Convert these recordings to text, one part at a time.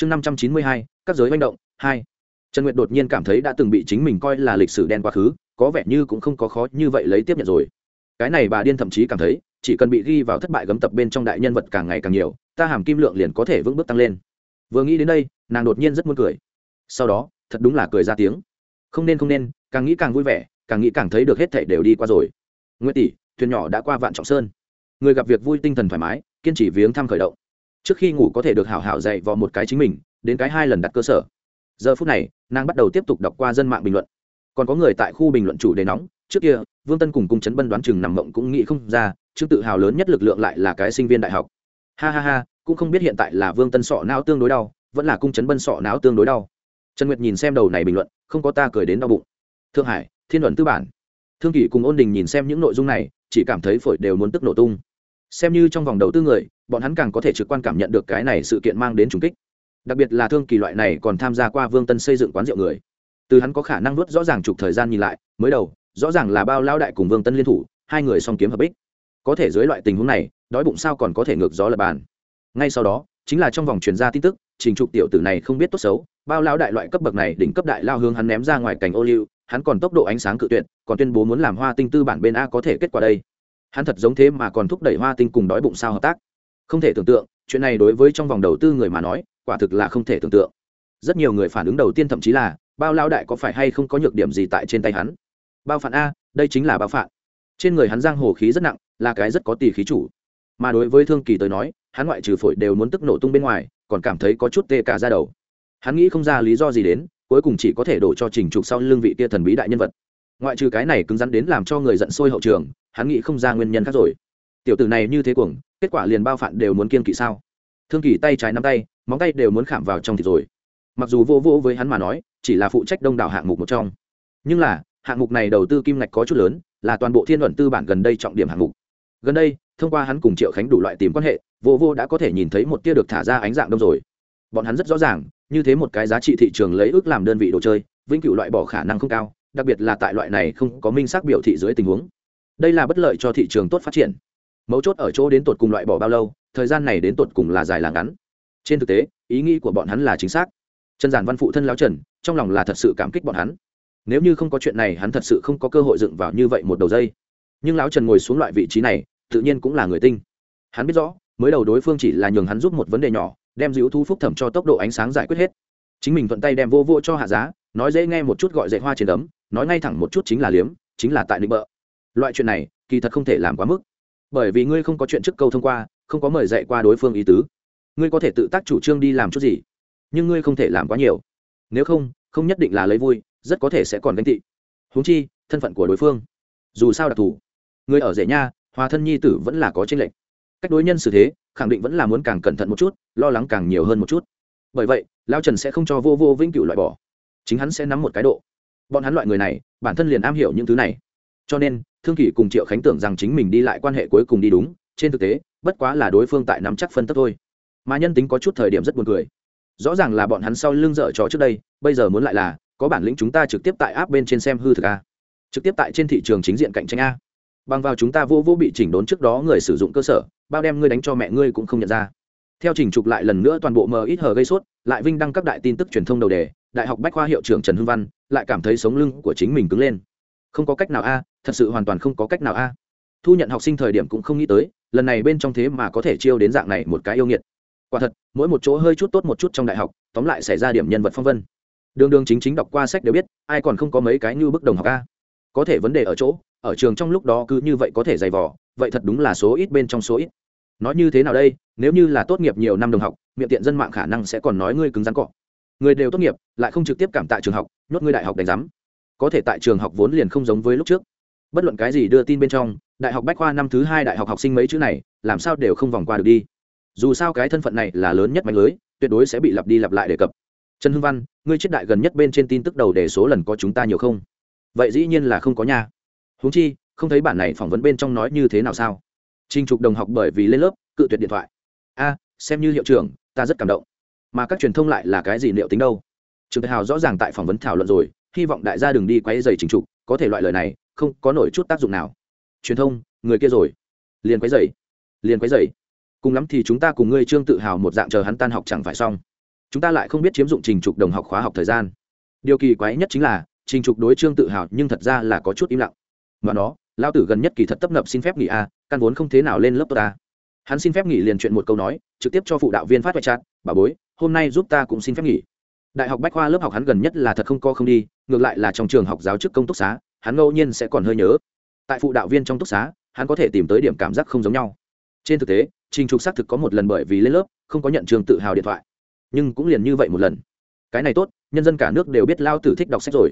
chương năm trăm chín mươi hai, các giới manh động, hai. Trần nguyệt đột nhiên cảm thấy đã từng bị chính mình coi là lịch sử đen quá khứ, có vẻ như cũng không có khó như vậy lấy tiếp nhận rồi. Cái này bà điên thậm chí cảm thấy, chỉ cần bị ghi vào thất bại gấm tập bên trong đại nhân vật càng ngày càng nhiều, ta hàm kim lượng liền có thể vững bước tăng lên. Vừa nghĩ đến đây, nàng đột nhiên rất muốn cười. Sau đó, thật đúng là cười ra tiếng. Không nên không nên, càng nghĩ càng vui vẻ, càng nghĩ càng thấy được hết thảy đều đi qua rồi. Nguyễn tỷ, thuyền nhỏ đã qua vạn trọng sơn. Người gặp việc vui tinh thần thoải mái, kiên trì viếng thăm khởi động trước khi ngủ có thể được hảo hảo dạy vào một cái chính mình, đến cái hai lần đặt cơ sở. Giờ phút này, nàng bắt đầu tiếp tục đọc qua dân mạng bình luận. Còn có người tại khu bình luận chủ đề nóng, trước kia, vương tân cùng cung trấn bân đoán chừng nằm mộng cũng nghĩ không ra chương tự hào lớn nhất lực lượng lại là cái sinh viên đại học. Ha ha ha, cũng không biết hiện tại là vương tân sọ não tương đối đau, vẫn là cung trấn bân sọ não tương đối đau. Trần nguyệt nhìn xem đầu này bình luận, không có ta cười đến đau bụng. Thượng hải, thiên luận tư bản. Thương kỷ cùng ôn đình nhìn xem những nội dung này, chỉ cảm thấy phổi đều muốn tức nổ tung xem như trong vòng đầu tư người, bọn hắn càng có thể trực quan cảm nhận được cái này sự kiện mang đến trùng kích. Đặc biệt là thương kỳ loại này còn tham gia qua vương tân xây dựng quán rượu người. Từ hắn có khả năng nuốt rõ ràng chụp thời gian nhìn lại, mới đầu, rõ ràng là bao lao đại cùng vương tân liên thủ, hai người song kiếm hợp bích. Có thể dưới loại tình huống này, đói bụng sao còn có thể ngược gió lập bàn. Ngay sau đó, chính là trong vòng truyền ra tin tức, trình trục tiểu tử này không biết tốt xấu, bao lao đại loại cấp bậc này đỉnh cấp đại lao hướng hắn ném ra ngoài cành ô liu, hắn còn tốc độ ánh sáng cự tuyệt, còn tuyên bố muốn làm hoa tinh tư bản bên a có thể kết quả đây hắn thật giống thế mà còn thúc đẩy hoa tinh cùng đói bụng sao hợp tác. Không thể tưởng tượng, chuyện này đối với trong vòng đầu tư người mà nói, quả thực là không thể tưởng tượng. Rất nhiều người phản ứng đầu tiên thậm chí là, bao lao đại có phải hay không có nhược điểm gì tại trên tay hắn? Bao phản a, đây chính là bao phản. Trên người hắn giang hồ khí rất nặng, là cái rất có tỷ khí chủ. Mà đối với thương kỳ tới nói, hắn ngoại trừ phổi đều muốn tức nổ tung bên ngoài, còn cảm thấy có chút tê cả ra đầu. Hắn nghĩ không ra lý do gì đến, cuối cùng chỉ có thể đổ cho trình trục sau lưng vị kia thần bí đại nhân vật ngoại trừ cái này cứng rắn đến làm cho người giận sôi hậu trường, hắn nghĩ không ra nguyên nhân khác rồi. Tiểu tử này như thế cuồng, kết quả liền bao phạn đều muốn kiên kỵ sao? Thương kỳ tay trái nắm tay, móng tay đều muốn khảm vào trong thịt rồi. Mặc dù vô vô với hắn mà nói, chỉ là phụ trách đông đảo hạng mục một trong. Nhưng là, hạng mục này đầu tư kim ngạch có chút lớn, là toàn bộ thiên luận tư bản gần đây trọng điểm hạng mục. Gần đây, thông qua hắn cùng triệu khánh đủ loại tìm quan hệ, vô vô đã có thể nhìn thấy một tia được thả ra ánh dạng đông rồi. Bọn hắn rất rõ ràng, như thế một cái giá trị thị trường lấy ước làm đơn vị đồ chơi, vĩnh cửu loại bỏ khả năng không cao đặc biệt là tại loại này không có minh xác biểu thị dưới tình huống. Đây là bất lợi cho thị trường tốt phát triển. Mấu chốt ở chỗ đến tột cùng loại bỏ bao lâu, thời gian này đến tột cùng là dài là ngắn. Trên thực tế, ý nghĩ của bọn hắn là chính xác. Trần giản văn phụ thân lão trần, trong lòng là thật sự cảm kích bọn hắn. Nếu như không có chuyện này, hắn thật sự không có cơ hội dựng vào như vậy một đầu dây. Nhưng lão trần ngồi xuống loại vị trí này, tự nhiên cũng là người tinh. Hắn biết rõ, mới đầu đối phương chỉ là nhường hắn giúp một vấn đề nhỏ, đem dữ thu phúc thẩm cho tốc độ ánh sáng giải quyết hết. Chính mình thuận tay đem vô vô cho hạ giá, nói dễ nghe một chút gọi dạy hoa trên đấm nói ngay thẳng một chút chính là liếm, chính là tại định bợ. Loại chuyện này, kỳ thật không thể làm quá mức. Bởi vì ngươi không có chuyện trước câu thông qua, không có mời dạy qua đối phương ý tứ. Ngươi có thể tự tác chủ trương đi làm chút gì, nhưng ngươi không thể làm quá nhiều. Nếu không không nhất định là lấy vui, rất có thể sẽ còn ganh tị. Huống chi, thân phận của đối phương, dù sao đặc thù. Người ở rể nha, hòa thân nhi tử vẫn là có tranh lệch. Cách đối nhân xử thế, khẳng định vẫn là muốn càng cẩn thận một chút, lo lắng càng nhiều hơn một chút. Bởi vậy, lao trần sẽ không cho vô vô vĩnh cửu loại bỏ. Chính hắn sẽ nắm một cái độ bọn hắn loại người này, bản thân liền am hiểu những thứ này. Cho nên, thương kỷ cùng triệu khánh tưởng rằng chính mình đi lại quan hệ cuối cùng đi đúng, trên thực tế, bất quá là đối phương tại nắm chắc phân tất thôi. Mà nhân tính có chút thời điểm rất buồn cười. Rõ ràng là bọn hắn sau lưng dở trò trước đây, bây giờ muốn lại là, có bản lĩnh chúng ta trực tiếp tại áp bên trên xem hư thực a. Trực tiếp tại trên thị trường chính diện cạnh tranh a. Bằng vào chúng ta vô vô bị chỉnh đốn trước đó người sử dụng cơ sở, bao đem ngươi đánh cho mẹ ngươi cũng không nhận ra. Theo trình trục lại lần nữa toàn bộ mờ ít hờ gây sốt, lại vinh đăng các đại tin tức truyền thông đầu đề đại học bách khoa hiệu trưởng trần hưng văn lại cảm thấy sống lưng của chính mình cứng lên. Không có cách nào a, thật sự hoàn toàn không có cách nào a. Thu nhận học sinh thời điểm cũng không nghĩ tới, lần này bên trong thế mà có thể chiêu đến dạng này một cái yêu nghiệt. Quả thật, mỗi một chỗ hơi chút tốt một chút trong đại học, tóm lại xảy ra điểm nhân vật phong vân. Đường đường chính chính đọc qua sách đều biết, ai còn không có mấy cái như bức đồng học a. Có thể vấn đề ở chỗ, ở trường trong lúc đó cứ như vậy có thể dày vỏ vậy thật đúng là số ít bên trong số ít. Nói như thế nào đây, nếu như là tốt nghiệp nhiều năm đồng học, miệng tiện dân mạng khả năng sẽ còn nói ngươi cứng rắn cọ người đều tốt nghiệp, lại không trực tiếp cảm tạ trường học, nhốt ngươi đại học đánh giám. Có thể tại trường học vốn liền không giống với lúc trước. Bất luận cái gì đưa tin bên trong, đại học bách khoa năm thứ hai đại học học sinh mấy chữ này, làm sao đều không vòng qua được đi. Dù sao cái thân phận này là lớn nhất mạnh lưới, tuyệt đối sẽ bị lặp đi lặp lại đề cập. Trần hưng văn, ngươi chết đại gần nhất bên trên tin tức đầu đề số lần có chúng ta nhiều không? Vậy dĩ nhiên là không có nha. Huống chi, không thấy bản này phỏng vấn bên trong nói như thế nào sao? Trinh trục đồng học bởi vì lên lớp, cự tuyệt điện thoại. A, xem như hiệu trưởng, ta rất cảm động mà các truyền thông lại là cái gì liệu tính đâu? Trường thái hào rõ ràng tại phỏng vấn thảo luận rồi, hy vọng đại gia đừng đi quấy dày trình trục, có thể loại lời này, không có nổi chút tác dụng nào. Truyền thông, người kia rồi. Liền quấy dày liền quấy dày cùng lắm thì chúng ta cùng ngươi trương tự hào một dạng chờ hắn tan học chẳng phải xong. Chúng ta lại không biết chiếm dụng trình trục đồng học khóa học thời gian. Điều kỳ quái nhất chính là, trình trục đối trương tự hào nhưng thật ra là có chút im lặng. Mà nó lao tử gần nhất kỳ thật tấp nập xin phép nghỉ a căn vốn không thế nào lên lớp ta à. hắn xin phép nghỉ liền chuyện một câu nói, trực tiếp cho phụ đạo viên phát vai chặt bà bối hôm nay giúp ta cũng xin phép nghỉ. Đại học bách khoa lớp học hắn gần nhất là thật không co không đi, ngược lại là trong trường học giáo chức công túc xá, hắn ngẫu nhiên sẽ còn hơi nhớ. Tại phụ đạo viên trong túc xá, hắn có thể tìm tới điểm cảm giác không giống nhau. Trên thực tế, trình trục xác thực có một lần bởi vì lên lớp, không có nhận trường tự hào điện thoại. Nhưng cũng liền như vậy một lần. Cái này tốt, nhân dân cả nước đều biết lao tử thích đọc sách rồi.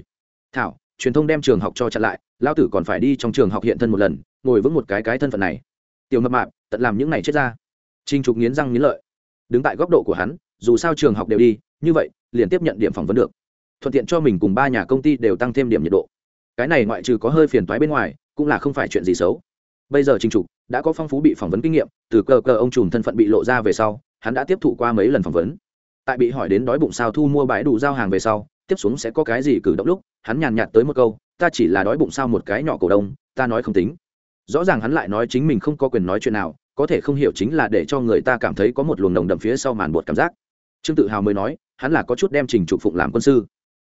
Thảo, truyền thông đem trường học cho chặn lại, lao tử còn phải đi trong trường học hiện thân một lần, ngồi vững một cái cái thân phận này. Tiểu mập mạp, tận làm những này chết ra. Trình trục nghiến răng nghiến lợi. Đứng tại góc độ của hắn dù sao trường học đều đi, như vậy, liền tiếp nhận điểm phỏng vấn được. Thuận tiện cho mình cùng ba nhà công ty đều tăng thêm điểm nhiệt độ. Cái này ngoại trừ có hơi phiền toái bên ngoài, cũng là không phải chuyện gì xấu. Bây giờ trình trục đã có phong phú bị phỏng vấn kinh nghiệm, từ cờ cờ ông trùm thân phận bị lộ ra về sau, hắn đã tiếp thụ qua mấy lần phỏng vấn. Tại bị hỏi đến đói bụng sao thu mua bãi đủ giao hàng về sau, tiếp xuống sẽ có cái gì cử động lúc, hắn nhàn nhạt tới một câu, ta chỉ là đói bụng sao một cái nhỏ cổ đông, ta nói không tính. Rõ ràng hắn lại nói chính mình không có quyền nói chuyện nào, có thể không hiểu chính là để cho người ta cảm thấy có một luồng nồng đậm phía sau màn bột cảm giác trương tự hào mới nói, hắn là có chút đem trình trục phụng làm quân sư.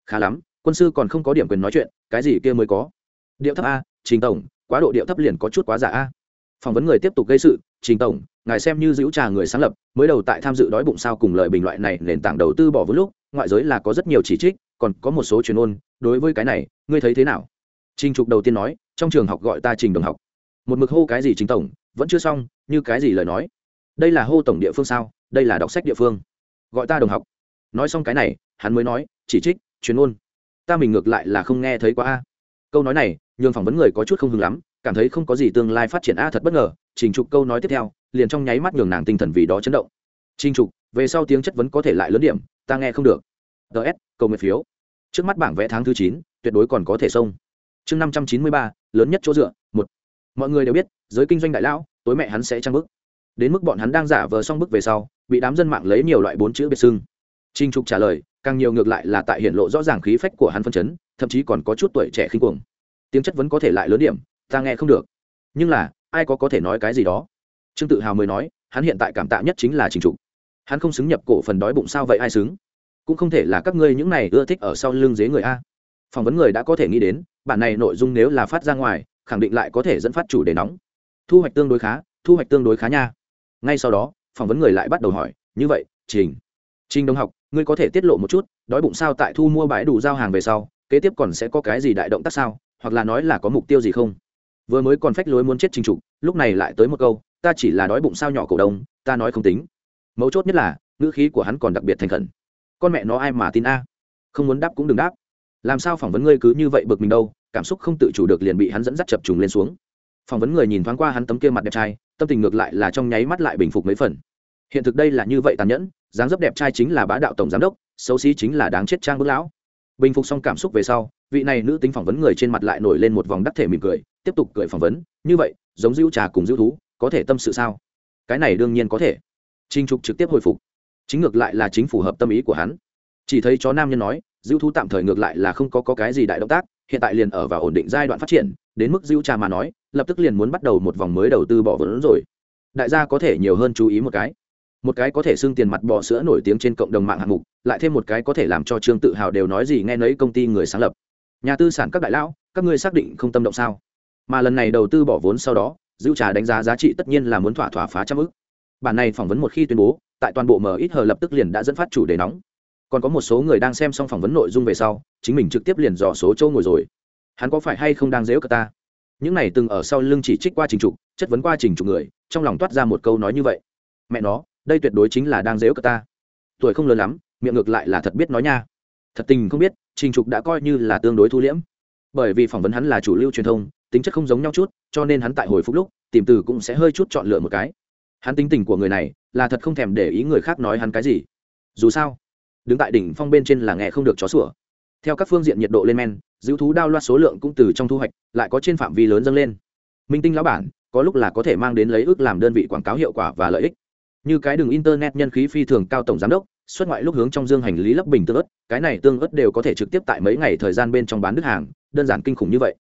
Khá lắm, quân sư còn không có điểm quyền nói chuyện, cái gì kia mới có? Điệu thấp a, trình tổng, quá độ điệu thấp liền có chút quá giả a. Phỏng vấn người tiếp tục gây sự, trình tổng, ngài xem như giữ trà người sáng lập, mới đầu tại tham dự đói bụng sao cùng lời bình loại này nền tảng đầu tư bỏ vốn lúc, ngoại giới là có rất nhiều chỉ trích, còn có một số truyền ôn, đối với cái này, ngươi thấy thế nào? Trình trục đầu tiên nói, trong trường học gọi ta trình đồng học. Một mực hô cái gì trình tổng, vẫn chưa xong, như cái gì lời nói. Đây là hô tổng địa phương sao? Đây là đọc sách địa phương gọi ta đồng học. Nói xong cái này, hắn mới nói, chỉ trích, chuyên môn. Ta mình ngược lại là không nghe thấy quá a. Câu nói này, nhường phỏng vấn người có chút không hứng lắm, cảm thấy không có gì tương lai phát triển a, thật bất ngờ. Trình trục câu nói tiếp theo, liền trong nháy mắt nhường nàng tinh thần vì đó chấn động. Trình trục, về sau tiếng chất vấn có thể lại lớn điểm, ta nghe không được. Ts cầu nguyện phiếu. Trước mắt bảng vẽ tháng thứ chín, tuyệt đối còn có thể xông. Chương năm trăm chín mươi ba, lớn nhất chỗ dựa, một. Mọi người đều biết, giới kinh doanh đại lão, tối mẹ hắn sẽ trang bức đến mức bọn hắn đang giả vờ xong bức về sau, bị đám dân mạng lấy nhiều loại bốn chữ biệt xưng. Trinh trục trả lời, càng nhiều ngược lại là tại hiện lộ rõ ràng khí phách của hắn phân chấn, thậm chí còn có chút tuổi trẻ khinh cuồng. Tiếng chất vấn có thể lại lớn điểm, ta nghe không được. Nhưng là, ai có có thể nói cái gì đó? Trương tự hào mới nói, hắn hiện tại cảm tạ nhất chính là trình trục. Hắn không xứng nhập cổ phần đói bụng sao vậy ai xứng? Cũng không thể là các ngươi những này ưa thích ở sau lưng dế người a. Phỏng vấn người đã có thể nghĩ đến, bản này nội dung nếu là phát ra ngoài, khẳng định lại có thể dẫn phát chủ đề nóng. Thu hoạch tương đối khá, thu hoạch tương đối khá nha ngay sau đó, phỏng vấn người lại bắt đầu hỏi, như vậy, trình trình đồng học, ngươi có thể tiết lộ một chút, đói bụng sao tại thu mua bãi đủ giao hàng về sau, kế tiếp còn sẽ có cái gì đại động tác sao, hoặc là nói là có mục tiêu gì không? Vừa mới còn phách lối muốn chết trình trục, lúc này lại tới một câu, ta chỉ là đói bụng sao nhỏ cổ đông, ta nói không tính. Mấu chốt nhất là, ngữ khí của hắn còn đặc biệt thành khẩn. Con mẹ nó ai mà tin a? Không muốn đáp cũng đừng đáp. Làm sao phỏng vấn ngươi cứ như vậy bực mình đâu, cảm xúc không tự chủ được liền bị hắn dẫn dắt chập trùng lên xuống phỏng vấn người nhìn thoáng qua hắn tấm kia mặt đẹp trai tâm tình ngược lại là trong nháy mắt lại bình phục mấy phần. Hiện thực đây là như vậy tàn nhẫn dáng dấp đẹp trai chính là bá đạo tổng giám đốc xấu xí chính là đáng chết trang bức lão. Bình phục xong cảm xúc về sau vị này nữ tính phỏng vấn người trên mặt lại nổi lên một vòng đắc thể mỉm cười tiếp tục cười phỏng vấn như vậy giống dữ trà cùng dữ thú có thể tâm sự sao? Cái này đương nhiên có thể. Trinh trục trực tiếp hồi phục. Chính ngược lại là chính phù hợp tâm ý của hắn. Chỉ thấy chó nam nhân nói dữ thú tạm thời ngược lại là không có, có cái gì đại động tác hiện tại liền ở vào ổn định giai đoạn phát triển đến mức dữ trà mà nói lập tức liền muốn bắt đầu một vòng mới đầu tư bỏ vốn rồi. Đại gia có thể nhiều hơn chú ý một cái. Một cái có thể xưng tiền mặt bò sữa nổi tiếng trên cộng đồng mạng hạng mục, lại thêm một cái có thể làm cho trương tự hào đều nói gì nghe nấy công ty người sáng lập. Nhà tư sản các đại lão, các ngươi xác định không tâm động sao? Mà lần này đầu tư bỏ vốn sau đó dữ trà đánh giá giá trị tất nhiên là muốn thỏa thỏa phá trăm ức bản này phỏng vấn một khi tuyên bố, tại toàn bộ mở ít hờ lập tức liền đã dẫn phát chủ đề nóng. Còn có một số người đang xem xong phỏng vấn nội dung về sau, chính mình trực tiếp liền dò số châu ngồi rồi. Hắn có phải hay không đang dếu cờ ta? Những này từng ở sau lưng chỉ trích qua trình trục, chất vấn qua trình trục người, trong lòng toát ra một câu nói như vậy. Mẹ nó, đây tuyệt đối chính là đang dễ cờ ta. Tuổi không lớn lắm, miệng ngược lại là thật biết nói nha. Thật tình không biết, trình trục đã coi như là tương đối thu liễm. Bởi vì phỏng vấn hắn là chủ lưu truyền thông, tính chất không giống nhau chút, cho nên hắn tại hồi phục lúc, tìm từ cũng sẽ hơi chút chọn lựa một cái. Hắn tính tình của người này, là thật không thèm để ý người khác nói hắn cái gì. Dù sao, đứng tại đỉnh phong bên trên là nghe không được chó sủa. Theo các phương diện nhiệt độ lên men dữ thú đao loa số lượng cũng từ trong thu hoạch, lại có trên phạm vi lớn dâng lên. Minh tinh lão bản, có lúc là có thể mang đến lấy ước làm đơn vị quảng cáo hiệu quả và lợi ích. Như cái đường internet nhân khí phi thường cao tổng giám đốc, xuất ngoại lúc hướng trong dương hành lý lấp bình tương ớt, cái này tương ớt đều có thể trực tiếp tại mấy ngày thời gian bên trong bán đứt hàng, đơn giản kinh khủng như vậy.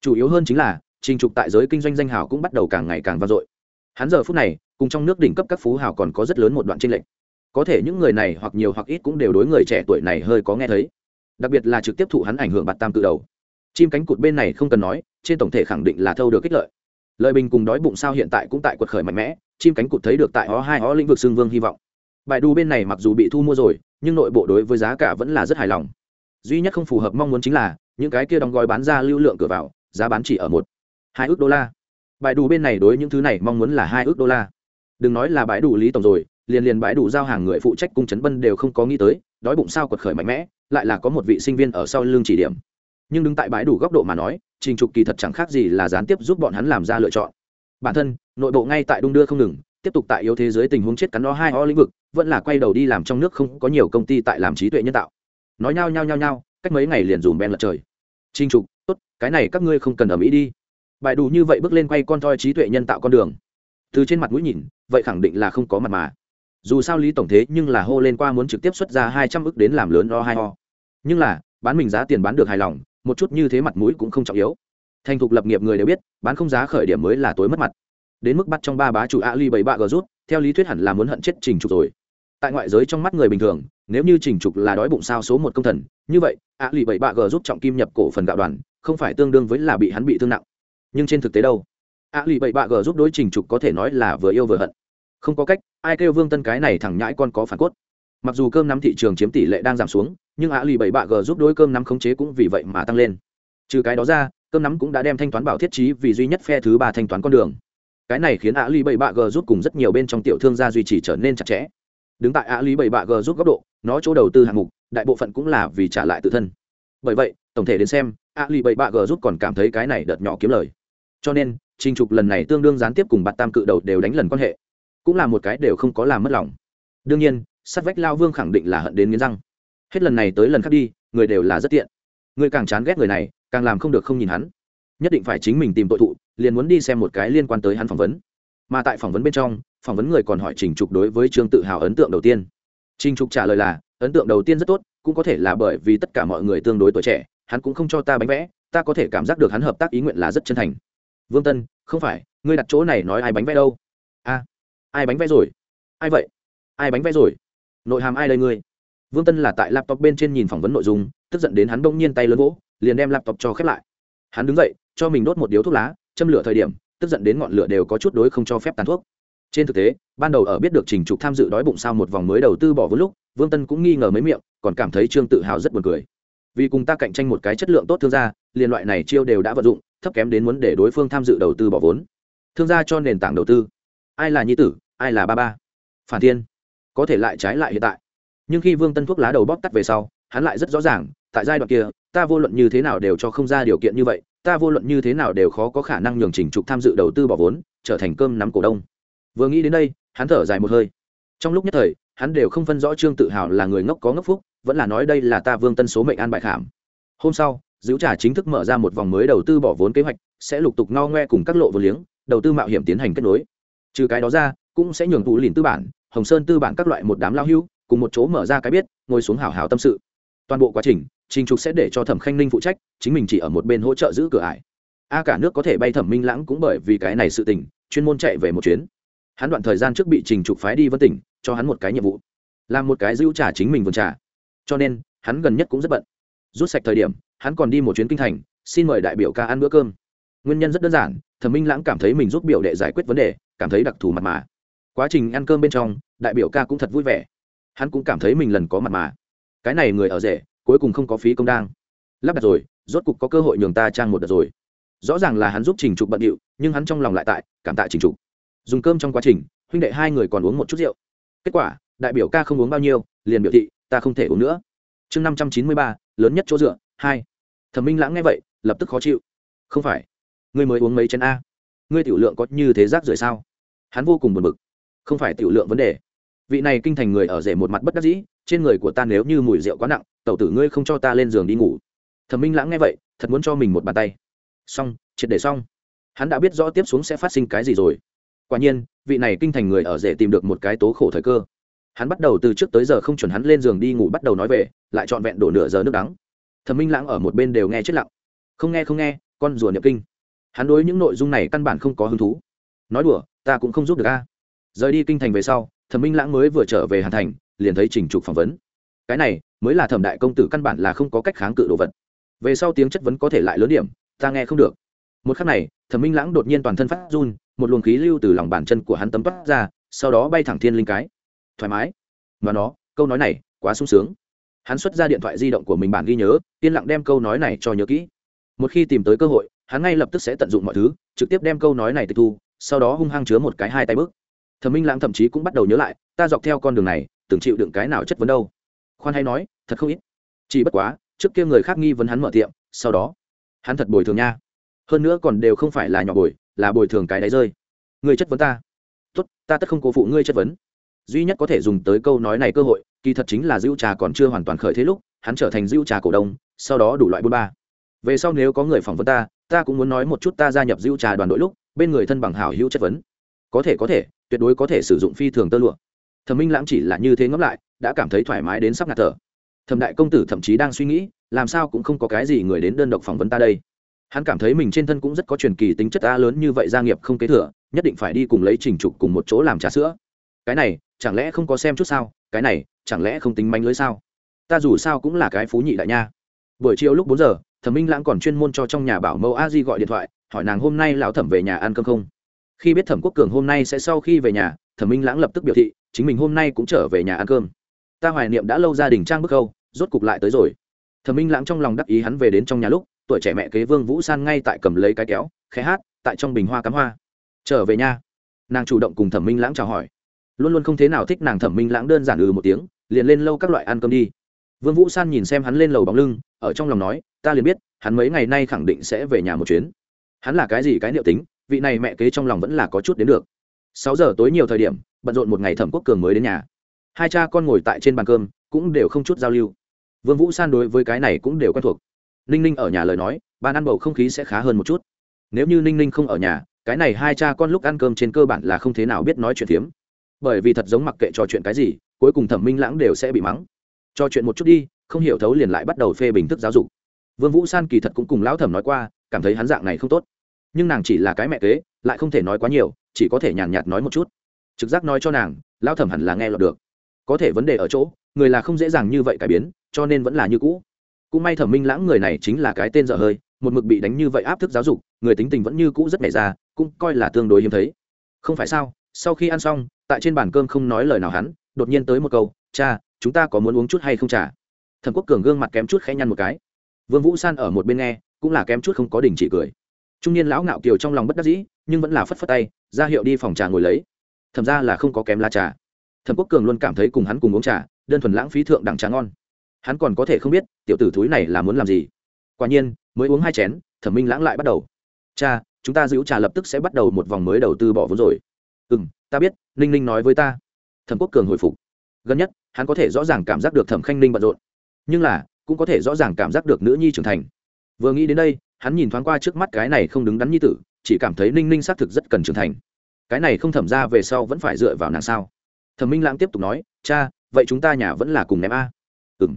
Chủ yếu hơn chính là, trình trục tại giới kinh doanh danh hào cũng bắt đầu càng ngày càng vang dội. Hắn giờ phút này, cùng trong nước đỉnh cấp các phú hào còn có rất lớn một đoạn tranh lệch. Có thể những người này hoặc nhiều hoặc ít cũng đều đối người trẻ tuổi này hơi có nghe thấy đặc biệt là trực tiếp thụ hắn ảnh hưởng bạt tam tự đầu. Chim cánh cụt bên này không cần nói, trên tổng thể khẳng định là thâu được kích lợi. Lợi bình cùng đói bụng sao hiện tại cũng tại quật khởi mạnh mẽ, chim cánh cụt thấy được tại ó hai ó lĩnh vực xương vương hy vọng. Bài đu bên này mặc dù bị thu mua rồi, nhưng nội bộ đối với giá cả vẫn là rất hài lòng. Duy nhất không phù hợp mong muốn chính là, những cái kia đóng gói bán ra lưu lượng cửa vào, giá bán chỉ ở một, hai ước đô la. Bài đủ bên này đối những thứ này mong muốn là hai ước đô la. Đừng nói là bãi đủ lý tổng rồi liền liền bãi đủ giao hàng người phụ trách cung trấn bân đều không có nghĩ tới, đói bụng sao quật khởi mạnh mẽ, lại là có một vị sinh viên ở sau lưng chỉ điểm. Nhưng đứng tại bãi đủ góc độ mà nói, trình trục kỳ thật chẳng khác gì là gián tiếp giúp bọn hắn làm ra lựa chọn. Bản thân, nội bộ ngay tại đung đưa không ngừng, tiếp tục tại yếu thế giới tình huống chết cắn đó hai o lĩnh vực, vẫn là quay đầu đi làm trong nước không có nhiều công ty tại làm trí tuệ nhân tạo. Nói nhao nhao nhao nhao, cách mấy ngày liền dùm ben lật trời. Trinh trục, tốt, cái này các ngươi không cần ở mỹ đi. Bài đủ như vậy bước lên quay con toi trí tuệ nhân tạo con đường. Từ trên mặt mũi nhìn, vậy khẳng định là không có mặt mà dù sao lý tổng thế nhưng là hô lên qua muốn trực tiếp xuất ra hai trăm ức đến làm lớn lo hai ho. Nhưng là, bán mình giá tiền bán được hài lòng, một chút như thế mặt mũi cũng không trọng yếu. Thành thục lập nghiệp người đều biết, bán không giá khởi điểm mới là tối mất mặt. Đến mức bắt trong ba bá chủ ali bảy bạ g rút, theo lý thuyết hẳn là muốn hận chết trình trục rồi. Tại ngoại giới trong mắt người bình thường, nếu như trình trục là đói bụng sao số một công thần, như vậy ali bảy bạ g rút trọng kim nhập cổ phần gạo đoàn, không phải tương đương với là bị hắn bị thương nặng. Nhưng trên thực tế đâu? Ali bảy bạ g rút đối trình trục có thể nói là vừa yêu vừa hận không có cách, ai kêu vương tân cái này thẳng nhãi con có phản cốt. Mặc dù cơm nắm thị trường chiếm tỷ lệ đang giảm xuống, nhưng ạ lì bảy bạ g giúp đối cơm nắm khống chế cũng vì vậy mà tăng lên. Trừ cái đó ra, cơm nắm cũng đã đem thanh toán bảo thiết trí vì duy nhất phe thứ ba thanh toán con đường. Cái này khiến ạ lì bảy bạ g giúp cùng rất nhiều bên trong tiểu thương gia duy trì trở nên chặt chẽ. Đứng tại ạ lì bảy bạ g giúp góc độ, nó chỗ đầu tư hạng mục, đại bộ phận cũng là vì trả lại tự thân. Bởi vậy, tổng thể đến xem ạ lì bảy bạ g giúp còn cảm thấy cái này đợt nhỏ kiếm lời. Cho nên, trình trục lần này tương đương gián tiếp cùng bạn tam cự đầu đều đánh lần quan hệ cũng là một cái đều không có làm mất lòng. Đương nhiên, sát vách lao vương khẳng định là hận đến nghiến răng. Hết lần này tới lần khác đi, người đều là rất tiện. Người càng chán ghét người này, càng làm không được không nhìn hắn. Nhất định phải chính mình tìm tội thụ, liền muốn đi xem một cái liên quan tới hắn phỏng vấn. Mà tại phỏng vấn bên trong, phỏng vấn người còn hỏi trình trục đối với trương tự hào ấn tượng đầu tiên. Trình trục trả lời là, ấn tượng đầu tiên rất tốt, cũng có thể là bởi vì tất cả mọi người tương đối tuổi trẻ, hắn cũng không cho ta bánh vẽ, ta có thể cảm giác được hắn hợp tác ý nguyện là rất chân thành. Vương tân, không phải, ngươi đặt chỗ này nói ai bánh vẽ đâu? A ai bánh vẽ rồi? Ai vậy? Ai bánh vẽ rồi? Nội hàm ai đây ngươi? Vương tân là tại laptop bên trên nhìn phỏng vấn nội dung, tức giận đến hắn bỗng nhiên tay lớn vỗ, liền đem laptop cho khép lại. Hắn đứng dậy, cho mình đốt một điếu thuốc lá, châm lửa thời điểm, tức giận đến ngọn lửa đều có chút đối không cho phép tàn thuốc. Trên thực tế, ban đầu ở biết được trình trục tham dự đói bụng sao một vòng mới đầu tư bỏ vốn lúc, vương tân cũng nghi ngờ mấy miệng, còn cảm thấy trương tự hào rất buồn cười. Vì cùng ta cạnh tranh một cái chất lượng tốt thương gia liên loại này chiêu đều đã vận dụng, thấp kém đến muốn để đối phương tham dự đầu tư bỏ vốn. Thương gia cho nền tảng đầu tư ai là nhi tử, ai là ba ba? Phản thiên, có thể lại trái lại hiện tại. Nhưng khi vương tân thuốc lá đầu bóp tắt về sau, hắn lại rất rõ ràng, tại giai đoạn kia, ta vô luận như thế nào đều cho không ra điều kiện như vậy, ta vô luận như thế nào đều khó có khả năng nhường trình trục tham dự đầu tư bỏ vốn, trở thành cơm nắm cổ đông. Vừa nghĩ đến đây, hắn thở dài một hơi. Trong lúc nhất thời, hắn đều không phân rõ trương tự hào là người ngốc có ngốc phúc, vẫn là nói đây là ta vương tân số mệnh an bại khảm. Hôm sau giữ trả chính thức mở ra một vòng mới đầu tư bỏ vốn kế hoạch, sẽ lục tục no ngoe cùng các lộ vô liếng, đầu tư mạo hiểm tiến hành kết nối trừ cái đó ra, cũng sẽ nhường vụ lìn tư bản, hồng sơn tư bản các loại một đám lao hưu, cùng một chỗ mở ra cái biết, ngồi xuống hào hào tâm sự. Toàn bộ quá trình trình trục sẽ để cho thẩm khanh ninh phụ trách, chính mình chỉ ở một bên hỗ trợ giữ cửa ải. A cả nước có thể bay thẩm minh lãng cũng bởi vì cái này sự tình, chuyên môn chạy về một chuyến. Hắn đoạn thời gian trước bị trình trục phái đi vân tỉnh, cho hắn một cái nhiệm vụ, làm một cái giữ trả chính mình vườn trả cho nên, hắn gần nhất cũng rất bận. Rút sạch thời điểm, hắn còn đi một chuyến kinh thành, xin mời đại biểu ca ăn bữa cơm. Nguyên nhân rất đơn giản, thẩm minh lãng cảm thấy mình giúp biểu đệ giải quyết vấn đề cảm thấy đặc thù mặt mà. Quá trình ăn cơm bên trong, đại biểu ca cũng thật vui vẻ. Hắn cũng cảm thấy mình lần có mặt mà. Cái này người ở rể, cuối cùng không có phí công đang. Lắp đặt rồi, rốt cục có cơ hội nhường ta trang một đợt rồi. Rõ ràng là hắn giúp trình trục bận điệu, nhưng hắn trong lòng lại tại, cảm tạ trình trục. Dùng cơm trong quá trình, huynh đệ hai người còn uống một chút rượu. Kết quả, đại biểu ca không uống bao nhiêu, liền biểu thị, ta không thể uống nữa. Chương năm trăm chín mươi ba, lớn nhất chỗ dựa, hai. Thẩm minh lãng nghe vậy, lập tức khó chịu. Không phải. Ngươi mới uống mấy chén a. Ngươi tiểu lượng có như thế rác rưởi sao? Hắn vô cùng buồn bực. Không phải tiểu lượng vấn đề. Vị này kinh thành người ở rể một mặt bất đắc dĩ, trên người của ta nếu như mùi rượu quá nặng, tẩu tử ngươi không cho ta lên giường đi ngủ. Thẩm minh lãng nghe vậy, thật muốn cho mình một bàn tay. Xong, triệt để xong. Hắn đã biết rõ tiếp xuống sẽ phát sinh cái gì rồi. Quả nhiên, vị này kinh thành người ở rể tìm được một cái tố khổ thời cơ. Hắn bắt đầu từ trước tới giờ không chuẩn hắn lên giường đi ngủ bắt đầu nói về, lại trọn vẹn đổ nửa giờ nước đắng. Thẩm minh lãng ở một bên đều nghe chết lặng. Không nghe không nghe, con rùa niệm kinh. Hắn đối những nội dung này căn bản không có hứng thú. Nói đùa ta cũng không giúp được a. Rời đi kinh thành về sau, thẩm minh lãng mới vừa trở về hàn thành, liền thấy trình trục phỏng vấn. Cái này, mới là thẩm đại công tử căn bản là không có cách kháng cự đồ vật. Về sau tiếng chất vấn có thể lại lớn điểm, ta nghe không được. Một khắc này, thẩm minh lãng đột nhiên toàn thân phát run, một luồng khí lưu từ lòng bàn chân của hắn tấm toát ra, sau đó bay thẳng thiên linh cái. Thoải mái. Và nó, câu nói này, quá sung sướng. Hắn xuất ra điện thoại di động của mình bản ghi nhớ, yên lặng đem câu nói này cho nhớ kỹ. Một khi tìm tới cơ hội, hắn ngay lập tức sẽ tận dụng mọi thứ, trực tiếp đem câu nói này tịch thu sau đó hung hăng chứa một cái hai tay bước. Thẩm minh lãng thậm chí cũng bắt đầu nhớ lại, ta dọc theo con đường này, từng chịu đựng cái nào chất vấn đâu. Khoan hay nói, thật không ít. Chỉ bất quá, trước kia người khác nghi vấn hắn mở tiệm, sau đó, hắn thật bồi thường nha. Hơn nữa còn đều không phải là nhỏ bồi, là bồi thường cái đáy rơi. Người chất vấn ta. Tốt, ta tất không cố phụ ngươi chất vấn. Duy nhất có thể dùng tới câu nói này cơ hội, kỳ thật chính là dữ trà còn chưa hoàn toàn khởi thế lúc, hắn trở thành dữ trà cổ đông, sau đó đủ loại bôn ba. Về sau nếu có người phỏng vấn ta ta cũng muốn nói một chút ta gia nhập diêu trà đoàn đội lúc, bên người thân bằng hảo hữu chất vấn. Có thể có thể, tuyệt đối có thể sử dụng phi thường tơ lụa. Thẩm minh lãng chỉ là như thế ngẫm lại, đã cảm thấy thoải mái đến sắp ngạt thở. Thẩm đại công tử thậm chí đang suy nghĩ, làm sao cũng không có cái gì người đến đơn độc phỏng vấn ta đây. Hắn cảm thấy mình trên thân cũng rất có truyền kỳ tính chất ta lớn như vậy, gia nghiệp không kế thừa, nhất định phải đi cùng lấy trình trục cùng một chỗ làm trà sữa. Cái này, chẳng lẽ không có xem chút sao? Cái này, chẳng lẽ không tính manh lưới sao? Ta dù sao cũng là cái phú nhị đại nha. Buổi chiều lúc bốn giờ thẩm minh lãng còn chuyên môn cho trong nhà bảo mẫu a di gọi điện thoại, hỏi nàng hôm nay lão thẩm về nhà ăn cơm không? Khi biết thẩm quốc cường hôm nay sẽ sau khi về nhà, thẩm minh lãng lập tức biểu thị, chính mình hôm nay cũng trở về nhà ăn cơm. Ta hoài niệm đã lâu gia đình trang bức câu, rốt cục lại tới rồi. Thẩm minh lãng trong lòng đắc ý hắn về đến trong nhà lúc, tuổi trẻ mẹ kế vương vũ san ngay tại cầm lấy cái kéo, khẽ hát, tại trong bình hoa cắm hoa. Trở về nhà. Nàng chủ động cùng thẩm minh lãng chào hỏi. Luôn luôn không thế nào thích nàng thẩm minh lãng đơn giản ừ một tiếng, liền lên lâu các loại ăn cơm đi vương vũ san nhìn xem hắn lên lầu bóng lưng, ở trong lòng nói, ta liền biết, hắn mấy ngày nay khẳng định sẽ về nhà một chuyến. Hắn là cái gì cái niệu tính, vị này mẹ kế trong lòng vẫn là có chút đến được. Sáu giờ tối nhiều thời điểm, bận rộn một ngày thẩm quốc cường mới đến nhà. Hai cha con ngồi tại trên bàn cơm, cũng đều không chút giao lưu. Vương vũ san đối với cái này cũng đều quen thuộc. Ninh ninh ở nhà lời nói bàn ăn bầu không khí sẽ khá hơn một chút. Nếu như ninh ninh không ở nhà, cái này hai cha con lúc ăn cơm trên cơ bản là không thế nào biết nói chuyện phiếm. Bởi vì thật giống mặc kệ trò chuyện cái gì, cuối cùng thẩm minh lãng đều sẽ bị mắng cho chuyện một chút đi, không hiểu thấu liền lại bắt đầu phê bình thức giáo dục. Vương vũ san kỳ thật cũng cùng lão thẩm nói qua, cảm thấy hắn dạng này không tốt. Nhưng nàng chỉ là cái mẹ kế, lại không thể nói quá nhiều, chỉ có thể nhàn nhạt nói một chút. Trực giác nói cho nàng, lão thẩm hẳn là nghe lọt được. Có thể vấn đề ở chỗ, người là không dễ dàng như vậy cải biến, cho nên vẫn là như cũ. Cũng may thẩm minh lãng người này chính là cái tên dở hơi, một mực bị đánh như vậy áp thức giáo dục, người tính tình vẫn như cũ rất nhẹ ra, cũng coi là tương đối hiếm thấy. Không phải sao, sau khi ăn xong, tại trên bàn cơm không nói lời nào hắn, đột nhiên tới một câu, cha chúng ta có muốn uống chút hay không trả thẩm quốc cường gương mặt kém chút khẽ nhăn một cái. Vương vũ san ở một bên nghe, cũng là kém chút không có đình chỉ cười. Trung niên lão ngạo kiều trong lòng bất đắc dĩ, nhưng vẫn là phất phất tay, ra hiệu đi phòng trà ngồi lấy. Thẩm ra là không có kém la trà. Thẩm quốc cường luôn cảm thấy cùng hắn cùng uống trà, đơn thuần lãng phí thượng đẳng trà ngon. Hắn còn có thể không biết, tiểu tử thúi này là muốn làm gì. Quả nhiên, mới uống hai chén, thẩm minh lãng lại bắt đầu. Cha, chúng ta giữ trà lập tức sẽ bắt đầu một vòng mới đầu tư bỏ vốn rồi. Ừ m ta biết, ninh ninh nói với ta. Thẩm quốc cường hồi phục gần nhất, hắn có thể rõ ràng cảm giác được thẩm khanh ninh bận rộn, nhưng là, cũng có thể rõ ràng cảm giác được nữ nhi trưởng thành. Vừa nghĩ đến đây, hắn nhìn thoáng qua trước mắt cái này không đứng đắn như tử, chỉ cảm thấy ninh ninh xác thực rất cần trưởng thành. Cái này không thẩm ra về sau vẫn phải dựa vào nàng sao? Thẩm minh lãng tiếp tục nói, cha, vậy chúng ta nhà vẫn là cùng ném a. Ừ m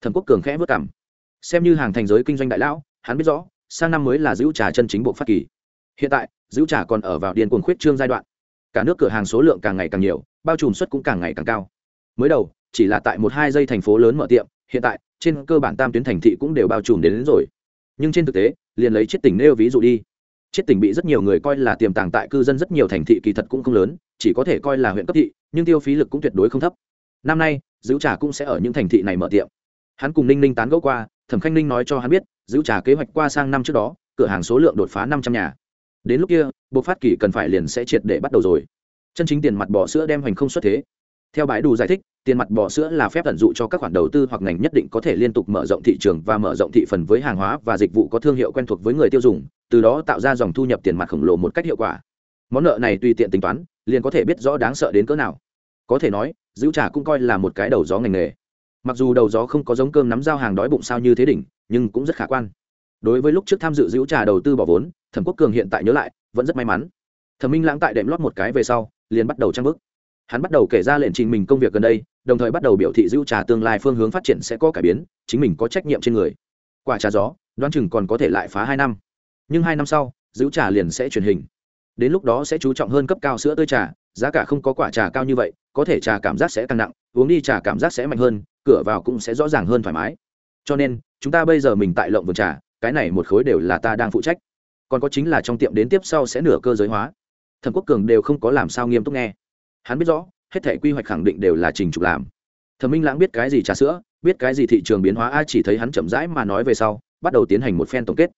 thẩm quốc cường khẽ vất cảm xem như hàng thành giới kinh doanh đại lão, hắn biết rõ, sang năm mới là giữ trà chân chính bộ phát kỳ. Hiện tại, giữ trà còn ở vào điền cuồng khuyết trương giai đoạn. Cả nước cửa hàng số lượng càng ngày càng nhiều, bao trùm suất cũng càng ngày càng cao mới đầu chỉ là tại một hai dây thành phố lớn mở tiệm hiện tại trên cơ bản tam tuyến thành thị cũng đều bao trùm đến, đến rồi. Nhưng trên thực tế liền lấy chiết tỉnh nêu ví dụ đi. Chiết tỉnh bị rất nhiều người coi là tiềm tàng tại cư dân rất nhiều thành thị kỳ thật cũng không lớn chỉ có thể coi là huyện cấp thị nhưng tiêu phí lực cũng tuyệt đối không thấp. Năm nay giữ trà cũng sẽ ở những thành thị này mở tiệm. Hắn cùng ninh ninh tán gẫu qua thẩm khanh ninh nói cho hắn biết giữ trà kế hoạch qua sang năm trước đó cửa hàng số lượng đột phá năm trăm nhà. Đến lúc kia bộ phát kỳ cần phải liền sẽ triệt để bắt đầu rồi. Chân chính tiền mặt bỏ sữa đem hoành không xuất thế theo bãi đủ giải thích, tiền mặt bỏ sữa là phép tận dụ cho các khoản đầu tư hoặc ngành nhất định có thể liên tục mở rộng thị trường và mở rộng thị phần với hàng hóa và dịch vụ có thương hiệu quen thuộc với người tiêu dùng, từ đó tạo ra dòng thu nhập tiền mặt khổng lồ một cách hiệu quả. Món nợ này tùy tiện tính toán, liền có thể biết rõ đáng sợ đến cỡ nào. Có thể nói, giữ trà cũng coi là một cái đầu gió ngành nghề. Mặc dù đầu gió không có giống cơm nắm giao hàng đói bụng sao như thế đỉnh, nhưng cũng rất khả quan. Đối với lúc trước tham dự giữ trà đầu tư bỏ vốn, thẩm quốc cường hiện tại nhớ lại, vẫn rất may mắn. Thẩm minh lãng tại đệm lót một cái về sau, liền bắt đầu trang bức hắn bắt đầu kể ra lệnh trình mình công việc gần đây, đồng thời bắt đầu biểu thị dữ trà tương lai phương hướng phát triển sẽ có cải biến, chính mình có trách nhiệm trên người. Quả trà gió, đoán chừng còn có thể lại phá hai năm. Nhưng hai năm sau dữ trà liền sẽ truyền hình. Đến lúc đó sẽ chú trọng hơn cấp cao sữa tươi trà, giá cả không có quả trà cao như vậy, có thể trà cảm giác sẽ càng nặng, uống đi trà cảm giác sẽ mạnh hơn, cửa vào cũng sẽ rõ ràng hơn thoải mái. Cho nên, chúng ta bây giờ mình tại lộng vườn trà, cái này một khối đều là ta đang phụ trách. Còn có chính là trong tiệm đến tiếp sau sẽ nửa cơ giới hóa. Thẩm quốc cường đều không có làm sao nghiêm túc nghe hắn biết rõ, hết thể quy hoạch khẳng định đều là trình trục làm. Thẩm minh lãng biết cái gì trà sữa, biết cái gì thị trường biến hóa ai chỉ thấy hắn chậm rãi mà nói về sau, bắt đầu tiến hành một phen tổng kết.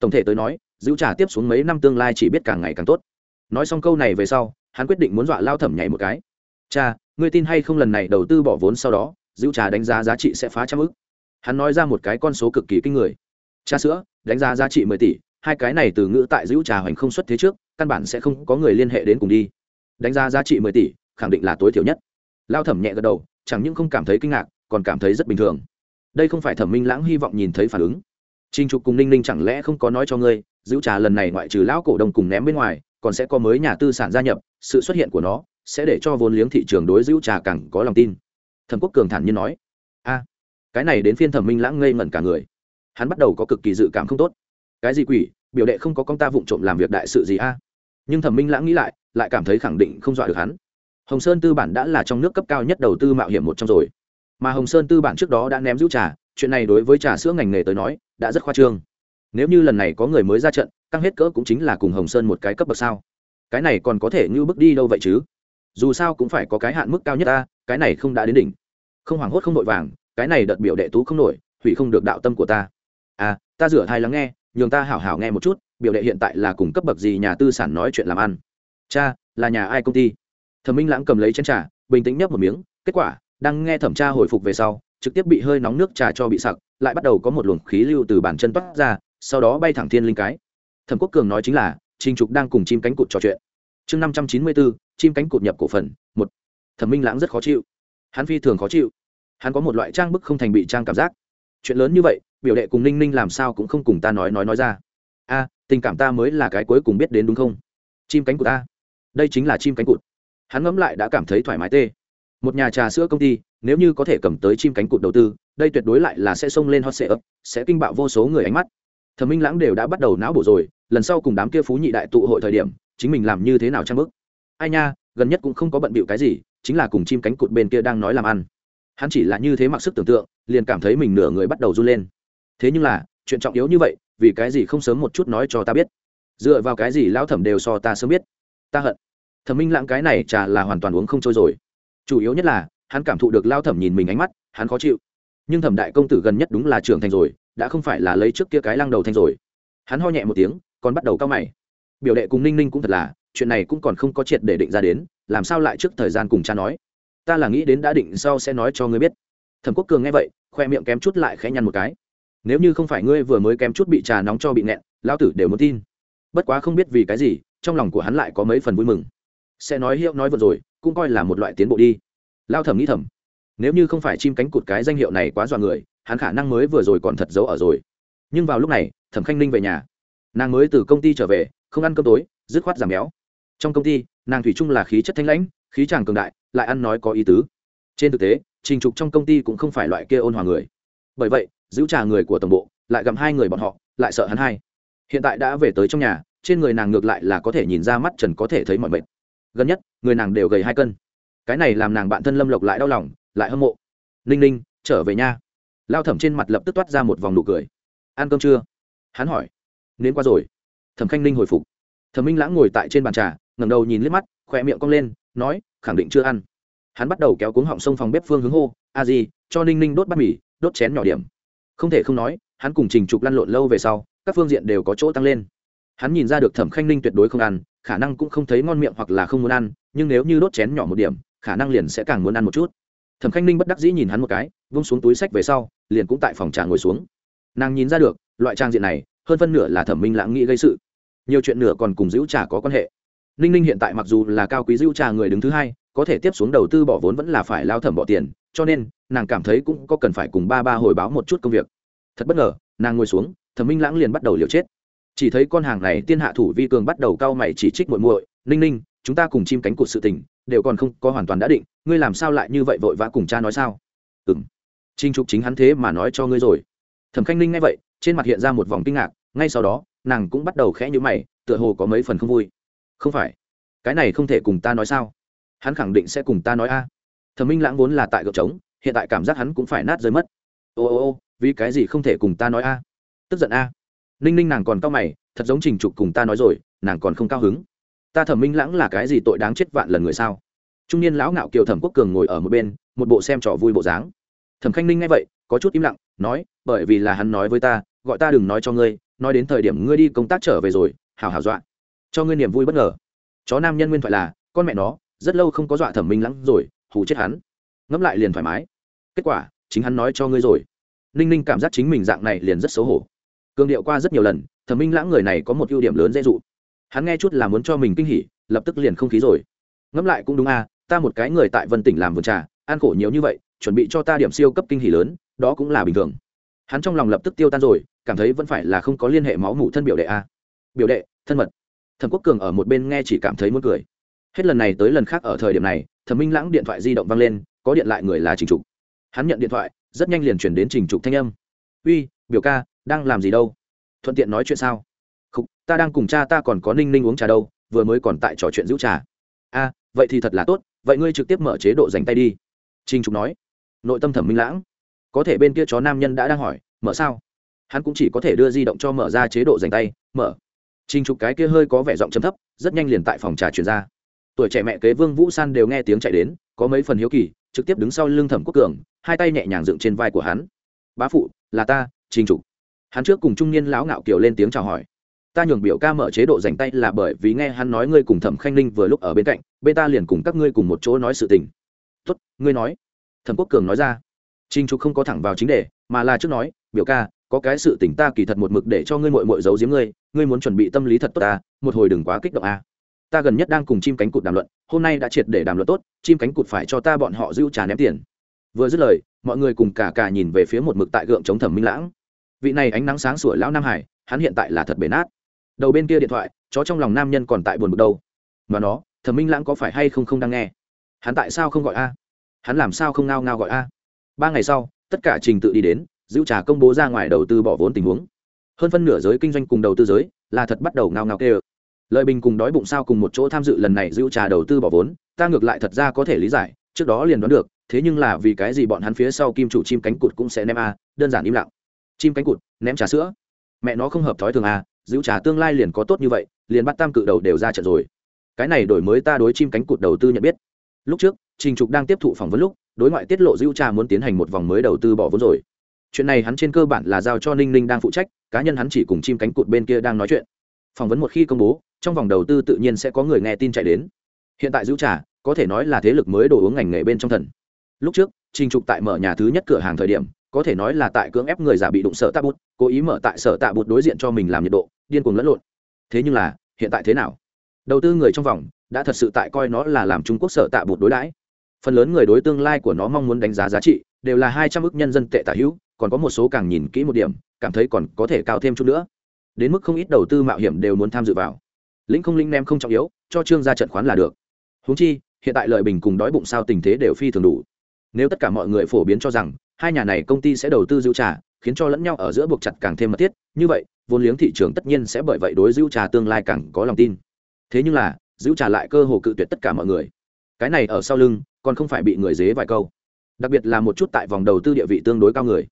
Tổng thể tới nói, giữ trà tiếp xuống mấy năm tương lai chỉ biết càng ngày càng tốt. Nói xong câu này về sau, hắn quyết định muốn dọa lao thẩm nhảy một cái. Cha, ngươi tin hay không lần này đầu tư bỏ vốn sau đó, giữ trà đánh giá giá trị sẽ phá trăm ức? Hắn nói ra một cái con số cực kỳ kinh người. Trà sữa, đánh giá giá trị mười tỷ, hai cái này từ ngữ tại giữ trà hoành không xuất thế trước, căn bản sẽ không có người liên hệ đến cùng đi đánh giá giá trị mười tỷ, khẳng định là tối thiểu nhất. Lao thẩm nhẹ gật đầu, chẳng những không cảm thấy kinh ngạc, còn cảm thấy rất bình thường. Đây không phải thẩm minh lãng hy vọng nhìn thấy phản ứng. Trinh trục cùng ninh ninh chẳng lẽ không có nói cho ngươi, giữ trà lần này ngoại trừ lão cổ đông cùng ném bên ngoài, còn sẽ có mới nhà tư sản gia nhập, sự xuất hiện của nó sẽ để cho vốn liếng thị trường đối giữ trà càng có lòng tin. Thẩm quốc cường thản nhiên nói. A, cái này đến phiên thẩm minh lãng ngây ngẩn cả người. Hắn bắt đầu có cực kỳ dự cảm không tốt. Cái gì quỷ, biểu đệ không có con ta vụng trộm làm việc đại sự gì a? Nhưng thẩm minh lãng nghĩ lại lại cảm thấy khẳng định không dọa được hắn. Hồng sơn tư bản đã là trong nước cấp cao nhất đầu tư mạo hiểm một trong rồi. Mà hồng sơn tư bản trước đó đã ném giữ trà, chuyện này đối với trà sữa ngành nghề tới nói, đã rất khoa trương. Nếu như lần này có người mới ra trận tăng hết cỡ cũng chính là cùng hồng sơn một cái cấp bậc sao. Cái này còn có thể như bước đi đâu vậy chứ? Dù sao cũng phải có cái hạn mức cao nhất ta, cái này không đã đến đỉnh. Không hoảng hốt không vội vàng, cái này đợt biểu đệ tú không nổi, hủy không được đạo tâm của ta. À ta rửa thai lắng nghe, nhường ta hảo hảo nghe một chút, biểu đệ hiện tại là cùng cấp bậc gì nhà tư sản nói chuyện làm ăn cha, là nhà ai công ty? Thẩm minh lãng cầm lấy chén trà, bình tĩnh nhấp một miếng, kết quả, đang nghe thẩm tra hồi phục về sau, trực tiếp bị hơi nóng nước trà cho bị sặc, lại bắt đầu có một luồng khí lưu từ bàn chân toát ra, sau đó bay thẳng thiên linh cái. Thẩm quốc cường nói chính là, trình trục đang cùng chim cánh cụt trò chuyện. Chương năm trăm chín mươi bốn chim cánh cụt nhập cổ phần, một. Thẩm minh lãng rất khó chịu. Hắn phi thường khó chịu. Hắn có một loại trang bức không thành bị trang cảm giác. Chuyện lớn như vậy, biểu đệ cùng ninh ninh làm sao cũng không cùng ta nói nói nói ra. A, tình cảm ta mới là cái cuối cùng biết đến đúng không? Chim cánh của ta đây chính là chim cánh cụt. Hắn ngẫm lại đã cảm thấy thoải mái tê. Một nhà trà sữa công ty, nếu như có thể cầm tới chim cánh cụt đầu tư, đây tuyệt đối lại là sẽ xông lên hot sệ ấp sẽ kinh bạo vô số người ánh mắt. Thẩm minh lãng đều đã bắt đầu não bổ rồi, lần sau cùng đám kia phú nhị đại tụ hội thời điểm, chính mình làm như thế nào trang bức? Ai nha, gần nhất cũng không có bận bịu cái gì, chính là cùng chim cánh cụt bên kia đang nói làm ăn. Hắn chỉ là như thế mặc sức tưởng tượng, liền cảm thấy mình nửa người bắt đầu run lên. Thế nhưng là, chuyện trọng yếu như vậy, vì cái gì không sớm một chút nói cho ta biết? Dựa vào cái gì lão thẩm đều so ta sớm biết? Ta hận. Thẩm minh lãng cái này trà là hoàn toàn uống không trôi rồi. Chủ yếu nhất là, hắn cảm thụ được lao thẩm nhìn mình ánh mắt, hắn khó chịu. Nhưng thẩm đại công tử gần nhất đúng là trưởng thành rồi, đã không phải là lấy trước kia cái lăng đầu thành rồi. Hắn ho nhẹ một tiếng, còn bắt đầu cao mày. Biểu đệ cùng ninh ninh cũng thật là, chuyện này cũng còn không có triệt để định ra đến, làm sao lại trước thời gian cùng cha nói? Ta là nghĩ đến đã định sau sẽ nói cho ngươi biết. Thẩm quốc cường nghe vậy, khoe miệng kém chút lại khẽ nhăn một cái. Nếu như không phải ngươi vừa mới kém chút bị trà nóng cho bị nghẹn lao tử đều muốn tin. Bất quá không biết vì cái gì trong lòng của hắn lại có mấy phần vui mừng. Sẽ nói hiệu nói vừa rồi, cũng coi là một loại tiến bộ đi. Lao thẩm nghĩ thầm, nếu như không phải chim cánh cụt cái danh hiệu này quá dọa người, hắn khả năng mới vừa rồi còn thật giấu ở rồi. Nhưng vào lúc này, thẩm khanh ninh về nhà. Nàng mới từ công ty trở về, không ăn cơm tối, dứt khoát giảm béo. Trong công ty, nàng thủy chung là khí chất thanh lãnh, khí tràng cường đại, lại ăn nói có ý tứ. Trên thực tế, trình trục trong công ty cũng không phải loại kia ôn hòa người. Bởi vậy, giữ trà người của tổng bộ, lại gặm hai người bọn họ, lại sợ hắn hai. Hiện tại đã về tới trong nhà trên người nàng ngược lại là có thể nhìn ra mắt trần có thể thấy mọi bệnh gần nhất, người nàng đều gầy hai cân. Cái này làm nàng bạn thân lâm lộc lại đau lòng, lại hâm mộ. Ninh ninh, trở về nha. Lao thẩm trên mặt lập tức toát ra một vòng nụ cười. Ăn cơm chưa? Hắn hỏi. Nến qua rồi. Thẩm khanh ninh hồi phục. Thẩm minh lãng ngồi tại trên bàn trà, ngẩng đầu nhìn liếc mắt khỏe miệng cong lên, nói, khẳng định chưa ăn. Hắn bắt đầu kéo cuống họng sông phòng bếp phương hướng hô, a gì cho ninh ninh đốt bát mì, đốt chén nhỏ điểm. Không thể không nói, hắn cùng trình trục lăn lộn lâu về sau, các phương diện đều có chỗ tăng lên hắn nhìn ra được thẩm khanh ninh tuyệt đối không ăn, khả năng cũng không thấy ngon miệng hoặc là không muốn ăn, nhưng nếu như đốt chén nhỏ một điểm, khả năng liền sẽ càng muốn ăn một chút. Thẩm khanh ninh bất đắc dĩ nhìn hắn một cái, vung xuống túi sách về sau, liền cũng tại phòng trà ngồi xuống. Nàng nhìn ra được, loại trang diện này, hơn phân nửa là thẩm minh lãng nghĩ gây sự. Nhiều chuyện nửa còn cùng giữ trà có quan hệ. Ninh ninh hiện tại mặc dù là cao quý giữ trà người đứng thứ hai, có thể tiếp xuống đầu tư bỏ vốn vẫn là phải lao thẩm bỏ tiền, cho nên, nàng cảm thấy cũng có cần phải cùng ba ba hồi báo một chút công việc. Thật bất ngờ, nàng ngồi xuống, thẩm minh lãng liền bắt đầu liều chết chỉ thấy con hàng này tiên hạ thủ vi cường bắt đầu cau mày chỉ trích muội muội, ninh ninh, chúng ta cùng chim cánh cụt sự tình, đều còn không có hoàn toàn đã định, ngươi làm sao lại như vậy vội vã cùng cha nói sao? Ừ m trinh trục chính hắn thế mà nói cho ngươi rồi. Thẩm khanh ninh nghe vậy, trên mặt hiện ra một vòng kinh ngạc, ngay sau đó, nàng cũng bắt đầu khẽ nhữ mày, tựa hồ có mấy phần không vui. Không phải, cái này không thể cùng ta nói sao? Hắn khẳng định sẽ cùng ta nói a. Thẩm minh lãng vốn là tại gợp trống, hiện tại cảm giác hắn cũng phải nát rơi mất. Ô ô ô, vì cái gì không thể cùng ta nói a? Tức giận a ninh ninh nàng còn cao mày, thật giống trình trục cùng ta nói rồi, nàng còn không cao hứng. Ta thẩm minh lãng là cái gì tội đáng chết vạn lần người sao? Trung niên lão ngạo kiều thẩm quốc cường ngồi ở một bên, một bộ xem trò vui bộ dáng. Thẩm khanh ninh nghe vậy, có chút im lặng, nói, bởi vì là hắn nói với ta, gọi ta đừng nói cho ngươi, nói đến thời điểm ngươi đi công tác trở về rồi hào hào dọa, cho ngươi niềm vui bất ngờ. Chó nam nhân nguyên thoại là, con mẹ nó, rất lâu không có dọa thẩm minh lắng rồi, hù chết hắn. Ngẫm lại liền thoải mái. Kết quả, chính hắn nói cho ngươi rồi. Ninh ninh cảm giác chính mình dạng này liền rất xấu hổ cường điệu qua rất nhiều lần, thẩm minh lãng người này có một ưu điểm lớn dễ dụ. Hắn nghe chút là muốn cho mình kinh hỉ, lập tức liền không khí rồi. Ngẫm lại cũng đúng à ta một cái người tại vân tỉnh làm vườn trà, ăn khổ nhiều như vậy, chuẩn bị cho ta điểm siêu cấp kinh hỉ lớn, đó cũng là bình thường. Hắn trong lòng lập tức tiêu tan rồi, cảm thấy vẫn phải là không có liên hệ máu mủ thân biểu đệ a biểu đệ, thân mật. Thẩm quốc cường ở một bên nghe chỉ cảm thấy muốn cười. Hết lần này tới lần khác ở thời điểm này, thẩm minh lãng điện thoại di động vang lên, có điện lại người là trình trục. Hắn nhận điện thoại, rất nhanh liền chuyển đến trình trục thanh âm uy, biểu ca, đang làm gì đâu? Thuận tiện nói chuyện sao? Không ta đang cùng cha ta còn có ninh ninh uống trà đâu, vừa mới còn tại trò chuyện giữ trà. A, vậy thì thật là tốt, vậy ngươi trực tiếp mở chế độ dành tay đi. Trình trục nói. Nội tâm thẩm minh lãng. Có thể bên kia chó nam nhân đã đang hỏi, mở sao? Hắn cũng chỉ có thể đưa di động cho mở ra chế độ dành tay, mở. Trình trục cái kia hơi có vẻ giọng chấm thấp, rất nhanh liền tại phòng trà chuyển ra. Tuổi trẻ mẹ kế vương vũ san đều nghe tiếng chạy đến, có mấy phần hiếu kỳ, trực tiếp đứng sau lưng thẩm quốc cường, hai tay nhẹ nhàng dựng trên vai của hắn. Bá phụ là ta, trình trục. Hắn trước cùng trung niên lão ngạo kiều lên tiếng chào hỏi. Ta nhường biểu ca mở chế độ dành tay là bởi vì nghe hắn nói ngươi cùng thẩm khanh ninh vừa lúc ở bên cạnh, bên ta liền cùng các ngươi cùng một chỗ nói sự tình. Tốt, ngươi nói. Thẩm quốc cường nói ra. Trình trục không có thẳng vào chính đề, mà là trước nói, biểu ca, có cái sự tình ta kỳ thật một mực để cho ngươi mội mội giấu giếm ngươi ngươi muốn chuẩn bị tâm lý thật tốt ta, một hồi đừng quá kích động a. Ta gần nhất đang cùng chim cánh cụt đàm luận, hôm nay đã triệt để đàm luận tốt, chim cánh cụt phải cho ta bọn họ giữ trà ném tiền. Vừa dứt lời mọi người cùng cả cả nhìn về phía một mực tại gượng chống thẩm minh lãng. Vị này ánh nắng sáng sủa lão nam hải, hắn hiện tại là thật bể nát. Đầu bên kia điện thoại, chó trong lòng nam nhân còn tại buồn bực đâu. Mà nó, thẩm minh lãng có phải hay không không đang nghe? Hắn tại sao không gọi a? Hắn làm sao không ngao ngao gọi a? Ba ngày sau, tất cả trình tự đi đến, giữ trà công bố ra ngoài đầu tư bỏ vốn tình huống. Hơn phân nửa giới kinh doanh cùng đầu tư giới là thật bắt đầu ngao ngao kê lợi bình cùng đói bụng sao cùng một chỗ tham dự lần này giữ trà đầu tư bỏ vốn, ta ngược lại thật ra có thể lý giải, trước đó liền đoán được thế nhưng là vì cái gì bọn hắn phía sau kim chủ chim cánh cụt cũng sẽ ném a, đơn giản im lặng. Chim cánh cụt, ném trà sữa. Mẹ nó không hợp thói thường a, giữ trà tương lai liền có tốt như vậy, liền bắt tam cự đầu đều ra trận rồi. Cái này đổi mới ta đối chim cánh cụt đầu tư nhận biết. Lúc trước, trình trục đang tiếp thụ phỏng vấn lúc, đối ngoại tiết lộ giữ trà muốn tiến hành một vòng mới đầu tư bỏ vốn rồi. Chuyện này hắn trên cơ bản là giao cho ninh ninh đang phụ trách, cá nhân hắn chỉ cùng chim cánh cụt bên kia đang nói chuyện. Phỏng vấn một khi công bố, trong vòng đầu tư tự nhiên sẽ có người nghe tin chạy đến. Hiện tại giữ trà, có thể nói là thế lực mới đồ uống ngành nghề bên trong thần lúc trước, trình trục tại mở nhà thứ nhất cửa hàng thời điểm, có thể nói là tại cưỡng ép người giả bị đụng sở tạ bút cố ý mở tại sở tạ bút đối diện cho mình làm nhiệt độ, điên cuồng lẫn lộn. Thế nhưng là, hiện tại thế nào? Đầu tư người trong vòng, đã thật sự tại coi nó là làm trung quốc sở tạ bút đối đãi. Phần lớn người đối tương lai của nó mong muốn đánh giá giá trị, đều là hai trăm ước nhân dân tệ tả hữu, còn có một số càng nhìn kỹ một điểm, cảm thấy còn có thể cao thêm chút nữa. Đến mức không ít đầu tư mạo hiểm đều muốn tham dự vào. Lĩnh không linh nem không trọng yếu, cho trương ra trận khoán là được. Húng chi, hiện tại lợi bình cùng đói bụng sao tình thế đều phi thường đủ nếu tất cả mọi người phổ biến cho rằng hai nhà này công ty sẽ đầu tư dữ trà, khiến cho lẫn nhau ở giữa buộc chặt càng thêm mật thiết, như vậy, vốn liếng thị trường tất nhiên sẽ bởi vậy đối dữ trà tương lai càng có lòng tin. Thế nhưng là dữ trà lại cơ hồ cự tuyệt tất cả mọi người. Cái này ở sau lưng, còn không phải bị người dế vài câu. Đặc biệt là một chút tại vòng đầu tư địa vị tương đối cao người.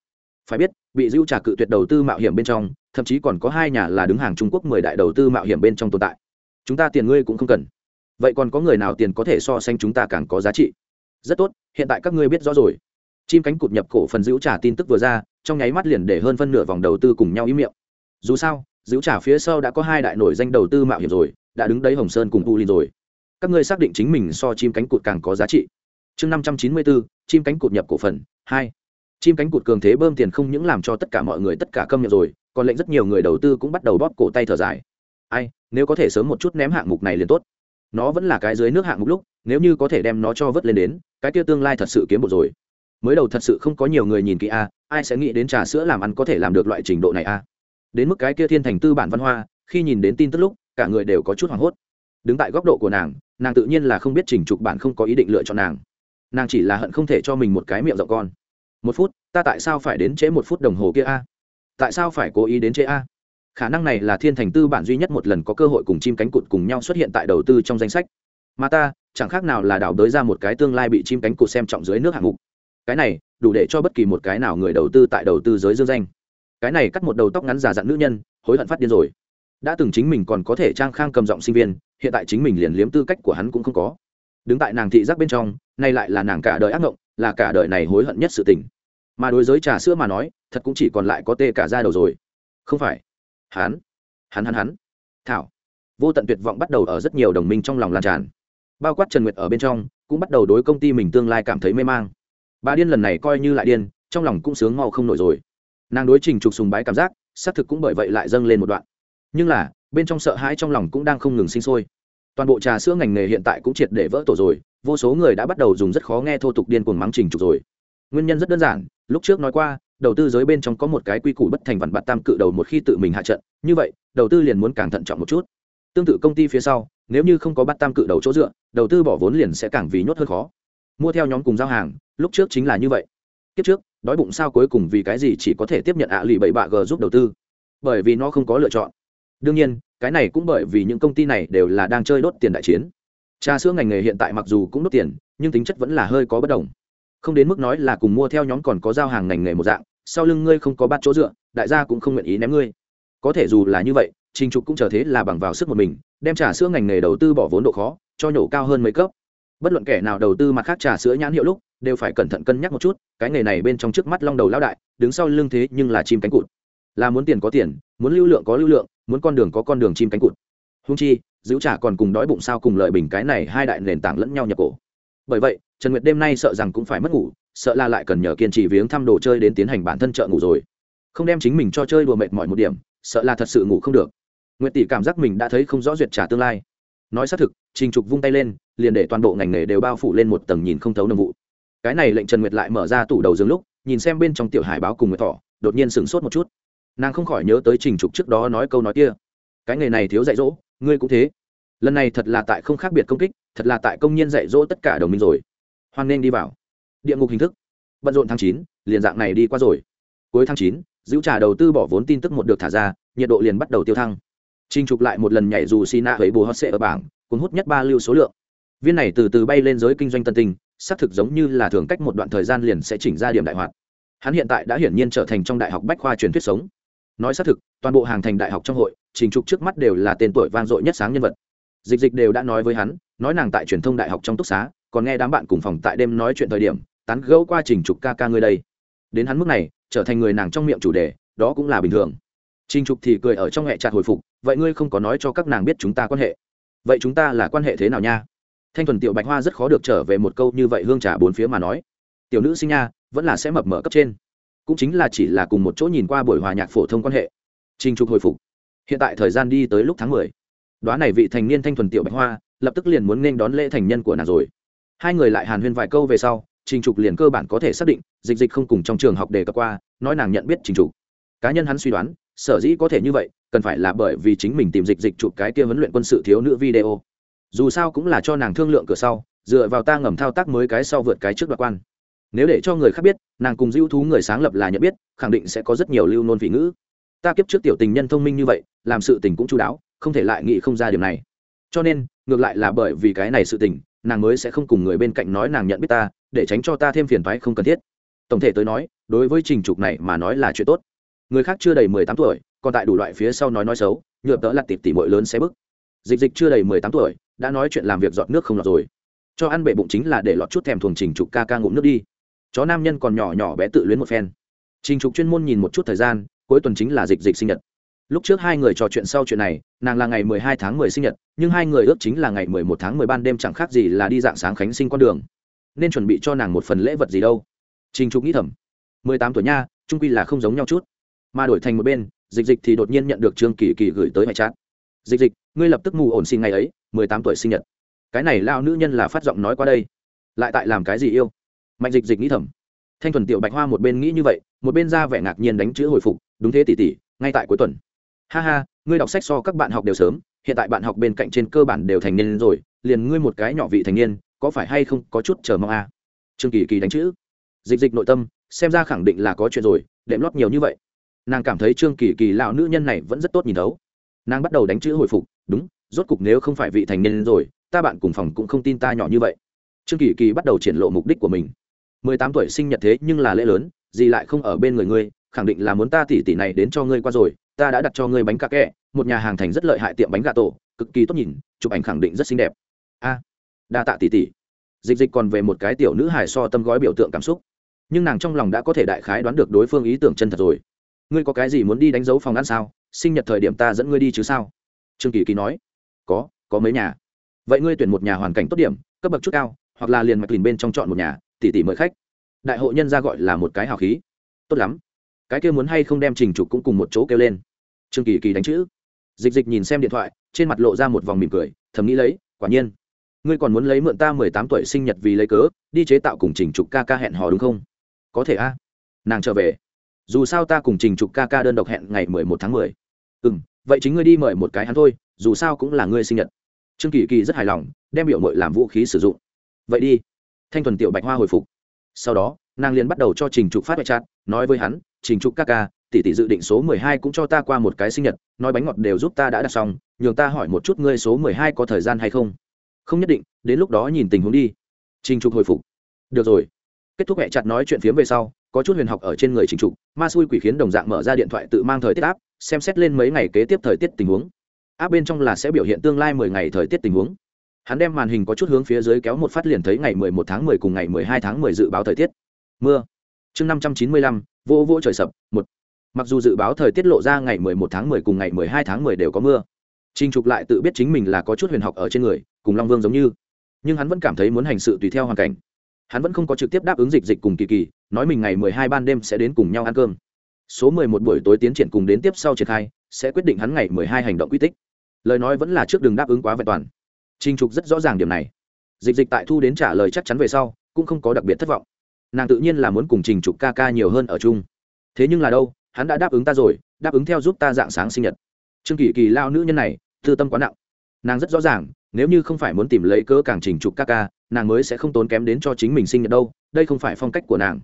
Phải biết, bị dữ trà cự tuyệt đầu tư mạo hiểm bên trong, thậm chí còn có hai nhà là đứng hàng trung quốc mười đại đầu tư mạo hiểm bên trong tồn tại. Chúng ta tiền ngươi cũng không cần. Vậy còn có người nào tiền có thể so sánh chúng ta càng có giá trị? Rất tốt, hiện tại các ngươi biết rõ rồi. Chim cánh cụt nhập cổ phần giữ trả tin tức vừa ra, trong nháy mắt liền để hơn phân nửa vòng đầu tư cùng nhau ý miệng. Dù sao, giữ trả phía sau đã có hai đại nổi danh đầu tư mạo hiểm rồi, đã đứng đấy hồng sơn cùng tu linh rồi. Các ngươi xác định chính mình so chim cánh cụt càng có giá trị. Chương năm trăm chín mươi bốn chim cánh cụt nhập cổ phần, hai. Chim cánh cụt cường thế bơm tiền không những làm cho tất cả mọi người tất cả câm nhập rồi, còn lệnh rất nhiều người đầu tư cũng bắt đầu bóp cổ tay thở dài. Ai, nếu có thể sớm một chút ném hạng mục này liền tốt nó vẫn là cái dưới nước hạng mục lúc, nếu như có thể đem nó cho vớt lên đến, cái kia tương lai thật sự kiếm một rồi. Mới đầu thật sự không có nhiều người nhìn kỹ a, ai sẽ nghĩ đến trà sữa làm ăn có thể làm được loại trình độ này a? Đến mức cái kia thiên thành tư bản văn hoa, khi nhìn đến tin tức lúc, cả người đều có chút hoảng hốt. Đứng tại góc độ của nàng nàng tự nhiên là không biết trình trục bản không có ý định lựa chọn nàng. Nàng chỉ là hận không thể cho mình một cái miệng rộng con. Một phút, ta tại sao phải đến trễ một phút đồng hồ kia a? Tại sao phải cố ý đến trễ a? Khả năng này là thiên thành tư bản duy nhất một lần có cơ hội cùng chim cánh cụt cùng nhau xuất hiện tại đầu tư trong danh sách. Mà ta, chẳng khác nào là đào đới ra một cái tương lai bị chim cánh cụt xem trọng dưới nước hạng mục. Cái này, đủ để cho bất kỳ một cái nào người đầu tư tại đầu tư giới dương danh. Cái này cắt một đầu tóc ngắn giả dặn nữ nhân, hối hận phát điên rồi. Đã từng chính mình còn có thể trang khang cầm giọng sinh viên, hiện tại chính mình liền liếm tư cách của hắn cũng không có. Đứng tại nàng thị giác bên trong, nay lại là nàng cả đời ác mộng, là cả đời này hối hận nhất sự tình. Mà đối giới trà sữa mà nói, thật cũng chỉ còn lại có tê cả ra đầu rồi. Không phải hắn hắn hắn hắn. Thảo. Vô tận tuyệt vọng bắt đầu ở rất nhiều đồng minh trong lòng lan tràn. Bao quát trần nguyệt ở bên trong, cũng bắt đầu đối công ty mình tương lai cảm thấy mê mang. Bà điên lần này coi như lại điên, trong lòng cũng sướng mau không nổi rồi. Nàng đối trình trục sùng bái cảm giác, xác thực cũng bởi vậy lại dâng lên một đoạn. Nhưng là, bên trong sợ hãi trong lòng cũng đang không ngừng sinh sôi. Toàn bộ trà sữa ngành nghề hiện tại cũng triệt để vỡ tổ rồi, vô số người đã bắt đầu dùng rất khó nghe thô tục điên cuồng mắng trình trục rồi. Nguyên nhân rất đơn giản, lúc trước nói qua đầu tư giới bên trong có một cái quy củ bất thành vạn bạt tam cự đầu một khi tự mình hạ trận, như vậy, đầu tư liền muốn càng thận trọng một chút. Tương tự công ty phía sau, nếu như không có bắt tam cự đầu chỗ dựa, đầu tư bỏ vốn liền sẽ càng vì nhốt hơn khó. Mua theo nhóm cùng giao hàng, lúc trước chính là như vậy. Kiếp trước, đói bụng sao cuối cùng vì cái gì chỉ có thể tiếp nhận ạ à lì bậy bạ g giúp đầu tư? Bởi vì nó không có lựa chọn. Đương nhiên, cái này cũng bởi vì những công ty này đều là đang chơi đốt tiền đại chiến. Trà sữa ngành nghề hiện tại mặc dù cũng đốt tiền, nhưng tính chất vẫn là hơi có bất đồng không đến mức nói là cùng mua theo nhóm còn có giao hàng ngành nghề một dạng, sau lưng ngươi không có bắt chỗ dựa, đại gia cũng không nguyện ý ném ngươi. Có thể dù là như vậy, trình trục cũng chờ thế là bằng vào sức một mình, đem trà sữa ngành nghề đầu tư bỏ vốn độ khó, cho nhổ cao hơn mấy cấp. Bất luận kẻ nào đầu tư mặt khác trà sữa nhãn hiệu lúc, đều phải cẩn thận cân nhắc một chút, cái nghề này bên trong trước mắt long đầu lão đại, đứng sau lưng thế nhưng là chim cánh cụt. Là muốn tiền có tiền, muốn lưu lượng có lưu lượng, muốn con đường có con đường chim cánh cụt. Hung chi, giữ trả còn cùng đói bụng sao cùng lợi bình cái này hai đại nền tảng lẫn nhau nhập cổ bởi vậy, trần nguyệt đêm nay sợ rằng cũng phải mất ngủ, sợ là lại cần nhờ kiên trì viếng thăm đồ chơi đến tiến hành bản thân chợ ngủ rồi. Không đem chính mình cho chơi đùa mệt mỏi một điểm, sợ là thật sự ngủ không được. Nguyệt tỷ cảm giác mình đã thấy không rõ duyệt trả tương lai. Nói xác thực, trình trục vung tay lên, liền để toàn bộ ngành nghề đều bao phủ lên một tầng nhìn không thấu nồng vụ. Cái này lệnh trần nguyệt lại mở ra tủ đầu giường lúc, nhìn xem bên trong tiểu hải báo cùng nguyệt thỏ đột nhiên sửng sốt một chút. Nàng không khỏi nhớ tới trình trục trước đó nói câu nói kia. Cái nghề này thiếu dạy dỗ, ngươi cũng thế lần này thật là tại không khác biệt công kích thật là tại công nhân dạy dỗ tất cả đồng minh rồi hoan nên đi vào địa ngục hình thức bận rộn tháng chín liền dạng này đi qua rồi cuối tháng chín giữ trả đầu tư bỏ vốn tin tức một được thả ra nhiệt độ liền bắt đầu tiêu thăng Trình trục lại một lần nhảy dù Sina với bù hot sẽ ở bảng, cuốn hút nhất ba lưu số lượng. Viên này từ từ bay lên giới kinh doanh tân tình, xác thực giống như là thường cách một đoạn thời gian liền sẽ chỉnh ra điểm đại hoạt. Hắn hiện tại đã hiển nhiên trở thành trong đại học bách khoa truyền thuyết sống. Nói xác thực, toàn bộ hàng thành đại học trong hội, Trình trục trước mắt đều là tên tuổi vang dội nhất sáng nhân vật. Dịch Dịch đều đã nói với hắn, nói nàng tại truyền thông đại học trong túc xá, còn nghe đám bạn cùng phòng tại đêm nói chuyện thời điểm, tán gẫu qua Trình trục ca ca người đây. Đến hắn mức này, trở thành người nàng trong miệng chủ đề, đó cũng là bình thường. Trình trục thì cười ở trong hệ chặt hồi phục, vậy ngươi không có nói cho các nàng biết chúng ta quan hệ. Vậy chúng ta là quan hệ thế nào nha? Thanh thuần tiểu bạch hoa rất khó được trở về một câu như vậy hương trà bốn phía mà nói. Tiểu nữ sinh nha vẫn là sẽ mập mở cấp trên. Cũng chính là chỉ là cùng một chỗ nhìn qua buổi hòa nhạc phổ thông quan hệ. Trình trục hồi phục. Hiện tại thời gian đi tới lúc tháng mười đoá này vị thành niên thanh thuần tiểu bạch hoa, lập tức liền muốn nên đón lễ thành nhân của nàng rồi. Hai người lại hàn huyên vài câu về sau, trình trục liền cơ bản có thể xác định, dịch dịch không cùng trong trường học đề cập qua, nói nàng nhận biết trình trục. Cá nhân hắn suy đoán, sở dĩ có thể như vậy, cần phải là bởi vì chính mình tìm dịch dịch chụp cái kia huấn luyện quân sự thiếu nữ video. Dù sao cũng là cho nàng thương lượng cửa sau, dựa vào ta ngầm thao tác mới cái sau vượt cái trước đoạt quan. Nếu để cho người khác biết, nàng cùng dữ thú người sáng lập là nhận biết, khẳng định sẽ có rất nhiều lưu nôn vị ngữ. Ta kiếp trước tiểu tình nhân thông minh như vậy, làm sự tình cũng chú đáo không thể lại nghĩ không ra điều này. Cho nên, ngược lại là bởi vì cái này sự tình, nàng mới sẽ không cùng người bên cạnh nói nàng nhận biết ta, để tránh cho ta thêm phiền toái không cần thiết. Tổng thể tới nói, đối với trình trục này mà nói là chuyện tốt. Người khác chưa đầy mười tám tuổi, còn tại đủ loại phía sau nói nói xấu nhược đỡ là tịp tỉ mọi lớn sẽ bức. Dịch dịch chưa đầy mười tám tuổi, đã nói chuyện làm việc dọn nước không lọt rồi. Cho ăn bể bụng chính là để lọt chút thèm thuồng trình trục ca ca ngụm nước đi. Chó nam nhân còn nhỏ nhỏ bé tự luyến một phen. Trình trục chuyên môn nhìn một chút thời gian, cuối tuần chính là dịch dịch sinh nhật lúc trước hai người trò chuyện sau chuyện này, nàng là ngày mười hai tháng mười sinh nhật, nhưng hai người ước chính là ngày mười một tháng mười ban đêm chẳng khác gì là đi dạng sáng khánh sinh con đường. Nên chuẩn bị cho nàng một phần lễ vật gì đâu. Trình trục nghĩ thầm. Mười tám tuổi nha trung quy là không giống nhau chút. Mà đổi thành một bên, dịch dịch thì đột nhiên nhận được trương kỳ kỳ gửi tới hải trát. Dịch dịch, ngươi lập tức mù ổn xin ngày ấy, mười tám tuổi sinh nhật. Cái này lao nữ nhân là phát giọng nói qua đây. Lại tại làm cái gì yêu? Mạnh dịch dịch nghĩ thầm. Thanh thuần tiểu bạch hoa một bên nghĩ như vậy, một bên ra vẻ ngạc nhiên đánh chữ hồi phục, đúng thế tỷ tỷ, ngay tại cuối tuần ha ha, ngươi đọc sách so các bạn học đều sớm, hiện tại bạn học bên cạnh trên cơ bản đều thành niên rồi, liền ngươi một cái nhỏ vị thành niên, có phải hay không có chút chờ mong à? trương kỳ kỳ đánh chữ. Dịch dịch nội tâm, xem ra khẳng định là có chuyện rồi, đệm lót nhiều như vậy. Nàng cảm thấy trương kỳ kỳ lão nữ nhân này vẫn rất tốt nhìn thấu. Nàng bắt đầu đánh chữ hồi phục, đúng, rốt cục nếu không phải vị thành niên rồi, ta bạn cùng phòng cũng không tin ta nhỏ như vậy. Trương kỳ kỳ bắt đầu triển lộ mục đích của mình. Mười tám tuổi sinh nhật thế nhưng là lễ lớn gì lại không ở bên người ngươi, khẳng định là muốn ta tỷ tỷ này đến cho ngươi qua rồi ta đã đặt cho ngươi bánh cà kẹ, một nhà hàng thành rất lợi hại tiệm bánh gà tổ, cực kỳ tốt nhìn, chụp ảnh khẳng định rất xinh đẹp. A, đa tạ tỷ tỷ. Dịch dịch còn về một cái tiểu nữ hài so tâm gói biểu tượng cảm xúc. Nhưng nàng trong lòng đã có thể đại khái đoán được đối phương ý tưởng chân thật rồi. Ngươi có cái gì muốn đi đánh dấu phòng ăn sao? Sinh nhật thời điểm ta dẫn ngươi đi chứ sao? Trương kỳ kỳ nói. Có có mấy nhà. Vậy ngươi tuyển một nhà hoàn cảnh tốt điểm, cấp bậc chút cao, hoặc là liền mạch lìn bên trong chọn một nhà, tỷ tỷ mời khách. Đại hội nhân ra gọi là một cái hào khí. Tốt lắm. Cái kia muốn hay không đem trình trục cũng cùng một chỗ kêu lên trương kỳ kỳ đánh chữ. Dịch dịch nhìn xem điện thoại, trên mặt lộ ra một vòng mỉm cười, thầm nghĩ lấy, quả nhiên. Ngươi còn muốn lấy mượn ta mười tám tuổi sinh nhật vì lấy cớ, đi chế tạo cùng trình trục ca ca hẹn hò đúng không? Có thể a. Nàng trở về. Dù sao ta cùng trình trục ca ca đơn độc hẹn ngày mười một tháng mười. Ừ m vậy chính ngươi đi mời một cái hắn thôi, dù sao cũng là ngươi sinh nhật. Trương kỳ kỳ rất hài lòng, đem biểu mội làm vũ khí sử dụng. Vậy đi. Thanh thuần tiểu bạch hoa hồi phục. Sau đó, nàng liền bắt đầu cho trình trục phát vệ chặt nói với hắn, trình trục ca ca tỷ tỷ dự định số mười hai cũng cho ta qua một cái sinh nhật, nói bánh ngọt đều giúp ta đã đặt xong, nhường ta hỏi một chút ngươi số mười hai có thời gian hay không? Không nhất định, đến lúc đó nhìn tình huống đi. Trình trục hồi phục. Được rồi. Kết thúc mẹ chặt nói chuyện phiếm về sau, có chút huyền học ở trên người trình trục, ma xui quỷ khiến đồng dạng mở ra điện thoại tự mang thời tiết áp, xem xét lên mấy ngày kế tiếp thời tiết tình huống. Áp bên trong là sẽ biểu hiện tương lai mười ngày thời tiết tình huống. Hắn đem màn hình có chút hướng phía dưới kéo một phát liền thấy ngày mười một tháng mười cùng ngày mười hai tháng mười dự báo thời tiết. Mưa. Chương năm trăm chín mươi lăm vô vô trời sập, một mặc dù dự báo thời tiết lộ ra ngày mười một tháng mười cùng ngày mười hai tháng mười đều có mưa Trình Trục lại tự biết chính mình là có chút huyền học ở trên người, cùng Long Vương giống như, nhưng hắn vẫn cảm thấy muốn hành sự tùy theo hoàn cảnh. Hắn vẫn không có trực tiếp đáp ứng dịch dịch cùng Kỳ Kỳ, nói mình ngày mười hai ban đêm sẽ đến cùng nhau ăn cơm. Số mười một buổi tối tiến triển cùng đến tiếp sau triển khai, sẽ quyết định hắn ngày mười hai hành động quy tích. Lời nói vẫn là trước đừng đáp ứng quá vẹn toàn. Trình Trục rất rõ ràng điểm này. Dịch dịch tại thu đến trả lời chắc chắn về sau, cũng không có đặc biệt thất vọng. Nàng tự nhiên là muốn cùng Trình Trục ca ca nhiều hơn ở chung. Thế nhưng là đâu, hắn đã đáp ứng ta rồi, đáp ứng theo giúp ta dạng sáng sinh nhật. Trương kỳ kỳ lao nữ nhân này thư tâm quá nặng. Nàng rất rõ ràng nếu như không phải muốn tìm lấy cớ càng trình trục ca ca nàng mới sẽ không tốn kém đến cho chính mình sinh nhật đâu đây không phải phong cách của nàng.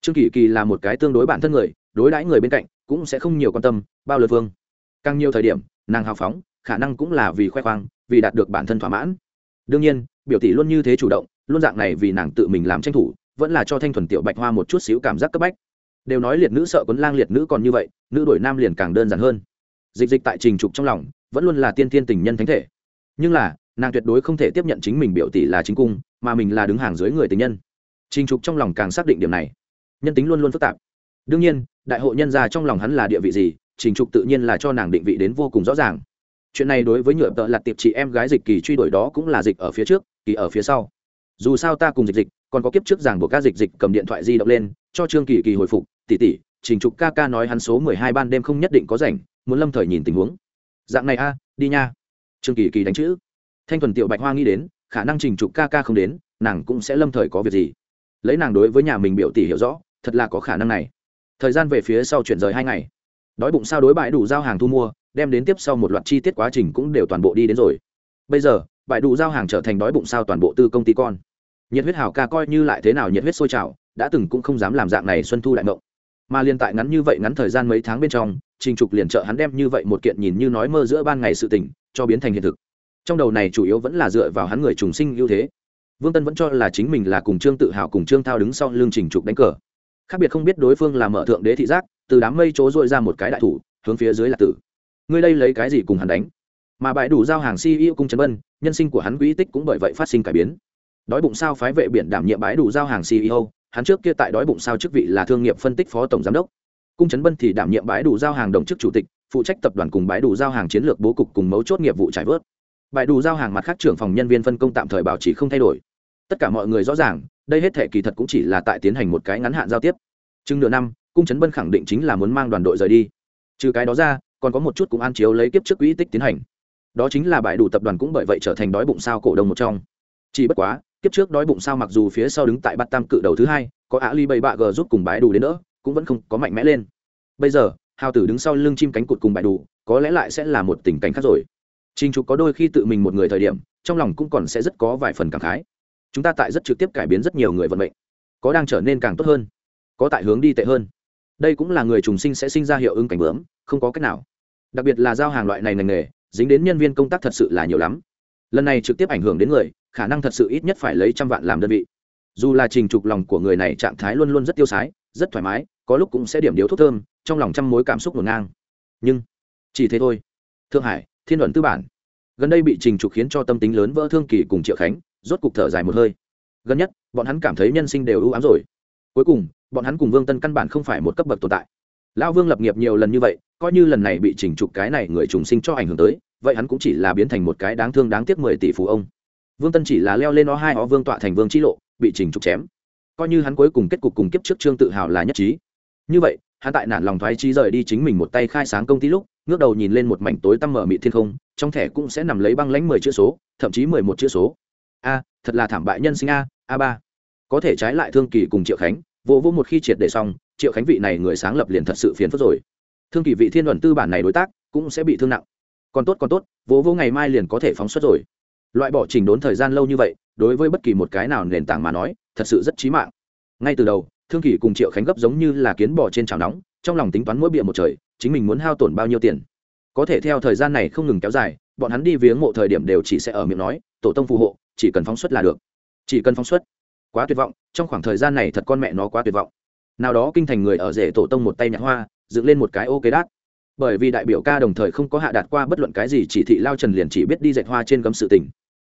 Trương kỳ kỳ là một cái tương đối bản thân người đối đãi người bên cạnh cũng sẽ không nhiều quan tâm bao lượt vương. Càng nhiều thời điểm nàng hào phóng khả năng cũng là vì khoe khoang vì đạt được bản thân thỏa mãn. Đương nhiên biểu tỷ luôn như thế chủ động luôn dạng này vì nàng tự mình làm tranh thủ vẫn là cho thanh thuần tiểu bạch hoa một chút xíu cảm giác cấp bách đều nói liệt nữ sợ quấn lang liệt nữ còn như vậy, nữ đổi nam liền càng đơn giản hơn. Dịch dịch tại trình trục trong lòng, vẫn luôn là tiên tiên tình nhân thánh thể. Nhưng là, nàng tuyệt đối không thể tiếp nhận chính mình biểu tỷ là chính cung, mà mình là đứng hàng dưới người tình nhân. Trình trục trong lòng càng xác định điểm này. Nhân tính luôn luôn phức tạp. Đương nhiên, đại hội nhân gia trong lòng hắn là địa vị gì, trình trục tự nhiên là cho nàng định vị đến vô cùng rõ ràng. Chuyện này đối với nhựa tợ lặt tiệp chị em gái dịch kỳ truy đuổi đó cũng là dịch ở phía trước, kỳ ở phía sau. Dù sao ta cùng dịch dịch, còn có kiếp trước giảng buộc các dịch dịch cầm điện thoại di động lên, cho trương kỳ kỳ hồi phục tỷ tỷ, trình trục ca ca nói hắn số mười hai ban đêm không nhất định có rảnh, muốn lâm thời nhìn tình huống. Dạng này a, đi nha. Trương kỳ kỳ đánh chữ. Thanh thuần tiểu bạch hoa nghĩ đến, khả năng trình trục ca ca không đến, nàng cũng sẽ lâm thời có việc gì. Lấy nàng đối với nhà mình biểu tỷ hiểu rõ, thật là có khả năng này. Thời gian về phía sau chuyển rời hai ngày. Đói bụng sao đối bãi đủ giao hàng thu mua, đem đến tiếp sau một loạt chi tiết quá trình cũng đều toàn bộ đi đến rồi. Bây giờ bãi đủ giao hàng trở thành đói bụng sao toàn bộ tư công ty con. Nhiệt huyết hào ca coi như lại thế nào nhiệt huyết sôi trào, đã từng cũng không dám làm dạng này xuân thu đại mộng mà liên tại ngắn như vậy ngắn thời gian mấy tháng bên trong, trình trục liền trợ hắn đem như vậy một kiện nhìn như nói mơ giữa ban ngày sự tình, cho biến thành hiện thực. Trong đầu này chủ yếu vẫn là dựa vào hắn người trùng sinh ưu thế. Vương tân vẫn cho là chính mình là cùng trương tự hào cùng trương thao đứng sau lưng trình trục đánh cờ. Khác biệt không biết đối phương là mở thượng đế thị giác, từ đám mây chỗ dội ra một cái đại thủ, hướng phía dưới là tử. Ngươi đây lấy cái gì cùng hắn đánh? Mà bãi đủ giao hàng ceo cung trấn bân, nhân sinh của hắn quỹ tích cũng bởi vậy phát sinh cải biến. Đói bụng sao phái vệ biển đảm nhiệm bãi đủ giao hàng ceo hắn trước kia tại đói bụng sao chức vị là thương nghiệp phân tích phó tổng giám đốc. Cung trấn bân thì đảm nhiệm bãi đủ giao hàng đồng chức chủ tịch, phụ trách tập đoàn cùng bãi đủ giao hàng chiến lược bố cục cùng mấu chốt nghiệp vụ trải vớt. Bãi đủ giao hàng mặt khác trưởng phòng nhân viên phân công tạm thời bảo trì không thay đổi. Tất cả mọi người rõ ràng, đây hết thể kỳ thật cũng chỉ là tại tiến hành một cái ngắn hạn giao tiếp. Chừng nửa năm, cung trấn bân khẳng định chính là muốn mang đoàn đội rời đi. Trừ cái đó ra, còn có một chút cũng an chiếu lấy kiếp trước quỹ tích tiến hành. Đó chính là bãi đủ tập đoàn cũng bởi vậy trở thành đói bụng sao cổ đông một trong. Chỉ bất quá kiếp trước đói bụng sao mặc dù phía sau đứng tại bát tam cự đầu thứ hai có Ả ly bầy bạ g giúp cùng bãi đủ đến nữa cũng vẫn không có mạnh mẽ lên bây giờ hào tử đứng sau lưng chim cánh cụt cùng bãi đủ có lẽ lại sẽ là một tình cảnh khác rồi Trình Trục có đôi khi tự mình một người thời điểm, trong lòng cũng còn sẽ rất có vài phần cảm khái. Chúng ta tại rất trực tiếp cải biến rất nhiều người vận mệnh, có đang trở nên càng tốt hơn, có tại hướng đi tệ hơn. Đây cũng là người trùng sinh sẽ sinh ra hiệu ứng cảnh bướm, không có cách nào. Đặc biệt là giao hàng loại này ngành nghề, dính đến nhân viên công tác thật sự là nhiều lắm lần này trực tiếp ảnh hưởng đến người, khả năng thật sự ít nhất phải lấy trăm vạn làm đơn vị. Dù là trình trục lòng của người này trạng thái luôn luôn rất tiêu sái, rất thoải mái, có lúc cũng sẽ điểm điếu thuốc thơm, trong lòng trăm mối cảm xúc ngổn ngang. Nhưng, chỉ thế thôi. Thượng hải, thiên luận tư bản. Gần đây bị trình trục khiến cho tâm tính lớn vỡ thương kỳ cùng triệu khánh, rốt cục thở dài một hơi. Gần nhất, bọn hắn cảm thấy nhân sinh đều ưu ám rồi. Cuối cùng, bọn hắn cùng vương tân căn bản không phải một cấp bậc tồn tại. Lão vương lập nghiệp nhiều lần như vậy coi như lần này bị chỉnh trục cái này người trùng sinh cho ảnh hưởng tới, vậy hắn cũng chỉ là biến thành một cái đáng thương đáng tiếc mười tỷ phú ông. Vương tân chỉ là leo lên nó hai họ vương tọa thành vương chi lộ, bị chỉnh trục chém. Coi như hắn cuối cùng kết cục cùng kiếp trước trương tự hào là nhất trí. Như vậy, hắn tại nản lòng thoái trí rời đi chính mình một tay khai sáng công ty lúc, ngước đầu nhìn lên một mảnh tối tăm mở mị thiên không, trong thẻ cũng sẽ nằm lấy băng lãnh mười chữ số, thậm chí mười một chữ số. A, thật là thảm bại nhân sinh a a ba. Có thể trái lại thương kỳ cùng triệu khánh, vô vô một khi triệt để xong, triệu khánh vị này người sáng lập liền thật sự phiền phức rồi thương kỳ vị thiên luận tư bản này đối tác cũng sẽ bị thương nặng. Còn tốt còn tốt, vô vô ngày mai liền có thể phóng xuất rồi. Loại bỏ trình đốn thời gian lâu như vậy, đối với bất kỳ một cái nào nền tảng mà nói, thật sự rất chí mạng. Ngay từ đầu, thương kỳ cùng triệu khánh gấp giống như là kiến bò trên chảo nóng, trong lòng tính toán mỗi bịa một trời, chính mình muốn hao tổn bao nhiêu tiền. Có thể theo thời gian này không ngừng kéo dài, bọn hắn đi viếng mộ thời điểm đều chỉ sẽ ở miệng nói, tổ tông phù hộ, chỉ cần phóng xuất là được. Chỉ cần phóng xuất. Quá tuyệt vọng, trong khoảng thời gian này thật con mẹ nó quá tuyệt vọng. Nào đó kinh thành người ở rể tổ tông một tay nhã hoa dựng lên một cái ô kế đát. Bởi vì đại biểu ca đồng thời không có hạ đạt qua bất luận cái gì chỉ thị, lao trần liền chỉ biết đi dạy hoa trên gấm sự tình.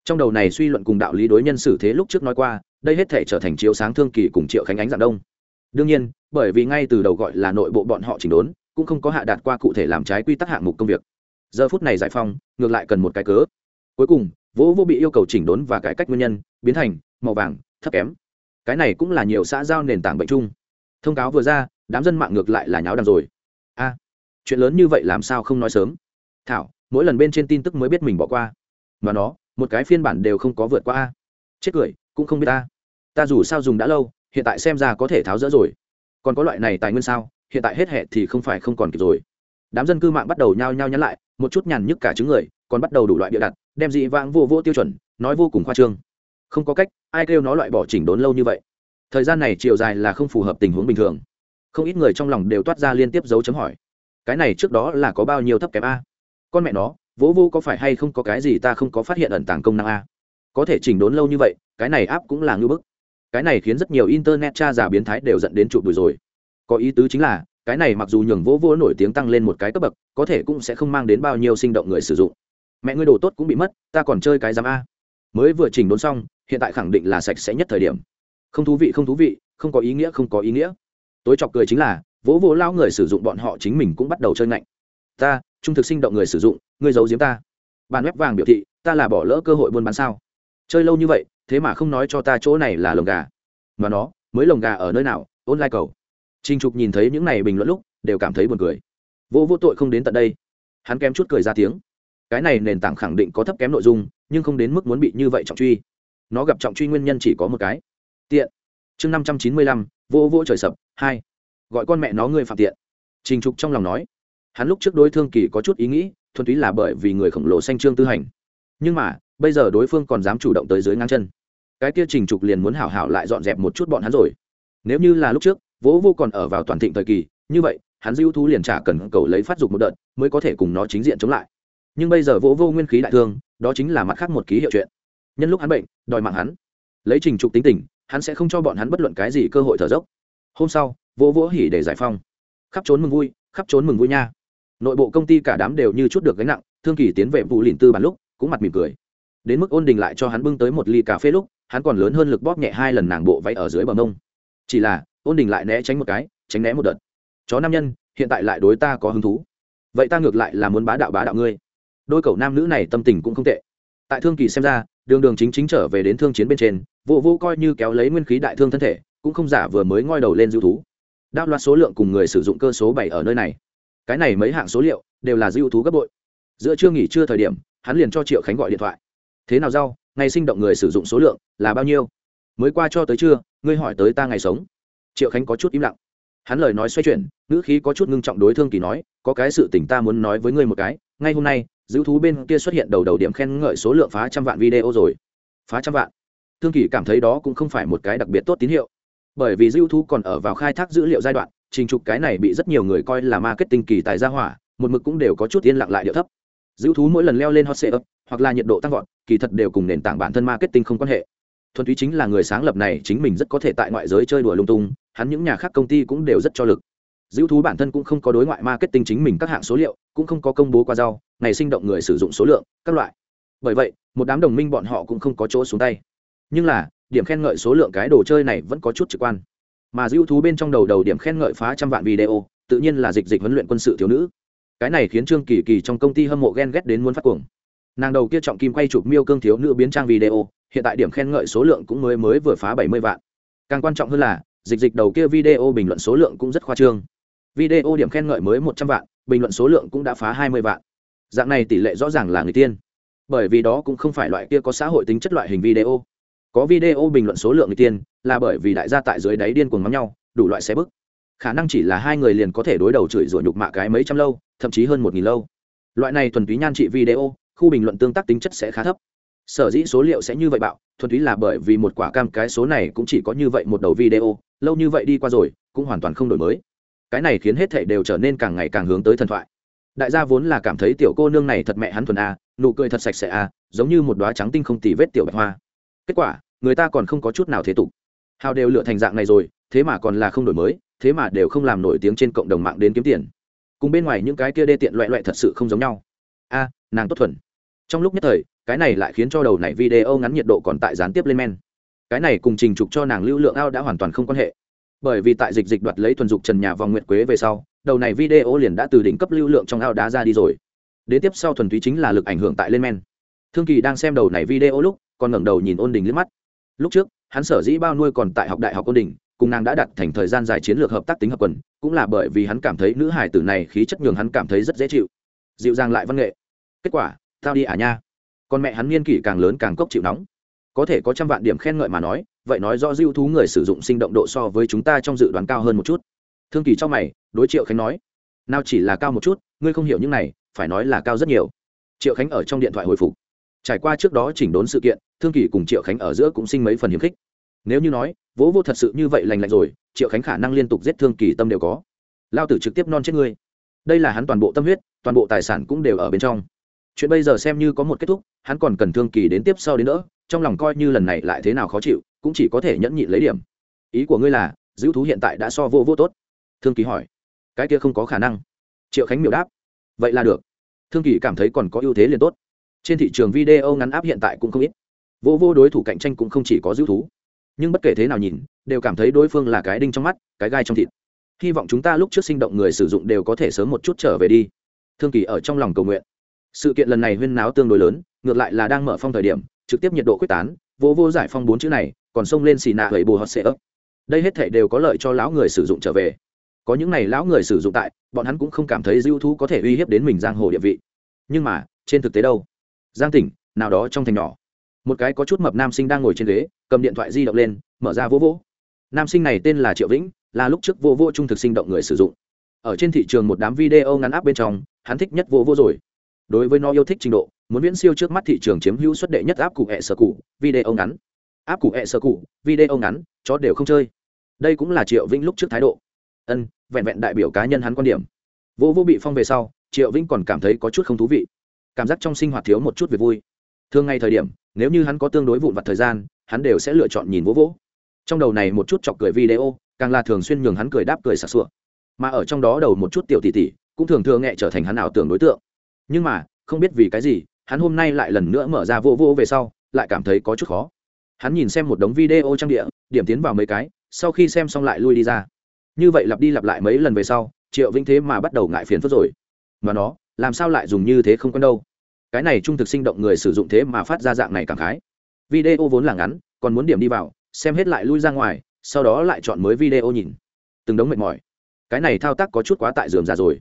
Trong đầu này suy luận cùng đạo lý đối nhân xử thế lúc trước nói qua, đây hết thể trở thành chiếu sáng thương kỳ cùng triệu khánh ánh dạng đông. Đương nhiên, bởi vì ngay từ đầu gọi là nội bộ bọn họ chỉnh đốn, cũng không có hạ đạt qua cụ thể làm trái quy tắc hạng mục công việc. Giờ phút này giải phong ngược lại cần một cái cớ. Cuối cùng vỗ vô bị yêu cầu chỉnh đốn và cải cách nguyên nhân, biến thành màu vàng, thấp kém. Cái này cũng là nhiều xã giao nền tảng bệnh chung. Thông cáo vừa ra đám dân mạng ngược lại là nháo đằng rồi. A, chuyện lớn như vậy làm sao không nói sớm? Thảo, mỗi lần bên trên tin tức mới biết mình bỏ qua. Mà nó, một cái phiên bản đều không có vượt qua a. Chết cười, cũng không biết ta ta dù sao dùng đã lâu, hiện tại xem ra có thể tháo rỡ rồi. Còn có loại này tài nguyên sao, hiện tại hết hệ thì không phải không còn kịp rồi. Đám dân cư mạng bắt đầu nhao nhao nhắn lại, một chút nhàn nhức cả chứng người, còn bắt đầu đủ loại bịa đặt, đem dị vãng vô vô tiêu chuẩn, nói vô cùng khoa trương. Không có cách, ai kêu nó loại bỏ chỉnh đốn lâu như vậy. Thời gian này chiều dài là không phù hợp tình huống bình thường không ít người trong lòng đều toát ra liên tiếp dấu chấm hỏi, cái này trước đó là có bao nhiêu thấp kém a? Con mẹ nó, vỗ vô có phải hay không có cái gì ta không có phát hiện ẩn tàng công năng a? Có thể chỉnh đốn lâu như vậy, cái này áp cũng là ngưỡng bức. Cái này khiến rất nhiều internet cha giả biến thái đều dẫn đến chụp đùi rồi. Có ý tứ chính là, cái này mặc dù nhường vỗ vô nổi tiếng tăng lên một cái cấp bậc, có thể cũng sẽ không mang đến bao nhiêu sinh động người sử dụng. Mẹ ngươi đồ tốt cũng bị mất, ta còn chơi cái giám a. Mới vừa chỉnh đốn xong, hiện tại khẳng định là sạch sẽ nhất thời điểm. Không thú vị, không thú vị, không có ý nghĩa, không có ý nghĩa tối chọc cười chính là, vỗ vỗ lao người sử dụng bọn họ chính mình cũng bắt đầu chơi ngạnh. Ta, trung thực sinh động người sử dụng, ngươi giấu giếm ta. Bàn web vàng biểu thị, ta là bỏ lỡ cơ hội buôn bán sao? Chơi lâu như vậy, thế mà không nói cho ta chỗ này là lồng gà. Mà nó, mới lồng gà ở nơi nào ôn lai cầu. Trinh trục nhìn thấy những này bình luận lúc, đều cảm thấy buồn cười. Vô vô tội không đến tận đây. Hắn kém chút cười ra tiếng. Cái này nền tảng khẳng định có thấp kém nội dung, nhưng không đến mức muốn bị như vậy trọng truy. Nó gặp trọng truy nguyên nhân chỉ có một cái. Tiện chương năm trăm chín mươi lăm vô vô trời sập, hai. Gọi con mẹ nó ngươi phạm tiện. Trình trục trong lòng nói. Hắn lúc trước đối thương kỳ có chút ý nghĩ, thuần túy là bởi vì người khổng lồ xanh trương tư hành. Nhưng mà, bây giờ đối phương còn dám chủ động tới dưới ngang chân. Cái kia trình trục liền muốn hảo hảo lại dọn dẹp một chút bọn hắn rồi. Nếu như là lúc trước, vỗ vô còn ở vào toàn thịnh thời kỳ, như vậy, hắn dư thú liền trả cần cầu lấy phát dục một đợt, mới có thể cùng nó chính diện chống lại. Nhưng bây giờ vỗ vô nguyên khí đại thương, đó chính là mặt khác một ký hiệu chuyện. Nhân lúc hắn bệnh, đòi mạng hắn. Lấy trình trục tính tình hắn sẽ không cho bọn hắn bất luận cái gì cơ hội thở dốc. Hôm sau, vỗ vỗ hỉ để giải phong khắp trốn mừng vui, khắp trốn mừng vui nha. Nội bộ công ty cả đám đều như chút được gánh nặng, thương kỳ tiến về vụ lìn tư bàn lúc, cũng mặt mỉm cười. Đến mức ôn đình lại cho hắn bưng tới một ly cà phê lúc, hắn còn lớn hơn lực bóp nhẹ hai lần nàng bộ váy ở dưới bờ mông. Chỉ là, ôn đình lại né tránh một cái, tránh né một đợt. Chó nam nhân, hiện tại lại đối ta có hứng thú. Vậy ta ngược lại là muốn bá đạo bá đạo ngươi. Đôi cậu nam nữ này tâm tình cũng không tệ. Tại thương kỳ xem ra, đường đường chính chính trở về đến thương chiến bên trên vô vô coi như kéo lấy nguyên khí đại thương thân thể, cũng không giả vừa mới ngoi đầu lên dư thú. Đao loạt số lượng cùng người sử dụng cơ số bảy ở nơi này. Cái này mấy hạng số liệu đều là dư thú gấp bội. Giữa chưa nghỉ trưa thời điểm, hắn liền cho triệu khánh gọi điện thoại. Thế nào rau, ngày sinh động người sử dụng số lượng là bao nhiêu? Mới qua cho tới trưa, ngươi hỏi tới ta ngày sống. Triệu khánh có chút im lặng. Hắn lời nói xoay chuyển, ngữ khí có chút ngưng trọng đối thương kỳ nói, có cái sự tình ta muốn nói với ngươi một cái, ngay hôm nay dữ thú bên kia xuất hiện đầu đầu điểm khen ngợi số lượng phá trăm vạn video rồi. Phá trăm vạn? Thương kỳ cảm thấy đó cũng không phải một cái đặc biệt tốt tín hiệu. Bởi vì dữ thú còn ở vào khai thác dữ liệu giai đoạn, trình trục cái này bị rất nhiều người coi là marketing kỳ tài gia hỏa, một mực cũng đều có chút yên lặng lại điệu thấp. Dữ thú mỗi lần leo lên hot sale hoặc là nhiệt độ tăng vọt, kỳ thật đều cùng nền tảng bản thân marketing không quan hệ. Thuần túy chính là người sáng lập này chính mình rất có thể tại ngoại giới chơi đùa lung tung, hắn những nhà khác công ty cũng đều rất cho lực. Dữ thú bản thân cũng không có đối ngoại marketing chính mình các hạng số liệu, cũng không có công bố qua rau, ngày sinh động người sử dụng số lượng, các loại. Bởi vậy, một đám đồng minh bọn họ cũng không có chỗ xuống tay nhưng là, điểm khen ngợi số lượng cái đồ chơi này vẫn có chút trực quan. Mà dữ thú bên trong đầu đầu điểm khen ngợi phá trăm vạn video, tự nhiên là dịch dịch huấn luyện quân sự thiếu nữ. Cái này khiến trương kỳ kỳ trong công ty hâm mộ ghen ghét đến muốn phát cuồng. Nàng đầu kia trọng kim quay chụp miêu cương thiếu nữ biến trang video, hiện tại điểm khen ngợi số lượng cũng mới mới vừa phá bảy mươi vạn. Càng quan trọng hơn là, dịch dịch đầu kia video bình luận số lượng cũng rất khoa trương. Video điểm khen ngợi mới một trăm vạn, bình luận số lượng cũng đã phá hai mươi vạn. Dạng này tỷ lệ rõ ràng là người tiên. Bởi vì đó cũng không phải loại kia có xã hội tính chất loại hình video có video bình luận số lượng người tiên, là bởi vì đại gia tại dưới đáy điên cuồng mắng nhau, đủ loại xe bức. Khả năng chỉ là hai người liền có thể đối đầu chửi rủa nhục mạ cái mấy trăm lâu, thậm chí hơn một nghìn lâu. Loại này thuần túy nhan trị video, khu bình luận tương tác tính chất sẽ khá thấp. Sở dĩ số liệu sẽ như vậy bạo, thuần túy là bởi vì một quả cam cái số này cũng chỉ có như vậy một đầu video, lâu như vậy đi qua rồi, cũng hoàn toàn không đổi mới. Cái này khiến hết thảy đều trở nên càng ngày càng hướng tới thần thoại. Đại gia vốn là cảm thấy tiểu cô nương này thật mẹ hắn thuần a, nụ cười thật sạch sẽ a, giống như một đoá trắng tinh không tì vết tiểu bạch hoa kết quả, người ta còn không có chút nào thế tục. Hào đều lựa thành dạng này rồi, thế mà còn là không đổi mới, thế mà đều không làm nổi tiếng trên cộng đồng mạng đến kiếm tiền. Cùng bên ngoài những cái kia đê tiện loại loại thật sự không giống nhau. A, nàng tốt thuần. Trong lúc nhất thời, cái này lại khiến cho đầu này video ngắn nhiệt độ còn tại gián tiếp lên men. Cái này cùng trình trục cho nàng lưu lượng ao đã hoàn toàn không quan hệ. Bởi vì tại dịch dịch đoạt lấy thuần dục trần nhà vòng nguyệt quế về sau, đầu này video liền đã từ đỉnh cấp lưu lượng trong ao đá ra đi rồi. Đến tiếp sau thuần túy chính là lực ảnh hưởng tại lên men. Thương kỳ đang xem đầu này video lúc còn ngẩng đầu nhìn ôn đình liếc mắt. Lúc trước, hắn sở dĩ bao nuôi còn tại học đại học ôn đình, cùng nàng đã đặt thành thời gian dài chiến lược hợp tác tính hợp quần, cũng là bởi vì hắn cảm thấy nữ hải tử này khí chất nhường hắn cảm thấy rất dễ chịu. Dịu dàng lại văn nghệ. Kết quả, tao đi à nha. Con mẹ hắn niên kỷ càng lớn càng cốc chịu nóng. Có thể có trăm vạn điểm khen ngợi mà nói, vậy nói rõ dư thú người sử dụng sinh động độ so với chúng ta trong dự đoán cao hơn một chút. Thương kỳ cho mày, đối triệu khánh nói, nào chỉ là cao một chút, ngươi không hiểu những này, phải nói là cao rất nhiều. Triệu khánh ở trong điện thoại hồi phục. Trải qua trước đó chỉnh đốn sự kiện thương kỳ cùng triệu khánh ở giữa cũng sinh mấy phần hiếm khích. Nếu như nói, vỗ vô thật sự như vậy lành lạnh rồi, triệu khánh khả năng liên tục giết thương kỳ tâm đều có. Lao tử trực tiếp non chết ngươi. Đây là hắn toàn bộ tâm huyết, toàn bộ tài sản cũng đều ở bên trong. Chuyện bây giờ xem như có một kết thúc, hắn còn cần thương kỳ đến tiếp sau đến nữa trong lòng coi như lần này lại thế nào khó chịu, cũng chỉ có thể nhẫn nhịn lấy điểm. Ý của ngươi là, giữ thú hiện tại đã so vô vô tốt. Thương kỳ hỏi. Cái kia không có khả năng. Triệu khánh miểu đáp. Vậy là được. Thương kỳ cảm thấy còn có ưu thế liền tốt. Trên thị trường video ngắn áp hiện tại cũng không ít vô vô đối thủ cạnh tranh cũng không chỉ có giữ thú. Nhưng bất kể thế nào nhìn, đều cảm thấy đối phương là cái đinh trong mắt, cái gai trong thịt. Hy vọng chúng ta lúc trước sinh động người sử dụng đều có thể sớm một chút trở về đi. Thương kỳ ở trong lòng cầu nguyện. Sự kiện lần này huyên náo tương đối lớn, ngược lại là đang mở phong thời điểm, trực tiếp nhiệt độ quyết tán, vô vô giải phong bốn chữ này, còn xông lên xì nạ gầy bù hot sệ ấp. Đây hết thể đều có lợi cho lão người sử dụng trở về. Có những này lão người sử dụng tại, bọn hắn cũng không cảm thấy dư thú có thể uy hiếp đến mình giang hồ địa vị. Nhưng mà, trên thực tế đâu? Giang tỉnh, nào đó trong thành nhỏ một cái có chút mập nam sinh đang ngồi trên ghế, cầm điện thoại di động lên, mở ra vô vô. Nam sinh này tên là triệu vĩnh, là lúc trước vô vô trung thực sinh động người sử dụng. Ở trên thị trường một đám video ngắn áp bên trong, hắn thích nhất vô vô rồi. Đối với nó yêu thích trình độ, muốn viễn siêu trước mắt thị trường chiếm hữu suất đệ nhất áp cụ hẹ sở cụ, video ngắn. Áp cụ hẹ sở cụ, video ngắn, chó đều không chơi. Đây cũng là triệu vĩnh lúc trước thái độ. Ân, vẹn vẹn đại biểu cá nhân hắn quan điểm. Vô vô bị phong về sau, triệu vĩnh còn cảm thấy có chút không thú vị. Cảm giác trong sinh hoạt thiếu một chút về vui. Thường ngày thời điểm nếu như hắn có tương đối vụn vặt thời gian, hắn đều sẽ lựa chọn nhìn vỗ vỗ. Trong đầu này một chút chọc cười video, càng là thường xuyên nhường hắn cười đáp cười sặc sụa. Mà ở trong đó đầu một chút tiểu tỷ tỷ, cũng thường thường nghe trở thành hắn ảo tưởng đối tượng. Nhưng mà, không biết vì cái gì, hắn hôm nay lại lần nữa mở ra vô vô về sau, lại cảm thấy có chút khó. Hắn nhìn xem một đống video trang địa, điểm tiến vào mấy cái, sau khi xem xong lại lui đi ra. Như vậy lặp đi lặp lại mấy lần về sau, triệu vĩnh thế mà bắt đầu ngại phiền phức rồi. Mà nó, làm sao lại dùng như thế không quen đâu? Cái này trung thực sinh động người sử dụng thế mà phát ra dạng này cảm khái. Video vốn là ngắn, còn muốn điểm đi vào, xem hết lại lui ra ngoài, sau đó lại chọn mới video nhìn. Từng đống mệt mỏi. Cái này thao tác có chút quá tại giường già rồi.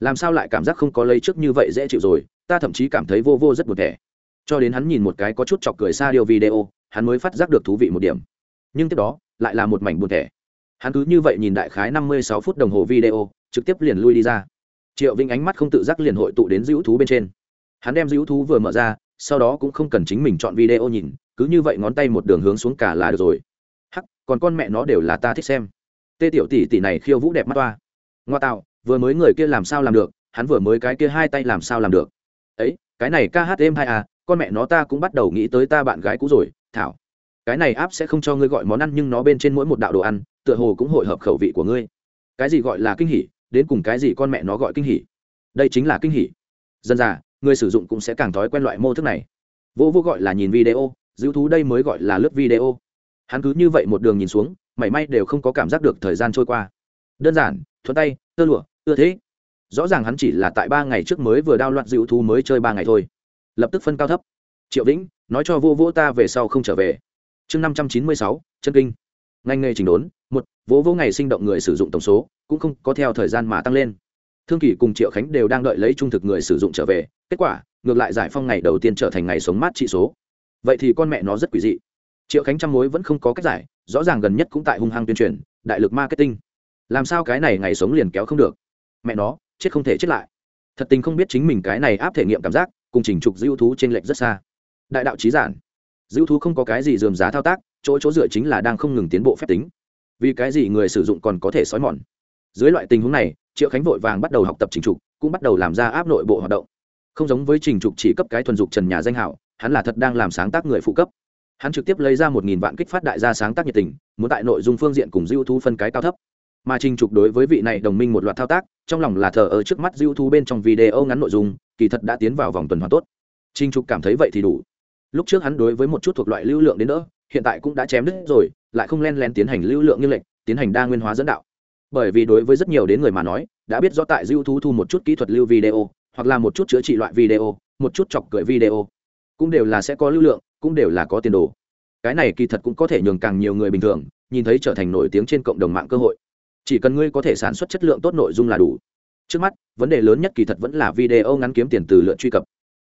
Làm sao lại cảm giác không có lấy trước như vậy dễ chịu rồi, ta thậm chí cảm thấy vô vô rất buồn thẻ. Cho đến hắn nhìn một cái có chút chọc cười xa điều video, hắn mới phát giác được thú vị một điểm. Nhưng tiếp đó, lại là một mảnh buồn thẻ. Hắn cứ như vậy nhìn đại khái năm mươi sáu phút đồng hồ video, trực tiếp liền lui đi ra. Triệu vinh ánh mắt không tự giác liền hội tụ đến dữ thú bên trên hắn đem dữ thú vừa mở ra, sau đó cũng không cần chính mình chọn video nhìn, cứ như vậy ngón tay một đường hướng xuống cả là được rồi. Hắc, còn con mẹ nó đều là ta thích xem. Tê tiểu tỷ tỷ này khiêu vũ đẹp mắt toa. Ngoa tạo, vừa mới người kia làm sao làm được, hắn vừa mới cái kia hai tay làm sao làm được. Ấy, cái này ca hát êm hai à con mẹ nó ta cũng bắt đầu nghĩ tới ta bạn gái cũ rồi, thảo. Cái này áp sẽ không cho ngươi gọi món ăn nhưng nó bên trên mỗi một đạo đồ ăn, tựa hồ cũng hội hợp khẩu vị của ngươi. Cái gì gọi là kinh hỉ, đến cùng cái gì con mẹ nó gọi kinh hỉ? Đây chính là kinh hỉ. Dân già người sử dụng cũng sẽ càng thói quen loại mô thức này. Vô vô gọi là nhìn video, giữ thú đây mới gọi là lướt video. Hắn cứ như vậy một đường nhìn xuống, mảy may đều không có cảm giác được thời gian trôi qua. Đơn giản, thuận tay, tơ lụa, ưa thế. Rõ ràng hắn chỉ là tại ba ngày trước mới vừa đao loạn dịu thú mới chơi ba ngày thôi. Lập tức phân cao thấp. Triệu vĩnh, nói cho vô vô ta về sau không trở về. Chương năm trăm chín mươi sáu, chân kinh. Ngành nghề trình đốn, một, vô vô ngày sinh động người sử dụng tổng số, cũng không có theo thời gian mà tăng lên thương kỳ cùng triệu khánh đều đang đợi lấy trung thực người sử dụng trở về, kết quả, ngược lại giải phong ngày đầu tiên trở thành ngày sống mát trị số. Vậy thì con mẹ nó rất quỷ dị. Triệu khánh trăm mối vẫn không có cách giải, rõ ràng gần nhất cũng tại hung hăng tuyên truyền, đại lực marketing. Làm sao cái này ngày sống liền kéo không được? Mẹ nó, chết không thể chết lại. Thật tình không biết chính mình cái này áp thể nghiệm cảm giác, cùng trình trục dữ thú trên lệch rất xa. Đại đạo trí giản. Dữ thú không có cái gì dườm giá thao tác, chỗ chỗ dựa chính là đang không ngừng tiến bộ phép tính. Vì cái gì người sử dụng còn có thể xói mòn? Dưới loại tình huống này triệu khánh vội vàng bắt đầu học tập trình trục, cũng bắt đầu làm ra áp nội bộ hoạt động. Không giống với trình trục chỉ cấp cái thuần dục trần nhà danh hảo, hắn là thật đang làm sáng tác người phụ cấp. Hắn trực tiếp lấy ra một nghìn vạn kích phát đại gia sáng tác nhiệt tình, muốn tại nội dung phương diện cùng dư thú phân cái cao thấp. Mà trình trục đối với vị này đồng minh một loạt thao tác, trong lòng là thờ ở trước mắt dư thú bên trong video ngắn nội dung, kỳ thật đã tiến vào vòng tuần hoàn tốt. Trình trục cảm thấy vậy thì đủ. Lúc trước hắn đối với một chút thuộc loại lưu lượng đến đỡ, hiện tại cũng đã chém đứt rồi, lại không len len tiến hành lưu lượng như lệnh, tiến hành đa nguyên hóa dẫn đạo bởi vì đối với rất nhiều đến người mà nói, đã biết rõ tại dữ thú thu một chút kỹ thuật lưu video, hoặc là một chút chữa trị loại video, một chút chọc cười video, cũng đều là sẽ có lưu lượng, cũng đều là có tiền đồ. Cái này kỳ thật cũng có thể nhường càng nhiều người bình thường, nhìn thấy trở thành nổi tiếng trên cộng đồng mạng cơ hội. Chỉ cần ngươi có thể sản xuất chất lượng tốt nội dung là đủ. Trước mắt, vấn đề lớn nhất kỳ thật vẫn là video ngắn kiếm tiền từ lượt truy cập.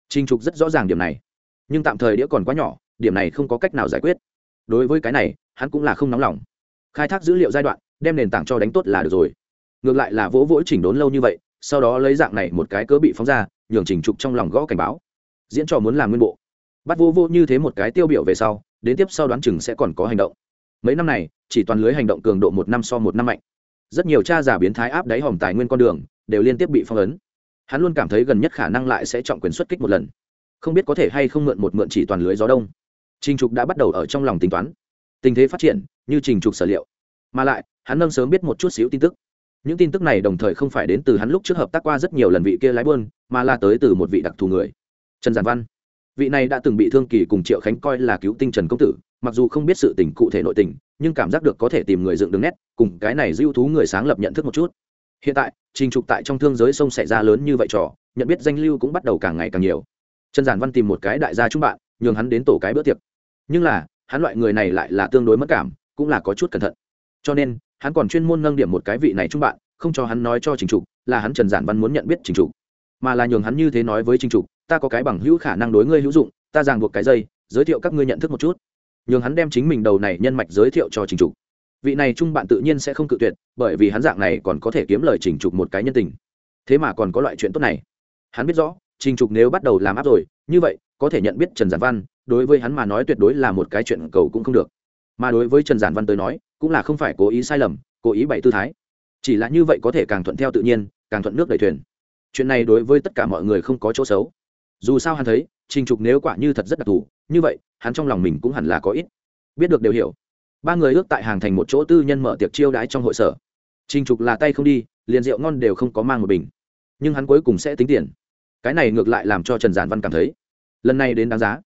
Trinh trục rất rõ ràng điểm này. Nhưng tạm thời đĩa còn quá nhỏ, điểm này không có cách nào giải quyết. Đối với cái này, hắn cũng là không nóng lòng. Khai thác dữ liệu giai đoạn đem nền tảng cho đánh tốt là được rồi. Ngược lại là vỗ vỗ chỉnh đốn lâu như vậy, sau đó lấy dạng này một cái cớ bị phóng ra, nhường trình trục trong lòng gõ cảnh báo. Diễn trò muốn làm nguyên bộ. Bắt vô vô như thế một cái tiêu biểu về sau, đến tiếp sau đoán chừng sẽ còn có hành động. Mấy năm này, chỉ toàn lưới hành động cường độ một năm so một năm mạnh. Rất nhiều cha giả biến thái áp đáy hòm tài nguyên con đường, đều liên tiếp bị phong ấn. Hắn luôn cảm thấy gần nhất khả năng lại sẽ trọng quyền xuất kích một lần. Không biết có thể hay không mượn một mượn chỉ toàn lưới gió đông. Trình trục đã bắt đầu ở trong lòng tính toán. Tình thế phát triển, như trình trục sở liệu mà lại, hắn nâng sớm biết một chút xíu tin tức. Những tin tức này đồng thời không phải đến từ hắn lúc trước hợp tác qua rất nhiều lần vị kia lái buôn, mà là tới từ một vị đặc thù người. Trần giản văn. Vị này đã từng bị thương kỳ cùng triệu khánh coi là cứu tinh trần công tử, mặc dù không biết sự tình cụ thể nội tình, nhưng cảm giác được có thể tìm người dựng đường nét, cùng cái này dưu thú người sáng lập nhận thức một chút. Hiện tại, trình trục tại trong thương giới sông xảy ra lớn như vậy trò, nhận biết danh lưu cũng bắt đầu càng ngày càng nhiều. Trần giản văn tìm một cái đại gia chúng bạn, nhường hắn đến tổ cái bữa tiệc. Nhưng là, hắn loại người này lại là tương đối mất cảm, cũng là có chút cẩn thận cho nên, hắn còn chuyên môn nâng điểm một cái vị này trung bạn, không cho hắn nói cho trình trục, là hắn trần giản văn muốn nhận biết trình trục. Mà là nhường hắn như thế nói với trình trục, ta có cái bằng hữu khả năng đối ngươi hữu dụng, ta ràng buộc cái dây, giới thiệu các ngươi nhận thức một chút. Nhường hắn đem chính mình đầu này nhân mạch giới thiệu cho trình trục. Vị này trung bạn tự nhiên sẽ không cự tuyệt, bởi vì hắn dạng này còn có thể kiếm lời trình trục một cái nhân tình. Thế mà còn có loại chuyện tốt này. Hắn biết rõ, trình trục nếu bắt đầu làm áp rồi, như vậy, có thể nhận biết trần giản văn, đối với hắn mà nói tuyệt đối là một cái chuyện cầu cũng không được. Mà đối với trần giản văn tới nói cũng là không phải cố ý sai lầm, cố ý bày tư thái. Chỉ là như vậy có thể càng thuận theo tự nhiên, càng thuận nước đầy thuyền. Chuyện này đối với tất cả mọi người không có chỗ xấu. Dù sao hắn thấy, trình trục nếu quả như thật rất đặc thù, như vậy, hắn trong lòng mình cũng hẳn là có ít. Biết được đều hiểu. Ba người ước tại hàng thành một chỗ tư nhân mở tiệc chiêu đãi trong hội sở. Trình trục là tay không đi, liền rượu ngon đều không có mang một bình. Nhưng hắn cuối cùng sẽ tính tiền. Cái này ngược lại làm cho trần giản văn cảm thấy. Lần này đến đáng giá.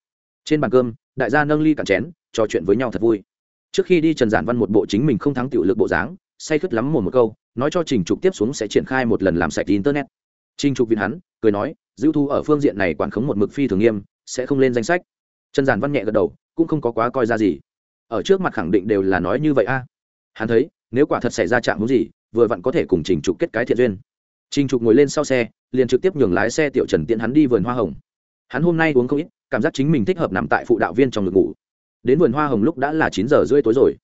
Trên bàn cơm, đại gia nâng ly cạn chén, trò chuyện với nhau thật vui trước khi đi trần giản văn một bộ chính mình không thắng tiểu lực bộ dáng, say khướt lắm một một câu, nói cho trình trục tiếp xuống sẽ triển khai một lần làm sạch internet. Trình trục viên hắn, cười nói dữ thu ở phương diện này quản khống một mực phi thường nghiêm, sẽ không lên danh sách. Trần giản văn nhẹ gật đầu, cũng không có quá coi ra gì. Ở trước mặt khẳng định đều là nói như vậy a. Hắn thấy, nếu quả thật xảy ra chạm hướng gì, vừa vặn có thể cùng trình trục kết cái thiện duyên. Trình trục ngồi lên sau xe, liền trực tiếp nhường lái xe tiểu trần tiễn hắn đi vườn hoa hồng. Hắn hôm nay uống không ít, cảm giác chính mình thích hợp nằm tại phụ đạo viên trong ngực ngủ đến vườn hoa hồng lúc đã là chín giờ rưỡi tối rồi.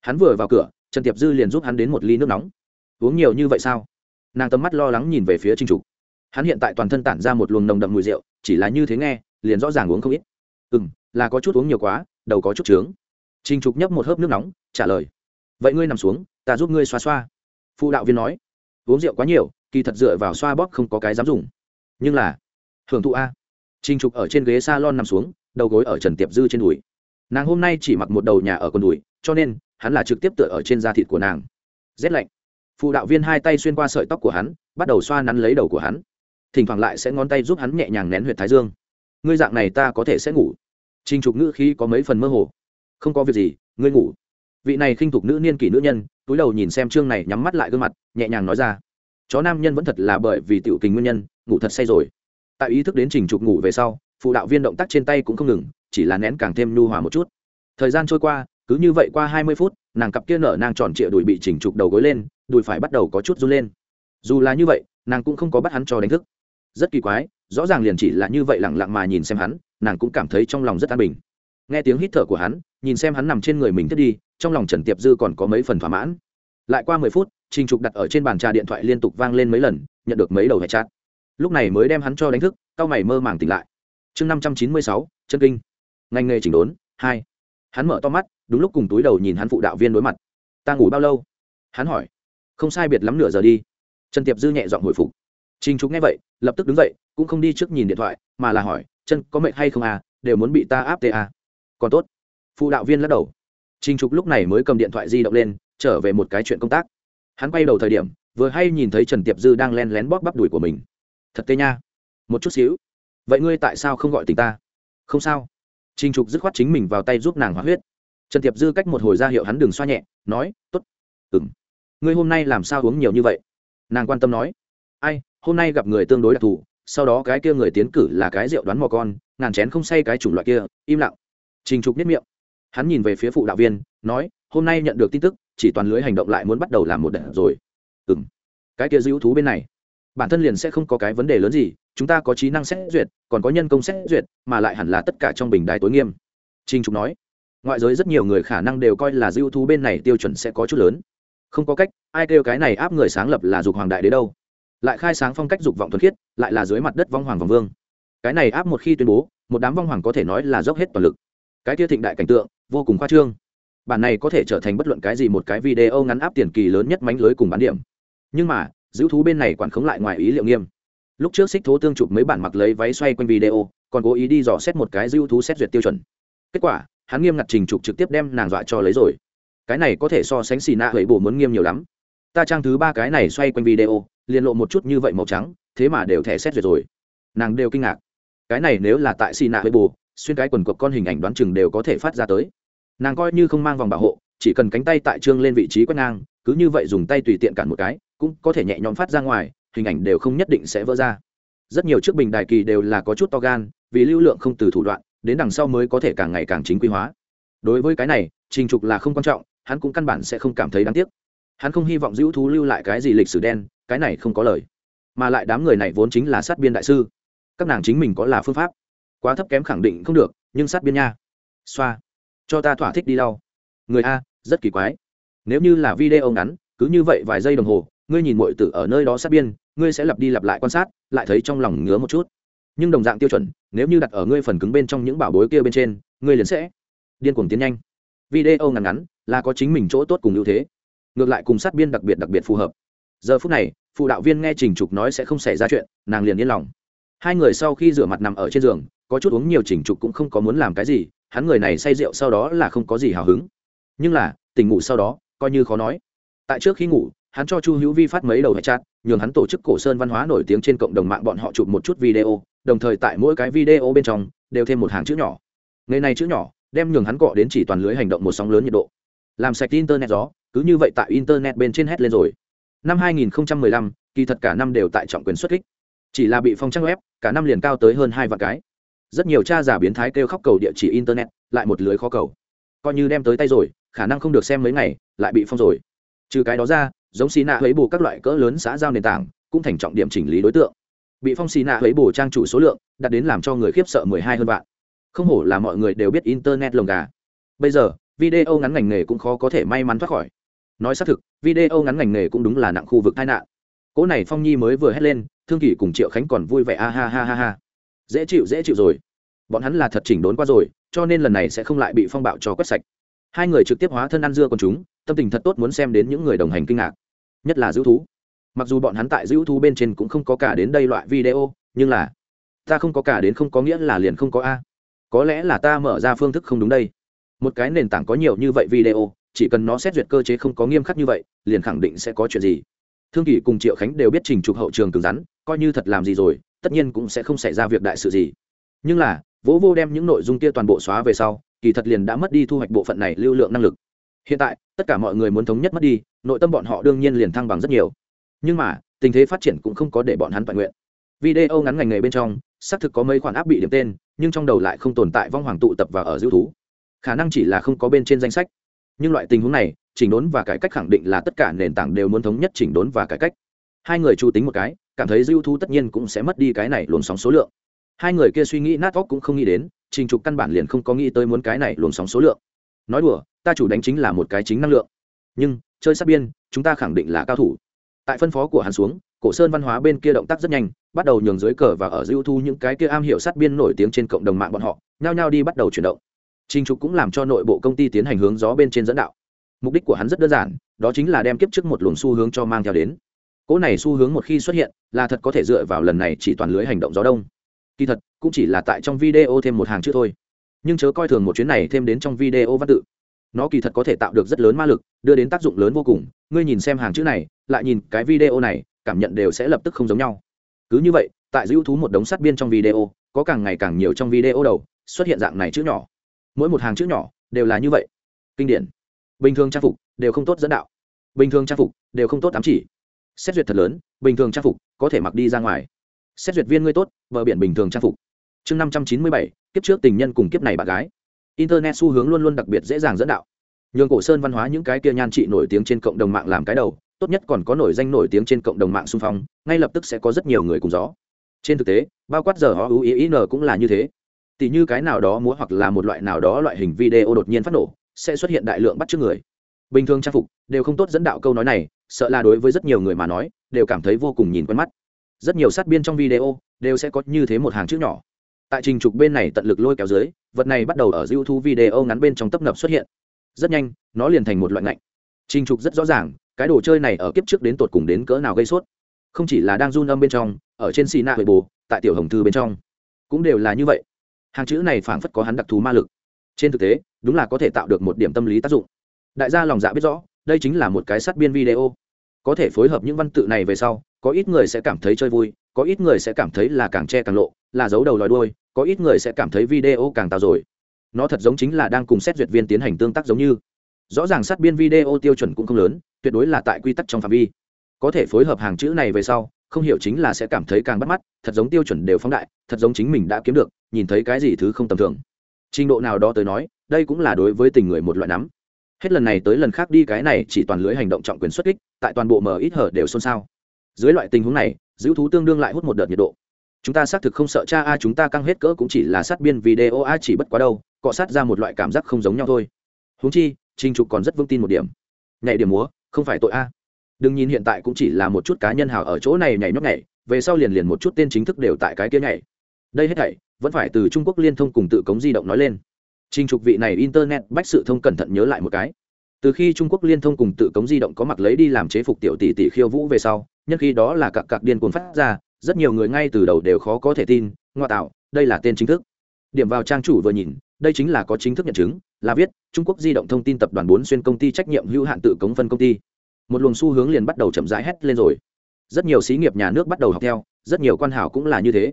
Hắn vừa vào cửa, trần tiệp dư liền giúp hắn đến một ly nước nóng. Uống nhiều như vậy sao? Nàng tầm mắt lo lắng nhìn về phía trinh trục. Hắn hiện tại toàn thân tản ra một luồng nồng đậm mùi rượu, chỉ là như thế nghe, liền rõ ràng uống không ít. Ừ m là có chút uống nhiều quá, đầu có chút trướng. Trinh trục nhấp một hớp nước nóng, trả lời. Vậy ngươi nằm xuống, ta giúp ngươi xoa xoa. Phụ đạo viên nói. Uống rượu quá nhiều, kỳ thật dựa vào xoa bóp không có cái dám dùng. Nhưng là, hưởng thụ a. Trinh trục ở trên ghế s a lon nằm xuống, đầu gối ở trần tiệp dư trên đùi nàng hôm nay chỉ mặc một đầu nhà ở con đùi, cho nên, hắn là trực tiếp tựa ở trên da thịt của nàng. Rét lạnh. Phụ đạo viên hai tay xuyên qua sợi tóc của hắn, bắt đầu xoa nắn lấy đầu của hắn. Thỉnh thoảng lại sẽ ngón tay giúp hắn nhẹ nhàng nén huyệt thái dương. Ngươi dạng này ta có thể sẽ ngủ. Trinh trục ngữ khi có mấy phần mơ hồ. Không có việc gì, ngươi ngủ. Vị này khinh thục nữ niên kỷ nữ nhân, túi đầu nhìn xem chương này nhắm mắt lại gương mặt, nhẹ nhàng nói ra. Chó nam nhân vẫn thật là bởi vì tiểu tình nguyên nhân, ngủ thật say rồi. Tại ý thức đến trình trục ngủ về sau, phụ đạo viên động tác trên tay cũng không ngừng chỉ là nén càng thêm nhu hòa một chút. Thời gian trôi qua, cứ như vậy qua hai mươi phút, nàng cặp kia nở nàng tròn trịa đùi bị chỉnh trục đầu gối lên, đùi phải bắt đầu có chút run lên. Dù là như vậy, nàng cũng không có bắt hắn cho đánh thức. Rất kỳ quái, rõ ràng liền chỉ là như vậy lẳng lặng mà nhìn xem hắn, nàng cũng cảm thấy trong lòng rất an bình. Nghe tiếng hít thở của hắn, nhìn xem hắn nằm trên người mình thiết đi, trong lòng trần tiệp dư còn có mấy phần thỏa mãn. Lại qua mười phút, trình trục đặt ở trên bàn trà điện thoại liên tục vang lên mấy lần, nhận được mấy đầu hẹn chát lúc này mới đem hắn cho đánh thức cao mày mơ màng tỉnh lại. Chương năm trăm chín mươi sáu, chân kinh ngành nghề chỉnh đốn, hai, hắn mở to mắt, đúng lúc cùng túi đầu nhìn hắn phụ đạo viên đối mặt. Ta ngủ bao lâu? Hắn hỏi. Không sai biệt lắm nửa giờ đi. Trần tiệp dư nhẹ giọng hồi phục. Trình trục nghe vậy, lập tức đứng dậy, cũng không đi trước nhìn điện thoại, mà là hỏi, chân, có mệnh hay không à? Đều muốn bị ta áp tê à? Còn tốt. Phụ đạo viên lắc đầu. Trình trục lúc này mới cầm điện thoại di động lên, trở về một cái chuyện công tác. Hắn quay đầu thời điểm, vừa hay nhìn thấy trần tiệp dư đang len lén bóp bắp đùi của mình. Thật tê nha. Một chút xíu. Vậy ngươi tại sao không gọi tình ta? Không sao trình trục dứt khoát chính mình vào tay giúp nàng hóa huyết trần tiệp dư cách một hồi ra hiệu hắn đừng xoa nhẹ, nói, "Tốt." "Ừm. ngươi hôm nay làm sao uống nhiều như vậy nàng quan tâm nói ai, hôm nay gặp người tương đối đặc thù, sau đó cái kia người tiến cử là cái rượu đoán mò con, ngàn chén không say cái chủng loại kia, im lặng trình trục niết miệng hắn nhìn về phía phụ đạo viên, nói, hôm nay nhận được tin tức, chỉ toàn lưới hành động lại muốn bắt đầu làm một đợt rồi "Ừm. cái kia dữ thú bên này, bản thân liền sẽ không có cái vấn đề lớn gì chúng ta có trí năng xét duyệt, còn có nhân công xét duyệt, mà lại hẳn là tất cả trong bình đài tối nghiêm. Trình trục nói. Ngoại giới rất nhiều người khả năng đều coi là dư thú bên này tiêu chuẩn sẽ có chút lớn. Không có cách, ai kêu cái này áp người sáng lập là dục hoàng đại đế đâu. Lại khai sáng phong cách dục vọng thuần khiết, lại là dưới mặt đất vong hoàng vòng vương. Cái này áp một khi tuyên bố, một đám vong hoàng có thể nói là dốc hết toàn lực. Cái kia thịnh đại cảnh tượng, vô cùng khoa trương. Bản này có thể trở thành bất luận cái gì một cái video ngắn áp tiền kỳ lớn nhất mánh lưới cùng bán điểm. Nhưng mà giữ thú bên này quản khống lại ngoài ý liệu nghiêm lúc trước xích thố tương chụp mấy bản mặc lấy váy xoay quanh video, còn cố ý đi dò xét một cái dư thú xét duyệt tiêu chuẩn. Kết quả, hắn nghiêm ngặt trình trục trực tiếp đem nàng dọa cho lấy rồi. Cái này có thể so sánh xì nạ hẩy bổ muốn nghiêm nhiều lắm. Ta trang thứ ba cái này xoay quanh video, liền lộ một chút như vậy màu trắng, thế mà đều thẻ xét duyệt rồi. Nàng đều kinh ngạc. Cái này nếu là tại xì nạ hẩy bổ, xuyên cái quần cộc con hình ảnh đoán chừng đều có thể phát ra tới. Nàng coi như không mang vòng bảo hộ, chỉ cần cánh tay tại trương lên vị trí quét ngang, cứ như vậy dùng tay tùy tiện cản một cái, cũng có thể nhẹ nhõm phát ra ngoài hình ảnh đều không nhất định sẽ vỡ ra. Rất nhiều chiếc bình đài kỳ đều là có chút to gan, vì lưu lượng không từ thủ đoạn, đến đằng sau mới có thể càng ngày càng chính quy hóa. Đối với cái này, trình trục là không quan trọng, hắn cũng căn bản sẽ không cảm thấy đáng tiếc. Hắn không hy vọng giữ thú lưu lại cái gì lịch sử đen, cái này không có lời. Mà lại đám người này vốn chính là sát biên đại sư. Các nàng chính mình có là phương pháp. Quá thấp kém khẳng định không được, nhưng sát biên nha. Xoa. Cho ta thỏa thích đi lau người a, rất kỳ quái. Nếu như là video ngắn, cứ như vậy vài giây đồng hồ, ngươi nhìn mọi tử ở nơi đó sát biên ngươi sẽ lặp đi lặp lại quan sát, lại thấy trong lòng ngứa một chút. Nhưng đồng dạng tiêu chuẩn, nếu như đặt ở ngươi phần cứng bên trong những bảo bối kia bên trên, ngươi liền sẽ điên cuồng tiến nhanh. Video ngắn ngắn là có chính mình chỗ tốt cùng ưu thế. Ngược lại cùng sát biên đặc biệt đặc biệt phù hợp. Giờ phút này, phụ đạo viên nghe trình trục nói sẽ không xảy ra chuyện, nàng liền yên lòng. Hai người sau khi rửa mặt nằm ở trên giường, có chút uống nhiều trình trục cũng không có muốn làm cái gì, hắn người này say rượu sau đó là không có gì hào hứng. Nhưng là, tỉnh ngủ sau đó, coi như khó nói. Tại trước khi ngủ hắn cho chu hữu vi phát mấy đầu hệ chat nhường hắn tổ chức cổ sơn văn hóa nổi tiếng trên cộng đồng mạng bọn họ chụp một chút video đồng thời tại mỗi cái video bên trong đều thêm một hàng chữ nhỏ. Ngày này chữ nhỏ đem nhường hắn cọ đến chỉ toàn lưới hành động một sóng lớn nhiệt độ. Làm sạch internet gió cứ như vậy tại internet bên trên hét lên rồi. Năm 2015, kỳ thật cả năm đều tại trọng quyền xuất kích. Chỉ là bị phong trang web cả năm liền cao tới hơn hai vạn cái. Rất nhiều cha giả biến thái kêu khóc cầu địa chỉ internet lại một lưới khó cầu. Coi như đem tới tay rồi khả năng không được xem mấy ngày lại bị phong rồi. Trừ cái đó ra giống xì nạ ấy bù các loại cỡ lớn xã giao nền tảng, cũng thành trọng điểm chỉnh lý đối tượng. Bị phong xì nạ ấy bù trang chủ số lượng, đạt đến làm cho người khiếp sợ mười hai hơn vạn. Không hổ là mọi người đều biết internet lồng gà. Bây giờ, video ngắn ngành nghề cũng khó có thể may mắn thoát khỏi. Nói xác thực, video ngắn ngành nghề cũng đúng là nặng khu vực tai nạn. Cỗ này phong nhi mới vừa hét lên, thương kỷ cùng triệu khánh còn vui vẻ, a ha ha ha ha. Dễ chịu dễ chịu rồi. Bọn hắn là thật chỉnh đốn qua rồi, cho nên lần này sẽ không lại bị phong bạo cho quét sạch. Hai người trực tiếp hóa thân ăn dưa còn chúng tâm tình thật tốt muốn xem đến những người đồng hành kinh ngạc, nhất là giữ thú. Mặc dù bọn hắn tại giữ thú bên trên cũng không có cả đến đây loại video, nhưng là, ta không có cả đến không có nghĩa là liền không có a. Có lẽ là ta mở ra phương thức không đúng đây. Một cái nền tảng có nhiều như vậy video, chỉ cần nó xét duyệt cơ chế không có nghiêm khắc như vậy, liền khẳng định sẽ có chuyện gì. Thương kỳ cùng triệu khánh đều biết trình trục hậu trường cứng rắn, coi như thật làm gì rồi, tất nhiên cũng sẽ không xảy ra việc đại sự gì. Nhưng là, vỗ vô đem những nội dung kia toàn bộ xóa về sau, kỳ thật liền đã mất đi thu hoạch bộ phận này lưu lượng năng lực hiện tại, tất cả mọi người muốn thống nhất mất đi, nội tâm bọn họ đương nhiên liền thăng bằng rất nhiều. Nhưng mà, tình thế phát triển cũng không có để bọn hắn toàn nguyện. Video ngắn ngành nghề bên trong, xác thực có mấy khoản áp bị điểm tên, nhưng trong đầu lại không tồn tại vong hoàng tụ tập và ở dữ thú. Khả năng chỉ là không có bên trên danh sách. Nhưng loại tình huống này, chỉnh đốn và cải cách khẳng định là tất cả nền tảng đều muốn thống nhất chỉnh đốn và cải cách. Hai người chu tính một cái, cảm thấy dữ thú tất nhiên cũng sẽ mất đi cái này luồng sóng số lượng. Hai người kia suy nghĩ nát óc cũng không nghĩ đến, trình trục căn bản liền không có nghĩ tới muốn cái này luồng sóng số lượng. Nói đùa ta chủ đánh chính là một cái chính năng lượng nhưng chơi sát biên chúng ta khẳng định là cao thủ tại phân phó của hắn xuống cổ sơn văn hóa bên kia động tác rất nhanh bắt đầu nhường dưới cờ và ở dư thu những cái kia am hiểu sát biên nổi tiếng trên cộng đồng mạng bọn họ nhao nhao đi bắt đầu chuyển động Trình Trục cũng làm cho nội bộ công ty tiến hành hướng gió bên trên dẫn đạo. Mục đích của hắn rất đơn giản, đó chính là đem kiếp trước một luồng xu hướng cho mang theo đến. Cỗ này xu hướng một khi xuất hiện, là thật có thể dựa vào lần này chỉ toàn lưới hành động gió đông. Kỳ thật, cũng chỉ là tại trong video thêm một hàng chữ thôi. Nhưng chớ coi thường một chuyến này thêm đến trong video văn tự. Nó kỳ thật có thể tạo được rất lớn ma lực, đưa đến tác dụng lớn vô cùng. Ngươi nhìn xem hàng chữ này, lại nhìn cái video này, cảm nhận đều sẽ lập tức không giống nhau. Cứ như vậy, tại giữ thú một đống sát biên trong video, có càng ngày càng nhiều trong video đầu xuất hiện dạng này chữ nhỏ. Mỗi một hàng chữ nhỏ đều là như vậy. Kinh điển. Bình thường trang phục đều không tốt dẫn đạo. Bình thường trang phục đều không tốt ám chỉ. Xét duyệt thật lớn bình thường trang phục có thể mặc đi ra ngoài. Xét duyệt viên ngươi tốt vợ biển bình thường trang phục. Chương năm trăm chín mươi bảy kiếp trước tình nhân cùng kiếp này bạn gái internet xu hướng luôn luôn đặc biệt dễ dàng dẫn đạo nhường cổ sơn văn hóa những cái kia nhan trị nổi tiếng trên cộng đồng mạng làm cái đầu tốt nhất còn có nổi danh nổi tiếng trên cộng đồng mạng xung phong ngay lập tức sẽ có rất nhiều người cùng gió trên thực tế bao quát giờ họ ưu ý ý n cũng là như thế Tỷ như cái nào đó múa hoặc là một loại nào đó loại hình video đột nhiên phát nổ, sẽ xuất hiện đại lượng bắt chước người. Bình thường trang phục đều không tốt dẫn đạo câu nói này, sợ là đối với rất nhiều người mà nói, đều cảm thấy vô cùng nhìn quen mắt. Rất nhiều sát biên trong video đều sẽ có như thế một hàng chữ nhỏ. Tại trình trục bên này tận lực lôi kéo dưới, vật này bắt đầu ở YouTube video ngắn bên trong tấp nập xuất hiện. Rất nhanh, nó liền thành một loại ngạnh. Trình trục rất rõ ràng, cái đồ chơi này ở kiếp trước đến tột cùng đến cỡ nào gây sốt. Không chỉ là đang run âm bên trong, ở trên xì nạ bồ, tại tiểu hồng thư bên trong, cũng đều là như vậy hàng chữ này phảng phất có hắn đặc thù ma lực trên thực tế đúng là có thể tạo được một điểm tâm lý tác dụng đại gia lòng dạ biết rõ đây chính là một cái sát biên video có thể phối hợp những văn tự này về sau có ít người sẽ cảm thấy chơi vui có ít người sẽ cảm thấy là càng che càng lộ là giấu đầu lòi đuôi, có ít người sẽ cảm thấy video càng tào rồi. Nó thật giống chính là đang cùng xét duyệt viên tiến hành tương tác giống như. Rõ ràng sát biên video tiêu chuẩn cũng không lớn, tuyệt đối là tại quy tắc trong phạm vi. Có thể phối hợp hàng chữ này về sau, không hiểu chính là sẽ cảm thấy càng bắt mắt, thật giống tiêu chuẩn đều phóng đại, thật giống chính mình đã kiếm được, nhìn thấy cái gì thứ không tầm thường. Trình độ nào đó tới nói, đây cũng là đối với tình người một loại nắm. Hết lần này tới lần khác đi, cái này chỉ toàn lưới hành động trọng quyền xuất kích, tại toàn bộ mở ít hở đều xôn xao. Dưới loại tình huống này, giữ thú tương đương lại hút một đợt nhiệt độ chúng ta xác thực không sợ cha a, chúng ta căng hết cỡ cũng chỉ là sát biên video a, chỉ bất quá đâu, cọ sát ra một loại cảm giác không giống nhau thôi. Huống chi, trình trục còn rất vững tin một điểm. Nhảy điểm múa, không phải tội a. Đừng nhìn hiện tại cũng chỉ là một chút cá nhân hào ở chỗ này nhảy nhót nhảy, về sau liền liền một chút tên chính thức đều tại cái kia nhảy. Đây hết thảy, vẫn phải từ trung quốc liên thông cùng tự cống di động nói lên. Trình trục vị này internet bách sự thông cẩn thận nhớ lại một cái. Từ khi trung quốc liên thông cùng tự cống di động có mặc lấy đi làm chế phục tiểu tỷ tỷ khiêu vũ về sau, nhân khi đó là cặp cặp điên cuồng phát ra rất nhiều người ngay từ đầu đều khó có thể tin, ngoa tạo, đây là tên chính thức. Điểm vào trang chủ vừa nhìn, đây chính là có chính thức nhận chứng, là viết, trung quốc di động thông tin tập đoàn bốn xuyên công ty trách nhiệm hữu hạn tự cống phân công ty. Một luồng xu hướng liền bắt đầu chậm rãi hét lên rồi. Rất nhiều xí nghiệp nhà nước bắt đầu học theo, rất nhiều quan hảo cũng là như thế.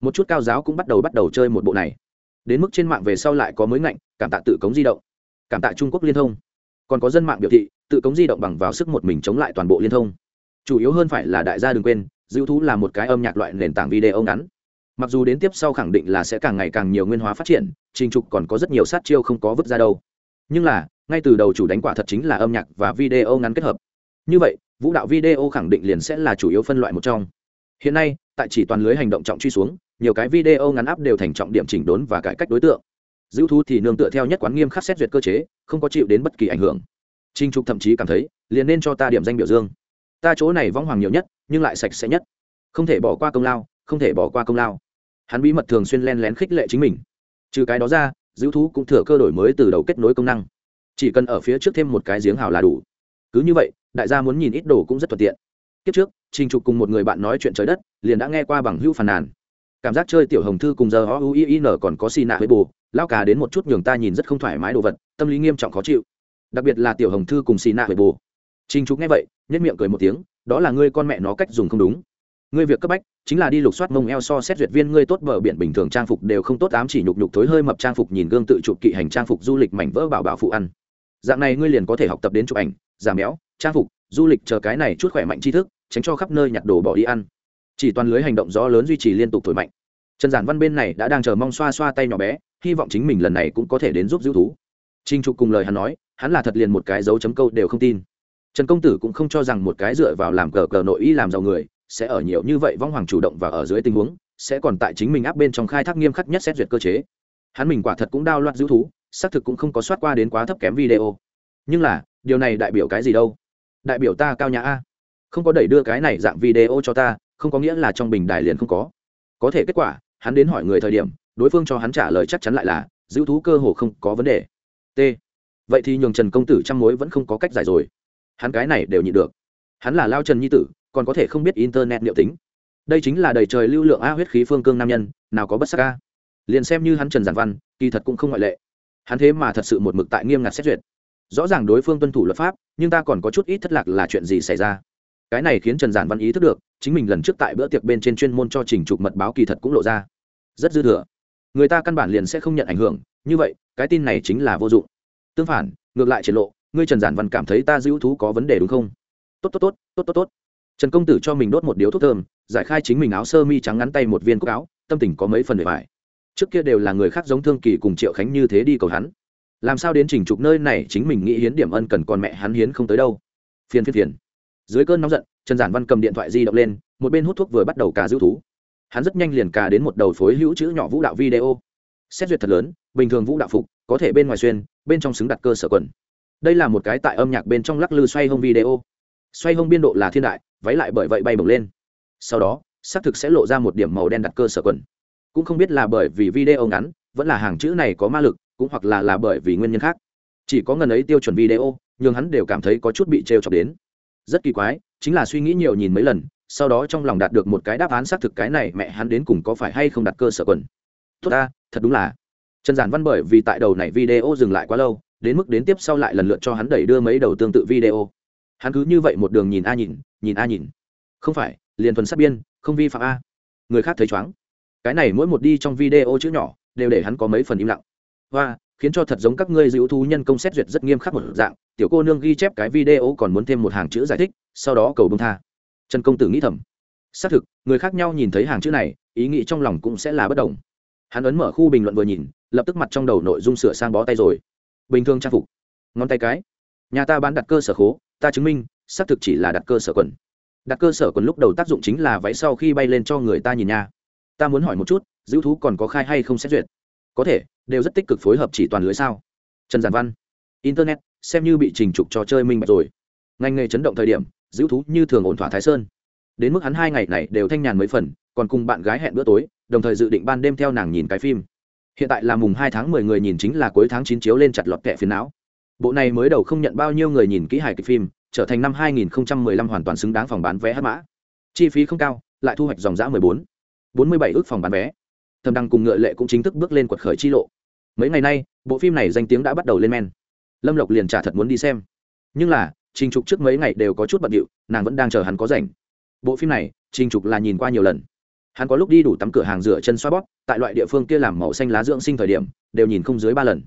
Một chút cao giáo cũng bắt đầu bắt đầu chơi một bộ này. Đến mức trên mạng về sau lại có mới ngạnh, cảm tạ tự cống di động. Cảm tạ trung quốc liên thông. Còn có dân mạng biểu thị, tự cống di động bằng vào sức một mình chống lại toàn bộ liên thông. Chủ yếu hơn phải là đại gia đừng quên dữ thú là một cái âm nhạc loại nền tảng video ngắn. Mặc dù đến tiếp sau khẳng định là sẽ càng ngày càng nhiều nguyên hóa phát triển, trình trục còn có rất nhiều sát chiêu không có vứt ra đâu. Nhưng là, ngay từ đầu chủ đánh quả thật chính là âm nhạc và video ngắn kết hợp. Như vậy, vũ đạo video khẳng định liền sẽ là chủ yếu phân loại một trong. Hiện nay, tại chỉ toàn lưới hành động trọng truy xuống, nhiều cái video ngắn áp đều thành trọng điểm chỉnh đốn và cải cách đối tượng. Dữ thú thì nương tựa theo nhất quán nghiêm khắc xét duyệt cơ chế, không có chịu đến bất kỳ ảnh hưởng. Trinh trục thậm chí cảm thấy, liền nên cho ta điểm danh biểu dương ta chỗ này vong hoàng nhiều nhất, nhưng lại sạch sẽ nhất. Không thể bỏ qua công lao, không thể bỏ qua công lao. Hắn bí mật thường xuyên len lén khích lệ chính mình. Trừ cái đó ra, giữ thú cũng thừa cơ đổi mới từ đầu kết nối công năng. Chỉ cần ở phía trước thêm một cái giếng hào là đủ. Cứ như vậy, đại gia muốn nhìn ít đồ cũng rất thuận tiện. Kiếp trước, trình trục cùng một người bạn nói chuyện trời đất, liền đã nghe qua bằng hữu phàn nàn. Cảm giác chơi tiểu hồng thư cùng giờ o u i n còn có xì nạ với bù lao cả đến một chút nhường ta nhìn rất không thoải mái đồ vật, tâm lý nghiêm trọng khó chịu. Đặc biệt là tiểu hồng thư cùng xì nạ với bù Trình trục nghe vậy nhất miệng cười một tiếng, đó là ngươi con mẹ nó cách dùng không đúng. Ngươi việc cấp bách chính là đi lục soát mông eo so xét duyệt viên ngươi tốt bờ biển bình thường trang phục đều không tốt, ám chỉ nhục nhục thối hơi mập trang phục nhìn gương tự chụp kỵ hành trang phục du lịch mảnh vỡ bảo bảo phụ ăn. Dạng này ngươi liền có thể học tập đến chụp ảnh, giảm béo, trang phục, du lịch chờ cái này chút khỏe mạnh tri thức, tránh cho khắp nơi nhặt đồ bỏ đi ăn. Chỉ toàn lưới hành động gió lớn duy trì liên tục thổi mạnh. Trần giản văn bên này đã đang chờ mong xoa xoa tay nhỏ bé, hy vọng chính mình lần này cũng có thể đến giúp giữ thú. Trình trục cùng lời hắn nói, hắn là thật liền một cái dấu chấm câu đều không tin trần công tử cũng không cho rằng một cái dựa vào làm cờ cờ nội y làm giàu người sẽ ở nhiều như vậy vong hoàng chủ động và ở dưới tình huống, sẽ còn tại chính mình áp bên trong khai thác nghiêm khắc nhất xét duyệt cơ chế. Hắn mình quả thật cũng đao loạt giữ thú, xác thực cũng không có soát qua đến quá thấp kém video. Nhưng là, điều này đại biểu cái gì đâu? Đại biểu ta cao nhã a. Không có đẩy đưa cái này dạng video cho ta, không có nghĩa là trong bình đài liền không có. Có thể kết quả, hắn đến hỏi người thời điểm, đối phương cho hắn trả lời chắc chắn lại là giữ thú cơ hồ không có vấn đề. T. Vậy thì nhường trần công tử trăm mối vẫn không có cách giải rồi hắn cái này đều nhịn được. Hắn là lao trần nhi tử, còn có thể không biết internet liệu tính. Đây chính là đầy trời lưu lượng a huyết khí phương cương nam nhân, nào có bất sắc a. Liền xem như hắn trần giản văn, kỳ thật cũng không ngoại lệ. Hắn thế mà thật sự một mực tại nghiêm ngặt xét duyệt. Rõ ràng đối phương tuân thủ luật pháp, nhưng ta còn có chút ít thất lạc là chuyện gì xảy ra. Cái này khiến trần giản văn ý thức được, chính mình lần trước tại bữa tiệc bên trên chuyên môn cho trình trục mật báo kỳ thật cũng lộ ra. Rất dư thừa. Người ta căn bản liền sẽ không nhận ảnh hưởng, như vậy, cái tin này chính là vô dụng. Tương phản, ngược lại triển lộ ngươi trần giản văn cảm thấy ta dữ thú có vấn đề đúng không? Tốt tốt tốt tốt tốt tốt. Trần công tử cho mình đốt một điếu thuốc thơm, giải khai chính mình áo sơ mi trắng ngắn tay một viên cúc áo, tâm tình có mấy phần để phải trước kia đều là người khác giống thương kỳ cùng triệu khánh như thế đi cầu hắn. Làm sao đến trình trục nơi này, chính mình nghĩ hiến điểm ân cần còn mẹ hắn hiến không tới đâu. Phiền phiền phiền. Dưới cơn nóng giận, trần giản văn cầm điện thoại di động lên, một bên hút thuốc vừa bắt đầu cà giữ thú. Hắn rất nhanh liền cà đến một đầu phối hữu chữ nhỏ vũ đạo video. Xét duyệt thật lớn, bình thường vũ đạo phục, có thể bên ngoài xuyên, bên trong xứng đặt cơ sở quần đây là một cái tại âm nhạc bên trong lắc lư xoay hông video. Xoay hông biên độ là thiên đại, váy lại bởi vậy bay bổng lên. Sau đó, xác thực sẽ lộ ra một điểm màu đen đặt cơ sở quần. Cũng không biết là bởi vì video ngắn, vẫn là hàng chữ này có ma lực, cũng hoặc là là bởi vì nguyên nhân khác. Chỉ có ngần ấy tiêu chuẩn video nhưng hắn đều cảm thấy có chút bị trêu chọc đến. Rất kỳ quái, chính là suy nghĩ nhiều nhìn mấy lần, sau đó trong lòng đạt được một cái đáp án xác thực cái này mẹ hắn đến cùng có phải hay không đặt cơ sở quần. Tốt ta, thật đúng là. Trần giản văn bởi vì tại đầu này video dừng lại quá lâu đến mức đến tiếp sau lại lần lượt cho hắn đẩy đưa mấy đầu tương tự video. Hắn cứ như vậy một đường nhìn a nhìn nhìn a nhìn. Không phải, liền thuần sát biên, không vi phạm a. Người khác thấy chóng cái này mỗi một đi trong video chữ nhỏ, đều để hắn có mấy phần im lặng. Và khiến cho thật giống các ngươi dữ thú nhân công xét duyệt rất nghiêm khắc một dạng, tiểu cô nương ghi chép cái video còn muốn thêm một hàng chữ giải thích, sau đó cầu bông tha. Trần công tử nghĩ thầm. Xác thực, người khác nhau nhìn thấy hàng chữ này, ý nghĩ trong lòng cũng sẽ là bất đồng. Hắn ấn mở khu bình luận vừa nhìn, lập tức mặt trong đầu nội dung sửa sang bó tay rồi bình thường trang phục. Ngón tay cái. Nhà ta bán đặt cơ sở khố, ta chứng minh, xác thực chỉ là đặt cơ sở quần. Đặt cơ sở quần lúc đầu tác dụng chính là váy sau khi bay lên cho người ta nhìn nha. Ta muốn hỏi một chút, giữ thú còn có khai hay không xét duyệt? Có thể, đều rất tích cực phối hợp chỉ toàn lưới sao? Trần giản văn. Internet, xem như bị trình trục trò chơi minh bạch rồi. Ngành nghề chấn động thời điểm, giữ thú như thường ổn thỏa thái sơn. Đến mức hắn hai ngày này đều thanh nhàn mấy phần, còn cùng bạn gái hẹn bữa tối, đồng thời dự định ban đêm theo nàng nhìn cái phim hiện tại là mùng hai tháng mười người nhìn chính là cuối tháng chín chiếu lên chặt lọt kẹ phiền não. Bộ này mới đầu không nhận bao nhiêu người nhìn kỹ hài kịch phim, trở thành năm 2015 hoàn toàn xứng đáng phòng bán vé hát mã. Chi phí không cao, lại thu hoạch dòng giã 14 47 ước phòng bán vé. Thầm đăng cùng ngựa lệ cũng chính thức bước lên quật khởi chi lộ. Mấy ngày nay, bộ phim này danh tiếng đã bắt đầu lên men. Lâm lộc liền trả thật muốn đi xem. Nhưng là, trình trục trước mấy ngày đều có chút bận điệu, nàng vẫn đang chờ hắn có rảnh. Bộ phim này, trình trục là nhìn qua nhiều lần hắn có lúc đi đủ tắm cửa hàng rửa chân xoa bóp, tại loại địa phương kia làm màu xanh lá dưỡng sinh thời điểm, đều nhìn không dưới ba lần.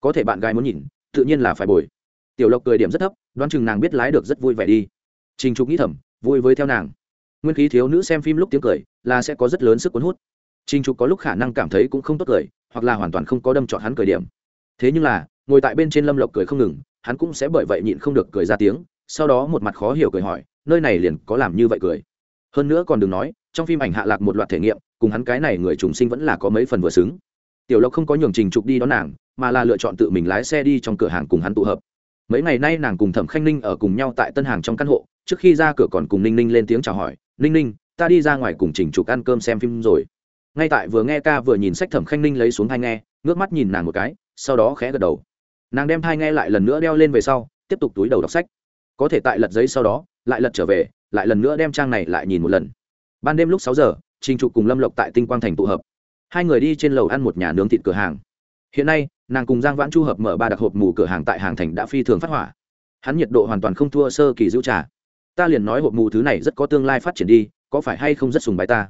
Có thể bạn gái muốn nhìn, tự nhiên là phải bồi. Tiểu lộc cười điểm rất thấp, đoán chừng nàng biết lái được rất vui vẻ đi. Trình trục nghĩ thầm, vui với theo nàng. Nguyên khí thiếu nữ xem phim lúc tiếng cười, là sẽ có rất lớn sức cuốn hút. Trình trục có lúc khả năng cảm thấy cũng không tốt cười, hoặc là hoàn toàn không có đâm chọn hắn cười điểm. Thế nhưng là, ngồi tại bên trên lâm lộc cười không ngừng, hắn cũng sẽ bởi vậy nhịn không được cười ra tiếng, sau đó một mặt khó hiểu cười hỏi, nơi này liền có làm như vậy cười? Hơn nữa còn đừng nói trong phim ảnh hạ lạc một loạt thể nghiệm, cùng hắn cái này người trùng sinh vẫn là có mấy phần vừa xứng. Tiểu lộc không có nhường trình trục đi đón nàng, mà là lựa chọn tự mình lái xe đi trong cửa hàng cùng hắn tụ hợp. Mấy ngày nay nàng cùng thẩm khanh ninh ở cùng nhau tại tân hàng trong căn hộ, trước khi ra cửa còn cùng ninh ninh lên tiếng chào hỏi, ninh ninh, ta đi ra ngoài cùng trình trục ăn cơm xem phim rồi. Ngay tại vừa nghe ca vừa nhìn sách thẩm khanh ninh lấy xuống thai nghe, ngước mắt nhìn nàng một cái, sau đó khẽ gật đầu. Nàng đem thai nghe lại lần nữa đeo lên về sau, tiếp tục túi đầu đọc sách. Có thể tại lật giấy sau đó, lại lật trở về, lại lần nữa đem trang này lại nhìn một lần ban đêm lúc sáu giờ, trình trục cùng lâm lộc tại tinh quang thành tụ hợp. Hai người đi trên lầu ăn một nhà nướng thịt cửa hàng. Hiện nay, nàng cùng giang vãn chu hợp mở ba đặc hộp mù cửa hàng tại hàng thành đã phi thường phát hỏa. Hắn nhiệt độ hoàn toàn không thua sơ kỳ dữ trà. Ta liền nói hộp mù thứ này rất có tương lai phát triển đi, có phải hay không rất sùng bái ta?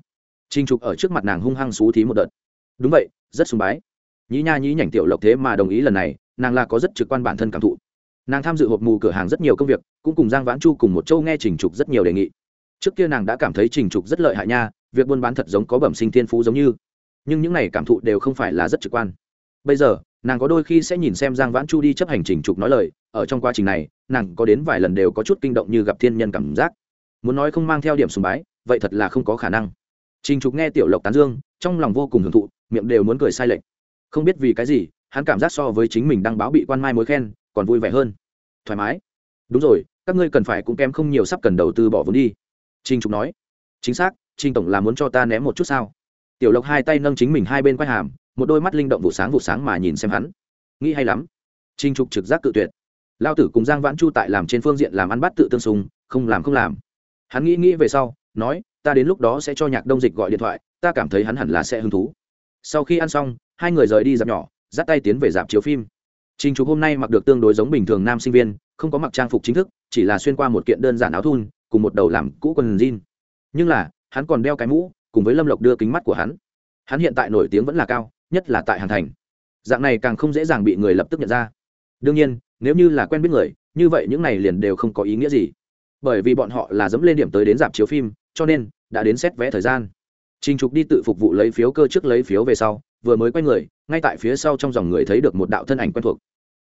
Trinh trục ở trước mặt nàng hung hăng xú thí một đợt. Đúng vậy, rất sùng bái. Nhí nha nhí nhảnh tiểu lộc thế mà đồng ý lần này, nàng là có rất trực quan bản thân cảm thụ. Nàng tham dự hộp mù cửa hàng rất nhiều công việc, cũng cùng giang vãn chu cùng một châu nghe trình trục rất nhiều đề nghị trước kia nàng đã cảm thấy trình trục rất lợi hại nha, việc buôn bán thật giống có bẩm sinh thiên phú giống như. Nhưng những này cảm thụ đều không phải là rất trực quan. Bây giờ, nàng có đôi khi sẽ nhìn xem giang vãn chu đi chấp hành trình trục nói lời, ở trong quá trình này, nàng có đến vài lần đều có chút kinh động như gặp thiên nhân cảm giác. Muốn nói không mang theo điểm sùng bái, vậy thật là không có khả năng. Trình trục nghe tiểu lộc tán dương, trong lòng vô cùng hưởng thụ, miệng đều muốn cười sai lệch. Không biết vì cái gì, hắn cảm giác so với chính mình đăng báo bị quan mai mối khen, còn vui vẻ hơn. Thoải mái. Đúng rồi, các ngươi cần phải cũng kém không nhiều sắp cần đầu tư bỏ vốn đi trinh trục nói. Chính xác trinh tổng là muốn cho ta ném một chút sao? Tiểu lộc hai tay nâng chính mình hai bên quai hàm một đôi mắt linh động vụ sáng vụ sáng mà nhìn xem hắn. Nghĩ hay lắm. Trinh trục trực giác cự tuyệt. Lao tử cùng giang vãn chu tại làm trên phương diện làm ăn bắt tự tương sùng không làm không làm. Hắn nghĩ nghĩ về sau nói ta đến lúc đó sẽ cho nhạc đông dịch gọi điện thoại ta cảm thấy hắn hẳn là sẽ hứng thú. Sau khi ăn xong hai người rời đi dạp nhỏ dắt tay tiến về dạp chiếu phim. Trình Trục hôm nay mặc được tương đối giống bình thường nam sinh viên, không có mặc trang phục chính thức, chỉ là xuyên qua một kiện đơn giản áo thun, cùng một đầu làm cũ quần jean. Nhưng là, hắn còn đeo cái mũ, cùng với Lâm Lộc đưa kính mắt của hắn. Hắn hiện tại nổi tiếng vẫn là cao, nhất là tại Hàn Thành. Dạng này càng không dễ dàng bị người lập tức nhận ra. Đương nhiên, nếu như là quen biết người, như vậy những này liền đều không có ý nghĩa gì. Bởi vì bọn họ là dẫm lên điểm tới đến dạp chiếu phim, cho nên đã đến xét vé thời gian. Trình Trục đi tự phục vụ lấy phiếu cơ trước lấy phiếu về sau, vừa mới quay người, ngay tại phía sau trong dòng người thấy được một đạo thân ảnh quen thuộc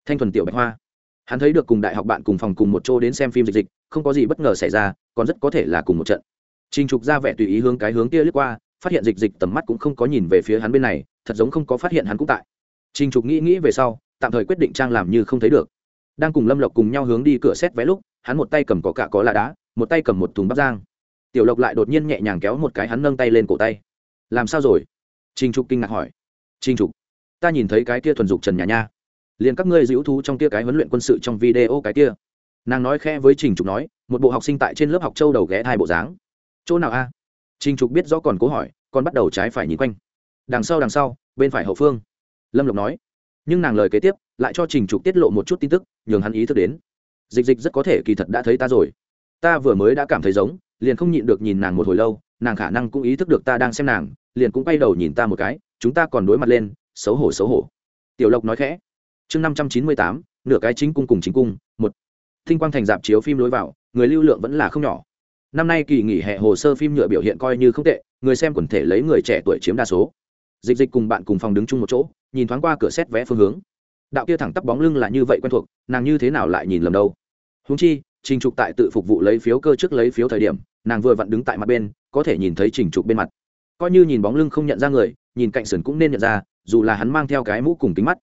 thanh thuần tiểu bạch hoa hắn thấy được cùng đại học bạn cùng phòng cùng một chỗ đến xem phim dịch dịch, không có gì bất ngờ xảy ra, còn rất có thể là cùng một trận. Trình trục ra vẻ tùy ý hướng cái hướng kia lướt qua, phát hiện dịch dịch tầm mắt cũng không có nhìn về phía hắn bên này, thật giống không có phát hiện hắn cũng tại. Trình trục nghĩ nghĩ về sau, tạm thời quyết định trang làm như không thấy được. Đang cùng lâm lộc cùng nhau hướng đi cửa xét vé lúc, hắn một tay cầm có cả có là đá, một tay cầm một thùng bắp giang tiểu lộc lại đột nhiên nhẹ nhàng kéo một cái hắn nâng tay lên cổ tay. Làm sao rồi? Trình trục kinh ngạc hỏi. Trình trục, ta nhìn thấy cái kia thuần dục trần nhà nha liền các ngươi dữ thú trong kia cái huấn luyện quân sự trong video cái kia. Nàng nói khẽ với trình trục nói, một bộ học sinh tại trên lớp học châu đầu ghé hai bộ dáng. Chỗ nào a? Trình trục biết rõ còn cố hỏi, còn bắt đầu trái phải nhìn quanh. Đằng sau đằng sau, bên phải hậu phương. Lâm lộc nói. Nhưng nàng lời kế tiếp, lại cho trình trục tiết lộ một chút tin tức, nhường hắn ý thức đến. Dịch dịch rất có thể kỳ thật đã thấy ta rồi. Ta vừa mới đã cảm thấy giống, liền không nhịn được nhìn nàng một hồi lâu, nàng khả năng cũng ý thức được ta đang xem nàng, liền cũng quay đầu nhìn ta một cái, chúng ta còn đối mặt lên, xấu hổ xấu hổ. Tiểu lộc nói khẽ chương năm trăm chín mươi tám, nửa cái chính cung cùng chính cung, một. Thinh quang thành dạp chiếu phim lối vào, người lưu lượng vẫn là không nhỏ. Năm nay kỳ nghỉ hè hồ sơ phim nhựa biểu hiện coi như không tệ, người xem quần thể lấy người trẻ tuổi chiếm đa số. Dịch dịch cùng bạn cùng phòng đứng chung một chỗ, nhìn thoáng qua cửa xét vé phương hướng. Đạo kia thẳng tắp bóng lưng là như vậy quen thuộc, nàng như thế nào lại nhìn lầm đâu? Húng chi, trình trục tại tự phục vụ lấy phiếu cơ trước lấy phiếu thời điểm, nàng vừa vặn đứng tại mặt bên, có thể nhìn thấy trình trục bên mặt. Coi như nhìn bóng lưng không nhận ra người, nhìn cạnh sườn cũng nên nhận ra, dù là hắn mang theo cái mũ cùng kính mắt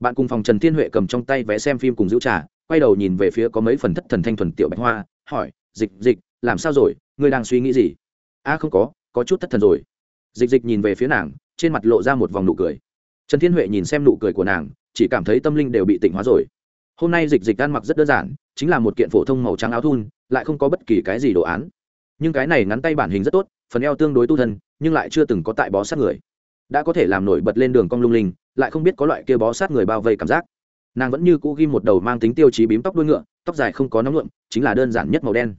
bạn cùng phòng trần thiên huệ cầm trong tay vé xem phim cùng giữ trà, quay đầu nhìn về phía có mấy phần thất thần thanh thuần tiểu bạch hoa, hỏi, dịch dịch, làm sao rồi? Ngươi đang suy nghĩ gì? A, không có có chút thất thần rồi. Dịch dịch nhìn về phía nàng, trên mặt lộ ra một vòng nụ cười. Trần thiên huệ nhìn xem nụ cười của nàng, chỉ cảm thấy tâm linh đều bị tỉnh hóa rồi. Hôm nay dịch dịch ăn mặc rất đơn giản, chính là một kiện phổ thông màu trắng áo thun, lại không có bất kỳ cái gì đồ án. Nhưng cái này ngắn tay bản hình rất tốt, phần eo tương đối tu thân, nhưng lại chưa từng có tại bó sát người đã có thể làm nổi bật lên đường cong lung linh, lại không biết có loại kia bó sát người bao vây cảm giác. Nàng vẫn như cũ ghi một đầu mang tính tiêu chí bím tóc đuôi ngựa, tóc dài không có nóng ngượm chính là đơn giản nhất màu đen.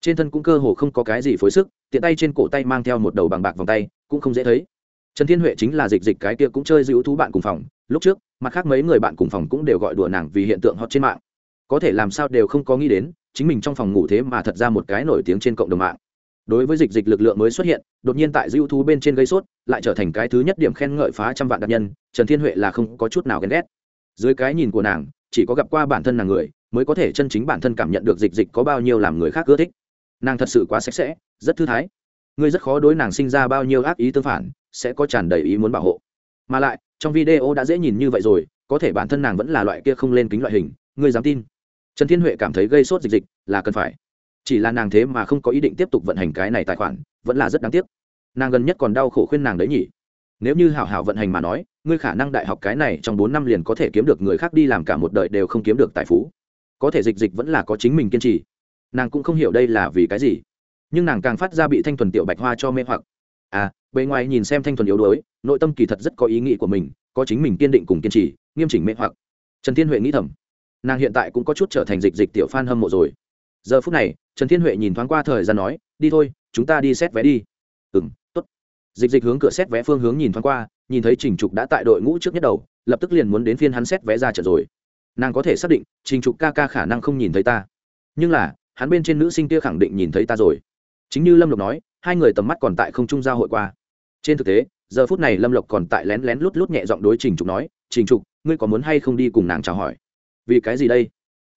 Trên thân cũng cơ hồ không có cái gì phối sức, tiện tay trên cổ tay mang theo một đầu bằng bạc vòng tay, cũng không dễ thấy. Trần thiên huệ chính là dịch dịch cái kia cũng chơi giữ thú bạn cùng phòng, lúc trước, mặt khác mấy người bạn cùng phòng cũng đều gọi đùa nàng vì hiện tượng hot trên mạng. Có thể làm sao đều không có nghĩ đến, chính mình trong phòng ngủ thế mà thật ra một cái nổi tiếng trên cộng đồng mạng đối với dịch dịch lực lượng mới xuất hiện, đột nhiên tại dư thú bên trên gây sốt, lại trở thành cái thứ nhất điểm khen ngợi phá trăm vạn đặc nhân, trần thiên huệ là không có chút nào ghen ghét. Dưới cái nhìn của nàng, chỉ có gặp qua bản thân nàng người, mới có thể chân chính bản thân cảm nhận được dịch dịch có bao nhiêu làm người khác ưa thích. Nàng thật sự quá sạch sẽ, rất thư thái. Ngươi rất khó đối nàng sinh ra bao nhiêu ác ý tương phản, sẽ có tràn đầy ý muốn bảo hộ. Mà lại, trong video đã dễ nhìn như vậy rồi, có thể bản thân nàng vẫn là loại kia không lên kính loại hình, ngươi dám tin? Trần thiên huệ cảm thấy gây sốt dịch dịch là cần phải chỉ là nàng thế mà không có ý định tiếp tục vận hành cái này tài khoản, vẫn là rất đáng tiếc. Nàng gần nhất còn đau khổ khuyên nàng đấy nhỉ. Nếu như hảo hảo vận hành mà nói, ngươi khả năng đại học cái này trong bốn năm liền có thể kiếm được người khác đi làm cả một đời đều không kiếm được tài phú. Có thể dịch dịch vẫn là có chính mình kiên trì. Nàng cũng không hiểu đây là vì cái gì. Nhưng nàng càng phát ra bị thanh thuần tiểu bạch hoa cho mê hoặc. À bề ngoài nhìn xem thanh thuần yếu đuối, nội tâm kỳ thật rất có ý nghĩ của mình, có chính mình kiên định cùng kiên trì, nghiêm chỉnh mê hoặc. Trần thiên huệ nghĩ thầm. Nàng hiện tại cũng có chút trở thành dịch dịch tiểu f hâm mộ rồi. Giờ phút này trần thiên huệ nhìn thoáng qua thời gian nói, đi thôi, chúng ta đi xét vé đi. Ừ m t ố t dịch dịch hướng cửa xét vé phương hướng nhìn thoáng qua, nhìn thấy trình trục đã tại đội ngũ trước nhất đầu, lập tức liền muốn đến phiên hắn xét vé ra trận rồi. Nàng có thể xác định, trình trục ca ca khả năng không nhìn thấy ta. Nhưng là, hắn bên trên nữ sinh kia khẳng định nhìn thấy ta rồi. Chính như lâm lộc nói, hai người tầm mắt còn tại không trung giao hội qua. Trên thực tế, giờ phút này lâm lộc còn tại lén lén lút lút nhẹ giọng đối trình trục nói, trình trục, ngươi có muốn hay không đi cùng nàng chào hỏi? Vì cái gì đây?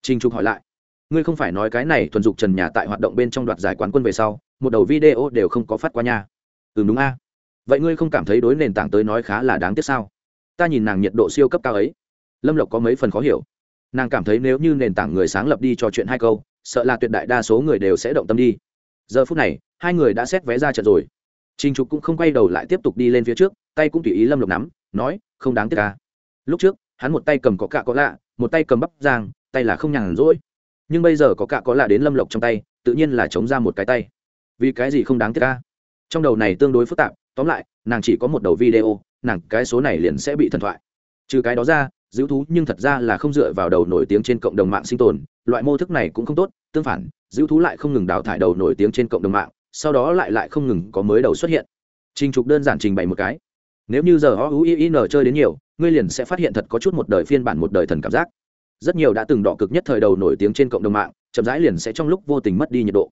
Trình trục hỏi lại ngươi không phải nói cái này thuần dục trần nhà tại hoạt động bên trong đoạt giải quán quân về sau một đầu video đều không có phát qua nha. Ừ đúng a. Vậy ngươi không cảm thấy đối nền tảng tới nói khá là đáng tiếc sao? Ta nhìn nàng nhiệt độ siêu cấp cao ấy. Lâm lộc có mấy phần khó hiểu. Nàng cảm thấy nếu như nền tảng người sáng lập đi trò chuyện hai câu sợ là tuyệt đại đa số người đều sẽ động tâm đi. Giờ phút này hai người đã xét vé ra trận rồi. Trình Trục cũng không quay đầu lại tiếp tục đi lên phía trước, tay cũng tùy ý Lâm Lộc nắm, nói, không đáng tiếc ca. Lúc trước, hắn một tay cầm có cạ có lạ, một tay cầm bắp giang, tay là không nhàn rỗi. Nhưng bây giờ có cả có lạ đến Lâm Lộc trong tay, tự nhiên là chống ra một cái tay. Vì cái gì không đáng tiếc ca? Trong đầu này tương đối phức tạp, tóm lại, nàng chỉ có một đầu video, nàng cái số này liền sẽ bị thần thoại. Trừ cái đó ra, dữ thú nhưng thật ra là không dựa vào đầu nổi tiếng trên cộng đồng mạng sinh tồn, loại mô thức này cũng không tốt, tương phản, dữ thú lại không ngừng đào thải đầu nổi tiếng trên cộng đồng mạng, sau đó lại lại không ngừng có mới đầu xuất hiện trình trục đơn giản trình bày một cái nếu như giờ o u i n chơi đến nhiều ngươi liền sẽ phát hiện thật có chút một đời phiên bản một đời thần cảm giác rất nhiều đã từng đỏ cực nhất thời đầu nổi tiếng trên cộng đồng mạng, chậm rãi liền sẽ trong lúc vô tình mất đi nhiệt độ.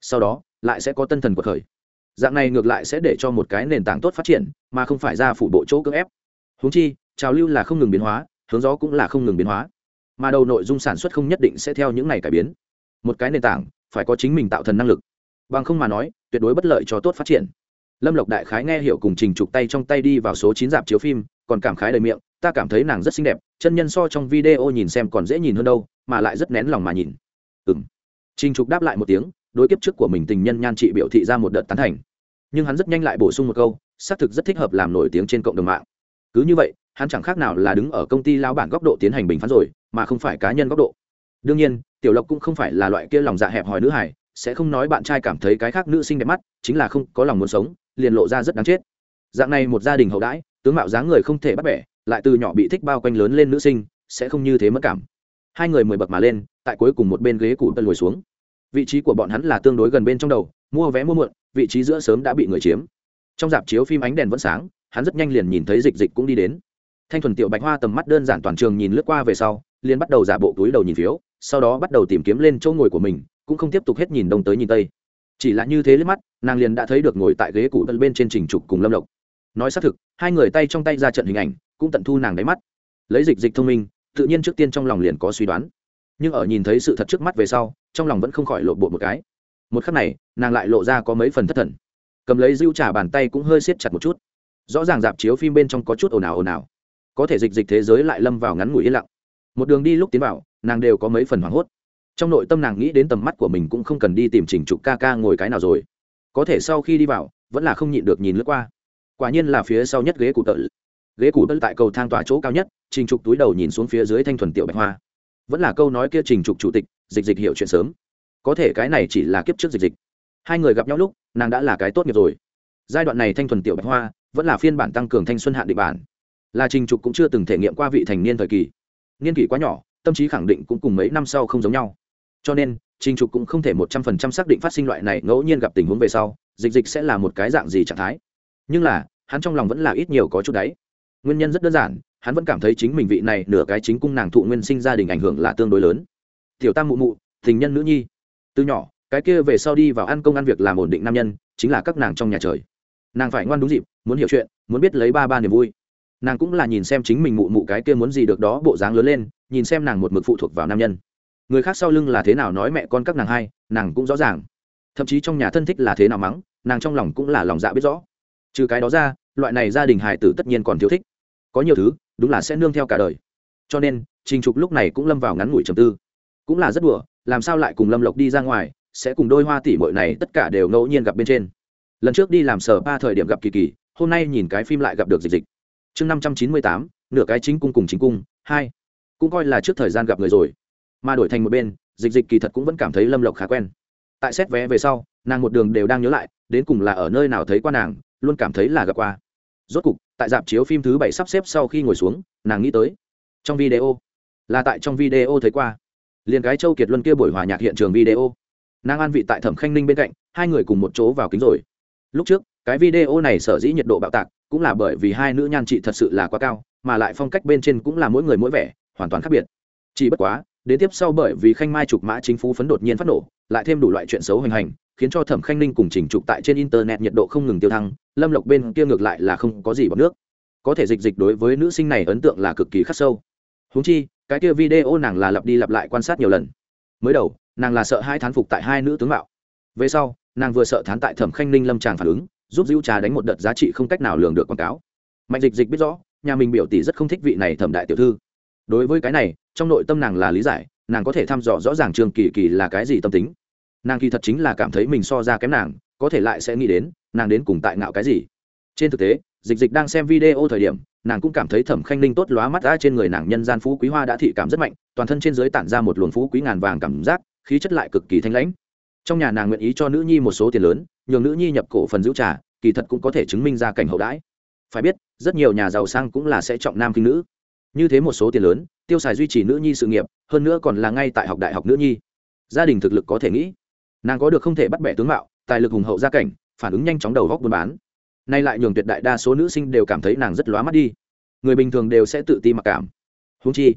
Sau đó, lại sẽ có tân thần của khởi. Dạng này ngược lại sẽ để cho một cái nền tảng tốt phát triển, mà không phải ra phủ bộ chỗ cưỡng ép. Húng chi, trào lưu là không ngừng biến hóa, hướng gió cũng là không ngừng biến hóa. Mà đầu nội dung sản xuất không nhất định sẽ theo những ngày cải biến. Một cái nền tảng, phải có chính mình tạo thần năng lực. Bằng không mà nói, tuyệt đối bất lợi cho tốt phát triển. Lâm lộc đại khái nghe hiểu cùng trình trục tay trong tay đi vào số chín dạp chiếu phim, còn cảm khái đầy miệng, ta cảm thấy nàng rất xinh đẹp chân nhân so trong video nhìn xem còn dễ nhìn hơn đâu, mà lại rất nén lòng mà nhìn. Ừng trinh trình trục đáp lại một tiếng, đối kiếp trước của mình tình nhân nhan trị biểu thị ra một đợt tán thành. Nhưng hắn rất nhanh lại bổ sung một câu, xác thực rất thích hợp làm nổi tiếng trên cộng đồng mạng. Cứ như vậy, hắn chẳng khác nào là đứng ở công ty lao bản góc độ tiến hành bình phán rồi, mà không phải cá nhân góc độ. Đương nhiên, tiểu lộc cũng không phải là loại kia lòng dạ hẹp hòi nữ hải sẽ không nói bạn trai cảm thấy cái khác nữ sinh đẹp mắt, chính là không có lòng muốn sống, liền lộ ra rất đáng chết. Dạng này một gia đình hậu đãi, tướng mạo dáng người không thể bắt bẻ lại từ nhỏ bị thích bao quanh lớn lên nữ sinh, sẽ không như thế mất cảm. Hai người mười bậc mà lên, tại cuối cùng một bên ghế cụ tân ngồi xuống. Vị trí của bọn hắn là tương đối gần bên trong đầu, mua vé mua muộn vị trí giữa sớm đã bị người chiếm. Trong dạp chiếu phim ánh đèn vẫn sáng, hắn rất nhanh liền nhìn thấy dịch dịch cũng đi đến. Thanh thuần tiểu bạch hoa tầm mắt đơn giản toàn trường nhìn lướt qua về sau, liền bắt đầu giả bộ túi đầu nhìn phiếu, sau đó bắt đầu tìm kiếm lên chỗ ngồi của mình, cũng không tiếp tục hết nhìn đông tới nhìn tây. Chỉ là như thế liếc mắt, nàng liền đã thấy được ngồi tại ghế cụ tân bên trên trình trục cùng lâm lộc. Nói xác thực, hai người tay trong tay ra trận hình ảnh cũng tận thu nàng đáy mắt. Lấy dịch dịch thông minh, tự nhiên trước tiên trong lòng liền có suy đoán. Nhưng ở nhìn thấy sự thật trước mắt về sau, trong lòng vẫn không khỏi lộ bộ một cái. Một khắc này, nàng lại lộ ra có mấy phần thất thần. Cầm lấy dưu trả bàn tay cũng hơi siết chặt một chút. Rõ ràng dạp chiếu phim bên trong có chút ồn ào ồn ào. Có thể dịch dịch thế giới lại lâm vào ngắn ngủi yên lặng. Một đường đi lúc tiến vào, nàng đều có mấy phần hoảng hốt. Trong nội tâm nàng nghĩ đến tầm mắt của mình cũng không cần đi tìm chỉnh trục ca ca ngồi cái nào rồi. Có thể sau khi đi vào, vẫn là không nhịn được nhìn lướt qua. Quả nhiên là phía sau nhất ghế cụ tợ ghế cụ bân tại cầu thang tòa chỗ cao nhất, trình trục túi đầu nhìn xuống phía dưới thanh thuần tiểu bạch hoa. Vẫn là câu nói kia trình trục chủ tịch, dịch dịch hiểu chuyện sớm. Có thể cái này chỉ là kiếp trước dịch dịch. Hai người gặp nhau lúc, nàng đã là cái tốt nghiệp rồi. Giai đoạn này thanh thuần tiểu bạch hoa, vẫn là phiên bản tăng cường thanh xuân hạn định bản. Là trình trục cũng chưa từng thể nghiệm qua vị thành niên thời kỳ. Niên kỷ quá nhỏ, tâm trí khẳng định cũng cùng mấy năm sau không giống nhau. Cho nên, trình trục cũng không thể một trăm phần trăm xác định phát sinh loại này ngẫu nhiên gặp tình huống về sau, dịch dịch sẽ là một cái dạng gì trạng thái. Nhưng là, hắn trong lòng vẫn là ít nhiều có chút đáy nguyên nhân rất đơn giản, hắn vẫn cảm thấy chính mình vị này nửa cái chính cung nàng thụ nguyên sinh gia đình ảnh hưởng là tương đối lớn. Tiểu tam mụ mụ, tình nhân nữ nhi. Từ nhỏ, cái kia về sau đi vào ăn công ăn việc làm ổn định nam nhân, chính là các nàng trong nhà trời. Nàng phải ngoan đúng dịp, muốn hiểu chuyện, muốn biết lấy ba ba niềm vui. Nàng cũng là nhìn xem chính mình mụ mụ cái kia muốn gì được đó bộ dáng lớn lên, nhìn xem nàng một mực phụ thuộc vào nam nhân. Người khác sau lưng là thế nào nói mẹ con các nàng hai, nàng cũng rõ ràng. Thậm chí trong nhà thân thích là thế nào mắng, nàng trong lòng cũng là lòng dạ biết rõ. Trừ cái đó ra loại này gia đình hài tử tất nhiên còn thiếu thích. Có nhiều thứ, đúng là sẽ nương theo cả đời. Cho nên, trình trục lúc này cũng lâm vào ngắn ngủi trầm tư. Cũng là rất đùa, làm sao lại cùng lâm lộc đi ra ngoài, sẽ cùng đôi hoa tỷ mội này tất cả đều ngẫu nhiên gặp bên trên. Lần trước đi làm sở ba thời điểm gặp kỳ kỳ, hôm nay nhìn cái phim lại gặp được dịch dịch. Chương năm trăm chín mươi tám, nửa cái chính cung cùng chính cung, hai. Cũng coi là trước thời gian gặp người rồi. Mà đổi thành một bên, dịch dịch kỳ thật cũng vẫn cảm thấy lâm lộc khá quen. Tại xét vé về sau, nàng một đường đều đang nhớ lại, đến cùng là ở nơi nào thấy qua nàng, luôn cảm thấy là gặp qua rốt cục, tại dạp chiếu phim thứ bảy sắp xếp sau khi ngồi xuống, nàng nghĩ tới. Trong video, là tại trong video thấy qua. Liền cái châu kiệt luân kia buổi hòa nhạc hiện trường video. Nàng an vị tại thẩm khanh ninh bên cạnh, hai người cùng một chỗ vào kính rồi. Lúc trước, cái video này sở dĩ nhiệt độ bạo tạc, cũng là bởi vì hai nữ nhan trị thật sự là quá cao, mà lại phong cách bên trên cũng là mỗi người mỗi vẻ, hoàn toàn khác biệt. Chỉ bất quá, đến tiếp sau bởi vì khanh mai trục mã chính phủ phấn đột nhiên phát nổ, lại thêm đủ loại chuyện xấu hành hành khiến cho thẩm khanh ninh cùng chỉnh trục tại trên internet nhiệt độ không ngừng tiêu thăng, lâm lộc bên kia ngược lại là không có gì bằng nước. Có thể dịch dịch đối với nữ sinh này ấn tượng là cực kỳ khắc sâu. Húng chi, cái kia video nàng là lặp đi lặp lại quan sát nhiều lần. Mới đầu, nàng là sợ hai thán phục tại hai nữ tướng mạo. Về sau, nàng vừa sợ thán tại thẩm khanh ninh lâm tràng phản ứng, giúp dữ trà đánh một đợt giá trị không cách nào lường được quảng cáo. Mạnh dịch dịch biết rõ, nhà mình biểu tỷ rất không thích vị này thẩm đại tiểu thư. Đối với cái này, trong nội tâm nàng là lý giải, nàng có thể thăm dò rõ ràng trường kỳ kỳ là cái gì tâm tính nàng kỳ thật chính là cảm thấy mình so ra kém nàng, có thể lại sẽ nghĩ đến, nàng đến cùng tại ngạo cái gì. Trên thực tế, dịch dịch đang xem video thời điểm, nàng cũng cảm thấy thẩm khanh ninh tốt lóa mắt ra trên người nàng nhân gian phú quý hoa đã thị cảm rất mạnh, toàn thân trên dưới tản ra một luồng phú quý ngàn vàng cảm giác, khí chất lại cực kỳ thanh lãnh. Trong nhà nàng nguyện ý cho nữ nhi một số tiền lớn, nhường nữ nhi nhập cổ phần giữ trà, kỳ thật cũng có thể chứng minh ra cảnh hậu đãi. Phải biết, rất nhiều nhà giàu sang cũng là sẽ trọng nam khinh nữ. Như thế một số tiền lớn, tiêu xài duy trì nữ nhi sự nghiệp, hơn nữa còn là ngay tại học đại học nữ nhi. Gia đình thực lực có thể nghĩ nàng có được không thể bắt bẻ tướng mạo, tài lực hùng hậu gia cảnh, phản ứng nhanh chóng đầu góc buôn bán. Nay lại nhường tuyệt đại đa số nữ sinh đều cảm thấy nàng rất lóa mắt đi. Người bình thường đều sẽ tự ti mặc cảm. Húng chi,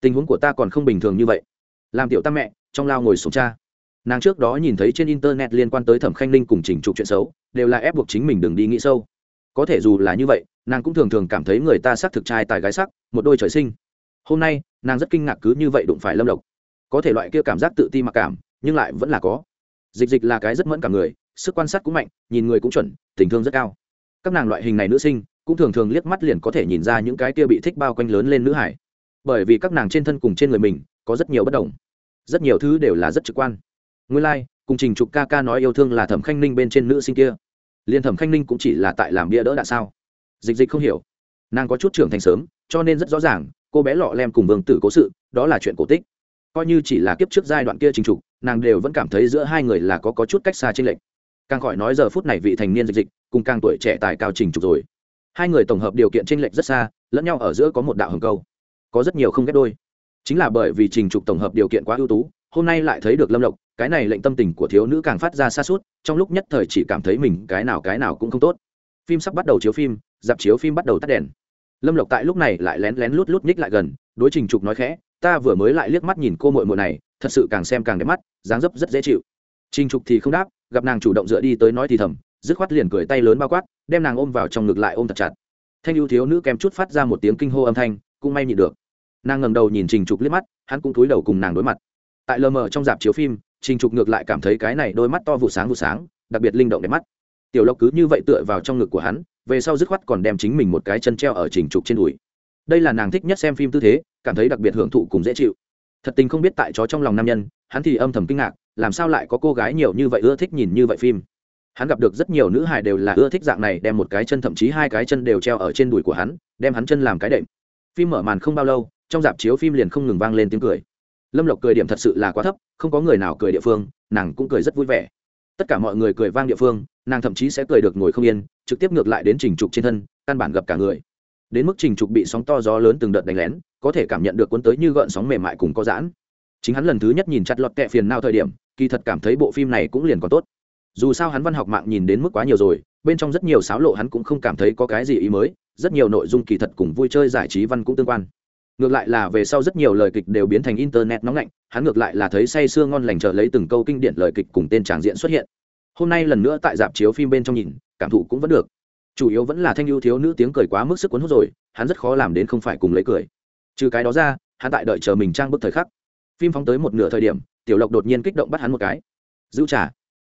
tình huống của ta còn không bình thường như vậy. Làm tiểu tam mẹ, trong lao ngồi xuống cha. Nàng trước đó nhìn thấy trên internet liên quan tới thẩm khanh ninh cùng chỉnh trục chuyện xấu, đều là ép buộc chính mình đừng đi nghĩ sâu. Có thể dù là như vậy, nàng cũng thường thường cảm thấy người ta sắc thực trai tài gái sắc, một đôi trời sinh. Hôm nay, nàng rất kinh ngạc cứ như vậy đụng phải lâm độc có thể loại kia cảm giác tự ti mặc cảm, nhưng lại vẫn là có dịch dịch là cái rất mẫn cả người sức quan sát cũng mạnh nhìn người cũng chuẩn tình thương rất cao. Các nàng loại hình này nữ sinh cũng thường thường liếc mắt liền có thể nhìn ra những cái kia bị thích bao quanh lớn lên nữ hải. Bởi vì các nàng trên thân cùng trên người mình có rất nhiều bất đồng. Rất nhiều thứ đều là rất trực quan. Nguyên lai、like, cùng trình trục ca ca nói yêu thương là thẩm khanh ninh bên trên nữ sinh kia. Liền thẩm khanh ninh cũng chỉ là tại làm bia đỡ đạ sao. Dịch dịch không hiểu. Nàng có chút trưởng thành sớm cho nên rất rõ ràng cô bé lọ lem cùng vương tử cố sự đó là chuyện cổ tích. Coi như chỉ là kiếp trước giai đoạn kia trình trục nàng đều vẫn cảm thấy giữa hai người là có, có chút cách xa trên lệch, càng khỏi nói giờ phút này vị thành niên dịch dịch cùng càng tuổi trẻ tài cao trình trục rồi. Hai người tổng hợp điều kiện trên lệch rất xa lẫn nhau ở giữa có một đạo hầm câu. Có rất nhiều không ghép đôi. Chính là bởi vì trình trục tổng hợp điều kiện quá ưu tú hôm nay lại thấy được lâm lộc cái này lệnh tâm tình của thiếu nữ càng phát ra xa suốt trong lúc nhất thời chỉ cảm thấy mình cái nào cái nào cũng không tốt. Phim sắp bắt đầu chiếu phim dạp chiếu phim bắt đầu tắt đèn. Lâm lộc tại lúc này lại lén lén lút lút nhích lại gần đối trình trục nói khẽ ta vừa mới lại liếc mắt nhìn cô mội mội này thật sự càng xem càng đẹp mắt, dáng dấp rất dễ chịu. Trình trục thì không đáp, gặp nàng chủ động dựa đi tới nói thì thầm, dứt khoát liền cười tay lớn bao quát, đem nàng ôm vào trong ngực lại ôm thật chặt. Thanh ưu thiếu nữ kèm chút phát ra một tiếng kinh hô âm thanh, cũng may nhịn được. Nàng ngẩng đầu nhìn trình trục liếc mắt, hắn cũng cúi đầu cùng nàng đối mặt. Tại lờ mờ trong dạp chiếu phim, trình trục ngược lại cảm thấy cái này đôi mắt to vụ sáng vụ sáng, đặc biệt linh động đẹp mắt. Tiểu lộc cứ như vậy tựa vào trong ngực của hắn, về sau dứt khoát còn đem chính mình một cái chân treo ở trình trục trên đùi. Đây là nàng thích nhất xem phim tư thế, cảm thấy đặc biệt hưởng thụ cùng dễ chịu thật tình không biết tại chó trong lòng nam nhân, hắn thì âm thầm kinh ngạc, làm sao lại có cô gái nhiều như vậy ưa thích nhìn như vậy phim. Hắn gặp được rất nhiều nữ hài đều là ưa thích dạng này, đem một cái chân thậm chí hai cái chân đều treo ở trên đùi của hắn, đem hắn chân làm cái đệm. Phim mở màn không bao lâu, trong dạp chiếu phim liền không ngừng vang lên tiếng cười. Lâm lộc cười điểm thật sự là quá thấp, không có người nào cười địa phương, nàng cũng cười rất vui vẻ. Tất cả mọi người cười vang địa phương, nàng thậm chí sẽ cười được ngồi không yên, trực tiếp ngược lại đến trình trục trên thân, căn bản gặp cả người. Đến mức trình trục bị sóng to gió lớn từng đợt đánh lén có thể cảm nhận được cuốn tới như gợn sóng mềm mại cùng có giãn. Chính hắn lần thứ nhất nhìn chặt lọt kẹ phiền nào thời điểm, kỳ thật cảm thấy bộ phim này cũng liền còn tốt. Dù sao hắn văn học mạng nhìn đến mức quá nhiều rồi, bên trong rất nhiều sáo lộ hắn cũng không cảm thấy có cái gì ý mới, rất nhiều nội dung kỳ thật cùng vui chơi giải trí văn cũng tương quan. Ngược lại là về sau rất nhiều lời kịch đều biến thành internet nóng lạnh, hắn ngược lại là thấy say sưa ngon lành chờ lấy từng câu kinh điển lời kịch cùng tên tràng diện xuất hiện. Hôm nay lần nữa tại dạp chiếu phim bên trong nhìn, cảm thụ cũng vẫn được. Chủ yếu vẫn là thanh ưu thiếu nữ tiếng cười quá mức sức cuốn hút rồi, hắn rất khó làm đến không phải cùng lấy cười trừ cái đó ra hắn tại đợi chờ mình trang bức thời khắc. Phim phóng tới một nửa thời điểm tiểu lộc đột nhiên kích động bắt hắn một cái. Giữ trả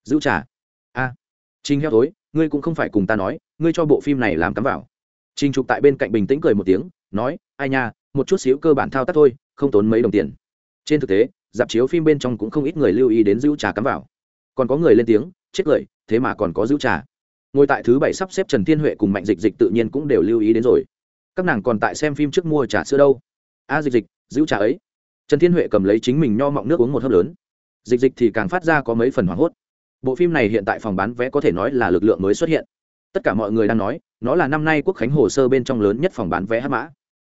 giữ trả a à. trinh heo tối, ngươi cũng không phải cùng ta nói ngươi cho bộ phim này làm cắm vào. Trinh trục tại bên cạnh bình tĩnh cười một tiếng nói ai nha một chút xíu cơ bản thao tác thôi không tốn mấy đồng tiền. Trên thực tế dạp chiếu phim bên trong cũng không ít người lưu ý đến giữ trà cắm vào. Còn có người lên tiếng chết cười thế mà còn có giữ trà. Ngồi tại thứ bảy sắp xếp trần thiên huệ cùng mạnh dịch dịch tự nhiên cũng đều lưu ý đến rồi. Các nàng còn tại xem phim trước mua trà sữa đâu? A dịch dịch giữ trà ấy trần thiên huệ cầm lấy chính mình nho mọng nước uống một hớp lớn dịch dịch thì càng phát ra có mấy phần hoảng hốt bộ phim này hiện tại phòng bán vé có thể nói là lực lượng mới xuất hiện tất cả mọi người đang nói nó là năm nay quốc khánh hồ sơ bên trong lớn nhất phòng bán vé hát mã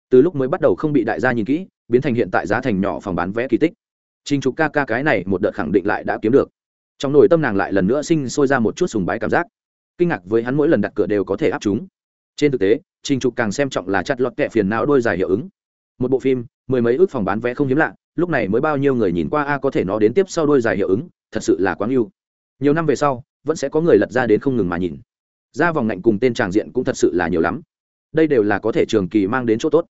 từ lúc mới bắt đầu không bị đại gia nhìn kỹ biến thành hiện tại giá thành nhỏ phòng bán vé kỳ tích Trình Trục ca ca cái này một đợt khẳng định lại đã kiếm được. Trong nội tâm nàng lại lần nữa sinh sôi ra một chút sùng bái cảm giác. Kinh ngạc với hắn mỗi lần đặt cửa đều có thể áp chúng. Trên thực tế, Trình Trục càng xem trọng là chặt lọt kẹ phiền não đôi giải hiệu ứng. Một bộ phim, mười mấy ước phòng bán vé không hiếm lạ, lúc này mới bao nhiêu người nhìn qua a có thể nó đến tiếp sau đôi dài hiệu ứng, thật sự là quá ưu. Nhiều năm về sau, vẫn sẽ có người lật ra đến không ngừng mà nhìn. Ra vòng ngạnh cùng tên tràng diện cũng thật sự là nhiều lắm. Đây đều là có thể trường kỳ mang đến chỗ tốt.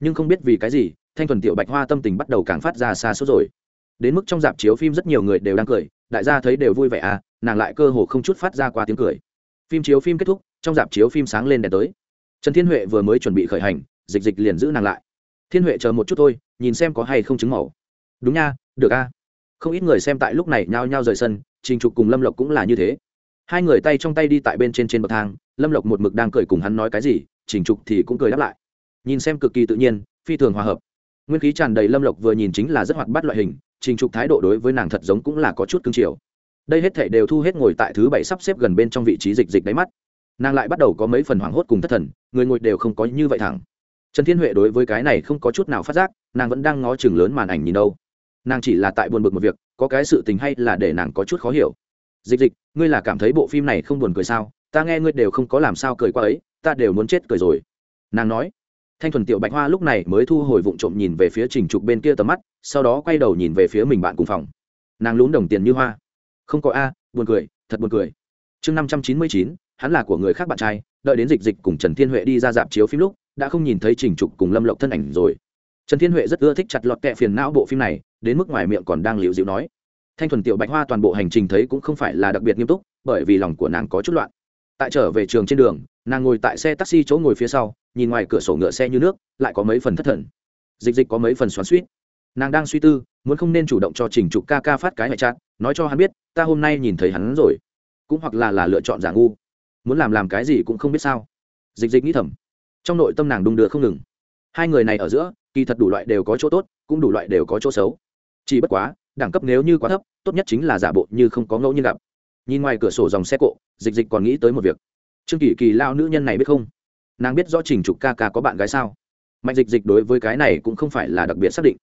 Nhưng không biết vì cái gì, thanh thuần tiểu bạch hoa tâm tình bắt đầu càng phát ra xa suốt rồi đến mức trong dạp chiếu phim rất nhiều người đều đang cười đại gia thấy đều vui vẻ à nàng lại cơ hồ không chút phát ra qua tiếng cười phim chiếu phim kết thúc trong dạp chiếu phim sáng lên đèn tới trần thiên huệ vừa mới chuẩn bị khởi hành dịch dịch liền giữ nàng lại thiên huệ chờ một chút thôi, nhìn xem có hay không chứng màu. Đúng nha, được a. Không ít người xem tại lúc này nhao nhao rời sân, trình trục cùng lâm lộc cũng là như thế. Hai người tay trong tay đi tại bên trên trên bậc thang, lâm lộc một mực đang cười cùng hắn nói cái gì, trình trục thì cũng cười đáp lại. Nhìn xem cực kỳ tự nhiên, phi thường hòa hợp. Nguyên khí tràn đầy lâm lộc vừa nhìn chính là rất hoạt bát loại hình, trình trục thái độ đối với nàng thật giống cũng là có chút cương triều đây hết thể đều thu hết ngồi tại thứ bảy sắp xếp gần bên trong vị trí dịch dịch đáy mắt. Nàng lại bắt đầu có mấy phần hoảng hốt cùng thất thần, người ngồi đều không có như vậy thẳng trần thiên huệ đối với cái này không có chút nào phát giác, nàng vẫn đang ngó chừng lớn màn ảnh nhìn đâu. Nàng chỉ là tại buồn bực một việc, có cái sự tình hay là để nàng có chút khó hiểu. Dịch dịch, ngươi là cảm thấy bộ phim này không buồn cười sao? Ta nghe ngươi đều không có làm sao cười qua ấy, ta đều muốn chết cười rồi. Nàng nói. Thanh thuần tiểu bạch hoa lúc này mới thu hồi vụng trộm nhìn về phía trình trục bên kia tầm mắt, sau đó quay đầu nhìn về phía mình bạn cùng phòng. Nàng lún đồng tiền như hoa. Không có a, buồn cười, thật buồn cười. Chương năm trăm chín mươi chín, hắn là của người khác bạn trai, đợi đến dịch dịch cùng trần thiên huệ đi ra dạp chiếu phim lúc đã không nhìn thấy trình trục cùng lâm lộc thân ảnh rồi. Trần thiên huệ rất ưa thích chặt lọt kẹ phiền não bộ phim này, đến mức ngoài miệng còn đang liệu dịu nói. Thanh thuần tiểu bạch hoa toàn bộ hành trình thấy cũng không phải là đặc biệt nghiêm túc, bởi vì lòng của nàng có chút loạn. Tại trở về trường trên đường, nàng ngồi tại xe taxi chỗ ngồi phía sau, nhìn ngoài cửa sổ ngựa xe như nước, lại có mấy phần thất thần. Dịch dịch có mấy phần xoắn suýt nàng đang suy tư, muốn không nên chủ động cho trình trục ca ca phát cái ngoại trạng, nói cho hắn biết, ta hôm nay nhìn thấy hắn rồi. Cũng hoặc là là lựa chọn giả ngu. Muốn làm làm cái gì cũng không biết sao. Dịch dịch nghĩ thầm trong nội tâm nàng đung đưa không ngừng. Hai người này ở giữa, kỳ thật đủ loại đều có chỗ tốt, cũng đủ loại đều có chỗ xấu. Chỉ bất quá, đẳng cấp nếu như quá thấp, tốt nhất chính là giả bộ như không có ngẫu nhiên gặp. Nhìn ngoài cửa sổ dòng xe cộ, dịch dịch còn nghĩ tới một việc. Trương kỳ kỳ lao nữ nhân này biết không? Nàng biết rõ trình trục ca ca có bạn gái sao? Mạnh dịch dịch đối với cái này cũng không phải là đặc biệt xác định.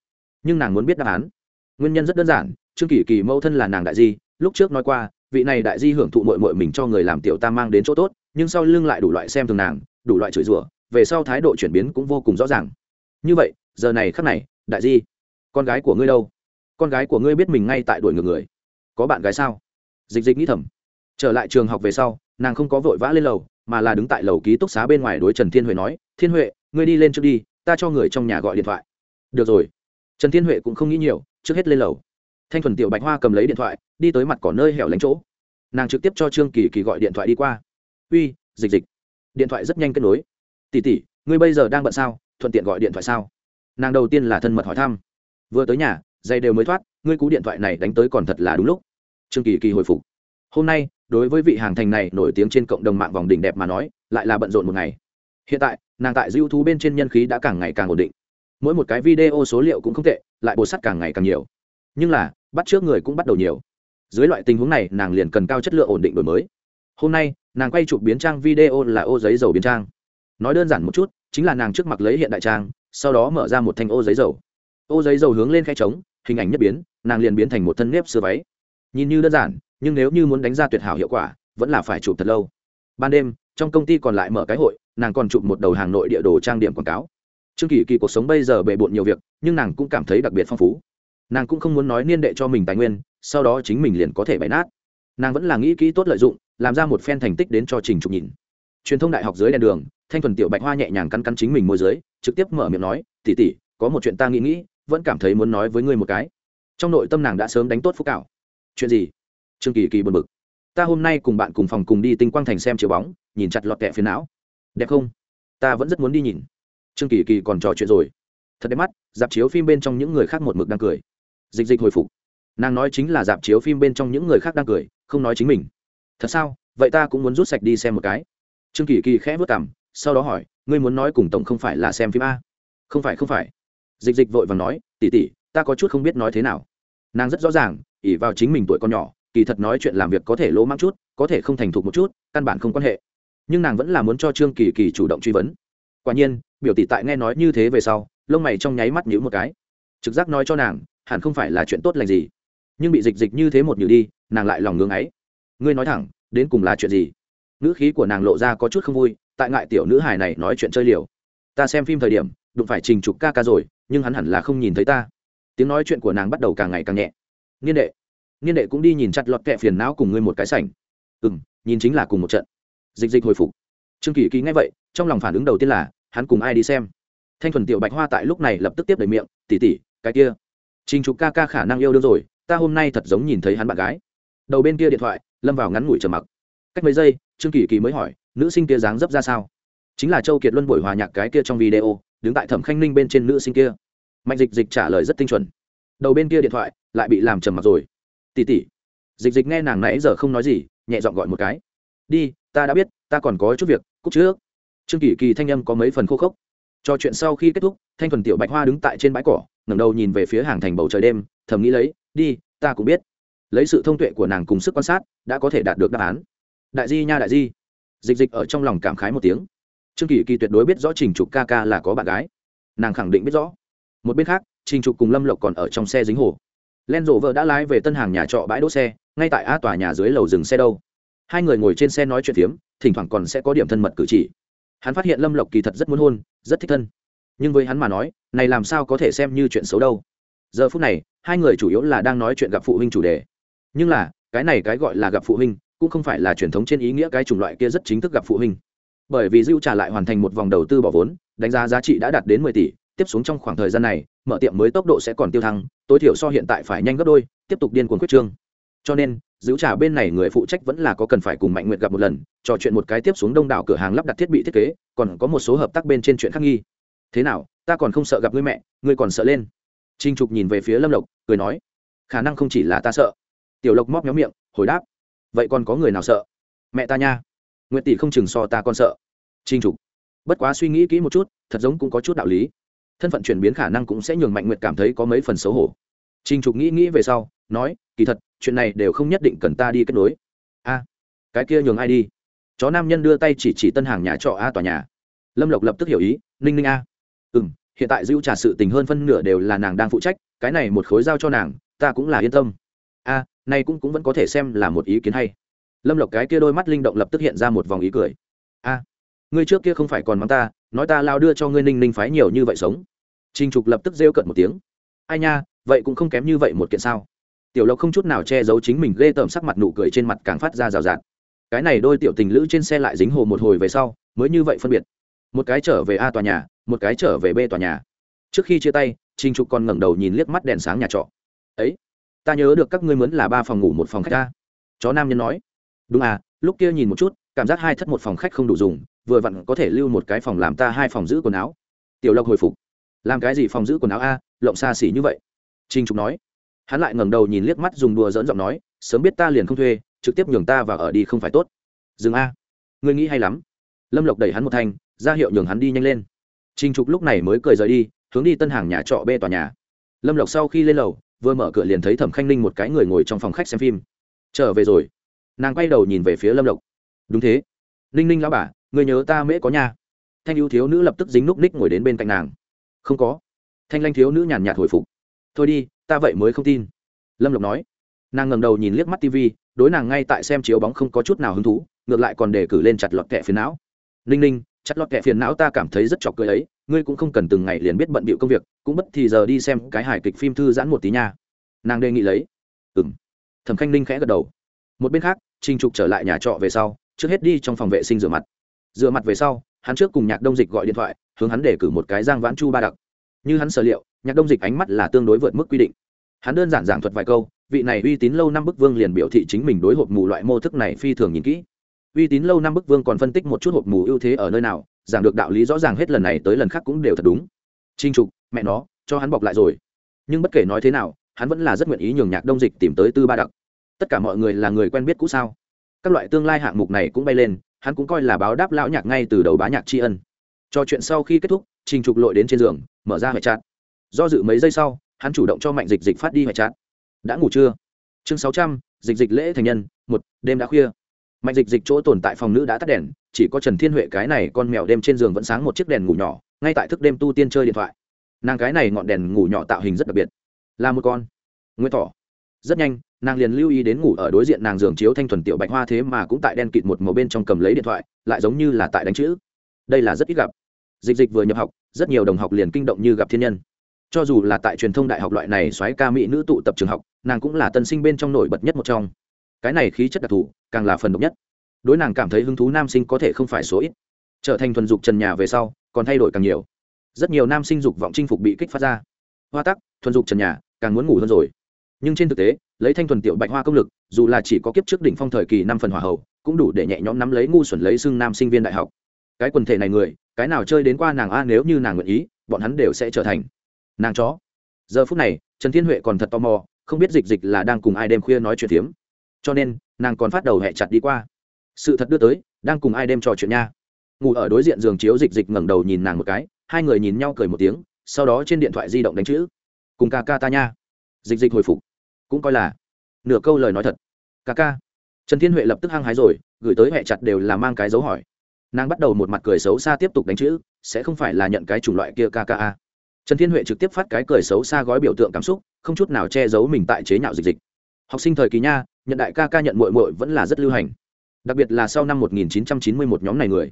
Nhưng nàng muốn biết đáp án. Nguyên nhân rất đơn giản, trương kỳ kỳ mẫu thân là nàng đại di, lúc trước nói qua, vị này đại di hưởng thụ mội mội mình cho người làm tiểu tam mang đến chỗ tốt, nhưng sau lưng lại đủ loại xem thường nàng, đủ loại chửi rủa về sau thái độ chuyển biến cũng vô cùng rõ ràng. Như vậy, giờ này khắc này, đại di, con gái của ngươi đâu? Con gái của ngươi biết mình ngay tại đuổi ngược người. Có bạn gái sao? Dịch dịch nghĩ thầm. Trở lại trường học về sau, nàng không có vội vã lên lầu, mà là đứng tại lầu ký túc xá bên ngoài đối trần thiên huệ nói, thiên huệ, ngươi đi lên trước đi, ta cho người trong nhà gọi điện thoại. Được rồi. Trần thiên huệ cũng không nghĩ nhiều, trước hết lên lầu. Thanh thuần tiểu bạch hoa cầm lấy điện thoại, đi tới mặt cỏ nơi hẻo lánh chỗ. Nàng trực tiếp cho trương kỳ kỳ gọi điện thoại đi qua. Uy, dịch dịch. Điện thoại rất nhanh kết nối. Tỷ tỷ, ngươi bây giờ đang bận sao? Thuận tiện gọi điện thoại sao? Nàng đầu tiên là thân mật hỏi thăm. Vừa tới nhà dây đều mới thoát ngươi cú điện thoại này đánh tới còn thật là đúng lúc. Trương kỳ kỳ hồi phục. Hôm nay đối với vị hàng thành này nổi tiếng trên cộng đồng mạng vòng đỉnh đẹp mà nói lại là bận rộn một ngày. Hiện tại nàng tại dư thú bên trên nhân khí đã càng ngày càng ổn định. Mỗi một cái video số liệu cũng không tệ lại bột sắt càng ngày càng nhiều. Nhưng là bắt trước người cũng bắt đầu nhiều. Dưới loại tình huống này nàng liền cần cao chất lượng ổn định đổi mới. Hôm nay nàng quay chụp biến trang video là ô giấy dầu biến trang nói đơn giản một chút, chính là nàng trước mặt lấy hiện đại trang, sau đó mở ra một thanh ô giấy dầu. Ô giấy dầu hướng lên khe trống, hình ảnh nhất biến, nàng liền biến thành một thân nếp sửa váy. Nhìn như đơn giản, nhưng nếu như muốn đánh ra tuyệt hảo hiệu quả, vẫn là phải chụp thật lâu. Ban đêm, trong công ty còn lại mở cái hội, nàng còn chụp một đầu hàng nội địa đồ trang điểm quảng cáo. Trương kỳ kỳ cuộc sống bây giờ bề bộn nhiều việc, nhưng nàng cũng cảm thấy đặc biệt phong phú. Nàng cũng không muốn nói niên đệ cho mình tài nguyên, sau đó chính mình liền có thể bày nát. Nàng vẫn là nghĩ kỹ tốt lợi dụng, làm ra một phen thành tích đến cho trình trục nhìn. Truyền thông đại học dưới đèn đường thanh thuần tiểu bạch hoa nhẹ nhàng cắn cắn chính mình môi dưới, trực tiếp mở miệng nói tỉ tỉ có một chuyện ta nghĩ nghĩ, vẫn cảm thấy muốn nói với ngươi một cái. Trong nội tâm nàng đã sớm đánh tốt phúc cảo. Chuyện gì? Trương kỳ kỳ buồn bực. Ta hôm nay cùng bạn cùng phòng cùng đi tinh quang thành xem chiều bóng, nhìn chặt lọt kẹ phía não. Đẹp không? Ta vẫn rất muốn đi nhìn. Trương kỳ kỳ còn trò chuyện rồi. Thật đẹp mắt, dạp chiếu phim bên trong những người khác một mực đang cười. Dịch dịch hồi phục. Nàng nói chính là dạp chiếu phim bên trong những người khác đang cười, không nói chính mình. Thật sao? Vậy ta cũng muốn rút sạch đi xem một cái. Trương kỳ kỳ khẽ vất cảm sau đó hỏi, ngươi muốn nói cùng tổng không phải là xem phim a? Không phải không phải. Dịch dịch vội và nói tỉ tỉ ta có chút không biết nói thế nào. Nàng rất rõ ràng ỉ vào chính mình tuổi con nhỏ, kỳ thật nói chuyện làm việc có thể lỗ mắng chút, có thể không thành thục một chút, căn bản không quan hệ. Nhưng nàng vẫn là muốn cho trương kỳ kỳ chủ động truy vấn. Quả nhiên, biểu tỷ tại nghe nói như thế về sau, lông mày trong nháy mắt nhíu một cái. Trực giác nói cho nàng, hẳn không phải là chuyện tốt lành gì. Nhưng bị dịch dịch như thế một nhử đi, nàng lại lòng ngưng ấy. Ngươi nói thẳng, đến cùng là chuyện gì? Nữ khí của nàng lộ ra có chút không vui tại ngại tiểu nữ hài này nói chuyện chơi liều. Ta xem phim thời điểm, đụng phải trình trục ca ca rồi, nhưng hắn hẳn là không nhìn thấy ta. Tiếng nói chuyện của nàng bắt đầu càng ngày càng nhẹ. Niên đệ niên đệ cũng đi nhìn chặt lọt kẹ phiền não cùng ngươi một cái sảnh. Ừ m nhìn chính là cùng một trận. Dịch dịch hồi phục. Trương kỳ kỳ nghe vậy, trong lòng phản ứng đầu tiên là, hắn cùng ai đi xem? Thanh thuần tiểu bạch hoa tại lúc này lập tức tiếp đầy miệng tỉ tỉ cái kia. Trình trục ca ca khả năng yêu đương rồi, ta hôm nay thật giống nhìn thấy hắn bạn gái. Đầu bên kia điện thoại, lâm vào ngắn ngủi trầm mặc. Cách mấy giây, trương kỳ kỳ mới hỏi nữ sinh kia dáng dấp ra sao? Chính là châu kiệt luân buổi hòa nhạc cái kia trong video, đứng tại thẩm khanh ninh bên trên nữ sinh kia. Mạnh dịch dịch trả lời rất tinh chuẩn. Đầu bên kia điện thoại lại bị làm trầm mặc rồi. Tỉ tỉ dịch dịch nghe nàng nãy giờ không nói gì, nhẹ dọn gọi một cái. Đi, ta đã biết, ta còn có chút việc, cúc trước. Trương kỳ kỳ thanh âm có mấy phần khô khốc. Trò chuyện sau khi kết thúc, thanh thuần tiểu bạch hoa đứng tại trên bãi cỏ, ngẩng đầu nhìn về phía hàng thành bầu trời đêm, thầm nghĩ lấy, đi, ta cũng biết. Lấy sự thông tuệ của nàng cùng sức quan sát, đã có thể đạt được đáp án. Đại di nha, đại di dịch dịch ở trong lòng cảm khái một tiếng. Trương kỳ kỳ tuyệt đối biết rõ trình trục ca ca là có bạn gái. Nàng khẳng định biết rõ. Một bên khác, trình trục cùng lâm lộc còn ở trong xe dính hồ. Len rộ vợ đã lái về tân hàng nhà trọ bãi đỗ xe, ngay tại a tòa nhà dưới lầu dừng xe đâu. Hai người ngồi trên xe nói chuyện phiếm, thỉnh thoảng còn sẽ có điểm thân mật cử chỉ. Hắn phát hiện lâm lộc kỳ thật rất muốn hôn, rất thích thân. Nhưng với hắn mà nói, này làm sao có thể xem như chuyện xấu đâu. Giờ phút này, hai người chủ yếu là đang nói chuyện gặp phụ huynh chủ đề. Nhưng là, cái này cái gọi là gặp phụ huynh cũng không phải là truyền thống trên ý nghĩa cái chủng loại kia rất chính thức gặp phụ huynh. Bởi vì dưu trả lại hoàn thành một vòng đầu tư bỏ vốn, đánh giá giá trị đã đạt đến mười tỷ, tiếp xuống trong khoảng thời gian này, mở tiệm mới tốc độ sẽ còn tiêu thăng, tối thiểu so hiện tại phải nhanh gấp đôi, tiếp tục điên cuồng quyết trương. Cho nên giữ trả bên này người phụ trách vẫn là có cần phải cùng mạnh nguyện gặp một lần, trò chuyện một cái tiếp xuống đông đảo cửa hàng lắp đặt thiết bị thiết kế, còn có một số hợp tác bên trên chuyện khác nghi. Thế nào, ta còn không sợ gặp ngươi mẹ, ngươi còn sợ lên? Trinh trục nhìn về phía lâm lộc, cười nói, khả năng không chỉ là ta sợ. Tiểu lộc móc nhóm miệng, hồi đáp vậy còn có người nào sợ? Mẹ ta nha. Nguyện tỷ không chừng so ta còn sợ. Trinh trục, bất quá suy nghĩ kỹ một chút, thật giống cũng có chút đạo lý. Thân phận chuyển biến khả năng cũng sẽ nhường mạnh nguyệt cảm thấy có mấy phần xấu hổ. Trinh trục nghĩ nghĩ về sau, nói, kỳ thật, chuyện này đều không nhất định cần ta đi kết nối. A, cái kia nhường ai đi? Chó nam nhân đưa tay chỉ chỉ tân hàng nhà trọ a tòa nhà. Lâm lộc lập tức hiểu ý, ninh ninh a. Ừ m hiện tại dữ trả sự tình hơn phân nửa đều là nàng đang phụ trách, cái này một khối giao cho nàng, ta cũng là yên tâm. À, a nay cũng cũng vẫn có thể xem là một ý kiến hay. Lâm lộc cái kia đôi mắt linh động lập tức hiện ra một vòng ý cười. A ngươi trước kia không phải còn mắng ta, nói ta lao đưa cho ngươi ninh ninh phái nhiều như vậy sống. Trinh trục lập tức rêu cận một tiếng. Ai nha, vậy cũng không kém như vậy một kiện sao? Tiểu lộc không chút nào che giấu chính mình ghê tởm sắc mặt nụ cười trên mặt càng phát ra rào rạt. Cái này đôi tiểu tình lữ trên xe lại dính hồ một hồi về sau, mới như vậy phân biệt. Một cái trở về a tòa nhà, một cái trở về b tòa nhà. Trước khi chia tay trinh trục còn ngẩng đầu nhìn liếc mắt đèn sáng nhà trọ. Ấy ta nhớ được các ngươi mướn là ba phòng ngủ một phòng khách ta. Chó nam nhân nói. Đúng à lúc kia nhìn một chút, cảm giác hai thất một phòng khách không đủ dùng, vừa vặn có thể lưu một cái phòng làm ta hai phòng giữ quần áo. Tiểu lộc hồi phục. Làm cái gì phòng giữ quần áo a, lộng xa xỉ như vậy. Trinh trục nói. Hắn lại ngẩng đầu nhìn liếc mắt dùng đùa dỡn giọng nói, sớm biết ta liền không thuê, trực tiếp nhường ta và ở đi không phải tốt. Dừng a. Ngươi nghĩ hay lắm. Lâm lộc đẩy hắn một thanh, ra hiệu nhường hắn đi nhanh lên. Trinh trục lúc này mới cười rời đi, hướng đi tân hàng nhà trọ b tòa nhà. Lâm lộc sau khi lên lầu vừa mở cửa liền thấy thẩm khanh ninh một cái người ngồi trong phòng khách xem phim trở về rồi nàng quay đầu nhìn về phía lâm lộc đúng thế ninh ninh lão bà người nhớ ta mễ có nha thanh ưu thiếu nữ lập tức dính núp ních ngồi đến bên cạnh nàng không có thanh lanh thiếu nữ nhàn nhạt hồi phục thôi đi ta vậy mới không tin lâm lộc nói nàng ngầm đầu nhìn liếc mắt tv đối nàng ngay tại xem chiếu bóng không có chút nào hứng thú ngược lại còn đề cử lên chặt lọt kẹ phiền não ninh ninh chặt lọt kẹ phiền não ta cảm thấy rất chọc cười ấy ngươi cũng không cần từng ngày liền biết bận bịu công việc, cũng bất thì giờ đi xem cái hài kịch phim thư giãn một tí nha. Nàng đề nghị lấy. Ừ m thẩm khanh ninh khẽ gật đầu. Một bên khác trinh trục trở lại nhà trọ về sau, trước hết đi trong phòng vệ sinh rửa mặt. Rửa mặt về sau, hắn trước cùng nhạc đông dịch gọi điện thoại, hướng hắn để cử một cái giang vãn chu ba đặc. Như hắn sở liệu, nhạc đông dịch ánh mắt là tương đối vượt mức quy định. Hắn đơn giản giảng thuật vài câu, vị này uy tín lâu năm bức vương liền biểu thị chính mình đối hộp mù loại mô thức này phi thường nhìn kỹ. Uy tín lâu năm bức vương còn phân tích một chút hộp mù ưu thế ở nơi nào giảng được đạo lý rõ ràng hết lần này tới lần khác cũng đều thật đúng. Trinh trục, mẹ nó, cho hắn bọc lại rồi. Nhưng bất kể nói thế nào, hắn vẫn là rất nguyện ý nhường nhạc đông dịch tìm tới tư ba đặc. Tất cả mọi người là người quen biết cũ sao? Các loại tương lai hạng mục này cũng bay lên, hắn cũng coi là báo đáp lão nhạc ngay từ đầu bá nhạc tri ân. Cho chuyện sau khi kết thúc, trình trục lội đến trên giường, mở ra hệ chặt do dự mấy giây sau, hắn chủ động cho mạnh dịch dịch phát đi hệ chặt đã ngủ chưa? Chương sáu trăm, dịch dịch lễ thành nhân, một, đêm đã khuya mạnh dịch dịch chỗ tồn tại phòng nữ đã tắt đèn, chỉ có trần thiên huệ cái này con mèo đêm trên giường vẫn sáng một chiếc đèn ngủ nhỏ, ngay tại thức đêm tu tiên chơi điện thoại. Nàng cái này ngọn đèn ngủ nhỏ tạo hình rất đặc biệt. Là một con. Nguyên thỏ. Rất nhanh, nàng liền lưu ý đến ngủ ở đối diện nàng giường chiếu thanh thuần tiểu bạch hoa thế mà cũng tại đen kịt một màu bên trong cầm lấy điện thoại, lại giống như là tại đánh chữ. Đây là rất ít gặp. Dịch dịch vừa nhập học, rất nhiều đồng học liền kinh động như gặp thiên nhân. Cho dù là tại truyền thông đại học loại này xoáy ca mỹ nữ tụ tập trường học, nàng cũng là tân sinh bên trong nổi bật nhất một trong cái này khí chất đặc thù, càng là phần độc nhất. Đối nàng cảm thấy hứng thú nam sinh có thể không phải số ít. Trở thành thuần dục trần nhà về sau, còn thay đổi càng nhiều. Rất nhiều nam sinh dục vọng chinh phục bị kích phát ra. Hoa tắc, thuần dục trần nhà, càng muốn ngủ hơn rồi. Nhưng trên thực tế, lấy thanh thuần tiểu bạch hoa công lực, dù là chỉ có kiếp trước đỉnh phong thời kỳ năm phần hỏa hậu, cũng đủ để nhẹ nhõm nắm lấy ngu xuẩn lấy xưng nam sinh viên đại học. Cái quần thể này người, cái nào chơi đến qua nàng a nếu như nàng nguyện ý, bọn hắn đều sẽ trở thành. Nàng chó. Giờ phút này, trần thiên huệ còn thật tò mò, không biết dịch dịch là đang cùng ai đêm khuya nói chuyện phiếm cho nên nàng còn phát đầu hẹ chặt đi qua sự thật đưa tới đang cùng ai đem trò chuyện nha ngủ ở đối diện giường chiếu dịch dịch ngẩng đầu nhìn nàng một cái hai người nhìn nhau cười một tiếng sau đó trên điện thoại di động đánh chữ cùng ca ca ta nha dịch dịch hồi phục cũng coi là nửa câu lời nói thật ca ca trần thiên huệ lập tức hăng hái rồi gửi tới hẹ chặt đều là mang cái dấu hỏi nàng bắt đầu một mặt cười xấu xa tiếp tục đánh chữ sẽ không phải là nhận cái chủng loại kia ca ca a trần thiên huệ trực tiếp phát cái cười xấu xa gói biểu tượng cảm xúc không chút nào che giấu mình tại chế nhạo dịch dịch học sinh thời kỳ nha nhận đại ca ca nhận mội mội vẫn là rất lưu hành. Đặc biệt là sau năm 1991 nhóm này người.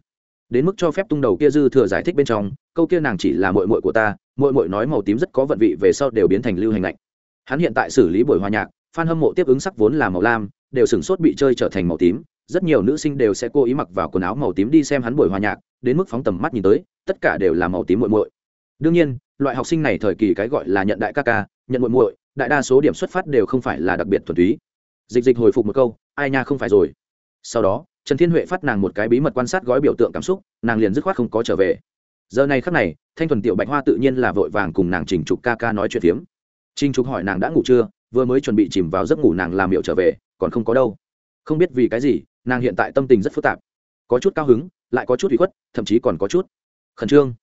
Đến mức cho phép tung đầu kia dư thừa giải thích bên trong, câu kia nàng chỉ là mội mội của ta mội mội nói màu tím rất có vận vị về sau đều biến thành lưu hành lạnh. Hắn hiện tại xử lý buổi hòa nhạc fan hâm mộ tiếp ứng sắc vốn là màu lam, đều sửng sốt bị chơi trở thành màu tím. Rất nhiều nữ sinh đều sẽ cố ý mặc vào quần áo màu tím đi xem hắn buổi hòa nhạc, đến mức phóng tầm mắt nhìn tới, tất cả đều là màu tím muội muội. Đương nhiên, loại học sinh này thời kỳ cái gọi là nhận đại ca ca, nhận muội muội, đại đa số điểm xuất phát đều không phải là đặc biệt thuần túy dịch dịch hồi phục một câu, ai nha, không phải rồi. Sau đó, trần thiên huệ phát nàng một cái bí mật quan sát gói biểu tượng cảm xúc, nàng liền dứt khoát không có trở về. Giờ này khắc này, thanh thuần tiểu bạch hoa tự nhiên là vội vàng cùng nàng trình trục ca ca nói chuyện phiếm. Trình trục hỏi nàng đã ngủ chưa, vừa mới chuẩn bị chìm vào giấc ngủ nàng làm hiệu trở về, còn không có đâu. Không biết vì cái gì, nàng hiện tại tâm tình rất phức tạp. Có chút cao hứng, lại có chút bị khuất, thậm chí còn có chút khẩn trương.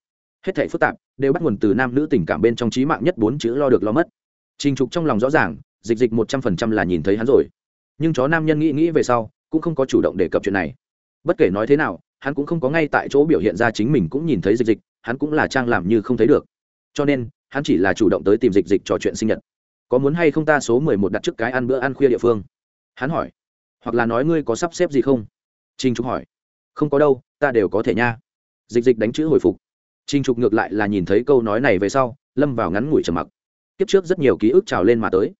Hết thể phức tạp đều bắt nguồn từ nam nữ tình cảm bên trong trí mạng nhất bốn chữ lo được lo mất. Trình trục trong lòng rõ ràng dịch dịch một trăm phần trăm là nhìn thấy hắn rồi. Nhưng chó nam nhân nghĩ nghĩ về sau, cũng không có chủ động đề cập chuyện này. Bất kể nói thế nào, hắn cũng không có ngay tại chỗ biểu hiện ra chính mình cũng nhìn thấy dịch dịch, hắn cũng là trang làm như không thấy được. Cho nên, hắn chỉ là chủ động tới tìm dịch dịch trò chuyện sinh nhật. Có muốn hay không ta số mười một đặt trước cái ăn bữa ăn khuya địa phương? Hắn hỏi. Hoặc là nói ngươi có sắp xếp gì không? Trinh trục hỏi. Không có đâu, ta đều có thể nha. Dịch dịch đánh chữ hồi phục. Trinh trục ngược lại là nhìn thấy câu nói này về sau, lâm vào ngắn ngủi trầm mặc. Kiếp trước rất nhiều ký ức trào lên mà tới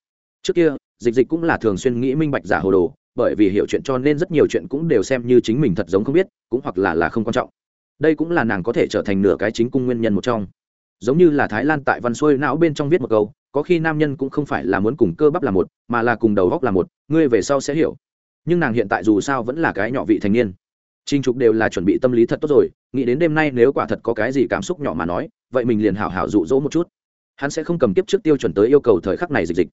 trước kia, dịch dịch cũng là thường xuyên nghĩ minh bạch giả hồ đồ, bởi vì hiểu chuyện cho nên rất nhiều chuyện cũng đều xem như chính mình thật giống không biết, cũng hoặc là là không quan trọng. Đây cũng là nàng có thể trở thành nửa cái chính cung nguyên nhân một trong. Giống như là thái lan tại văn xuôi não bên trong viết một câu, có khi nam nhân cũng không phải là muốn cùng cơ bắp là một, mà là cùng đầu góc là một, ngươi về sau sẽ hiểu. Nhưng nàng hiện tại dù sao vẫn là cái nhỏ vị thành niên. Trinh trục đều là chuẩn bị tâm lý thật tốt rồi, nghĩ đến đêm nay nếu quả thật có cái gì cảm xúc nhỏ mà nói, vậy mình liền hảo hảo dụ dỗ một chút. Hắn sẽ không cầm tiếp trước tiêu chuẩn tới yêu cầu thời khắc này dịch dịch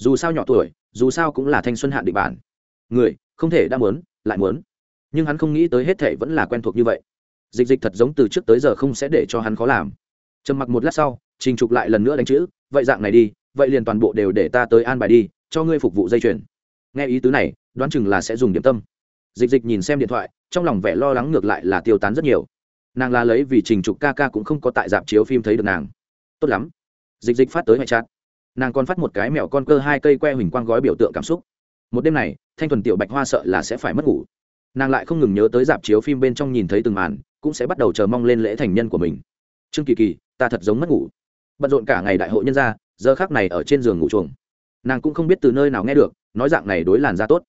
dù sao nhỏ tuổi, dù sao cũng là thanh xuân hạn định bản. Người, không thể đã muốn, lại muốn. Nhưng hắn không nghĩ tới hết thể vẫn là quen thuộc như vậy. Dịch dịch thật giống từ trước tới giờ không sẽ để cho hắn khó làm. Trầm mặc một lát sau, trình trục lại lần nữa đánh chữ, vậy dạng này đi, vậy liền toàn bộ đều để ta tới an bài đi, cho ngươi phục vụ dây chuyền. Nghe ý tứ này, đoán chừng là sẽ dùng điểm tâm. Dịch dịch nhìn xem điện thoại, trong lòng vẻ lo lắng ngược lại là tiêu tán rất nhiều. Nàng la lấy vì trình trục ca ca cũng không có tại dạp chiếu phim thấy được nàng. Tốt lắm. Dịch dịch phát tới ngoại trát nàng còn phát một cái mẹo con cơ hai cây que huỳnh quang gói biểu tượng cảm xúc. Một đêm này, thanh thuần tiểu bạch hoa sợ là sẽ phải mất ngủ. Nàng lại không ngừng nhớ tới dạp chiếu phim bên trong nhìn thấy từng màn, cũng sẽ bắt đầu chờ mong lên lễ thành nhân của mình. Trương kỳ kỳ, ta thật giống mất ngủ. Bận rộn cả ngày đại hội nhân ra, giờ khác này ở trên giường ngủ chuồng. Nàng cũng không biết từ nơi nào nghe được, nói dạng này đối làn da tốt.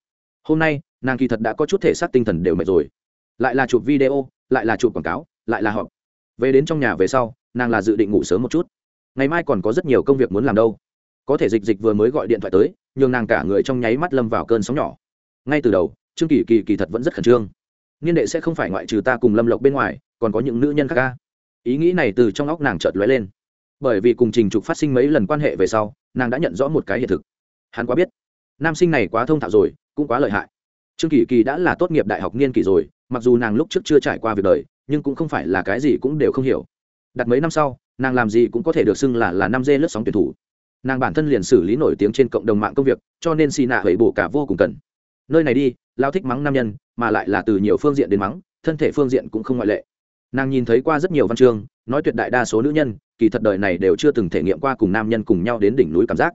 Hôm nay, nàng kỳ thật đã có chút thể xác tinh thần đều mệt rồi. Lại là chụp video, lại là chụp quảng cáo, lại là họp. Về đến trong nhà về sau, nàng là dự định ngủ sớm một chút. Ngày mai còn có rất nhiều công việc muốn làm đâu có thể dịch dịch vừa mới gọi điện thoại tới, nhường nàng cả người trong nháy mắt lâm vào cơn sóng nhỏ. Ngay từ đầu, trương kỳ kỳ kỳ thật vẫn rất khẩn trương. Niên đệ sẽ không phải ngoại trừ ta cùng lâm lộc bên ngoài, còn có những nữ nhân khác ca. Ý nghĩ này từ trong óc nàng chợt lóe lên. Bởi vì cùng trình trục phát sinh mấy lần quan hệ về sau, nàng đã nhận rõ một cái hiện thực. Hắn quá biết. Nam sinh này quá thông thạo rồi, cũng quá lợi hại. Trương kỳ kỳ đã là tốt nghiệp đại học niên kỳ rồi, mặc dù nàng lúc trước chưa trải qua việc đời, nhưng cũng không phải là cái gì cũng đều không hiểu. Đặt mấy năm sau, nàng làm gì cũng có thể được xưng là là năm dê lướt sóng tuyển thủ nàng bản thân liền xử lý nổi tiếng trên cộng đồng mạng công việc, cho nên xì nạ hẩy bổ cả vô cùng cần. Nơi này đi, lao thích mắng nam nhân, mà lại là từ nhiều phương diện đến mắng, thân thể phương diện cũng không ngoại lệ. Nàng nhìn thấy qua rất nhiều văn chương, nói tuyệt đại đa số nữ nhân, kỳ thật đời này đều chưa từng thể nghiệm qua cùng nam nhân cùng nhau đến đỉnh núi cảm giác.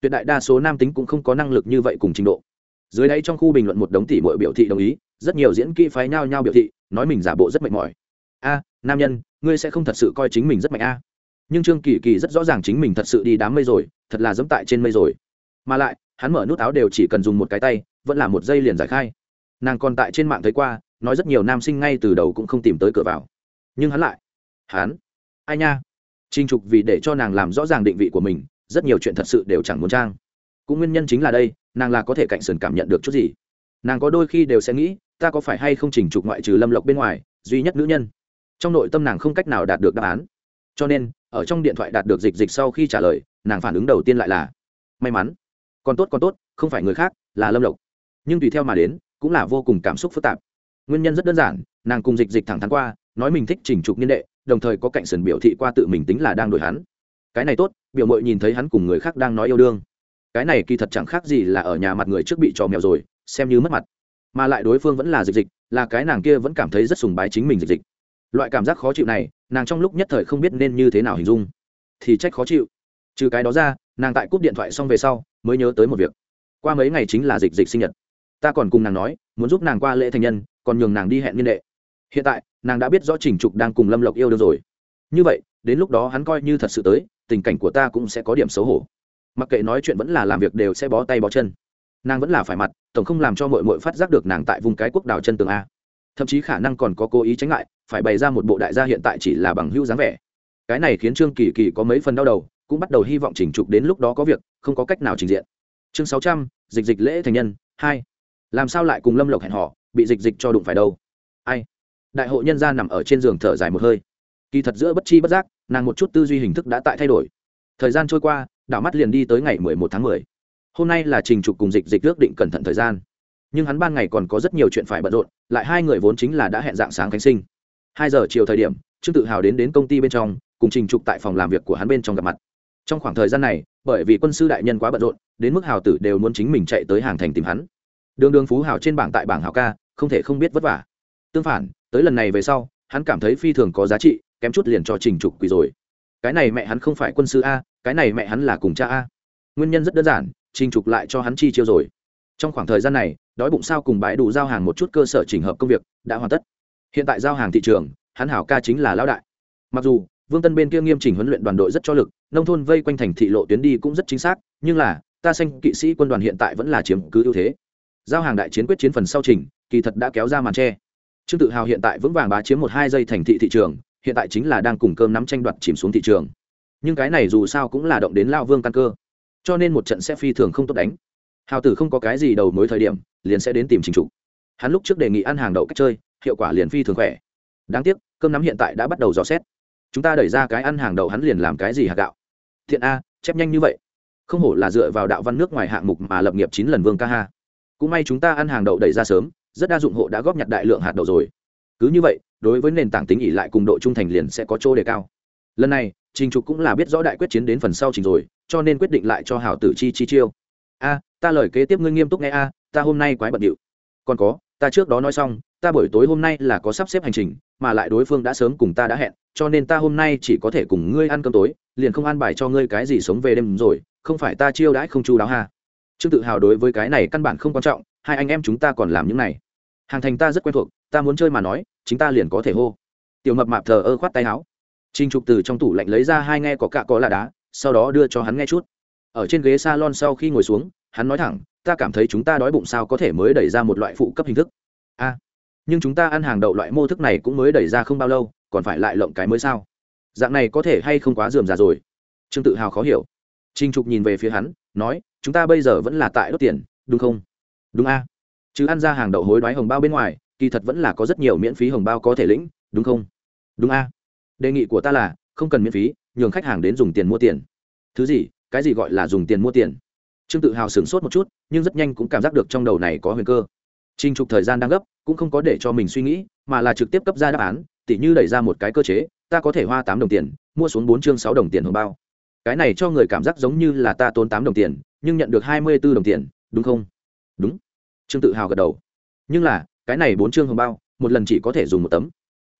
Tuyệt đại đa số nam tính cũng không có năng lực như vậy cùng trình độ. Dưới đây trong khu bình luận một đống tỷ mọi biểu thị đồng ý, rất nhiều diễn kỹ phái nhau nhau biểu thị, nói mình giả bộ rất mệt mỏi. A, nam nhân, ngươi sẽ không thật sự coi chính mình rất mạnh a nhưng trương kỳ kỳ rất rõ ràng chính mình thật sự đi đám mây rồi, thật là dẫm tại trên mây rồi. Mà lại, hắn mở nút áo đều chỉ cần dùng một cái tay, vẫn là một dây liền giải khai. Nàng còn tại trên mạng thấy qua, nói rất nhiều nam sinh ngay từ đầu cũng không tìm tới cửa vào. Nhưng hắn lại, hắn, ai nha? Trinh trục vì để cho nàng làm rõ ràng định vị của mình, rất nhiều chuyện thật sự đều chẳng muốn trang. Cũng nguyên nhân chính là đây, nàng là có thể cạnh sườn cảm nhận được chút gì. Nàng có đôi khi đều sẽ nghĩ, ta có phải hay không trình trục ngoại trừ lâm lộc bên ngoài, duy nhất nữ nhân? Trong nội tâm nàng không cách nào đạt được đáp án. Cho nên ở trong điện thoại đạt được dịch dịch sau khi trả lời, nàng phản ứng đầu tiên lại là, may mắn, còn tốt còn tốt, không phải người khác, là lâm lộc. Nhưng tùy theo mà đến, cũng là vô cùng cảm xúc phức tạp. Nguyên nhân rất đơn giản, nàng cùng dịch dịch thẳng thắn qua, nói mình thích chỉnh trục niên đệ, đồng thời có cạnh sườn biểu thị qua tự mình tính là đang đổi hắn. Cái này tốt, biểu mội nhìn thấy hắn cùng người khác đang nói yêu đương. Cái này kỳ thật chẳng khác gì là ở nhà mặt người trước bị trò mèo rồi, xem như mất mặt. Mà lại đối phương vẫn là dịch dịch, là cái nàng kia vẫn cảm thấy rất sùng bái chính mình dịch dịch loại cảm giác khó chịu này, nàng trong lúc nhất thời không biết nên như thế nào hình dung. Thì trách khó chịu. Trừ cái đó ra, nàng tại cúp điện thoại xong về sau, mới nhớ tới một việc. Qua mấy ngày chính là dịch dịch sinh nhật. Ta còn cùng nàng nói, muốn giúp nàng qua lễ thành nhân, còn nhường nàng đi hẹn niên đệ. Hiện tại, nàng đã biết rõ trình trục đang cùng lâm lộc yêu đương rồi. Như vậy, đến lúc đó hắn coi như thật sự tới, tình cảnh của ta cũng sẽ có điểm xấu hổ. Mặc kệ nói chuyện vẫn là làm việc đều sẽ bó tay bó chân. Nàng vẫn là phải mặt, tổng không làm cho mội mội phát giác được nàng tại vùng cái quốc đảo chân tường a thậm chí khả năng còn có cố ý tránh lại, phải bày ra một bộ đại gia hiện tại chỉ là bằng hữu dáng vẻ. Cái này khiến trương kỳ kỳ có mấy phần đau đầu, cũng bắt đầu hy vọng chỉnh trục đến lúc đó có việc, không có cách nào trình diện. Chương sáu trăm, dịch dịch lễ thành nhân, hai. Làm sao lại cùng lâm lộc hẹn họ bị dịch dịch cho đụng phải đâu? Ai? Đại hội nhân gia nằm ở trên giường thở dài một hơi. Kỳ thật giữa bất chi bất giác, nàng một chút tư duy hình thức đã tại thay đổi. Thời gian trôi qua, đảo mắt liền đi tới ngày mười một tháng mười. Hôm nay là trình trục cùng dịch dịch ước định cẩn thận thời gian nhưng hắn ban ngày còn có rất nhiều chuyện phải bận rộn, lại hai người vốn chính là đã hẹn dạng sáng khánh sinh. Hai giờ chiều thời điểm, trương tự hào đến đến công ty bên trong, cùng trình trục tại phòng làm việc của hắn bên trong gặp mặt. Trong khoảng thời gian này, bởi vì quân sư đại nhân quá bận rộn, đến mức hào tử đều muốn chính mình chạy tới hàng thành tìm hắn. Đường đường phú hào trên bảng tại bảng hào ca, không thể không biết vất vả. Tương phản, tới lần này về sau, hắn cảm thấy phi thường có giá trị, kém chút liền cho trình trục quỳ rồi. Cái này mẹ hắn không phải quân sư a, cái này mẹ hắn là cùng cha a. Nguyên nhân rất đơn giản, trình trục lại cho hắn chi chiêu rồi trong khoảng thời gian này, đói bụng sao cùng bãi đủ giao hàng một chút cơ sở trình hợp công việc đã hoàn tất. Hiện tại giao hàng thị trường, hắn hảo ca chính là lão đại. Mặc dù, vương tân bên kia nghiêm chỉnh huấn luyện đoàn đội rất cho lực, nông thôn vây quanh thành thị lộ tuyến đi cũng rất chính xác, nhưng là, ta xanh kỵ sĩ quân đoàn hiện tại vẫn là chiếm cứ ưu thế. Giao hàng đại chiến quyết chiến phần sau trình kỳ thật đã kéo ra màn tre trương tự hào hiện tại vững vàng bá chiếm một hai giây thành thị thị trường, hiện tại chính là đang cùng cơm nắm tranh đoạt chìm xuống thị trường. Nhưng cái này dù sao cũng là động đến lao vương căn cơ. Cho nên một trận sẽ phi thường không tốt đánh hào tử không có cái gì đầu mối thời điểm, liền sẽ đến tìm trình trục. Hắn lúc trước đề nghị ăn hàng đậu cách chơi, hiệu quả liền phi thường khỏe. Đáng tiếc, cơm nắm hiện tại đã bắt đầu dò xét. Chúng ta đẩy ra cái ăn hàng đậu hắn liền làm cái gì hạt gạo? Thiện a, chép nhanh như vậy. Không hổ là dựa vào đạo văn nước ngoài hạng mục mà lập nghiệp chín lần vương ca ha. Cũng may chúng ta ăn hàng đậu đẩy ra sớm, rất đa dụng hộ đã góp nhặt đại lượng hạt đậu rồi. Cứ như vậy, đối với nền tảng tính ỉ lại cùng độ trung thành liền sẽ có chỗ đề cao. Lần này, trình trục cũng là biết rõ đại quyết chiến đến phần sau trình rồi, cho nên quyết định lại cho hảo tử chi chi chiêu. A ta lời kế tiếp ngươi nghiêm túc nghe a, ta hôm nay quái bận điệu. Còn có, ta trước đó nói xong, ta buổi tối hôm nay là có sắp xếp hành trình, mà lại đối phương đã sớm cùng ta đã hẹn, cho nên ta hôm nay chỉ có thể cùng ngươi ăn cơm tối, liền không ăn bài cho ngươi cái gì sống về đêm rồi, không phải ta chiêu đãi không chu đáo ha. Trương tự hào đối với cái này căn bản không quan trọng, hai anh em chúng ta còn làm những này. Hàng thành ta rất quen thuộc, ta muốn chơi mà nói, chính ta liền có thể hô. Tiểu mập mạp thờ ơ khoát tay áo. Trinh trục từ trong tủ lạnh lấy ra hai nghe có cạ có là đá, sau đó đưa cho hắn nghe chút. Ở trên ghế salon sau khi ngồi xuống hắn nói thẳng, ta cảm thấy chúng ta đói bụng sao có thể mới đẩy ra một loại phụ cấp hình thức? A, nhưng chúng ta ăn hàng đậu loại mô thức này cũng mới đẩy ra không bao lâu, còn phải lại lộng cái mới sao? Dạng này có thể hay không quá dườm già rồi? Trương tự hào khó hiểu. Trinh trục nhìn về phía hắn, nói, chúng ta bây giờ vẫn là tại đốt tiền, đúng không? Đúng a, chứ ăn ra hàng đậu hối đoái hồng bao bên ngoài, kỳ thật vẫn là có rất nhiều miễn phí hồng bao có thể lĩnh, đúng không? Đúng a. Đề nghị của ta là, không cần miễn phí, nhường khách hàng đến dùng tiền mua tiền. Thứ gì, cái gì gọi là dùng tiền mua tiền? Trương tự hào sửng sốt một chút, nhưng rất nhanh cũng cảm giác được trong đầu này có huyền cơ. Trình trục thời gian đang gấp, cũng không có để cho mình suy nghĩ, mà là trực tiếp cấp ra đáp án, tỉ như đẩy ra một cái cơ chế, ta có thể hoa tám đồng tiền, mua xuống bốn chương sáu đồng tiền hồng bao. Cái này cho người cảm giác giống như là ta tốn tám đồng tiền, nhưng nhận được hai mươi b ố đồng tiền, đúng không? Đúng. Trương tự hào gật đầu. Nhưng là, cái này bốn chương hồng bao, một lần chỉ có thể dùng một tấm.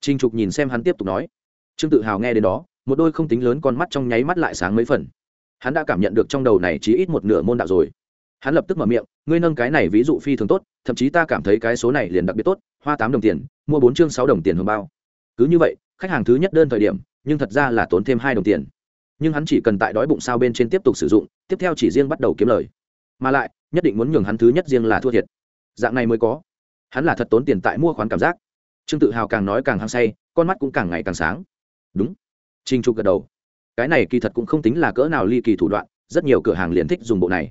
Trình trục nhìn xem hắn tiếp tục nói. Trương tự hào nghe đến đó, một đôi không tính lớn con mắt trong nháy mắt lại sáng mấy phần hắn đã cảm nhận được trong đầu này chỉ ít một nửa môn đạo rồi. Hắn lập tức mở miệng, ngươi nâng cái này ví dụ phi thường tốt, thậm chí ta cảm thấy cái số này liền đặc biệt tốt, hoa tám đồng tiền, mua bốn chương sáu đồng tiền hương bao. Cứ như vậy, khách hàng thứ nhất đơn thời điểm, nhưng thật ra là tốn thêm hai đồng tiền. Nhưng hắn chỉ cần tại đói bụng sao bên trên tiếp tục sử dụng, tiếp theo chỉ riêng bắt đầu kiếm lời. Mà lại, nhất định muốn nhường hắn thứ nhất riêng là thua thiệt. Dạng này mới có. Hắn là thật tốn tiền tại mua khoán cảm giác. Trương tự hào càng nói càng hăng say, con mắt cũng càng ngày càng sáng. Đúng. Trinh trục gật đầu cái này kỳ thật cũng không tính là cỡ nào ly kỳ thủ đoạn rất nhiều cửa hàng liền thích dùng bộ này.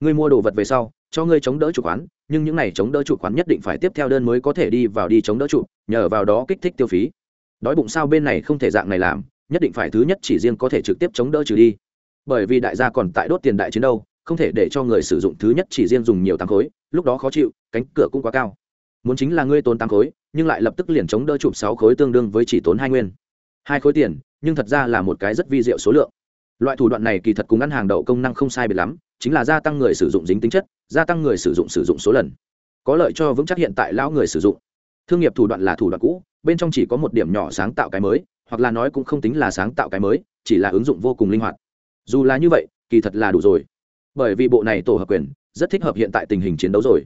Ngươi mua đồ vật về sau cho ngươi chống đỡ chủ quán, nhưng những này chống đỡ chủ quán nhất định phải tiếp theo đơn mới có thể đi vào đi chống đỡ chủ nhờ vào đó kích thích tiêu phí. Đói bụng sao bên này không thể dạng này làm nhất định phải thứ nhất chỉ riêng có thể trực tiếp chống đỡ trừ đi. Bởi vì đại gia còn tại đốt tiền đại chiến đâu không thể để cho người sử dụng thứ nhất chỉ riêng dùng nhiều tám khối lúc đó khó chịu cánh cửa cũng quá cao. Muốn chính là ngươi tốn tám khối nhưng lại lập tức liền chống đỡ chụp sáu khối tương đương với chỉ tốn hai nguyên. Hai khối tiền nhưng thật ra là một cái rất vi diệu số lượng. Loại thủ đoạn này kỳ thật cùng ăn hàng đậu công năng không sai biệt lắm, chính là gia tăng người sử dụng dính tính chất, gia tăng người sử dụng sử dụng số lần. Có lợi cho vững chắc hiện tại lão người sử dụng. Thương nghiệp thủ đoạn là thủ đoạn cũ, bên trong chỉ có một điểm nhỏ sáng tạo cái mới, hoặc là nói cũng không tính là sáng tạo cái mới, chỉ là ứng dụng vô cùng linh hoạt. Dù là như vậy, kỳ thật là đủ rồi. Bởi vì bộ này tổ hợp quyền, rất thích hợp hiện tại tình hình chiến đấu rồi.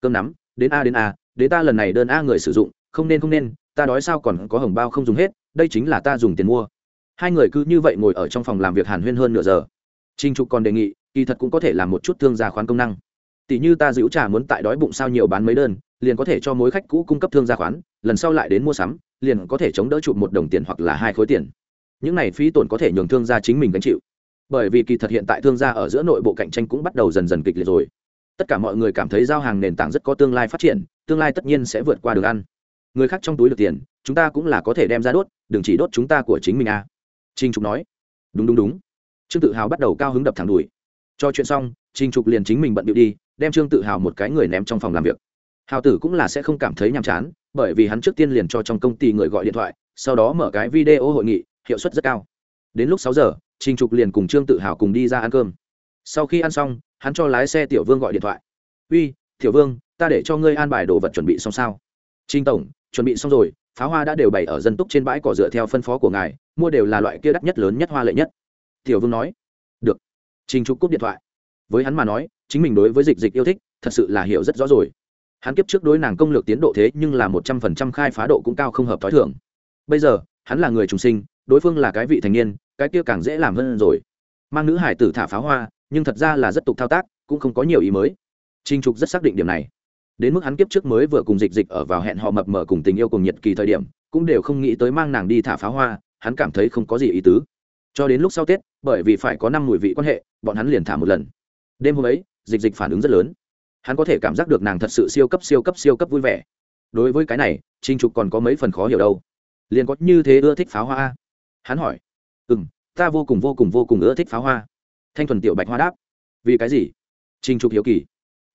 Cơm nắm, đến a đến a, đến ta lần này đơn a người sử dụng, không nên không nên, ta đói sao còn có hồng bao không dùng hết, đây chính là ta dùng tiền mua hai người cứ như vậy ngồi ở trong phòng làm việc hàn huyên hơn nửa giờ. Trinh trục còn đề nghị, kỳ thật cũng có thể làm một chút thương gia khoán công năng. Tỷ như ta giữ trà muốn tại đói bụng sao nhiều bán mấy đơn, liền có thể cho mối khách cũ cung cấp thương gia khoán, lần sau lại đến mua sắm, liền có thể chống đỡ chụp một đồng tiền hoặc là hai khối tiền. Những này phí tổn có thể nhường thương gia chính mình gánh chịu. Bởi vì kỳ thật hiện tại thương gia ở giữa nội bộ cạnh tranh cũng bắt đầu dần dần kịch liệt rồi. Tất cả mọi người cảm thấy giao hàng nền tảng rất có tương lai phát triển, tương lai tất nhiên sẽ vượt qua đường ăn. Người khác trong túi được tiền, chúng ta cũng là có thể đem ra đốt, đừng chỉ đốt chúng ta của chính mình à trinh trục nói. Đúng đúng đúng. Trương tự hào bắt đầu cao hứng đập thẳng đùi. Cho chuyện xong trinh trục liền chính mình bận điệu đi, đem trương tự hào một cái người ném trong phòng làm việc. Hào tử cũng là sẽ không cảm thấy nhàm chán, bởi vì hắn trước tiên liền cho trong công ty người gọi điện thoại, sau đó mở cái video hội nghị, hiệu suất rất cao. Đến lúc sáu giờ trinh trục liền cùng trương tự hào cùng đi ra ăn cơm. Sau khi ăn xong, hắn cho lái xe tiểu vương gọi điện thoại. Uy, tiểu vương, ta để cho ngươi an bài đồ vật chuẩn bị xong sao? Trinh tổng, chuẩn bị xong rồi pháo hoa đã đều bày ở dân túc trên bãi cỏ dựa theo phân phó của ngài, mua đều là loại kia đắt nhất lớn nhất hoa lệ nhất. Tiểu vương nói, được. Trình trục cúp điện thoại. Với hắn mà nói, chính mình đối với dịch dịch yêu thích, thật sự là hiểu rất rõ rồi. Hắn kiếp trước đối nàng công lược tiến độ thế nhưng là một trăm phần trăm khai phá độ cũng cao không hợp t h ó i thưởng bây giờ, hắn là người trùng sinh, đối phương là cái vị thành niên, cái kia càng dễ làm hơn rồi. Mang nữ hải tử thả pháo hoa, nhưng thật ra là rất tục thao tác, cũng không có nhiều ý mới. Trinh trục rất xác định điểm này đến mức hắn kiếp trước mới vừa cùng dịch dịch ở vào hẹn họ mập mờ cùng tình yêu cùng nhiệt kỳ thời điểm, cũng đều không nghĩ tới mang nàng đi thả pháo hoa, hắn cảm thấy không có gì ý tứ. Cho đến lúc sau tết, bởi vì phải có năm mùi vị quan hệ, bọn hắn liền thả một lần. Đêm hôm ấy, dịch dịch phản ứng rất lớn. Hắn có thể cảm giác được nàng thật sự siêu cấp siêu cấp siêu cấp vui vẻ. Đối với cái này trinh trục còn có mấy phần khó hiểu đâu. Liền có như thế ưa thích pháo hoa hắn hỏi. Ừ m ta vô cùng vô cùng vô cùng ưa thích pháo hoa. Thanh thuần tiểu bạch hoa đáp. Vì cái gì? Trinh trục hiếu kỳ.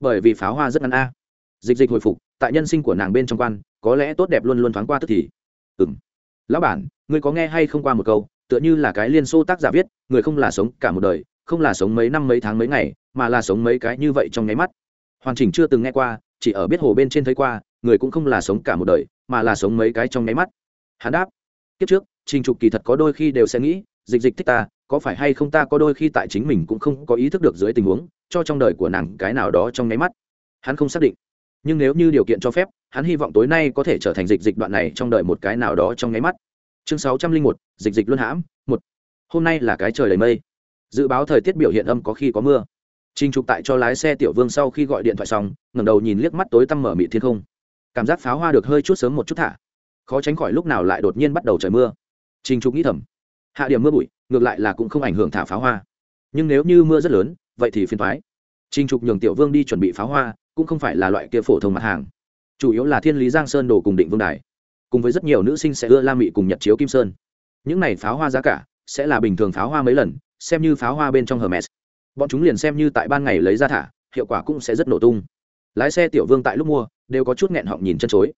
Bởi vì pháo hoa rất ngắn a dịch dịch hồi phục, tại nhân sinh của nàng bên trong quan, có lẽ tốt đẹp luôn luôn thoáng qua tức thì. Ừ lão bản, ngươi có nghe hay không qua một câu, tựa như là cái liên xô tác giả viết, người không là sống cả một đời, không là sống mấy năm mấy tháng mấy ngày, mà là sống mấy cái như vậy trong nháy mắt. Hoàn chỉnh chưa từng nghe qua, chỉ ở biết hồ bên trên thấy qua, người cũng không là sống cả một đời, mà là sống mấy cái trong nháy mắt. Hắn đáp, kiếp trước, trình trục kỳ thật có đôi khi đều sẽ nghĩ, dịch dịch thích ta, có phải hay không ta có đôi khi tại chính mình cũng không có ý thức được dưới tình huống, cho trong đời của nàng cái nào đó trong nháy mắt. Hắn không xác định nhưng nếu như điều kiện cho phép hắn hy vọng tối nay có thể trở thành dịch dịch đoạn này trong đời một cái nào đó trong nháy mắt chương sáu trăm linh một dịch dịch luân hãm một hôm nay là cái trời đầy mây dự báo thời tiết biểu hiện âm có khi có mưa Trình Trục tại cho lái xe Tiểu Vương sau khi gọi điện thoại xong, ngẩng đầu nhìn liếc mắt tối tăm mở mịt thiên không. Cảm giác pháo hoa được hơi chút sớm một chút thả. Khó tránh khỏi lúc nào lại đột nhiên bắt đầu trời mưa. Trình Trục nghĩ thầm, hạ điểm mưa bụi, ngược lại là cũng không ảnh hưởng thả pháo hoa. Nhưng nếu như mưa rất lớn, vậy thì phiền toái. Trình Trục nhường Tiểu Vương đi chuẩn bị pháo hoa, cũng không phải là loại kia phổ thông mặt hàng. Chủ yếu là Thiên Lý Giang Sơn đồ cùng Định Vương Đài, cùng với rất nhiều nữ sinh sẽ ưa La Mị cùng Nhật Chiếu Kim Sơn. Những này pháo hoa giá cả sẽ là bình thường pháo hoa mấy lần, xem như pháo hoa bên trong Hermes. Bọn chúng liền xem như tại ban ngày lấy ra thả hiệu quả cũng sẽ rất nổ tung. Lái xe tiểu vương tại lúc mua đều có chút nghẹn họng nhìn chân chối.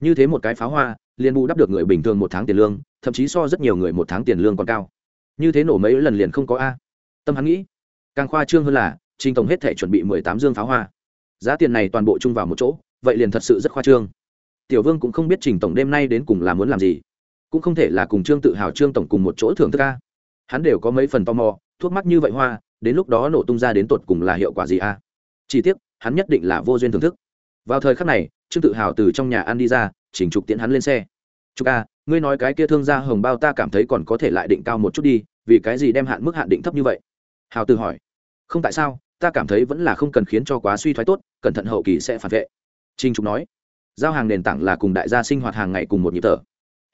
Như thế một cái pháo hoa liền bù đắp được người bình thường một tháng tiền lương thậm chí so rất nhiều người một tháng tiền lương còn cao. Như thế nổ mấy lần liền không có a. Tâm hắn nghĩ càng khoa trương hơn là trình tổng hết thể chuẩn bị mười tám dương pháo hoa giá tiền này toàn bộ chung vào một chỗ, vậy liền thật sự rất khoa trương. Tiểu vương cũng không biết trình tổng đêm nay đến cùng là muốn làm gì. Cũng không thể là cùng trương tự hào, trương tổng cùng một chỗ thưởng thức ca hắn đều có mấy phần tò mò, thuốc mắc như vậy hoa, đến lúc đó nổ tung ra đến tột cùng là hiệu quả gì a? Chỉ tiếc, hắn nhất định là vô duyên thưởng thức. Vào thời khắc này, trương tự hào từ trong nhà ăn đi ra chỉnh trục tiễn hắn lên xe. Trục a ngươi nói cái kia thương gia hồng bao ta cảm thấy còn có thể lại định cao một chút đi, vì cái gì đem hạn mức hạn định thấp như vậy? Hào từ hỏi. Không tại sao ta cảm thấy vẫn là không cần khiến cho quá suy thoái tốt, cẩn thận hậu kỳ sẽ phản vệ. Trinh trục nói. Giao hàng nền tảng là cùng đại gia sinh hoạt hàng ngày cùng một nhịp thở.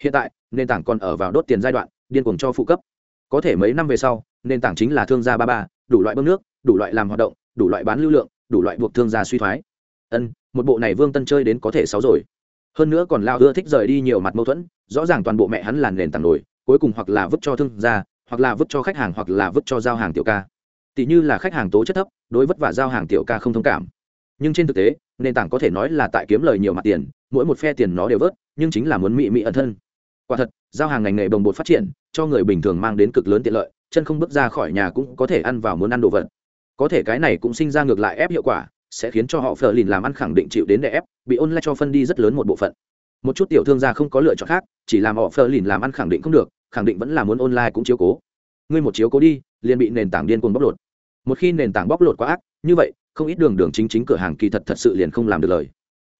Hiện tại, nền tảng còn ở vào đốt tiền giai đoạn, điên cuồng cho phụ cấp. Có thể mấy năm về sau, nền tảng chính là thương gia ba ba, đủ loại bơm nước, đủ loại làm hoạt động, đủ loại bán lưu lượng, đủ loại buộc thương gia suy thoái. Ân, một bộ này vương tân chơi đến có thể sáu rồi. Hơn nữa còn lao ưa thích rời đi nhiều mặt mâu thuẫn, rõ ràng toàn bộ mẹ hắn là nền tảng nổi, cuối cùng hoặc là vứt cho thương gia, hoặc là vứt cho khách hàng, hoặc là vứt cho giao hàng tiểu ca tỷ như là khách hàng tố chất thấp, đối vất vả giao hàng tiểu ca không thông cảm. Nhưng trên thực tế, nền tảng có thể nói là tại kiếm lời nhiều mặt tiền, mỗi một phe tiền nó đều vớt, nhưng chính là muốn mị mị ẩn thân. Quả thật, giao hàng ngành nghề bồng bột phát triển, cho người bình thường mang đến cực lớn tiện lợi, chân không bước ra khỏi nhà cũng có thể ăn vào muốn ăn đồ vật. Có thể cái này cũng sinh ra ngược lại ép hiệu quả, sẽ khiến cho họ phờ lìn làm ăn khẳng định chịu đến đè ép, bị ôn lại cho phân đi rất lớn một bộ phận. Một chút tiểu thương gia không có lựa chọn khác, chỉ làm họ phờ lìn làm ăn khẳng định không được, khẳng định vẫn là muốn online cũng chiếu cố. Ngươi một chiếu cố đi, liền bị nền tảng điên cuồng bóc lột một khi nền tảng bóc lột quá ác, như vậy, không ít đường đường chính chính cửa hàng kỳ thật thật sự liền không làm được lời.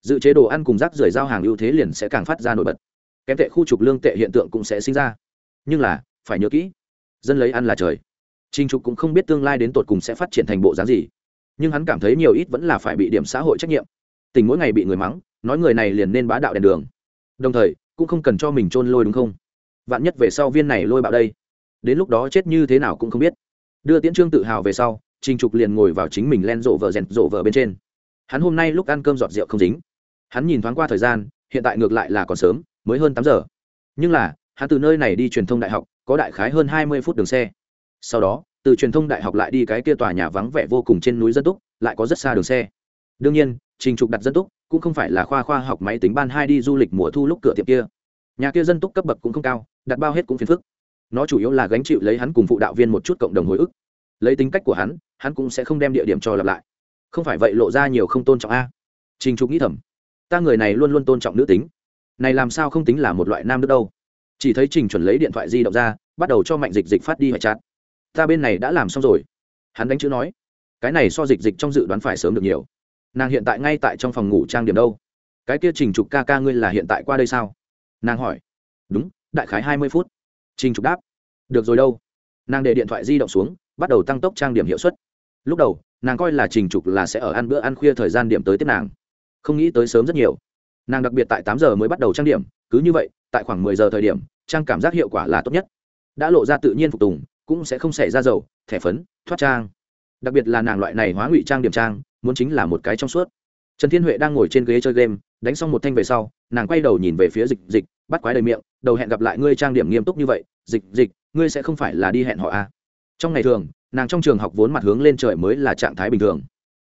Dự chế đồ ăn cùng rác rưởi giao hàng ưu thế liền sẽ càng phát ra nổi bật. Kém tệ khu trục lương tệ hiện tượng cũng sẽ sinh ra. Nhưng là, phải nhớ kỹ, dân lấy ăn là trời. Trinh trục cũng không biết tương lai đến tột cùng sẽ phát triển thành bộ dáng gì. Nhưng hắn cảm thấy nhiều ít vẫn là phải bị điểm xã hội trách nhiệm. Tình mỗi ngày bị người mắng, nói người này liền nên bá đạo đèn đường. Đồng thời, cũng không cần cho mình trôn lôi đúng không? Vạn nhất về sau viên này lôi bạo đây, đến lúc đó chết như thế nào cũng không biết đưa tiễn trương tự hào về sau, trình trục liền ngồi vào chính mình len rộ vợ rèn rộ vợ bên trên. Hắn hôm nay lúc ăn cơm giọt rượu không dính. Hắn nhìn thoáng qua thời gian, hiện tại ngược lại là còn sớm, mới hơn tám giờ. Nhưng là, hắn từ nơi này đi truyền thông đại học, có đại khái hơn hai mươi phút đường xe. Sau đó, từ truyền thông đại học lại đi cái kia tòa nhà vắng vẻ vô cùng trên núi dân túc, lại có rất xa đường xe. Đương nhiên, trình trục đặt dân túc, cũng không phải là khoa khoa học máy tính ban hai đi du lịch mùa thu lúc cửa tiệm kia. Nhà kia dân túc cấp bậc cũng không cao, đặt bao hết cũng phiền phức nó chủ yếu là gánh chịu lấy hắn cùng phụ đạo viên một chút cộng đồng hồi ức. Lấy tính cách của hắn hắn cũng sẽ không đem địa điểm cho lặp lại. Không phải vậy lộ ra nhiều không tôn trọng a. Trình trục nghĩ thầm, ta người này luôn luôn tôn trọng nữ tính. Này làm sao không tính là một loại nam đức đâu. Chỉ thấy trình chuẩn lấy điện thoại di động ra, bắt đầu cho mạnh dịch dịch phát đi hoại chát ta bên này đã làm xong rồi. Hắn đánh chữ nói, cái này so dịch dịch trong dự đoán phải sớm được nhiều. Nàng hiện tại ngay tại trong phòng ngủ trang điểm đâu. Cái kia trình trục ca ca ngươi là hiện tại qua đây sao? Nàng hỏi, đúng, đại khái hai mươi phút trình trục đáp, được rồi đâu. Nàng để điện thoại di động xuống, bắt đầu tăng tốc trang điểm hiệu suất. Lúc đầu, nàng coi là trình trục là sẽ ở ăn bữa ăn khuya thời gian điểm tới tiếp nàng. Không nghĩ tới sớm rất nhiều. Nàng đặc biệt tại tám giờ mới bắt đầu trang điểm, cứ như vậy, tại khoảng mười giờ thời điểm, trang cảm giác hiệu quả là tốt nhất. Đã lộ ra tự nhiên phục tùng, cũng sẽ không xảy ra dầu, thẻ phấn, thoát trang. Đặc biệt là nàng loại này hóa ngụy trang điểm trang, muốn chính là một cái trong suốt. Trần thiên huệ đang ngồi trên ghế chơi game đánh xong một thanh về sau, nàng quay đầu nhìn về phía dịch dịch, bắt quái đầy miệng, đầu hẹn gặp lại ngươi trang điểm nghiêm túc như vậy, dịch dịch, ngươi sẽ không phải là đi hẹn họ à. trong ngày thường, nàng trong trường học vốn mặt hướng lên trời mới là trạng thái bình thường.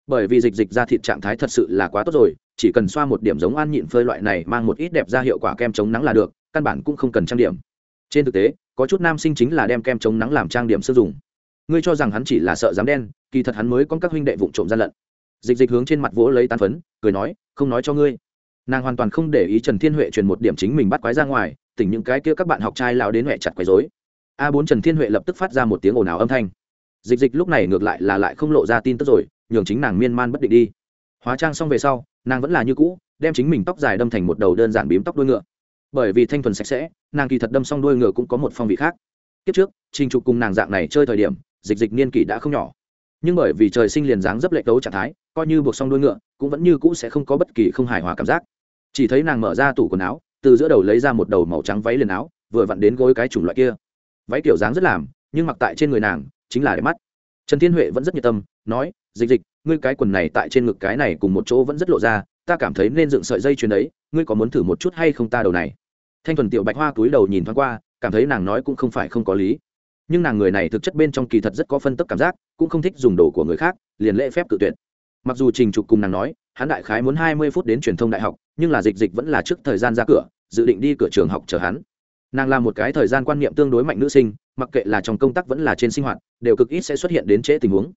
Bởi vì dịch dịch ra thịt trạng thái thật sự là quá tốt rồi, chỉ cần xoa một điểm giống an nhịn phơi loại này mang một ít đẹp ra hiệu quả kem chống nắng là được, căn bản cũng không cần trang điểm. Trên thực tế, có chút nam sinh chính là đem kem chống nắng làm trang điểm sử dụng. Ngươi cho rằng hắn chỉ là sợ dám đen, kỳ thật hắn mới có các huynh đệ vụ trộm gian lận. Dịch dịch hướng trên mặt vỗ lấy tán phấn, cười nói, không nói cho ngươi nàng hoàn toàn không để ý trần thiên huệ truyền một điểm chính mình bắt quái ra ngoài, tỉnh những cái kia các bạn học trai lao đến huệ chặt quấy dối a bốn trần thiên huệ lập tức phát ra một tiếng ồn ào âm thanh. Dịch dịch lúc này ngược lại là lại không lộ ra tin tức rồi, nhường chính nàng miên man bất định đi. Hóa trang xong về sau, nàng vẫn là như cũ, đem chính mình tóc dài đâm thành một đầu đơn giản bím tóc đuôi ngựa. Bởi vì thanh thuần sạch sẽ, nàng kỳ thật đâm xong đuôi ngựa cũng có một phong vị khác. Kiếp trước, trình trục cùng nàng dạng này chơi thời điểm, dịch dịch niên kỷ đã không nhỏ. Nhưng bởi vì trời sinh liền dáng dấp lệ đấu trạng thái, coi như buộc xong đuôi ngựa, cũng vẫn như cũ sẽ không có bất kỳ không hài hòa cảm giác chỉ thấy nàng mở ra tủ quần áo, từ giữa đầu lấy ra một đầu màu trắng váy liền áo, vừa vặn đến gối cái chủng loại kia. Váy kiểu dáng rất làm, nhưng mặc tại trên người nàng, chính là để mắt. Trần thiên huệ vẫn rất nhiệt tâm, nói, dịch dịch, ngươi cái quần này tại trên ngực cái này cùng một chỗ vẫn rất lộ ra, ta cảm thấy nên dựng sợi dây chuyền đấy, ngươi có muốn thử một chút hay không ta đầu này? Thanh thuần tiểu bạch hoa túi đầu nhìn thoáng qua, cảm thấy nàng nói cũng không phải không có lý. Nhưng nàng người này thực chất bên trong kỳ thật rất có phân tức cảm giác, cũng không thích dùng đồ của người khác, liền lễ phép tự tuyệt. Mặc dù trình trục cùng nàng nói, hắn đại khái muốn hai mươi phút đến truyền thông đại học nhưng là dịch dịch vẫn là trước thời gian ra cửa, dự định đi cửa trường học chờ hắn. Nàng là một cái thời gian quan niệm tương đối mạnh nữ sinh, mặc kệ là trong công tác vẫn là trên sinh hoạt, đều cực ít sẽ xuất hiện đến trễ tình huống.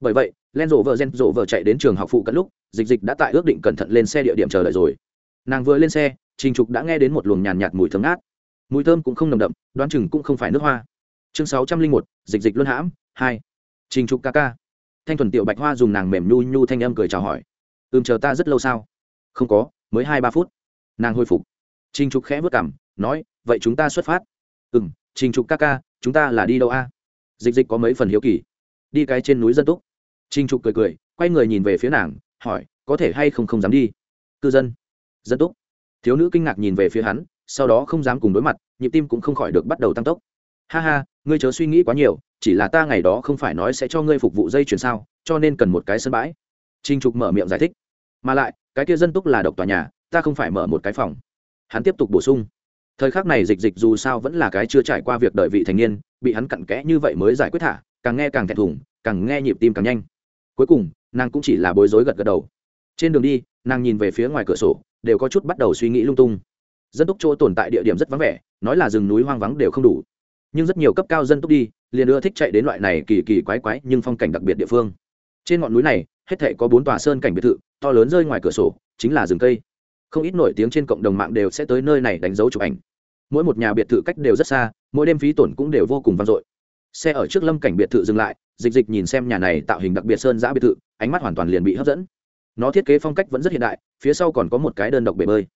Bởi vậy, len rộ vợ gen rộ vợ chạy đến trường học phụ cận lúc, dịch dịch đã tại ước định cẩn thận lên xe địa điểm chờ đợi rồi. Nàng vừa lên xe, trình trục đã nghe đến một luồng nhàn nhạt mùi thơm ngát. Mùi thơm cũng không nồng đậm, đoán chừng cũng không phải nước hoa. Chương sáu trăm linh một, dịch dịch luân hãm, hai. Trình trục ca ca. Thanh thuần tiểu bạch hoa dùng nàng mềm nhu nhu thanh âm cười chào hỏi. Ừm, chờ ta rất lâu sao? Không có mới hai ba phút. Nàng hồi phục. Trình trục khẽ vất cảm nói, vậy chúng ta xuất phát. Ừ m trình trục ca ca, chúng ta là đi đâu a? Dịch dịch có mấy phần hiếu kỳ. Đi cái trên núi dân túc. Trình trục cười cười, quay người nhìn về phía nàng, hỏi, có thể hay không không dám đi? Cư dân. Dân túc. Thiếu nữ kinh ngạc nhìn về phía hắn, sau đó không dám cùng đối mặt, nhịp tim cũng không khỏi được bắt đầu tăng tốc. Ha ha, ngươi chớ suy nghĩ quá nhiều, chỉ là ta ngày đó không phải nói sẽ cho ngươi phục vụ dây chuyển sao, cho nên cần một cái sân bãi. Trinh trục mở miệng giải thích. Mà lại cái kia dân túc là độc tòa nhà, ta không phải mở một cái phòng. Hắn tiếp tục bổ sung. Thời khắc này dịch dịch dù sao vẫn là cái chưa trải qua việc đợi vị thành niên, bị hắn cặn kẽ như vậy mới giải quyết thả, càng nghe càng thẹn thùng, càng nghe nhịp tim càng nhanh. Cuối cùng, nàng cũng chỉ là bối rối gật gật đầu. Trên đường đi, nàng nhìn về phía ngoài cửa sổ, đều có chút bắt đầu suy nghĩ lung tung. Dân túc chỗ tồn tại địa điểm rất vắng vẻ, nói là rừng núi hoang vắng đều không đủ. Nhưng rất nhiều cấp cao dân túc đi, liền ưa thích chạy đến loại này kỳ kỳ quái quái nhưng phong cảnh đặc biệt địa phương. Trên ngọn núi này, hết thể có bốn tòa sơn cảnh biệt thự to lớn rơi ngoài cửa sổ, chính là rừng cây. Không ít nổi tiếng trên cộng đồng mạng đều sẽ tới nơi này đánh dấu chụp ảnh. Mỗi một nhà biệt thự cách đều rất xa, mỗi đêm phí tổn cũng đều vô cùng vang dội. Xe ở trước lâm cảnh biệt thự dừng lại, dịch dịch nhìn xem nhà này tạo hình đặc biệt sơn giã biệt thự, ánh mắt hoàn toàn liền bị hấp dẫn. Nó thiết kế phong cách vẫn rất hiện đại, phía sau còn có một cái đơn độc bể bơi.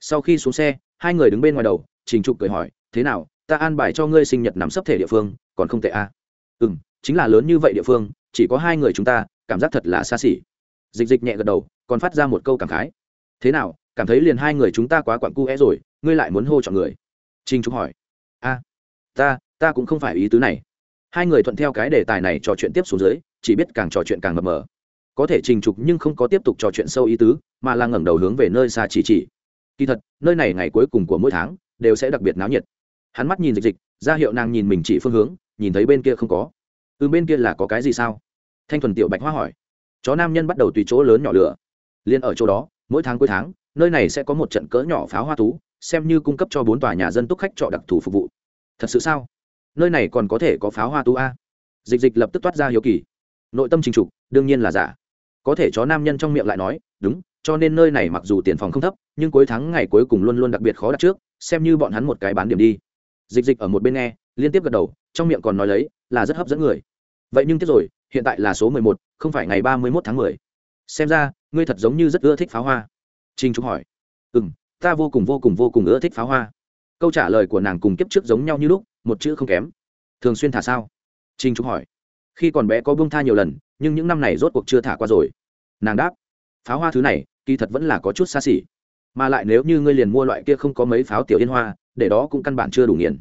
Sau khi xuống xe, hai người đứng bên ngoài đầu, trình trục cười hỏi, thế nào, ta an bài cho ngươi sinh nhật nằm sấp thể địa phương, còn không tệ à? ừ m chính là lớn như vậy địa phương, chỉ có hai người chúng ta, cảm giác thật là xa xỉ dịch dịch nhẹ gật đầu, còn phát ra một câu cảm khái. Thế nào, cảm thấy liền hai người chúng ta quá quặn cu é rồi, ngươi lại muốn hô chọn người? Trinh Trúc hỏi. A, ta ta cũng không phải ý tứ này. Hai người thuận theo cái đề tài này trò chuyện tiếp xuống dưới, chỉ biết càng trò chuyện càng mập mờ. Có thể trình trục nhưng không có tiếp tục trò chuyện sâu ý tứ, mà là ngẩng đầu hướng về nơi xa chỉ chỉ. Kỳ thật, nơi này ngày cuối cùng của mỗi tháng, đều sẽ đặc biệt náo nhiệt. Hắn mắt nhìn dịch dịch, ra hiệu nàng nhìn mình chỉ phương hướng, nhìn thấy bên kia không có. Ừ bên kia là có cái gì sao? Thanh thuần tiểu bạch hoa hỏi chó nam nhân bắt đầu tùy chỗ lớn nhỏ lửa. Liền ở chỗ đó, mỗi tháng cuối tháng, nơi này sẽ có một trận cỡ nhỏ pháo hoa thú, xem như cung cấp cho bốn tòa nhà dân túc khách trọ đặc thù phục vụ. Thật sự sao? Nơi này còn có thể có pháo hoa tú a? Dịch dịch lập tức toát ra hiếu kỳ. Nội tâm trình trục, đương nhiên là giả. Có thể chó nam nhân trong miệng lại nói, đúng, cho nên nơi này mặc dù tiền phòng không thấp, nhưng cuối tháng ngày cuối cùng luôn luôn đặc biệt khó đặt trước, xem như bọn hắn một cái bán điểm đi. Dịch dịch ở một bên nghe, liên tiếp gật đầu, trong miệng còn nói lấy, là rất hấp dẫn người. Vậy nhưng tiếp rồi hiện tại là số mười một, không phải ngày ba mươi mốt tháng mười. Xem ra, ngươi thật giống như rất ưa thích pháo hoa. Trinh trúc hỏi. Ừ m ta vô cùng vô cùng vô cùng ưa thích pháo hoa. Câu trả lời của nàng cùng kiếp trước giống nhau như lúc, một chữ không kém. Thường xuyên thả sao? Trinh trúc hỏi. Khi còn bé có bông tha nhiều lần, nhưng những năm này rốt cuộc chưa thả qua rồi. Nàng đáp. Pháo hoa thứ này, kỳ thật vẫn là có chút xa xỉ. Mà lại nếu như ngươi liền mua loại kia không có mấy pháo tiểu yên hoa, để đó cũng căn bản chưa đủ nghiện.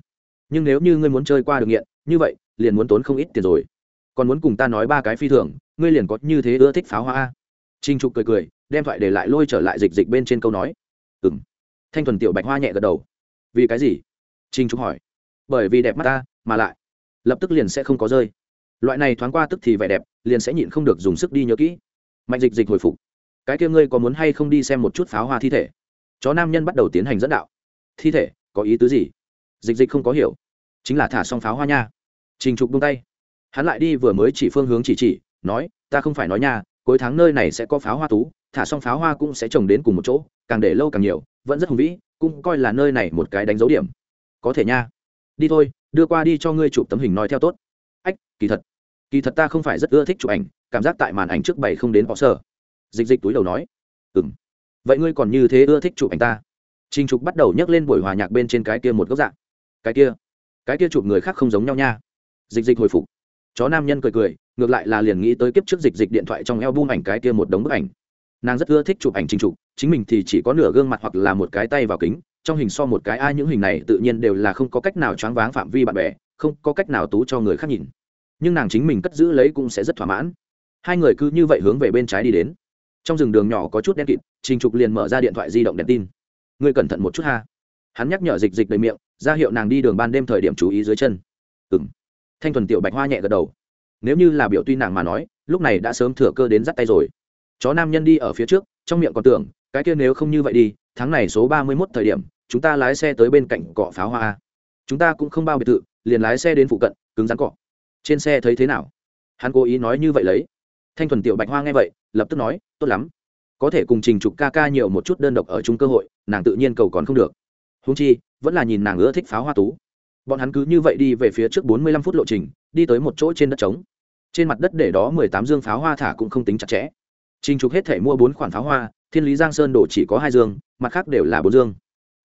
nhưng nếu như ngươi muốn chơi qua được nghiện, như vậy, liền muốn tốn không ít tiền rồi còn muốn cùng ta nói ba cái phi thường, ngươi liền có như thế ưa thích pháo hoa trinh trục cười cười, đem thoại để lại lôi trở lại dịch dịch bên trên câu nói. Ừ m thanh thuần tiểu bạch hoa nhẹ gật đầu. Vì cái gì? Trinh trục hỏi. Bởi vì đẹp mắt ta, mà lại, lập tức liền sẽ không có rơi. Loại này thoáng qua tức thì vẻ đẹp, liền sẽ nhịn không được dùng sức đi nhớ kỹ. Mạnh dịch dịch hồi phục. Cái kia ngươi có muốn hay không đi xem một chút pháo hoa thi thể? Chó nam nhân bắt đầu tiến hành dẫn đạo. Thi thể, có ý tứ gì? Dịch dịch không có hiểu. Chính là thả xong pháo hoa nha. Trình trục bông tay hắn lại đi vừa mới chỉ phương hướng chỉ chỉ nói ta không phải nói nha cuối tháng nơi này sẽ có pháo hoa tú thả xong pháo hoa cũng sẽ trồng đến cùng một chỗ càng để lâu càng nhiều vẫn rất hùng vĩ cũng coi là nơi này một cái đánh dấu điểm. Có thể nha. Đi thôi đưa qua đi cho ngươi chụp tấm hình nói theo tốt. Ách kỳ thật kỳ thật ta không phải rất ưa thích chụp ảnh cảm giác tại màn ảnh trước bày không đến họ sở dịch dịch túi đầu nói. Ừ m vậy ngươi còn như thế ưa thích chụp ảnh ta? Trình Trục bắt đầu nhấc lên buổi hòa nhạc bên trên cái kia một góc dạng. Cái kia, cái kia chụp người khác không giống nhau nha. Dịch Dịch hồi phục. Chó nam nhân cười cười, ngược lại là liền nghĩ tới kiếp trước Dịch Dịch điện thoại trong eo bung ảnh cái kia một đống bức ảnh. Nàng rất ưa thích chụp ảnh Trình Trục, chính mình thì chỉ có nửa gương mặt hoặc là một cái tay vào kính, trong hình so một cái ai những hình này tự nhiên đều là không có cách nào choáng váng phạm vi bạn bè, không có cách nào tú cho người khác nhìn. Nhưng nàng chính mình cất giữ lấy cũng sẽ rất thỏa mãn. Hai người cứ như vậy hướng về bên trái đi đến. Trong rừng đường nhỏ có chút đen kịt, Trình Trục liền mở ra điện thoại di động đèn tin ngươi cẩn thận một chút ha hắn nhắc nhở dịch dịch đầy miệng ra hiệu nàng đi đường ban đêm thời điểm chú ý dưới chân ừ m thanh thuần tiểu bạch hoa nhẹ gật đầu. Nếu như là biểu tuy nàng mà nói, lúc này đã sớm thừa cơ đến dắt tay rồi. Chó nam nhân đi ở phía trước, trong miệng còn tưởng, cái kia nếu không như vậy đi, tháng này số ba mươi mốt thời điểm, chúng ta lái xe tới bên cạnh cọ pháo hoa chúng ta cũng không bao biệt thự, liền lái xe đến phụ cận, cứng rắn cọ trên xe thấy thế nào? Hắn cố ý nói như vậy lấy. Thanh thuần tiểu bạch hoa nghe vậy, lập tức nói, tốt lắm. Có thể cùng trình trục ca ca nhiều một chút đơn độc ở chung cơ hội, nàng tự nhiên cầu còn không được. Húng chi, vẫn là nhìn nàng ưa thích pháo hoa tú bọn hắn cứ như vậy đi về phía trước bốn mươi lăm phút lộ trình, đi tới một chỗ trên đất trống. Trên mặt đất để đó mười tám dương pháo hoa thả cũng không tính chặt chẽ. Trình trục hết thể mua bốn khoản pháo hoa, thiên lý giang sơn đổ chỉ có hai dương, mặt khác đều là bốn dương.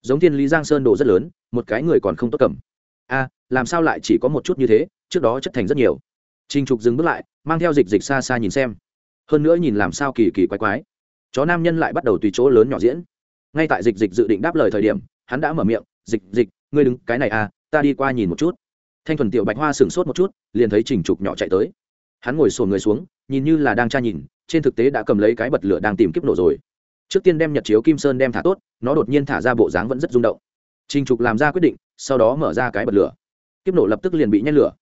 Giống thiên lý giang sơn đổ rất lớn, một cái người còn không tốt cầm. A, làm sao lại chỉ có một chút như thế, trước đó chất thành rất nhiều. Trình trục dừng bước lại, mang theo dịch dịch xa xa nhìn xem. Hơn nữa nhìn làm sao kỳ kỳ quái quái. Chó nam nhân lại bắt đầu tùy chỗ lớn nhỏ diễn. Ngay tại dịch dịch dự định đáp lời thời điểm, hắn đã mở miệng, dịch dịch, ngươi đứng cái này à ta đi qua nhìn một chút. Thanh thuần tiểu bạch hoa sửng sốt một chút, liền thấy trình trục nhỏ chạy tới. Hắn ngồi sồn người xuống, nhìn như là đang tra nhìn, trên thực tế đã cầm lấy cái bật lửa đang tìm kiếp nổ rồi. Trước tiên đem nhật chiếu kim sơn đem thả tốt, nó đột nhiên thả ra bộ dáng vẫn rất rung động. Trình trục làm ra quyết định, sau đó mở ra cái bật lửa. Kiếp nổ lập tức liền bị nhét lửa.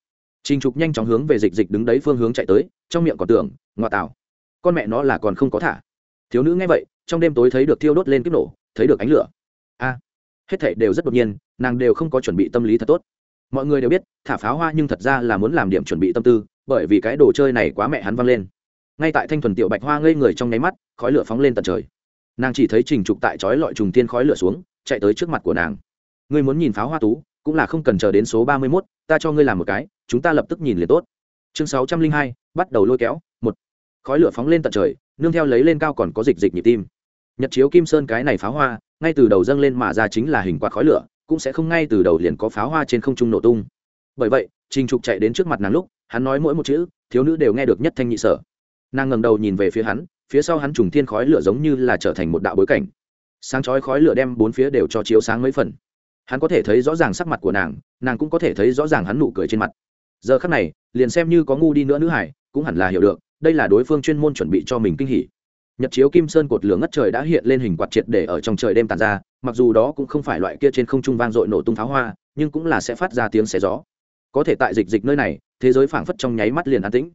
Trình trục nhanh chóng hướng về dịch dịch đứng đấy phương hướng chạy tới, trong miệng còn tưởng ngoại tảo con mẹ nó là còn không có thả. Thiếu nữ nghe vậy, trong đêm tối thấy được thiêu đốt lên kiếp nổ, thấy được ánh lửa. A, hết thảy đều rất đột nhiên nàng đều không có chuẩn bị tâm lý thật tốt. Mọi người đều biết, thả pháo hoa nhưng thật ra là muốn làm điểm chuẩn bị tâm tư, bởi vì cái đồ chơi này quá mẹ hắn văng lên. Ngay tại thanh thuần tiểu bạch hoa ngây người trong nháy mắt, khói lửa phóng lên tận trời. Nàng chỉ thấy trình trục tại trói lọi trùng tiên khói lửa xuống, chạy tới trước mặt của nàng. Ngươi muốn nhìn pháo hoa tú, cũng là không cần chờ đến số ba mươi mốt, ta cho ngươi làm một cái, chúng ta lập tức nhìn liền tốt. Chương sáu trăm linh hai, bắt đầu lôi kéo, một. Khói lửa phóng lên tận trời, nương theo lấy lên cao còn có dịch dịch nhịp tim. Nhật chiếu kim sơn cái này pháo hoa, ngay từ đầu dâng lên mà ra chính là hình quạt khói lửa cũng sẽ không ngay từ đầu liền có pháo hoa trên không trung nổ tung. Bởi vậy, trình trục chạy đến trước mặt nàng lúc, hắn nói mỗi một chữ, thiếu nữ đều nghe được nhất thanh nhị sở. Nàng ngầm đầu nhìn về phía hắn, phía sau hắn trùng thiên khói lửa giống như là trở thành một đạo bối cảnh. Sáng chói khói lửa đem bốn phía đều cho chiếu sáng mấy phần. Hắn có thể thấy rõ ràng sắc mặt của nàng nàng cũng có thể thấy rõ ràng hắn nụ cười trên mặt. Giờ khắc này, liền xem như có ngu đi nữa nữ hải, cũng hẳn là hiểu được, đây là đối phương chuyên môn chuẩn bị cho mình kinh hỉ nhật chiếu kim sơn cột lửa ngất trời đã hiện lên hình quạt triệt để ở trong trời đêm tàn ra, mặc dù đó cũng không phải loại kia trên không trung vang dội nổ tung pháo hoa, nhưng cũng là sẽ phát ra tiếng xé gió. Có thể tại dịch dịch nơi này, thế giới phảng phất trong nháy mắt liền an tĩnh.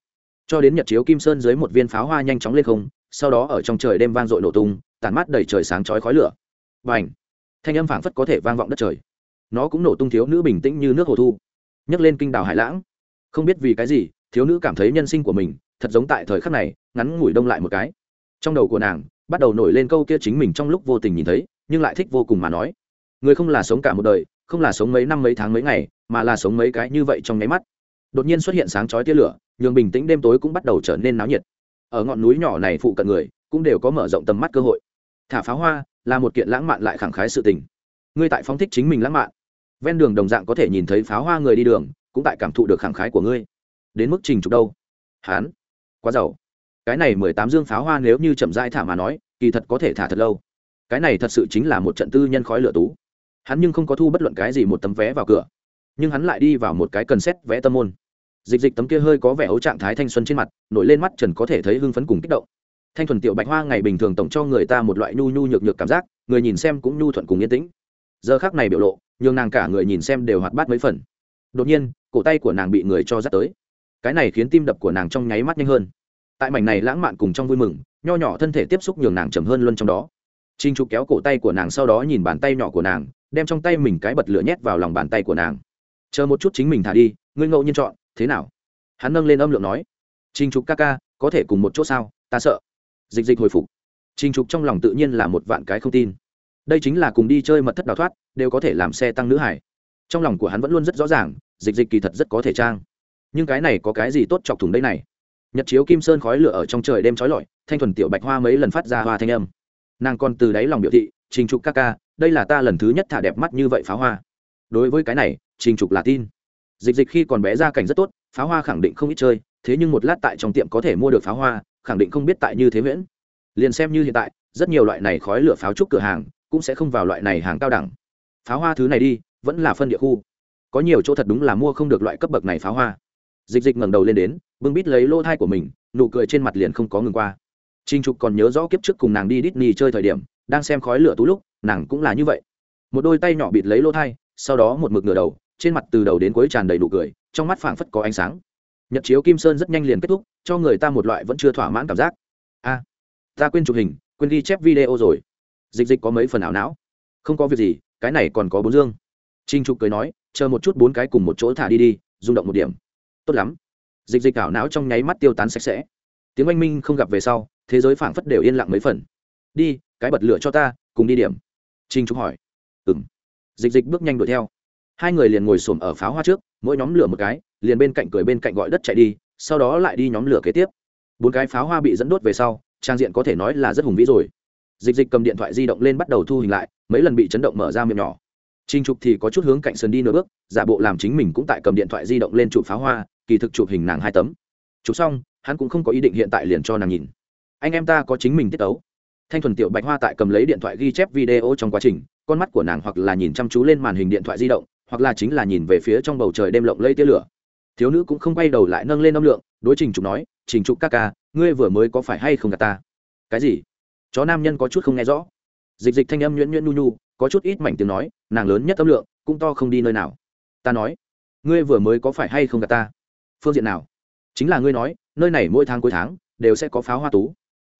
Cho đến nhật chiếu kim sơn dưới một viên pháo hoa nhanh chóng lên không, sau đó ở trong trời đêm vang dội nổ tung tàn mắt đầy trời sáng chói khói lửa. Và ảnh thanh âm phảng phất có thể vang vọng đất trời. Nó cũng nổ tung thiếu nữ bình tĩnh như nước hồ thu. Nhấc lên kinh đảo hải lãng. Không biết vì cái gì, thiếu nữ cảm thấy nhân sinh của mình, thật giống tại thời khắc này, ngắn ngủi đông lại một cái trong đầu của nàng, bắt đầu nổi lên câu kia chính mình trong lúc vô tình nhìn thấy, nhưng lại thích vô cùng mà nói. Người không là sống cả một đời, không là sống mấy năm mấy tháng mấy ngày, mà là sống mấy cái như vậy trong nháy mắt. Đột nhiên xuất hiện sáng chói tia lửa, nhường bình tĩnh đêm tối cũng bắt đầu trở nên náo nhiệt. Ở ngọn núi nhỏ này phụ cận người, cũng đều có mở rộng tầm mắt cơ hội. Thả pháo hoa là một kiện lãng mạn lại khẳng khái sự tình. Ngươi tại phóng thích chính mình lãng mạn. Ven đường đồng dạng có thể nhìn thấy pháo hoa người đi đường, cũng tại cảm thụ được khẳng khái của ngươi. Đến mức trình trục đâu? Hán. Quá giàu cái này mười tám dương pháo hoa nếu như chậm rãi thả mà nói, kỳ thật có thể thả thật lâu. Cái này thật sự chính là một trận tư nhân khói lửa tú. Hắn nhưng không có thu bất luận cái gì một tấm vé vào cửa, nhưng hắn lại đi vào một cái cần xét vé tâm môn. Dịch dịch tấm kia hơi có vẻ ấu trạng thái thanh xuân trên mặt, nổi lên mắt trần có thể thấy hưng phấn cùng kích động. Thanh thuần tiểu bạch hoa ngày bình thường tổng cho người ta một loại nhu nhu nhược nhược cảm giác, người nhìn xem cũng nhu thuận cùng yên tĩnh. Giờ khác này biểu lộ, nhường nàng cả người nhìn xem đều hoạt bát mấy phần. Đột nhiên, cổ tay của nàng bị người cho dắt tới. Cái này khiến tim đập của nàng trong nháy mắt nhanh hơn tại mảnh này lãng mạn cùng trong vui mừng, nho nhỏ thân thể tiếp xúc nhường nàng chầm hơn luôn trong đó. Trinh trục kéo cổ tay của nàng sau đó nhìn bàn tay nhỏ của nàng, đem trong tay mình cái bật lửa nhét vào lòng bàn tay của nàng. Chờ một chút chính mình thả đi, ngươi ngẫu nhiên chọn, thế nào? Hắn nâng lên âm lượng nói. Trinh trục ca ca, có thể cùng một chỗ sao? Ta sợ. Dịch dịch hồi phục. Trinh trục trong lòng tự nhiên là một vạn cái không tin. Đây chính là cùng đi chơi mật thất đào thoát, đều có thể làm xe tăng nữ hải trong lòng của hắn vẫn luôn rất rõ ràng, dịch dịch kỳ thật rất có thể trang. Nhưng cái này có cái gì tốt chọc thủng đây này? Nhật chiếu kim sơn khói lửa ở trong trời đêm trói lọi, thanh thuần tiểu bạch hoa mấy lần phát ra hoa thanh âm. Nàng còn từ đáy lòng biểu thị, trình trục ca ca, đây là ta lần thứ nhất thả đẹp mắt như vậy pháo hoa. Đối với cái này, trình trục là tin. Dịch dịch khi còn bé ra cảnh rất tốt, pháo hoa khẳng định không ít chơi, thế nhưng một lát tại trong tiệm có thể mua được pháo hoa, khẳng định không biết tại như thế miễn liền xem như hiện tại, rất nhiều loại này khói lửa pháo trúc cửa hàng cũng sẽ không vào loại này hàng cao đẳng. Pháo hoa thứ này đi, vẫn là phân địa khu. Có nhiều chỗ thật đúng là mua không được loại cấp bậc này pháo hoa dịch dịch ngẩng đầu lên đến, bưng bít lấy lỗ thai của mình, nụ cười trên mặt liền không có ngừng qua. Trinh trục còn nhớ rõ kiếp trước cùng nàng đi đít nì chơi thời điểm, đang xem khói lửa tú lúc, nàng cũng là như vậy. Một đôi tay nhỏ bịt lấy lỗ thai, sau đó một mực ngửa đầu, trên mặt từ đầu đến cuối tràn đầy nụ cười, trong mắt phảng phất có ánh sáng. Nhật chiếu kim sơn rất nhanh liền kết thúc, cho người ta một loại vẫn chưa thỏa mãn cảm giác. A, ta quên chụp hình, quên ghi chép video rồi. Dịch dịch có mấy phần ảo não. Không có việc gì, cái này còn có bốn dương. Trinh trục cười nói, chờ một chút bốn cái cùng một chỗ thả đi đi, rung động một điểm tốt lắm. Dịch dịch ảo não trong nháy mắt tiêu tán sạch sẽ. Tiếng oanh minh không gặp về sau, thế giới phảng phất đều yên lặng mấy phần. Đi, cái bật lửa cho ta, cùng đi điểm. Trinh trúc hỏi. Ừng dịch dịch bước nhanh đuổi theo. Hai người liền ngồi xổm ở pháo hoa trước, mỗi nhóm lửa một cái, liền bên cạnh cười bên cạnh gọi đất chạy đi, sau đó lại đi nhóm lửa kế tiếp. Bốn cái pháo hoa bị dẫn đốt về sau, trang diện có thể nói là rất hùng vĩ rồi. Dịch dịch cầm điện thoại di động lên bắt đầu thu hình lại, mấy lần bị chấn động mở ra miệng nhỏ. Trình trục thì có chút hướng cạnh sườn đi nửa bước, giả bộ làm chính mình cũng tại cầm điện thoại di động lên chụp pháo hoa, kỳ thực chụp hình nàng hai tấm. Chụp xong, hắn cũng không có ý định hiện tại liền cho nàng nhìn. Anh em ta có chính mình tiết tấu. Thanh thuần tiểu bạch hoa tại cầm lấy điện thoại ghi chép video trong quá trình, con mắt của nàng hoặc là nhìn chăm chú lên màn hình điện thoại di động, hoặc là chính là nhìn về phía trong bầu trời đêm lộng lẫy tia lửa. Thiếu nữ cũng không quay đầu lại nâng lên âm lượng, đối trình trục nói, trình trục ca ca, ngươi vừa mới có phải hay không gạt ta? Cái gì? Chó nam nhân có chút không nghe rõ. Dịch dịch thanh âm nhuyễn nhuyễn nu nhu, có chút ít mảnh tiếng nói nàng lớn nhất tâm lượng cũng to không đi nơi nào. Ta nói, ngươi vừa mới có phải hay không gặp ta? Phương diện nào? Chính là ngươi nói, nơi này mỗi tháng cuối tháng đều sẽ có pháo hoa tú.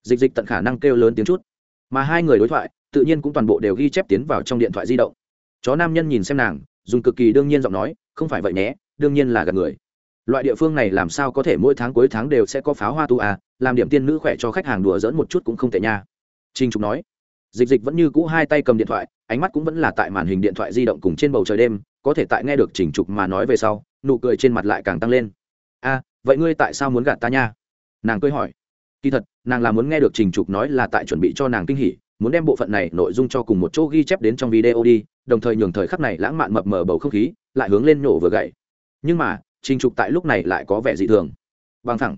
Dịch dịch tận khả năng kêu lớn tiếng chút. Mà hai người đối thoại, tự nhiên cũng toàn bộ đều ghi chép tiến vào trong điện thoại di động. Chó nam nhân nhìn xem nàng, dùng cực kỳ đương nhiên giọng nói, không phải vậy nhé, đương nhiên là gặp người. Loại địa phương này làm sao có thể mỗi tháng cuối tháng đều sẽ có pháo hoa tu à làm điểm tiên nữ khỏe cho khách hàng đùa dỡn một chút cũng không tệ nha. Trinh trục nói dịch dịch vẫn như cũ hai tay cầm điện thoại, ánh mắt cũng vẫn là tại màn hình điện thoại di động cùng trên bầu trời đêm, có thể tại nghe được trình trục mà nói về sau, nụ cười trên mặt lại càng tăng lên. A, vậy ngươi tại sao muốn gạt ta nha? Nàng cười hỏi. Kỳ thật, nàng là muốn nghe được trình trục nói là tại chuẩn bị cho nàng kinh hỉ, muốn đem bộ phận này nội dung cho cùng một chỗ ghi chép đến trong video đi, đồng thời nhường thời khắc này lãng mạn mập mờ bầu không khí, lại hướng lên nổ vừa gậy. Nhưng mà trình trục tại lúc này lại có vẻ dị thường. Bằng thẳng.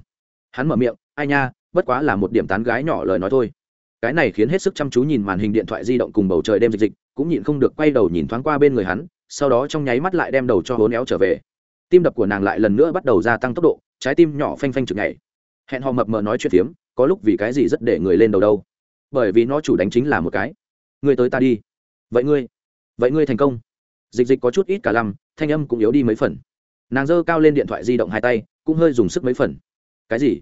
Hắn mở miệng, ai nha, bất quá là một điểm tán gái nhỏ lời nói thôi cái này khiến hết sức chăm chú nhìn màn hình điện thoại di động cùng bầu trời đêm dịch dịch, cũng nhịn không được quay đầu nhìn thoáng qua bên người hắn, sau đó trong nháy mắt lại đem đầu cho hố néo trở về. Tim đập của nàng lại lần nữa bắt đầu gia tăng tốc độ, trái tim nhỏ phanh phanh chực ngày hẹn hò mập mờ nói chuyện phiếm, có lúc vì cái gì rất để người lên đầu đâu? Bởi vì nó chủ đánh chính là một cái. Ngươi tới ta đi. Vậy ngươi vậy ngươi thành công. Dịch dịch có chút ít cả lăm, thanh âm cũng yếu đi mấy phần. Nàng giơ cao lên điện thoại di động hai tay, cũng hơi dùng sức mấy phần. Cái gì?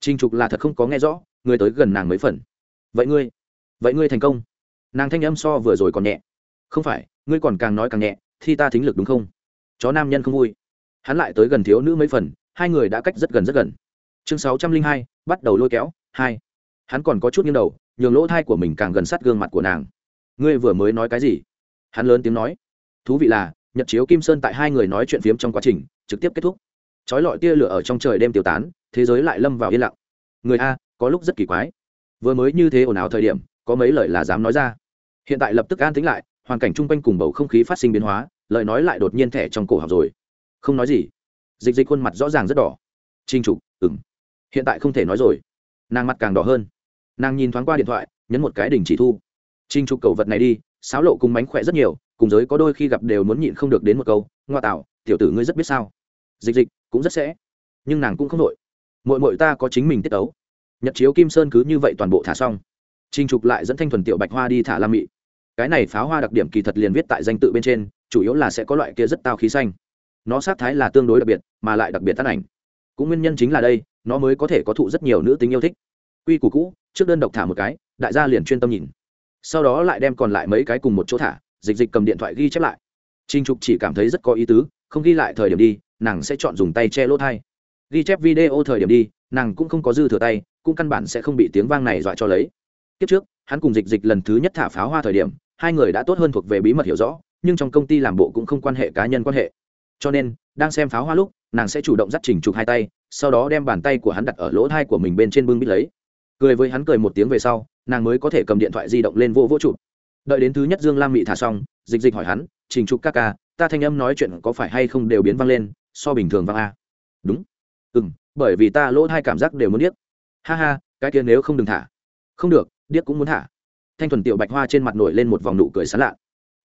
Trinh trục là thật không có nghe rõ, người tới gần nàng mấy phần vậy ngươi vậy ngươi thành công. Nàng thanh âm so vừa rồi còn nhẹ. Không phải, ngươi còn càng nói càng nhẹ thì ta thính lực đúng không? Chó nam nhân không vui. Hắn lại tới gần thiếu nữ mấy phần, hai người đã cách rất gần rất gần. Chương sáu trăm linh hai, bắt đầu lôi kéo, hai. Hắn còn có chút nghiêng đầu, nhường lỗ thai của mình càng gần sát gương mặt của nàng. Ngươi vừa mới nói cái gì? Hắn lớn tiếng nói. Thú vị là, nhật chiếu kim sơn tại hai người nói chuyện phiếm trong quá trình, trực tiếp kết thúc. Trói lọi tia lửa ở trong trời đêm tiêu tán, thế giới lại lâm vào yên lặng. Người a, có lúc rất kỳ quái vừa mới như thế ồn ào thời điểm, có mấy lời là dám nói ra. Hiện tại lập tức an tính lại, hoàn cảnh chung quanh cùng bầu không khí phát sinh biến hóa, lời nói lại đột nhiên thẻ trong cổ học rồi. Không nói gì. Dịch dịch khuôn mặt rõ ràng rất đỏ. Trinh trục ừng hiện tại không thể nói rồi. Nàng mặt càng đỏ hơn. Nàng nhìn thoáng qua điện thoại, nhấn một cái đình chỉ thu. Trinh trục cầu vật này đi sáo lộ cùng mánh khỏe rất nhiều, cùng giới có đôi khi gặp đều muốn nhịn không được đến một câu, ngoa tạo, tiểu tử ngươi rất biết sao. Dịch dịch, cũng rất sẽ. Nhưng nàng cũng không nội mội mội ta có chính mình tiết tấu nhật chiếu kim sơn cứ như vậy toàn bộ thả xong. Trinh trục lại dẫn thanh thuần tiểu bạch hoa đi thả lam mị. Cái này pháo hoa đặc điểm kỳ thật liền viết tại danh tự bên trên, chủ yếu là sẽ có loại kia rất tao khí xanh. Nó sát thái là tương đối đặc biệt, mà lại đặc biệt tán ảnh. Cũng nguyên nhân chính là đây, nó mới có thể có thụ rất nhiều nữ tính yêu thích. Quy củ cũ, trước đơn độc thả một cái, đại gia liền chuyên tâm nhìn. Sau đó lại đem còn lại mấy cái cùng một chỗ thả, dịch dịch cầm điện thoại ghi chép lại. Trinh trục chỉ cảm thấy rất có ý tứ, không ghi lại thời điểm đi, nàng sẽ chọn dùng tay che lỗ thai. Ghi chép video thời điểm đi, nàng cũng không có dư thừa tay cũng căn bản sẽ không bị tiếng vang này dọa cho lấy. Kiếp trước, hắn cùng dịch dịch lần thứ nhất thả pháo hoa thời điểm, hai người đã tốt hơn thuộc về bí mật hiểu rõ, nhưng trong công ty làm bộ cũng không quan hệ cá nhân quan hệ. Cho nên, đang xem pháo hoa lúc, nàng sẽ chủ động dắt trình chụp hai tay, sau đó đem bàn tay của hắn đặt ở lỗ thai của mình bên trên bưng bít lấy. Cười với hắn cười một tiếng về sau, nàng mới có thể cầm điện thoại di động lên vô vô chụp đợi đến thứ nhất dương lam mị thả xong, dịch dịch hỏi hắn, trình chụp ca ca, ta thanh âm nói chuyện có phải hay không đều biến vang lên, so bình thường vang a? Đúng. Ừ m bởi vì ta lỗ thai cảm giác đều muốn điếc ha ha, cái kia nếu không đừng thả. Không được, điếc cũng muốn thả. Thanh thuần tiểu bạch hoa trên mặt nổi lên một vòng nụ cười sán lạ.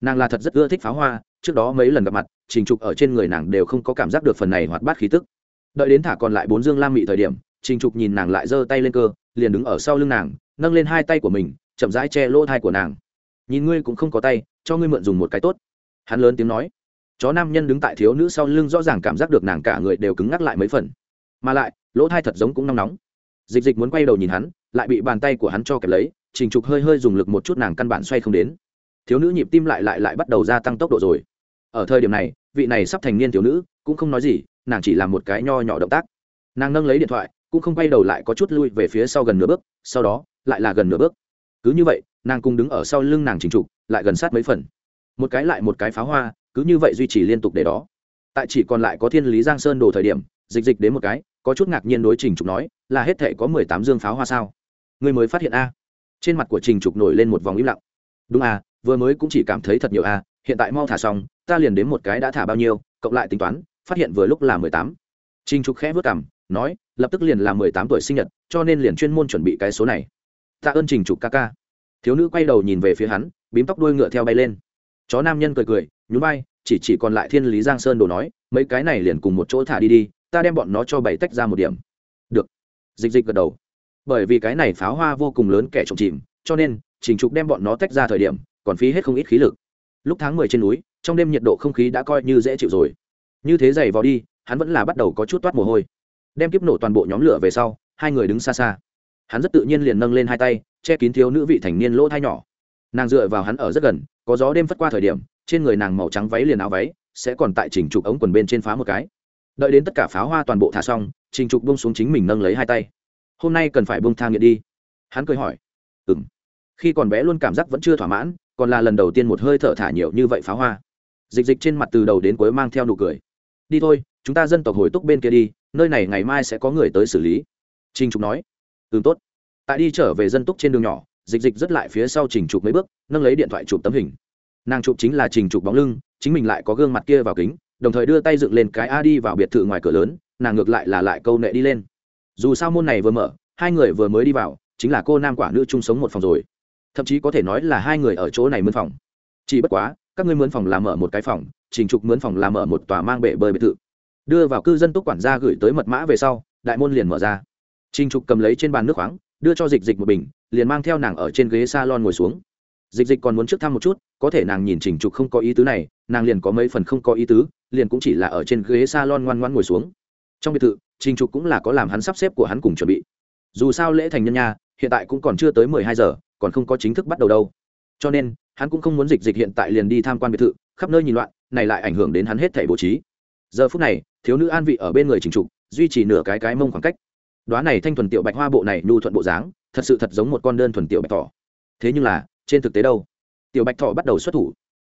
Nàng là thật rất ưa thích pháo hoa, trước đó mấy lần gặp mặt, trình trục ở trên người nàng đều không có cảm giác được phần này hoạt bát khí tức. Đợi đến thả còn lại bốn dương lam mị thời điểm, trình trục nhìn nàng lại giơ tay lên cơ, liền đứng ở sau lưng nàng, nâng lên hai tay của mình, chậm rãi che lỗ thai của nàng. Nhìn ngươi cũng không có tay, cho ngươi mượn dùng một cái tốt. Hắn lớn tiếng nói. Chó nam nhân đứng tại thiếu nữ sau lưng rõ ràng cảm giác được nàng cả người đều cứng ngắc lại mấy phần. Mà lại, lỗ thai thật giống cũng nóng nóng dịch dịch muốn quay đầu nhìn hắn, lại bị bàn tay của hắn cho kẹp lấy, trình trục hơi hơi dùng lực một chút nàng căn bản xoay không đến. Thiếu nữ nhịp tim lại lại lại bắt đầu gia tăng tốc độ rồi. Ở thời điểm này, vị này sắp thành niên thiếu nữ cũng không nói gì, nàng chỉ làm một cái nho nhỏ động tác. Nàng nâng lấy điện thoại, cũng không quay đầu lại có chút lui về phía sau gần nửa bước, sau đó lại là gần nửa bước. Cứ như vậy, nàng cùng đứng ở sau lưng nàng trình trục lại gần sát mấy phần. Một cái lại một cái pháo hoa, cứ như vậy duy trì liên tục để đó. Tại chỉ còn lại có thiên lý giang sơn đồ thời điểm, dịch dịch đến một cái có chút ngạc nhiên đối trình trục nói, là hết thể có mười tám dương pháo hoa sao? Người mới phát hiện a. Trên mặt của trình trục nổi lên một vòng im lặng. Đúng à vừa mới cũng chỉ cảm thấy thật nhiều a, hiện tại mau thả xong, ta liền đến một cái đã thả bao nhiêu, cộng lại tính toán, phát hiện vừa lúc là mười tám. Trình trục khẽ vớt cảm nói, lập tức liền là mười tám tuổi sinh nhật, cho nên liền chuyên môn chuẩn bị cái số này. Tạ ơn trình trục ca ca. Thiếu nữ quay đầu nhìn về phía hắn, bím tóc đuôi ngựa theo bay lên. Chó nam nhân cười cười, nhún bay chỉ chỉ còn lại thiên lý giang sơn đồ nói, mấy cái này liền cùng một chỗ thả đi đi ta đem bọn nó cho bảy tách ra một điểm. Được. Dịch dịch gật đầu. Bởi vì cái này pháo hoa vô cùng lớn kẻ trộm chìm, cho nên, trình trục đem bọn nó tách ra thời điểm, còn phí hết không ít khí lực. Lúc tháng mười trên núi, trong đêm nhiệt độ không khí đã coi như dễ chịu rồi. Như thế giày vào đi, hắn vẫn là bắt đầu có chút toát mồ hôi. Đem kiếp nổ toàn bộ nhóm lửa về sau, hai người đứng xa xa. Hắn rất tự nhiên liền nâng lên hai tay, che kín thiếu nữ vị thành niên lỗ thai nhỏ. Nàng dựa vào hắn ở rất gần, có gió đêm phất qua thời điểm, trên người nàng màu trắng váy liền áo váy, sẽ còn tại chỉnh trục ống quần bên trên phá một cái đợi đến tất cả pháo hoa toàn bộ thả xong, trình trục bông xuống chính mình nâng lấy hai tay. Hôm nay cần phải bông thang nghiện đi. Hắn cười hỏi. Ừ m khi còn bé luôn cảm giác vẫn chưa thỏa mãn, còn là lần đầu tiên một hơi thở thả nhiều như vậy pháo hoa. Dịch dịch trên mặt từ đầu đến cuối mang theo nụ cười. Đi thôi, chúng ta dân tộc hồi túc bên kia đi, nơi này ngày mai sẽ có người tới xử lý. Trình trục nói. Ừ tốt. Tại đi trở về dân túc trên đường nhỏ, dịch dịch rất lại phía sau trình trục mấy bước, nâng lấy điện thoại chụp tấm hình. Nàng chụp chính là trình trục bóng lưng, chính mình lại có gương mặt kia vào kính đồng thời đưa tay dựng lên cái a đi vào biệt thự ngoài cửa lớn, nàng ngược lại là lại câu nệ đi lên. Dù sao môn này vừa mở, hai người vừa mới đi vào, chính là cô nam quả nữ chung sống một phòng rồi. Thậm chí có thể nói là hai người ở chỗ này mướn phòng. Chỉ bất quá, các ngươi mướn phòng làm mở một cái phòng, trình trục mướn phòng làm mở một tòa mang bể bơi biệt thự. Đưa vào cư dân túc quản gia gửi tới mật mã về sau, đại môn liền mở ra. Trình trục cầm lấy trên bàn nước khoáng, đưa cho dịch dịch một bình, liền mang theo nàng ở trên ghế s a lon ngồi xuống. Dịch dịch còn muốn trước thăm một chút, có thể nàng nhìn trình trục không có ý tứ này, nàng liền có mấy phần không có ý tứ liền cũng chỉ là ở trên ghế salon ngoan ngoan ngồi xuống. Trong biệt thự, trình trục cũng là có làm hắn sắp xếp của hắn cùng chuẩn bị. Dù sao lễ thành nhân nha hiện tại cũng còn chưa tới mười hai giờ, còn không có chính thức bắt đầu đâu. Cho nên, hắn cũng không muốn dịch dịch hiện tại liền đi tham quan biệt thự, khắp nơi nhìn loạn, này lại ảnh hưởng đến hắn hết thẻ bố trí. Giờ phút này, thiếu nữ an vị ở bên người trình trục, duy trì nửa cái cái mông khoảng cách. Đoá này thanh thuần tiểu bạch hoa bộ này nhu thuận bộ dáng, thật sự thật giống một con đơn thuần tiểu bạch thỏ. Thế nhưng là, trên thực tế đâu? Tiểu bạch thỏ bắt đầu xuất thủ.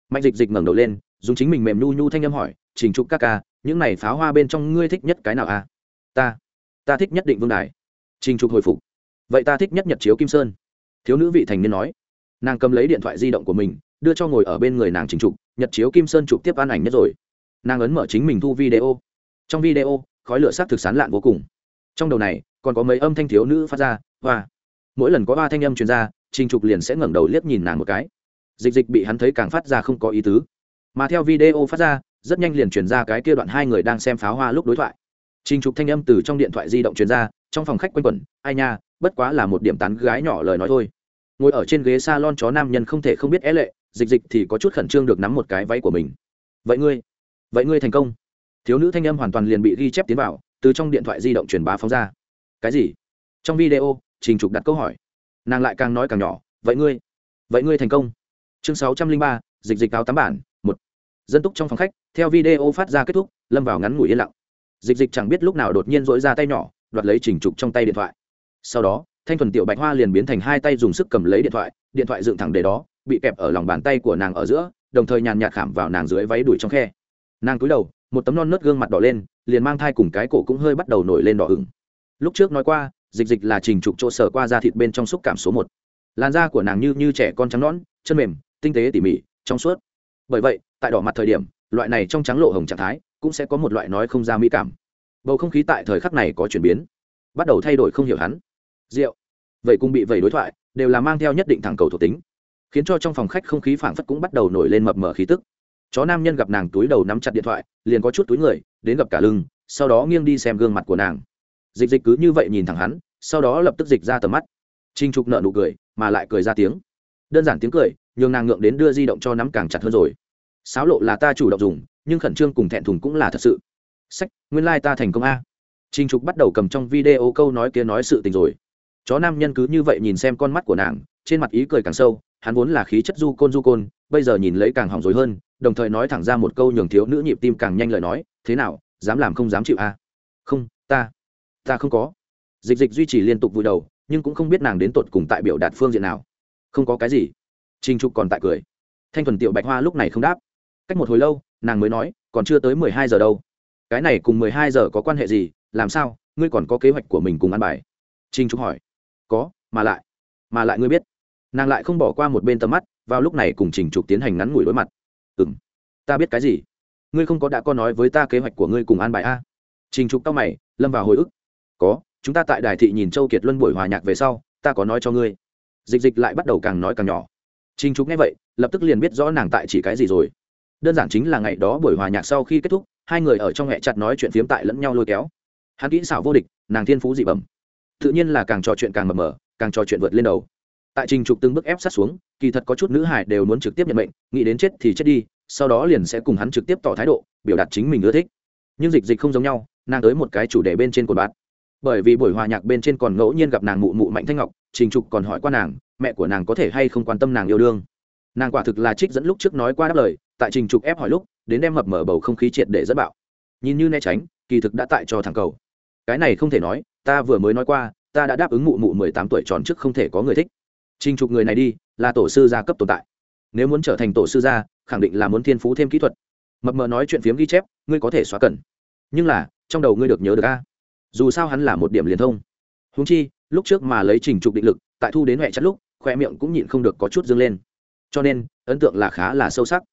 Mạnh dịch dịch ngẩng đầu lên, dùng chính mình mềm nhu nhu thanh âm hỏi trình trục ca ca, những này pháo hoa bên trong ngươi thích nhất cái nào a à? ta ta thích nhất định vương đài. Trình trục hồi phục. Vậy ta thích nhất nhật chiếu kim sơn. Thiếu nữ vị thành niên nói. Nàng cầm lấy điện thoại di động của mình, đưa cho ngồi ở bên người nàng trình trục, nhật chiếu kim sơn chụp tiếp an ảnh nhất rồi. Nàng ấn mở chính mình thu video. Trong video, khói lửa sắc thực sán lạn vô cùng. Trong đầu này, còn có mấy âm thanh thiếu nữ phát ra, hoa. Mỗi lần có ba thanh âm truyền ra, trình trục liền sẽ ngẩng đầu liếc nhìn nàng một cái. Dịch dịch bị hắn thấy càng phát ra không có ý tứ. Mà theo video phát ra rất nhanh liền truyền ra cái kia đoạn hai người đang xem pháo hoa lúc đối thoại. Trình trục thanh âm từ trong điện thoại di động truyền ra, trong phòng khách quanh quẩn, ai nha, bất quá là một điểm tán gái nhỏ lời nói thôi. Ngồi ở trên ghế s a lon chó nam nhân không thể không biết é lệ, dịch dịch thì có chút khẩn trương được nắm một cái váy của mình. Vậy ngươi vậy ngươi thành công. Thiếu nữ thanh âm hoàn toàn liền bị ghi chép tiến vào, từ trong điện thoại di động truyền bá phóng ra. Cái gì? Trong video, trình trục đặt câu hỏi. Nàng lại càng nói càng nhỏ, vậy ngươi vậy ngươi thành công. Chương sáu trăm linh ba, dịch dịch áo tám bản dân túc trong phòng khách, theo video phát ra kết thúc, lâm vào ngắn ngủi yên lặng. Dịch dịch chẳng biết lúc nào đột nhiên dỗi ra tay nhỏ, đoạt lấy trình trục trong tay điện thoại. Sau đó, thanh thuần tiểu bạch hoa liền biến thành hai tay dùng sức cầm lấy điện thoại điện thoại dựng thẳng để đó, bị kẹp ở lòng bàn tay của nàng ở giữa, đồng thời nhàn nhạt khảm vào nàng dưới váy đuổi trong khe. Nàng cúi đầu, một tấm non nớt gương mặt đỏ lên, liền mang thai cùng cái cổ cũng hơi bắt đầu nổi lên đỏ ửng. Lúc trước nói qua, dịch dịch là trình trục chỗ sở qua da thịt bên trong xúc cảm số một. Làn da của nàng như như trẻ con trắng nõn, chân mềm, tinh tế tỉ mỉ, trong suốt bởi vậy, tại đỏ mặt thời điểm, loại này trong trắng lộ hồng trạng thái cũng sẽ có một loại nói không ra mỹ cảm. Bầu không khí tại thời khắc này có chuyển biến, bắt đầu thay đổi không hiểu hắn. Rượu. Vậy cũng bị vẩy đối thoại, đều là mang theo nhất định thẳng cầu thuộc tính, khiến cho trong phòng khách không khí phảng phất cũng bắt đầu nổi lên mập mờ khí tức. Chó nam nhân gặp nàng túi đầu nắm chặt điện thoại, liền có chút túi người, đến gặp cả lưng, sau đó nghiêng đi xem gương mặt của nàng. Dịch dịch cứ như vậy nhìn thẳng hắn, sau đó lập tức dịch ra tầm mắt. Trinh trục nợ nụ cười, mà lại cười ra tiếng. Đơn giản tiếng cười nhường nàng ngượng đến đưa di động cho nắm càng chặt hơn rồi. Sáo lộ là ta chủ động dùng, nhưng khẩn trương cùng thẹn thùng cũng là thật sự. Sách, nguyên lai、like、ta thành công a. Trinh trục bắt đầu cầm trong video câu nói kia nói sự tình rồi. Chó nam nhân cứ như vậy nhìn xem con mắt của nàng, trên mặt ý cười càng sâu, hắn vốn là khí chất du côn du côn, bây giờ nhìn lấy càng hỏng rồi hơn, đồng thời nói thẳng ra một câu nhường thiếu nữ nhịp tim càng nhanh lời nói, thế nào, dám làm không dám chịu à? không, ta ta không có. Dịch dịch duy trì liên tục vui đầu, nhưng cũng không biết nàng đến tột cùng tại biểu đạt phương diện nào. Không có cái gì trình trục còn tại cười. Thanh thuần tiểu bạch hoa lúc này không đáp. Cách một hồi lâu, nàng mới nói, còn chưa tới mười hai giờ đâu. Cái này cùng mười hai giờ có quan hệ gì? Làm sao? Ngươi còn có kế hoạch của mình cùng ăn bài? Trình trục hỏi. Có, mà lại. Mà lại ngươi biết. Nàng lại không bỏ qua một bên tầm mắt, vào lúc này cùng trình trục tiến hành ngắn ngủi đối mặt. Ừ m ta biết cái gì? Ngươi không có đã có nói với ta kế hoạch của ngươi cùng an bài a trình trục tao mày, lâm vào hồi ức. Có, chúng ta tại đài thị nhìn châu kiệt luân buổi hòa nhạc về sau, ta có nói cho ngươi. Dịch dịch lại bắt đầu càng nói càng nhỏ trình trục nghe vậy, lập tức liền biết rõ nàng tại chỉ cái gì rồi. Đơn giản chính là ngày đó buổi hòa nhạc sau khi kết thúc, hai người ở trong hẹ chặt nói chuyện phiếm tại lẫn nhau lôi kéo. Hắn kỹ xảo vô địch, nàng thiên phú dị bẩm. Tự nhiên là càng trò chuyện càng mờ mờ, càng trò chuyện vượt lên đầu. Tại trình trục từng bước ép sát xuống, kỳ thật có chút nữ hải đều muốn trực tiếp nhận mệnh, nghĩ đến chết thì chết đi, sau đó liền sẽ cùng hắn trực tiếp tỏ thái độ, biểu đạt chính mình ưa thích. Nhưng dịch dịch không giống nhau, nàng tới một cái chủ đề bên trên của bát bởi vì buổi hòa nhạc bên trên còn ngẫu nhiên gặp nàng mụ mụ mạnh thanh ngọc, trình trục còn hỏi qua nàng mẹ của nàng có thể hay không quan tâm nàng yêu đương. Nàng quả thực là trích dẫn lúc trước nói qua đáp lời, tại trình trục ép hỏi lúc, đến đem mập mở bầu không khí triệt để dẫn bạo. Nhìn như né tránh, kỳ thực đã tại cho thằng cầu. Cái này không thể nói, ta vừa mới nói qua, ta đã đáp ứng mụ mụ mười tám tuổi tròn trước không thể có người thích. Trình trục người này đi, là tổ sư gia cấp tồn tại. Nếu muốn trở thành tổ sư gia, khẳng định là muốn thiên phú thêm kỹ thuật. Mập mờ nói chuyện phiếm ghi chép, ngươi có thể xóa cẩn. Nhưng là, trong đầu ngươi được nhớ được a? Dù sao hắn là một điểm liên thông. Húng chi, lúc trước mà lấy trình trục định lực, tại thu đến huệ chắt lúc khoe miệng cũng nhịn không được có chút dâng lên. Cho nên, ấn tượng là khá là sâu sắc.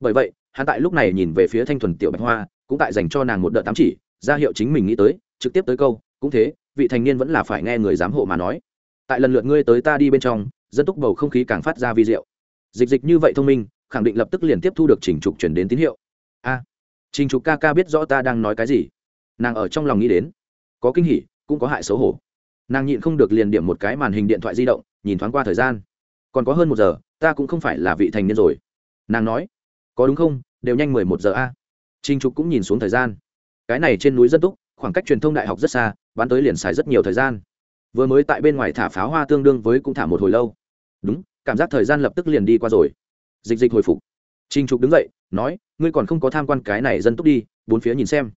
Bởi vậy, hắn tại lúc này nhìn về phía thanh thuần tiểu bạch hoa, cũng tại dành cho nàng một đợt tám chỉ, ra hiệu chính mình nghĩ tới, trực tiếp tới câu, cũng thế, vị thành niên vẫn là phải nghe người giám hộ mà nói. Tại lần lượt ngươi tới ta đi bên trong, dân túc bầu không khí càng phát ra vi diệu. Dịch dịch như vậy thông minh, khẳng định lập tức liền tiếp thu được trình trục chuyển đến tín hiệu. A, trình trục ca ca biết rõ ta đang nói cái gì. Nàng ở trong lòng nghĩ đến. Có kinh hỉ, cũng có hại xấu hổ nàng nhịn không được liền điểm một cái màn hình điện thoại di động, nhìn thoáng qua thời gian. Còn có hơn một giờ, ta cũng không phải là vị thành niên rồi. Nàng nói, có đúng không? Đều nhanh mười một giờ a. Trình trục cũng nhìn xuống thời gian. Cái này trên núi dân túc, khoảng cách truyền thông đại học rất xa bán tới liền xài rất nhiều thời gian. Vừa mới tại bên ngoài thả pháo hoa tương đương với cũng thả một hồi lâu. Đúng, cảm giác thời gian lập tức liền đi qua rồi. Dịch dịch hồi phục. Trinh trục đứng dậy, nói, ngươi còn không có tham quan cái này dân túc đi, bốn phía nhìn xem.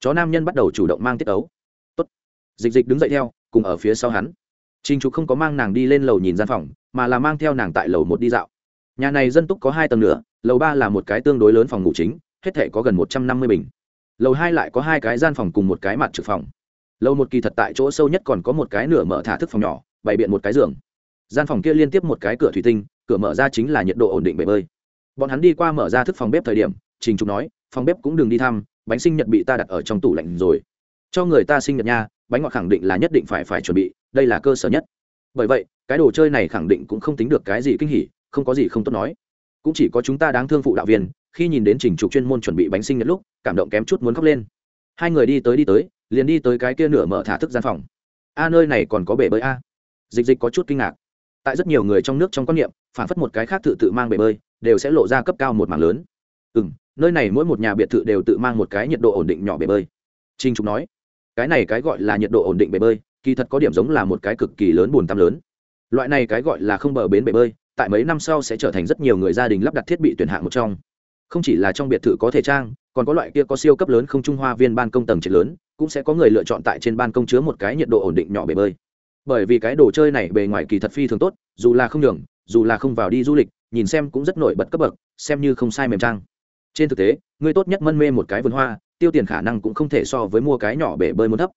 Chó nam nhân bắt đầu chủ động mang tiết ấu. Tốt. dịch dịch đứng dậy theo cùng ở phía sau hắn. Trình trục không có mang nàng đi lên lầu nhìn gian phòng, mà là mang theo nàng tại lầu một đi dạo. Nhà này dân túc có hai tầng nữa lầu ba là một cái tương đối lớn phòng ngủ chính, hết thể có gần một trăm năm mươi bình. Lầu hai lại có hai cái gian phòng cùng một cái mặt trực phòng. Lầu một kỳ thật tại chỗ sâu nhất còn có một cái nửa mở thả thức phòng nhỏ, bày biện một cái giường. Gian phòng kia liên tiếp một cái cửa thủy tinh, cửa mở ra chính là nhiệt độ ổn định bể bơi. Bọn hắn đi qua mở ra thức phòng bếp thời điểm, trình trục nói, phòng bếp cũng đừng đi thăm, bánh sinh nhật bị ta đặt ở trong tủ lạnh rồi. Cho người ta sinh nhật nha bánh ngọt khẳng định là nhất định phải phải chuẩn bị, đây là cơ sở nhất. Bởi vậy, cái đồ chơi này khẳng định cũng không tính được cái gì kinh hỉ, không có gì không tốt nói. Cũng chỉ có chúng ta đáng thương phụ đạo viên, khi nhìn đến trình trục chuyên môn chuẩn bị bánh sinh nhật lúc, cảm động kém chút muốn khóc lên. Hai người đi tới đi tới, liền đi tới cái kia nửa mở thả thức gian phòng. A, nơi này còn có bể bơi a? Dịch dịch có chút kinh ngạc. Tại rất nhiều người trong nước trong quan niệm, phản phất một cái khác tự tự mang bể bơi, đều sẽ lộ ra cấp cao một mảng lớn. Ừ m nơi này mỗi một nhà biệt thự đều tự mang một cái nhiệt độ ổn định nhỏ bể bơi. Trinh trục nói cái này cái gọi là nhiệt độ ổn định bể bơi, kỳ thật có điểm giống là một cái cực kỳ lớn buồn tắm lớn. Loại này cái gọi là không bờ bến bể bơi, tại mấy năm sau sẽ trở thành rất nhiều người gia đình lắp đặt thiết bị tuyển hạng một trong. Không chỉ là trong biệt thự có thể trang, còn có loại kia có siêu cấp lớn không trung hoa viên ban công tầng trệt lớn, cũng sẽ có người lựa chọn tại trên ban công chứa một cái nhiệt độ ổn định nhỏ bể bơi. Bởi vì cái đồ chơi này bề ngoài kỳ thật phi thường tốt, dù là không đường dù là không vào đi du lịch, nhìn xem cũng rất nổi bật cấp bậc, xem như không sai mềm trang. Trên thực tế người tốt nhất mân mê một cái vườn hoa tiêu tiền khả năng cũng không thể so với mua cái nhỏ bể bơi muốn thấp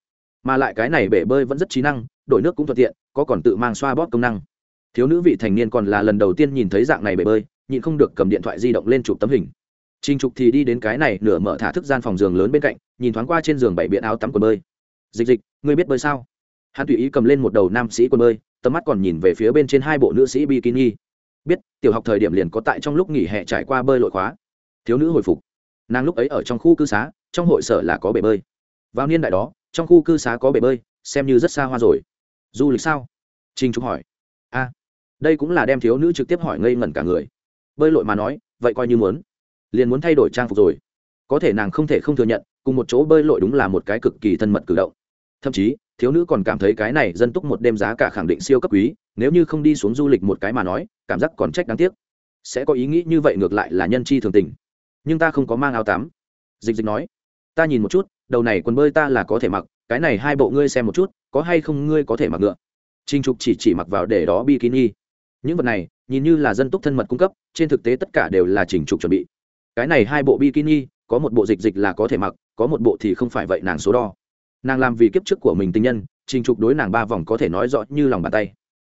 mà lại cái này bể bơi vẫn rất trí năng đổi nước cũng thuận tiện có còn tự mang xoa bóp công năng thiếu nữ vị thành niên còn là lần đầu tiên nhìn thấy dạng này bể bơi nhịn không được cầm điện thoại di động lên chụp tấm hình Trình Trục thì đi đến cái này nửa mở thả thức gian phòng giường lớn bên cạnh, nhìn thoáng qua trên giường bảy biện áo tắm quần bơi. "Dịch Dịch, ngươi biết bơi sao?" Hắn tùy ý cầm lên một đầu nam sĩ quần bơi, tầm mắt còn nhìn về phía bên trên hai bộ nữ sĩ bikini. Biết, tiểu học thời điểm liền có tại trong lúc nghỉ hè trải qua bơi lội khóa. Thiếu nữ hồi phục. Nàng lúc ấy ở trong khu cư xá, trong hội sở là có bể bơi. Vào niên đại đó, trong khu cư xá có bể bơi, xem như rất xa hoa rồi. Du lịch sao? Trình trúc hỏi. A, đây cũng là đem thiếu nữ trực tiếp hỏi ngây ngẩn cả người. Bơi lội mà nói, vậy coi như muốn liền muốn thay đổi trang phục rồi có thể nàng không thể không thừa nhận cùng một chỗ bơi lội đúng là một cái cực kỳ thân mật cử động thậm chí thiếu nữ còn cảm thấy cái này dân túc một đêm giá cả khẳng định siêu cấp quý nếu như không đi xuống du lịch một cái mà nói cảm giác còn trách đáng tiếc sẽ có ý nghĩ như vậy ngược lại là nhân chi thường tình nhưng ta không có mang áo tắm dịch dịch nói ta nhìn một chút, đầu này quần bơi ta là có thể mặc, cái này hai bộ ngươi xem một chút, có hay không ngươi có thể mặc ngựa. Trinh trục chỉ chỉ mặc vào để đó bikini. Những vật này, nhìn như là dân túc thân mật cung cấp, trên thực tế tất cả đều là Trình trục chuẩn bị. Cái này hai bộ bikini, có một bộ dịch dịch là có thể mặc, có một bộ thì không phải vậy nàng số đo. Nàng làm vì kiếp trước của mình tình nhân, trình trục đối nàng ba vòng có thể nói rõ như lòng bàn tay.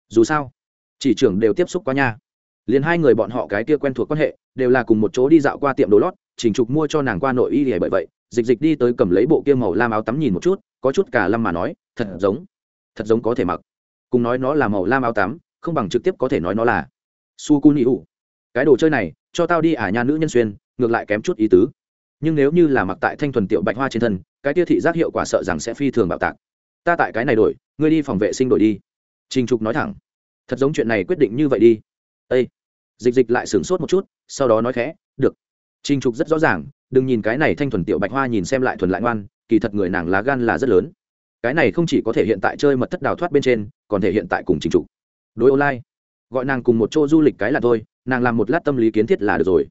Dù sao, chỉ trưởng đều tiếp xúc qua nha. Liền hai người bọn họ cái kia quen thuộc quan hệ, đều là cùng một chỗ đi dạo qua tiệm đồ lót, trình trục mua cho nàng qua nội y để bởi vậy dịch dịch đi tới cầm lấy bộ kia màu lam áo tắm nhìn một chút, có chút cả lâm mà nói, thật giống thật giống có thể mặc. Cùng nói nó là màu lam áo tắm, không bằng trực tiếp có thể nói nó là su cu ni u. Cái đồ chơi này, cho tao đi ả à nhà nữ nhân xuyên, ngược lại kém chút ý tứ. Nhưng nếu như là mặc tại thanh thuần tiểu bạch hoa trên thân, cái tia thị giác hiệu quả sợ rằng sẽ phi thường bạo tạc. Ta tại cái này đổi, ngươi đi phòng vệ sinh đổi đi. Trình trục nói thẳng. Thật giống chuyện này quyết định như vậy đi. Â dịch dịch lại sửng sốt một chút, sau đó nói khẽ, được trình trục rất rõ ràng, đừng nhìn cái này thanh thuần tiểu bạch hoa nhìn xem lại thuần lại ngoan, kỳ thật người nàng lá gan là rất lớn. Cái này không chỉ có thể hiện tại chơi mật thất đào thoát bên trên, còn thể hiện tại cùng trình trục. Đối online, gọi nàng cùng một chỗ du lịch cái là thôi, nàng làm một lát tâm lý kiến thiết là được rồi.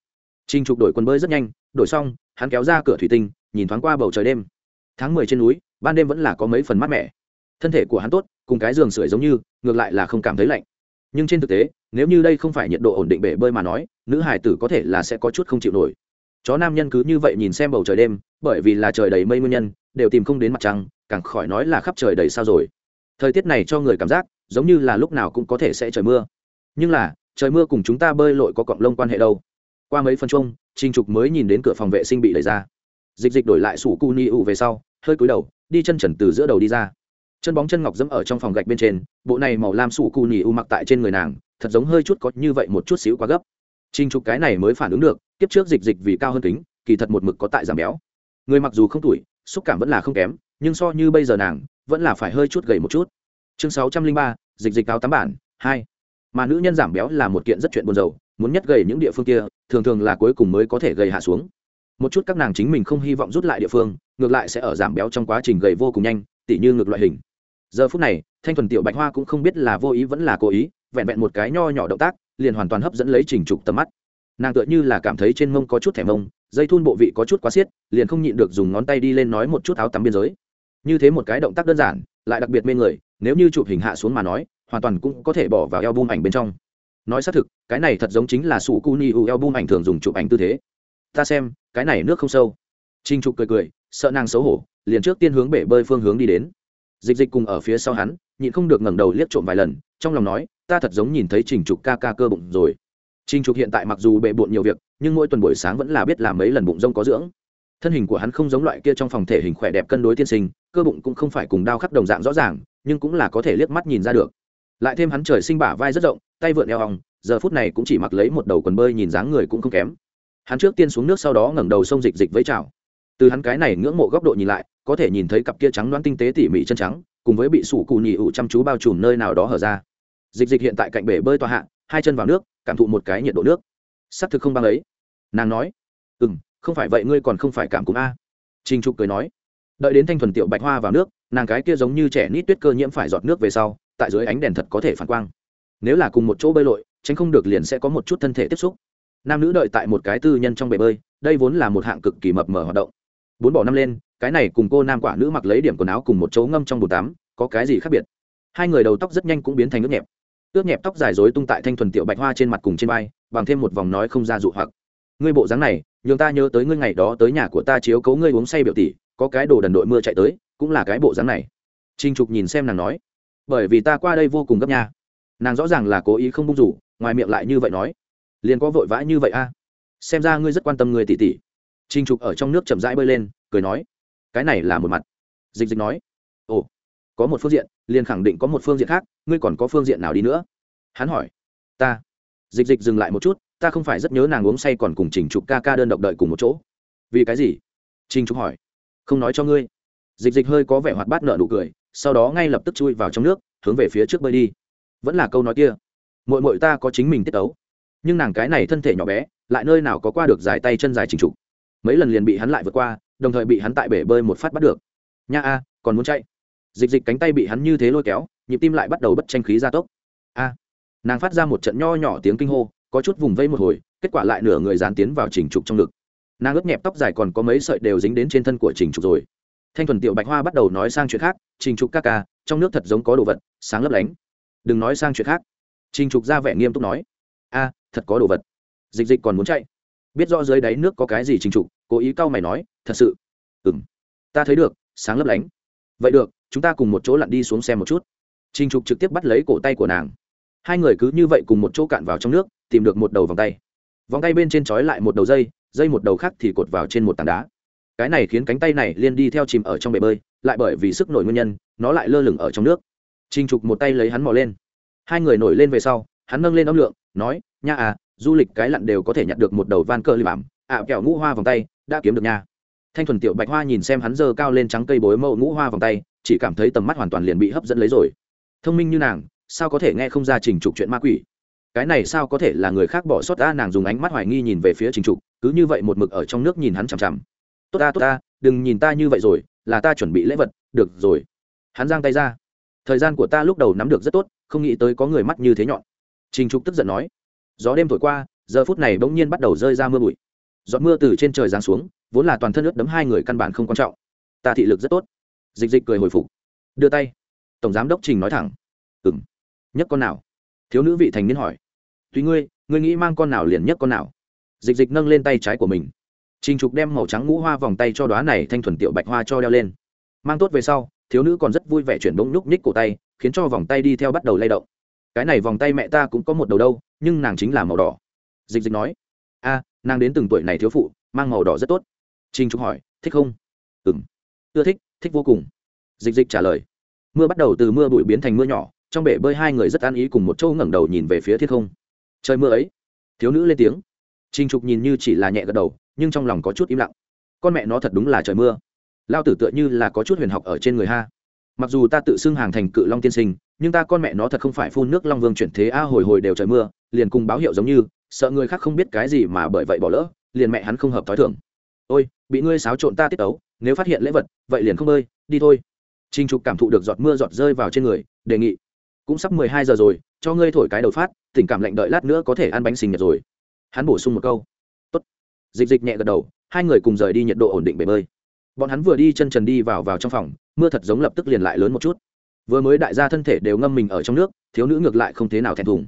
Trình trục đổi quần bơi rất nhanh, đổi xong, hắn kéo ra cửa thủy tinh, nhìn thoáng qua bầu trời đêm. Tháng mười trên núi, ban đêm vẫn là có mấy phần mát mẻ. Thân thể của hắn tốt, cùng cái giường sưởi giống như, ngược lại là không cảm thấy lạnh. Nhưng trên thực tế nếu như đây không phải nhiệt độ ổn định bể bơi mà nói, nữ hải tử có thể là sẽ có chút không chịu nổi. Chó nam nhân cứ như vậy nhìn xem bầu trời đêm, bởi vì là trời đầy mây nguyên nhân, đều tìm không đến mặt trăng, càng khỏi nói là khắp trời đầy sao rồi. Thời tiết này cho người cảm giác, giống như là lúc nào cũng có thể sẽ trời mưa. Nhưng là, trời mưa cùng chúng ta bơi lội có cọng lông quan hệ đâu. Qua mấy phần chung trinh trục mới nhìn đến cửa phòng vệ sinh bị đẩy ra. Dịch dịch đổi lại sủ cu ni ụ về sau, hơi cúi đầu, đi chân trần từ giữa đầu đi ra chân bóng chân ngọc dẫm ở trong phòng gạch bên trên, bộ này màu lam sủ cù ni u mặc tại trên người nàng, thật giống hơi chút có như vậy một chút xíu quá gấp. Trình trục cái này mới phản ứng được, tiếp trước dịch dịch vì cao hơn kính, kỳ thật một mực có tại giảm béo. Người mặc dù không tuổi, xúc cảm vẫn là không kém, nhưng so như bây giờ nàng, vẫn là phải hơi chút gầy một chút. Chương sáu trăm linh ba, dịch dịch cao tám bản, hai. Mà nữ nhân giảm béo là một kiện rất chuyện buồn rầu, muốn nhất gầy những địa phương kia, thường thường là cuối cùng mới có thể gầy hạ xuống. Một chút các nàng chính mình không hy vọng rút lại địa phương, ngược lại sẽ ở giảm béo trong quá trình gầy vô cùng nhanh, tỉ như ngược loại hình giờ phút này, thanh thuần tiểu bạch hoa cũng không biết là vô ý vẫn là cố ý, vẹn vẹn một cái nho nhỏ động tác, liền hoàn toàn hấp dẫn lấy trình trục tầm mắt. Nàng tựa như là cảm thấy trên mông có chút thẻ mông, dây thun bộ vị có chút quá xiết, liền không nhịn được dùng ngón tay đi lên nói một chút áo tắm biên giới. Như thế một cái động tác đơn giản, lại đặc biệt mê người, nếu như chụp hình hạ xuống mà nói, hoàn toàn cũng có thể bỏ vào eo bum ảnh bên trong. Nói xác thực, cái này thật giống chính là sủ cu ni u eo bum ảnh thường dùng chụp ảnh tư thế. Ta xem, cái này nước không sâu. Trinh trục cười cười, sợ nàng xấu hổ, liền trước tiên hướng bể bơi phương hướng đi đến dịch dịch cùng ở phía sau hắn, nhịn không được ngẩng đầu liếc trộm vài lần, trong lòng nói, ta thật giống nhìn thấy trình trục ca ca cơ bụng rồi. Trình trục hiện tại mặc dù bệ bộn nhiều việc, nhưng mỗi tuần buổi sáng vẫn là biết làm mấy lần bụng rông có dưỡng. Thân hình của hắn không giống loại kia trong phòng thể hình khỏe đẹp cân đối tiên sinh, cơ bụng cũng không phải cùng đao khắc đồng dạng rõ ràng, nhưng cũng là có thể liếc mắt nhìn ra được. Lại thêm hắn trời sinh bả vai rất rộng, tay vượn eo hòng, giờ phút này cũng chỉ mặc lấy một đầu quần bơi nhìn dáng người cũng không kém. Hắn trước tiên xuống nước sau đó ngẩng đầu sông dịch dịch với chào. Từ hắn cái này ngưỡng mộ góc độ nhìn lại có thể nhìn thấy cặp kia trắng đoán tinh tế tỉ mỉ chân trắng, cùng với bị sủ cụ nhị ụ chăm chú bao trùm nơi nào đó hở ra. Dịch dịch hiện tại cạnh bể bơi tòa hạ, hai chân vào nước, cảm thụ một cái nhiệt độ nước. S ắ c thực không băng ấy. Nàng nói ừ m không phải vậy ngươi còn không phải cảm cúm a. Trinh trục cười nói, đợi đến thanh thuần tiểu bạch hoa vào nước, nàng cái kia giống như trẻ nít tuyết cơ nhiễm phải giọt nước về sau, tại dưới ánh đèn thật có thể phản quang. Nếu là cùng một chỗ bơi lội, tránh không được liền sẽ có một chút thân thể tiếp xúc. Nam nữ đợi tại một cái tư nhân trong bể bơi, đây vốn là một hạng cực kỳ mập mờ hoạt động. Bốn bỏ năm lên cái này cùng cô nam quả nữ mặc lấy điểm quần áo cùng một chỗ ngâm trong bồn tắm, có cái gì khác biệt? Hai người đầu tóc rất nhanh cũng biến thành ướt nhẹp. Ướt nhẹp tóc dài dối tung tại thanh thuần tiểu bạch hoa trên mặt cùng trên vai, bằng thêm một vòng nói không ra dụ hoặc. Ngươi bộ dáng này, nhường ta nhớ tới ngươi ngày đó tới nhà của ta chiếu cấu ngươi uống say biểu tỷ, có cái đồ đần đội mưa chạy tới, cũng là cái bộ dáng này. Trinh trục nhìn xem nàng nói, bởi vì ta qua đây vô cùng gấp nha. Nàng rõ ràng là cố ý không bung rủ, ngoài miệng lại như vậy nói, liền có vội vã như vậy a? Xem ra ngươi rất quan tâm người tỷ tỷ. Trinh trục ở trong nước chậm rãi bơi lên, cười nói cái này là một mặt. Dịch dịch nói, ồ, có một phương diện, liền khẳng định có một phương diện khác, ngươi còn có phương diện nào đi nữa? Hắn hỏi, ta. Dịch dịch dừng lại một chút, ta không phải rất nhớ nàng uống say còn cùng trình trục ca ca đơn độc đợi cùng một chỗ. Vì cái gì? Trình trục hỏi, không nói cho ngươi. Dịch dịch hơi có vẻ hoạt bát nợ nụ cười, sau đó ngay lập tức chui vào trong nước, hướng về phía trước bơi đi. Vẫn là câu nói kia mội mội ta có chính mình tiết ấu nhưng nàng cái này thân thể nhỏ bé, lại nơi nào có qua được dài tay chân dài trình trục? Mấy lần liền bị hắn lại vượt qua đồng thời bị hắn tại bể bơi một phát bắt được. Nha a, còn muốn chạy? Dịch dịch cánh tay bị hắn như thế lôi kéo, nhịp tim lại bắt đầu bất tranh khí gia tốc. A, nàng phát ra một trận nho nhỏ tiếng kinh hô, có chút vùng vây một hồi, kết quả lại nửa người dán tiến vào trình trục trong ngực. Nàng ướt nhẹp tóc dài còn có mấy sợi đều dính đến trên thân của trình trục rồi. Thanh thuần tiểu bạch hoa bắt đầu nói sang chuyện khác trình trục ca ca, trong nước thật giống có đồ vật, sáng lấp lánh. Đừng nói sang chuyện khác. Trình trục ra vẻ nghiêm túc nói. A, thật có đồ vật. Dịch dịch còn muốn chạy. Biết rõ dưới đáy nước có cái gì trình trục cố ý cau mày nói, thật sự? Ừ m ta thấy được, sáng lấp lánh. Vậy được, chúng ta cùng một chỗ lặn đi xuống xem một chút. Trình trục trực tiếp bắt lấy cổ tay của nàng. Hai người cứ như vậy cùng một chỗ cạn vào trong nước, tìm được một đầu vòng tay. Vòng tay bên trên trói lại một đầu dây dây một đầu khác thì cột vào trên một tảng đá. Cái này khiến cánh tay này liên đi theo chìm ở trong bể bơi, lại bởi vì sức nổi nguyên nhân, nó lại lơ lửng ở trong nước. Trình trục một tay lấy hắn mò lên. Hai người nổi lên về sau, hắn nâng lên âm lượng, nói, nha à du lịch cái lặn đều có thể nhặt được một đầu van cơ li bảm ạ, kẹo ngũ hoa vòng tay, đã kiếm được nha. Thanh thuần tiểu bạch hoa nhìn xem hắn dơ cao lên trắng cây bối mẫu ngũ hoa vòng tay, chỉ cảm thấy tầm mắt hoàn toàn liền bị hấp dẫn lấy rồi. Thông minh như nàng, sao có thể nghe không ra trình trục chuyện ma quỷ? Cái này sao có thể là người khác bỏ sót ta, nàng dùng ánh mắt hoài nghi nhìn về phía trình trục, cứ như vậy một mực ở trong nước nhìn hắn chằm chằm. Tốt ta tốt ta, đừng nhìn ta như vậy rồi, là ta chuẩn bị lễ vật, được rồi. Hắn giang tay ra. Thời gian của ta lúc đầu nắm được rất tốt, không nghĩ tới có người mắt như thế nhọn. Trình trục tức giận nói. Gió đêm thổi qua, giờ phút này bỗng nhiên bắt đầu rơi ra mưa bụi giọt mưa từ trên trời giáng xuống, vốn là toàn thân ướt đấm hai người căn bản không quan trọng. Ta thị lực rất tốt. Dịch dịch cười hồi phục. Đưa tay. Tổng giám đốc trình nói thẳng. Ừ m con nào? Thiếu nữ vị thành niên hỏi. Tùy ngươi ngươi nghĩ mang con nào liền nhất con nào. Dịch dịch nâng lên tay trái của mình. Trình trục đem màu trắng ngũ hoa vòng tay cho đoá này thanh thuần tiểu bạch hoa cho đeo lên. Mang tốt về sau, thiếu nữ còn rất vui vẻ chuyển bỗng nhúc nhích cổ tay, khiến cho vòng tay đi theo bắt đầu lay động. Cái này vòng tay mẹ ta cũng có một đầu đâu, nhưng nàng chính là màu đỏ. Dịch dịch nói. A nàng đến từng tuổi này thiếu phụ, mang màu đỏ rất tốt. Trinh trúc hỏi, thích không? Ừ m ưa thích thích vô cùng. Dịch dịch trả lời, mưa bắt đầu từ mưa bụi biến thành mưa nhỏ, trong bể bơi hai người rất an ý cùng một châu ngẩng đầu nhìn về phía thiết không. Trời mưa ấy. Thiếu nữ lên tiếng. Trinh trục nhìn như chỉ là nhẹ gật đầu, nhưng trong lòng có chút im lặng. Con mẹ nó thật đúng là trời mưa. Lao tử tựa như là có chút huyền học ở trên người ha. Mặc dù ta tự xưng hàng thành cự long tiên sinh, nhưng ta con mẹ nó thật không phải phun nước long vương chuyển thế a, hồi hồi đều trời mưa, liền cùng báo hiệu giống như sợ người khác không biết cái gì mà bởi vậy bỏ lỡ, liền mẹ hắn không hợp t h ó i thưởng ôi, bị ngươi xáo trộn ta tiết ấu, nếu phát hiện lễ vật, vậy liền không bơi, đi thôi. Trinh trục cảm thụ được giọt mưa giọt rơi vào trên người, đề nghị. Cũng sắp mười hai giờ rồi, cho ngươi thổi cái đầu phát, tình cảm lạnh đợi lát nữa có thể ăn bánh sinh nhật rồi. Hắn bổ sung một câu. Tốt. dịch dịch nhẹ gật đầu, hai người cùng rời đi nhiệt độ ổn định bể bơi. Bọn hắn vừa đi chân trần đi vào vào trong phòng, mưa thật giống lập tức liền lại lớn một chút. Vừa mới đại gia thân thể đều ngâm mình ở trong nước, thiếu nữ ngược lại không thế nào thèm thùng.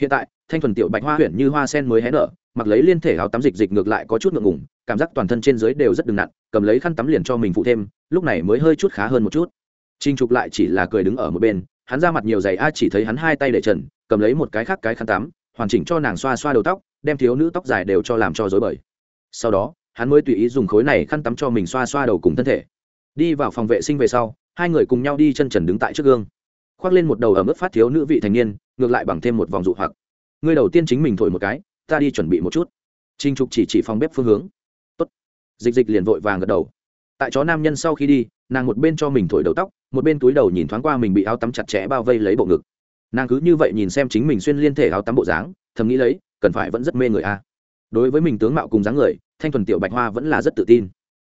Hiện tại thanh thuần tiểu bạch hoa huyện như hoa sen mới hé nở, mặc lấy liên thể áo tắm dịch dịch ngược lại có chút ngượng ngùng, cảm giác toàn thân trên dưới đều rất đừng nặn cầm lấy khăn tắm liền cho mình phụ thêm, lúc này mới hơi chút khá hơn một chút. Trinh trục lại chỉ là cười đứng ở một bên, hắn ra mặt nhiều giày a chỉ thấy hắn hai tay để trần, cầm lấy một cái khác cái khăn tắm, hoàn chỉnh cho nàng xoa xoa đầu tóc, đem thiếu nữ tóc dài đều cho làm cho dối bời. Sau đó, hắn mới tùy ý dùng khối này khăn tắm cho mình xoa xoa đầu cùng thân thể. Đi vào phòng vệ sinh về sau, hai người cùng nhau đi chân trần đứng tại trước gương. Khoác lên một đầu ở mức phát thiếu nữ vị thành niên, ngược lại bằng thêm một vòng dụ hoặc. Ngươi đầu tiên chính mình thổi một cái, ta đi chuẩn bị một chút. Trinh trục chỉ chỉ phòng bếp phương hướng. Tốt. dịch dịch liền vội vàng gật đầu. Tại chó nam nhân sau khi đi, nàng một bên cho mình thổi đầu tóc, một bên túi đầu nhìn thoáng qua mình bị áo tắm chặt chẽ bao vây lấy bộ ngực. Nàng cứ như vậy nhìn xem chính mình xuyên liên thể áo tắm bộ dáng, thầm nghĩ lấy, cần phải vẫn rất mê người a. Đối với mình tướng mạo cùng dáng người, thanh thuần tiểu bạch hoa vẫn là rất tự tin.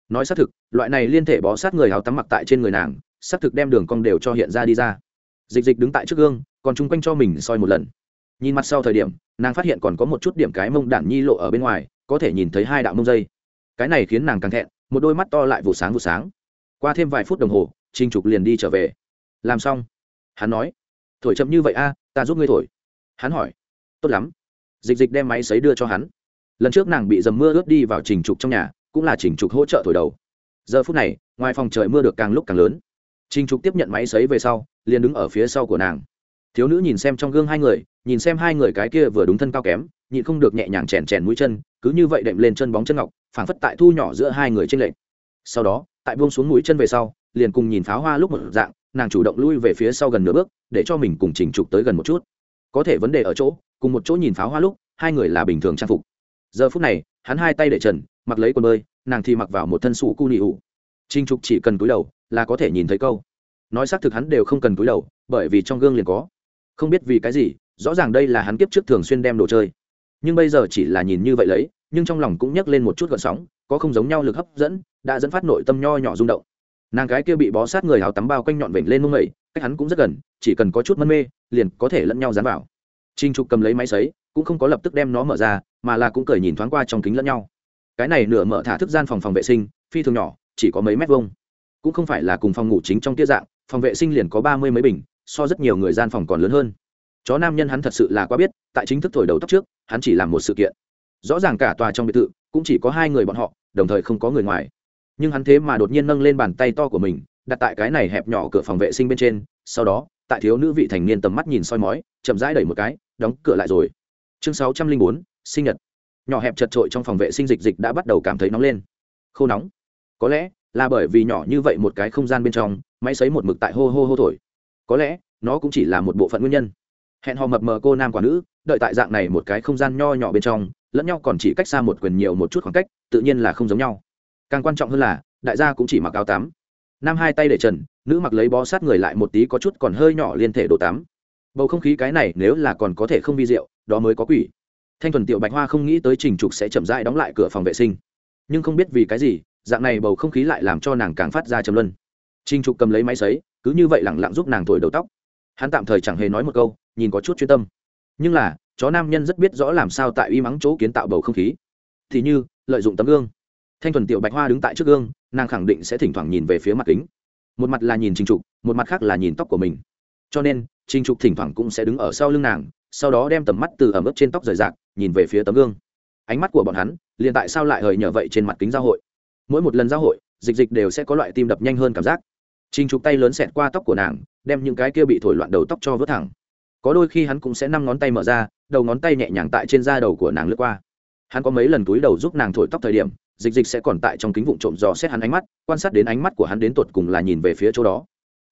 Nói xác thực, loại này liên thể bó sát người áo tắm mặc tại trên người nàng, xác thực đem đường cong đều cho hiện ra đi ra. Dịch dịch đứng tại trước gương, còn chung quanh cho mình soi một lần nhìn mặt sau thời điểm, nàng phát hiện còn có một chút điểm cái mông đản nhi lộ ở bên ngoài, có thể nhìn thấy hai đạo mông dây. Cái này khiến nàng càng thẹn, một đôi mắt to lại vụ sáng vụ sáng. Qua thêm vài phút đồng hồ trinh trục liền đi trở về. Làm xong. Hắn nói, thổi chậm như vậy a à, ta giúp ngươi thổi. Hắn hỏi, tốt lắm. Dịch dịch đem máy xấy đưa cho hắn. Lần trước nàng bị dầm mưa ướt đi vào trình trục trong nhà, cũng là trình trục hỗ trợ thổi đầu. Giờ phút này, ngoài phòng trời mưa được càng lúc càng lớn. Trình trục tiếp nhận máy xấy về sau, liền đứng ở phía sau của nàng thiếu nữ nhìn xem trong gương hai người, nhìn xem hai người cái kia vừa đúng thân cao kém, nhịn không được nhẹ nhàng chèn chèn mũi chân, cứ như vậy đệm lên chân bóng chân ngọc, phảng phất tại thu nhỏ giữa hai người trên lệnh sau đó, tại buông xuống mũi chân về sau, liền cùng nhìn pháo hoa lúc một dạng, nàng chủ động lui về phía sau gần nửa bước, để cho mình cùng trình trục tới gần một chút. Có thể vấn đề ở chỗ, cùng một chỗ nhìn pháo hoa lúc, hai người là bình thường trang phục. Giờ phút này, hắn hai tay để trần, mặc lấy quần bơi, nàng thì mặc vào một thân sụ cu nị ụ. Trinh trục chỉ cần cúi đầu là có thể nhìn thấy câu. Nói xác thực hắn đều không cần cúi đầu, bởi vì trong gương liền có không biết vì cái gì, rõ ràng đây là hắn kiếp trước thường xuyên đem đồ chơi. Nhưng bây giờ chỉ là nhìn như vậy lấy, nhưng trong lòng cũng nhấc lên một chút gợn sóng, có không giống nhau lực hấp dẫn, đã dẫn phát nội tâm nho nhỏ rung động. Nàng gái kia bị bó sát người hào tắm bao quanh nhọn vểnh lên mông mẩy cách hắn cũng rất gần, chỉ cần có chút mân mê, liền có thể lẫn nhau dán vào. Trinh trục cầm lấy máy sấy, cũng không có lập tức đem nó mở ra, mà là cũng cười nhìn thoáng qua trong kính lẫn nhau. Cái này nửa mở thả thức gian phòng phòng vệ sinh, phi thường nhỏ, chỉ có mấy mét vuông. Cũng không phải là cùng phòng ngủ chính trong tia dạng, phòng vệ sinh liền có ba mươi mấy bình so rất nhiều người gian phòng còn lớn hơn. Chó nam nhân hắn thật sự là quá biết, tại chính thức thổi đầu tóc trước, hắn chỉ làm một sự kiện. Rõ ràng cả tòa trong biệt thự cũng chỉ có hai người bọn họ, đồng thời không có người ngoài. Nhưng hắn thế mà đột nhiên nâng lên bàn tay to của mình, đặt tại cái này hẹp nhỏ cửa phòng vệ sinh bên trên, sau đó, tại thiếu nữ vị thành niên tầm mắt nhìn soi mói, chậm rãi đẩy một cái, đóng cửa lại rồi. Chương sáu trăm linh bốn, sinh nhật. Nhỏ hẹp chật trội trong phòng vệ sinh dịch dịch đã bắt đầu cảm thấy nóng lên. Khô nóng. Có lẽ là bởi vì nhỏ như vậy một cái không gian bên trong, máy xấy một mực tại hô hô hô thổi có lẽ nó cũng chỉ là một bộ phận nguyên nhân. Hẹn hò mập mờ cô nam quả nữ, đợi tại dạng này một cái không gian nho nhỏ bên trong, lẫn nhau còn chỉ cách xa một quyền nhiều một chút khoảng cách, tự nhiên là không giống nhau. Càng quan trọng hơn là, đại gia cũng chỉ mặc áo tắm. Nam hai tay để trần, nữ mặc lấy bó sát người lại một tí có chút còn hơi nhỏ liên thể đồ tắm. Bầu không khí cái này nếu là còn có thể không vi rượu đó mới có quỷ. Thanh thuần tiểu bạch hoa không nghĩ tới trình trục sẽ chậm rãi đóng lại cửa phòng vệ sinh. Nhưng không biết vì cái gì, dạng này bầu không khí lại làm cho nàng càng phát ra trầm luân trình trục cầm lấy máy sấy, cứ như vậy lẳng lặng giúp nàng thổi đầu tóc. Hắn tạm thời chẳng hề nói một câu, nhìn có chút chuyên tâm. Nhưng là, chó nam nhân rất biết rõ làm sao tại uy mắng chỗ kiến tạo bầu không khí. Thì như, lợi dụng tấm gương. Thanh thuần tiểu bạch hoa đứng tại trước gương, nàng khẳng định sẽ thỉnh thoảng nhìn về phía mặt kính. Một mặt là nhìn trình trục, một mặt khác là nhìn tóc của mình. Cho nên, trình trục thỉnh thoảng cũng sẽ đứng ở sau lưng nàng, sau đó đem tầm mắt từ ẩm ướt trên tóc rời rạc, nhìn về phía tấm gương. Ánh mắt của bọn hắn, liền tại sao lại hời nhờ vậy trên mặt kính giao hội. Mỗi một lần giao hội, dịch dịch đều sẽ có loại tim đập nhanh hơn cảm giác trình trục tay lớn xẹt qua tóc của nàng, đem những cái kia bị thổi loạn đầu tóc cho vớt thẳng. Có đôi khi hắn cũng sẽ năm ngón tay mở ra, đầu ngón tay nhẹ nhàng tại trên da đầu của nàng lướt qua. Hắn có mấy lần túi đầu giúp nàng thổi tóc thời điểm, dịch dịch sẽ còn tại trong kính vụng trộm dò xét hắn ánh mắt, quan sát đến ánh mắt của hắn đến tột cùng là nhìn về phía chỗ đó.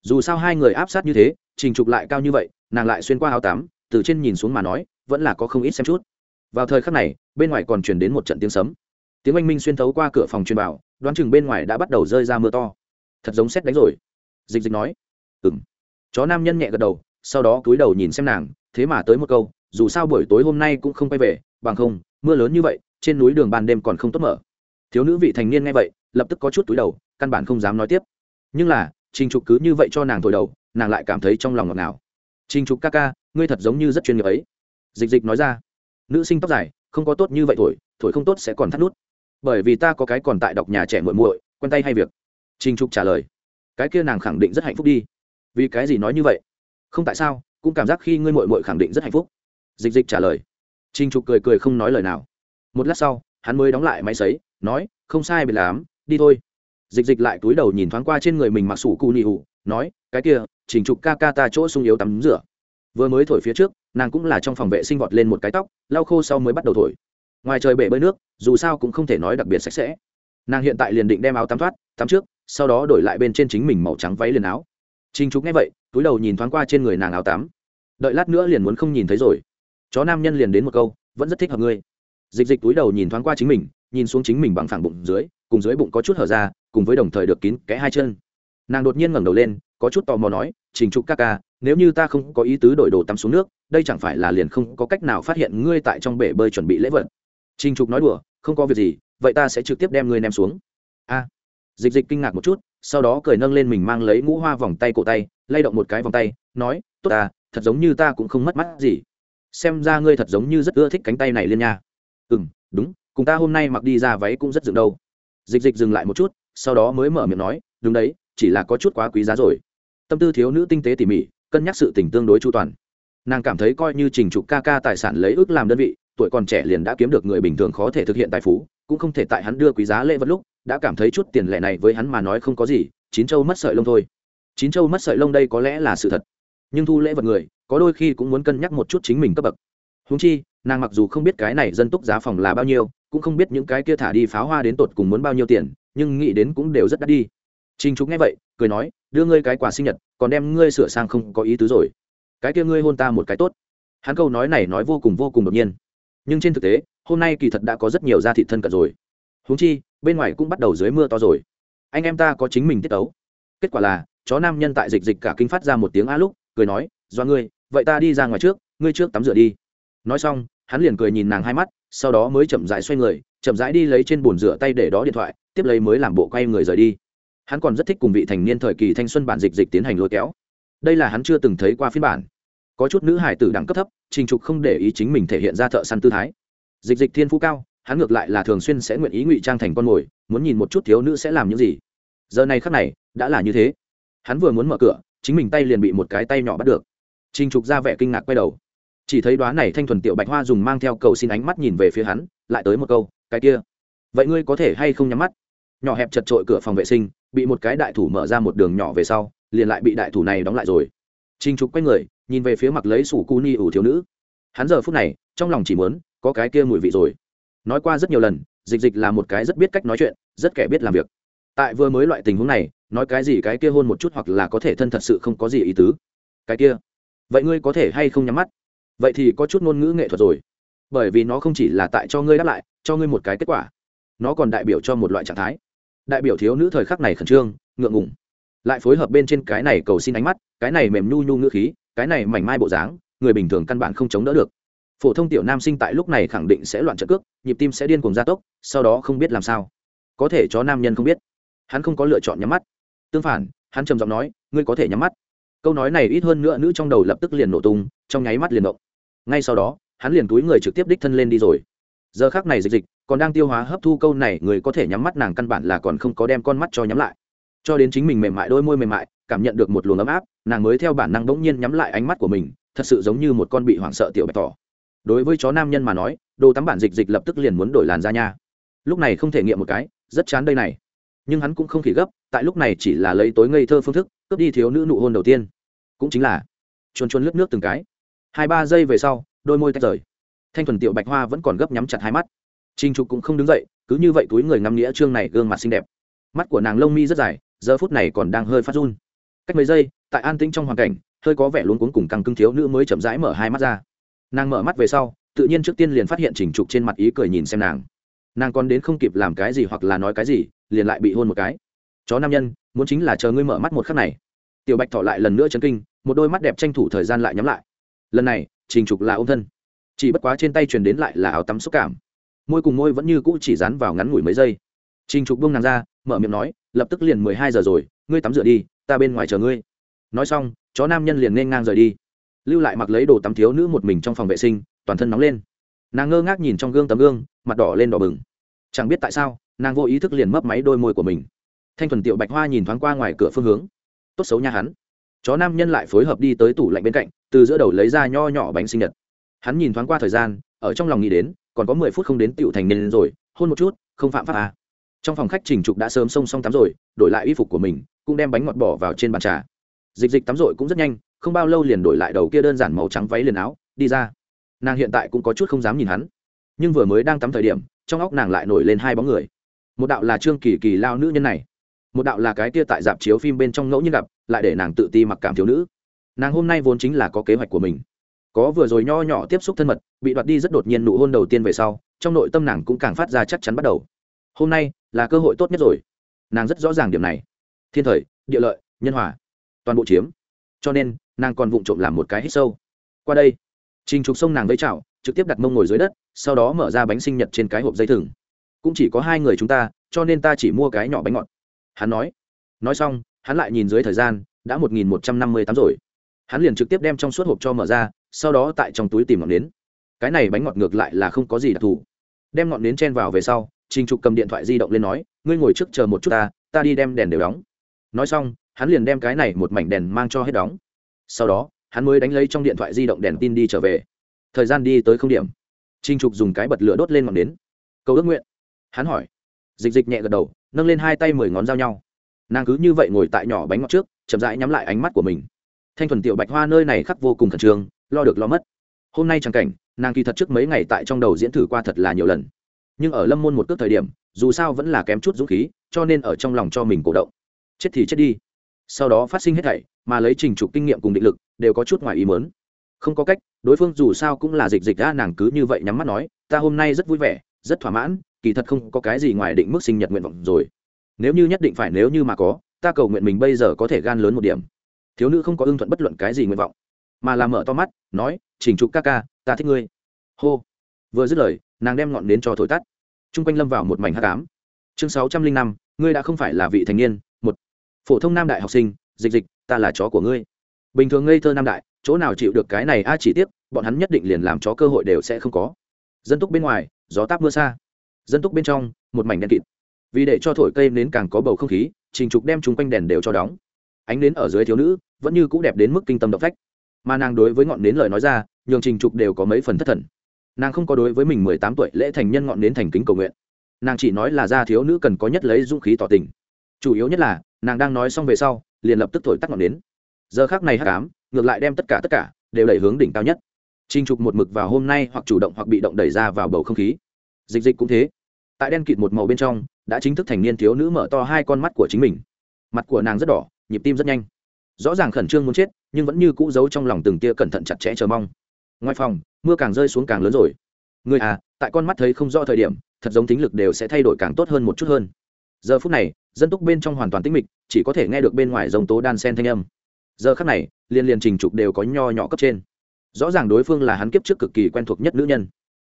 Dù sao hai người áp sát như thế, trình trục lại cao như vậy, nàng lại xuyên qua áo tắm, từ trên nhìn xuống mà nói, vẫn là có không ít xem chút. Vào thời khắc này, bên ngoài còn truyền đến một trận tiếng sấm. Tiếng oanh minh xuyên thấu qua cửa phòng truyền bảo đoán chừng bên ngoài đã bắt đầu rơi ra mưa to. Thật giống xét đánh rồi dịch dịch nói. Ừng chó nam nhân nhẹ gật đầu, sau đó cúi đầu nhìn xem nàng, thế mà tới một câu, dù sao buổi tối hôm nay cũng không quay về, bằng không, mưa lớn như vậy, trên núi đường ban đêm còn không tốt mở. Thiếu nữ vị thành niên nghe vậy, lập tức có chút túi đầu, căn bản không dám nói tiếp. Nhưng là, trình trục cứ như vậy cho nàng thổi đầu, nàng lại cảm thấy trong lòng ngọt ngào. Trình trục ca ca, ngươi thật giống như rất chuyên nghiệp ấy. Dịch dịch nói ra. Nữ sinh tóc dài, không có tốt như vậy thổi thổi không tốt sẽ còn thắt nút. Bởi vì ta có cái còn tại đọc nhà trẻ muội muội, quen tay hay việc. Trình trục trả lời cái kia nàng khẳng định rất hạnh phúc đi. Vì cái gì nói như vậy? Không tại sao, cũng cảm giác khi ngươi muội muội khẳng định rất hạnh phúc. Dịch dịch trả lời. Trình trục cười cười không nói lời nào. Một lát sau, hắn mới đóng lại máy sấy, nói, không sai biệt lắm, đi thôi. Dịch dịch lại túi đầu nhìn thoáng qua trên người mình mặc sủ cu nị hụ nói, cái kia, trình trục ca ca ta chỗ sung yếu tắm rửa. Vừa mới thổi phía trước, nàng cũng là trong phòng vệ sinh vọt lên một cái tóc, lau khô sau mới bắt đầu thổi. Ngoài trời bể bơi nước, dù sao cũng không thể nói đặc biệt sạch sẽ. Nàng hiện tại liền định đem áo tắm thoát, tắm trước sau đó đổi lại bên trên chính mình màu trắng váy liền áo Trình Trục nghe vậy, túi đầu nhìn thoáng qua trên người nàng áo tắm. Đợi lát nữa liền muốn không nhìn thấy rồi. Chó nam nhân liền đến một câu, vẫn rất thích hợp ngươi. Dịch Dịch túi đầu nhìn thoáng qua chính mình, nhìn xuống chính mình bằng phẳng bụng dưới, cùng dưới bụng có chút hở ra, cùng với đồng thời được kín kẽ hai chân. Nàng đột nhiên ngẩng đầu lên, có chút tò mò nói, "Trình Trục ca ca, nếu như ta không có ý tứ đổi đồ tắm xuống nước, đây chẳng phải là liền không có cách nào phát hiện ngươi tại trong bể bơi chuẩn bị lễ vật." Trình Trục nói đùa, "Không có việc gì, vậy ta sẽ trực tiếp đem ngươi ném xuống." A. Dịch Dịch kinh ngạc một chút, sau đó cười nâng lên mình mang lấy ngũ hoa vòng tay cổ tay lay động một cái vòng tay nói tốt ta thật giống như ta cũng không mất mắt gì. Xem ra ngươi thật giống như rất ưa thích cánh tay này liên nha. Ừ m đúng cùng ta hôm nay mặc đi ra váy cũng rất dựng đâu. Dịch dịch dừng lại một chút sau đó mới mở miệng nói đúng đấy chỉ là có chút quá quý giá rồi. Tâm tư thiếu nữ tinh tế tỉ mỉ cân nhắc sự tình tương đối chu toàn. Nàng cảm thấy coi như trình trục ca ca tài sản lấy ước làm đơn vị tuổi còn trẻ liền đã kiếm được người bình thường khó thể thực hiện tài phú cũng không thể tại hắn đưa quý giá lễ vật lúc đã cảm thấy chút tiền lẻ này với hắn mà nói không có gì chín châu mất sợi lông thôi chín châu mất sợi lông đây có lẽ là sự thật nhưng thu lễ vật người có đôi khi cũng muốn cân nhắc một chút chính mình cấp bậc húng chi nàng mặc dù không biết cái này dân túc giá phòng là bao nhiêu cũng không biết những cái kia thả đi pháo hoa đến tột cùng muốn bao nhiêu tiền nhưng nghĩ đến cũng đều rất đắt đi Trình Trục nghe vậy, cười nói, đưa ngươi cái quà sinh nhật, còn đem ngươi sửa sang không có ý tứ rồi. Cái kia ngươi hôn ta một cái tốt. Hắn câu nói này nói vô cùng vô cùng đột nhiên. Nhưng trên thực tế, hôm nay kỳ thật đã có rất nhiều gia thị thân cận rồi. Huống chi, bên ngoài cũng bắt đầu dưới mưa to rồi. Anh em ta có chính mình tiết tấu. Kết quả là chó nam nhân tại dịch dịch cả kinh phát ra một tiếng a lúc cười nói do ngươi vậy ta đi ra ngoài trước ngươi trước tắm rửa đi. Nói xong hắn liền cười nhìn nàng hai mắt sau đó mới chậm rãi xoay người chậm rãi đi lấy trên bồn rửa tay để đó điện thoại tiếp lấy mới làm bộ quay người rời đi. Hắn còn rất thích cùng vị thành niên thời kỳ thanh xuân bản dịch dịch tiến hành lôi kéo. Đây là hắn chưa từng thấy qua phiên bản. Có chút nữ hải tử đẳng cấp thấp trình trục không để ý chính mình thể hiện ra thợ săn tư thái dịch dịch thiên phú cao hắn ngược lại là thường xuyên sẽ nguyện ý ngụy trang thành con mồi muốn nhìn một chút thiếu nữ sẽ làm những gì giờ này khắc này đã là như thế hắn vừa muốn mở cửa chính mình tay liền bị một cái tay nhỏ bắt được Trình Trục ra vẻ kinh ngạc quay đầu. Chỉ thấy đoá này thanh thuần tiểu bạch hoa dùng mang theo cầu xin ánh mắt nhìn về phía hắn, lại tới một câu, "Cái kia, vậy ngươi có thể hay không nhắm mắt?" Nhỏ hẹp chật trội cửa phòng vệ sinh, bị một cái đại thủ mở ra một đường nhỏ về sau, liền lại bị đại thủ này đóng lại rồi. Trình Trục quay người, nhìn về phía mặt lấy sủ cu ni ủ thiếu nữ. Hắn giờ phút này, trong lòng chỉ muốn có cái kia mùi vị rồi. Nói qua rất nhiều lần, Dịch Dịch là một cái rất biết cách nói chuyện, rất kẻ biết làm việc. Tại vừa mới loại tình huống này, nói cái gì cái kia hôn một chút hoặc là có thể thân thật sự không có gì ý tứ. Cái kia, vậy ngươi có thể hay không nhắm mắt? Vậy thì có chút ngôn ngữ nghệ thuật rồi. Bởi vì nó không chỉ là tại cho ngươi đáp lại cho ngươi một cái kết quả. Nó còn đại biểu cho một loại trạng thái. Đại biểu thiếu nữ thời khắc này khẩn trương ngượng ngùng. Lại phối hợp bên trên cái này cầu xin ánh mắt cái này mềm nhu nhu ngữ khí cái này mảnh mai bộ dáng người bình thường căn bản không chống đỡ được phổ thông tiểu nam sinh tại lúc này khẳng định sẽ loạn trận cước, nhịp tim sẽ điên cuồng gia tốc, sau đó không biết làm sao. Có thể cho nam nhân không biết. Hắn không có lựa chọn nhắm mắt. Tương phản, hắn trầm giọng nói, ngươi có thể nhắm mắt. Câu nói này ít hơn nữa nữ trong đầu lập tức liền nổ tung, trong nháy mắt liền động. Ngay sau đó, hắn liền túi người trực tiếp đích thân lên đi rồi. Giờ khác này dịch dịch, còn đang tiêu hóa hấp thu câu này, người có thể nhắm mắt nàng căn bản là còn không có đem con mắt cho nhắm lại. Cho đến chính mình mềm mại, đôi môi mềm mại, cảm nhận được một luồng ấm áp, nàng mới theo bản năng bỗng nhiên nhắm lại ánh mắt của mình, thật sự giống như một con bị hoảng sợ tiểu bạch tỏ đối với chó nam nhân mà nói, đồ tắm bản dịch dịch lập tức liền muốn đổi làn da nha. Lúc này không thể nghiệm một cái, rất chán đây này. Nhưng hắn cũng không khỉ gấp, tại lúc này chỉ là lấy tối ngây thơ phương thức, cướp đi thiếu nữ nụ hôn đầu tiên. Cũng chính là, chuồn chuồn lướt nước từng cái. Hai ba giây về sau, đôi môi tách rời. Thanh thuần tiểu bạch hoa vẫn còn gấp nhắm chặt hai mắt. Trinh trục cũng không đứng dậy, cứ như vậy túi người ngắm nghĩa trương này gương mặt xinh đẹp. Mắt của nàng lông mi rất dài, giờ phút này còn đang hơi phát run. Cách mấy giây, tại an tĩnh trong hoàn cảnh, hơi có vẻ luống cuống cùng căng cưng thiếu nữ mới chậm rãi mở hai mắt ra nàng mở mắt về sau, tự nhiên trước tiên liền phát hiện trình trục trên mặt ý cười nhìn xem nàng. Nàng còn đến không kịp làm cái gì hoặc là nói cái gì, liền lại bị hôn một cái. Chó nam nhân, muốn chính là chờ ngươi mở mắt một khắc này. Tiểu bạch thọ lại lần nữa chấn kinh, một đôi mắt đẹp tranh thủ thời gian lại nhắm lại. Lần này, trình trục là ôm thân. Chỉ bất quá trên tay truyền đến lại là áo tắm xúc cảm. Môi cùng môi vẫn như cũ chỉ dán vào ngắn ngủi mấy giây. Trình trục buông nàng ra, mở miệng nói, lập tức liền mười hai giờ rồi, ngươi tắm rửa đi, ta bên ngoài chờ ngươi. Nói xong, chó nam nhân liền nên ngang rời đi lưu lại mặc lấy đồ tắm thiếu nữ một mình trong phòng vệ sinh, toàn thân nóng lên. Nàng ngơ ngác nhìn trong gương tấm gương, mặt đỏ lên đỏ bừng. Chẳng biết tại sao, nàng vô ý thức liền mấp máy đôi môi của mình. Thanh thuần tiệu bạch hoa nhìn thoáng qua ngoài cửa phương hướng. Tốt xấu nha hắn. Chó nam nhân lại phối hợp đi tới tủ lạnh bên cạnh, từ giữa đầu lấy ra nho nhỏ bánh sinh nhật. Hắn nhìn thoáng qua thời gian, ở trong lòng nghĩ đến, còn có mười phút không đến tựu thành nên rồi, hôn một chút, không phạm pháp à. trong phòng khách trình trục đã sớm xông xong tắm rồi, đổi lại y phục của mình, cũng đem bánh ngọt bỏ vào trên bàn trà. Dịch dịch tắm rội cũng rất nhanh không bao lâu liền đổi lại đầu kia đơn giản màu trắng váy liền áo, đi ra. Nàng hiện tại cũng có chút không dám nhìn hắn. Nhưng vừa mới đang tắm thời điểm, trong óc nàng lại nổi lên hai bóng người. Một đạo là trương kỳ kỳ lao nữ nhân này, một đạo là cái kia tại dạp chiếu phim bên trong ngẫu nhiên gặp, lại để nàng tự ti mặc cảm thiếu nữ. Nàng hôm nay vốn chính là có kế hoạch của mình. Có vừa rồi nho nhỏ tiếp xúc thân mật, bị đoạt đi rất đột nhiên nụ hôn đầu tiên về sau, trong nội tâm nàng cũng càng phát ra chắc chắn bắt đầu. Hôm nay là cơ hội tốt nhất rồi. Nàng rất rõ ràng điểm này. Thiên thời, địa lợi, nhân hòa, toàn bộ chiếm. Cho nên nàng còn vụng trộm làm một cái hít sâu. Qua đây, trình trục sông nàng với chảo trực tiếp đặt mông ngồi dưới đất, sau đó mở ra bánh sinh nhật trên cái hộp dây thừng. Cũng chỉ có hai người chúng ta, cho nên ta chỉ mua cái nhỏ bánh ngọt. Hắn nói. Nói xong, hắn lại nhìn dưới thời gian, đã một nghìn một trăm năm mươi tám rồi. Hắn liền trực tiếp đem trong suốt hộp cho mở ra, sau đó tại trong túi tìm ngọn nến. Cái này bánh ngọt ngược lại là không có gì đặc thù. Đem ngọn nến chen vào về sau, trình trục cầm điện thoại di động lên nói, ngươi ngồi trước chờ một chút ta ta đi đem đèn đều đóng. Nói xong, hắn liền đem cái này một mảnh đèn mang cho hết đóng sau đó, hắn mới đánh lấy trong điện thoại di động đèn tin đi trở về. Thời gian đi tới không điểm. Trinh trục dùng cái bật lửa đốt lên ngọn nến. Cầu ước nguyện. Hắn hỏi. Dịch dịch nhẹ gật đầu, nâng lên hai tay mười ngón giao nhau. Nàng cứ như vậy ngồi tại nhỏ bánh ngọt trước, chậm rãi nhắm lại ánh mắt của mình. Thanh thuần tiểu bạch hoa nơi này khắc vô cùng khẩn trương, lo được lo mất. Hôm nay chẳng cảnh, nàng kỳ thật trước mấy ngày tại trong đầu diễn thử qua thật là nhiều lần. Nhưng ở lâm môn một cước thời điểm, dù sao vẫn là kém chút dũng khí, cho nên ở trong lòng cho mình cổ động. Chết thì chết đi sau đó phát sinh hết thảy, mà lấy trình trục kinh nghiệm cùng định lực, đều có chút ngoài ý mớn không có cách, đối phương dù sao cũng là dịch dịch ra nàng cứ như vậy nhắm mắt nói, ta hôm nay rất vui vẻ, rất thỏa mãn, kỳ thật không có cái gì ngoài định mức sinh nhật nguyện vọng rồi. Nếu như nhất định phải nếu như mà có, ta cầu nguyện mình bây giờ có thể gan lớn một điểm. Thiếu nữ không có ưng thuận bất luận cái gì nguyện vọng, mà làm mở to mắt, nói chỉnh trục ca ca, ta thích ngươi. Hô. Vừa dứt lời, nàng đem ngọn đến cho thổi tắt. T r u n g quanh lâm vào một mảnh hát cám chương sáu trăm linh năm, ngươi đã không phải là vị thành niên phổ thông nam đại học sinh, dịch dịch, ta là chó của ngươi. Bình thường ngây thơ nam đại, chỗ nào chịu được cái này a chỉ tiếc, bọn hắn nhất định liền làm chó cơ hội đều sẽ không có. Dân túc bên ngoài, gió táp mưa xa. Dân túc bên trong, một mảnh đen kịt. Vì để cho thổi cây nến càng có bầu không khí, trình trục đem chung quanh đèn đều cho đóng. Ánh nến ở dưới thiếu nữ, vẫn như c ũ đẹp đến mức kinh tâm động phách. Mà nàng đối với ngọn nến lời nói ra, nhường trình trục đều có mấy phần thất thần. Nàng không có đối với mình mười tám tuổi lễ thành nhân ngọn nến thành kính cầu nguyện. Nàng chỉ nói là ra thiếu nữ cần có nhất lấy dũng khí tỏ tình. Chủ yếu nhất là nàng đang nói xong về sau liền lập tức thổi tắt ngọn nến giờ khác này hát cám ngược lại đem tất cả tất cả đều đẩy hướng đỉnh cao nhất Trình Trục một mực vào hôm nay hoặc chủ động hoặc bị động đẩy ra vào bầu không khí. Dịch dịch cũng thế. Tại đen kịt một màu bên trong, đã chính thức thành niên thiếu nữ mở to hai con mắt của chính mình. Mặt của nàng rất đỏ, nhịp tim rất nhanh. Rõ ràng khẩn trương muốn chết, nhưng vẫn như cũ giấu trong lòng từng tia cẩn thận chặt chẽ chờ mong. Ngoài phòng, mưa càng rơi xuống càng lớn rồi. Người à, tại con mắt thấy không rõ thời điểm, thật giống tính lực đều sẽ thay đổi càng tốt hơn một chút hơn. Giờ phút này, dân túc bên trong hoàn toàn tĩnh mịch, chỉ có thể nghe được bên ngoài rồng tố đan sen thanh âm. Giờ khắc này, liên liên trình trục đều có nho nhỏ cấp trên. Rõ ràng đối phương là hắn kiếp trước cực kỳ quen thuộc nhất nữ nhân.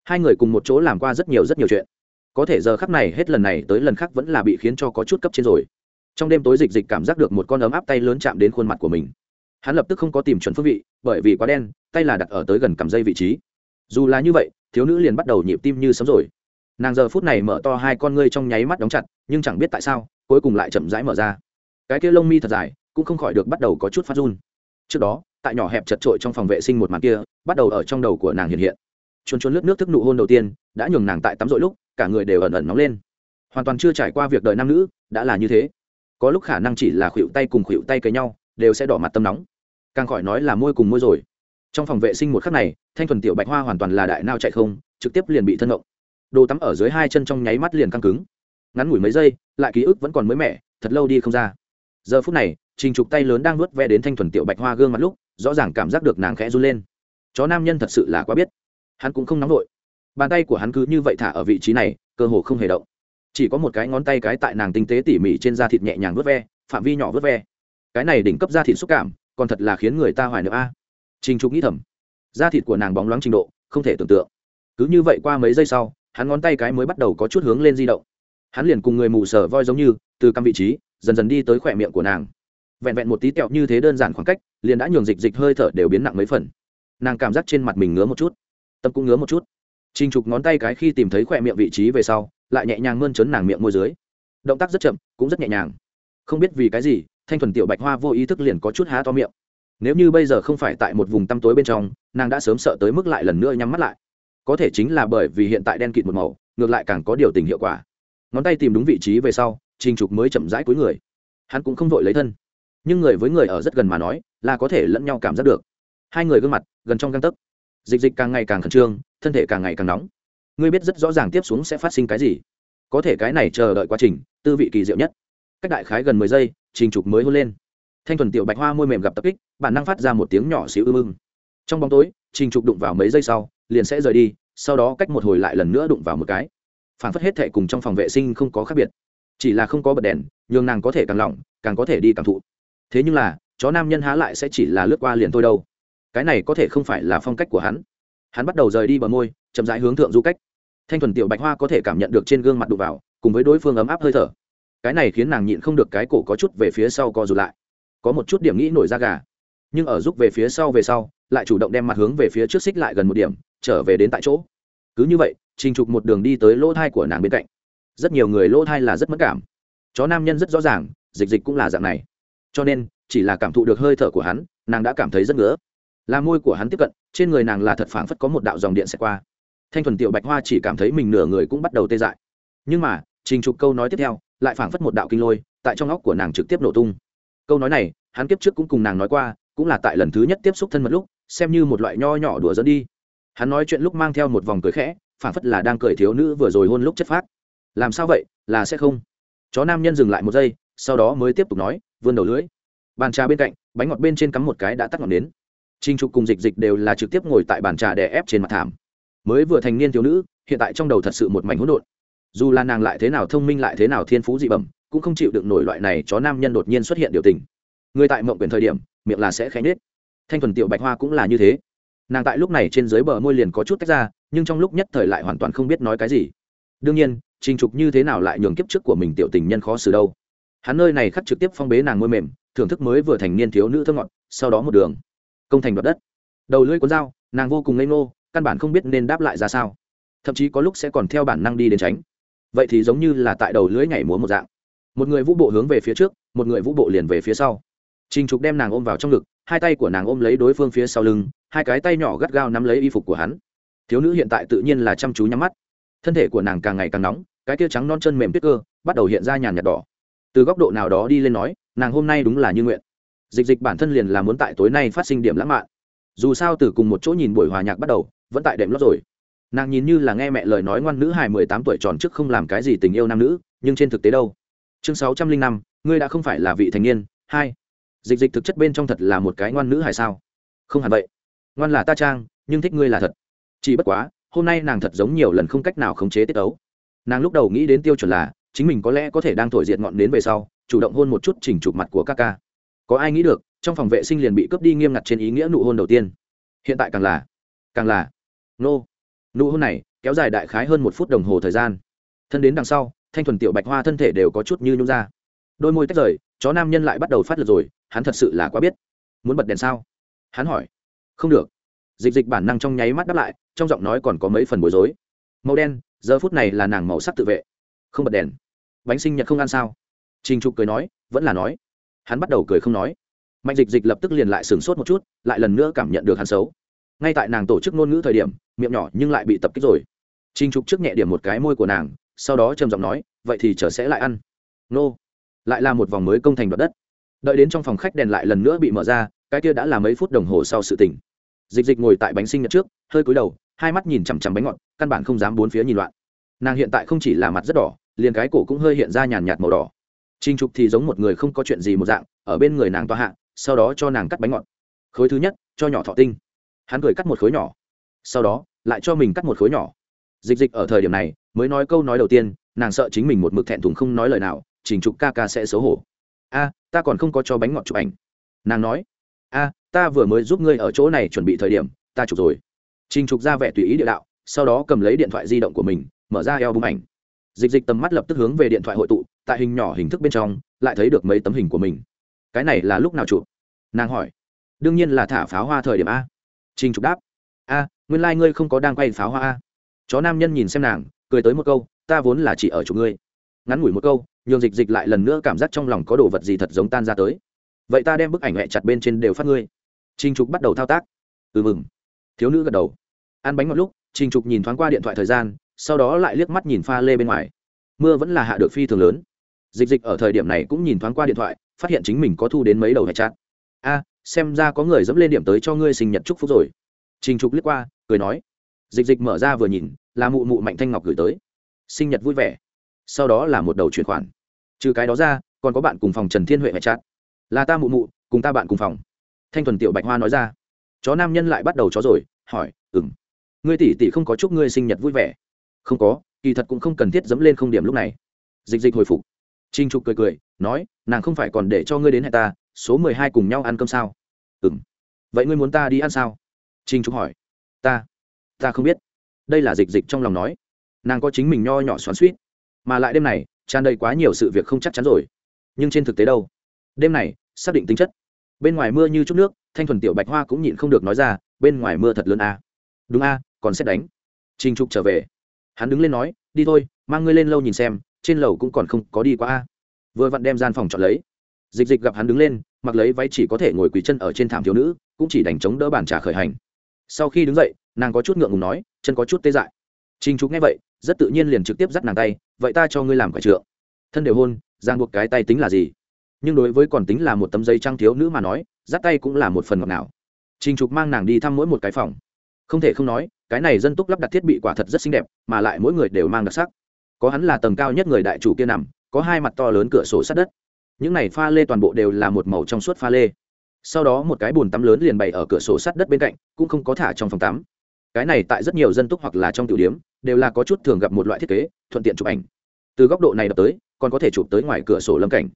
Hai người cùng một chỗ làm qua rất nhiều rất nhiều chuyện. Có thể giờ khắc này hết lần này tới lần khác vẫn là bị khiến cho có chút cấp trên rồi. Trong đêm tối dịch dịch cảm giác được một con ấm áp tay lớn chạm đến khuôn mặt của mình. Hắn lập tức không có tìm chuẩn phương vị bởi vì quá đen tay là đặt ở tới gần cầm dây vị trí. Dù là như vậy thiếu nữ liền bắt đầu nhịp tim như sấm rồi nàng giờ phút này mở to hai con ngươi trong nháy mắt đóng chặt, nhưng chẳng biết tại sao, cuối cùng lại chậm rãi mở ra. Cái kia lông mi thật dài, cũng không khỏi được bắt đầu có chút phát run. Trước đó, tại nhỏ hẹp chật trội trong phòng vệ sinh một màn kia, bắt đầu ở trong đầu của nàng hiện hiện. Chuồn chuồn lướt nước thức nụ hôn đầu tiên, đã nhường nàng tại tắm rội lúc, cả người đều ẩn ẩn nóng lên. Hoàn toàn chưa trải qua việc đời nam nữ, đã là như thế. Có lúc khả năng chỉ là khuỵu tay cùng khuỵu tay cấy nhau, đều sẽ đỏ mặt tâm nóng. Càng khỏi nói là môi cùng môi rồi. Trong phòng vệ sinh một khắc này, thanh thuần tiểu bạch hoa hoàn toàn là đại nao chạy không, trực tiếp liền bị thân ngộng đồ tắm ở dưới hai chân trong nháy mắt liền căng cứng. Ngắn ngủi mấy giây, lại ký ức vẫn còn mới mẻ, thật lâu đi không ra. Giờ phút này, trình trục tay lớn đang nuốt ve đến thanh thuần tiểu bạch hoa gương mặt lúc, rõ ràng cảm giác được nàng khẽ run lên. Chó nam nhân thật sự là quá biết. Hắn cũng không nóng vội. Bàn tay của hắn cứ như vậy thả ở vị trí này, cơ hồ không hề động. Chỉ có một cái ngón tay cái tại nàng tinh tế tỉ mỉ trên da thịt nhẹ nhàng vớt ve, phạm vi nhỏ vớt ve. Cái này đỉnh cấp da thịt xúc cảm, còn thật là khiến người ta hoài niệm a. Trình trục nghĩ thầm. Da thịt của nàng bóng loáng trình độ, không thể tưởng tượng. Cứ như vậy qua mấy giây sau hắn ngón tay cái mới bắt đầu có chút hướng lên di động. Hắn liền cùng người mù sở voi giống như, từ căm vị trí, dần dần đi tới khỏe miệng của nàng. Vẹn vẹn một tí tẹo như thế đơn giản khoảng cách, liền đã nhường dịch dịch hơi thở đều biến nặng mấy phần. Nàng cảm giác trên mặt mình ngứa một chút, tâm cũng ngứa một chút. Trinh trục ngón tay cái khi tìm thấy khỏe miệng vị trí về sau, lại nhẹ nhàng mơn trớn nàng miệng môi dưới. Động tác rất chậm, cũng rất nhẹ nhàng. Không biết vì cái gì, thanh thuần tiểu bạch hoa vô ý thức liền có chút há to miệng. Nếu như bây giờ không phải tại một vùng tăm tối bên trong, nàng đã sớm sợ tới mức lại lần nữa nhắm mắt lại có thể chính là bởi vì hiện tại đen kịt một màu, ngược lại càng có điều tình hiệu quả. Ngón tay tìm đúng vị trí về sau, trình trục mới chậm rãi cuối người. Hắn cũng không vội lấy thân. Nhưng người với người ở rất gần mà nói, là có thể lẫn nhau cảm giác được. Hai người gương mặt, gần trong găng tấc. Dịch dịch càng ngày càng khẩn trương, thân thể càng ngày càng nóng. Ngươi biết rất rõ ràng tiếp xuống sẽ phát sinh cái gì. Có thể cái này chờ đợi quá trình, tư vị kỳ diệu nhất. Cách đại khái gần mười giây, trình trục mới hôn lên. Thanh thuần tiểu bạch hoa môi mềm gặp tập kích, bản năng phát ra một tiếng nhỏ xíu ư mưng trong bóng tối, trình trục đụng vào mấy giây sau, liền sẽ rời đi sau đó cách một hồi lại lần nữa đụng vào một cái. Phản phất hết thệ cùng trong phòng vệ sinh không có khác biệt. Chỉ là không có bật đèn, nhường nàng có thể càng lỏng, càng có thể đi cảm thụ. Thế nhưng là, chó nam nhân há lại sẽ chỉ là lướt qua liền thôi đâu. Cái này có thể không phải là phong cách của hắn. Hắn bắt đầu rời đi bờ môi, chậm rãi hướng thượng du cách. Thanh thuần tiểu bạch hoa có thể cảm nhận được trên gương mặt đụng vào, cùng với đối phương ấm áp hơi thở. Cái này khiến nàng nhịn không được cái cổ có chút về phía sau co rụt lại. Có một chút điểm nghĩ nổi da gà. Nhưng ở giúp về phía sau về sau, lại chủ động đem mặt hướng về phía trước xích lại gần một điểm trở về đến tại chỗ. Cứ như vậy, trình trục một đường đi tới lỗ thai của nàng bên cạnh. Rất nhiều người lỗ thai là rất mất cảm. Chó nam nhân rất rõ ràng, dịch dịch cũng là dạng này. Cho nên, chỉ là cảm thụ được hơi thở của hắn, nàng đã cảm thấy rất ngứa. Là môi của hắn tiếp cận, trên người nàng là thật phảng phất có một đạo dòng điện sẽ qua. Thanh thuần tiểu bạch hoa chỉ cảm thấy mình nửa người cũng bắt đầu tê dại. Nhưng mà, trình trục câu nói tiếp theo, lại phảng phất một đạo kinh lôi, tại trong óc của nàng trực tiếp nổ tung. Câu nói này, hắn kiếp trước cũng cùng nàng nói qua, cũng là tại lần thứ nhất tiếp xúc thân mật lúc, xem như một loại nho nhỏ đùa dẫn đi hắn nói chuyện lúc mang theo một vòng cười khẽ phản phất là đang cười thiếu nữ vừa rồi hôn lúc chất phát làm sao vậy, là sẽ không? Chó nam nhân dừng lại một giây, sau đó mới tiếp tục nói, vươn đầu lưỡi. Bàn trà bên cạnh, bánh ngọt bên trên cắm một cái đã tắt ngọn nến. trinh trục cùng dịch dịch đều là trực tiếp ngồi tại bàn trà đè ép trên mặt thảm. Mới vừa thành niên thiếu nữ, hiện tại trong đầu thật sự một mảnh hỗn độn. Dù là nàng lại thế nào thông minh lại thế nào thiên phú dị bẩm, cũng không chịu được nổi loại này chó nam nhân đột nhiên xuất hiện điều tình. Người tại mộng quyền thời điểm, miệng là sẽ khẽ nết thanh thuần tiểu bạch hoa cũng là như thế nàng tại lúc này trên dưới bờ môi liền có chút tách ra, nhưng trong lúc nhất thời lại hoàn toàn không biết nói cái gì. đương nhiên, trình trục như thế nào lại nhường kiếp trước của mình tiểu tình nhân khó xử đâu? Hắn nơi này khắc trực tiếp phong bế nàng môi mềm, thưởng thức mới vừa thành niên thiếu nữ thơ ngọt, sau đó một đường, công thành đoạt đất. Đầu lưỡi cuốn dao, nàng vô cùng ngây ngô, căn bản không biết nên đáp lại ra sao. Thậm chí có lúc sẽ còn theo bản năng đi đến tránh. Vậy thì giống như là tại đầu lưỡi nhảy múa một dạng. Một người vũ bộ hướng về phía trước, một người vũ bộ liền về phía sau. Trình trục đem nàng ôm vào trong ngực hai tay của nàng ôm lấy đối phương phía sau lưng, hai cái tay nhỏ gắt gao nắm lấy y phục của hắn. Thiếu nữ hiện tại tự nhiên là chăm chú nhắm mắt. Thân thể của nàng càng ngày càng nóng, cái tia trắng non chân mềm tuyết cơ bắt đầu hiện ra nhàn nhạt đỏ. Từ góc độ nào đó đi lên nói, nàng hôm nay đúng là như nguyện. Dịch dịch bản thân liền là muốn tại tối nay phát sinh điểm lãng mạn. Dù sao từ cùng một chỗ nhìn buổi hòa nhạc bắt đầu, vẫn tại đệm lót rồi. Nàng nhìn như là nghe mẹ lời nói ngoan nữ hài mười tám tuổi tròn trước không làm cái gì tình yêu nam nữ, nhưng trên thực tế đâu? Chương sáu trăm linh năm, ngươi đã không phải là vị thành niên. Hai dịch dịch thực chất bên trong thật là một cái ngoan nữ hài sao? Không hẳn vậy. Ngoan là ta trang, nhưng thích ngươi là thật. Chỉ bất quá, hôm nay nàng thật giống nhiều lần không cách nào khống chế tiết ấu. Nàng lúc đầu nghĩ đến tiêu chuẩn là, chính mình có lẽ có thể đang thổi diệt ngọn đến về sau, chủ động hôn một chút chỉnh chụp mặt của các ca. Có ai nghĩ được, trong phòng vệ sinh liền bị cướp đi nghiêm ngặt trên ý nghĩa nụ hôn đầu tiên. Hiện tại càng là càng là. Nô. Nụ hôn này, kéo dài đại khái hơn một phút đồng hồ thời gian. Thân đến đằng sau, thanh thuần tiểu bạch hoa thân thể đều có chút như nhung ra. Đôi môi tách rời chó nam nhân lại bắt đầu phát lực rồi, hắn thật sự là quá biết. Muốn bật đèn sao? Hắn hỏi. Không được. Dịch dịch bản năng trong nháy mắt đáp lại, trong giọng nói còn có mấy phần bối rối. Màu đen, giờ phút này là nàng màu sắc tự vệ. Không bật đèn. Bánh sinh nhật không ăn sao? Trình trục cười nói, vẫn là nói. Hắn bắt đầu cười không nói. Mạnh dịch dịch lập tức liền lại sửng sốt một chút, lại lần nữa cảm nhận được hắn xấu. Ngay tại nàng tổ chức ngôn ngữ thời điểm, miệng nhỏ nhưng lại bị tập kích rồi. Trình trục trước nhẹ điểm một cái môi của nàng, sau đó trầm giọng nói, vậy thì chờ sẽ lại ăn. Nô lại là một vòng mới công thành đoạt đất. Đợi đến trong phòng khách đèn lại lần nữa bị mở ra, cái kia đã là mấy phút đồng hồ sau sự tỉnh dịch dịch ngồi tại bánh sinh nhật trước, hơi cúi đầu, hai mắt nhìn chằm chằm bánh ngọt, căn bản không dám bốn phía nhìn loạn. Nàng hiện tại không chỉ là mặt rất đỏ, liền cái cổ cũng hơi hiện ra nhàn nhạt màu đỏ. Trinh trục thì giống một người không có chuyện gì một dạng, ở bên người nàng toa hạ, sau đó cho nàng cắt bánh ngọt. Khối thứ nhất, cho nhỏ thọ tinh. Hắn cười cắt một khối nhỏ. Sau đó, lại cho mình cắt một khối nhỏ. Dịch dịch ở thời điểm này, mới nói câu nói đầu tiên, nàng sợ chính mình một mực thẹn thùng không nói lời nào trình trục ca ca sẽ xấu hổ. A, ta còn không có cho bánh ngọt chụp ảnh. Nàng nói, a, ta vừa mới giúp ngươi ở chỗ này chuẩn bị thời điểm, ta chụp rồi. Trình trục ra vẻ tùy ý địa đạo, sau đó cầm lấy điện thoại di động của mình, mở ra eo bung ảnh. Dịch dịch tầm mắt lập tức hướng về điện thoại hội tụ, tại hình nhỏ hình thức bên trong, lại thấy được mấy tấm hình của mình. Cái này là lúc nào chụp? Nàng hỏi. Đương nhiên là thả pháo hoa thời điểm a. Trình trục đáp. A, nguyên lai、like、ngươi không có đang quay pháo hoa a. Chó nam nhân nhìn xem nàng, cười tới một câu, ta vốn là chỉ ở chụp ngươi. Ngắn ngủi một câu nhường dịch dịch lại lần nữa cảm giác trong lòng có đồ vật gì thật giống tan ra tới. Vậy ta đem bức ảnh mẹ chặt bên trên đều phát ngươi. Trinh trục bắt đầu thao tác. Ừ mừng. Thiếu nữ gật đầu. Ăn bánh một lúc trinh trục nhìn thoáng qua điện thoại thời gian, sau đó lại liếc mắt nhìn pha lê bên ngoài. Mưa vẫn là hạ được phi thường lớn. Dịch dịch ở thời điểm này cũng nhìn thoáng qua điện thoại, phát hiện chính mình có thu đến mấy đầu hẹ chặt. A, xem ra có người dẫm lên điểm tới cho ngươi sinh nhật chúc phúc rồi. Trinh trục liếc qua, cười nói. Dịch dịch mở ra vừa nhìn, là mụ mụ mạnh thanh ngọc gửi tới. Sinh nhật vui vẻ. Sau đó là một đầu chuyển khoản trừ cái đó ra, còn có bạn cùng phòng trần thiên huệ mẹ chát. Là ta mụ mụ, cùng ta bạn cùng phòng. Thanh thuần tiểu bạch hoa nói ra. Chó nam nhân lại bắt đầu chó rồi, hỏi ừng ngươi tỷ tỷ không có chúc ngươi sinh nhật vui vẻ? Không có, kỳ thật cũng không cần thiết dẫm lên không điểm lúc này. Dịch dịch hồi phục. Trinh trục cười cười, nói, nàng không phải còn để cho ngươi đến hẹn ta, số mười hai cùng nhau ăn cơm sao? Ừng vậy ngươi muốn ta đi ăn sao? Trinh trục hỏi. Ta ta không biết. Đây là dịch dịch trong lòng nói. Nàng có chính mình nho nhỏ xoắn suýt, mà lại đêm này tràn đầy quá nhiều sự việc không chắc chắn rồi. Nhưng trên thực tế đâu? Đêm này, xác định tính chất. Bên ngoài mưa như chút nước, thanh thuần tiểu bạch hoa cũng nhịn không được nói ra, bên ngoài mưa thật lớn a à. đúng a còn xét đánh. Trình trục trở về. Hắn đứng lên nói, đi thôi, mang ngươi lên lâu nhìn xem, trên lầu cũng còn không có đi qua a vừa vặn đem gian phòng chọn lấy. Dịch dịch gặp hắn đứng lên, mặc lấy váy chỉ có thể ngồi quỳ chân ở trên thảm thiếu nữ, cũng chỉ đánh chống đỡ bàn trả khởi hành. Sau khi đứng dậy, nàng có chút ngượng ngùng nói, chân có chút tê dại. Trình trục nghe vậy, rất tự nhiên liền trực tiếp dắt nàng tay vậy ta cho ngươi làm quả trượng. Thân đều hôn, giang buộc cái tay tính là gì? Nhưng đối với còn tính là một tấm giấy trăng thiếu nữ mà nói dắt tay cũng là một phần ngọt nào trình trục mang nàng đi thăm mỗi một cái phòng. Không thể không nói, cái này dân túc lắp đặt thiết bị quả thật rất xinh đẹp, mà lại mỗi người đều mang đặc sắc. Có hắn là tầng cao nhất người đại chủ kia nằm, có hai mặt to lớn cửa sổ sát đất. Những này pha lê toàn bộ đều là một màu trong suốt pha lê. Sau đó một cái bồn tắm lớn liền bày ở cửa sổ sát đất bên cạnh, cũng không có thả trong phòng tắm. Cái này tại rất nhiều dân túc hoặc là trong tiểu điếm đều là có chút thường gặp một loại thiết kế, thuận tiện chụp ảnh. Từ góc độ này đập tới, còn có thể chụp tới ngoài cửa sổ lâm cảnh.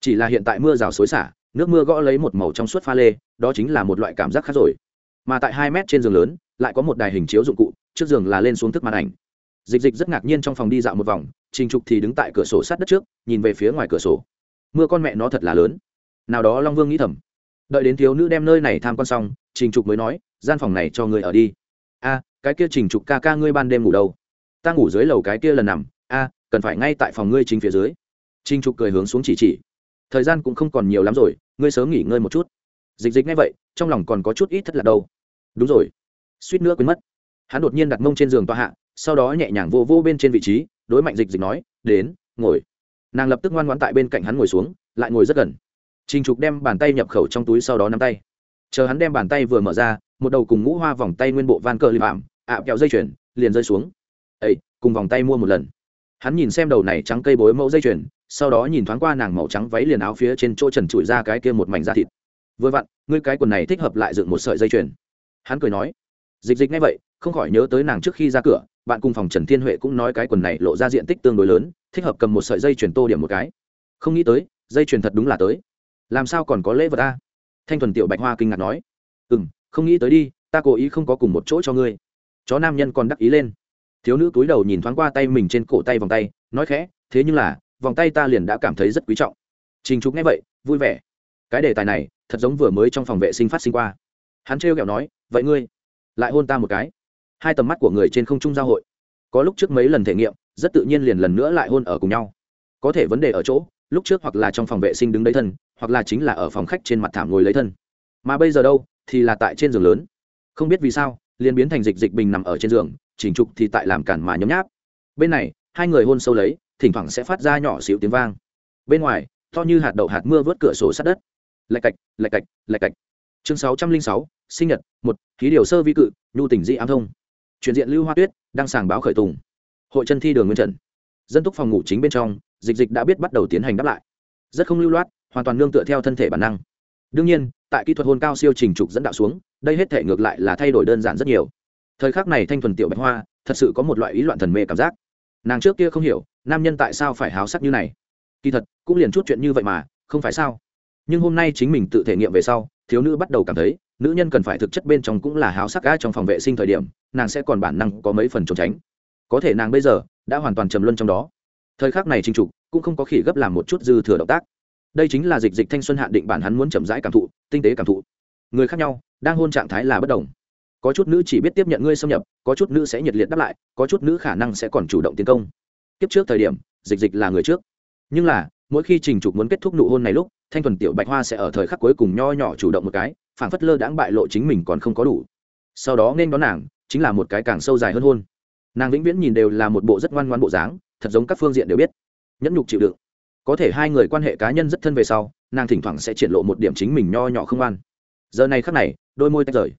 Chỉ là hiện tại mưa rào xối xả, nước mưa gõ lấy một màu trong suốt pha lê, đó chính là một loại cảm giác khác rồi. Mà tại hai mét trên giường lớn, lại có một đài hình chiếu dụng cụ, trước giường là lên xuống thức màn ảnh. Dịch dịch rất ngạc nhiên trong phòng đi dạo một vòng, trình trục thì đứng tại cửa sổ sát đất trước, nhìn về phía ngoài cửa sổ. Mưa con mẹ nó thật là lớn. Nào đó long vương nghĩ thầm. Đợi đến thiếu nữ đem nơi này tham quan xong, trình trục mới nói, gian phòng này cho người ở đi. A cái kia trình trục ca ca ngươi ban đêm ngủ đâu? Ta ngủ dưới lầu cái kia lần nằm. A, cần phải ngay tại phòng ngươi chính phía dưới. Trình trục cười hướng xuống chỉ chỉ. Thời gian cũng không còn nhiều lắm rồi, ngươi sớm nghỉ ngơi một chút. Dịch dịch ngay vậy, trong lòng còn có chút ít thất lạc đâu. Đúng rồi. Suýt nữa quên mất. Hắn đột nhiên đặt mông trên giường tọa hạ, sau đó nhẹ nhàng vô vô bên trên vị trí, đối mạnh dịch dịch nói, đến, ngồi. Nàng lập tức ngoan ngoãn tại bên cạnh hắn ngồi xuống, lại ngồi rất gần. Trình trục đem bàn tay nhập khẩu trong túi sau đó nắm tay. Chờ hắn đem bàn tay vừa mở ra, một đầu cùng ngũ hoa vòng tay nguyên bộ van cờ lip ảm ạ, kẹo dây chuyền, liền rơi xuống. Ây cùng vòng tay mua một lần. Hắn nhìn xem đầu này trắng cây bối mẫu dây chuyền, sau đó nhìn thoáng qua nàng màu trắng váy liền áo phía trên chỗ trần trụi ra cái kia một mảnh da thịt. Vừa vặn, ngươi cái quần này thích hợp lại dựng một sợi dây chuyền. Hắn cười nói. Dịch dịch ngay vậy, không khỏi nhớ tới nàng trước khi ra cửa, bạn cùng phòng trần thiên huệ cũng nói cái quần này lộ ra diện tích tương đối lớn, thích hợp cầm một sợi dây chuyền tô điểm một cái. Không nghĩ tới, dây chuyền thật đúng là tới. Làm sao còn có lễ vật ta thanh thuần tiểu bạch hoa kinh ngạc nói. Ừ m không nghĩ tới đi, ta cố ý không có cùng một chỗ cho ngươi chó nam nhân còn đắc ý lên. Thiếu nữ túi đầu nhìn thoáng qua tay mình trên cổ tay vòng tay, nói khẽ, thế nhưng là, vòng tay ta liền đã cảm thấy rất quý trọng. Trình trục nghe vậy, vui vẻ. Cái đề tài này, thật giống vừa mới trong phòng vệ sinh phát sinh qua. Hắn trêu ghẹo nói, vậy ngươi, lại hôn ta một cái. Hai tầm mắt của người trên không trung giao hội. Có lúc trước mấy lần thể nghiệm, rất tự nhiên liền lần nữa lại hôn ở cùng nhau. Có thể vấn đề ở chỗ, lúc trước hoặc là trong phòng vệ sinh đứng đấy thân, hoặc là chính là ở phòng khách trên mặt thảm ngồi lấy thân. Mà bây giờ đâu, thì là tại trên giường lớn. Không biết vì sao liền biến thành dịch dịch bình nằm ở trên giường, chỉnh trục thì tại làm cản mà nhấm nháp. Bên này, hai người hôn sâu lấy, thỉnh thoảng sẽ phát ra nhỏ xíu tiếng vang. Bên ngoài, to như hạt đậu hạt mưa vớt cửa sổ sát đất. Lạch cạch lạch cạch lạch cạch. Chương sáu trăm linh sáu, sinh nhật, một, ký điều sơ vi cự, nhu tỉnh dị ám thông. Truyền diện lưu hoa tuyết đang sàng báo khởi tùng. Hội chân thi đường nguyên trần. Dân túc phòng ngủ chính bên trong, dịch dịch đã biết bắt đầu tiến hành đáp lại. Rất không lưu loát, hoàn toàn nương tựa theo thân thể bản năng. Đương nhiên, tại kỹ thuật hôn cao siêu trình trục dẫn đạo xuống đây hết thể ngược lại là thay đổi đơn giản rất nhiều. Thời khắc này thanh thuần tiểu bạch hoa thật sự có một loại ý loạn thần mê cảm giác. Nàng trước kia không hiểu, nam nhân tại sao phải háo sắc như này. Kỳ thật, cũng liền chút chuyện như vậy mà, không phải sao? Nhưng hôm nay chính mình tự thể nghiệm về sau, thiếu nữ bắt đầu cảm thấy, nữ nhân cần phải thực chất bên trong cũng là háo sắc gã trong phòng vệ sinh thời điểm, nàng sẽ còn bản năng có mấy phần trốn tránh. Có thể nàng bây giờ đã hoàn toàn trầm luân trong đó. Thời khắc này chính trục, cũng không có khỉ gấp làm một chút dư thừa động tác. Đây chính là dịch dịch thanh xuân hạn định bản hắn muốn chậm rãi cảm thụ, tinh tế cảm thụ người khác nhau, đang hôn trạng thái là bất đồng. Có chút nữ chỉ biết tiếp nhận ngươi xâm nhập, có chút nữ sẽ nhiệt liệt đáp lại, có chút nữ khả năng sẽ còn chủ động tiến công. Tiếp trước thời điểm, dịch dịch là người trước. Nhưng là, mỗi khi trình trục muốn kết thúc nụ hôn này lúc, thanh thuần tiểu bạch hoa sẽ ở thời khắc cuối cùng nho nhỏ chủ động một cái, phảng phất lơ đãng bại lộ chính mình còn không có đủ. Sau đó nên đón nàng, chính là một cái càng sâu dài hơn hôn. Nàng vĩnh viễn nhìn đều là một bộ rất ngoan ngoan bộ dáng, thật giống các phương diện đều biết. Nhẫn nhục chịu đựng. Có thể hai người quan hệ cá nhân rất thân về sau, nàng thỉnh thoảng sẽ triển lộ một điểm chính mình nho nhỏ không an giờ này khắc này, đôi môi tách rời.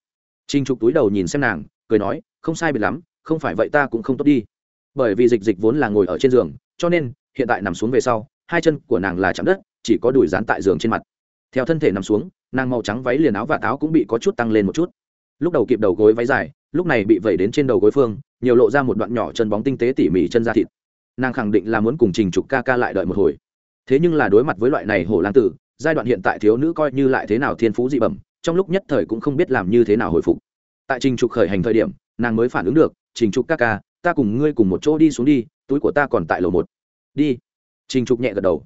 Trinh trục túi đầu nhìn xem nàng, cười nói, không sai biệt lắm, không phải vậy ta cũng không tốt đi. Bởi vì dịch dịch vốn là ngồi ở trên giường, cho nên, hiện tại nằm xuống về sau, hai chân của nàng là chạm đất, chỉ có đùi dán tại giường trên mặt. Theo thân thể nằm xuống, nàng màu trắng váy liền áo và táo cũng bị có chút tăng lên một chút. Lúc đầu kịp đầu gối váy dài, lúc này bị vẩy đến trên đầu gối phương, nhiều lộ ra một đoạn nhỏ chân bóng tinh tế tỉ mỉ chân da thịt. Nàng khẳng định là muốn cùng trình trục ca ca lại đợi một hồi. Thế nhưng là đối mặt với loại này hổ lang tử, giai đoạn hiện tại thiếu nữ coi như lại thế nào thiên phú dị bẩm trong lúc nhất thời cũng không biết làm như thế nào hồi phục. Tại trình trục khởi hành thời điểm, nàng mới phản ứng được, trình trục ca ca, ta cùng ngươi cùng một chỗ đi xuống đi, túi của ta còn tại lầu một. Đi. Trình trục nhẹ gật đầu.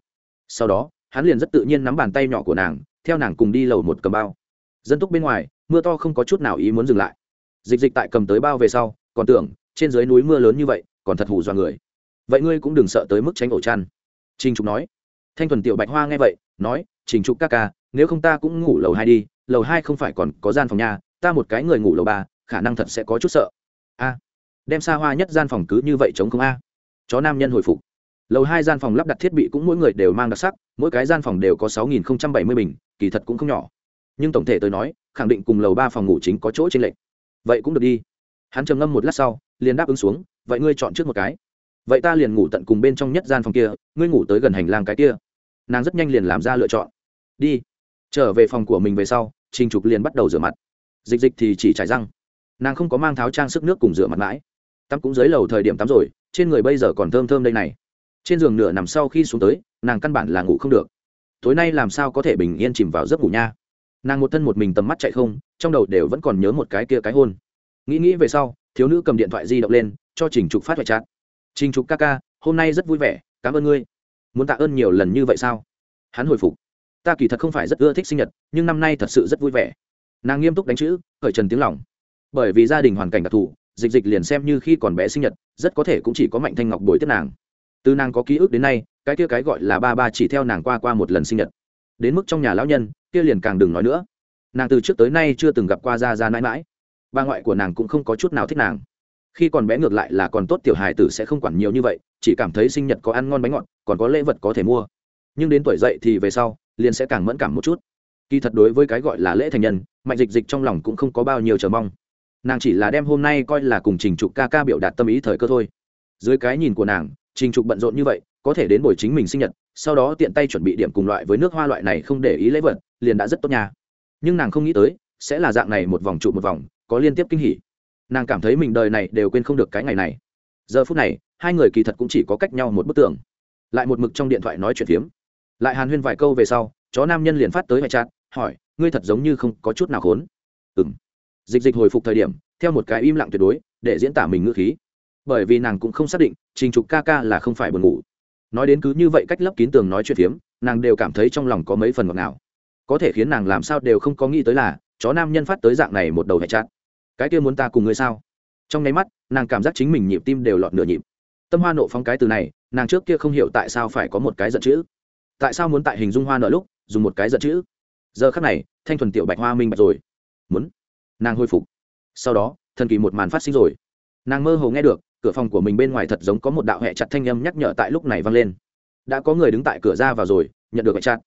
Sau đó, hắn liền rất tự nhiên nắm bàn tay nhỏ của nàng, theo nàng cùng đi lầu một cầm bao. Dân túc bên ngoài, mưa to không có chút nào ý muốn dừng lại. Dịch dịch tại cầm tới bao về sau, còn tưởng, trên dưới núi mưa lớn như vậy, còn thật hù dọa người. Vậy ngươi cũng đừng sợ tới mức tránh ổ chăn. Trình trục nói. Thanh thuần tiểu bạch hoa nghe vậy, nói, trình trục ca ca, nếu không ta cũng ngủ lầu hai đi lầu hai không phải còn có gian phòng nhà, ta một cái người ngủ lầu ba, khả năng thật sẽ có chút sợ. A, đem xa hoa nhất gian phòng cứ như vậy chống không a? Chó nam nhân hồi phục. Lầu hai gian phòng lắp đặt thiết bị cũng mỗi người đều mang đặc sắc, mỗi cái gian phòng đều có sáu nghìn bảy mươi bình, kỳ thật cũng không nhỏ. Nhưng tổng thể tôi nói, khẳng định cùng lầu ba phòng ngủ chính có chỗ trên lệch. Vậy cũng được đi. Hắn trầm ngâm một lát sau, liền đáp ứng xuống, vậy ngươi chọn trước một cái. Vậy ta liền ngủ tận cùng bên trong nhất gian phòng kia, ngươi ngủ tới gần hành lang cái kia. Nàng rất nhanh liền làm ra lựa chọn. Đi. Trở về phòng của mình về sau trình trục liền bắt đầu rửa mặt. Dịch dịch thì chỉ trải răng. Nàng không có mang tháo trang sức nước cùng rửa mặt mãi. Tắm cũng dưới lầu thời điểm tắm rồi, trên người bây giờ còn thơm thơm đây này. Trên giường nửa nằm sau khi xuống tới, nàng căn bản là ngủ không được. Tối nay làm sao có thể bình yên chìm vào giấc ngủ nha? Nàng một thân một mình tầm mắt chạy không, trong đầu đều vẫn còn nhớ một cái kia cái hôn. Nghĩ nghĩ về sau, thiếu nữ cầm điện thoại di động lên, cho trình trục phát hoại chát trình trục ca ca, hôm nay rất vui vẻ, cảm ơn ngươi. Muốn tạ ơn nhiều lần như vậy sao? Hắn hồi phục ta kỳ thật không phải rất ưa thích sinh nhật, nhưng năm nay thật sự rất vui vẻ. Nàng nghiêm túc đánh chữ khởi trần tiếng lòng. Bởi vì gia đình hoàn cảnh đặc thù, dịch dịch liền xem như khi còn bé sinh nhật, rất có thể cũng chỉ có mạnh thanh ngọc bồi tiếp nàng. Từ nàng có ký ức đến nay, cái kia cái gọi là ba ba chỉ theo nàng qua qua một lần sinh nhật. Đến mức trong nhà lão nhân, kia liền càng đừng nói nữa. Nàng từ trước tới nay chưa từng gặp qua ra ra mãi mãi. Ba ngoại của nàng cũng không có chút nào thích nàng. Khi còn bé ngược lại là còn tốt tiểu hài tử sẽ không quản nhiều như vậy, chỉ cảm thấy sinh nhật có ăn ngon bánh ngọt, còn có lễ vật có thể mua. Nhưng đến tuổi dậy thì về sau liền sẽ càng mẫn cảm một chút. Kỳ thật đối với cái gọi là lễ thành nhân, mạnh dịch dịch trong lòng cũng không có bao nhiêu chờ mong. Nàng chỉ là đem hôm nay coi là cùng trình trục ca ca biểu đạt tâm ý thời cơ thôi. Dưới cái nhìn của nàng, trình trục bận rộn như vậy, có thể đến buổi chính mình sinh nhật, sau đó tiện tay chuẩn bị điểm cùng loại với nước hoa loại này không để ý lễ vật, liền đã rất tốt nha. Nhưng nàng không nghĩ tới, sẽ là dạng này một vòng trụ một vòng, có liên tiếp kinh hỉ. Nàng cảm thấy mình đời này đều quên không được cái ngày này. Giờ phút này, hai người kỳ thật cũng chỉ có cách nhau một bức tường. Lại một mực trong điện thoại nói chuyện phiếm lại hàn huyên vài câu về sau, chó nam nhân liền phát tới mẹ chát, hỏi, ngươi thật giống như không có chút nào khốn. Ừ m dịch dịch hồi phục thời điểm, theo một cái im lặng tuyệt đối, để diễn tả mình ngữ khí. Bởi vì nàng cũng không xác định, trình trục ca ca là không phải buồn ngủ. Nói đến cứ như vậy cách lấp kín tường nói chuyện phiếm, nàng đều cảm thấy trong lòng có mấy phần ngọt ngào. Có thể khiến nàng làm sao đều không có nghĩ tới là, chó nam nhân phát tới dạng này một đầu hẹ chát. Cái kia muốn ta cùng ngươi sao? Trong nháy mắt, nàng cảm giác chính mình nhịp tim đều lọt nửa nhịp. Tâm hoa nộ phóng cái từ này, nàng trước kia không hiểu tại sao phải có một cái giận chữ tại sao muốn tại hình dung hoa nợ lúc dùng một cái giận chữ? Giờ khắc này, thanh thuần tiểu bạch hoa minh bạch rồi. Muốn. Nàng hồi phục. Sau đó, thần kỳ một màn phát sinh rồi. Nàng mơ hồ nghe được, cửa phòng của mình bên ngoài thật giống có một đạo hẹ chặt thanh âm nhắc nhở tại lúc này vang lên. Đã có người đứng tại cửa ra vào rồi, nhận được hẹ chặt.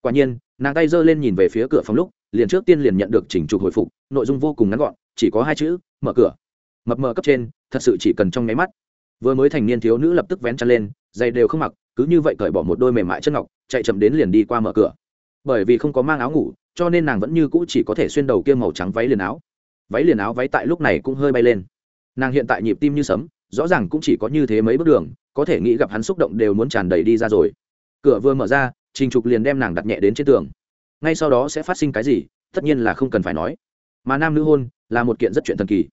Quả nhiên, nàng tay giơ lên nhìn về phía cửa phòng lúc, liền trước tiên liền nhận được chỉnh trục hồi phục, nội dung vô cùng ngắn gọn, chỉ có hai chữ, mở cửa. Mập mờ cấp trên, thật sự chỉ cần trong nháy mắt. Vừa mới thành niên thiếu nữ lập tức vén chăn lên, giày đều không mặc cứ như vậy cởi bỏ một đôi mềm mại chân ngọc, chạy chậm đến liền đi qua mở cửa. Bởi vì không có mang áo ngủ, cho nên nàng vẫn như cũ chỉ có thể xuyên đầu kia màu trắng váy liền áo. Váy liền áo váy tại lúc này cũng hơi bay lên. Nàng hiện tại nhịp tim như sấm, rõ ràng cũng chỉ có như thế mấy bước đường, có thể nghĩ gặp hắn xúc động đều muốn tràn đầy đi ra rồi. Cửa vừa mở ra, trình trục liền đem nàng đặt nhẹ đến trên tường. Ngay sau đó sẽ phát sinh cái gì, tất nhiên là không cần phải nói. Mà nam nữ hôn là một kiện rất chuyện thần kỳ.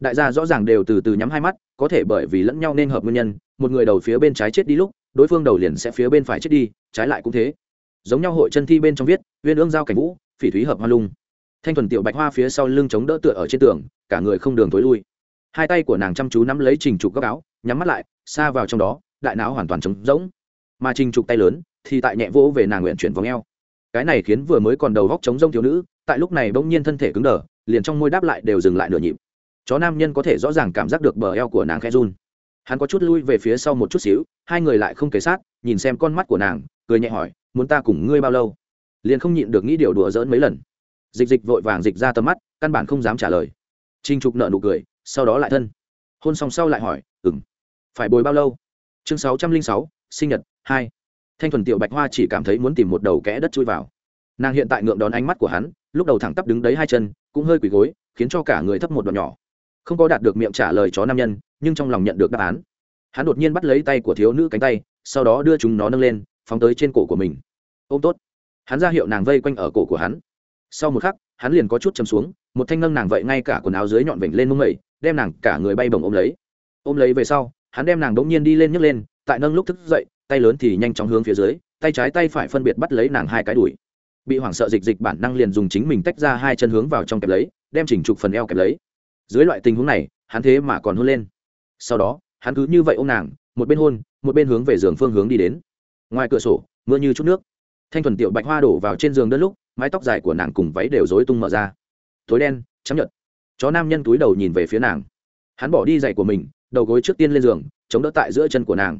Đại gia rõ ràng đều từ từ nhắm hai mắt, có thể bởi vì lẫn nhau nên hợp nguyên nhân, một người đầu phía bên trái chết đi lúc đối phương đầu liền sẽ phía bên phải chết đi, trái lại cũng thế. Giống nhau hội chân thi bên trong viết uyên ương giao cảnh vũ, phỉ thúy hợp hoa lung. Thanh thuần tiểu bạch hoa phía sau lưng chống đỡ tựa ở trên tường, cả người không đường t lui. Hai tay của nàng chăm chú nắm lấy trình trục góc áo, nhắm mắt lại, xa vào trong đó, đại não hoàn toàn trống rỗng. Mà trình trục tay lớn, thì tại nhẹ vỗ về nàng nguyện chuyển vòng eo. Cái này khiến vừa mới còn đầu góc trống rông thiếu nữ, tại lúc này bỗng nhiên thân thể cứng đờ, liền trong môi đáp lại đều dừng lại nửa nhịp. Chó nam nhân có thể rõ ràng cảm giác được bờ eo của nàng khe run hắn có chút lui về phía sau một chút xíu, hai người lại không kể sát, nhìn xem con mắt của nàng, cười nhẹ hỏi, muốn ta cùng ngươi bao lâu? Liền không nhịn được nghĩ điều đùa dỡn mấy lần. Dịch dịch vội vàng dịch ra tầm mắt, căn bản không dám trả lời. Trinh trục nợ nụ cười, sau đó lại thân. Hôn xong sau lại hỏi ừng phải bồi bao lâu? Chương sáu trăm linh sáu, sinh nhật, hai. Thanh thuần tiểu bạch hoa chỉ cảm thấy muốn tìm một đầu kẽ đất chui vào. Nàng hiện tại ngượng đón ánh mắt của hắn, lúc đầu thẳng tắp đứng đấy hai chân, cũng hơi quỳ gối, khiến cho cả người thấp một đoạn nhỏ không có đạt được miệng trả lời chó nam nhân, nhưng trong lòng nhận được đáp án. Hắn đột nhiên bắt lấy tay của thiếu nữ cánh tay, sau đó đưa chúng nó nâng lên, phóng tới trên cổ của mình. Ôm tốt. Hắn ra hiệu nàng vây quanh ở cổ của hắn. Sau một khắc, hắn liền có chút chầm xuống, một thanh nâng nàng vậy ngay cả quần áo dưới nhọn vểnh lên mông mẩy, đem nàng cả người bay bồng ôm lấy. Ôm lấy về sau, hắn đem nàng đ ỗ n g nhiên đi lên nhấc lên, tại nâng lúc thức dậy, tay lớn thì nhanh chóng hướng phía dưới, tay trái tay phải phân biệt bắt lấy nàng hai cái đùi. Bị hoảng sợ dịch dịch bản năng liền dùng chính mình tách ra hai chân hướng vào trong kẹp lấy, đem chỉnh trục phần eo kẹp lấy dưới loại tình huống này, hắn thế mà còn hôn lên. Sau đó, hắn cứ như vậy ôm nàng, một bên hôn, một bên hướng về giường phương hướng đi đến. Ngoài cửa sổ, mưa như chút nước. Thanh thuần tiểu bạch hoa đổ vào trên giường đất lúc, mái tóc dài của nàng cùng váy đều rối tung mở ra. Tối đen chấm nhật chó nam nhân túi đầu nhìn về phía nàng. Hắn bỏ đi giày của mình, đầu gối trước tiên lên giường, chống đỡ tại giữa chân của nàng.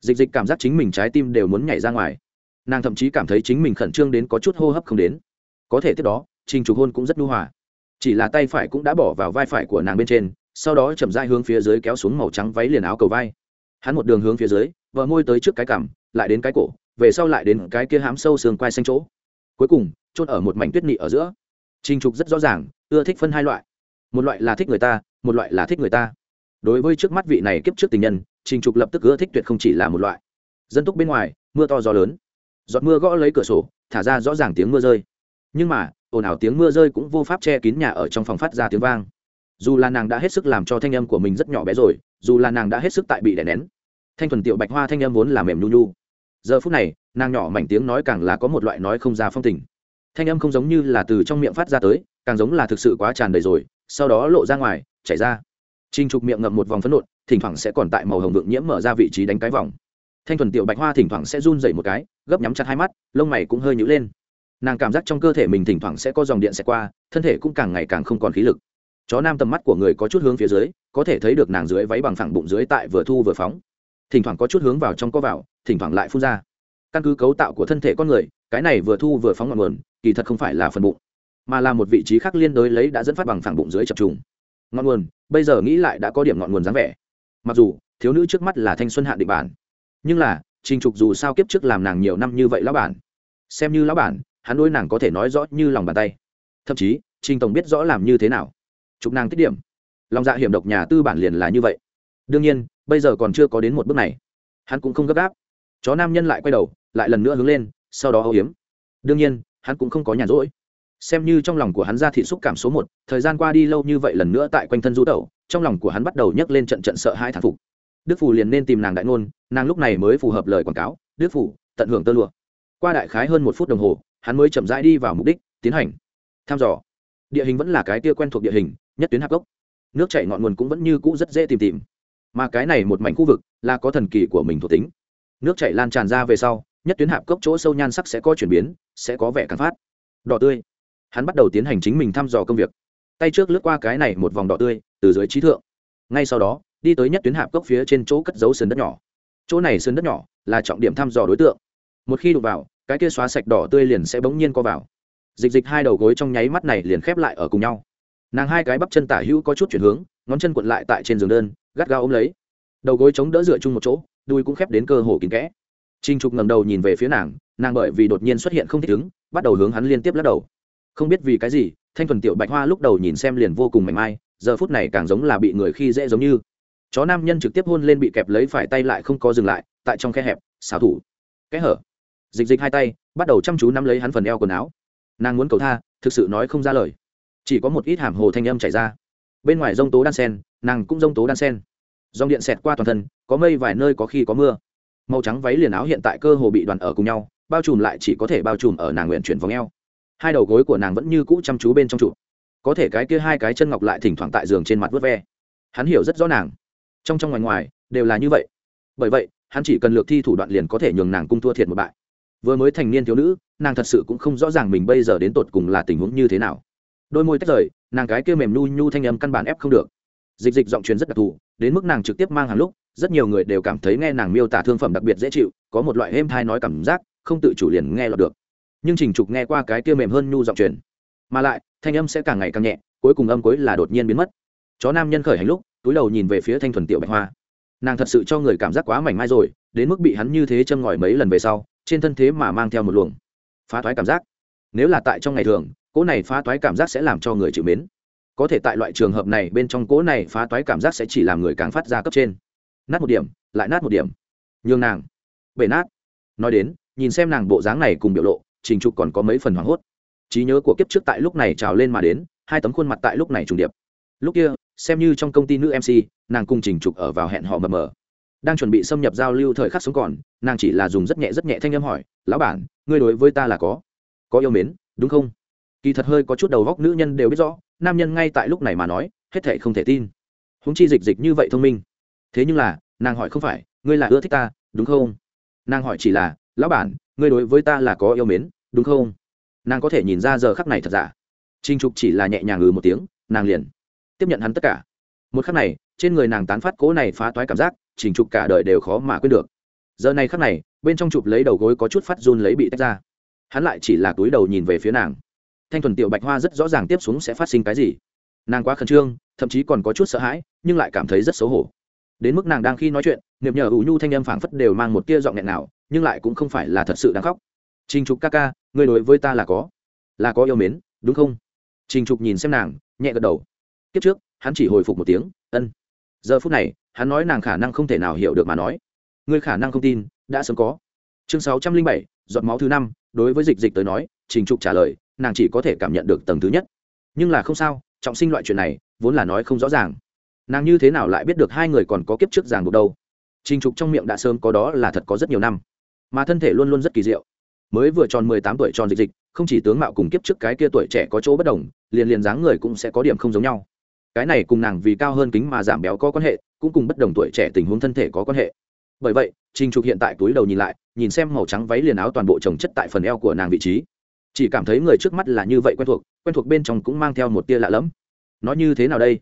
Dịch dịch cảm giác chính mình trái tim đều muốn nhảy ra ngoài. Nàng thậm chí cảm thấy chính mình khẩn trương đến có chút hô hấp không đến. Có thể tiếp đó, trình trục hôn cũng rất nhu hòa chỉ là tay phải cũng đã bỏ vào vai phải của nàng bên trên, sau đó chậm dai hướng phía dưới kéo xuống màu trắng váy liền áo cầu vai. Hắn một đường hướng phía dưới, vợ môi tới trước cái cằm, lại đến cái cổ, về sau lại đến cái kia hám sâu sườn quai xanh chỗ. Cuối cùng, chôn ở một mảnh tuyết nị ở giữa. Trình trục rất rõ ràng, ưa thích phân hai loại. Một loại là thích người ta, một loại là thích người ta. Đối với trước mắt vị này kiếp trước tình nhân, trình trục lập tức ưa thích tuyệt không chỉ là một loại. Dân túc bên ngoài, mưa to gió lớn. Giọt mưa gõ lấy cửa sổ, thả ra rõ ràng tiếng mưa rơi. Nhưng mà ồn ào tiếng mưa rơi cũng vô pháp che kín nhà ở trong phòng phát ra tiếng vang. Dù là nàng đã hết sức làm cho thanh âm của mình rất nhỏ bé rồi, dù là nàng đã hết sức tại bị đè nén. Thanh thuần tiểu bạch hoa thanh âm vốn là mềm nhu nhu. Giờ phút này, nàng nhỏ mảnh tiếng nói càng là có một loại nói không ra phong tình. Thanh âm không giống như là từ trong miệng phát ra tới, càng giống là thực sự quá tràn đầy rồi, sau đó lộ ra ngoài, chảy ra. Trinh trục miệng ngậm một vòng phấn nộn, thỉnh thoảng sẽ còn tại màu hồng vượng nhiễm mở ra vị trí đánh cái vòng. Thanh thuần tiểu bạch hoa thỉnh thoảng sẽ run dậy một cái, gấp nhắm chặt hai mắt, lông mày cũng hơi nhữ lên nàng cảm giác trong cơ thể mình thỉnh thoảng sẽ có dòng điện sẽ qua, thân thể cũng càng ngày càng không còn khí lực. Chó nam tầm mắt của người có chút hướng phía dưới, có thể thấy được nàng dưới váy bằng phẳng bụng dưới tại vừa thu vừa phóng. Thỉnh thoảng có chút hướng vào trong có vào, thỉnh thoảng lại phun ra. Căn cứ cấu tạo của thân thể con người, cái này vừa thu vừa phóng ngọn nguồn, kỳ thật không phải là phần bụng, mà là một vị trí khác liên đối lấy đã dẫn phát bằng phẳng bụng dưới chập trùng. Ngọn nguồn, bây giờ nghĩ lại đã có điểm ngọn nguồn dáng vẻ. Mặc dù, thiếu nữ trước mắt là thanh xuân hạn định bản, nhưng là, trình trục dù sao kiếp trước làm nàng nhiều năm như vậy lão bản. Xem như lão bản hắn đôi nàng có thể nói rõ như lòng bàn tay. Thậm chí, trình tổng biết rõ làm như thế nào. Chụp nàng tích điểm. Lòng dạ hiểm độc nhà tư bản liền là như vậy. Đương nhiên, bây giờ còn chưa có đến một bước này. Hắn cũng không gấp gáp. Chó nam nhân lại quay đầu, lại lần nữa hướng lên, sau đó âu hiếm đương nhiên, hắn cũng không có nhàn rỗi. Xem như trong lòng của hắn ra thị xúc cảm số một, thời gian qua đi lâu như vậy lần nữa tại quanh thân du tẩu, trong lòng của hắn bắt đầu nhấc lên trận trận sợ hai thản phục. Đức phủ liền nên tìm nàng đại ngôn, nàng lúc này mới phù hợp lời quảng cáo. Đức phủ tận hưởng tơ lụa. Qua đại khái hơn một phút đồng hồ hắn mới chậm rãi đi vào mục đích, tiến hành. Thăm dò. Địa hình vẫn là cái kia quen thuộc địa hình, nhất tuyến hạp gốc. Nước chảy ngọn nguồn cũng vẫn như cũ rất dễ tìm tìm. Mà cái này một mảnh khu vực là có thần kỳ của mình thuộc tính. Nước chảy lan tràn ra về sau, nhất tuyến hạp cốc chỗ sâu nhan sắc sẽ có chuyển biến, sẽ có vẻ càng phát. Đỏ tươi. Hắn bắt đầu tiến hành chính mình thăm dò công việc. Tay trước lướt qua cái này một vòng đỏ tươi, từ dưới trí thượng. Ngay sau đó, đi tới nhất tuyến hạp cốc phía trên chỗ cất dấu sườn đất nhỏ. Chỗ này sườn đất nhỏ là trọng điểm thăm dò đối tượng. Một khi đụng vào cái kia xóa sạch đỏ tươi liền sẽ bỗng nhiên co vào. Dịch dịch hai đầu gối trong nháy mắt này liền khép lại ở cùng nhau. Nàng hai cái bắp chân tả hữu có chút chuyển hướng, ngón chân cuộn lại tại trên giường đơn, gắt gao ôm lấy. Đầu gối chống đỡ dựa chung một chỗ đuôi cũng khép đến cơ hồ kín kẽ. Trinh trục ngầm đầu nhìn về phía nàng nàng bởi vì đột nhiên xuất hiện không thích ứng, bắt đầu hướng hắn liên tiếp lắc đầu. Không biết vì cái gì, thanh thuần tiểu bạch hoa lúc đầu nhìn xem liền vô cùng mảnh mai, giờ phút này càng giống là bị người khi dễ giống như. Chó nam nhân trực tiếp hôn lên bị kẹp lấy phải tay lại không có dừng lại, tại trong khe hẹp, xảo thủ. Kẽ hở dịch dịch hai tay, bắt đầu chăm chú nắm lấy hắn phần eo quần áo. Nàng muốn cầu tha, thực sự nói không ra lời. Chỉ có một ít hàm hồ thanh âm chảy ra. Bên ngoài rông tố đan sen, nàng cũng rông tố đan sen. Dòng điện xẹt qua toàn thân, có mây vài nơi có khi có mưa. Màu trắng váy liền áo hiện tại cơ hồ bị đoàn ở cùng nhau, bao trùm lại chỉ có thể bao trùm ở nàng nguyện chuyển vòng eo. Hai đầu gối của nàng vẫn như cũ chăm chú bên trong trụ. Có thể cái kia hai cái chân ngọc lại thỉnh thoảng tại giường trên mặt vớt ve. Hắn hiểu rất rõ nàng. Trong trong ngoài ngoài, đều là như vậy. Bởi vậy, hắn chỉ cần lược thi thủ đoạn liền có thể nhường nàng cung thua thiệt một bại vừa mới thành niên thiếu nữ, nàng thật sự cũng không rõ ràng mình bây giờ đến tột cùng là tình huống như thế nào. Đôi môi tách rời, nàng cái kia mềm nu nhu thanh âm căn bản ép không được. Dịch dịch giọng truyền rất đặc thù, đến mức nàng trực tiếp mang hàng lúc, rất nhiều người đều cảm thấy nghe nàng miêu tả thương phẩm đặc biệt dễ chịu, có một loại êm thai nói cảm giác, không tự chủ liền nghe lọt được. Nhưng trình trục nghe qua cái kia mềm hơn nhu giọng truyền. Mà lại, thanh âm sẽ càng ngày càng nhẹ, cuối cùng âm cuối là đột nhiên biến mất. Chó nam nhân khởi hành lúc, túi đầu nhìn về phía thanh thuần tiểu bạch hoa. Nàng thật sự cho người cảm giác quá mảnh mai rồi, đến mức bị hắn như thế châm ngòi mấy lần về sau trên thân thế mà mang theo một luồng phá thoái cảm giác. Nếu là tại trong ngày thường, cỗ này phá toái cảm giác sẽ làm cho người chịu mến. Có thể tại loại trường hợp này bên trong cỗ này phá toái cảm giác sẽ chỉ làm người càng phát ra cấp trên. Nát một điểm, lại nát một điểm. Nhường nàng, bể nát. Nói đến, nhìn xem nàng bộ dáng này cùng biểu lộ, trình trục còn có mấy phần hoảng hốt. Trí nhớ của kiếp trước tại lúc này trào lên mà đến, hai tấm khuôn mặt tại lúc này trùng điệp. Lúc kia, xem như trong công ty nữ mc nàng cùng trình trục ở vào hẹn họ mờ mờ đang chuẩn bị xâm nhập giao lưu thời khắc sống còn, nàng chỉ là dùng rất nhẹ rất nhẹ thanh âm hỏi, lão bản, ngươi đối với ta là có có yêu mến, đúng không? Kỳ thật hơi có chút đầu góc nữ nhân đều biết rõ, nam nhân ngay tại lúc này mà nói, hết thể không thể tin. Húng chi dịch dịch như vậy thông minh. Thế nhưng là, nàng hỏi không phải, ngươi là ưa thích ta, đúng không? Nàng hỏi chỉ là, lão bản, ngươi đối với ta là có yêu mến, đúng không? Nàng có thể nhìn ra giờ khắc này thật giả. Trinh trục chỉ là nhẹ nhàng ngừ một tiếng, nàng liền tiếp nhận hắn tất cả. Một khắc này, trên người nàng tán phát cố này phá toái cảm giác trình trục cả đời đều khó mà quên được. Giờ này khắc này, bên trong chụp lấy đầu gối có chút phát run lấy bị tách ra. Hắn lại chỉ là túi đầu nhìn về phía nàng. Thanh thuần tiểu bạch hoa rất rõ ràng tiếp xuống sẽ phát sinh cái gì. Nàng quá khẩn trương, thậm chí còn có chút sợ hãi, nhưng lại cảm thấy rất xấu hổ. Đến mức nàng đang khi nói chuyện niềm nhờ ủ nhu thanh âm phảng phất đều mang một tia giọng nghẹn nào, nhưng lại cũng không phải là thật sự đáng khóc. Trình trục ca ca người đối với ta là có là có yêu mến, đúng không? Trình trục nhìn xem nàng, nhẹ gật đầu. Kiếp trước, hắn chỉ hồi phục một tiếng, ân. Giờ phút này hắn nói nàng khả năng không thể nào hiểu được mà nói. Ngươi khả năng không tin, đã sớm có. Chương sáu trăm linh bảy, giọt máu thứ năm, đối với dịch dịch tới nói, trình trục trả lời, nàng chỉ có thể cảm nhận được tầng thứ nhất. Nhưng là không sao, trọng sinh loại chuyện này, vốn là nói không rõ ràng. Nàng như thế nào lại biết được hai người còn có kiếp trước ràng buộc đâu? Trình trục trong miệng đã sớm có đó là thật có rất nhiều năm. Mà thân thể luôn luôn rất kỳ diệu. Mới vừa tròn mười tám tuổi tròn dịch dịch, không chỉ tướng mạo cùng kiếp trước cái kia tuổi trẻ có chỗ bất đồng, liền liền dáng người cũng sẽ có điểm không giống nhau. Cái này cùng nàng vì cao hơn kính mà giảm béo có quan hệ cũng cùng bất đồng tuổi trẻ tình huống thân thể có quan hệ. Bởi vậy, trình trục hiện tại túi đầu nhìn lại, nhìn xem màu trắng váy liền áo toàn bộ trồng chất tại phần eo của nàng vị trí. Chỉ cảm thấy người trước mắt là như vậy quen thuộc quen thuộc bên trong cũng mang theo một tia lạ lẫm. Nó như thế nào đây?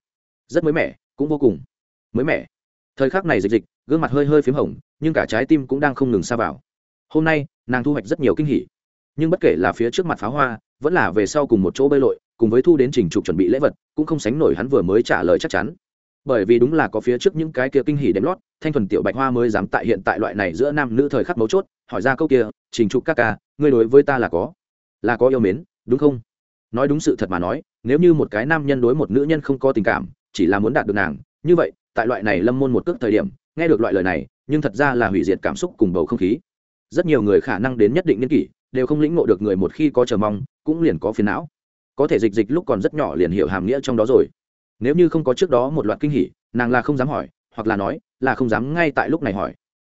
Rất mới mẻ, cũng vô cùng mới mẻ. Thời khắc này dịch dịch, gương mặt hơi hơi p h í m hồng, nhưng cả trái tim cũng đang không ngừng xa vào. Hôm nay, nàng thu hoạch rất nhiều kinh hỉ. Nhưng bất kể là phía trước mặt pháo hoa, vẫn là về sau cùng một chỗ bơi lội, cùng với thu đến trình trục chuẩn bị lễ vật, cũng không sánh nổi hắn vừa mới trả lời chắc chắn bởi vì đúng là có phía trước những cái kia kinh hỉ đếm lót, thanh thuần tiểu bạch hoa mới dám tại hiện tại loại này giữa nam nữ thời khắc mấu chốt, hỏi ra câu kia, trình trục các ca, ngươi đối với ta là có là có yêu mến, đúng không? Nói đúng sự thật mà nói, nếu như một cái nam nhân đối một nữ nhân không có tình cảm, chỉ là muốn đạt được nàng, như vậy, tại loại này lâm môn một cước thời điểm, nghe được loại lời này, nhưng thật ra là hủy diệt cảm xúc cùng bầu không khí. Rất nhiều người khả năng đến nhất định niên kỷ, đều không lĩnh ngộ được người một khi có chờ mong, cũng liền có phiền não. Có thể dịch dịch lúc còn rất nhỏ liền hiểu hàm nghĩa trong đó rồi nếu như không có trước đó một loạt kinh hỉ, nàng là không dám hỏi, hoặc là nói, là không dám ngay tại lúc này hỏi.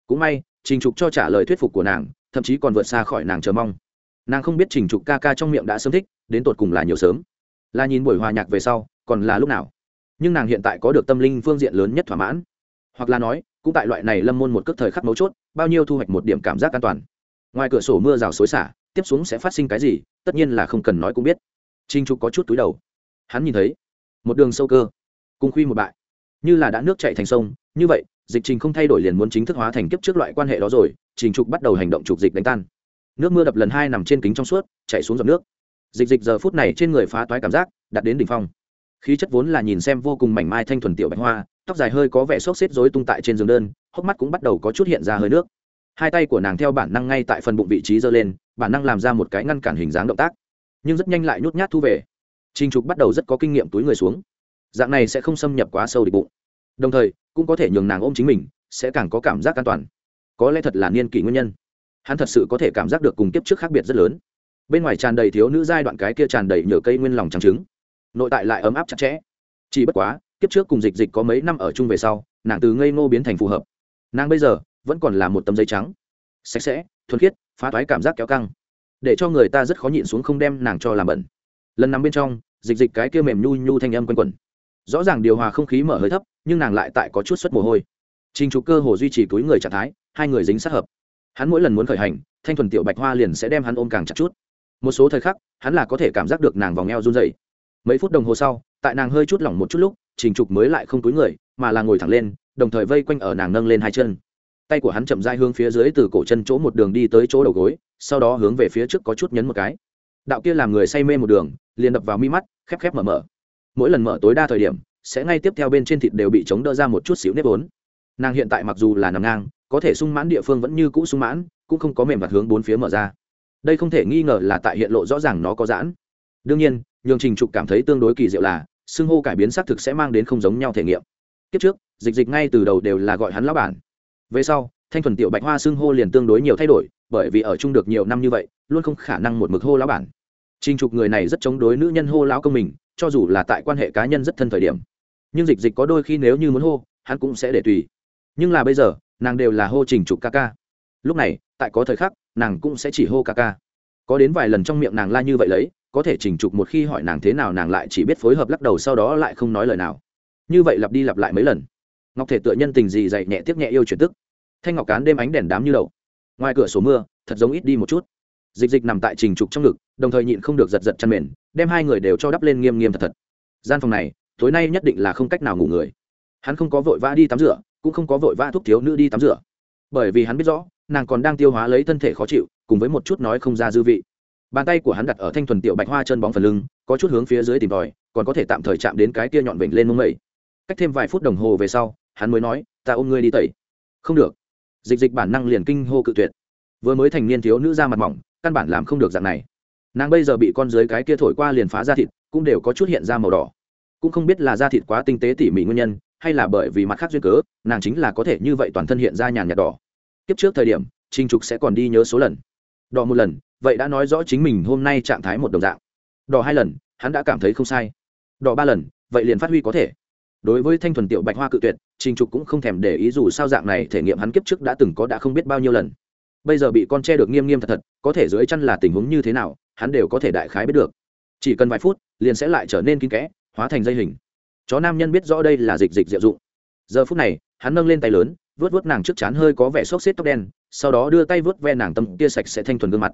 Cũng may, trình trục cho trả lời thuyết phục của nàng, thậm chí còn vượt xa khỏi nàng chờ mong. Nàng không biết trình trục ca ca trong miệng đã sớm thích, đến tột cùng là nhiều sớm. Là nhìn buổi hòa nhạc về sau, còn là lúc nào. Nhưng nàng hiện tại có được tâm linh phương diện lớn nhất thỏa mãn. Hoặc là nói, cũng tại loại này lâm môn một cước thời khắc mấu chốt, bao nhiêu thu hoạch một điểm cảm giác an toàn. Ngoài cửa sổ mưa rào xối xả, tiếp xuống sẽ phát sinh cái gì, tất nhiên là không cần nói cũng biết. Trinh trục có chút túi đầu. Hắn nhìn thấy một đường sâu cơ, cùng khuy một bại. Như là đã nước chạy thành sông, như vậy, dịch trình không thay đổi liền muốn chính thức hóa thành kiếp trước loại quan hệ đó rồi, trình trục bắt đầu hành động trục dịch đánh tan. Nước mưa đập lần hai nằm trên kính trong suốt chạy xuống giọt nước. Dịch dịch giờ phút này trên người phá toái cảm giác đặt đến đỉnh phong. Khí chất vốn là nhìn xem vô cùng mảnh mai thanh thuần tiểu bạch hoa, tóc dài hơi có vẻ xốc xếp rối tung tại trên giường đơn, hốc mắt cũng bắt đầu có chút hiện ra hơi nước. Hai tay của nàng theo bản năng ngay tại phần bụng vị trí giơ lên, bản năng làm ra một cái ngăn cản hình dáng động tác. Nhưng rất nhanh lại nhút nhát thu về. Trình trục bắt đầu rất có kinh nghiệm túi người xuống. Dạng này sẽ không xâm nhập quá sâu địch bụng. Đồng thời, cũng có thể nhường nàng ôm chính mình, sẽ càng có cảm giác an toàn. Có lẽ thật là niên kỷ nguyên nhân. Hắn thật sự có thể cảm giác được cùng kiếp trước khác biệt rất lớn. Bên ngoài tràn đầy thiếu nữ giai đoạn cái kia tràn đầy nhựa cây nguyên lòng trắng trứng. Nội tại lại ấm áp chặt chẽ. Chỉ bất quá, kiếp trước cùng dịch dịch có mấy năm ở chung về sau, nàng từ ngây ngô biến thành phù hợp. Nàng bây giờ, vẫn còn là một tấm giấy trắng. Sạch sẽ, thuần khiết, phá toái cảm giác kéo căng. Để cho người ta rất khó nhịn xuống không đem nàng cho làm bẩn lần nằm bên trong, dịch dịch cái kia mềm nhu nhu thanh âm quanh quẩn. Rõ ràng điều hòa không khí mở hơi thấp, nhưng nàng lại tại có chút suất mồ hôi. Trình trục cơ hồ duy trì túi người trạng thái, hai người dính sát hợp. Hắn mỗi lần muốn khởi hành, thanh thuần tiểu bạch hoa liền sẽ đem hắn ôm càng chặt chút. Một số thời khắc, hắn là có thể cảm giác được nàng vòng eo run dày mấy phút đồng hồ sau, tại nàng hơi chút lỏng một chút lúc, trình trục mới lại không túi người, mà là ngồi thẳng lên, đồng thời vây quanh ở nàng nâng lên hai chân. Tay của hắn chậm dai hướng phía dưới từ cổ chân chỗ một đường đi tới chỗ đầu gối, sau đó hướng về phía trước có chút nhấn một cái. Đạo kia làm người say mê một đường liền đập vào mi mắt, khép khép mở mở. Mỗi lần mở tối đa thời điểm, sẽ ngay tiếp theo bên trên thịt đều bị chống đỡ ra một chút xíu nếp vốn. Nàng hiện tại mặc dù là nằm ngang, có thể sung mãn địa phương vẫn như cũ sung mãn, cũng không có mềm mặt hướng bốn phía mở ra. Đây không thể nghi ngờ là tại hiện lộ rõ ràng nó có giãn. Đương nhiên, nhường trình trục cảm thấy tương đối kỳ diệu là, xưng hô cải biến xác thực sẽ mang đến không giống nhau thể nghiệm. Kiếp trước, dịch dịch ngay từ đầu đều là gọi hắn lão bản. Về sau, thanh thuần tiểu bạch hoa xưng hô liền tương đối nhiều thay đổi, bởi vì ở chung được nhiều năm như vậy, luôn không khả năng một mực hô lão bản trình trục người này rất chống đối nữ nhân hô lão công mình, cho dù là tại quan hệ cá nhân rất thân thời điểm. Nhưng dịch dịch có đôi khi nếu như muốn hô, hắn cũng sẽ để tùy. Nhưng là bây giờ, nàng đều là hô trình trục ca ca. Lúc này, tại có thời khắc, nàng cũng sẽ chỉ hô ca ca. Có đến vài lần trong miệng nàng la như vậy lấy, có thể trình trục một khi hỏi nàng thế nào nàng lại chỉ biết phối hợp lắc đầu sau đó lại không nói lời nào. Như vậy lặp đi lặp lại mấy lần. Ngọc thể tựa nhân tình gì dạy nhẹ tiếp nhẹ yêu chuyển tức. Thanh ngọc cán đêm ánh đèn đám như đậu ngoài cửa sổ mưa, thật giống ít đi một chút dịch dịch nằm tại trình trục trong ngực, đồng thời nhịn không được giật giật chăn mền, đem hai người đều cho đắp lên nghiêm nghiêm thật thật. Gian phòng này, tối nay nhất định là không cách nào ngủ người. Hắn không có vội vã đi tắm rửa, cũng không có vội vã thuốc thiếu nữ đi tắm rửa. Bởi vì hắn biết rõ, nàng còn đang tiêu hóa lấy thân thể khó chịu, cùng với một chút nói không ra dư vị. Bàn tay của hắn đặt ở thanh thuần tiểu bạch hoa chân bóng phần lưng, có chút hướng phía dưới tìm tòi, còn có thể tạm thời chạm đến cái kia nhọn vểnh lên mông mẩy. Cách thêm vài phút đồng hồ về sau, hắn mới nói, ta ôm ngươi đi tẩy. Không được. Dịch dịch bản năng liền kinh hô cự tuyệt. Vừa mới thành niên thiếu nữ ra mặt mỏng căn bản làm không được dạng này. Nàng bây giờ bị con dưới cái kia thổi qua liền phá ra thịt, cũng đều có chút hiện ra màu đỏ. Cũng không biết là da thịt quá tinh tế tỉ mỉ nguyên nhân, hay là bởi vì mặt khác duyên cớ, nàng chính là có thể như vậy toàn thân hiện ra nhàn nhạt đỏ. Kiếp trước thời điểm trinh trục sẽ còn đi nhớ số lần. Đỏ một lần, vậy đã nói rõ chính mình hôm nay trạng thái một đồng dạng. Đỏ hai lần, hắn đã cảm thấy không sai. Đỏ ba lần, vậy liền phát huy có thể. Đối với thanh thuần tiểu bạch hoa cự tuyệt, trình trục cũng không thèm để ý dù sao dạng này thể nghiệm hắn kiếp trước đã từng có đã không biết bao nhiêu lần bây giờ bị con che được nghiêm nghiêm thật thật, có thể dưới chân là tình huống như thế nào, hắn đều có thể đại khái biết được. Chỉ cần vài phút, liền sẽ lại trở nên kín kẽ, hóa thành dây hình. Chó nam nhân biết rõ đây là dịch dịch diệu dụng. Giờ phút này, hắn nâng lên tay lớn vớt vớt nàng trước chán hơi có vẻ xốc xếp tóc đen, sau đó đưa tay vớt ve nàng tâm tia sạch sẽ thanh thuần gương mặt.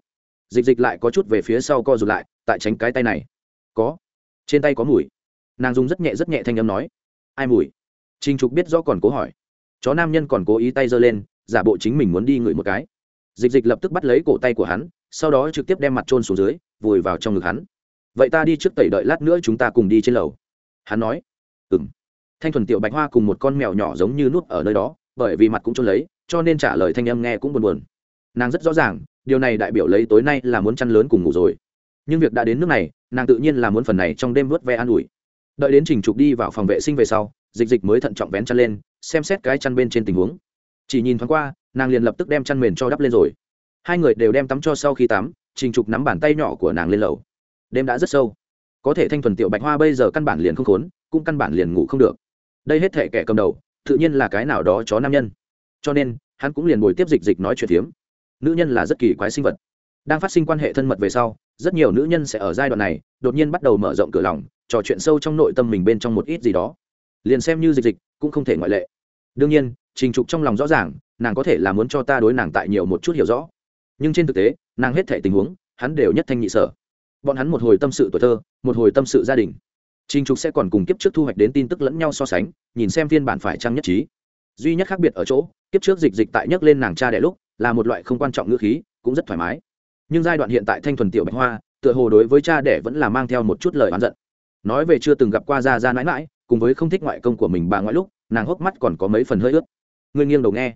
Dịch dịch lại có chút về phía sau co rụt lại, tại tránh cái tay này. Có. Trên tay có mùi. Nàng dùng rất nhẹ rất nhẹ thanh âm nói. Ai mùi? Trinh trục biết rõ còn cố hỏi. Chó nam nhân còn cố ý tay giơ lên, giả bộ chính mình muốn đi ngửi một cái dịch dịch lập tức bắt lấy cổ tay của hắn, sau đó trực tiếp đem mặt trôn xuống dưới, vùi vào trong ngực hắn. Vậy ta đi trước tẩy đợi lát nữa chúng ta cùng đi trên lầu. Hắn nói. Ừng thanh thuần tiểu bạch hoa cùng một con mèo nhỏ giống như nuốt ở nơi đó, bởi vì mặt cũng trôn lấy, cho nên trả lời thanh âm nghe cũng buồn buồn. Nàng rất rõ ràng, điều này đại biểu lấy tối nay là muốn chăn lớn cùng ngủ rồi. Nhưng việc đã đến nước này, nàng tự nhiên là muốn phần này trong đêm vớt ve an ủi. Đợi đến trình trục đi vào phòng vệ sinh về sau, dịch dịch mới thận trọng vén chăn lên, xem xét cái chăn bên trên tình huống. Chỉ nhìn thoáng qua nàng liền lập tức đem chăn mền cho đắp lên rồi. Hai người đều đem tắm cho sau khi tắm, trình trục nắm bàn tay nhỏ của nàng lên lầu. Đêm đã rất sâu. Có thể thanh thuần tiểu bạch hoa bây giờ căn bản liền không khốn, cũng căn bản liền ngủ không được. Đây hết thể kẻ cầm đầu, tự nhiên là cái nào đó chó nam nhân. Cho nên, hắn cũng liền bồi tiếp dịch dịch nói chuyện phiếm. Nữ nhân là rất kỳ quái sinh vật. Đang phát sinh quan hệ thân mật về sau, rất nhiều nữ nhân sẽ ở giai đoạn này, đột nhiên bắt đầu mở rộng cửa lòng, trò chuyện sâu trong nội tâm mình bên trong một ít gì đó. Liền xem như dịch dịch cũng không thể ngoại lệ. Đương nhiên, trình trục trong lòng rõ ràng nàng có thể là muốn cho ta đối nàng tại nhiều một chút hiểu rõ. Nhưng trên thực tế, nàng hết thể tình huống, hắn đều nhất thanh nhị sở. Bọn hắn một hồi tâm sự tuổi thơ, một hồi tâm sự gia đình. Trình trục sẽ còn cùng kiếp trước thu hoạch đến tin tức lẫn nhau so sánh, nhìn xem phiên bản phải trăng nhất trí. Duy nhất khác biệt ở chỗ, kiếp trước dịch dịch tại nhắc lên nàng cha đẻ lúc, là một loại không quan trọng ngữ khí, cũng rất thoải mái. Nhưng giai đoạn hiện tại thanh thuần tiểu bạch hoa, tựa hồ đối với cha đẻ vẫn là mang theo một chút lời oán giận. Nói về chưa từng gặp qua gia gia mãi mãi, cùng với không thích ngoại công của mình bà ngoại lúc, nàng hốc mắt còn có mấy phần hơi ướt. Người nghiêng đầu nghe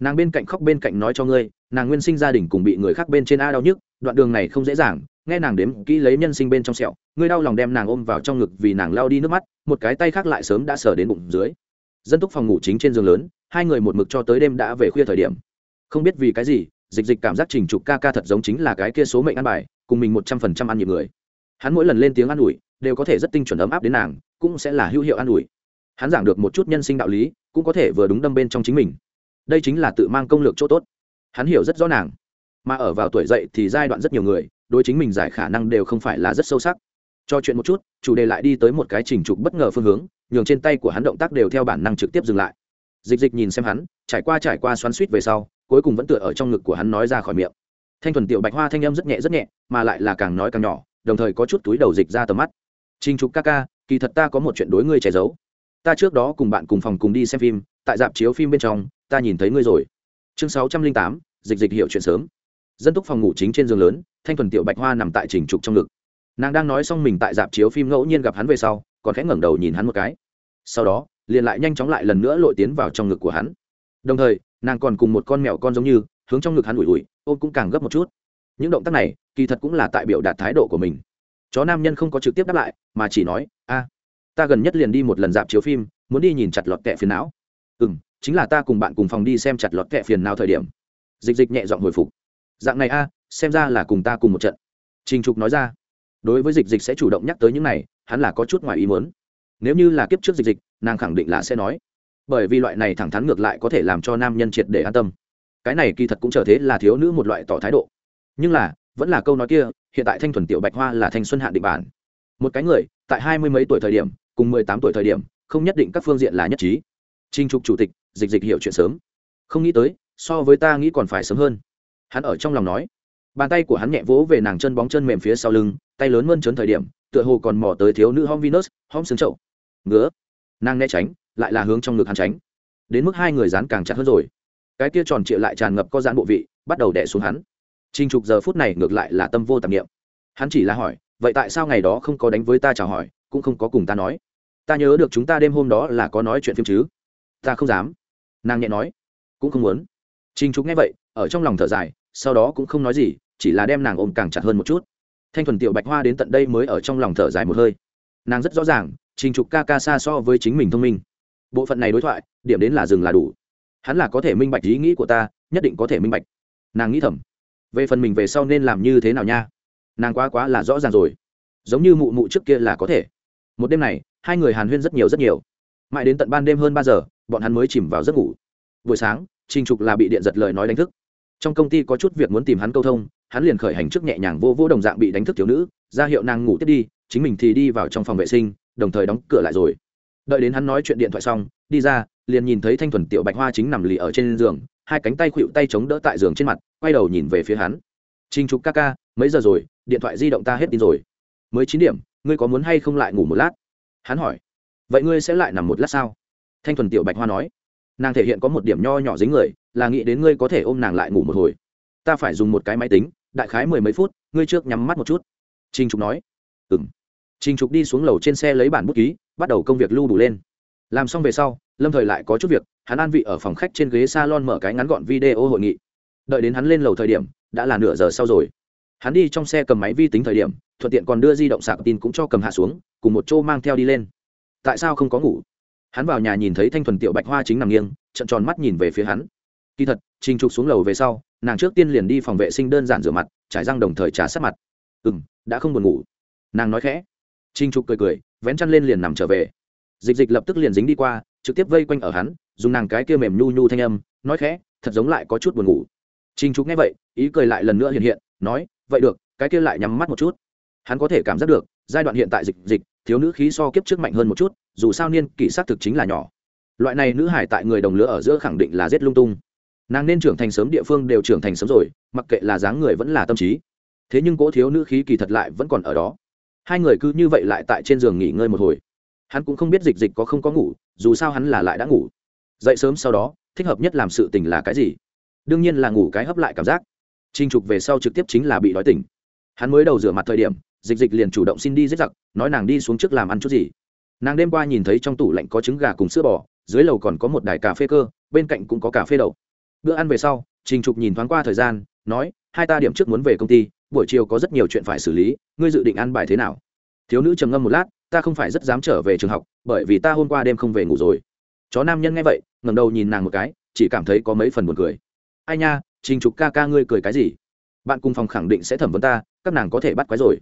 nàng bên cạnh khóc bên cạnh nói cho ngươi, nàng nguyên sinh gia đình cùng bị người khác bên trên a đau nhức, đoạn đường này không dễ dàng, nghe nàng đếm kỹ lấy nhân sinh bên trong sẹo, ngươi đau lòng đem nàng ôm vào trong ngực vì nàng lao đi nước mắt, một cái tay khác lại sớm đã sờ đến bụng dưới. Dân túc phòng ngủ chính trên giường lớn, hai người một mực cho tới đêm đã về khuya thời điểm. Không biết vì cái gì, dịch dịch cảm giác trình trục ca ca thật giống chính là cái kia số mệnh ăn bài, cùng mình một trăm phần trăm ăn nhiều người. Hắn mỗi lần lên tiếng ăn ủi, đều có thể rất tinh chuẩn ấm áp đến nàng, cũng sẽ là hữu hiệu an ủi. Hắn giảng được một chút nhân sinh đạo lý, cũng có thể vừa đúng đâm bên trong chính mình đây chính là tự mang công lược chỗ tốt. Hắn hiểu rất rõ nàng. Mà ở vào tuổi dậy thì giai đoạn rất nhiều người, đối chính mình giải khả năng đều không phải là rất sâu sắc. Cho chuyện một chút, chủ đề lại đi tới một cái trình trục bất ngờ phương hướng, nhường trên tay của hắn động tác đều theo bản năng trực tiếp dừng lại. Dịch dịch nhìn xem hắn, trải qua trải qua xoắn suýt về sau, cuối cùng vẫn tựa ở trong ngực của hắn nói ra khỏi miệng. Thanh thuần tiểu bạch hoa thanh âm rất nhẹ rất nhẹ, mà lại là càng nói càng nhỏ, đồng thời có chút túi đầu dịch ra tầm mắt. Trình trục ca ca, kỳ thật ta có một chuyện đối ngươi che giấu. Ta trước đó cùng bạn cùng phòng cùng đi xem phim, tại dạp chiếu phim bên trong ta nhìn thấy ngươi rồi. Chương sáu trăm linh tám, dịch dịch hiệu chuyện sớm. Dân túc phòng ngủ chính trên giường lớn, thanh thuần tiểu bạch hoa nằm tại trình trục trong ngực. Nàng đang nói xong mình tại dạp chiếu phim ngẫu nhiên gặp hắn về sau, còn khẽ ngẩng đầu nhìn hắn một cái. Sau đó, liền lại nhanh chóng lại lần nữa lội tiến vào trong ngực của hắn. Đồng thời, nàng còn cùng một con mèo con giống như, hướng trong ngực hắn ủi ủi, ôm cũng càng gấp một chút. Những động tác này, kỳ thật cũng là tại biểu đạt thái độ của mình. Chó nam nhân không có trực tiếp đáp lại, mà chỉ nói, a, ta gần nhất liền đi một lần dạp chiếu phim, muốn đi nhìn chặt lọt kẹ phiền não. Ừ m chính là ta cùng bạn cùng phòng đi xem chặt lọt kẹ phiền nào thời điểm. Dịch dịch nhẹ giọng hồi phục. Dạng này a, xem ra là cùng ta cùng một trận. Trình trục nói ra. Đối với dịch dịch sẽ chủ động nhắc tới những này, hắn là có chút ngoài ý muốn. Nếu như là kiếp trước dịch dịch, nàng khẳng định là sẽ nói. Bởi vì loại này thẳng thắn ngược lại có thể làm cho nam nhân triệt để an tâm. Cái này kỳ thật cũng trở thế là thiếu nữ một loại tỏ thái độ. Nhưng là, vẫn là câu nói kia, hiện tại thanh thuần tiểu bạch hoa là thanh xuân hạn định bản. Một cái người, tại hai mươi mấy tuổi thời điểm, cùng mười tám tuổi thời điểm, không nhất định các phương diện là nhất trí. Trình trục chủ tịch, dịch dịch hiểu chuyện sớm. Không nghĩ tới, so với ta nghĩ còn phải sớm hơn. Hắn ở trong lòng nói. Bàn tay của hắn nhẹ vỗ về nàng chân bóng chân mềm phía sau lưng, tay lớn mơn trớn thời điểm, tựa hồ còn mò tới thiếu nữ hom venus, hom sừng chậu. ngứa. Nàng né tránh, lại là hướng trong ngực hắn tránh. Đến mức hai người dán càng chặt hơn rồi. Cái kia tròn trịa lại tràn ngập có dán bộ vị, bắt đầu đè xuống hắn. Trình trục giờ phút này ngược lại là tâm vô tạp niệm. hắn chỉ là hỏi, vậy tại sao ngày đó không có đánh với ta chào hỏi, cũng không có cùng ta nói? Ta nhớ được chúng ta đêm hôm đó là có nói chuyện phim chứ? Ta không dám. Nàng nhẹ nói, cũng không muốn. Trinh trục nghe vậy, ở trong lòng thở dài, sau đó cũng không nói gì, chỉ là đem nàng ôm càng chặt hơn một chút. Thanh thuần tiểu bạch hoa đến tận đây mới ở trong lòng thở dài một hơi. Nàng rất rõ ràng, trình trục ca ca xa so với chính mình thông minh. Bộ phận này đối thoại, điểm đến là dừng là đủ. Hắn là có thể minh bạch ý nghĩ của ta, nhất định có thể minh bạch. Nàng nghĩ thầm, về phần mình về sau nên làm như thế nào nha? Nàng quá quá là rõ ràng rồi. Giống như mụ mụ trước kia là có thể. Một đêm này, hai người hàn huyên rất nhiều rất nhiều. Mãi đến tận ban đêm hơn ba giờ bọn hắn mới chìm vào giấc ngủ. Buổi sáng, trình trục là bị điện giật lời nói đánh thức. Trong công ty có chút việc muốn tìm hắn câu thông, hắn liền khởi hành trước nhẹ nhàng vô vô đồng dạng bị đánh thức thiếu nữ, ra hiệu nàng ngủ tiếp đi, chính mình thì đi vào trong phòng vệ sinh, đồng thời đóng cửa lại rồi. Đợi đến hắn nói chuyện điện thoại xong, đi ra, liền nhìn thấy thanh thuần tiểu bạch hoa chính nằm lì ở trên giường, hai cánh tay khuỵu tay chống đỡ tại giường trên mặt, quay đầu nhìn về phía hắn. Trình trục ca ca, mấy giờ rồi? Điện thoại di động ta hết tin rồi. Mới chín điểm, ngươi có muốn hay không lại ngủ một lát? Hắn hỏi. Vậy ngươi sẽ lại nằm một lát sao? Thanh thuần tiểu bạch hoa nói, nàng thể hiện có một điểm nho nhỏ dính người, là nghĩ đến ngươi có thể ôm nàng lại ngủ một hồi. Ta phải dùng một cái máy tính, đại khái mười mấy phút, ngươi trước nhắm mắt một chút. Trinh trục nói ừ m trinh trục đi xuống lầu trên xe lấy bản bút ký, bắt đầu công việc lưu đủ lên. Làm xong về sau, lâm thời lại có chút việc, hắn an vị ở phòng khách trên ghế s a lon mở cái ngắn gọn video hội nghị. Đợi đến hắn lên lầu thời điểm, đã là nửa giờ sau rồi. Hắn đi trong xe cầm máy vi tính thời điểm, thuận tiện còn đưa di động sạc tin cũng cho cầm hạ xuống, cùng một chỗ mang theo đi lên. Tại sao không có ngủ? Hắn vào nhà nhìn thấy thanh thuần tiểu bạch hoa chính nằm nghiêng, trận tròn mắt nhìn về phía hắn. Kỳ thật, trình trục xuống lầu về sau, nàng trước tiên liền đi phòng vệ sinh đơn giản rửa mặt, trải răng đồng thời trà sát mặt. Ừ m đã không buồn ngủ. Nàng nói khẽ. Trình trục cười cười, vén chăn lên liền nằm trở về. Dịch dịch lập tức liền dính đi qua, trực tiếp vây quanh ở hắn, dùng nàng cái kia mềm nhu nhu thanh âm, nói khẽ, thật giống lại có chút buồn ngủ. Trình trục nghe vậy, ý cười lại lần nữa hiện hiện, nói, vậy được, cái kia lại nhắm mắt một chút. Hắn có thể cảm giác được, giai đoạn hiện tại dịch dịch thiếu nữ khí so kiếp trước mạnh hơn một chút, dù sao niên kỷ s á t thực chính là nhỏ. Loại này nữ hải tại người đồng lứa ở giữa khẳng định là rét lung tung. Nàng nên trưởng thành sớm, địa phương đều trưởng thành sớm rồi, mặc kệ là dáng người vẫn là tâm trí. Thế nhưng cỗ thiếu nữ khí kỳ thật lại vẫn còn ở đó. Hai người cứ như vậy lại tại trên giường nghỉ ngơi một hồi. Hắn cũng không biết dịch dịch có không có ngủ, dù sao hắn là lại đã ngủ. Dậy sớm sau đó, thích hợp nhất làm sự tình là cái gì? Đương nhiên là ngủ cái hấp lại cảm giác. Trinh trục về sau trực tiếp chính là bị đói tỉnh. Hắn mới đầu rửa mặt thời điểm dịch dịch liền chủ động xin đi giết giặc, nói nàng đi xuống trước làm ăn chút gì. Nàng đêm qua nhìn thấy trong tủ lạnh có trứng gà cùng sữa bò, dưới lầu còn có một đài cà phê cơ, bên cạnh cũng có cà phê đậu. Bữa ăn về sau, trình trục nhìn thoáng qua thời gian, nói, hai ta điểm trước muốn về công ty, buổi chiều có rất nhiều chuyện phải xử lý, ngươi dự định ăn bài thế nào? Thiếu nữ trầm ngâm một lát, ta không phải rất dám trở về trường học, bởi vì ta hôm qua đêm không về ngủ rồi. Chó nam nhân nghe vậy ngầm đầu nhìn nàng một cái, chỉ cảm thấy có mấy phần buồn cười. Ai nha, trình trục ca ca ngươi cười cái gì? Bạn cùng phòng khẳng định sẽ thẩm vấn ta, các nàng có thể bắt quái rồi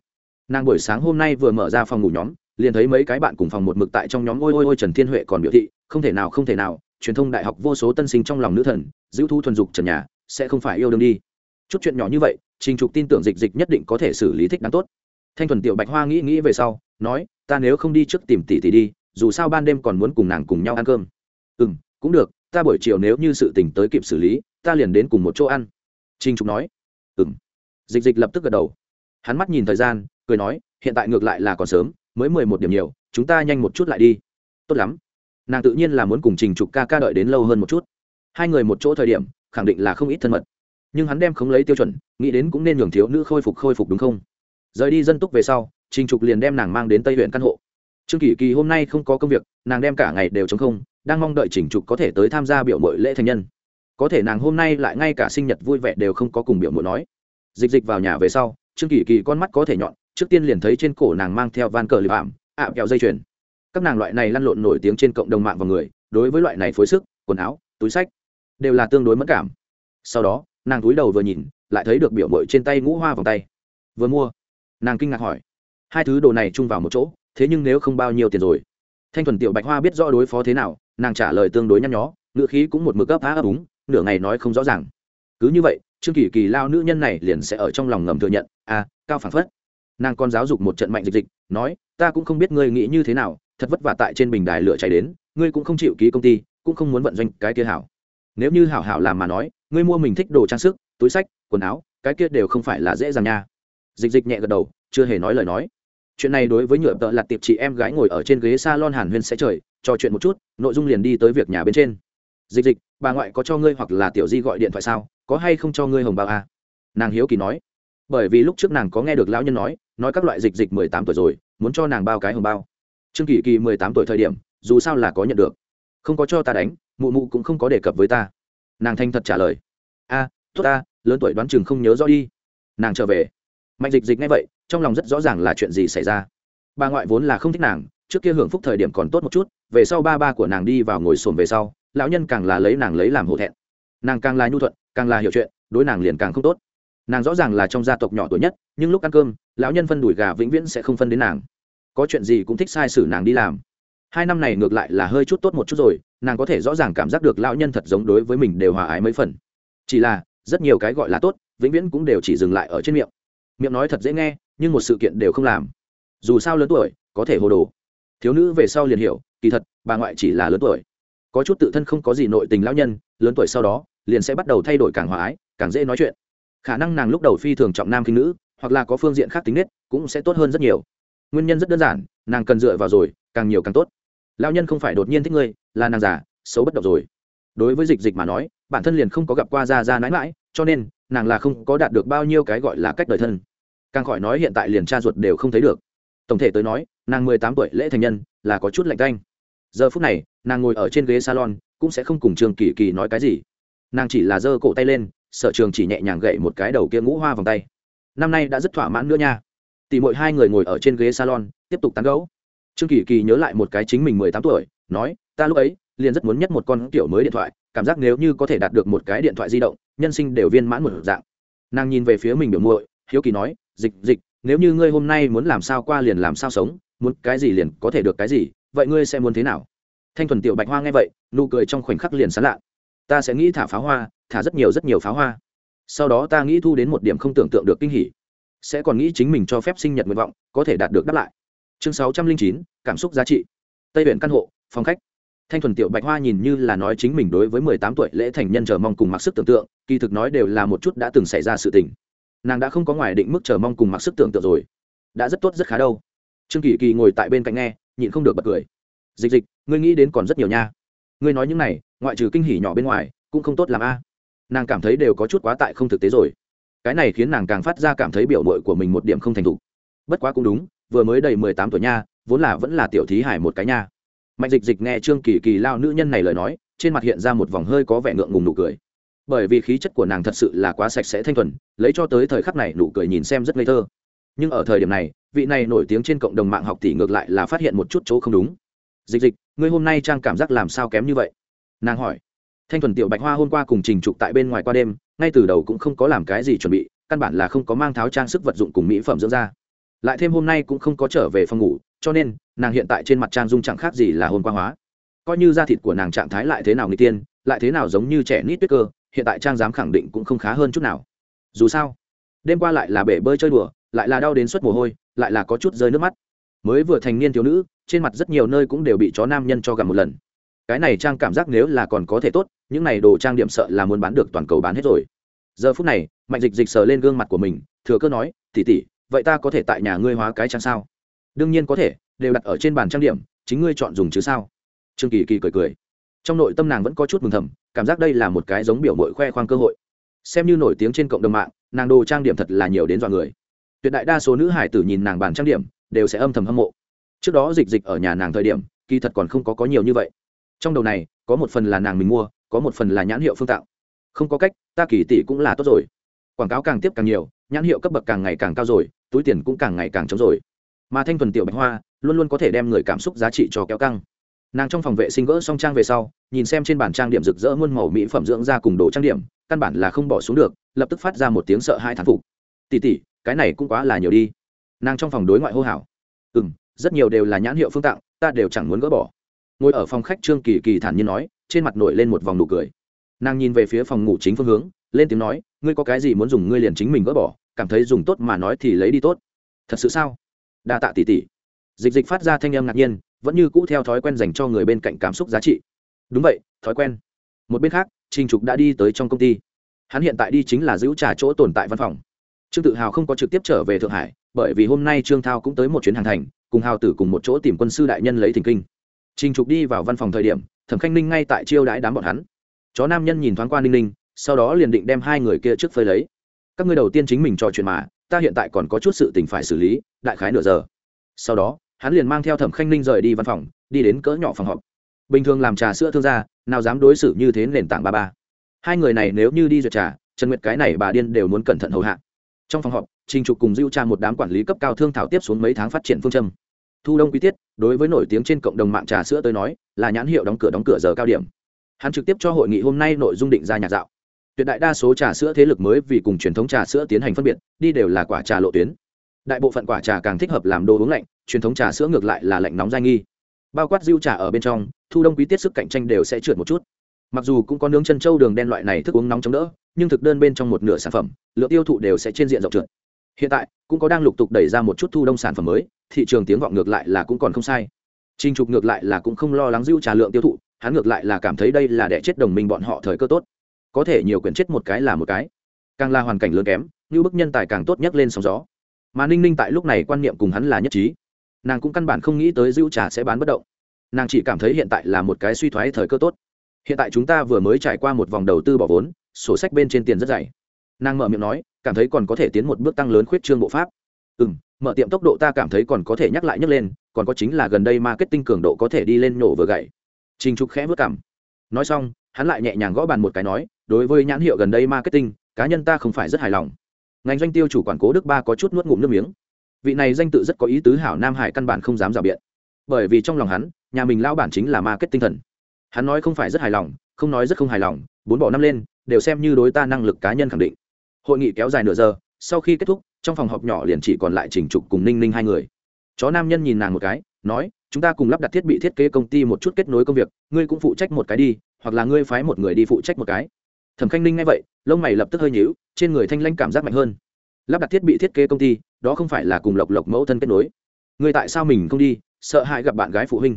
nàng buổi sáng hôm nay vừa mở ra phòng ngủ nhóm, liền thấy mấy cái bạn cùng phòng một mực tại trong nhóm ôi ôi ôi trần thiên huệ còn biểu thị, không thể nào, không thể nào, truyền thông đại học vô số tân sinh trong lòng nữ thần, giữ thu thuần dục trần nhà, sẽ không phải yêu đương đi. Chút chuyện nhỏ như vậy, trình trục tin tưởng dịch dịch nhất định có thể xử lý thích đáng tốt. Thanh thuần tiểu bạch hoa nghĩ nghĩ về sau, nói, ta nếu không đi trước tìm tỷ tỷ đi, dù sao ban đêm còn muốn cùng nàng cùng nhau ăn cơm. Ừ m cũng được, ta buổi chiều nếu như sự tình tới kịp xử lý, ta liền đến cùng một chỗ ăn. Trình trục nói. Ừ m dịch dịch lập tức gật đầu. Hắn mắt nhìn thời gian cười nói, hiện tại ngược lại là còn sớm, mới mười một điểm nhiều, chúng ta nhanh một chút lại đi. Tốt lắm. Nàng tự nhiên là muốn cùng trình trục ca ca đợi đến lâu hơn một chút. Hai người một chỗ thời điểm, khẳng định là không ít thân mật. Nhưng hắn đem không lấy tiêu chuẩn, nghĩ đến cũng nên nhường thiếu nữ khôi phục khôi phục đúng không? Rời đi dân túc về sau, trình trục liền đem nàng mang đến tây huyện căn hộ. Trương kỳ kỳ hôm nay không có công việc, nàng đem cả ngày đều chống không, đang mong đợi trình trục có thể tới tham gia biểu mội lễ thành nhân. Có thể nàng hôm nay lại ngay cả sinh nhật vui vẻ đều không có cùng biểu mội nói. Dịch dịch vào nhà về sau, trương kỳ kỳ con mắt có thể nhọn trước tiên liền thấy trên cổ nàng mang theo van cờ lịp ảm ạ, kẹo dây chuyền. Các nàng loại này lăn lộn nổi tiếng trên cộng đồng mạng và người, đối với loại này phối sức, quần áo, túi sách, đều là tương đối mất cảm. Sau đó, nàng túi đầu vừa nhìn, lại thấy được biểu mội trên tay ngũ hoa vòng tay. Vừa mua, nàng kinh ngạc hỏi, hai thứ đồ này chung vào một chỗ, thế nhưng nếu không bao nhiêu tiền rồi? Thanh thuần tiểu bạch hoa biết rõ đối phó thế nào, nàng trả lời tương đối nhăn nhó ngựa khí cũng một mực ấp á ấp úng nửa ngày nói không rõ ràng. Cứ như vậy, trương kỳ kỳ lao nữ nhân này liền sẽ ở trong lòng ngầm thừa nhận à cao phản phất nàng còn giáo dục một trận mạnh dịch dịch, nói, ta cũng không biết ngươi nghĩ như thế nào, thật vất vả tại trên bình đài lửa cháy đến, ngươi cũng không chịu ký công ty, cũng không muốn vận doanh cái kia hảo. Nếu như hảo hảo làm mà nói, ngươi mua mình thích đồ trang sức, túi sách, quần áo, cái kia đều không phải là dễ dàng nha. Dịch dịch nhẹ gật đầu, chưa hề nói lời nói. Chuyện này đối với nhựa tợ lặt tiệp chị em gái ngồi ở trên ghế s a lon hàn huyên sẽ trời, trò chuyện một chút, nội dung liền đi tới việc nhà bên trên. Dịch dịch, bà ngoại có cho ngươi hoặc là tiểu di gọi điện thoại sao, có hay không cho ngươi hồng bao à? nàng hiếu kỳ nói. Bởi vì lúc trước nàng có nghe được lão nhân nói nói các loại dịch dịch mười tám tuổi rồi muốn cho nàng bao cái hồng bao. Trương kỳ kỳ mười tám tuổi thời điểm dù sao là có nhận được. Không có cho ta đánh mụ mụ cũng không có đề cập với ta. Nàng thanh thật trả lời. A à, tốt ta lớn tuổi đoán chừng không nhớ rõ đi. Nàng trở về. Mạnh dịch dịch ngay vậy trong lòng rất rõ ràng là chuyện gì xảy ra. Bà ngoại vốn là không thích nàng trước kia hưởng phúc thời điểm còn tốt một chút về sau ba ba của nàng đi vào ngồi xổm về sau lão nhân càng là lấy nàng lấy làm hổ thẹn. Nàng càng là nhu thuận càng là hiểu chuyện đối nàng liền càng không tốt nàng rõ ràng là trong gia tộc nhỏ tuổi nhất, nhưng lúc ăn cơm, lão nhân phân đùi gà vĩnh viễn sẽ không phân đến nàng. Có chuyện gì cũng thích sai sử nàng đi làm. Hai năm này ngược lại là hơi chút tốt một chút rồi, nàng có thể rõ ràng cảm giác được lão nhân thật giống đối với mình đều hòa ái mấy phần. Chỉ là, rất nhiều cái gọi là tốt, vĩnh viễn cũng đều chỉ dừng lại ở trên miệng. Miệng nói thật dễ nghe, nhưng một sự kiện đều không làm. Dù sao lớn tuổi, có thể hồ đồ. Thiếu nữ về sau liền hiểu, kỳ thật, bà ngoại chỉ là lớn tuổi. Có chút tự thân không có gì nội tình lão nhân, lớn tuổi sau đó, liền sẽ bắt đầu thay đổi càng hòa ái, càng dễ nói chuyện khả năng nàng lúc đầu phi thường trọng nam khinh nữ, hoặc là có phương diện khác tính nết, cũng sẽ tốt hơn rất nhiều. Nguyên nhân rất đơn giản, nàng cần dựa vào rồi, càng nhiều càng tốt. Lao nhân không phải đột nhiên thích ngươi, là nàng già, xấu bất động rồi. Đối với dịch dịch mà nói, bản thân liền không có gặp qua ra ra mãi mãi cho nên, nàng là không có đạt được bao nhiêu cái gọi là cách đời thân. Càng khỏi nói hiện tại liền cha ruột đều không thấy được. Tổng thể tới nói, nàng mười tám tuổi lễ thành nhân, là có chút lạnh canh giờ phút này, nàng ngồi ở trên ghế salon, cũng sẽ không cùng trường kỳ kỳ nói cái gì. Nàng chỉ là giơ cổ tay lên sở trường chỉ nhẹ nhàng gậy một cái đầu kia ngũ hoa vòng tay. Năm nay đã rất thỏa mãn nữa nha. Tỷ mỗi hai người ngồi ở trên ghế salon, tiếp tục tán gẫu. Trương kỳ kỳ nhớ lại một cái chính mình mười tám tuổi, nói, ta lúc ấy liền rất muốn nhất một con kiểu mới điện thoại, cảm giác nếu như có thể đạt được một cái điện thoại di động, nhân sinh đều viên mãn một dạng. Nàng nhìn về phía mình biểu muội, hiếu kỳ nói, dịch dịch, nếu như ngươi hôm nay muốn làm sao qua liền làm sao sống, muốn cái gì liền có thể được cái gì, vậy ngươi sẽ muốn thế nào? Thanh thuần tiểu bạch hoa nghe vậy, nụ cười trong khoảnh khắc liền sán lạ ta sẽ nghĩ thả pháo hoa, thả rất nhiều rất nhiều pháo hoa. Sau đó ta nghĩ thu đến một điểm không tưởng tượng được kinh hỉ. Sẽ còn nghĩ chính mình cho phép sinh nhật nguyện vọng, có thể đạt được đáp lại. Chương sáu trăm linh chín, cảm xúc giá trị. Tây huyện căn hộ, phòng khách. Thanh thuần tiểu bạch hoa nhìn như là nói chính mình đối với mười tám tuổi lễ thành nhân chờ mong cùng mặc sức tưởng tượng, kỳ thực nói đều là một chút đã từng xảy ra sự tình. Nàng đã không có ngoài định mức chờ mong cùng mặc sức tưởng tượng rồi. Đã rất tốt rất khá đâu. Trương kỳ kỳ ngồi tại bên cạnh nghe, nhịn không được bật cười. Dịch dịch, ngươi nghĩ đến còn rất nhiều nha ngươi nói những này, ngoại trừ kinh hỉ nhỏ bên ngoài, cũng không tốt làm a. Nàng cảm thấy đều có chút quá tại không thực tế rồi. Cái này khiến nàng càng phát ra cảm thấy biểu mội của mình một điểm không thành thục. Bất quá cũng đúng, vừa mới đầy mười tám tuổi nha, vốn là vẫn là tiểu thí hải một cái nha. Mạnh dịch dịch nghe trương kỳ kỳ lao nữ nhân này lời nói, trên mặt hiện ra một vòng hơi có vẻ ngượng ngùng nụ cười. Bởi vì khí chất của nàng thật sự là quá sạch sẽ thanh thuần, lấy cho tới thời khắc này nụ cười nhìn xem rất ngây thơ. Nhưng ở thời điểm này, vị này nổi tiếng trên cộng đồng mạng học tỷ ngược lại là phát hiện một chút chỗ không đúng. Dịch dịch ngươi hôm nay trang cảm giác làm sao kém như vậy? Nàng hỏi. Thanh thuần tiểu bạch hoa hôm qua cùng trình trục tại bên ngoài qua đêm, ngay từ đầu cũng không có làm cái gì chuẩn bị, căn bản là không có mang tháo trang sức vật dụng cùng mỹ phẩm dưỡng da. Lại thêm hôm nay cũng không có trở về phòng ngủ, cho nên, nàng hiện tại trên mặt trang dung chẳng khác gì là hôn qua hóa. Coi như da thịt của nàng trạng thái lại thế nào người tiên, lại thế nào giống như trẻ nít tuyết cơ, hiện tại trang dám khẳng định cũng không khá hơn chút nào. Dù sao, đêm qua lại là bể bơi chơi đùa, lại là đau đến suất mồ hôi, lại là có chút rơi nước mắt mới vừa thành niên thiếu nữ, trên mặt rất nhiều nơi cũng đều bị chó nam nhân cho gặp một lần. Cái này trang cảm giác nếu là còn có thể tốt, những này đồ trang điểm sợ là muốn bán được toàn cầu bán hết rồi. Giờ phút này, mạnh dịch dịch sờ lên gương mặt của mình, thừa cơ nói tỉ tỉ vậy ta có thể tại nhà ngươi hóa cái trang sao? Đương nhiên có thể, đều đặt ở trên bàn trang điểm, chính ngươi chọn dùng chứ sao? Trương kỳ kỳ cười cười. Trong nội tâm nàng vẫn có chút mừng thầm, cảm giác đây là một cái giống biểu mội khoe khoang cơ hội. Xem như nổi tiếng trên cộng đồng mạng, nàng đồ trang điểm thật là nhiều đến dọa người. Tuyệt đại đa số nữ hải tử nhìn nàng bàn trang điểm đều sẽ âm thầm hâm mộ. Trước đó dịch dịch ở nhà nàng thời điểm, kỳ thật còn không có có nhiều như vậy. Trong đầu này, có một phần là nàng mình mua, có một phần là nhãn hiệu phương tạo. Không có cách, ta kỳ tỷ cũng là tốt rồi. Quảng cáo càng tiếp càng nhiều, nhãn hiệu cấp bậc càng ngày càng cao rồi, túi tiền cũng càng ngày càng trống rồi. Mà thanh thuần tiểu bạch hoa, luôn luôn có thể đem người cảm xúc giá trị cho kéo căng. Nàng trong phòng vệ sinh gỡ xong trang về sau, nhìn xem trên bản trang điểm rực rỡ muôn màu mỹ phẩm dưỡng ra cùng đồ trang điểm, căn bản là không bỏ xuống được, lập tức phát ra một tiếng sợ hai thán phục. Tỉ tỉ cái này cũng quá là nhiều đi nàng trong phòng đối ngoại hô hào. Ừ m rất nhiều đều là nhãn hiệu phương tặng, ta đều chẳng muốn gỡ bỏ. Ngồi ở phòng khách trương kỳ kỳ thản nhiên nói, trên mặt nổi lên một vòng nụ cười. Nàng nhìn về phía phòng ngủ chính phương hướng, lên tiếng nói, ngươi có cái gì muốn dùng, ngươi liền chính mình gỡ bỏ, cảm thấy dùng tốt mà nói thì lấy đi tốt. Thật sự sao? Đa tạ tỷ tỷ. Dịch dịch phát ra thanh âm ngạc nhiên, vẫn như cũ theo thói quen dành cho người bên cạnh cảm xúc giá trị. Đúng vậy, thói quen. Một bên khác, trình trục đã đi tới trong công ty. Hắn hiện tại đi chính là giữ trả chỗ tồn tại văn phòng. Trương tự hào không có trực tiếp trở về thượng hải bởi vì hôm nay trương thao cũng tới một chuyến hàng thành, cùng hào tử cùng một chỗ tìm quân sư đại nhân lấy thỉnh kinh. Trình trục đi vào văn phòng thời điểm, thẩm khanh ninh ngay tại chiêu đãi đám bọn hắn. Chó nam nhân nhìn thoáng qua ninh ninh, sau đó liền định đem hai người kia trước phơi lấy. Các ngươi đầu tiên chính mình trò chuyện mà, ta hiện tại còn có chút sự tình phải xử lý, đại khái nửa giờ. Sau đó, hắn liền mang theo thẩm khanh ninh rời đi văn phòng, đi đến cỡ nhỏ phòng họp. Bình thường làm trà sữa thương gia, nào dám đối xử như thế nền tảng ba ba. Hai người này nếu như đi duyệt trà, trần nguyệt cái này bà điên đều muốn cẩn thận hầu hạ. Trong phòng họp trình trục cùng diêu tra một đám quản lý cấp cao thương thảo tiếp xuống mấy tháng phát triển phương châm. Thu đông quý tiết, đối với nổi tiếng trên cộng đồng mạng trà sữa tới nói, là nhãn hiệu đóng cửa đóng cửa giờ cao điểm. Hắn trực tiếp cho hội nghị hôm nay nội dung định ra nhạc dạo. Tuyệt đại đa số trà sữa thế lực mới vì cùng truyền thống trà sữa tiến hành phân biệt, đi đều là quả trà lộ tuyến. Đại bộ phận quả trà càng thích hợp làm đồ uống lạnh, truyền thống trà sữa ngược lại là lạnh nóng dai nghi. Bao quát diêu trà ở bên trong, thu đông quý tiết sức cạnh tranh đều sẽ trượt một chút. Mặc dù cũng có nướng chân trâu đường đen loại này thức uống nóng chống đỡ, nhưng thực đơn bên trong một nửa sản phẩm, lượng tiêu thụ đều sẽ trên diện rộng trượt hiện tại, cũng có đang lục tục đẩy ra một chút thu đông sản phẩm mới, thị trường tiếng vọng ngược lại là cũng còn không sai. Trình trục ngược lại là cũng không lo lắng diêu trà lượng tiêu thụ, hắn ngược lại là cảm thấy đây là đẻ chết đồng minh bọn họ thời cơ tốt. Có thể nhiều quyển chết một cái là một cái. Càng là hoàn cảnh lớn kém, như bức nhân tài càng tốt nhất lên sóng gió. Mà ninh ninh tại lúc này quan niệm cùng hắn là nhất trí. Nàng cũng căn bản không nghĩ tới giữ trà sẽ bán bất động. Nàng chỉ cảm thấy hiện tại là một cái suy thoái thời cơ tốt. Hiện tại chúng ta vừa mới trải qua một vòng đầu tư bỏ vốn, sổ sách bên trên tiền rất dày nàng mở miệng nói, cảm thấy còn có thể tiến một bước tăng lớn khuyết trương bộ pháp. Ừ m mở tiệm tốc độ ta cảm thấy còn có thể nhắc lại nhắc lên, còn có chính là gần đây marketing cường độ có thể đi lên nổ vừa gậy. Trình trục khẽ vất cảm. Nói xong, hắn lại nhẹ nhàng gõ bàn một cái nói, đối với nhãn hiệu gần đây marketing, cá nhân ta không phải rất hài lòng. Ngành doanh tiêu chủ quản cố đức ba có chút nuốt ngụm nước miếng. Vị này danh tự rất có ý tứ hảo nam hải căn bản không dám rào biện. Bởi vì trong lòng hắn, nhà mình lao bản chính là marketing thần. Hắn nói không phải rất hài lòng, không nói rất không hài lòng, bốn bỏ năm lên, đều xem như đối ta năng lực cá nhân khẳng định hội nghị kéo dài nửa giờ, sau khi kết thúc, trong phòng họp nhỏ liền chỉ còn lại trình trục cùng ninh ninh hai người. Chó nam nhân nhìn nàng một cái, nói, chúng ta cùng lắp đặt thiết bị thiết kế công ty một chút kết nối công việc, ngươi cũng phụ trách một cái đi, hoặc là ngươi phái một người đi phụ trách một cái. Thẩm khanh ninh nghe vậy, lông mày lập tức hơi nhíu, trên người thanh lanh cảm giác mạnh hơn. Lắp đặt thiết bị thiết kế công ty, đó không phải là cùng lộc lộc mẫu thân kết nối. Ngươi tại sao mình không đi, sợ hãi gặp bạn gái phụ huynh?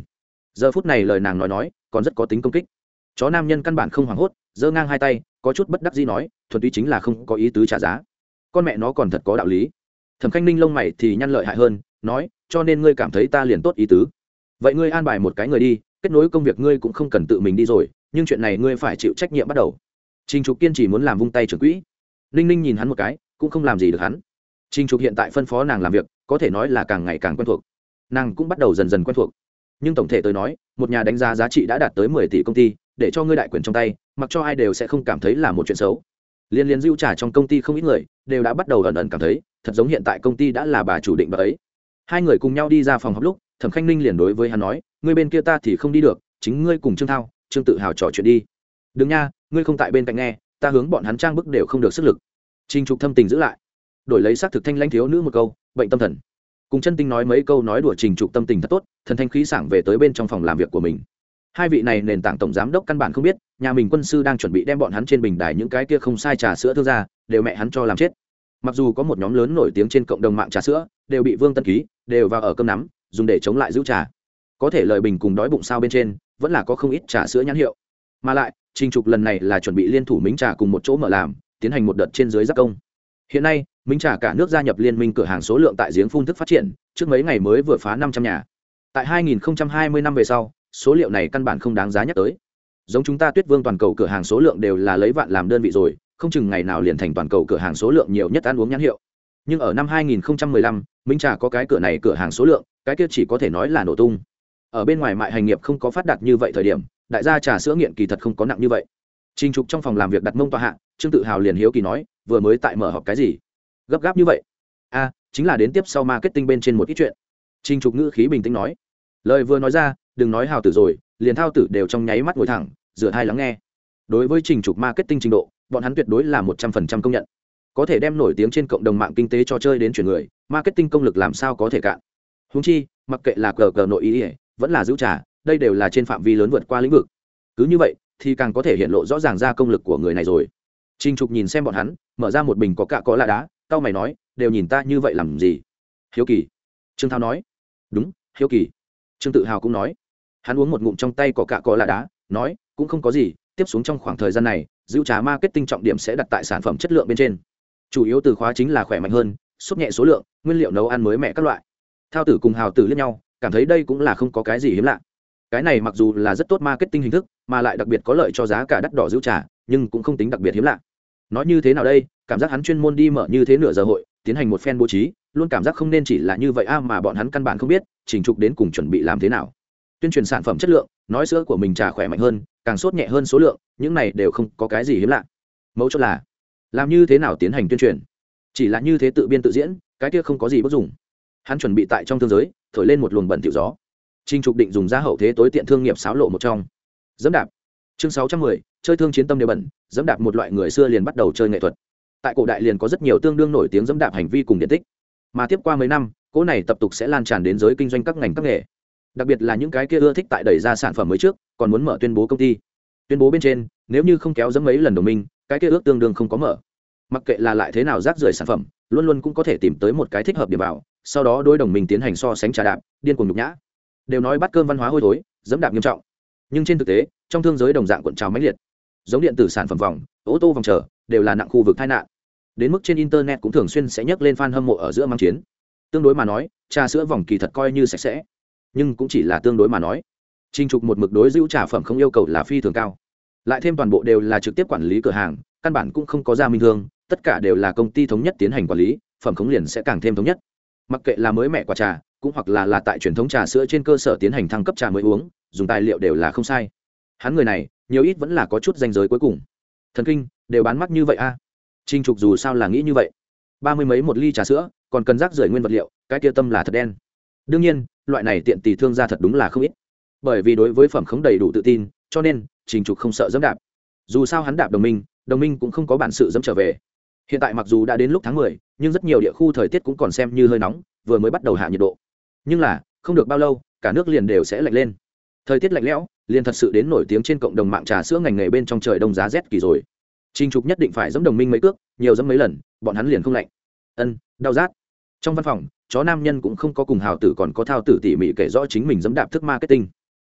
Giờ phút này lời nàng nói nói, còn rất có tính công kích. Chó nam nhân căn bản không hoảng hốt giơ ngang hai tay, có chút bất đắc gì nói, thuần túy chính là không có ý tứ trả giá. Con mẹ nó còn thật có đạo lý. Thẩm khanh ninh lông mày thì nhăn lợi hại hơn, nói, cho nên ngươi cảm thấy ta liền tốt ý tứ. Vậy ngươi an bài một cái người đi, kết nối công việc ngươi cũng không cần tự mình đi rồi, nhưng chuyện này ngươi phải chịu trách nhiệm bắt đầu. Trình trục kiên trì muốn làm vung tay trưởng quỹ. Ninh ninh nhìn hắn một cái, cũng không làm gì được hắn. Trình trục hiện tại phân phó nàng làm việc, có thể nói là càng ngày càng quen thuộc. Nàng cũng bắt đầu dần dần quen thuộc. Nhưng tổng thể tôi nói, một nhà đánh giá giá trị đã đạt tới mười tỷ công ty để cho ngươi đại quyền trong tay, mặc cho ai đều sẽ không cảm thấy là một chuyện xấu. Liên liên dưu trả trong công ty không ít người đều đã bắt đầu ẩn ẩn cảm thấy, thật giống hiện tại công ty đã là bà chủ định bà ấy. Hai người cùng nhau đi ra phòng học lúc, thẩm khanh ninh liền đối với hắn nói, ngươi bên kia ta thì không đi được, chính ngươi cùng trương thao, trương tự hào trò chuyện đi. Đừng nha, ngươi không tại bên cạnh nghe, ta hướng bọn hắn trang bức đều không được sức lực. Trinh trục thâm tình giữ lại. Đổi lấy xác thực thanh lãnh thiếu nữ một câu, bệnh tâm thần. Cùng chân tinh nói mấy câu nói đùa trình trục tâm tình thật tốt, thần thanh khí sảng về tới bên trong phòng làm việc của mình hai vị này nền tảng tổng giám đốc căn bản không biết, nhà mình quân sư đang chuẩn bị đem bọn hắn trên bình đài những cái kia không sai trà sữa thương ra, đều mẹ hắn cho làm chết. Mặc dù có một nhóm lớn nổi tiếng trên cộng đồng mạng trà sữa, đều bị vương tân ký, đều vào ở cơm nắm, dùng để chống lại giữ trà. Có thể lời bình cùng đói bụng sao bên trên, vẫn là có không ít trà sữa nhãn hiệu. Mà lại, trình trục lần này là chuẩn bị liên thủ minh trà cùng một chỗ mở làm, tiến hành một đợt trên dưới giáp công. Hiện nay minh trà cả nước gia nhập liên minh cửa hàng số lượng tại giếng phun thức phát triển, trước mấy ngày mới vừa phá năm trăm nhà. Tại 2020 năm về sau số liệu này căn bản không đáng giá nhắc tới. Giống chúng ta tuyết vương toàn cầu cửa hàng số lượng đều là lấy vạn làm đơn vị rồi không chừng ngày nào liền thành toàn cầu cửa hàng số lượng nhiều nhất ăn uống nhãn hiệu. Nhưng ở năm 2015, minh trà có cái cửa này cửa hàng số lượng cái kia chỉ có thể nói là nổ tung. Ở bên ngoài mại hành nghiệp không có phát đạt như vậy thời điểm đại gia trà sữa nghiện kỳ thật không có nặng như vậy. Trình trục trong phòng làm việc đặt mông tòa hạ trương tự hào liền hiếu kỳ nói vừa mới tại mở họp cái gì? Gấp gáp như vậy. A chính là đến tiếp sau marketing bên trên một ít chuyện. Trình trục ngữ khí bình tĩnh nói. Lời vừa nói ra đừng nói hào tử rồi, liền thao tử đều trong nháy mắt ngồi thẳng, rửa thai lắng nghe. Đối với trình trục marketing trình độ, bọn hắn tuyệt đối là một trăm phần trăm công nhận. Có thể đem nổi tiếng trên cộng đồng mạng kinh tế cho chơi đến chuyển người, marketing công lực làm sao có thể cạn. Húng chi, mặc kệ là cờ cờ nội ý ỉa vẫn là giữ trả đây đều là trên phạm vi lớn vượt qua lĩnh vực. Cứ như vậy, thì càng có thể hiện lộ rõ ràng ra công lực của người này rồi. Trình trục nhìn xem bọn hắn, mở ra một bình có cạ có lạ đá tao mày nói, đều nhìn ta như vậy làm gì? Hiếu kỳ. Trương thao nói, đúng, hiếu kỳ. Trương tự hào cũng nói hắn uống một ngụm trong tay có cạ có là đá, nói, cũng không có gì, tiếp xuống trong khoảng thời gian này, giữ trà marketing trọng điểm sẽ đặt tại sản phẩm chất lượng bên trên. Chủ yếu từ khóa chính là khỏe mạnh hơn, sốt nhẹ số lượng, nguyên liệu nấu ăn mới mẹ các loại. Thao tử cùng hào tử lẫn nhau, cảm thấy đây cũng là không có cái gì hiếm lạ. Cái này mặc dù là rất tốt marketing hình thức, mà lại đặc biệt có lợi cho giá cả đắt đỏ giữ trà, nhưng cũng không tính đặc biệt hiếm lạ. Nói như thế nào đây, cảm giác hắn chuyên môn đi mở như thế nửa giờ hội, tiến hành một phen bố trí, luôn cảm giác không nên chỉ là như vậy a, mà bọn hắn căn bản không biết, trình trục đến cùng chuẩn bị làm thế nào tuyên truyền sản phẩm chất lượng, nói sữa của mình trà khỏe mạnh hơn, càng sốt nhẹ hơn số lượng, những này đều không có cái gì hiếm lạ. Mẫu chốt là, làm như thế nào tiến hành tuyên truyền? Chỉ là như thế tự biên tự diễn, cái kia không có gì bất dùng hắn chuẩn bị tại trong thương giới, thổi lên một luồng bẩn tiểu gió. Trinh trục định dùng giá hậu thế tối tiện thương nghiệp xáo lộ một trong. Dẫm đạp. Chương sáu trăm mười, chơi thương chiến tâm đều bẩn, dẫm đạp một loại người xưa liền bắt đầu chơi nghệ thuật. Tại cổ đại liền có rất nhiều tương đương nổi tiếng dẫm đạp hành vi cùng điện tích. Mà tiếp qua mấy năm, cỗ này tập tục sẽ lan tràn đến giới kinh doanh các ngành các nghề đặc biệt là những cái kia ưa thích tại đẩy ra sản phẩm mới trước, còn muốn mở tuyên bố công ty. Tuyên bố bên trên, nếu như không kéo dẫm mấy lần đồng minh, cái kia ước tương đương không có mở. Mặc kệ là lại thế nào rác rưởi sản phẩm, luôn luôn cũng có thể tìm tới một cái thích hợp điểm vào, sau đó đôi đồng minh tiến hành so sánh trà đạp, điên cuồng nhục nhã. Đều nói bắt cơm văn hóa hôi thối, dẫm đạp nghiêm trọng. Nhưng trên thực tế, trong thương giới đồng dạng cuộn trào mãnh liệt. Giống điện tử sản phẩm vòng, ô tô vòng chờ, đều là nặng khu vực tai nạn. Đến mức trên internet cũng thường xuyên sẽ nhắc lên fan hâm mộ ở giữa mang chiến. Tương đối mà nói, trà sữa vòng kỳ thật coi như sạch sẽ nhưng cũng chỉ là tương đối mà nói. Trình trục một mực đối giữ trà phẩm không yêu cầu là phi thường cao. Lại thêm toàn bộ đều là trực tiếp quản lý cửa hàng, căn bản cũng không có ra minh thương, tất cả đều là công ty thống nhất tiến hành quản lý, phẩm khống liền sẽ càng thêm thống nhất. Mặc kệ là mới mẹ quả trà, cũng hoặc là là tại truyền thống trà sữa trên cơ sở tiến hành thăng cấp trà mới uống, dùng tài liệu đều là không sai. Hắn người này, nhiều ít vẫn là có chút danh giới cuối cùng. Thần kinh, đều bán mắt như vậy a. À? trinh trục dù sao là nghĩ như vậy. Ba mươi mấy một ly trà sữa, còn cần rác rưởi nguyên vật liệu, cái kia tâm là thật đen. Đương nhiên loại này tiện tỷ thương gia thật đúng là không ít. Bởi vì đối với phẩm khống đầy đủ tự tin cho nên trình trục không sợ dẫm đạp. Dù sao hắn đạp đồng minh đồng minh cũng không có bản sự dẫm trở về. Hiện tại mặc dù đã đến lúc tháng mười, nhưng rất nhiều địa khu thời tiết cũng còn xem như hơi nóng vừa mới bắt đầu hạ nhiệt độ. Nhưng là không được bao lâu cả nước liền đều sẽ lạnh lên. Thời tiết lạnh lẽo liền thật sự đến nổi tiếng trên cộng đồng mạng trà sữa ngành nghề bên trong trời đông giá rét kỳ rồi. Trình Trục nhất định phải giẫm đồng minh mấy cước, nhiều giẫm mấy lần, bọn hắn liền không lạnh. Ân, đau rát. Trong văn phòng, chó nam nhân cũng không có cùng hào tử còn có thao tử tỉ mỉ kể rõ chính mình dẫm đạp thức marketing.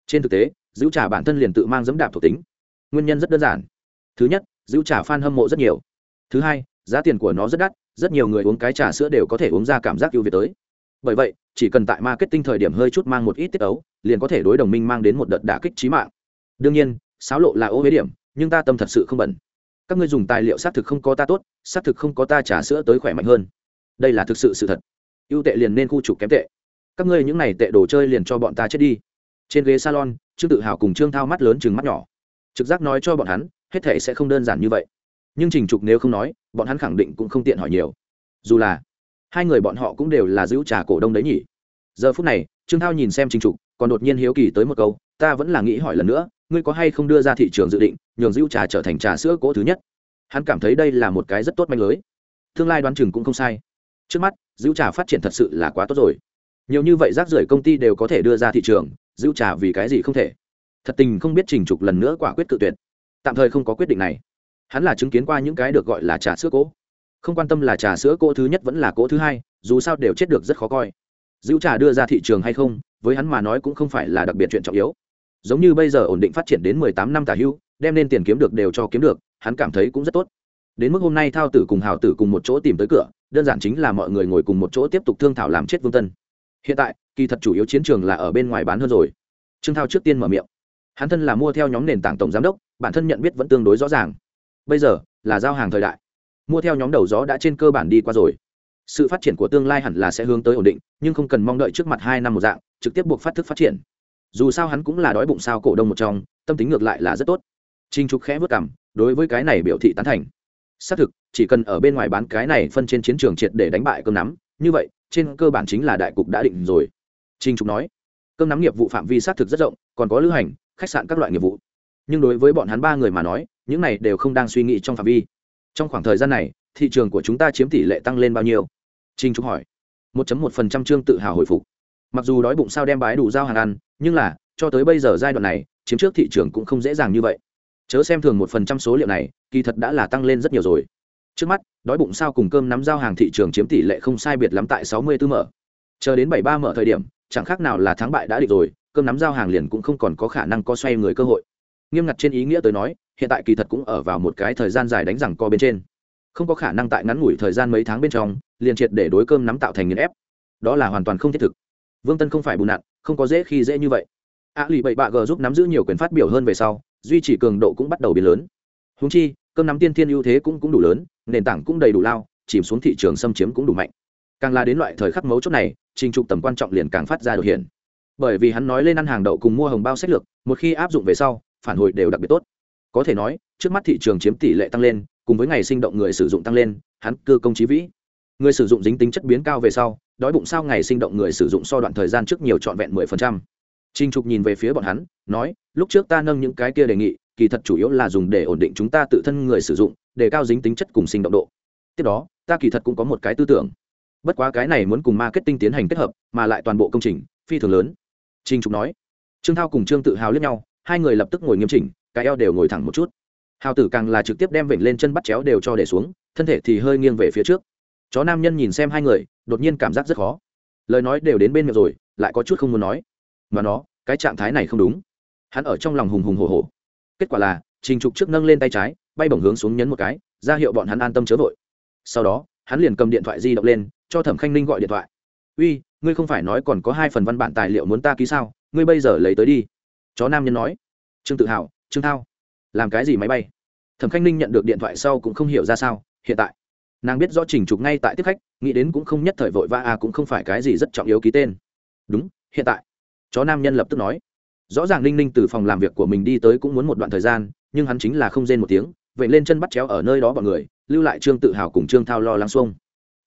Trên thực tế, giữ trà bản thân liền tự mang dẫm đạp thuộc tính. Nguyên nhân rất đơn giản. Thứ nhất, giữ trà n hâm mộ rất nhiều. Thứ hai, giá tiền của nó rất đắt, rất nhiều người uống cái trà sữa đều có thể uống ra cảm giác ưu việt tới. Bởi vậy, chỉ cần tại marketing thời điểm hơi chút mang một ít tiết ấu, liền có thể đối đồng minh mang đến một đợt đả kích chí mạng. Đương nhiên, xáo lộ là ô huế điểm, nhưng ta tâm thật sự không bẩn các ngươi dùng tài liệu xác thực không có ta tốt xác thực không có ta trà sữa tới khỏe mạnh hơn đây là thực sự sự thật ưu tệ liền nên khu trục kém tệ. Các ngươi những này tệ đồ chơi liền cho bọn ta chết đi. Trên ghế salon, trương tự hào cùng trương thao mắt lớn chừng mắt nhỏ. Trực giác nói cho bọn hắn, hết thể sẽ không đơn giản như vậy. Nhưng trình trục nếu không nói, bọn hắn khẳng định cũng không tiện hỏi nhiều. Dù là, hai người bọn họ cũng đều là giữ trà cổ đông đấy nhỉ. Giờ phút này, trương thao nhìn xem trình trục, còn đột nhiên hiếu kỳ tới một câu, ta vẫn là nghĩ hỏi lần nữa, ngươi có hay không đưa ra thị trường dự định, nhường giữ trà trở thành trà sữa cỗ thứ nhất? Hắn cảm thấy đây là một cái rất tốt manh lưới. Tương lai đoán chừng cũng không sai trước mắt dữ trà phát triển thật sự là quá tốt rồi. Nhiều như vậy rác rưởi công ty đều có thể đưa ra thị trường dữ trà vì cái gì không thể? Thật tình không biết trình trục lần nữa quả quyết cự tuyệt. Tạm thời không có quyết định này. Hắn là chứng kiến qua những cái được gọi là trà sữa cỗ. Không quan tâm là trà sữa cỗ thứ nhất vẫn là cỗ thứ hai, dù sao đều chết được rất khó coi. Dữ trà đưa ra thị trường hay không, với hắn mà nói cũng không phải là đặc biệt chuyện trọng yếu. Giống như bây giờ ổn định phát triển đến mười tám năm tả hưu, đem nên tiền kiếm được đều cho kiếm được, hắn cảm thấy cũng rất tốt đến mức hôm nay thao tử cùng hào tử cùng một chỗ tìm tới cửa, đơn giản chính là mọi người ngồi cùng một chỗ tiếp tục thương thảo làm chết vương tân. Hiện tại, kỳ thật chủ yếu chiến trường là ở bên ngoài bán hơn rồi. Trương thao trước tiên mở miệng. Hắn thân là mua theo nhóm nền tảng tổng giám đốc, bản thân nhận biết vẫn tương đối rõ ràng. Bây giờ, là giao hàng thời đại. Mua theo nhóm đầu gió đã trên cơ bản đi qua rồi. Sự phát triển của tương lai hẳn là sẽ hướng tới ổn định, nhưng không cần mong đợi trước mặt hai năm một dạng, trực tiếp buộc phát thức phát triển. Dù sao hắn cũng là đói bụng sao cổ đông một trong, tâm tính ngược lại là rất tốt. Trinh trục khẽ vất cảm đối với cái này biểu thị tán thành xác thực, chỉ cần ở bên ngoài bán cái này phân trên chiến trường triệt để đánh bại cơm nắm, như vậy, trên cơ bản chính là đại cục đã định rồi. Trinh trục nói, cơm nắm nghiệp vụ phạm vi xác thực rất rộng, còn có lữ hành, khách sạn các loại nghiệp vụ. Nhưng đối với bọn hắn ba người mà nói, những này đều không đang suy nghĩ trong phạm vi. Trong khoảng thời gian này, thị trường của chúng ta chiếm tỷ lệ tăng lên bao nhiêu? Trinh trục hỏi. 1.1% trương tự hào hồi phục. Mặc dù đói bụng sao đem bái đủ giao hàng ăn, nhưng là, cho tới bây giờ giai đoạn này, chiếm trước thị trường cũng không dễ dàng như vậy. Chớ xem thường một phần trăm số liệu này kỳ thật đã là tăng lên rất nhiều rồi. Trước mắt, đói bụng sao cùng cơm nắm giao hàng thị trường chiếm tỷ lệ không sai biệt lắm tại sáu mươi tư mở. Chờ đến bảy ba mở thời điểm, chẳng khác nào là thắng bại đã định rồi, cơm nắm giao hàng liền cũng không còn có khả năng có xoay người cơ hội. Nghiêm ngặt trên ý nghĩa tới nói, hiện tại kỳ thật cũng ở vào một cái thời gian dài đánh rằng co bên trên. Không có khả năng tại ngắn ngủi thời gian mấy tháng bên trong, liền triệt để đối cơm nắm tạo thành nghiền ép. Đó là hoàn toàn không thiết thực. Vương tân không phải bù nặn, không có dễ khi dễ như vậy. A lì bậy bạ g giúp nắm giữ nhiều quyền phát biểu hơn về sau, duy trì cường độ cũng bắt đầu biến lớn húng chi cơm nắm tiên thiên ưu thế cũng cũng đủ lớn nền tảng cũng đầy đủ lao chìm xuống thị trường xâm chiếm cũng đủ mạnh. Càng là đến loại thời khắc mấu chốt này trình trục tầm quan trọng liền càng phát ra đột hiện. Bởi vì hắn nói lên ăn hàng đậu cùng mua hồng bao sách lược một khi áp dụng về sau phản hồi đều đặc biệt tốt. Có thể nói trước mắt thị trường chiếm tỷ lệ tăng lên cùng với ngày sinh động người sử dụng tăng lên hắn cơ công trí vĩ. Người sử dụng dính tính chất biến cao về sau đói bụng sao ngày sinh động người sử dụng so đoạn thời gian trước nhiều trọn vẹn mười phần trăm. Trình Trục nhìn về phía bọn hắn, nói, lúc trước ta nâng những cái kia đề nghị, kỳ thật chủ yếu là dùng để ổn định chúng ta tự thân người sử dụng, để cao dính tính chất cùng sinh động độ. Tiếp đó, ta kỳ thật cũng có một cái tư tưởng. Bất quá cái này muốn cùng marketing tiến hành kết hợp, mà lại toàn bộ công trình phi thường lớn. Trình Trục nói. Trương Thao cùng Trương Tự Hào liếc nhau, hai người lập tức ngồi nghiêm chỉnh, cái eo đều ngồi thẳng một chút. Hào Tử càng là trực tiếp đem vểnh lên chân bắt chéo đều cho để xuống, thân thể thì hơi nghiêng về phía trước. Chó nam nhân nhìn xem hai người, đột nhiên cảm giác rất khó. Lời nói đều đến bên miệng rồi, lại có chút không muốn nói mà nó cái trạng thái này không đúng hắn ở trong lòng hùng hùng hồ hồ kết quả là, trình trục trước nâng lên tay trái, bay bổng hướng xuống nhấn một cái, ra hiệu bọn hắn an tâm chớ vội. Sau đó, hắn liền cầm điện thoại di động lên, cho thẩm khanh ninh gọi điện thoại. Uy, ngươi không phải nói còn có hai phần văn bản tài liệu muốn ta ký sao? Ngươi bây giờ lấy tới đi. Chó nam nhân nói. Trương tự hào, trương thao, làm cái gì máy bay? Thẩm khanh ninh nhận được điện thoại sau cũng không hiểu ra sao, hiện tại, nàng biết rõ trình trục ngay tại tiếp khách, nghĩ đến cũng không nhất thời vội vã à cũng không phải cái gì rất trọng yếu ký tên. Đúng, hiện tại. Chó nam nhân lập tức nói rõ ràng ninh ninh từ phòng làm việc của mình đi tới cũng muốn một đoạn thời gian, nhưng hắn chính là không rên một tiếng, vậy lên chân bắt chéo ở nơi đó bọn người, lưu lại trương tự hào cùng trương thao lo lắng xuông.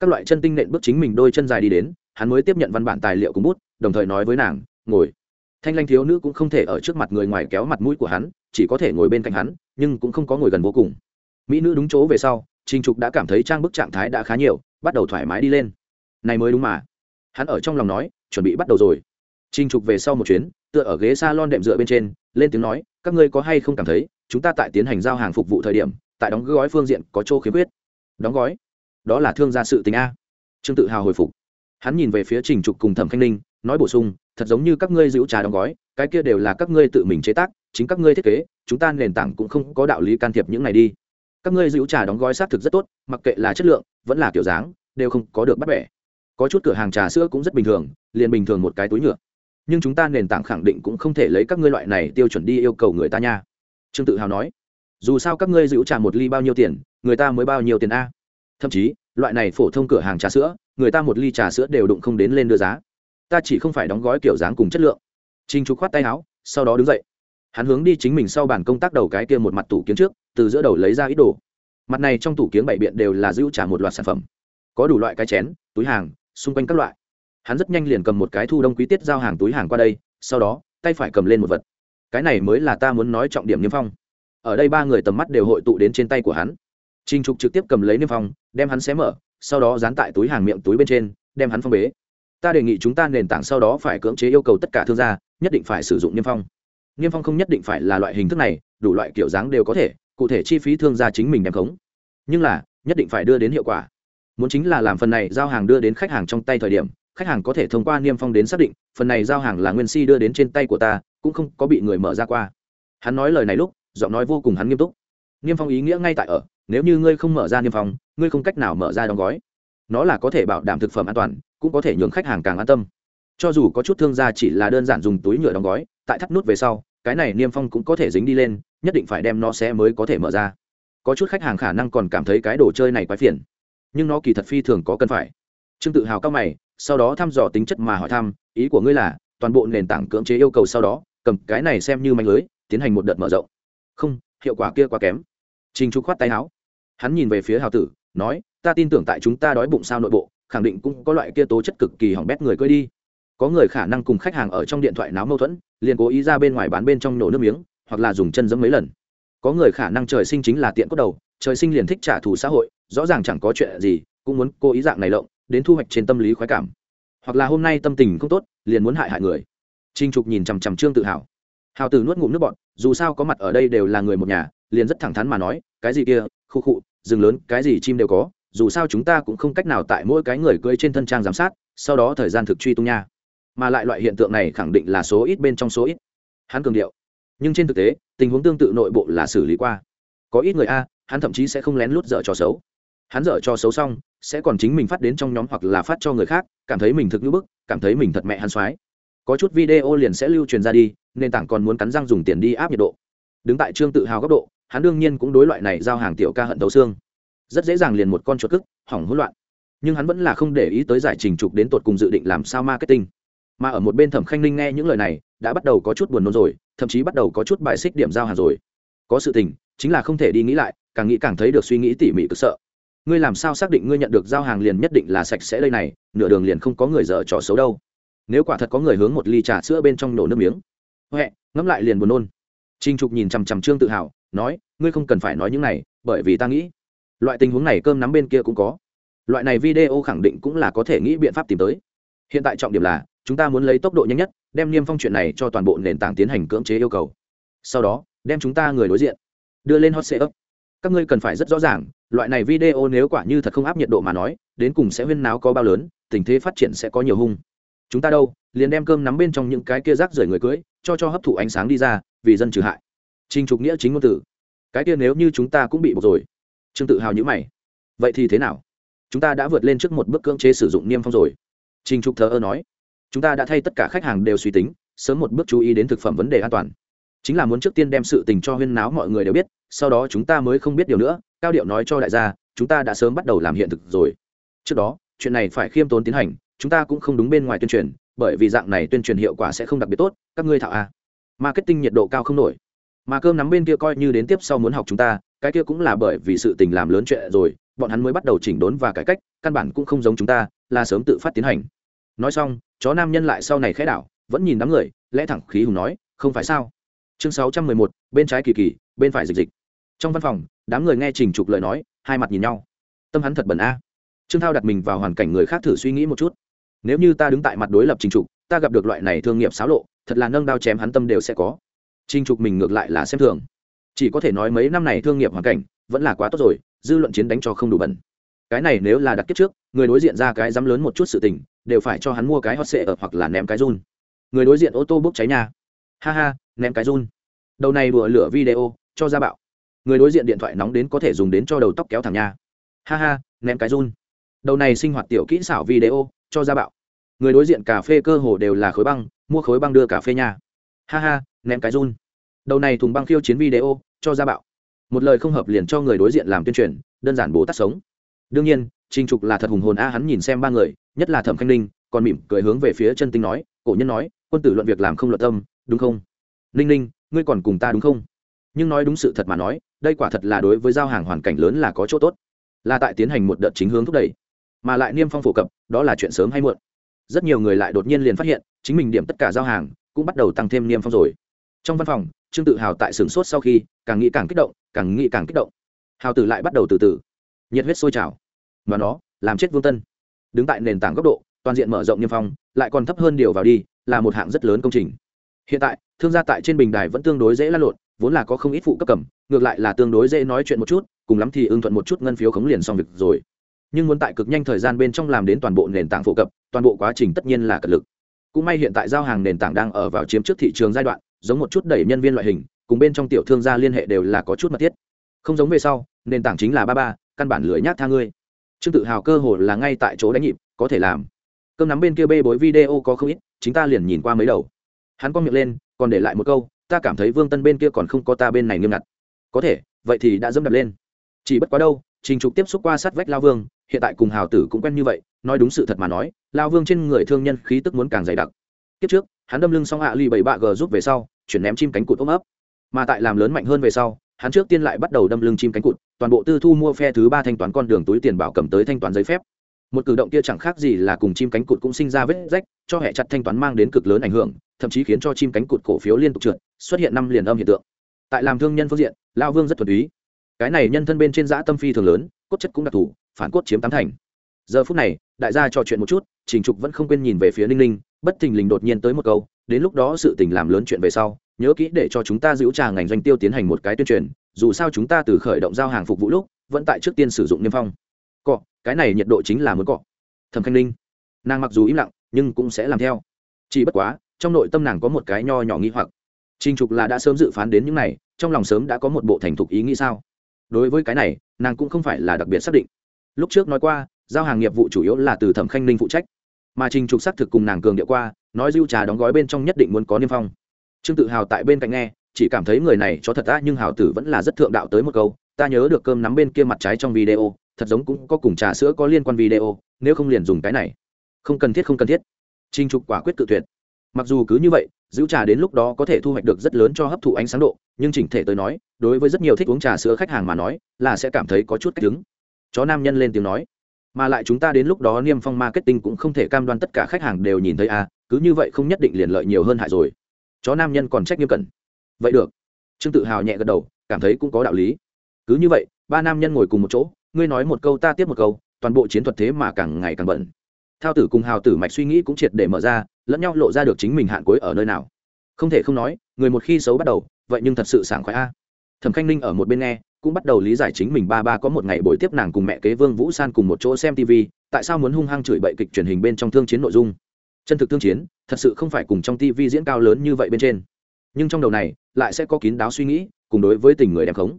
Các loại chân tinh nện bước chính mình đôi chân dài đi đến, hắn mới tiếp nhận văn bản tài liệu cùng bút, đồng thời nói với nàng, ngồi. Thanh lanh thiếu nữ cũng không thể ở trước mặt người ngoài kéo mặt mũi của hắn, chỉ có thể ngồi bên cạnh hắn, nhưng cũng không có ngồi gần vô cùng. Mỹ nữ đúng chỗ về sau, trình trục đã cảm thấy trang bức trạng thái đã khá nhiều, bắt đầu thoải mái đi lên. Này mới đúng mà. Hắn ở trong lòng nói, chuẩn bị bắt đầu rồi. Trình trục về sau một chuyến tựa ở ghế s a lon đệm dựa bên trên, lên tiếng nói, các ngươi có hay không cảm thấy, chúng ta tại tiến hành giao hàng phục vụ thời điểm, tại đóng gói phương diện có chỗ khiếm khuyết? Đóng gói? Đó là thương gia sự tình a. Trương tự hào hồi phục. Hắn nhìn về phía trình trục cùng thẩm khanh ninh, nói bổ sung, thật giống như các ngươi giữ trà đóng gói, cái kia đều là các ngươi tự mình chế tác, chính các ngươi thiết kế, chúng ta nền tảng cũng không có đạo lý can thiệp những này đi. Các ngươi giữ trà đóng gói xác thực rất tốt, mặc kệ là chất lượng, vẫn là kiểu dáng, đều không có được bắt bẻ. Có chút cửa hàng trà sữa cũng rất bình thường, liền bình thường một cái túi nhựa nhưng chúng ta nền tảng khẳng định cũng không thể lấy các ngươi loại này tiêu chuẩn đi yêu cầu người ta nha. Trương tự hào nói. Dù sao các ngươi giữ trà một ly bao nhiêu tiền, người ta mới bao nhiêu tiền a? Thậm chí, loại này phổ thông cửa hàng trà sữa, người ta một ly trà sữa đều đụng không đến lên đưa giá. Ta chỉ không phải đóng gói kiểu dáng cùng chất lượng. Trinh trục khoát tay áo, sau đó đứng dậy. Hắn hướng đi chính mình sau bàn công tác đầu cái kia một mặt tủ kiến trước, từ giữa đầu lấy ra ít đồ. Mặt này trong tủ kiếng bảy biện đều là giữ trả một loạt sản phẩm. Có đủ loại cái chén, túi hàng, xung quanh các loại hắn rất nhanh liền cầm một cái thu đông quý tiết giao hàng túi hàng qua đây, sau đó, tay phải cầm lên một vật. Cái này mới là ta muốn nói trọng điểm niêm phong. Ở đây ba người tầm mắt đều hội tụ đến trên tay của hắn. Trinh trục trực tiếp cầm lấy niêm phong, đem hắn xé mở, sau đó dán tại túi hàng miệng túi bên trên, đem hắn phong bế. Ta đề nghị chúng ta nền tảng sau đó phải cưỡng chế yêu cầu tất cả thương gia, nhất định phải sử dụng niêm phong. Niêm phong không nhất định phải là loại hình thức này, đủ loại kiểu dáng đều có thể, cụ thể chi phí thương gia chính mình đem khống. Nhưng là, nhất định phải đưa đến hiệu quả. Muốn chính là làm phần này giao hàng đưa đến khách hàng trong tay thời điểm khách hàng có thể thông qua niêm phong đến xác định, phần này giao hàng là nguyên si đưa đến trên tay của ta, cũng không có bị người mở ra qua. Hắn nói lời này lúc, giọng nói vô cùng hắn nghiêm túc. Niêm phong ý nghĩa ngay tại ở, nếu như ngươi không mở ra niêm phong, ngươi không cách nào mở ra đóng gói. Nó là có thể bảo đảm thực phẩm an toàn, cũng có thể nhường khách hàng càng an tâm. Cho dù có chút thương gia chỉ là đơn giản dùng túi nhựa đóng gói, tại thắt nút về sau, cái này niêm phong cũng có thể dính đi lên, nhất định phải đem nó xé mới có thể mở ra. Có chút khách hàng khả năng còn cảm thấy cái đồ chơi này quái phiền, nhưng nó kỳ thật phi thường có cần phải. Trương tự hào cao mày sau đó thăm dò tính chất mà hỏi thăm, ý của ngươi là, toàn bộ nền tảng cưỡng chế yêu cầu sau đó, cầm cái này xem như manh lưới, tiến hành một đợt mở rộng. Không, hiệu quả kia quá kém. Trình trục khoát tay áo. Hắn nhìn về phía hào tử, nói, ta tin tưởng tại chúng ta đói bụng sao nội bộ, khẳng định cũng có loại kia tố chất cực kỳ hỏng bét người cưỡi đi. Có người khả năng cùng khách hàng ở trong điện thoại náo mâu thuẫn, liền cố ý ra bên ngoài bán bên trong nổ nước miếng, hoặc là dùng chân giẫm mấy lần. Có người khả năng trời sinh chính là tiện cốt đầu, trời sinh liền thích trả thù xã hội, rõ ràng chẳng có chuyện gì, cũng muốn cố ý dạng này lộng đến thu hoạch trên tâm lý khoái cảm. Hoặc là hôm nay tâm tình không tốt, liền muốn hại hại người. Trinh trục nhìn chằm chằm trương tự hào. Hào tử nuốt ngụm nước bọn dù sao có mặt ở đây đều là người một nhà, liền rất thẳng thắn mà nói, cái gì kia, khu khụ rừng lớn, cái gì chim đều có, dù sao chúng ta cũng không cách nào tại mỗi cái người cưỡi trên thân trang giám sát, sau đó thời gian thực truy tung nha. Mà lại loại hiện tượng này khẳng định là số ít bên trong số ít. Hắn cường điệu. Nhưng trên thực tế, tình huống tương tự nội bộ là xử lý qua. Có ít người a, hắn thậm chí sẽ không lén lút dở trò xấu hắn dở cho xấu xong, sẽ còn chính mình phát đến trong nhóm hoặc là phát cho người khác, cảm thấy mình thực như bức, cảm thấy mình thật mẹ hắn soái. Có chút video liền sẽ lưu truyền ra đi, nền tảng còn muốn cắn răng dùng tiền đi áp nhiệt độ. Đứng tại trương tự hào góc độ, hắn đương nhiên cũng đối loại này giao hàng tiểu ca hận tấu xương. Rất dễ dàng liền một con chuột cức, hỏng hỗn loạn. Nhưng hắn vẫn là không để ý tới giải trình trục đến tột cùng dự định làm sao marketing. Mà ở một bên thẩm khanh ninh nghe những lời này, đã bắt đầu có chút buồn nôn rồi, thậm chí bắt đầu có chút bài xích điểm giao hàng rồi. Có sự tình, chính là không thể đi nghĩ lại, càng nghĩ càng thấy được suy nghĩ tỉ mỉ cực sợ ngươi làm sao xác định ngươi nhận được giao hàng liền nhất định là sạch sẽ đây này, nửa đường liền không có người dở trò xấu đâu. Nếu quả thật có người hướng một ly trà sữa bên trong nổ nước miếng. Huệ, ngẫm lại liền buồn nôn. Trinh trục nhìn chằm chằm trương tự hào, nói, ngươi không cần phải nói những này, bởi vì ta nghĩ, loại tình huống này cơm nắm bên kia cũng có. Loại này video khẳng định cũng là có thể nghĩ biện pháp tìm tới. Hiện tại trọng điểm là, chúng ta muốn lấy tốc độ nhanh nhất, đem niêm phong chuyện này cho toàn bộ nền tảng tiến hành cưỡng chế yêu cầu. Sau đó, đem chúng ta người đối diện. Đưa lên hot setup các ngươi cần phải rất rõ ràng, loại này video nếu quả như thật không áp nhiệt độ mà nói, đến cùng sẽ huyên náo có bao lớn, tình thế phát triển sẽ có nhiều hung. Chúng ta đâu, liền đem cơm nắm bên trong những cái kia rác rưởi người cưới, cho cho hấp thụ ánh sáng đi ra, vì dân trừ hại. Trình trục nghĩa chính ngôn tử. Cái kia nếu như chúng ta cũng bị buộc rồi. Trương tự hào nhữ mày. Vậy thì thế nào? Chúng ta đã vượt lên trước một bước cưỡng chế sử dụng niêm phong rồi. Trình trục thờ ơ nói. Chúng ta đã thay tất cả khách hàng đều suy tính, sớm một bước chú ý đến thực phẩm vấn đề an toàn chính là muốn trước tiên đem sự tình cho huyên náo mọi người đều biết, sau đó chúng ta mới không biết điều nữa, cao điệu nói cho đại gia, chúng ta đã sớm bắt đầu làm hiện thực rồi. Trước đó, chuyện này phải khiêm tốn tiến hành, chúng ta cũng không đúng bên ngoài tuyên truyền, bởi vì dạng này tuyên truyền hiệu quả sẽ không đặc biệt tốt, các ngươi thạo a. Marketing nhiệt độ cao không nổi. Mà cơm nắm bên kia coi như đến tiếp sau muốn học chúng ta, cái kia cũng là bởi vì sự tình làm lớn chuyện rồi, bọn hắn mới bắt đầu chỉnh đốn và cải cách, căn bản cũng không giống chúng ta, là sớm tự phát tiến hành. Nói xong, chó nam nhân lại sau này khẽ đảo, vẫn nhìn đám người, lẽ thẳng khí hùng nói, không phải sao? Chương sáu trăm mười một, bên trái kỳ kỳ, bên phải dịch dịch. Trong văn phòng, đám người nghe trình trục lời nói, hai mặt nhìn nhau. Tâm hắn thật bẩn a. Trương thao đặt mình vào hoàn cảnh người khác thử suy nghĩ một chút. Nếu như ta đứng tại mặt đối lập trình trục, ta gặp được loại này thương nghiệp xáo lộ, thật là nâng đao chém hắn tâm đều sẽ có. Trình trục mình ngược lại là xem thường. Chỉ có thể nói mấy năm này thương nghiệp hoàn cảnh vẫn là quá tốt rồi, dư luận chiến đánh cho không đủ bẩn. Cái này nếu là đặt kiếp trước, người đối diện ra cái dám lớn một chút sự tình, đều phải cho hắn mua cái hot sệ ở hoặc là ném cái run. Người đối diện ô tô bốc cháy nhà ha ha ném cái run. Đầu này đùa lửa video, cho ra bạo. Người đối diện điện thoại nóng đến có thể dùng đến cho đầu tóc kéo thẳng nha. Ha ha, ném cái run. Đầu này sinh hoạt tiểu kỹ xảo video, cho ra bạo. Người đối diện cà phê cơ hồ đều là khối băng, mua khối băng đưa cà phê nha. Ha ha, ném cái run. Đầu này thùng băng khiêu chiến video, cho ra bạo. Một lời không hợp liền cho người đối diện làm tuyên truyền, đơn giản bố tắt sống. Đương nhiên, trình trục là thật hùng hồn a, hắn nhìn xem ba người, nhất là thẩm khanh ninh, còn mỉm cười hướng về phía chân tinh nói, cổ nhân nói, quân tử luận việc làm không luận tâm, đúng không? Ninh ninh, ngươi còn cùng ta đúng không? Nhưng nói đúng sự thật mà nói, đây quả thật là đối với giao hàng hoàn cảnh lớn là có chỗ tốt. Là tại tiến hành một đợt chính hướng thúc đẩy. Mà lại niêm phong phổ cập, đó là chuyện sớm hay muộn. Rất nhiều người lại đột nhiên liền phát hiện, chính mình điểm tất cả giao hàng, cũng bắt đầu tăng thêm niêm phong rồi. Trong văn phòng, trương tự hào tại sửng sốt sau khi, càng nghĩ càng kích động, càng nghĩ càng kích động. Hào tử lại bắt đầu từ từ. Nhiệt huyết sôi trào. Và nó, làm chết vương tân. Đứng tại nền tảng góc độ, toàn diện mở rộng niêm phong, lại còn thấp hơn điều vào đi, là một hạng rất lớn công trình. Hiện tại thương gia tại trên bình đài vẫn tương đối dễ lăn lộn, vốn là có không ít phụ cấp cầm, ngược lại là tương đối dễ nói chuyện một chút, cùng lắm thì ưng thuận một chút ngân phiếu khống liền xong việc rồi. Nhưng muốn tại cực nhanh thời gian bên trong làm đến toàn bộ nền tảng phổ cập toàn bộ quá trình tất nhiên là cật lực. Cũng may hiện tại giao hàng nền tảng đang ở vào chiếm trước thị trường giai đoạn, giống một chút đẩy nhân viên loại hình, cùng bên trong tiểu thương gia liên hệ đều là có chút mật thiết. Không giống về sau, nền tảng chính là ba ba, căn bản lưỡi nhát tha ngươi. Trương tự hào cơ hồ là ngay tại chỗ đánh nhịp, có thể làm. Cơm nắm bên kia bê bối video có không ít, chính ta liền nhìn qua mấy đầu. Hắn có miệng lên còn để lại một câu, ta cảm thấy vương tân bên kia còn không có ta bên này nghiêm ngặt. Có thể, vậy thì đã dâm đập lên. Chỉ bất quá đâu, trình trục tiếp xúc qua sát vách lao vương, hiện tại cùng hào tử cũng quen như vậy, nói đúng sự thật mà nói, lao vương trên người thương nhân khí tức muốn càng dày đặc. Kiếp trước, hắn đâm lưng xong hạ ly bảy bạ g giúp về sau, chuyển ném chim cánh cụt ôm ấp. Mà tại làm lớn mạnh hơn về sau, hắn trước tiên lại bắt đầu đâm lưng chim cánh cụt, toàn bộ tư thu mua phe thứ ba thanh toán con đường túi tiền bảo cầm tới thanh toán giấy phép. Một cử động kia chẳng khác gì là cùng chim cánh cụt cũng sinh ra vết rách, cho hệ chặt thanh toán mang đến cực lớn ảnh hưởng thậm chí khiến cho chim cánh cụt cổ phiếu liên tục trượt, xuất hiện năm liền âm hiện tượng. Tại làm thương nhân phương diện, lao vương rất thuần túy. Cái này nhân thân bên trên giã tâm phi thường lớn, cốt chất cũng đặc thù, phản cốt chiếm tám thành. Giờ phút này, đại gia trò chuyện một chút, trình trục vẫn không quên nhìn về phía ninh ninh, bất thình lình đột nhiên tới một câu, đến lúc đó sự tình làm lớn chuyện về sau, nhớ kỹ để cho chúng ta giữ trà ngành doanh tiêu tiến hành một cái tuyên truyền, dù sao chúng ta từ khởi động giao hàng phục vụ lúc, vẫn tại trước tiên sử dụng niêm phong. Cọ, cái này nhiệt độ chính là muốn cọ. Thẩm khanh ninh, nàng mặc dù im lặng, nhưng cũng sẽ làm theo. Chỉ bất quá trong nội tâm nàng có một cái nho nhỏ nghi hoặc. Trình trục là đã sớm dự phán đến những này, trong lòng sớm đã có một bộ thành thục ý nghĩ sao? Đối với cái này, nàng cũng không phải là đặc biệt xác định. Lúc trước nói qua, giao hàng nghiệp vụ chủ yếu là từ thẩm khanh ninh phụ trách. Mà trình trục xác thực cùng nàng cường điệu qua, nói dưu trà đóng gói bên trong nhất định muốn có niêm phong. Trương tự hào tại bên cạnh nghe, chỉ cảm thấy người này cho thật ta nhưng hào tử vẫn là rất thượng đạo tới một câu, ta nhớ được cơm nắm bên kia mặt trái trong video, thật giống cũng có cùng trà sữa có liên quan video, nếu không liền dùng cái này. Không cần thiết, không cần thiết. Trinh trục quả quyết tự tuyệt mặc dù cứ như vậy, giữ trà đến lúc đó có thể thu hoạch được rất lớn cho hấp thụ ánh sáng độ, nhưng chỉnh thể tới nói, đối với rất nhiều thích uống trà sữa khách hàng mà nói, là sẽ cảm thấy có chút cách đứng. Chó nam nhân lên tiếng nói, mà lại chúng ta đến lúc đó niêm phong marketing cũng không thể cam đoan tất cả khách hàng đều nhìn thấy à cứ như vậy không nhất định liền lợi nhiều hơn hại rồi. Chó nam nhân còn trách nghiêm cẩn. Vậy được. Trương tự hào nhẹ gật đầu, cảm thấy cũng có đạo lý. Cứ như vậy, ba nam nhân ngồi cùng một chỗ, ngươi nói một câu ta tiếp một câu, toàn bộ chiến thuật thế mà càng ngày càng bận. Thao tử cùng hào tử mạch suy nghĩ cũng triệt để mở ra lẫn nhau lộ ra được chính mình hạn cuối ở nơi nào. Không thể không nói, người một khi xấu bắt đầu, vậy nhưng thật sự sảng khoái a. Thẩm khanh ninh ở một bên nghe, cũng bắt đầu lý giải chính mình ba ba có một ngày buổi tiếp nàng cùng mẹ kế vương vũ san cùng một chỗ xem tv tại sao muốn hung hăng chửi bậy kịch truyền hình bên trong thương chiến nội dung. Chân thực thương chiến, thật sự không phải cùng trong tv diễn cao lớn như vậy bên trên. Nhưng trong đầu này, lại sẽ có kín đáo suy nghĩ, cùng đối với tình người đem khống.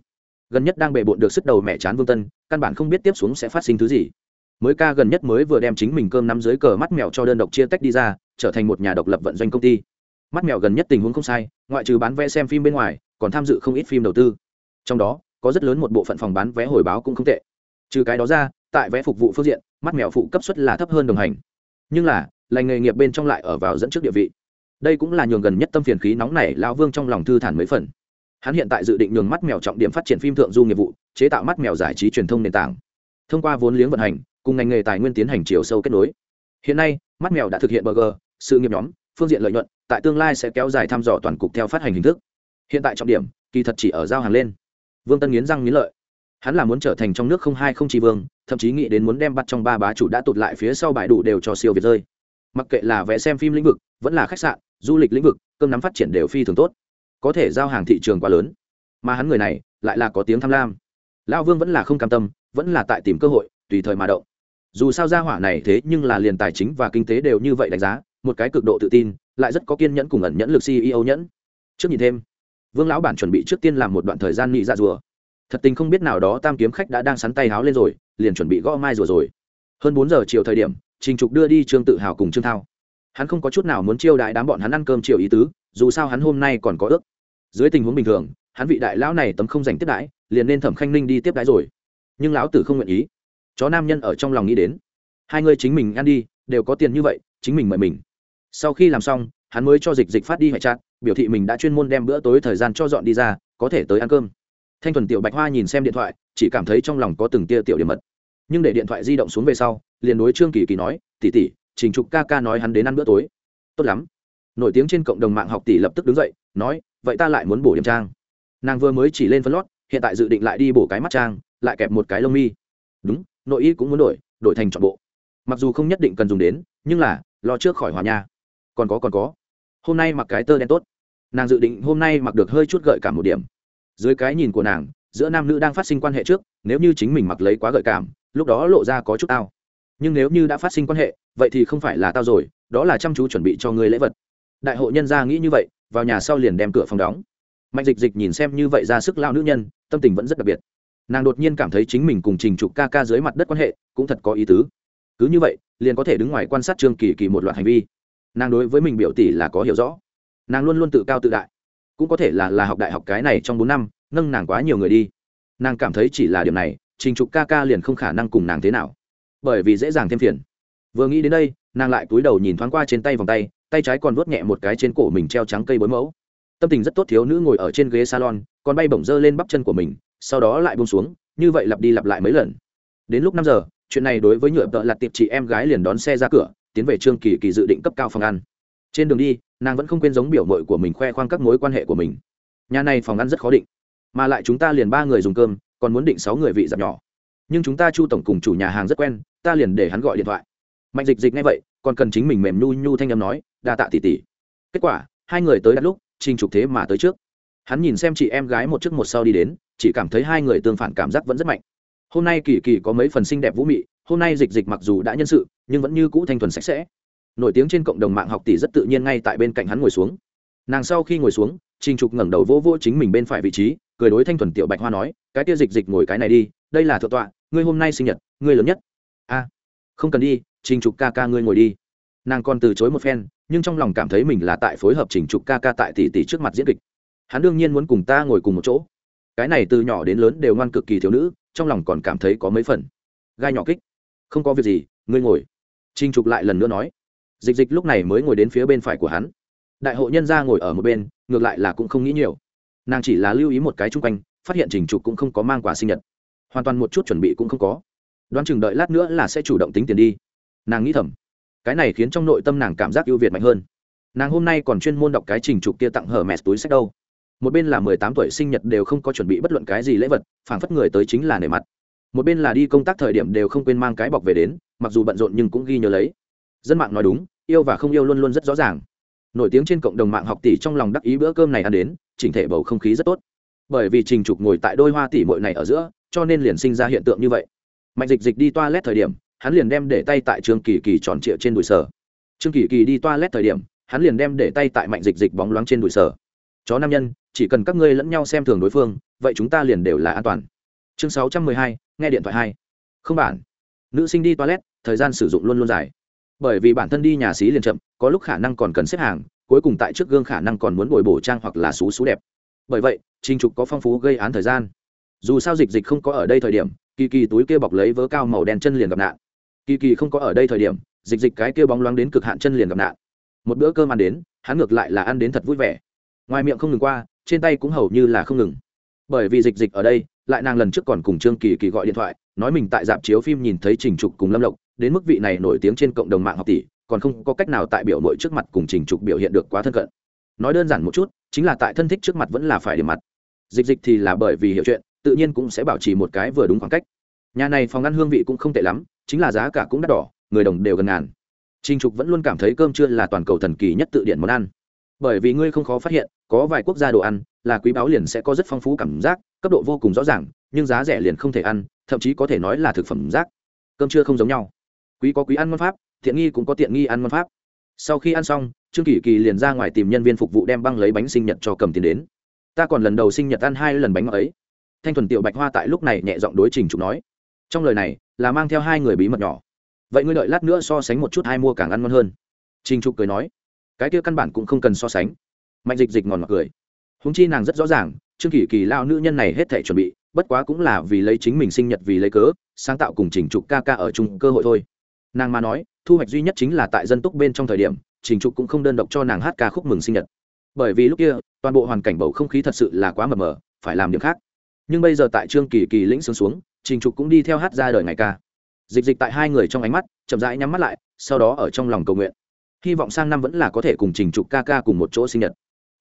Gần nhất đang bề bộn được sức đầu mẹ chán vương tân, căn bản không biết tiếp xuống sẽ phát sinh thứ gì. Mới ca gần nhất mới vừa đem chính mình cơm nắm dưới cờ mắt mèo cho đơn độc chia tách đi ra trở thành một nhà độc lập vận doanh công ty. Mắt mèo gần nhất tình huống không sai, ngoại trừ bán vé xem phim bên ngoài, còn tham dự không ít phim đầu tư. Trong đó, có rất lớn một bộ phận phòng bán vé hồi báo cũng không tệ. Trừ cái đó ra, tại vé phục vụ phương diện, mắt mèo phụ cấp suất là thấp hơn đồng hành. Nhưng là, lành nghề nghiệp bên trong lại ở vào dẫn trước địa vị. Đây cũng là nhường gần nhất tâm phiền khí nóng này lao vương trong lòng thư thản mấy phần. Hắn hiện tại dự định nhường mắt mèo trọng điểm phát triển phim thượng du nghiệp vụ, chế tạo mắt mèo giải trí truyền thông nền tảng. Thông qua vốn liếng vận hành, cùng ngành nghề tài nguyên tiến hành chiều sâu kết nối. Hiện nay, mắt mèo đã thực hiện bg sự nghiệp nhóm, phương diện lợi nhuận, tại tương lai sẽ kéo dài thăm dò toàn cục theo phát hành hình thức. Hiện tại trọng điểm, kỳ thật chỉ ở giao hàng lên. Vương tân nghiến răng nghiến lợi. Hắn là muốn trở thành trong nước không hai không chỉ vương, thậm chí nghĩ đến muốn đem bắt trong ba bá chủ đã tụt lại phía sau bãi đủ đều cho siêu việt rơi. Mặc kệ là vẽ xem phim lĩnh vực, vẫn là khách sạn, du lịch lĩnh vực, cơm nắm phát triển đều phi thường tốt. Có thể giao hàng thị trường quá lớn. Mà hắn người này, lại là có tiếng tham lam. Lão vương vẫn là không cam tâm, vẫn là tại tìm cơ hội, tùy thời mà động. Dù sao gia hỏa này thế nhưng là liền tài chính và kinh tế đều như vậy đánh giá một cái cực độ tự tin, lại rất có kiên nhẫn cùng ẩn nhẫn lực ceo nhẫn. Trước nhìn thêm, vương lão bản chuẩn bị trước tiên làm một đoạn thời gian nhị ra dạ rùa thật tình không biết nào đó tam kiếm khách đã đang sắn tay háo lên rồi, liền chuẩn bị gõ mai rùa rồi. Hơn bốn giờ chiều thời điểm, trình trục đưa đi trương tự hào cùng trương thao. Hắn không có chút nào muốn chiêu đại đám bọn hắn ăn cơm chiều ý tứ, dù sao hắn hôm nay còn có ước. Dưới tình huống bình thường, hắn vị đại lão này tấm không dành tiếp đãi, liền nên thẩm khanh ninh đi tiếp đãi rồi. Nhưng lão tử không nguyện ý. Chó nam nhân ở trong lòng nghĩ đến. Hai người chính mình ăn đi, đều có tiền như vậy, chính mình mời mình sau khi làm xong, hắn mới cho dịch dịch phát đi hệ chặt biểu thị mình đã chuyên môn đem bữa tối thời gian cho dọn đi ra, có thể tới ăn cơm. Thanh thuần tiểu bạch hoa nhìn xem điện thoại, chỉ cảm thấy trong lòng có từng tia tiểu điểm mật. Nhưng để điện thoại di động xuống về sau, liền đối trương kỳ kỳ nói tỉ tỉ trình trục ca ca nói hắn đến ăn bữa tối. Tốt lắm. Nổi tiếng trên cộng đồng mạng học tỷ lập tức đứng dậy, nói, vậy ta lại muốn bổ điểm trang. Nàng vừa mới chỉ lên phân lót, hiện tại dự định lại đi bổ cái mắt trang, lại kẹp một cái lông mi. Đúng, nội y cũng muốn đổi đổi thành trọn bộ. Mặc dù không nhất định cần dùng đến, nhưng là, lo trước khỏi hòa nha còn có còn có. Hôm nay mặc cái tơ đen tốt. Nàng dự định hôm nay mặc được hơi chút gợi cảm một điểm. Dưới cái nhìn của nàng, giữa nam nữ đang phát sinh quan hệ trước, nếu như chính mình mặc lấy quá gợi cảm, lúc đó lộ ra có chút tao. Nhưng nếu như đã phát sinh quan hệ, vậy thì không phải là tao rồi, đó là chăm chú chuẩn bị cho ngươi lễ vật. Đại hội nhân gia nghĩ như vậy, vào nhà sau liền đem cửa phòng đóng. Mạnh dịch dịch nhìn xem như vậy ra sức lao nữ nhân, tâm tình vẫn rất đặc biệt. Nàng đột nhiên cảm thấy chính mình cùng trình trục ca ca dưới mặt đất quan hệ cũng thật có ý tứ. Cứ như vậy, liền có thể đứng ngoài quan sát trương kỳ kỳ một loạt hành vi nàng đối với mình biểu tỷ là có hiểu rõ. Nàng luôn luôn tự cao tự đại. Cũng có thể là là học đại học cái này trong bốn năm, nâng nàng quá nhiều người đi. Nàng cảm thấy chỉ là điểm này, trình trục ca ca liền không khả năng cùng nàng thế nào. Bởi vì dễ dàng thêm phiền. Vừa nghĩ đến đây, nàng lại cúi đầu nhìn thoáng qua trên tay vòng tay tay trái còn vuốt nhẹ một cái trên cổ mình treo trắng cây bối mẫu. Tâm tình rất tốt thiếu nữ ngồi ở trên ghế salon, còn bay bổng dơ lên bắp chân của mình, sau đó lại buông xuống, như vậy lặp đi lặp lại mấy lần. Đến lúc năm giờ, chuyện này đối với nhựa vợ là tiệp chị em gái liền đón xe ra cửa tiến về trương kỳ kỳ dự định cấp cao phòng ăn. Trên đường đi, nàng vẫn không quên giống biểu mội của mình khoe khoang các mối quan hệ của mình. Nhà này phòng ăn rất khó định, mà lại chúng ta liền ba người dùng cơm, còn muốn định sáu người vị giảm nhỏ. Nhưng chúng ta chu tổng cùng chủ nhà hàng rất quen, ta liền để hắn gọi điện thoại. Mạnh dịch dịch ngay vậy, còn cần chính mình mềm nhu nhu thanh âm nói, đa tạ tỉ tỉ kết quả, hai người tới đặt lúc, trình trục thế mà tới trước. Hắn nhìn xem chị em gái một trước một sau đi đến, chỉ cảm thấy hai người tương phản cảm giác vẫn rất mạnh. Hôm nay kỳ kỳ có mấy phần xinh đẹp vũ mị hôm nay dịch dịch mặc dù đã nhân sự, nhưng vẫn như cũ thanh thuần sạch sẽ. Nổi tiếng trên cộng đồng mạng học tỷ rất tự nhiên ngay tại bên cạnh hắn ngồi xuống. Nàng sau khi ngồi xuống, trình trục ngẩng đầu vô vô chính mình bên phải vị trí, cười đối thanh thuần tiểu bạch hoa nói, cái tia dịch dịch ngồi cái này đi, đây là thượng tọa, ngươi hôm nay sinh nhật, ngươi lớn nhất. A, không cần đi, trình trục ca ca ngươi ngồi đi. Nàng còn từ chối một phen, nhưng trong lòng cảm thấy mình là tại phối hợp trình trục ca ca tại tỷ tỷ trước mặt diễn kịch. Hắn đương nhiên muốn cùng ta ngồi cùng một chỗ. Cái này từ nhỏ đến lớn đều ngoan cực kỳ thiếu nữ, trong lòng còn cảm thấy có mấy phần. Gai nhỏ kích không có việc gì, ngươi ngồi. Trình trục lại lần nữa nói. Dịch dịch lúc này mới ngồi đến phía bên phải của hắn. Đại hội nhân gia ngồi ở một bên, ngược lại là cũng không nghĩ nhiều. Nàng chỉ là lưu ý một cái chung quanh, phát hiện trình trục cũng không có mang quà sinh nhật. Hoàn toàn một chút chuẩn bị cũng không có. Đoán chừng đợi lát nữa là sẽ chủ động tính tiền đi. Nàng nghĩ thầm. Cái này khiến trong nội tâm nàng cảm giác ưu việt mạnh hơn. Nàng hôm nay còn chuyên môn đọc cái trình trục kia tặng hở mẹt túi sách đâu. Một bên là mười tám tuổi sinh nhật đều không có chuẩn bị bất luận cái gì lễ vật, phảng phất người tới chính là nề mặt một bên là đi công tác thời điểm đều không quên mang cái bọc về đến, mặc dù bận rộn nhưng cũng ghi nhớ lấy. Dân mạng nói đúng, yêu và không yêu luôn luôn rất rõ ràng. Nổi tiếng trên cộng đồng mạng học tỷ trong lòng đắc ý bữa cơm này ăn đến, chỉnh thể bầu không khí rất tốt. Bởi vì trình trục ngồi tại đôi hoa tỷ mội này ở giữa, cho nên liền sinh ra hiện tượng như vậy. Mạnh dịch dịch đi toa lét thời điểm, hắn liền đem để tay tại trương kỳ kỳ tròn trịa trên đùi sở trương kỳ kỳ đi toa lét thời điểm, hắn liền đem để tay tại mạnh dịch dịch bóng loáng trên đùi sở chó nam nhân, chỉ cần các ngươi lẫn nhau xem thường đối phương, vậy chúng ta liền đều là an toàn chương sáu trăm mười hai, nghe điện thoại hai không bản. Nữ sinh đi toilet, thời gian sử dụng luôn luôn dài. Bởi vì bản thân đi nhà xí liền chậm, có lúc khả năng còn cần xếp hàng, cuối cùng tại trước gương khả năng còn muốn bồi bổ trang hoặc là xú xú đẹp. Bởi vậy, trình trục có phong phú gây án thời gian. Dù sao dịch dịch không có ở đây thời điểm, kỳ kỳ túi kia bọc lấy vớ cao màu đen chân liền gặp nạn. Kỳ kỳ không có ở đây thời điểm, dịch dịch cái kia bóng loáng đến cực hạn chân liền gặp nạn. Một bữa cơm ăn đến, hắn ngược lại là ăn đến thật vui vẻ. Ngoài miệng không ngừng qua, trên tay cũng hầu như là không ngừng. Bởi vì dịch dịch ở đây lại nàng lần trước còn cùng trương kỳ kỳ gọi điện thoại, nói mình tại dạp chiếu phim nhìn thấy trình trục cùng lâm lộc, đến mức vị này nổi tiếng trên cộng đồng mạng học tỷ, còn không có cách nào tại biểu mội trước mặt cùng trình trục biểu hiện được quá thân cận. Nói đơn giản một chút, chính là tại thân thích trước mặt vẫn là phải điểm mặt. Dịch dịch thì là bởi vì hiểu chuyện, tự nhiên cũng sẽ bảo trì một cái vừa đúng khoảng cách. Nhà này phòng ăn hương vị cũng không tệ lắm, chính là giá cả cũng đắt đỏ, người đồng đều gần ngàn. Trình trục vẫn luôn cảm thấy cơm trưa là toàn cầu thần kỳ nhất tự điện món ăn bởi vì ngươi không khó phát hiện, có vài quốc gia đồ ăn là quý báo liền sẽ có rất phong phú cảm giác, cấp độ vô cùng rõ ràng, nhưng giá rẻ liền không thể ăn, thậm chí có thể nói là thực phẩm rác. Cơm trưa không giống nhau. Quý có quý ăn ngon pháp, thiện nghi cũng có tiện nghi ăn ngon pháp. Sau khi ăn xong, trương kỳ kỳ liền ra ngoài tìm nhân viên phục vụ đem băng lấy bánh sinh nhật cho cầm tiền đến. Ta còn lần đầu sinh nhật ăn hai lần bánh ngọt ấy. Thanh thuần tiểu bạch hoa tại lúc này nhẹ giọng đối trình trục nói. Trong lời này, là mang theo hai người bí mật nhỏ. Vậy ngươi đợi lát nữa so sánh một chút hai mua càng ăn ngon hơn. Trình trục cười nói cái kia căn bản cũng không cần so sánh. Mạnh dịch dịch ngòn mặc cười. Húng chi nàng rất rõ ràng, trương kỳ kỳ lao nữ nhân này hết thể chuẩn bị, bất quá cũng là vì lấy chính mình sinh nhật vì lấy cớ, sáng tạo cùng trình trục ca ca ở chung cơ hội thôi. Nàng mà nói, thu hoạch duy nhất chính là tại dân túc bên trong thời điểm, trình trục cũng không đơn độc cho nàng hát ca khúc mừng sinh nhật. Bởi vì lúc kia, toàn bộ hoàn cảnh bầu không khí thật sự là quá mờ mờ, phải làm điểm khác. Nhưng bây giờ tại trương kỳ kỳ lĩnh sướng xuống, trình trục cũng đi theo hát ra đời ngày ca. Dịch dịch tại hai người trong ánh mắt, chậm rãi nhắm mắt lại, sau đó ở trong lòng cầu nguyện hy vọng sang năm vẫn là có thể cùng trình trục ca ca cùng một chỗ sinh nhật.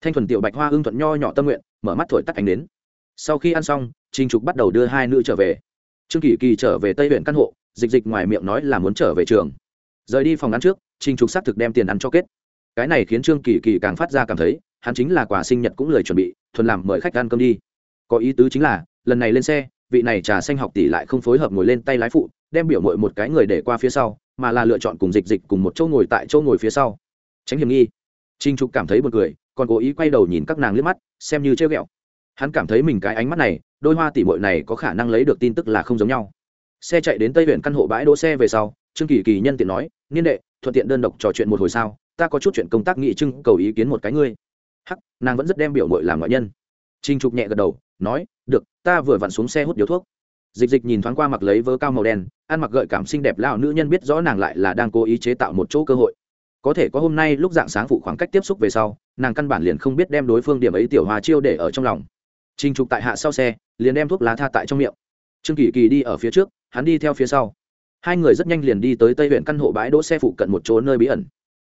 Thanh thuần tiểu bạch hoa hưng thuận nho nhỏ tâm nguyện, mở mắt thổi tắt ánh đến sau khi ăn xong, trình trục bắt đầu đưa hai nữ trở về. Trương kỳ kỳ trở về tây huyện căn hộ, dịch dịch ngoài miệng nói là muốn trở về trường. Rời đi phòng ăn trước, trình trục xác thực đem tiền ăn cho kết. Cái này khiến trương kỳ kỳ càng phát ra cảm thấy, hắn chính là quà sinh nhật cũng lời chuẩn bị, thuần làm mời khách ăn cơm đi. Có ý tứ chính là, lần này lên xe, vị này trà xanh học tỷ lại không phối hợp ngồi lên tay lái phụ, đem biểu mội một cái người để qua phía sau mà là lựa chọn cùng dịch dịch cùng một chỗ ngồi tại chỗ ngồi phía sau. Tránh hiểm nghi. Trinh trục cảm thấy buồn cười, còn cố ý quay đầu nhìn các nàng liếc mắt, xem như chơi ghẹo. Hắn cảm thấy mình cái ánh mắt này, đôi hoa tỷ mội này có khả năng lấy được tin tức là không giống nhau. Xe chạy đến tây huyện căn hộ bãi đỗ xe về sau, trương kỳ kỳ nhân tiện nói, niên đệ, thuận tiện đơn độc trò chuyện một hồi sao? Ta có chút chuyện công tác nghị trưng, cầu ý kiến một cái ngươi. Hắc, nàng vẫn rất đem biểu mội làm ngoại nhân. Trinh trục nhẹ gật đầu, nói, được, ta vừa vặn xuống xe hút điếu thuốc dịch dịch nhìn thoáng qua mặc lấy vớ cao màu đen, ăn mặc gợi cảm xinh đẹp lao nữ nhân biết rõ nàng lại là đang cố ý chế tạo một chỗ cơ hội. Có thể có hôm nay lúc dạng sáng phụ khoảng cách tiếp xúc về sau, nàng căn bản liền không biết đem đối phương điểm ấy tiểu hòa chiêu để ở trong lòng. Trình trục tại hạ sau xe, liền đem thuốc lá tha tại trong miệng. Trương kỳ kỳ đi ở phía trước, hắn đi theo phía sau. Hai người rất nhanh liền đi tới tây huyện căn hộ bãi đỗ xe phụ cận một chỗ nơi bí ẩn.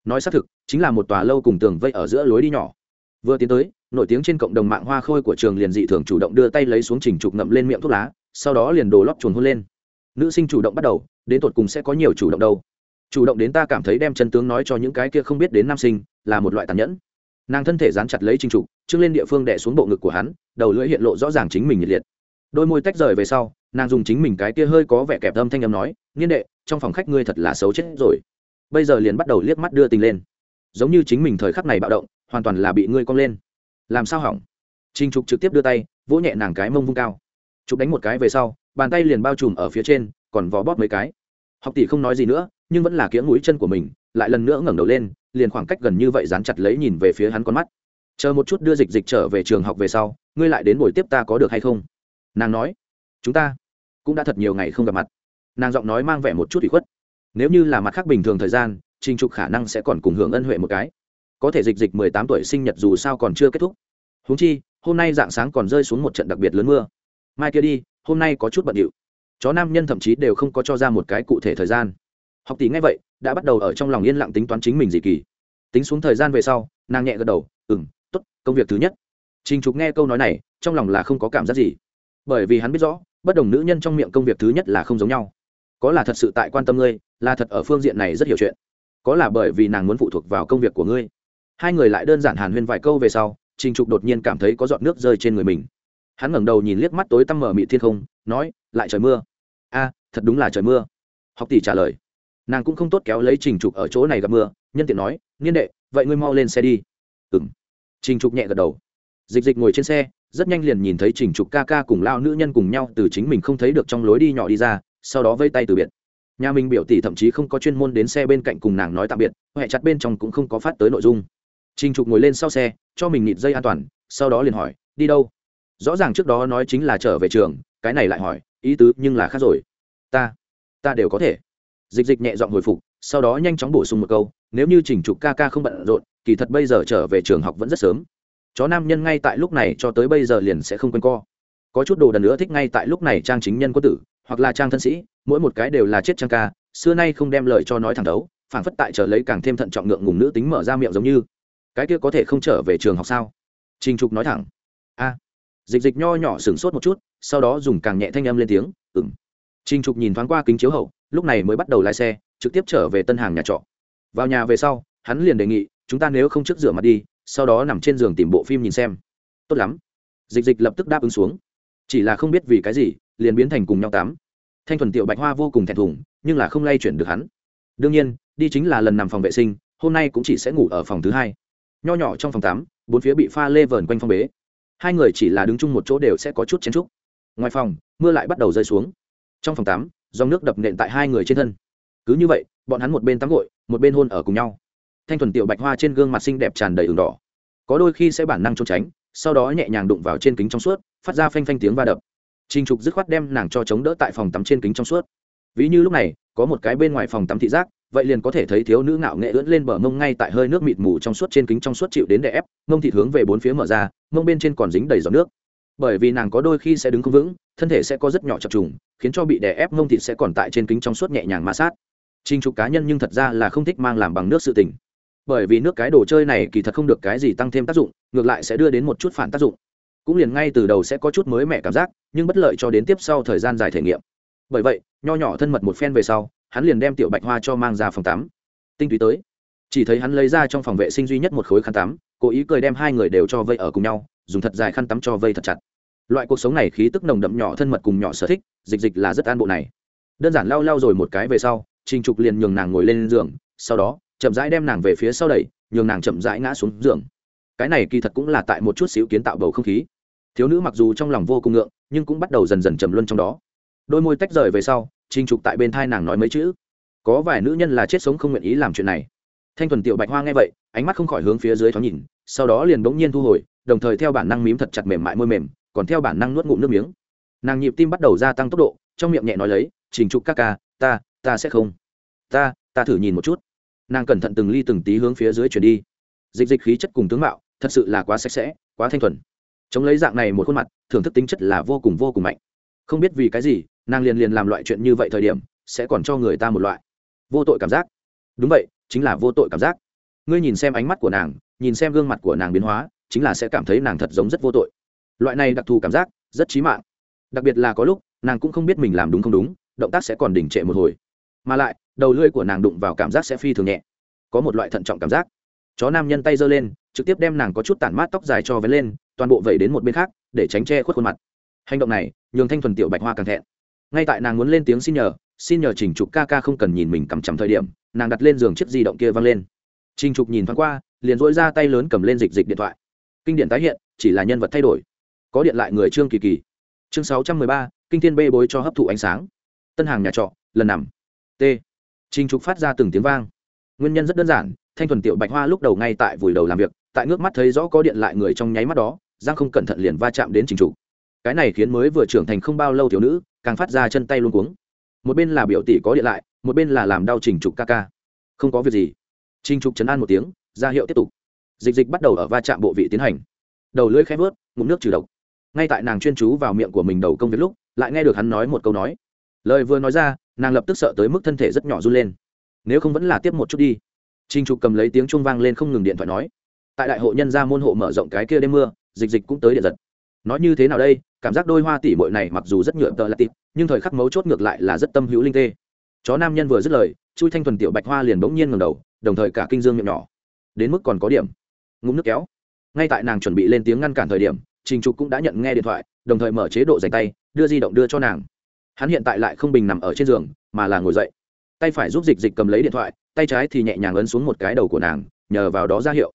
Nói xác thực, chính là một tòa lâu cùng tường vây ở giữa lối đi nhỏ. Vừa tiến tới, nổi tiếng trên cộng đồng mạng hoa khôi của trường liền dị thường chủ động đưa tay lấy xuống trình trục ngậm lên miệng thuốc lá sau đó liền đồ lót chuồn hôn lên. Nữ sinh chủ động bắt đầu, đến tột cùng sẽ có nhiều chủ động đâu. Chủ động đến ta cảm thấy đem chân tướng nói cho những cái kia không biết đến nam sinh, là một loại tàn nhẫn. Nàng thân thể dán chặt lấy trinh trục trước lên địa phương đẻ xuống bộ ngực của hắn, đầu lưỡi hiện lộ rõ ràng chính mình nhiệt liệt. Đôi môi tách rời về sau, nàng dùng chính mình cái kia hơi có vẻ kẹp âm thanh âm nói niên đệ, trong phòng khách ngươi thật là xấu chết rồi. Bây giờ liền bắt đầu liếc mắt đưa tình lên. Giống như chính mình thời khắc này bạo động, hoàn toàn là bị ngươi cong lên. Làm sao hỏng? Trinh trục trực tiếp đưa tay, vỗ nhẹ nàng cái mông vung cao chụp đánh một cái về sau, bàn tay liền bao trùm ở phía trên, còn vò bóp mấy cái. Học tỷ không nói gì nữa, nhưng vẫn là kiếng mũi chân của mình, lại lần nữa ngẩng đầu lên, liền khoảng cách gần như vậy dán chặt lấy nhìn về phía hắn con mắt. Chờ một chút đưa dịch dịch trở về trường học về sau, ngươi lại đến buổi tiếp ta có được hay không? Nàng nói. Chúng ta cũng đã thật nhiều ngày không gặp mặt. Nàng giọng nói mang vẻ một chút ủy khuất. Nếu như là mặt khác bình thường thời gian, trình trục khả năng sẽ còn cùng hưởng ân huệ một cái. Có thể dịch dịch mười tám tuổi sinh nhật dù sao còn chưa kết thúc. Húng chi, hôm nay dạng sáng còn rơi xuống một trận đặc biệt lớn mưa mai kia đi, hôm nay có chút bận điệu. Chó nam nhân thậm chí đều không có cho ra một cái cụ thể thời gian. Học tỷ ngay vậy, đã bắt đầu ở trong lòng yên lặng tính toán chính mình dị kỳ. Tính xuống thời gian về sau, nàng nhẹ gật đầu ừ m t ố t công việc thứ nhất. Trình trục nghe câu nói này, trong lòng là không có cảm giác gì. Bởi vì hắn biết rõ, bất đồng nữ nhân trong miệng công việc thứ nhất là không giống nhau. Có là thật sự tại quan tâm ngươi, là thật ở phương diện này rất hiểu chuyện. Có là bởi vì nàng muốn phụ thuộc vào công việc của ngươi. Hai người lại đơn giản hàn huyên vài câu về sau, trình trục đột nhiên cảm thấy có giọt nước rơi trên người mình hắn ngẩng đầu nhìn liếc mắt tối tăm mở mị thiên không, nói, lại trời mưa. A, thật đúng là trời mưa. Học tỷ trả lời. Nàng cũng không tốt kéo lấy trình trục ở chỗ này gặp mưa, nhân tiện nói, niên đệ, vậy ngươi mau lên xe đi. Ừng trình trục nhẹ gật đầu. Dịch dịch ngồi trên xe, rất nhanh liền nhìn thấy trình trục ca ca cùng lao nữ nhân cùng nhau từ chính mình không thấy được trong lối đi nhỏ đi ra, sau đó vây tay từ biệt. Nhà mình biểu tỷ thậm chí không có chuyên môn đến xe bên cạnh cùng nàng nói tạm biệt huệ chặt bên trong cũng không có phát tới nội dung. Trình trục ngồi lên sau xe, cho mình nịt dây an toàn, sau đó liền hỏi, đi đâu? Rõ ràng trước đó nói chính là trở về trường, cái này lại hỏi, ý tứ nhưng là khác rồi. Ta ta đều có thể. Dịch dịch nhẹ dọn hồi phục, sau đó nhanh chóng bổ sung một câu, nếu như chỉnh trục ca ca không bận rộn, kỳ thật bây giờ trở về trường học vẫn rất sớm. Chó nam nhân ngay tại lúc này cho tới bây giờ liền sẽ không quên co. Có chút đồ đần nữa thích ngay tại lúc này trang chính nhân có tử, hoặc là trang thân sĩ, mỗi một cái đều là chết trang ca, xưa nay không đem lời cho nói thẳng đấu phản phất tại trở lấy càng thêm thận trọng ngượng ngùng nữ tính mở ra miệng giống như. Cái kia có thể không trở về trường học sao? Trình trục nói thẳng. A dịch dịch nho nhỏ sửng sốt một chút, sau đó dùng càng nhẹ thanh âm lên tiếng ừng trình trục nhìn thoáng qua kính chiếu hậu, lúc này mới bắt đầu lái xe, trực tiếp trở về tân hàng nhà trọ. Vào nhà về sau, hắn liền đề nghị, chúng ta nếu không trước rửa mặt đi, sau đó nằm trên giường tìm bộ phim nhìn xem. Tốt lắm. Dịch dịch lập tức đáp ứng xuống. Chỉ là không biết vì cái gì, liền biến thành cùng nhau tám thanh thuần tiểu bạch hoa vô cùng thẹn thùng, nhưng là không lay chuyển được hắn. Đương nhiên, đi chính là lần nằm phòng vệ sinh, hôm nay cũng chỉ sẽ ngủ ở phòng thứ hai. Nho nhỏ trong phòng tám bốn phía bị pha lê vờn quanh phong bế hai người chỉ là đứng chung một chỗ đều sẽ có chút chen trúc ngoài phòng, mưa lại bắt đầu rơi xuống. Trong phòng tắm, dòng nước đập nện tại hai người trên thân. Cứ như vậy, bọn hắn một bên tắm gội, một bên hôn ở cùng nhau. Thanh thuần tiểu bạch hoa trên gương mặt xinh đẹp tràn đầy ửng đỏ. Có đôi khi sẽ bản năng trốn tránh, sau đó nhẹ nhàng đụng vào trên kính trong suốt, phát ra phanh phanh tiếng va đập. Trinh trục dứt khoát đem nàng cho chống đỡ tại phòng tắm trên kính trong suốt. Ví như lúc này, có một cái bên ngoài phòng tắm thị giác, vậy liền có thể thấy thiếu nữ ngạo nghệ ưỡn lên bờ mông ngay tại hơi nước mịt mù trong suốt trên kính trong suốt chịu đến đè ép, mông thịt hướng về bốn phía mở ra mông bên trên còn dính đầy giọt nước. Bởi vì nàng có đôi khi sẽ đứng không vững, thân thể sẽ có rất nhỏ chập trùng, khiến cho bị đè ép mông thịt sẽ còn tại trên kính trong suốt nhẹ nhàng ma sát. Trình trục cá nhân nhưng thật ra là không thích mang làm bằng nước sự tình. Bởi vì nước cái đồ chơi này kỳ thật không được cái gì tăng thêm tác dụng, ngược lại sẽ đưa đến một chút phản tác dụng. Cũng liền ngay từ đầu sẽ có chút mới mẻ cảm giác, nhưng bất lợi cho đến tiếp sau thời gian dài thể nghiệm. Bởi vậy, nho nhỏ thân mật một phen về sau, hắn liền đem tiểu bạch hoa cho mang ra phòng tắm. Tinh túy tới chỉ thấy hắn lấy ra trong phòng vệ sinh duy nhất một khối khăn tắm, cố ý cười đem hai người đều cho vây ở cùng nhau, dùng thật dài khăn tắm cho vây thật chặt. Loại cuộc sống này khí tức nồng đậm nhỏ thân mật cùng nhỏ sở thích, dịch dịch là rất an bộ này. Đơn giản lau lau rồi một cái về sau, trình trục liền nhường nàng ngồi lên giường, sau đó, chậm rãi đem nàng về phía sau đẩy, nhường nàng chậm rãi ngã xuống giường. Cái này kỳ thật cũng là tại một chút xíu kiến tạo bầu không khí. Thiếu nữ mặc dù trong lòng vô cùng ngượng, nhưng cũng bắt đầu dần dần trầm luân trong đó. Đôi môi tách rời về sau, trình trục tại bên thai nàng nói mấy chữ. Có vài nữ nhân là chết sống không nguyện ý làm chuyện này thanh thuần tiểu bạch hoa nghe vậy, ánh mắt không khỏi hướng phía dưới thoáng nhìn, sau đó liền bỗng nhiên thu hồi, đồng thời theo bản năng mím thật chặt mềm mại môi mềm, còn theo bản năng nuốt ngụm nước miếng. Nàng nhịp tim bắt đầu gia tăng tốc độ, trong miệng nhẹ nói lấy, trình trục các ca, ta ta sẽ không. Ta ta thử nhìn một chút. Nàng cẩn thận từng ly từng tí hướng phía dưới chuyển đi. Dịch dịch khí chất cùng tướng mạo, thật sự là quá sạch sẽ, quá thanh thuần. Chống lấy dạng này một khuôn mặt, thưởng thức tính chất là vô cùng vô cùng mạnh. Không biết vì cái gì, nàng liền liền làm loại chuyện như vậy thời điểm, sẽ còn cho người ta một loại vô tội cảm giác. Đúng vậy chính là vô tội cảm giác. Ngươi nhìn xem ánh mắt của nàng, nhìn xem gương mặt của nàng biến hóa, chính là sẽ cảm thấy nàng thật giống rất vô tội. Loại này đặc thù cảm giác, rất trí mạng. Đặc biệt là có lúc, nàng cũng không biết mình làm đúng không đúng, động tác sẽ còn đình trệ một hồi. Mà lại, đầu lưỡi của nàng đụng vào cảm giác sẽ phi thường nhẹ. Có một loại thận trọng cảm giác. Chó nam nhân tay giơ lên, trực tiếp đem nàng có chút tản mát tóc dài cho vén lên, toàn bộ vẩy đến một bên khác, để tránh che khuất khuôn mặt. Hành động này, nhường thanh thuần tiểu bạch hoa càng thẹn. Ngay tại nàng muốn lên tiếng xin nhờ xin nhờ trình trục ca ca không cần nhìn mình cầm chằm thời điểm nàng đặt lên giường chiếc di động kia văng lên. Trình trục nhìn thoáng qua, liền dỗi ra tay lớn cầm lên dịch dịch điện thoại. Kinh điển tái hiện, chỉ là nhân vật thay đổi. Có điện lại người trương kỳ kỳ. Chương sáu trăm mười ba, kinh thiên bê bối cho hấp thụ ánh sáng. Tân hàng nhà trọ, lần nằm. T. Trình trục phát ra từng tiếng vang. Nguyên nhân rất đơn giản, thanh thuần tiểu bạch hoa lúc đầu ngay tại vùi đầu làm việc, tại ngước mắt thấy rõ có điện lại người trong nháy mắt đó giang không cẩn thận liền va chạm đến trình trục. Cái này khiến mới vừa trưởng thành không bao lâu thiếu nữ, càng phát ra chân tay luôn cuống. Một bên là biểu tỷ có điện lại một bên là làm đau trình trục ca ca. Không có việc gì. Trình trục chấn an một tiếng, ra hiệu tiếp tục. Dịch dịch bắt đầu ở va chạm bộ vị tiến hành. Đầu lưỡi khép vớt ngụm nước trừ độc. Ngay tại nàng chuyên chú vào miệng của mình đầu công việc lúc, lại nghe được hắn nói một câu nói. Lời vừa nói ra, nàng lập tức sợ tới mức thân thể rất nhỏ run lên. Nếu không vẫn là tiếp một chút đi. Trinh trục cầm lấy tiếng chuông vang lên không ngừng điện thoại nói. Tại đại hộ nhân gia môn hộ mở rộng cái kia đêm mưa, dịch dịch cũng tới điện giật. Nói như thế nào đây, cảm giác đôi hoa tỉ bội này mặc dù rất nhựa tợ là tịp nhưng thời khắc mấu chốt ngược lại là rất tâm hữu linh tê chó nam nhân vừa dứt lời chui thanh thuần tiểu bạch hoa liền bỗng nhiên ngầm đầu, đồng thời cả kinh dương miệng nhỏ. Đến mức còn có điểm. Ngụm nước kéo. Ngay tại nàng chuẩn bị lên tiếng ngăn cản thời điểm, trình trục cũng đã nhận nghe điện thoại, đồng thời mở chế độ dành tay, đưa di động đưa cho nàng. Hắn hiện tại lại không bình nằm ở trên giường, mà là ngồi dậy. Tay phải giúp dịch dịch cầm lấy điện thoại, tay trái thì nhẹ nhàng ấn xuống một cái đầu của nàng, nhờ vào đó ra hiệu.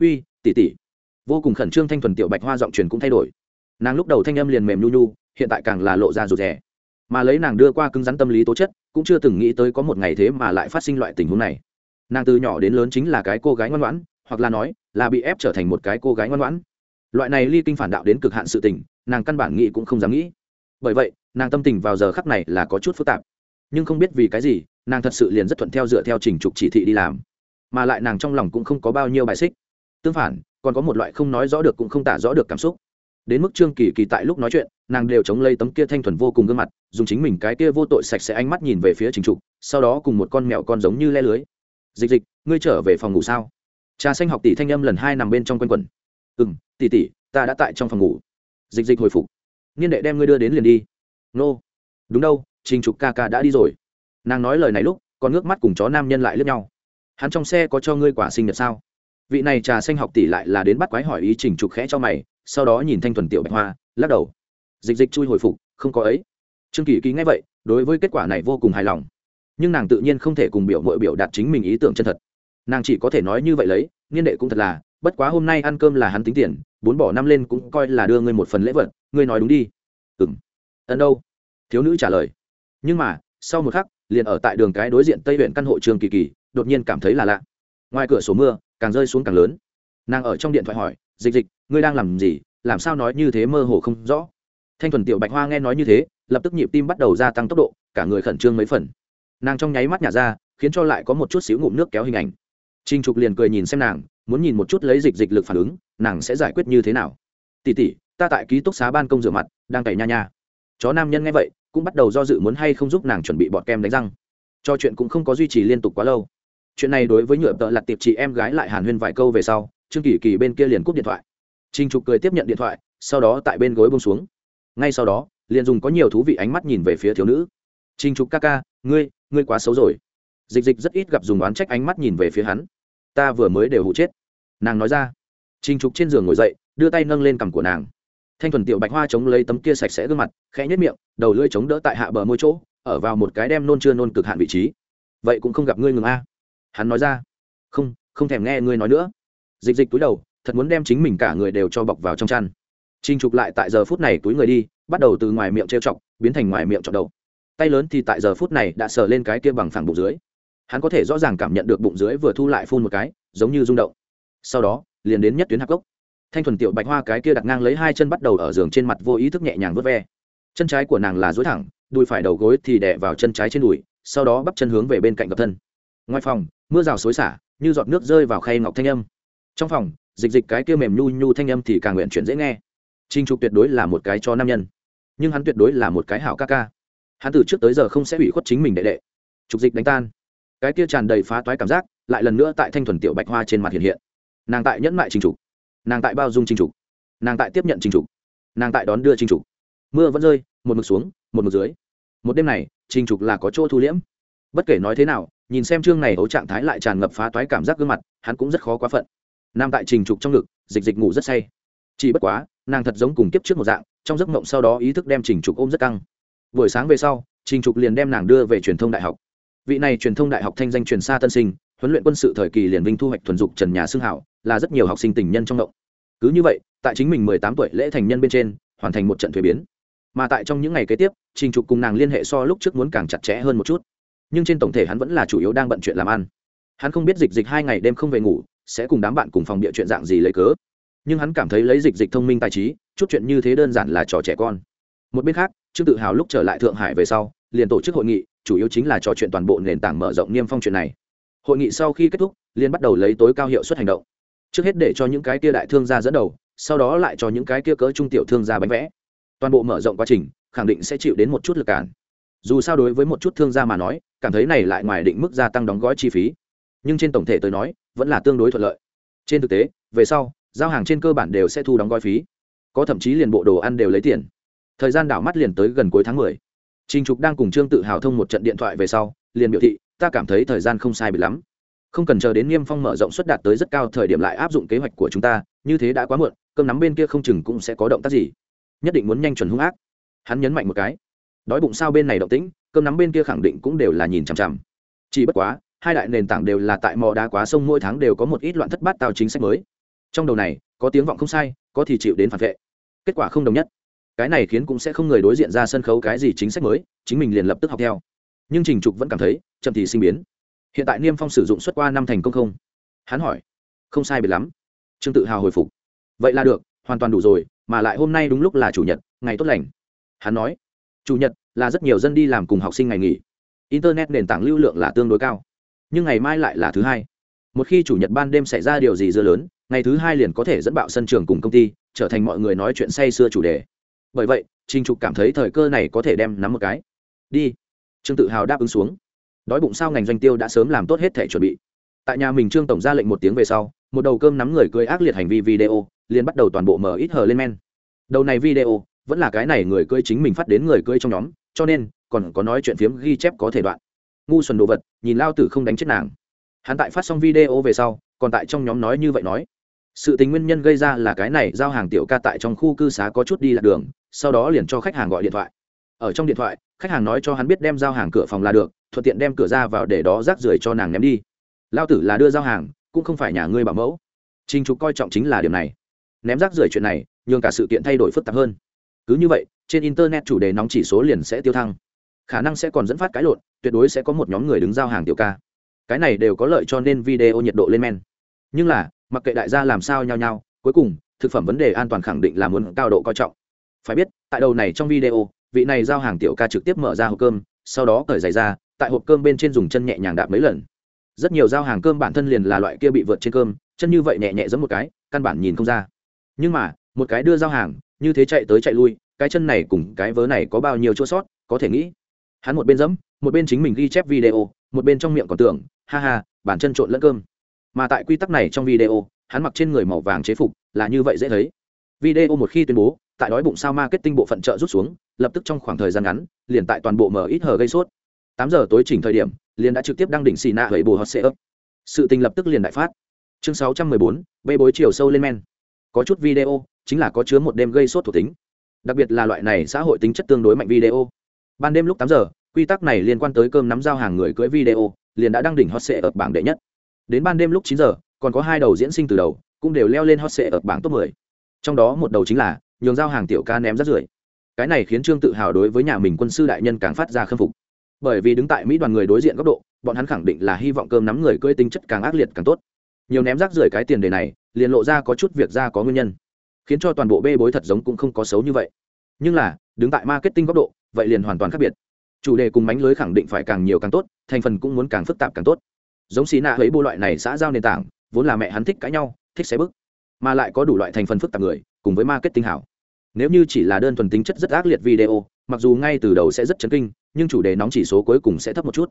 Uy tỉ tỉ vô cùng khẩn trương thanh thuần tiểu bạch hoa giọng truyền cũng thay đổi. Nàng lúc đầu thanh âm liền mềm nhu nhu, hiện tại càng là lộ ra rụt rè mà lấy nàng đưa qua cứng rắn tâm lý tố chất, cũng chưa từng nghĩ tới có một ngày thế mà lại phát sinh loại tình huống này. Nàng từ nhỏ đến lớn chính là cái cô gái ngoan ngoãn, hoặc là nói, là bị ép trở thành một cái cô gái ngoan ngoãn. Loại này ly kinh phản đạo đến cực hạn sự tình, nàng căn bản nghĩ cũng không dám nghĩ. Bởi vậy, nàng tâm tình vào giờ khắc này là có chút phức tạp. Nhưng không biết vì cái gì, nàng thật sự liền rất thuận theo dựa theo trình trục chỉ thị đi làm. Mà lại nàng trong lòng cũng không có bao nhiêu bài xích. Tương phản, còn có một loại không nói rõ được cũng không tả rõ được cảm xúc. Đến mức trương kỳ kỳ tại lúc nói chuyện nàng đều chống lấy tấm kia thanh thuần vô cùng gương mặt, dùng chính mình cái kia vô tội sạch sẽ ánh mắt nhìn về phía trình trục, sau đó cùng một con mèo con giống như le lưới. Dịch dịch, ngươi trở về phòng ngủ sao? Trà xanh học tỷ thanh âm lần hai nằm bên trong quanh quần ừ m tỷ tỷ, ta đã tại trong phòng ngủ. Dịch dịch hồi phục. Niên đệ đem ngươi đưa đến liền đi. Nô. Đúng đâu, trình trục ca ca đã đi rồi. Nàng nói lời này lúc còn ngước mắt cùng chó nam nhân lại lướt nhau. Hắn trong xe có cho ngươi quả sinh nhật sao? Vị này trà xanh học tỷ lại là đến bắt quái hỏi ý trình trục khẽ cho mày, sau đó nhìn thanh thuần tiểu bạch hoa, lắc đầu dịch dịch chui hồi phục, không có ấy. Trương kỳ ký ngay vậy, đối với kết quả này vô cùng hài lòng. Nhưng nàng tự nhiên không thể cùng biểu mội biểu đạt chính mình ý tưởng chân thật. Nàng chỉ có thể nói như vậy lấy, niên đệ cũng thật là, bất quá hôm nay ăn cơm là hắn tính tiền, bốn bỏ năm lên cũng coi là đưa ngươi một phần lễ vật, ngươi nói đúng đi. Ừ m ẩn đâu? Thiếu nữ trả lời. Nhưng mà, sau một khắc, liền ở tại đường cái đối diện tây huyện căn hộ trường kỳ kỳ, đột nhiên cảm thấy là lạ. Ngoài cửa sổ mưa, càng rơi xuống càng lớn. Nàng ở trong điện thoại hỏi, dịch dịch, ngươi đang làm gì? Làm sao nói như thế mơ hồ không rõ? Thanh thuần tiểu bạch hoa nghe nói như thế, lập tức nhịp tim bắt đầu gia tăng tốc độ, cả người khẩn trương mấy phần. Nàng trong nháy mắt nhả ra, khiến cho lại có một chút xíu ngụm nước kéo hình ảnh. Trinh trục liền cười nhìn xem nàng, muốn nhìn một chút lấy dịch dịch lực phản ứng, nàng sẽ giải quyết như thế nào. Tỉ tỉ ta tại ký túc xá ban công rửa mặt, đang cày nha nha. Chó nam nhân nghe vậy, cũng bắt đầu do dự muốn hay không giúp nàng chuẩn bị bọt kem đánh răng. Cho chuyện cũng không có duy trì liên tục quá lâu. Chuyện này đối với nhựa tợ lặt tiệp chị em gái lại hàn huyên vài câu về sau, trương kỳ kỳ bên kia liền cúp điện thoại. Trinh trục cười tiếp nhận điện thoại, sau đó tại bên gối bông xuống ngay sau đó, liền dùng có nhiều thú vị ánh mắt nhìn về phía thiếu nữ. Trinh trục ca ca, ngươi ngươi quá xấu rồi. Dịch dịch rất ít gặp dùng oán trách ánh mắt nhìn về phía hắn. Ta vừa mới đều hụ chết. Nàng nói ra. Trinh trục trên giường ngồi dậy, đưa tay nâng lên cằm của nàng. Thanh thuần tiểu bạch hoa chống lấy tấm kia sạch sẽ gương mặt, khẽ nhất miệng, đầu lưỡi chống đỡ tại hạ bờ môi chỗ, ở vào một cái đem nôn chưa nôn cực hạn vị trí. Vậy cũng không gặp ngươi ngừng a. Hắn nói ra. Không không thèm nghe ngươi nói nữa. Dịch dịch túi đầu, thật muốn đem chính mình cả người đều cho bọc vào trong chăn. Trình trục lại tại giờ phút này túi người đi, bắt đầu từ ngoài miệng trêu chọc, biến thành ngoài miệng chọc đầu. Tay lớn thì tại giờ phút này đã sờ lên cái kia bằng phẳng bụng dưới. Hắn có thể rõ ràng cảm nhận được bụng dưới vừa thu lại phun một cái, giống như rung động. Sau đó, liền đến nhất tuyến hạc gốc. Thanh thuần tiểu bạch hoa cái kia đặt ngang lấy hai chân bắt đầu ở giường trên mặt vô ý thức nhẹ nhàng vớt ve. Chân trái của nàng là duỗi thẳng, đùi phải đầu gối thì đè vào chân trái trên đùi, sau đó bắp chân hướng về bên cạnh gập thân. Ngoài phòng, mưa rào xối xả, như giọt nước rơi vào khay ngọc thanh âm. Trong phòng, dịch dịch cái kia mềm nhu nhu thanh âm thì càng nguyện chuyển dễ nghe. Trình trục tuyệt đối là một cái cho nam nhân, nhưng hắn tuyệt đối là một cái hảo ca ca. Hắn từ trước tới giờ không sẽ ủy khuất chính mình đệ đệ. Trục dịch đánh tan. Cái kia tràn đầy phá toái cảm giác lại lần nữa tại thanh thuần tiểu bạch hoa trên mặt hiện hiện. Nàng tại nhẫn mại trình trục. Nàng tại bao dung trình trục. Nàng tại tiếp nhận trình trục. Nàng tại đón đưa trình trục. Mưa vẫn rơi, một mực xuống, một mực dưới. Một đêm này, trình trục là có chỗ thu liễm. Bất kể nói thế nào, nhìn xem chương này ấu trạng thái lại tràn ngập phá toái cảm giác gương mặt, hắn cũng rất khó quá phận. Nam tại trình trục trong ngực, dịch dịch ngủ rất say chỉ bất quá, nàng thật giống cùng kiếp trước một dạng, trong giấc mộng sau đó ý thức đem trình trục ôm rất căng. Buổi sáng về sau, trình trục liền đem nàng đưa về truyền thông đại học. Vị này truyền thông đại học thanh danh truyền xa tân sinh, huấn luyện quân sự thời kỳ liền vinh thu hoạch thuần dục trần nhà xương hảo, là rất nhiều học sinh tình nhân trong động cứ như vậy, tại chính mình mười tám tuổi lễ thành nhân bên trên, hoàn thành một trận thuế biến. Mà tại trong những ngày kế tiếp, trình trục cùng nàng liên hệ so lúc trước muốn càng chặt chẽ hơn một chút. Nhưng trên tổng thể hắn vẫn là chủ yếu đang bận chuyện làm ăn. Hắn không biết dịch dịch hai ngày đêm không về ngủ, sẽ cùng đám bạn cùng phòng địa chuyện dạng gì lấy cớ nhưng hắn cảm thấy lấy dịch dịch thông minh tài trí, chút chuyện như thế đơn giản là trò trẻ con. Một bên khác, trương tự hào lúc trở lại thượng hải về sau, liền tổ chức hội nghị, chủ yếu chính là trò chuyện toàn bộ nền tảng mở rộng niêm phong chuyện này. Hội nghị sau khi kết thúc liên bắt đầu lấy tối cao hiệu suất hành động. Trước hết để cho những cái kia đại thương gia dẫn đầu, sau đó lại cho những cái kia cỡ trung tiểu thương gia bánh vẽ. Toàn bộ mở rộng quá trình, khẳng định sẽ chịu đến một chút lực cản. Dù sao đối với một chút thương gia mà nói, cảm thấy này lại ngoài định mức gia tăng đóng gói chi phí. Nhưng trên tổng thể tôi nói, vẫn là tương đối thuận lợi. Trên thực tế, về sau giao hàng trên cơ bản đều sẽ thu đóng gói phí. Có thậm chí liền bộ đồ ăn đều lấy tiền. Thời gian đảo mắt liền tới gần cuối tháng mười. Trình trục đang cùng trương tự hào thông một trận điện thoại về sau, liền biểu thị, ta cảm thấy thời gian không sai bị lắm. Không cần chờ đến niêm phong mở rộng suất đạt tới rất cao thời điểm lại áp dụng kế hoạch của chúng ta, như thế đã quá muộn, cơm nắm bên kia không chừng cũng sẽ có động tác gì. Nhất định muốn nhanh chuẩn hung ác. Hắn nhấn mạnh một cái. Đói bụng sao bên này động tĩnh, cơm nắm bên kia khẳng định cũng đều là nhìn chằm chằm. Chỉ bất quá, hai đại nền tảng đều là tại mò đá quá sông mỗi tháng đều có một ít loạn thất bát tao chính sách mới trong đầu này, có tiếng vọng không sai, có thì chịu đến phản vệ. Kết quả không đồng nhất. Cái này khiến cũng sẽ không người đối diện ra sân khấu cái gì chính sách mới, chính mình liền lập tức học theo. Nhưng trình trục vẫn cảm thấy, chậm thì sinh biến. Hiện tại niêm phong sử dụng xuất qua năm thành công không? Hắn hỏi. Không sai biệt lắm. Trương tự hào hồi phục. Vậy là được, hoàn toàn đủ rồi, mà lại hôm nay đúng lúc là chủ nhật, ngày tốt lành. Hắn nói. Chủ nhật là rất nhiều dân đi làm cùng học sinh ngày nghỉ. Internet nền tảng lưu lượng là tương đối cao. Nhưng ngày mai lại là thứ hai. Một khi chủ nhật ban đêm xảy ra điều gì dưa lớn ngày thứ hai liền có thể dẫn bạo sân trường cùng công ty, trở thành mọi người nói chuyện say sưa chủ đề. Bởi vậy, trình trục cảm thấy thời cơ này có thể đem nắm một cái. Đi. Trương tự hào đáp ứng xuống. Đói bụng sao ngành doanh tiêu đã sớm làm tốt hết thể chuẩn bị. Tại nhà mình trương tổng ra lệnh một tiếng về sau, một đầu cơm nắm người cưới ác liệt hành vi video, liền bắt đầu toàn bộ mở ít hờ lên men. Đầu này video, vẫn là cái này người cưới chính mình phát đến người cưới trong nhóm, cho nên, còn có nói chuyện phiếm ghi chép có thể đoạn. Ngu xuẩn đồ vật, nhìn lao tử không đánh chết nàng. Hắn tại phát xong video về sau, còn tại trong nhóm nói như vậy nói sự tình nguyên nhân gây ra là cái này giao hàng tiểu ca tại trong khu cư xá có chút đi lạc đường, sau đó liền cho khách hàng gọi điện thoại. Ở trong điện thoại, khách hàng nói cho hắn biết đem giao hàng cửa phòng là được, thuận tiện đem cửa ra vào để đó rác rưởi cho nàng ném đi. Lao tử là đưa giao hàng, cũng không phải nhà ngươi bảo mẫu. Trình trục coi trọng chính là điểm này. Ném rác rưởi chuyện này, nhường cả sự kiện thay đổi phức tạp hơn. Cứ như vậy, trên internet chủ đề nóng chỉ số liền sẽ tiêu thăng. Khả năng sẽ còn dẫn phát cái lộn, tuyệt đối sẽ có một nhóm người đứng giao hàng tiểu ca. Cái này đều có lợi cho nên video nhiệt độ lên men. Nhưng là mặc kệ đại gia làm sao nhau nhau cuối cùng, thực phẩm vấn đề an toàn khẳng định là muốn cao độ coi trọng. Phải biết, tại đầu này trong video, vị này giao hàng tiểu ca trực tiếp mở ra hộp cơm, sau đó cởi giày ra, tại hộp cơm bên trên dùng chân nhẹ nhàng đạp mấy lần. Rất nhiều giao hàng cơm bản thân liền là loại kia bị vượt trên cơm, chân như vậy nhẹ nhẹ giống một cái, căn bản nhìn không ra. Nhưng mà, một cái đưa giao hàng, như thế chạy tới chạy lui, cái chân này cùng cái vớ này có bao nhiêu chỗ sót, có thể nghĩ. Hắn một bên dẫm, một bên chính mình ghi chép video, một bên trong miệng còn tưởng, ha ha, bản chân trộn lẫn cơm mà tại quy tắc này trong video, hắn mặc trên người màu vàng chế phục, là như vậy dễ thấy. Video một khi tuyên bố, tại đói bụng sao marketing bộ phận trợ rút xuống, lập tức trong khoảng thời gian ngắn, liền tại toàn bộ mở ít hờ gây sốt. Tám giờ tối chỉnh thời điểm, liền đã trực tiếp đăng đỉnh xì nạ hầy bù hot sệ ấp sự tình lập tức liền đại phát. Chương sáu trăm mười bốn, bê bối chiều sâu lên men. Có chút video, chính là có chứa một đêm gây sốt thuộc tính. Đặc biệt là loại này xã hội tính chất tương đối mạnh video. Ban đêm lúc tám giờ, quy tắc này liên quan tới cơm nắm giao hàng người cưới video, liền đã đăng đỉnh hot sệ bảng đệ nhất đến ban đêm lúc chín giờ, còn có hai đầu diễn sinh từ đầu, cũng đều leo lên hot sệ ở bảng top 10. trong đó một đầu chính là, nhường giao hàng tiểu ca ném rác rưởi. Cái này khiến trương tự hào đối với nhà mình quân sư đại nhân càng phát ra khâm phục. Bởi vì đứng tại mỹ đoàn người đối diện góc độ, bọn hắn khẳng định là hy vọng cơm nắm người cưỡi tính chất càng ác liệt càng tốt. Nhiều ném rác rưởi cái tiền đề này, liền lộ ra có chút việc ra có nguyên nhân, khiến cho toàn bộ bê bối thật giống cũng không có xấu như vậy. Nhưng là, đứng tại marketing góc độ, vậy liền hoàn toàn khác biệt. Chủ đề cùng mánh lưới khẳng định phải càng nhiều càng tốt, thành phần cũng muốn càng phức tạp càng tốt giống xì nạ ấy bộ loại này xã giao nền tảng, vốn là mẹ hắn thích cãi nhau, thích xé bức, mà lại có đủ loại thành phần phức tạp người, cùng với marketing hảo. Nếu như chỉ là đơn thuần tính chất rất ác liệt video, mặc dù ngay từ đầu sẽ rất chấn kinh, nhưng chủ đề nóng chỉ số cuối cùng sẽ thấp một chút.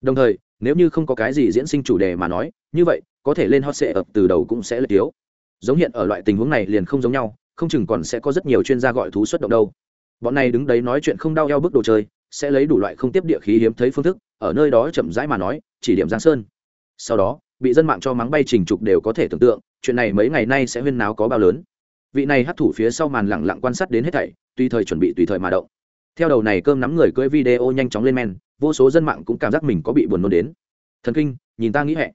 Đồng thời, nếu như không có cái gì diễn sinh chủ đề mà nói, như vậy, có thể lên hot sệ ập từ đầu cũng sẽ lệch thiếu. Giống hiện ở loại tình huống này liền không giống nhau, không chừng còn sẽ có rất nhiều chuyên gia gọi thú xuất động đâu. Bọn này đứng đấy nói chuyện không đau eo bức đồ chơi, sẽ lấy đủ loại không tiếp địa khí hiếm thấy phương thức, ở nơi đó chậm rãi mà nói, chỉ điểm giang sơn sau đó, bị dân mạng cho mắng bay trình trục đều có thể tưởng tượng, chuyện này mấy ngày nay sẽ huyên náo có bao lớn. Vị này hấp thủ phía sau màn lẳng lặng quan sát đến hết thảy, tùy thời chuẩn bị tùy thời mà động. Theo đầu này cơm nắm người cưỡi video nhanh chóng lên men, vô số dân mạng cũng cảm giác mình có bị buồn nôn đến. Thần kinh, nhìn ta nghĩ hẹ.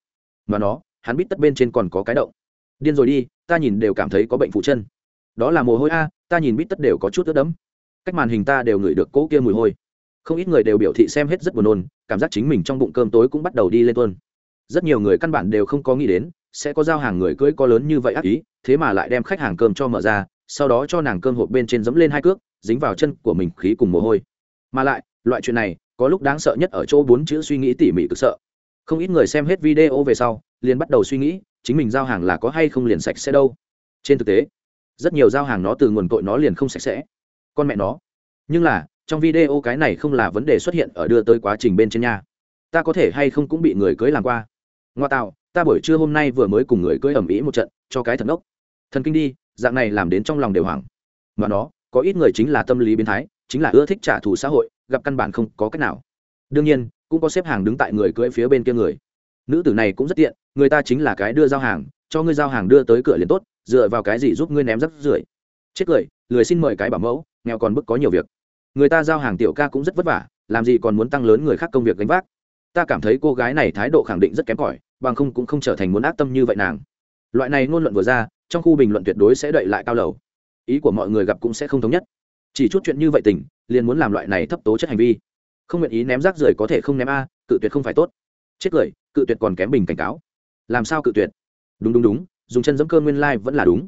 Mà nó, hắn biết tất bên trên còn có cái động. Điên rồi đi, ta nhìn đều cảm thấy có bệnh phụ chân. Đó là mồ hôi a, ta nhìn biết tất đều có chút ướt đẫm. Cách màn hình ta đều ngửi được cỗ kia mùi hôi. Không ít người đều biểu thị xem hết rất buồn nôn, cảm giác chính mình trong bụng cơm tối cũng bắt đầu đi lên tuôn rất nhiều người căn bản đều không có nghĩ đến, sẽ có giao hàng người cưỡi có lớn như vậy ác ý, thế mà lại đem khách hàng cơm cho mở ra, sau đó cho nàng cơm hộp bên trên dẫm lên hai cước, dính vào chân của mình khí cùng mồ hôi. Mà lại, loại chuyện này, có lúc đáng sợ nhất ở chỗ bốn chữ suy nghĩ tỉ mỉ cực sợ. Không ít người xem hết video về sau, liền bắt đầu suy nghĩ, chính mình giao hàng là có hay không liền sạch sẽ đâu. Trên thực tế, rất nhiều giao hàng nó từ nguồn cội nó liền không sạch sẽ. Con mẹ nó. Nhưng là, trong video cái này không là vấn đề xuất hiện ở đưa tới quá trình bên trên nhà ta có thể hay không cũng bị người cưới làm qua ngoa tạo, ta buổi trưa hôm nay vừa mới cùng người cưỡi ẩm ý một trận, cho cái thần ốc thần kinh đi, dạng này làm đến trong lòng đều hoảng. Mà nó, có ít người chính là tâm lý biến thái, chính là ưa thích trả thù xã hội, gặp căn bản không có cách nào. Đương nhiên, cũng có xếp hàng đứng tại người cưỡi phía bên kia người. Nữ tử này cũng rất tiện, người ta chính là cái đưa giao hàng, cho ngươi giao hàng đưa tới cửa liền tốt, dựa vào cái gì giúp ngươi ném rắc rưởi. Chết cười, lười xin mời cái bảo mẫu, nghèo còn bức có nhiều việc. Người ta giao hàng tiểu ca cũng rất vất vả, làm gì còn muốn tăng lớn người khác công việc gánh vác ta cảm thấy cô gái này thái độ khẳng định rất kém cỏi, bằng không cũng không trở thành muốn ác tâm như vậy nàng. Loại này ngôn luận vừa ra, trong khu bình luận tuyệt đối sẽ đậy lại cao lầu. Ý của mọi người gặp cũng sẽ không thống nhất. Chỉ chút chuyện như vậy tình, liền muốn làm loại này thấp tố chất hành vi. Không nguyện ý ném rác rưởi có thể không ném a, cự tuyệt không phải tốt. Chết cười, cự tuyệt còn kém bình cảnh cáo. Làm sao cự tuyệt? Đúng đúng đúng, dùng chân dẫm cơm nguyên lai、like、vẫn là đúng.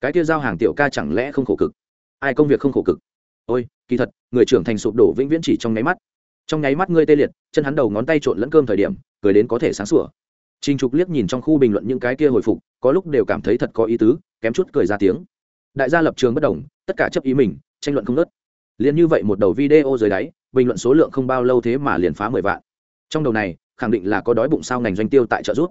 Cái kia giao hàng tiểu ca chẳng lẽ không khổ cực? Ai công việc không khổ cực? Ôi, kỳ thật, người trưởng thành sụp đổ vĩnh viễn chỉ trong nháy mắt trong nháy mắt ngươi tê liệt chân hắn đầu ngón tay trộn lẫn cơm thời điểm cười đến có thể sáng sủa Trình Trục liếc nhìn trong khu bình luận những cái kia hồi phục, có lúc đều cảm thấy thật có ý tứ, kém chút cười ra tiếng. Đại gia lập trường bất đồng, tất cả chấp ý mình, tranh luận không ngớt. Liên như vậy một đầu video dưới đáy, bình luận số lượng không bao lâu thế mà liền phá mười vạn. Trong đầu này, khẳng định là có đói bụng sao ngành doanh tiêu tại trợ giúp.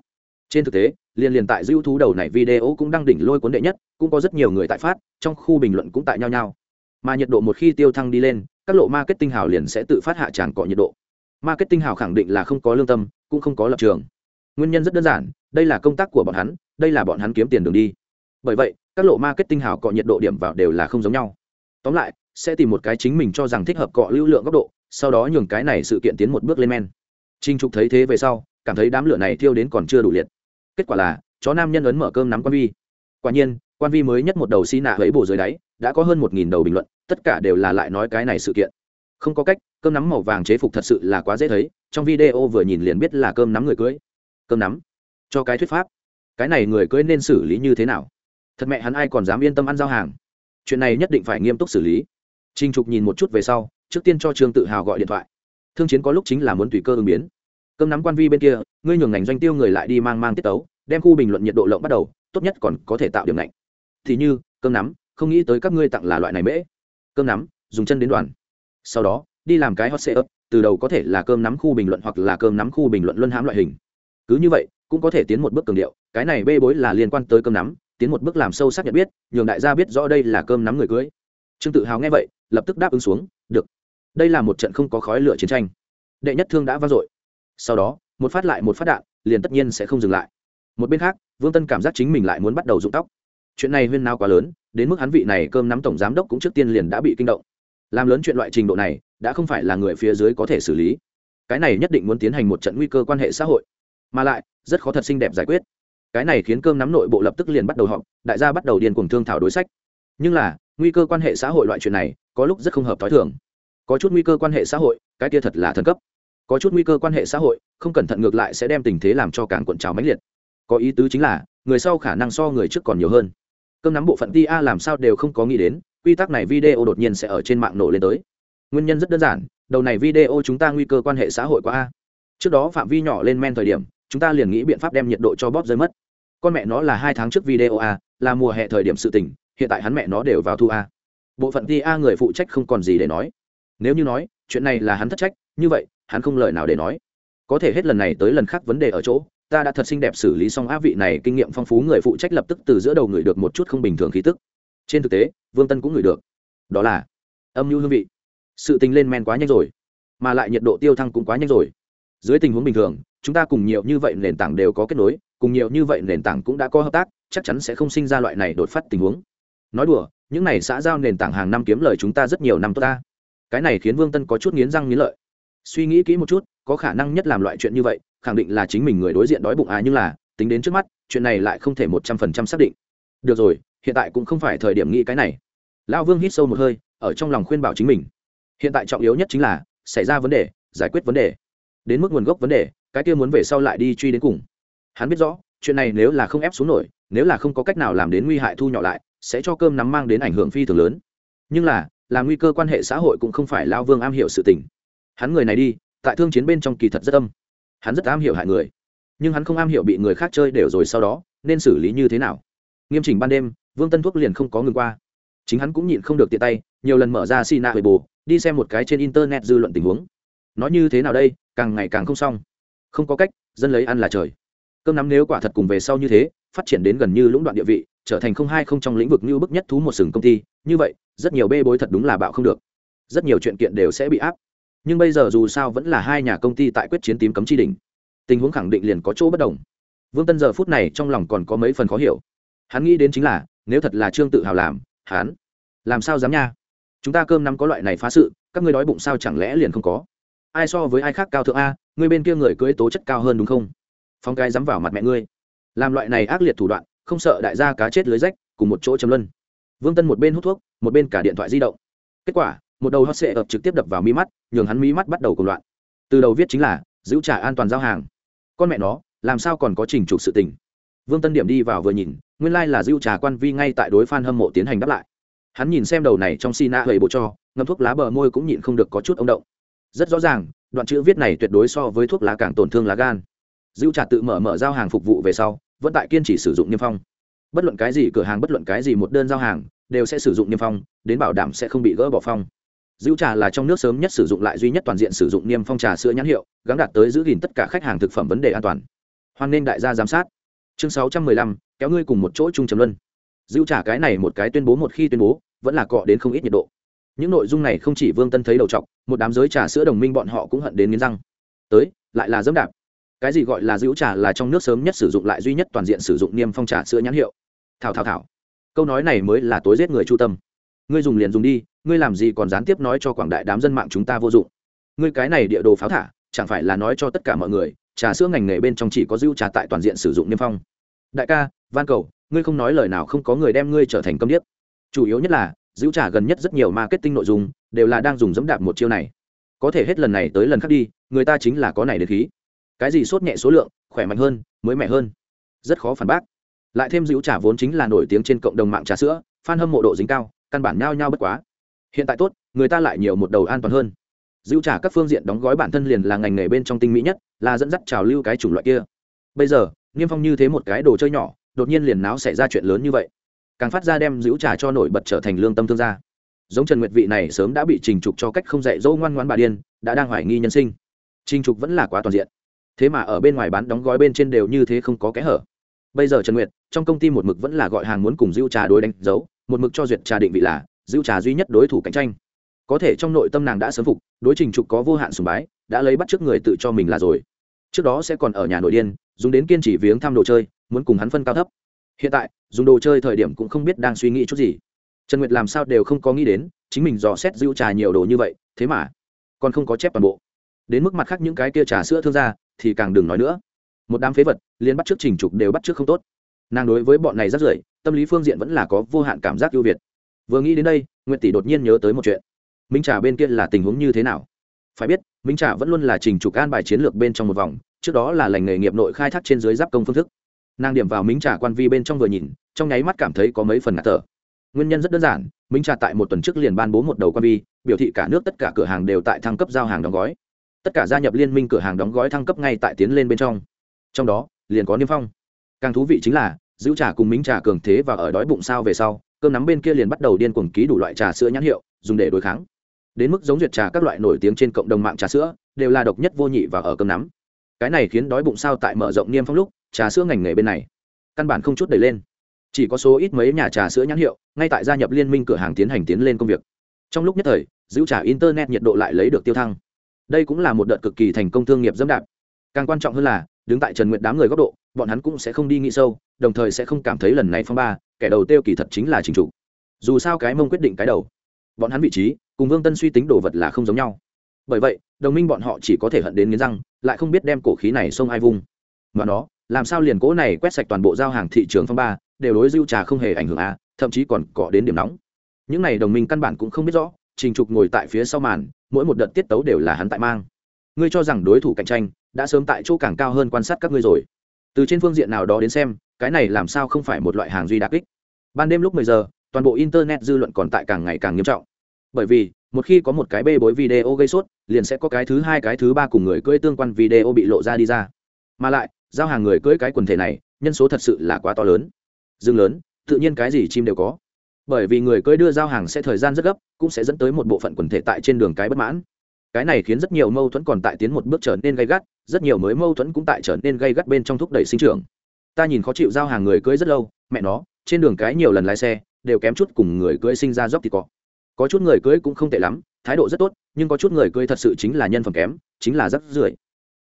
Trên thực tế, liên liền tại dữ thú đầu này video cũng đang đỉnh lôi cuốn đệ nhất, cũng có rất nhiều người tại phát, trong khu bình luận cũng tại nhau nhau. Mà nhiệt độ một khi tiêu thăng đi lên, các lộ marketing hào liền sẽ tự phát hạ tràn cọ nhiệt độ. Marketing hào khẳng định là không có lương tâm, cũng không có lập trường. Nguyên nhân rất đơn giản đây là công tác của bọn hắn đây là bọn hắn kiếm tiền đường đi. Bởi vậy các lộ marketing hào cọ nhiệt độ điểm vào đều là không giống nhau. Tóm lại sẽ tìm một cái chính mình cho rằng thích hợp cọ lưu lượng góc độ sau đó nhường cái này sự kiện tiến một bước lên men. Trinh trục thấy thế về sau cảm thấy đám lửa này thiêu đến còn chưa đủ liệt. Kết quả là chó nam nhân ấn mở cơm nắm quan vi. Quả nhiên quan vi mới nhất một đầu xi nạ ấy bổ dưới đáy, đã có hơn một nghìn đầu bình luận, tất cả đều là lại nói cái này sự kiện. Không có cách, cơm nắm màu vàng chế phục thật sự là quá dễ thấy, trong video vừa nhìn liền biết là cơm nắm người cưới. Cơm nắm? Cho cái thuyết pháp. Cái này người cưới nên xử lý như thế nào? Thật mẹ hắn ai còn dám yên tâm ăn giao hàng? Chuyện này nhất định phải nghiêm túc xử lý. Trinh trục nhìn một chút về sau, trước tiên cho trương tự hào gọi điện thoại. Thương chiến có lúc chính là muốn tùy cơ ứng biến. Cơm nắm quan vi bên kia, ngươi nhường ngành doanh tiêu người lại đi mang mang tiết tấu, đem khu bình luận nhiệt độ lộng bắt đầu, tốt nhất còn có thể tạo điểm lạnh thì như, cơm nắm, không nghĩ tới các ngươi tặng là loại này mễ. Cơm nắm, dùng chân đến đoàn. Sau đó, đi làm cái hot setup từ đầu có thể là cơm nắm khu bình luận hoặc là cơm nắm khu bình luận luân hãm loại hình. Cứ như vậy, cũng có thể tiến một bước cường điệu, cái này bê bối là liên quan tới cơm nắm, tiến một bước làm sâu sắc nhận biết, nhường đại gia biết rõ đây là cơm nắm người cưới. Trương tự hào nghe vậy, lập tức đáp ứng xuống, được. Đây là một trận không có khói lửa chiến tranh. Đệ nhất thương đã vang dội. Sau đó, một phát lại một phát đạn, liền tất nhiên sẽ không dừng lại. Một bên khác, vương tân cảm giác chính mình lại muốn bắt đầu rụng tóc chuyện này huyên nao quá lớn, đến mức hắn vị này cơm nắm tổng giám đốc cũng trước tiên liền đã bị kinh động. Làm lớn chuyện loại trình độ này, đã không phải là người phía dưới có thể xử lý. Cái này nhất định muốn tiến hành một trận nguy cơ quan hệ xã hội. Mà lại, rất khó thật xinh đẹp giải quyết. Cái này khiến cơm nắm nội bộ lập tức liền bắt đầu họp, đại gia bắt đầu điên cuồng thương thảo đối sách. Nhưng là, nguy cơ quan hệ xã hội loại chuyện này, có lúc rất không hợp t h i thường. Có chút nguy cơ quan hệ xã hội, cái kia thật là thần cấp. Có chút nguy cơ quan hệ xã hội, không cẩn thận ngược lại sẽ đem tình thế làm cho càng cuộn trào mãnh liệt. Có ý tứ chính là, người sau khả năng so người trước còn nhiều hơn cơm nắm bộ phận ti a làm sao đều không có nghĩ đến, quy tắc này video đột nhiên sẽ ở trên mạng nổ lên tới. Nguyên nhân rất đơn giản, đầu này video chúng ta nguy cơ quan hệ xã hội quá a. Trước đó phạm vi nhỏ lên men thời điểm, chúng ta liền nghĩ biện pháp đem nhiệt độ cho bóp rơi mất. Con mẹ nó là hai tháng trước video a, là mùa hè thời điểm sự tình, hiện tại hắn mẹ nó đều vào thu a. Bộ phận ti a người phụ trách không còn gì để nói. Nếu như nói, chuyện này là hắn thất trách, như vậy, hắn không lời nào để nói. Có thể hết lần này tới lần khác vấn đề ở chỗ ta đã thật xinh đẹp xử lý xong á vị này kinh nghiệm phong phú, người phụ trách lập tức từ giữa đầu người được một chút không bình thường khí tức. Trên thực tế, vương tân cũng ngửi được. Đó là âm mưu hương vị. Sự tình lên men quá nhanh rồi, mà lại nhiệt độ tiêu thăng cũng quá nhanh rồi. Dưới tình huống bình thường, chúng ta cùng nhiều như vậy nền tảng đều có kết nối, cùng nhiều như vậy nền tảng cũng đã có hợp tác, chắc chắn sẽ không sinh ra loại này đột phát tình huống. Nói đùa, những này xã giao nền tảng hàng năm kiếm lời chúng ta rất nhiều năm tốt ta. Cái này khiến vương tân có chút nghiến răng nghiến lợi. Suy nghĩ kỹ một chút, có khả năng nhất làm loại chuyện như vậy khẳng định là chính mình người đối diện đói bụng à nhưng là, tính đến trước mắt, chuyện này lại không thể một trăm phần trăm xác định. Được rồi, hiện tại cũng không phải thời điểm nghĩ cái này. Lão vương hít sâu một hơi, ở trong lòng khuyên bảo chính mình. Hiện tại trọng yếu nhất chính là, xảy ra vấn đề, giải quyết vấn đề. Đến mức nguồn gốc vấn đề, cái kia muốn về sau lại đi truy đến cùng. Hắn biết rõ, chuyện này nếu là không ép xuống nổi, nếu là không có cách nào làm đến nguy hại thu nhỏ lại, sẽ cho cơm nắm mang đến ảnh hưởng phi thường lớn. Nhưng là là nguy cơ quan hệ xã hội cũng không phải lao vương am hiểu sự tình. Hắn người này đi, tại thương chiến bên trong kỳ thật rất âm hắn rất am hiểu hại người. Nhưng hắn không am hiểu bị người khác chơi đều rồi sau đó, nên xử lý như thế nào? Nghiêm chỉnh ban đêm, vương tân thuốc liền không có ngừng qua. Chính hắn cũng nhịn không được tiện tay, nhiều lần mở ra xì nạ về bồ đi xem một cái trên internet dư luận tình huống. Nói như thế nào đây, càng ngày càng không xong. Không có cách, dân lấy ăn là trời. Cơm nắm nếu quả thật cùng về sau như thế, phát triển đến gần như lũng đoạn địa vị, trở thành không hai không trong lĩnh vực như bức nhất thú một sừng công ty, như vậy, rất nhiều bê bối thật đúng là bạo không được. Rất nhiều chuyện kiện đều sẽ bị áp nhưng bây giờ dù sao vẫn là hai nhà công ty tại quyết chiến tím cấm chi đỉnh, tình huống khẳng định liền có chỗ bất đồng. Vương tân giờ phút này trong lòng còn có mấy phần khó hiểu. Hắn nghĩ đến chính là, nếu thật là trương tự hào làm, hắn làm sao dám nha? Chúng ta cơm nắm có loại này phá sự, các ngươi đói bụng sao chẳng lẽ liền không có? Ai so với ai khác cao thượng a, ngươi bên kia người cưới tố chất cao hơn đúng không? Phong cái dám vào mặt mẹ ngươi. Làm loại này ác liệt thủ đoạn, không sợ đại gia cá chết lưới rách, cùng một chỗ chấm luân. Vương tân một bên hút thuốc, một bên cả điện thoại di động. Kết quả một đầu hot sệ ập trực tiếp đập vào mi mắt, nhường hắn mi mắt bắt đầu cùng loạn. Từ đầu viết chính là, giữ trả an toàn giao hàng. Con mẹ nó, làm sao còn có trình trục sự tình? Vương tân điểm đi vào vừa nhìn, nguyên lai、like、là giữ trà quan vi ngay tại đối f hâm mộ tiến hành đáp lại. Hắn nhìn xem đầu này trong xi nạ hầy bộ cho, ngâm thuốc lá bờ môi cũng nhịn không được có chút ông động. Rất rõ ràng, đoạn chữ viết này tuyệt đối so với thuốc lá càng tổn thương lá gan. Dữ trà tự mở mở giao hàng phục vụ về sau, vẫn tại kiên trì sử dụng niêm phong. Bất luận cái gì cửa hàng, bất luận cái gì một đơn giao hàng, đều sẽ sử dụng niêm phong, đến bảo đảm sẽ không bị gỡ bỏ phong dữ trà là trong nước sớm nhất sử dụng lại duy nhất toàn diện sử dụng niêm phong trà sữa nhãn hiệu gắn đạt tới giữ gìn tất cả khách hàng thực phẩm vấn đề an toàn. Hoan nên đại gia giám sát. Chương sáu trăm mười lăm, kéo ngươi cùng một chỗ chung trầm luân. Dữ trà cái này một cái tuyên bố một khi tuyên bố, vẫn là cọ đến không ít nhiệt độ. Những nội dung này không chỉ vương tân thấy đầu t một đám giới trà sữa đồng minh bọn họ cũng hận đến nghiến răng. Tới, lại là dẫm đạp. Cái gì gọi là dữ trà là trong nước sớm nhất sử dụng lại duy nhất toàn diện sử dụng niêm phong trà sữa nhãn hiệu? Thảo thảo thảo. Câu nói này mới là tối giết người chu tâm ngươi dùng liền dùng đi, ngươi làm gì còn gián tiếp nói cho quảng đại đám dân mạng chúng ta vô dụng. Ngươi cái này địa đồ pháo thả, chẳng phải là nói cho tất cả mọi người, trà sữa ngành nghề bên trong chỉ có dưu trà tại toàn diện sử dụng niêm phong. Đại ca van cầu, ngươi không nói lời nào không có người đem ngươi trở thành câm điếc. Chủ yếu nhất là dưu trà gần nhất rất nhiều marketing nội dung, đều là đang dùng dẫm đạp một chiêu này. Có thể hết lần này tới lần khác đi, người ta chính là có này đến khí. Cái gì sốt nhẹ số lượng, khỏe mạnh hơn, mới mẻ hơn. Rất khó phản bác. Lại thêm dữ trà vốn chính là nổi tiếng trên cộng đồng mạng trà sữa, fan hâm mộ độ dính cao căn bản nhao nhao bất quá. Hiện tại tốt, người ta lại nhiều một đầu an toàn hơn. Dữ trả các phương diện đóng gói bản thân liền là ngành nghề bên trong tinh mỹ nhất, là dẫn dắt trào lưu cái chủng loại kia. Bây giờ, niêm phong như thế một cái đồ chơi nhỏ, đột nhiên liền náo xảy ra chuyện lớn như vậy. Càng phát ra đem dữ trả cho nổi bật trở thành lương tâm thương gia. Giống trần nguyệt vị này sớm đã bị trình trục cho cách không dạy dỗ ngoan ngoan bà điên, đã đang hoài nghi nhân sinh. Trình trục vẫn là quá toàn diện. Thế mà ở bên ngoài bán đóng gói bên trên đều như thế không có kẽ hở. Bây giờ trần nguyệt, trong công ty một mực vẫn là gọi hàng muốn cùng dữ trà đối đánh dấu một mực cho duyệt trà định vị là, giữ trà duy nhất đối thủ cạnh tranh. Có thể trong nội tâm nàng đã sớm phục, đối trình trục có vô hạn sùng bái, đã lấy bắt trước người tự cho mình là rồi. Trước đó sẽ còn ở nhà nội điên, dùng đến kiên trì viếng thăm đồ chơi, muốn cùng hắn phân cao thấp. Hiện tại, dùng đồ chơi thời điểm cũng không biết đang suy nghĩ chút gì. Trần nguyệt làm sao đều không có nghĩ đến, chính mình dò xét giữ trà nhiều đồ như vậy, thế mà còn không có chép toàn bộ. Đến mức mặt khác những cái kia trà sữa thương gia, thì càng đừng nói nữa. Một đám phế vật liên bắt trước trình trục đều bắt trước không tốt. Nàng đối với bọn này rất rưởi tâm lý phương diện vẫn là có vô hạn cảm giác ưu việt. Vừa nghĩ đến đây nguyện tỷ đột nhiên nhớ tới một chuyện. Minh trà bên kia là tình huống như thế nào? Phải biết, minh trà vẫn luôn là trình trục an bài chiến lược bên trong một vòng, trước đó là lành nghề nghiệp nội khai thác trên dưới giáp công phương thức. Nàng điểm vào minh trà quan vi bên trong vừa nhìn, trong nháy mắt cảm thấy có mấy phần ngạt thở. Nguyên nhân rất đơn giản, minh trà tại một tuần trước liền ban bố một đầu quan vi, biểu thị cả nước tất cả cửa hàng đều tại thăng cấp giao hàng đóng gói. Tất cả gia nhập liên minh cửa hàng đóng gói thăng cấp ngay tại tiến lên bên trong. Trong đó, liền có niêm phong. Càng thú vị chính là giữ trà cùng mính trà cường thế và ở đói bụng sao về sau, cơm nắm bên kia liền bắt đầu điên cuồng ký đủ loại trà sữa nhãn hiệu, dùng để đối kháng. Đến mức giống duyệt trà các loại nổi tiếng trên cộng đồng mạng trà sữa, đều là độc nhất vô nhị và ở cơm nắm. Cái này khiến đói bụng sao tại mở rộng niêm phong lúc, trà sữa ngành nghề bên này, căn bản không chút đẩy lên. Chỉ có số ít mấy nhà trà sữa nhãn hiệu, ngay tại gia nhập liên minh cửa hàng tiến hành tiến lên công việc. Trong lúc nhất thời, giữ trà internet nhiệt độ lại lấy được tiêu thăng. Đây cũng là một đợt cực kỳ thành công thương nghiệp dẫm đạp. Càng quan trọng hơn là, đứng tại trần nguyện đám người góc độ bọn hắn cũng sẽ không đi nghĩ sâu, đồng thời sẽ không cảm thấy lần này phong ba, kẻ đầu tiêu kỳ thật chính là trình trụ. dù sao cái mông quyết định cái đầu. Bọn hắn vị trí, cùng vương tân suy tính đồ vật là không giống nhau. Bởi vậy, đồng minh bọn họ chỉ có thể hận đến nghiến răng, lại không biết đem cổ khí này xông ai vung. Mà nó, làm sao liền cố này quét sạch toàn bộ giao hàng thị trường phong ba, đều đối dưu trà không hề ảnh hưởng à? thậm chí còn cọ đến điểm nóng. Những này đồng minh căn bản cũng không biết rõ, trình trục ngồi tại phía sau màn, mỗi một đợt tiết tấu đều là hắn tại mang. Ngươi cho rằng đối thủ cạnh tranh, đã sớm tại chỗ càng cao hơn quan sát các ngươi rồi từ trên phương diện nào đó đến xem, cái này làm sao không phải một loại hàng duy đặc kích. Ban đêm lúc 10 giờ, toàn bộ internet dư luận còn tại càng ngày càng nghiêm trọng. Bởi vì, một khi có một cái bê bối video gây sốt, liền sẽ có cái thứ hai, cái thứ ba cùng người cưỡi tương quan video bị lộ ra đi ra. Mà lại, giao hàng người cưỡi cái quần thể này, nhân số thật sự là quá to lớn. Dương lớn, tự nhiên cái gì chim đều có. Bởi vì người cưỡi đưa giao hàng sẽ thời gian rất gấp, cũng sẽ dẫn tới một bộ phận quần thể tại trên đường cái bất mãn cái này khiến rất nhiều mâu thuẫn còn tại tiến một bước trở nên gây gắt, rất nhiều mới mâu thuẫn cũng tại trở nên gây gắt bên trong thúc đẩy sinh trưởng. Ta nhìn khó chịu giao hàng người cưới rất lâu, mẹ nó, trên đường cái nhiều lần lái xe, đều kém chút cùng người cưới sinh ra dốc thì có. Có chút người cưới cũng không tệ lắm, thái độ rất tốt, nhưng có chút người cưới thật sự chính là nhân phẩm kém, chính là rất rưởi.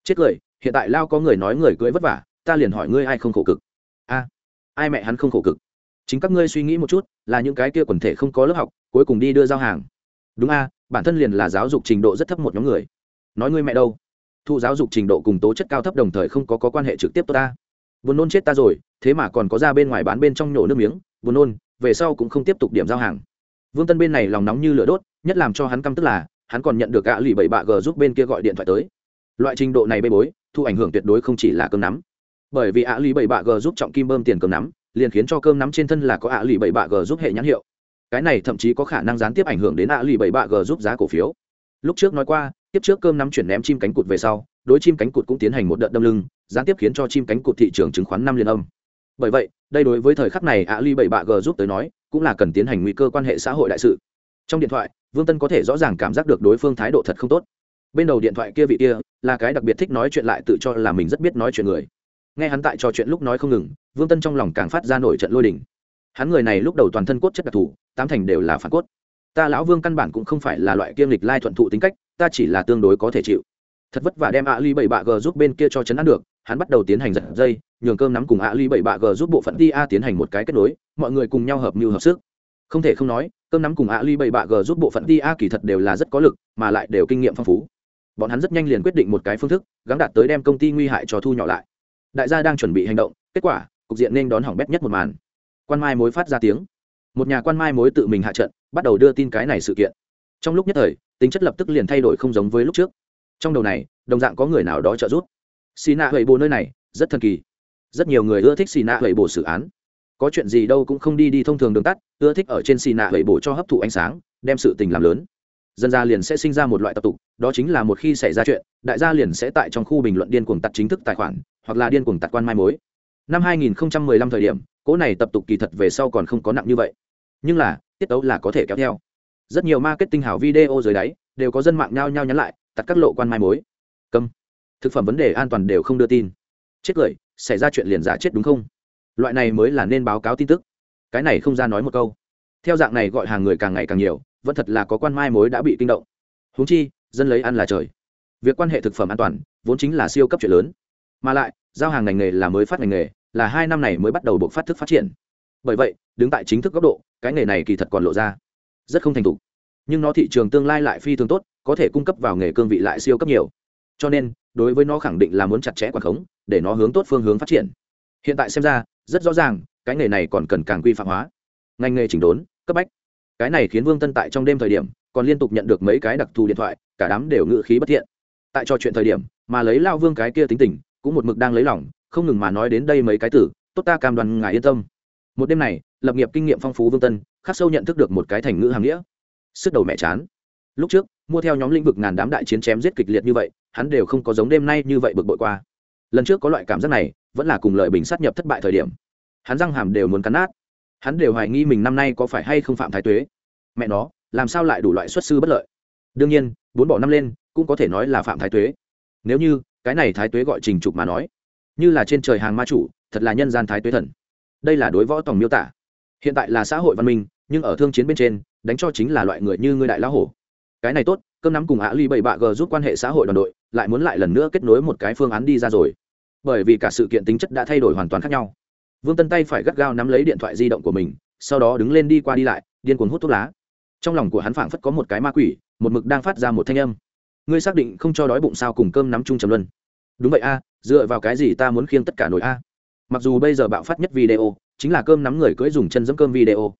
Chết cười, hiện tại lao có người nói người cưới vất vả, ta liền hỏi ngươi ai không khổ cực. A, ai mẹ hắn không khổ cực? Chính các ngươi suy nghĩ một chút, là những cái kia quần thể không có lớp học, cuối cùng đi đưa giao hàng. Đúng a bản thân liền là giáo dục trình độ rất thấp một nhóm người. Nói ngươi mẹ đâu? Thu giáo dục trình độ cùng tố chất cao thấp đồng thời không có, có quan hệ trực tiếp tốt ta. Buồn nôn chết ta rồi thế mà còn có ra bên ngoài bán bên trong nhổ nước miếng buồn nôn về sau cũng không tiếp tục điểm giao hàng. Vương tân bên này lòng nóng như lửa đốt nhất làm cho hắn căm tức là hắn còn nhận được gã lì bảy bạ g giúp bên kia gọi điện thoại tới. Loại trình độ này bê bối thu ảnh hưởng tuyệt đối không chỉ là cơm nắm. Bởi vì ạ lì bảy bạ g giúp trọng kim bơm tiền cơm nắm liền khiến cho cơm nắm trên thân là có ạ lì bảy bạ g giúp hệ nhãn hiệu cái này thậm chí có khả năng gián tiếp ảnh hưởng đến ạ lì bảy bạ g giúp giá cổ phiếu. Lúc trước nói qua, tiếp trước cơm nắm chuyển ném chim cánh cụt về sau, đối chim cánh cụt cũng tiến hành một đợt đâm lưng, gián tiếp khiến cho chim cánh cụt thị trường chứng khoán năm liên âm. Bởi vậy, đây đối với thời khắc này ạ lì bảy bạ g giúp tới nói, cũng là cần tiến hành nguy cơ quan hệ xã hội đại sự. Trong điện thoại, vương tân có thể rõ ràng cảm giác được đối phương thái độ thật không tốt. Bên đầu điện thoại kia vị kia, là cái đặc biệt thích nói chuyện lại tự cho là mình rất biết nói chuyện người. Nghe hắn tại trò chuyện lúc nói không ngừng, vương tân trong lòng càng phát ra nổi trận lôi đình. Hắn người này lúc đầu toàn thân cốt chất đặc thù tám thành đều là phản cốt. Ta lão vương căn bản cũng không phải là loại kiêm lịch lai thuận thụ tính cách, ta chỉ là tương đối có thể chịu. Thật vất vả đem ạ ly bảy bạ g giúp bên kia cho chấn ăn được, hắn bắt đầu tiến hành giật dây, nhường cơm nắm cùng ạ ly bảy bạ g giúp bộ phận đi a tiến hành một cái kết nối, mọi người cùng nhau hợp mưu hợp sức. Không thể không nói, cơm nắm cùng ạ ly bảy bạ g giúp bộ phận đi a kỳ thật đều là rất có lực, mà lại đều kinh nghiệm phong phú. Bọn hắn rất nhanh liền quyết định một cái phương thức gắn đạt tới đem công ty nguy hại cho thu nhỏ lại. Đại gia đang chuẩn bị hành động, kết quả, cục diện nên đón hỏng bét nhất một màn. Quan mai mối phát ra tiếng một nhà quan mai mối tự mình hạ trận, bắt đầu đưa tin cái này sự kiện. Trong lúc nhất thời, tính chất lập tức liền thay đổi không giống với lúc trước. Trong đầu này, đồng dạng có người nào đó trợ giúp. Xì nạ hầy bồ nơi này, rất thần kỳ. Rất nhiều người ưa thích xì nạ hầy bồ xử án. Có chuyện gì đâu cũng không đi đi thông thường đường tắt, ưa thích ở trên xì nạ hầy bồ cho hấp thụ ánh sáng, đem sự tình làm lớn. Dân gia liền sẽ sinh ra một loại tập tục, đó chính là một khi xảy ra chuyện, đại gia liền sẽ tại trong khu bình luận điên cuồng tặt chính thức tài khoản, hoặc là điên cuồng tặt quan mai mối. Năm 2015 thời điểm cỗ này tập tục kỳ thật về sau còn không có nặng như vậy. Nhưng là, tiết tấu là có thể kéo theo. Rất nhiều marketing hảo video dưới đáy đều có dân mạng nhao nhao nhắn lại tắt các lộ quan mai mối. Câm. Thực phẩm vấn đề an toàn đều không đưa tin. Chết cười, xảy ra chuyện liền giả chết đúng không? Loại này mới là nên báo cáo tin tức. Cái này không ra nói một câu. Theo dạng này gọi hàng người càng ngày càng nhiều, vẫn thật là có quan mai mối đã bị kinh động. Húng chi, dân lấy ăn là trời. Việc quan hệ thực phẩm an toàn, vốn chính là siêu cấp chuyện lớn. Mà lại, giao hàng ngành nghề là mới phát ngành nghề là hai năm này mới bắt đầu buộc phát thức phát triển. Bởi vậy, đứng tại chính thức góc độ, cái nghề này kỳ thật còn lộ ra rất không thành thục. Nhưng nó thị trường tương lai lại phi thường tốt, có thể cung cấp vào nghề cương vị lại siêu cấp nhiều. Cho nên, đối với nó khẳng định là muốn chặt chẽ quản khống, để nó hướng tốt phương hướng phát triển. Hiện tại xem ra, rất rõ ràng, cái nghề này còn cần càng quy phạm hóa. Ngành nghề chỉnh đốn, cấp bách. Cái này khiến vương tân tại trong đêm thời điểm, còn liên tục nhận được mấy cái đặc thù điện thoại, cả đám đều ngự khí bất thiện. Tại trò chuyện thời điểm, mà lấy lao vương cái kia tính tình, cũng một mực đang lấy lòng không ngừng mà nói đến đây mấy cái tử, tốt ta cam đoan ngài yên tâm. Một đêm này, lập nghiệp kinh nghiệm phong phú vương tân, khắc sâu nhận thức được một cái thành ngữ hàm nghĩa. Sức đầu mẹ chán. Lúc trước, mua theo nhóm lĩnh vực ngàn đám đại chiến chém giết kịch liệt như vậy, hắn đều không có giống đêm nay như vậy bực bội qua. Lần trước có loại cảm giác này, vẫn là cùng lợi bình sát nhập thất bại thời điểm. Hắn răng hàm đều muốn cắn nát. Hắn đều hoài nghi mình năm nay có phải hay không phạm thái tuế. Mẹ nó, làm sao lại đủ loại xuất sư bất lợi? Đương nhiên, bốn bỏ năm lên, cũng có thể nói là phạm thái tuế. Nếu như, cái này thái tuế gọi trình trục mà nói như là trên trời hàng ma chủ, thật là nhân gian thái tuế thần. Đây là đối võ tòng miêu tả. Hiện tại là xã hội văn minh, nhưng ở thương chiến bên trên, đánh cho chính là loại người như ngươi đại lão hổ. Cái này tốt, cơm nắm cùng hạ ly bảy bạ g giúp quan hệ xã hội đoàn đội, lại muốn lại lần nữa kết nối một cái phương án đi ra rồi. Bởi vì cả sự kiện tính chất đã thay đổi hoàn toàn khác nhau. Vương tân tay phải gắt gao nắm lấy điện thoại di động của mình, sau đó đứng lên đi qua đi lại, điên cuồng hút thuốc lá. Trong lòng của hắn phảng phất có một cái ma quỷ, một mực đang phát ra một thanh âm. Ngươi xác định không cho đói bụng sao cùng cơm nắm chung trầm luân. Đúng vậy a dựa vào cái gì ta muốn khiêng tất cả nổi a? Mặc dù bây giờ bạo phát nhất video, chính là cơm nắm người cưỡi dùng chân dẫm cơm video.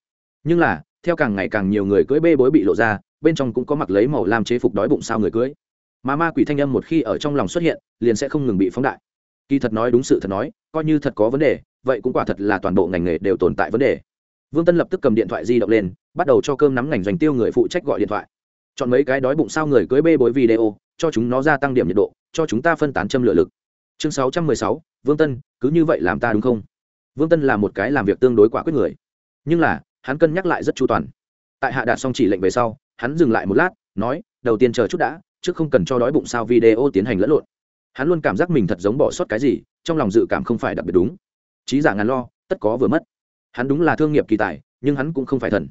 Nhưng là, theo càng ngày càng nhiều người cưỡi bê bối bị lộ ra, bên trong cũng có mặc lấy màu làm chế phục đói bụng sao người cưỡi mà ma quỷ thanh âm một khi ở trong lòng xuất hiện, liền sẽ không ngừng bị phóng đại. Kỳ thật nói đúng sự thật nói, coi như thật có vấn đề, vậy cũng quả thật là toàn bộ ngành nghề đều tồn tại vấn đề. Vương tân lập tức cầm điện thoại di động lên, bắt đầu cho cơm nắm ngành doanh tiêu người phụ trách gọi điện thoại. Chọn mấy cái đói bụng sao người cưới bê bối video, cho chúng nó gia tăng điểm nhiệt độ, cho chúng ta phân tán châm lửa lực chương sáu trăm mười sáu, vương tân, cứ như vậy làm ta đúng không? Vương tân là một cái làm việc tương đối quả quyết người. Nhưng là, hắn cân nhắc lại rất chu toàn. Tại hạ đạt xong chỉ lệnh về sau, hắn dừng lại một lát, nói, đầu tiên chờ chút đã trước không cần cho đói bụng sao video tiến hành lẫn lộn. Hắn luôn cảm giác mình thật giống bỏ sót cái gì, trong lòng dự cảm không phải đặc biệt đúng. Trí giả ngàn lo, tất có vừa mất. Hắn đúng là thương nghiệp kỳ tài, nhưng hắn cũng không phải thần.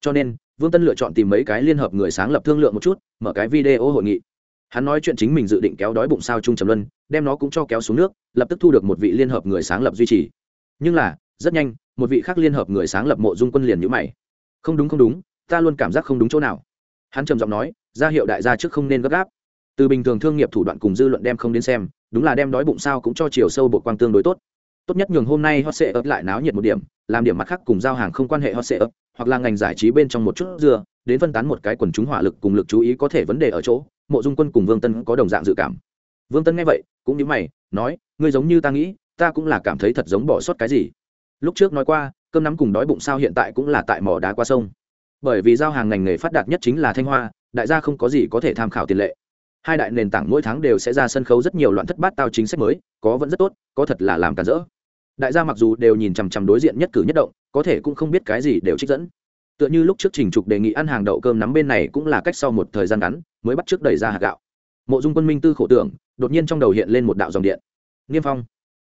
Cho nên, vương tân lựa chọn tìm mấy cái liên hợp người sáng lập thương lượng một chút, mở cái video hội nghị. Hắn nói chuyện chính mình dự định kéo đói bụng sao trung trầm luân đem nó cũng cho kéo xuống nước, lập tức thu được một vị liên hợp người sáng lập duy trì. Nhưng là, rất nhanh, một vị khác liên hợp người sáng lập mộ dung quân liền nhữ mày. Không đúng không đúng, ta luôn cảm giác không đúng chỗ nào. Hắn trầm giọng nói, ra hiệu đại gia trước không nên gấp gáp. Từ bình thường thương nghiệp thủ đoạn cùng dư luận đem không đến xem, đúng là đem đói bụng sao cũng cho chiều sâu bộ quang tương đối tốt. Tốt nhất nhường hôm nay hot sệ ấp lại náo nhiệt một điểm, làm điểm mặt khác cùng giao hàng không quan hệ hot sệ ấp, hoặc là ngành giải trí bên trong một chút dưa, đến phân tán một cái quần chúng hỏa lực cùng lực chú ý có thể vấn đề ở chỗ, mộ dung quân cùng vương tân có đồng dạng dự cảm vương tân nghe vậy, cũng như mày, nói, ngươi giống như ta nghĩ, ta cũng là cảm thấy thật giống bỏ sót cái gì. Lúc trước nói qua, cơm nắm cùng đói bụng sao hiện tại cũng là tại mỏ đá qua sông. Bởi vì giao hàng ngành nghề phát đạt nhất chính là thanh hoa, đại gia không có gì có thể tham khảo tiền lệ. Hai đại nền tảng mỗi tháng đều sẽ ra sân khấu rất nhiều loạn thất bát tao chính sách mới, có vẫn rất tốt, có thật là làm cản rỡ. Đại gia mặc dù đều nhìn chằm chằm đối diện nhất cử nhất động, có thể cũng không biết cái gì đều trích dẫn. Tựa như lúc trước trình trục đề nghị ăn hàng đậu cơm nắm bên này cũng là cách sau một thời gian ngắn, mới bắt trước đẩy ra hạt gạo mộ dung quân minh tư khổ tưởng, đột nhiên trong đầu hiện lên một đạo dòng điện. Niêm phong.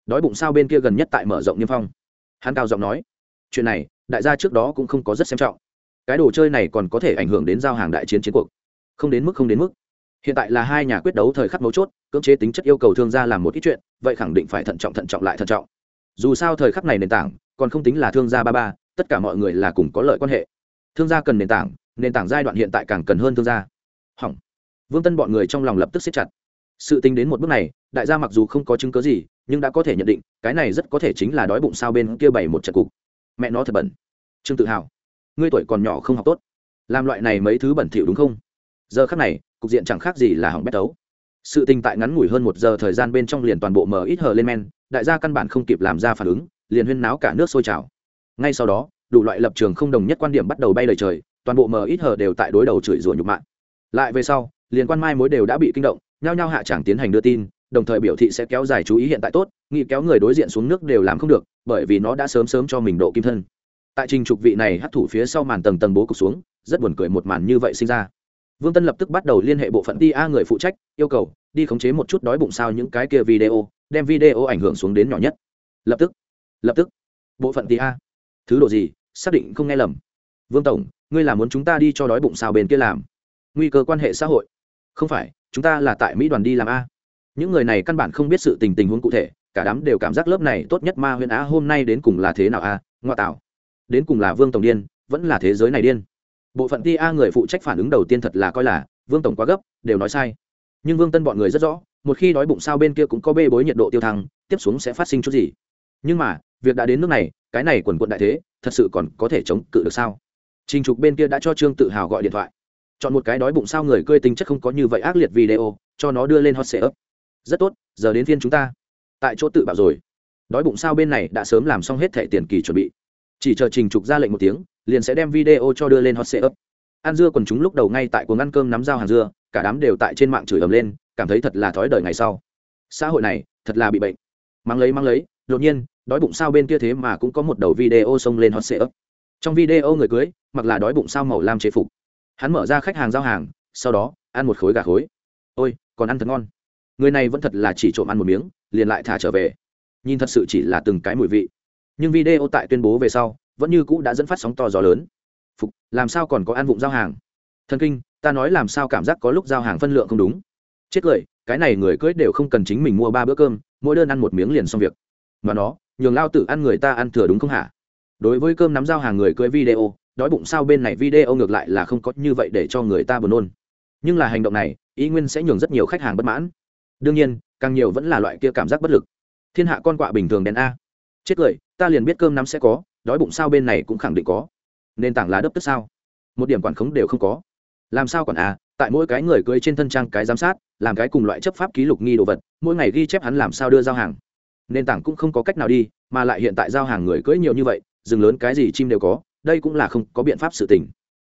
Đói bụng sao bên kia gần nhất tại mở rộng niêm phong? Hắn cao giọng nói. Chuyện này, đại gia trước đó cũng không có rất xem trọng. Cái đồ chơi này còn có thể ảnh hưởng đến giao hàng đại chiến chiến cuộc. Không đến mức, không đến mức. Hiện tại là hai nhà quyết đấu thời khắc mấu chốt, cưỡng chế tính chất yêu cầu thương gia làm một ít chuyện, vậy khẳng định phải thận trọng thận trọng lại thận trọng. Dù sao thời khắc này nền tảng, còn không tính là thương gia ba ba, tất cả mọi người là cùng có lợi quan hệ. Thương gia cần nền tảng nền tảng giai đoạn hiện tại càng cần hơn thương gia. Hỏng vương tân bọn người trong lòng lập tức xếp chặt. Sự tính đến một bước này, đại gia mặc dù không có chứng cớ gì, nhưng đã có thể nhận định, cái này rất có thể chính là đói bụng sao bên kia bày một trận cục. Mẹ nó thật bẩn. Trương tự hào, ngươi tuổi còn nhỏ không học tốt. Làm loại này mấy thứ bẩn thỉu đúng không? Giờ khắc này, cục diện chẳng khác gì là hỏng bét tấu. Sự tình tại ngắn ngủi hơn một giờ thời gian bên trong liền toàn bộ mờ ít hờ lên men, đại gia căn bản không kịp làm ra phản ứng, liền huyên náo cả nước sôi trào. Ngay sau đó, đủ loại lập trường không đồng nhất quan điểm bắt đầu bay lời trời, toàn bộ mờ ít hờ đều tại đối đầu chửi rủa nhục mạng lại về sau liên quan mai mối đều đã bị kinh động, nhao nhao hạ chẳng tiến hành đưa tin, đồng thời biểu thị sẽ kéo dài chú ý hiện tại tốt, nghĩ kéo người đối diện xuống nước đều làm không được, bởi vì nó đã sớm sớm cho mình độ kim thân. Tại trình trục vị này hắt thủ phía sau màn tầng tầng bố cục xuống, rất buồn cười một màn như vậy sinh ra. Vương tân lập tức bắt đầu liên hệ bộ phận ti a người phụ trách, yêu cầu, đi khống chế một chút đói bụng sao những cái kia video, đem video ảnh hưởng xuống đến nhỏ nhất. Lập tức lập tức, bộ phận ti a. Thứ độ gì? Xác định không nghe lầm. Vương tổng, ngươi là muốn chúng ta đi cho đói bụng sao bên kia làm? Nguy cơ quan hệ xã hội không phải, chúng ta là tại mỹ đoàn đi làm a. Những người này căn bản không biết sự tình tình huống cụ thể, cả đám đều cảm giác lớp này tốt nhất ma huyện á hôm nay đến cùng là thế nào a, ngoại tạo. Đến cùng là vương tổng điên, vẫn là thế giới này điên. Bộ phận ti a người phụ trách phản ứng đầu tiên thật là coi là, vương tổng quá gấp, đều nói sai. Nhưng vương tân bọn người rất rõ, một khi đói bụng sao bên kia cũng có bê bối nhiệt độ tiêu thăng, tiếp xuống sẽ phát sinh chút gì. Nhưng mà, việc đã đến nước này, cái này quần quận đại thế, thật sự còn có thể chống cự được sao? Trình trục bên kia đã cho trương tự hào gọi điện thoại chọn một cái đói bụng sao người cơi tính chất không có như vậy ác liệt video, cho nó đưa lên hot sale ấp rất tốt, giờ đến phiên chúng ta. Tại chỗ tự bảo rồi. Đói bụng sao bên này đã sớm làm xong hết thẻ tiền kỳ chuẩn bị. Chỉ chờ trình trục ra lệnh một tiếng, liền sẽ đem video cho đưa lên hot sale ấp ăn dưa còn chúng lúc đầu ngay tại cuồng ăn cơm nắm dao hàng dưa, cả đám đều tại trên mạng chửi ầm lên, cảm thấy thật là thói đời ngày sau. Xã hội này, thật là bị bệnh. Mang lấy mang lấy, đột nhiên, đói bụng sao bên kia thế mà cũng có một đầu video xông lên hot sale ấp trong video người cưới, mặc là đói bụng sao màu lam chế phục hắn mở ra khách hàng giao hàng, sau đó, ăn một khối gà khối. Ôi, còn ăn thật ngon. Người này vẫn thật là chỉ trộm ăn một miếng, liền lại thả trở về. Nhìn thật sự chỉ là từng cái mùi vị. Nhưng video tại tuyên bố về sau, vẫn như cũ đã dẫn phát sóng to gió lớn. Phục, làm sao còn có ăn vụng giao hàng? Thần kinh, ta nói làm sao cảm giác có lúc giao hàng phân lượng không đúng. Chết cười cái này người cưới đều không cần chính mình mua ba bữa cơm, mỗi đơn ăn một miếng liền xong việc. Mà nó, nhường lao tử ăn người ta ăn thừa đúng không hả? Đối với cơm nắm giao hàng người cưới video đói bụng sao bên này video ngược lại là không có như vậy để cho người ta buồn nôn. Nhưng là hành động này, ý nguyên sẽ nhường rất nhiều khách hàng bất mãn. Đương nhiên, càng nhiều vẫn là loại kia cảm giác bất lực. Thiên hạ con quạ bình thường đèn a. Chết cười, ta liền biết cơm nắm sẽ có, đói bụng sao bên này cũng khẳng định có. Nền tảng lá đấp tức sao? Một điểm quản khống đều không có. Làm sao còn a, tại mỗi cái người cưới trên thân trang cái giám sát, làm cái cùng loại chấp pháp ký lục nghi đồ vật, mỗi ngày ghi chép hắn làm sao đưa giao hàng. Nền tảng cũng không có cách nào đi, mà lại hiện tại giao hàng người cưới nhiều như vậy, rừng lớn cái gì chim đều có đây cũng là không có biện pháp sự tình.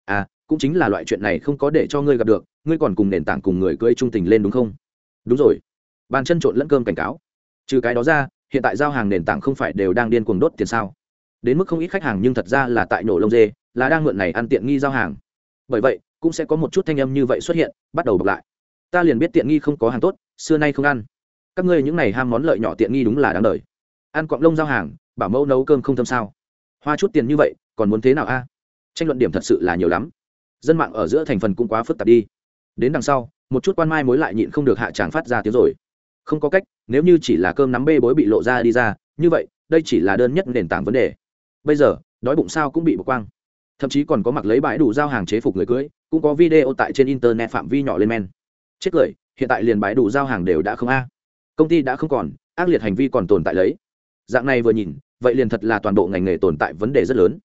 À cũng chính là loại chuyện này không có để cho ngươi gặp được, ngươi còn cùng nền tảng cùng người cưỡi trung tình lên đúng không? Đúng rồi. Bàn chân trộn lẫn cơm cảnh cáo. Trừ cái đó ra, hiện tại giao hàng nền tảng không phải đều đang điên cuồng đốt tiền sao? Đến mức không ít khách hàng nhưng thật ra là tại nổ lông dê, là đang mượn này ăn tiện nghi giao hàng. Bởi vậy, cũng sẽ có một chút thanh âm như vậy xuất hiện, bắt đầu bọc lại. Ta liền biết tiện nghi không có hàng tốt, xưa nay không ăn. Các ngươi những này ham món lợi nhỏ tiện nghi đúng là đáng đời. Ăn quặng lông giao hàng, bảo mẫu nấu cơm không thâm sao? Hoa chút tiền như vậy còn muốn thế nào a? Tranh luận điểm thật sự là nhiều lắm. Dân mạng ở giữa thành phần cũng quá phức tạp đi. Đến đằng sau, một chút quan mai mối lại nhịn không được hạ tràng phát ra tiếng rồi. Không có cách, nếu như chỉ là cơm nắm bê bối bị lộ ra đi ra, như vậy, đây chỉ là đơn nhất nền tảng vấn đề. Bây giờ, đói bụng sao cũng bị bỏ quang. Thậm chí còn có mặc lấy bãi đủ giao hàng chế phục người cưới, cũng có video tại trên internet phạm vi nhỏ lên men. Chết cười, hiện tại liền bãi đủ giao hàng đều đã không a. Công ty đã không còn, ác liệt hành vi còn tồn tại lấy. Dạng này vừa nhìn, vậy liền thật là toàn bộ ngành nghề tồn tại vấn đề rất lớn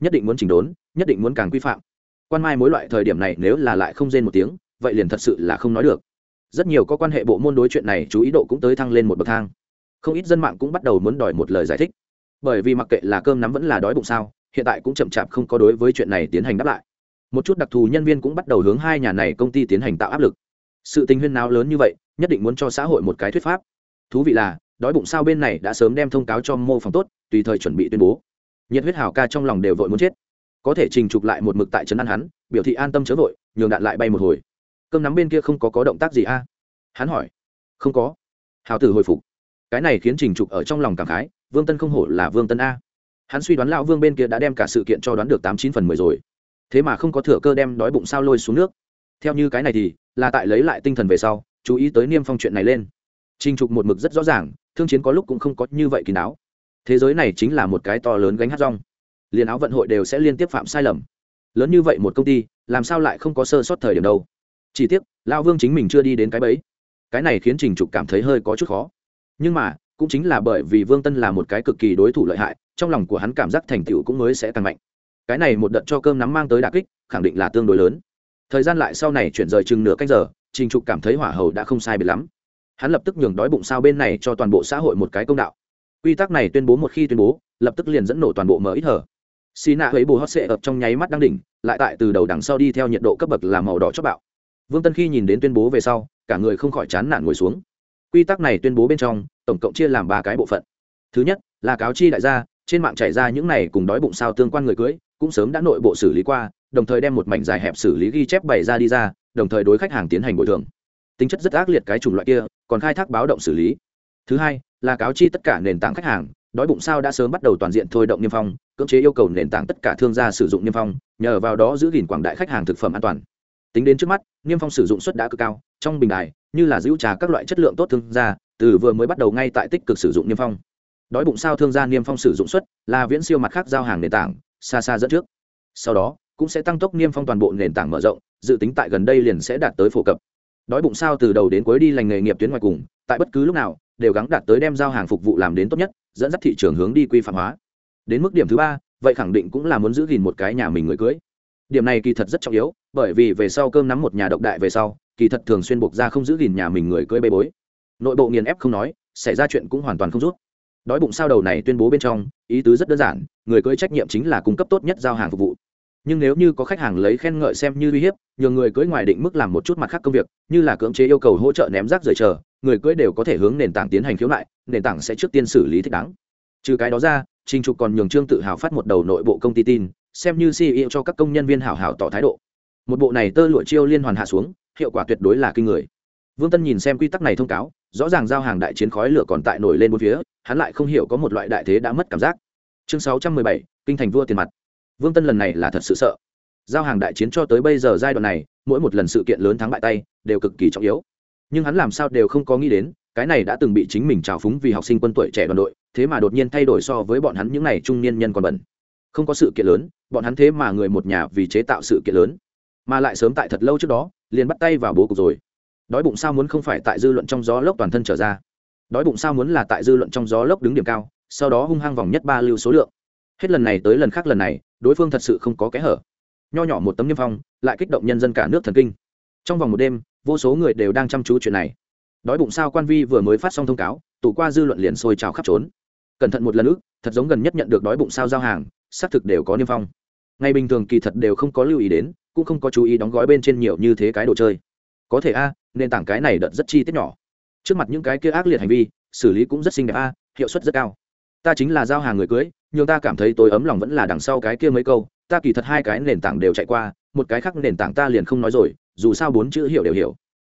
nhất định muốn chỉnh đốn, nhất định muốn càng quy phạm. Quan mai mối loại thời điểm này nếu là lại không rên một tiếng, vậy liền thật sự là không nói được. Rất nhiều có quan hệ bộ môn đối chuyện này chú ý độ cũng tới thăng lên một bậc thang. Không ít dân mạng cũng bắt đầu muốn đòi một lời giải thích. Bởi vì mặc kệ là cơm nắm vẫn là đói bụng sao, hiện tại cũng chậm chạp không có đối với chuyện này tiến hành đáp lại. Một chút đặc thù nhân viên cũng bắt đầu hướng hai nhà này công ty tiến hành tạo áp lực. Sự tình huyên nào lớn như vậy, nhất định muốn cho xã hội một cái thuyết pháp. Thú vị là, đói bụng sao bên này đã sớm đem thông cáo cho mô phòng tốt, tùy thời chuẩn bị tuyên bố nhiệt huyết hào ca trong lòng đều vội muốn chết. Có thể trình trục lại một mực tại trấn an hắn, biểu thị an tâm chớ vội, nhường đạn lại bay một hồi. Cơm nắm bên kia không có có động tác gì a? Hắn hỏi. Không có. Hào tử hồi phục. Cái này khiến trình trục ở trong lòng cảm khái, vương tân không hổ là vương tân a. Hắn suy đoán lão vương bên kia đã đem cả sự kiện cho đoán được tám chín phần mười rồi. Thế mà không có thừa cơ đem đói bụng sao lôi xuống nước. Theo như cái này thì, là tại lấy lại tinh thần về sau, chú ý tới niêm phong chuyện này lên. Trình trục một mực rất rõ ràng, thương chiến có lúc cũng không có như vậy kỳ đáo thế giới này chính là một cái to lớn gánh hát rong. Liền áo vận hội đều sẽ liên tiếp phạm sai lầm. Lớn như vậy một công ty, làm sao lại không có sơ sót thời điểm đâu? Chỉ tiếc, lao vương chính mình chưa đi đến cái bẫy. Cái này khiến trình trục cảm thấy hơi có chút khó. Nhưng mà, cũng chính là bởi vì vương tân là một cái cực kỳ đối thủ lợi hại, trong lòng của hắn cảm giác thành tựu cũng mới sẽ tăng mạnh. Cái này một đợt cho cơm nắm mang tới đà kích, khẳng định là tương đối lớn. Thời gian lại sau này chuyển rời chừng nửa cách giờ, trình trục cảm thấy hỏa hầu đã không sai biệt lắm. Hắn lập tức nhường đói bụng sao bên này cho toàn bộ xã hội một cái công đạo quy tắc này tuyên bố một khi tuyên bố, lập tức liền dẫn nổ toàn bộ mở ít hở xì nạ ấy bù hót xệ ập trong nháy mắt đang đỉnh, lại tại từ đầu đằng sau đi theo nhiệt độ cấp bậc làm màu đỏ chót bạo. Vương tân khi nhìn đến tuyên bố về sau, cả người không khỏi chán nản ngồi xuống. Quy tắc này tuyên bố bên trong, tổng cộng chia làm ba cái bộ phận. Thứ nhất, là cáo chi đại gia, trên mạng chảy ra những này cùng đói bụng sao tương quan người cưới, cũng sớm đã nội bộ xử lý qua, đồng thời đem một mảnh dài hẹp xử lý ghi chép bày ra đi ra, đồng thời đối khách hàng tiến hành bồi thường. Tính chất rất ác liệt cái chủng loại kia, còn khai thác báo động xử lý. Thứ hai là cáo chi tất cả nền tảng khách hàng, đói bụng sao đã sớm bắt đầu toàn diện thôi động niêm phong, cưỡng chế yêu cầu nền tảng tất cả thương gia sử dụng niêm phong, nhờ vào đó giữ gìn quảng đại khách hàng thực phẩm an toàn. Tính đến trước mắt, niêm phong sử dụng suất đã cực cao, trong bình đài, như là giữ trà các loại chất lượng tốt thương gia, từ vừa mới bắt đầu ngay tại tích cực sử dụng niêm phong. Đói bụng sao thương gia niêm phong sử dụng suất là viễn siêu mặt khác giao hàng nền tảng, xa xa dẫn trước. Sau đó, cũng sẽ tăng tốc niêm phong toàn bộ nền tảng mở rộng, dự tính tại gần đây liền sẽ đạt tới phổ cập. Đói bụng sao từ đầu đến cuối đi lành nghề nghiệp tuyến ngoài cùng, tại bất cứ lúc nào đều gắng đạt tới đem giao hàng phục vụ làm đến tốt nhất, dẫn dắt thị trường hướng đi quy phạm hóa. Đến mức điểm thứ ba, vậy khẳng định cũng là muốn giữ gìn một cái nhà mình người cưới. Điểm này kỳ thật rất trọng yếu, bởi vì về sau cơm nắm một nhà độc đại về sau, kỳ thật thường xuyên buộc ra không giữ gìn nhà mình người cưới bê bối. Nội bộ nghiền ép không nói, xảy ra chuyện cũng hoàn toàn không rút. Đói bụng sao đầu này tuyên bố bên trong, ý tứ rất đơn giản, người cưới trách nhiệm chính là cung cấp tốt nhất giao hàng phục vụ. Nhưng nếu như có khách hàng lấy khen ngợi xem như uy hiếp nhờ người cưới ngoài định mức làm một chút mặt khác công việc, như là cưỡng chế yêu cầu hỗ trợ ném rác rời chờ người cưới đều có thể hướng nền tảng tiến hành khiếu nại, nền tảng sẽ trước tiên xử lý thích đáng. Trừ cái đó ra, trình trục còn nhường trương tự hào phát một đầu nội bộ công ty tin, xem như ceo cho các công nhân viên hảo hảo tỏ thái độ. Một bộ này tơ lụa chiêu liên hoàn hạ xuống, hiệu quả tuyệt đối là kinh người. Vương tân nhìn xem quy tắc này thông cáo, rõ ràng giao hàng đại chiến khói lửa còn tại nổi lên bốn phía, hắn lại không hiểu có một loại đại thế đã mất cảm giác. Chương sáu trăm mười bảy, kinh thành vua tiền mặt. Vương tân lần này là thật sự sợ. Giao hàng đại chiến cho tới bây giờ giai đoạn này, mỗi một lần sự kiện lớn thắng bại tay, đều cực kỳ trọng yếu nhưng hắn làm sao đều không có nghĩ đến, cái này đã từng bị chính mình trào phúng vì học sinh quân tuổi trẻ đoàn đội, thế mà đột nhiên thay đổi so với bọn hắn những n à y trung niên nhân còn bẩn. Không có sự kiện lớn, bọn hắn thế mà người một nhà vì chế tạo sự kiện lớn. Mà lại sớm tại thật lâu trước đó, liền bắt tay vào bố cục rồi. Đói bụng sao muốn không phải tại dư luận trong gió lốc toàn thân trở ra? Đói bụng sao muốn là tại dư luận trong gió lốc đứng điểm cao, sau đó hung hăng vòng nhất ba lưu số lượng. Hết lần này tới lần khác lần này, đối phương thật sự không có kẽ hở. Nho nhỏ một tấm niêm phong, lại kích động nhân dân cả nước thần kinh. Trong vòng một đêm vô số người đều đang chăm chú chuyện này. Đói bụng sao quan vi vừa mới phát xong thông cáo tủ qua dư luận liền sôi trào khắp trốn. Cẩn thận một lần ước thật giống gần nhất nhận được đói bụng sao giao hàng, xác thực đều có niêm phong. Ngày bình thường kỳ thật đều không có lưu ý đến, cũng không có chú ý đóng gói bên trên nhiều như thế cái đồ chơi. Có thể a, nền tảng cái này đợt rất chi tiết nhỏ. Trước mặt những cái kia ác liệt hành vi, xử lý cũng rất xinh đẹp a, hiệu suất rất cao. Ta chính là giao hàng người cưới nhưng ta cảm thấy tôi ấm lòng vẫn là đằng sau cái kia mấy câu, ta kỳ thật hai cái nền tảng đều chạy qua, một cái khác nền tảng ta liền không nói rồi dù sao bốn chữ hiểu đều hiểu.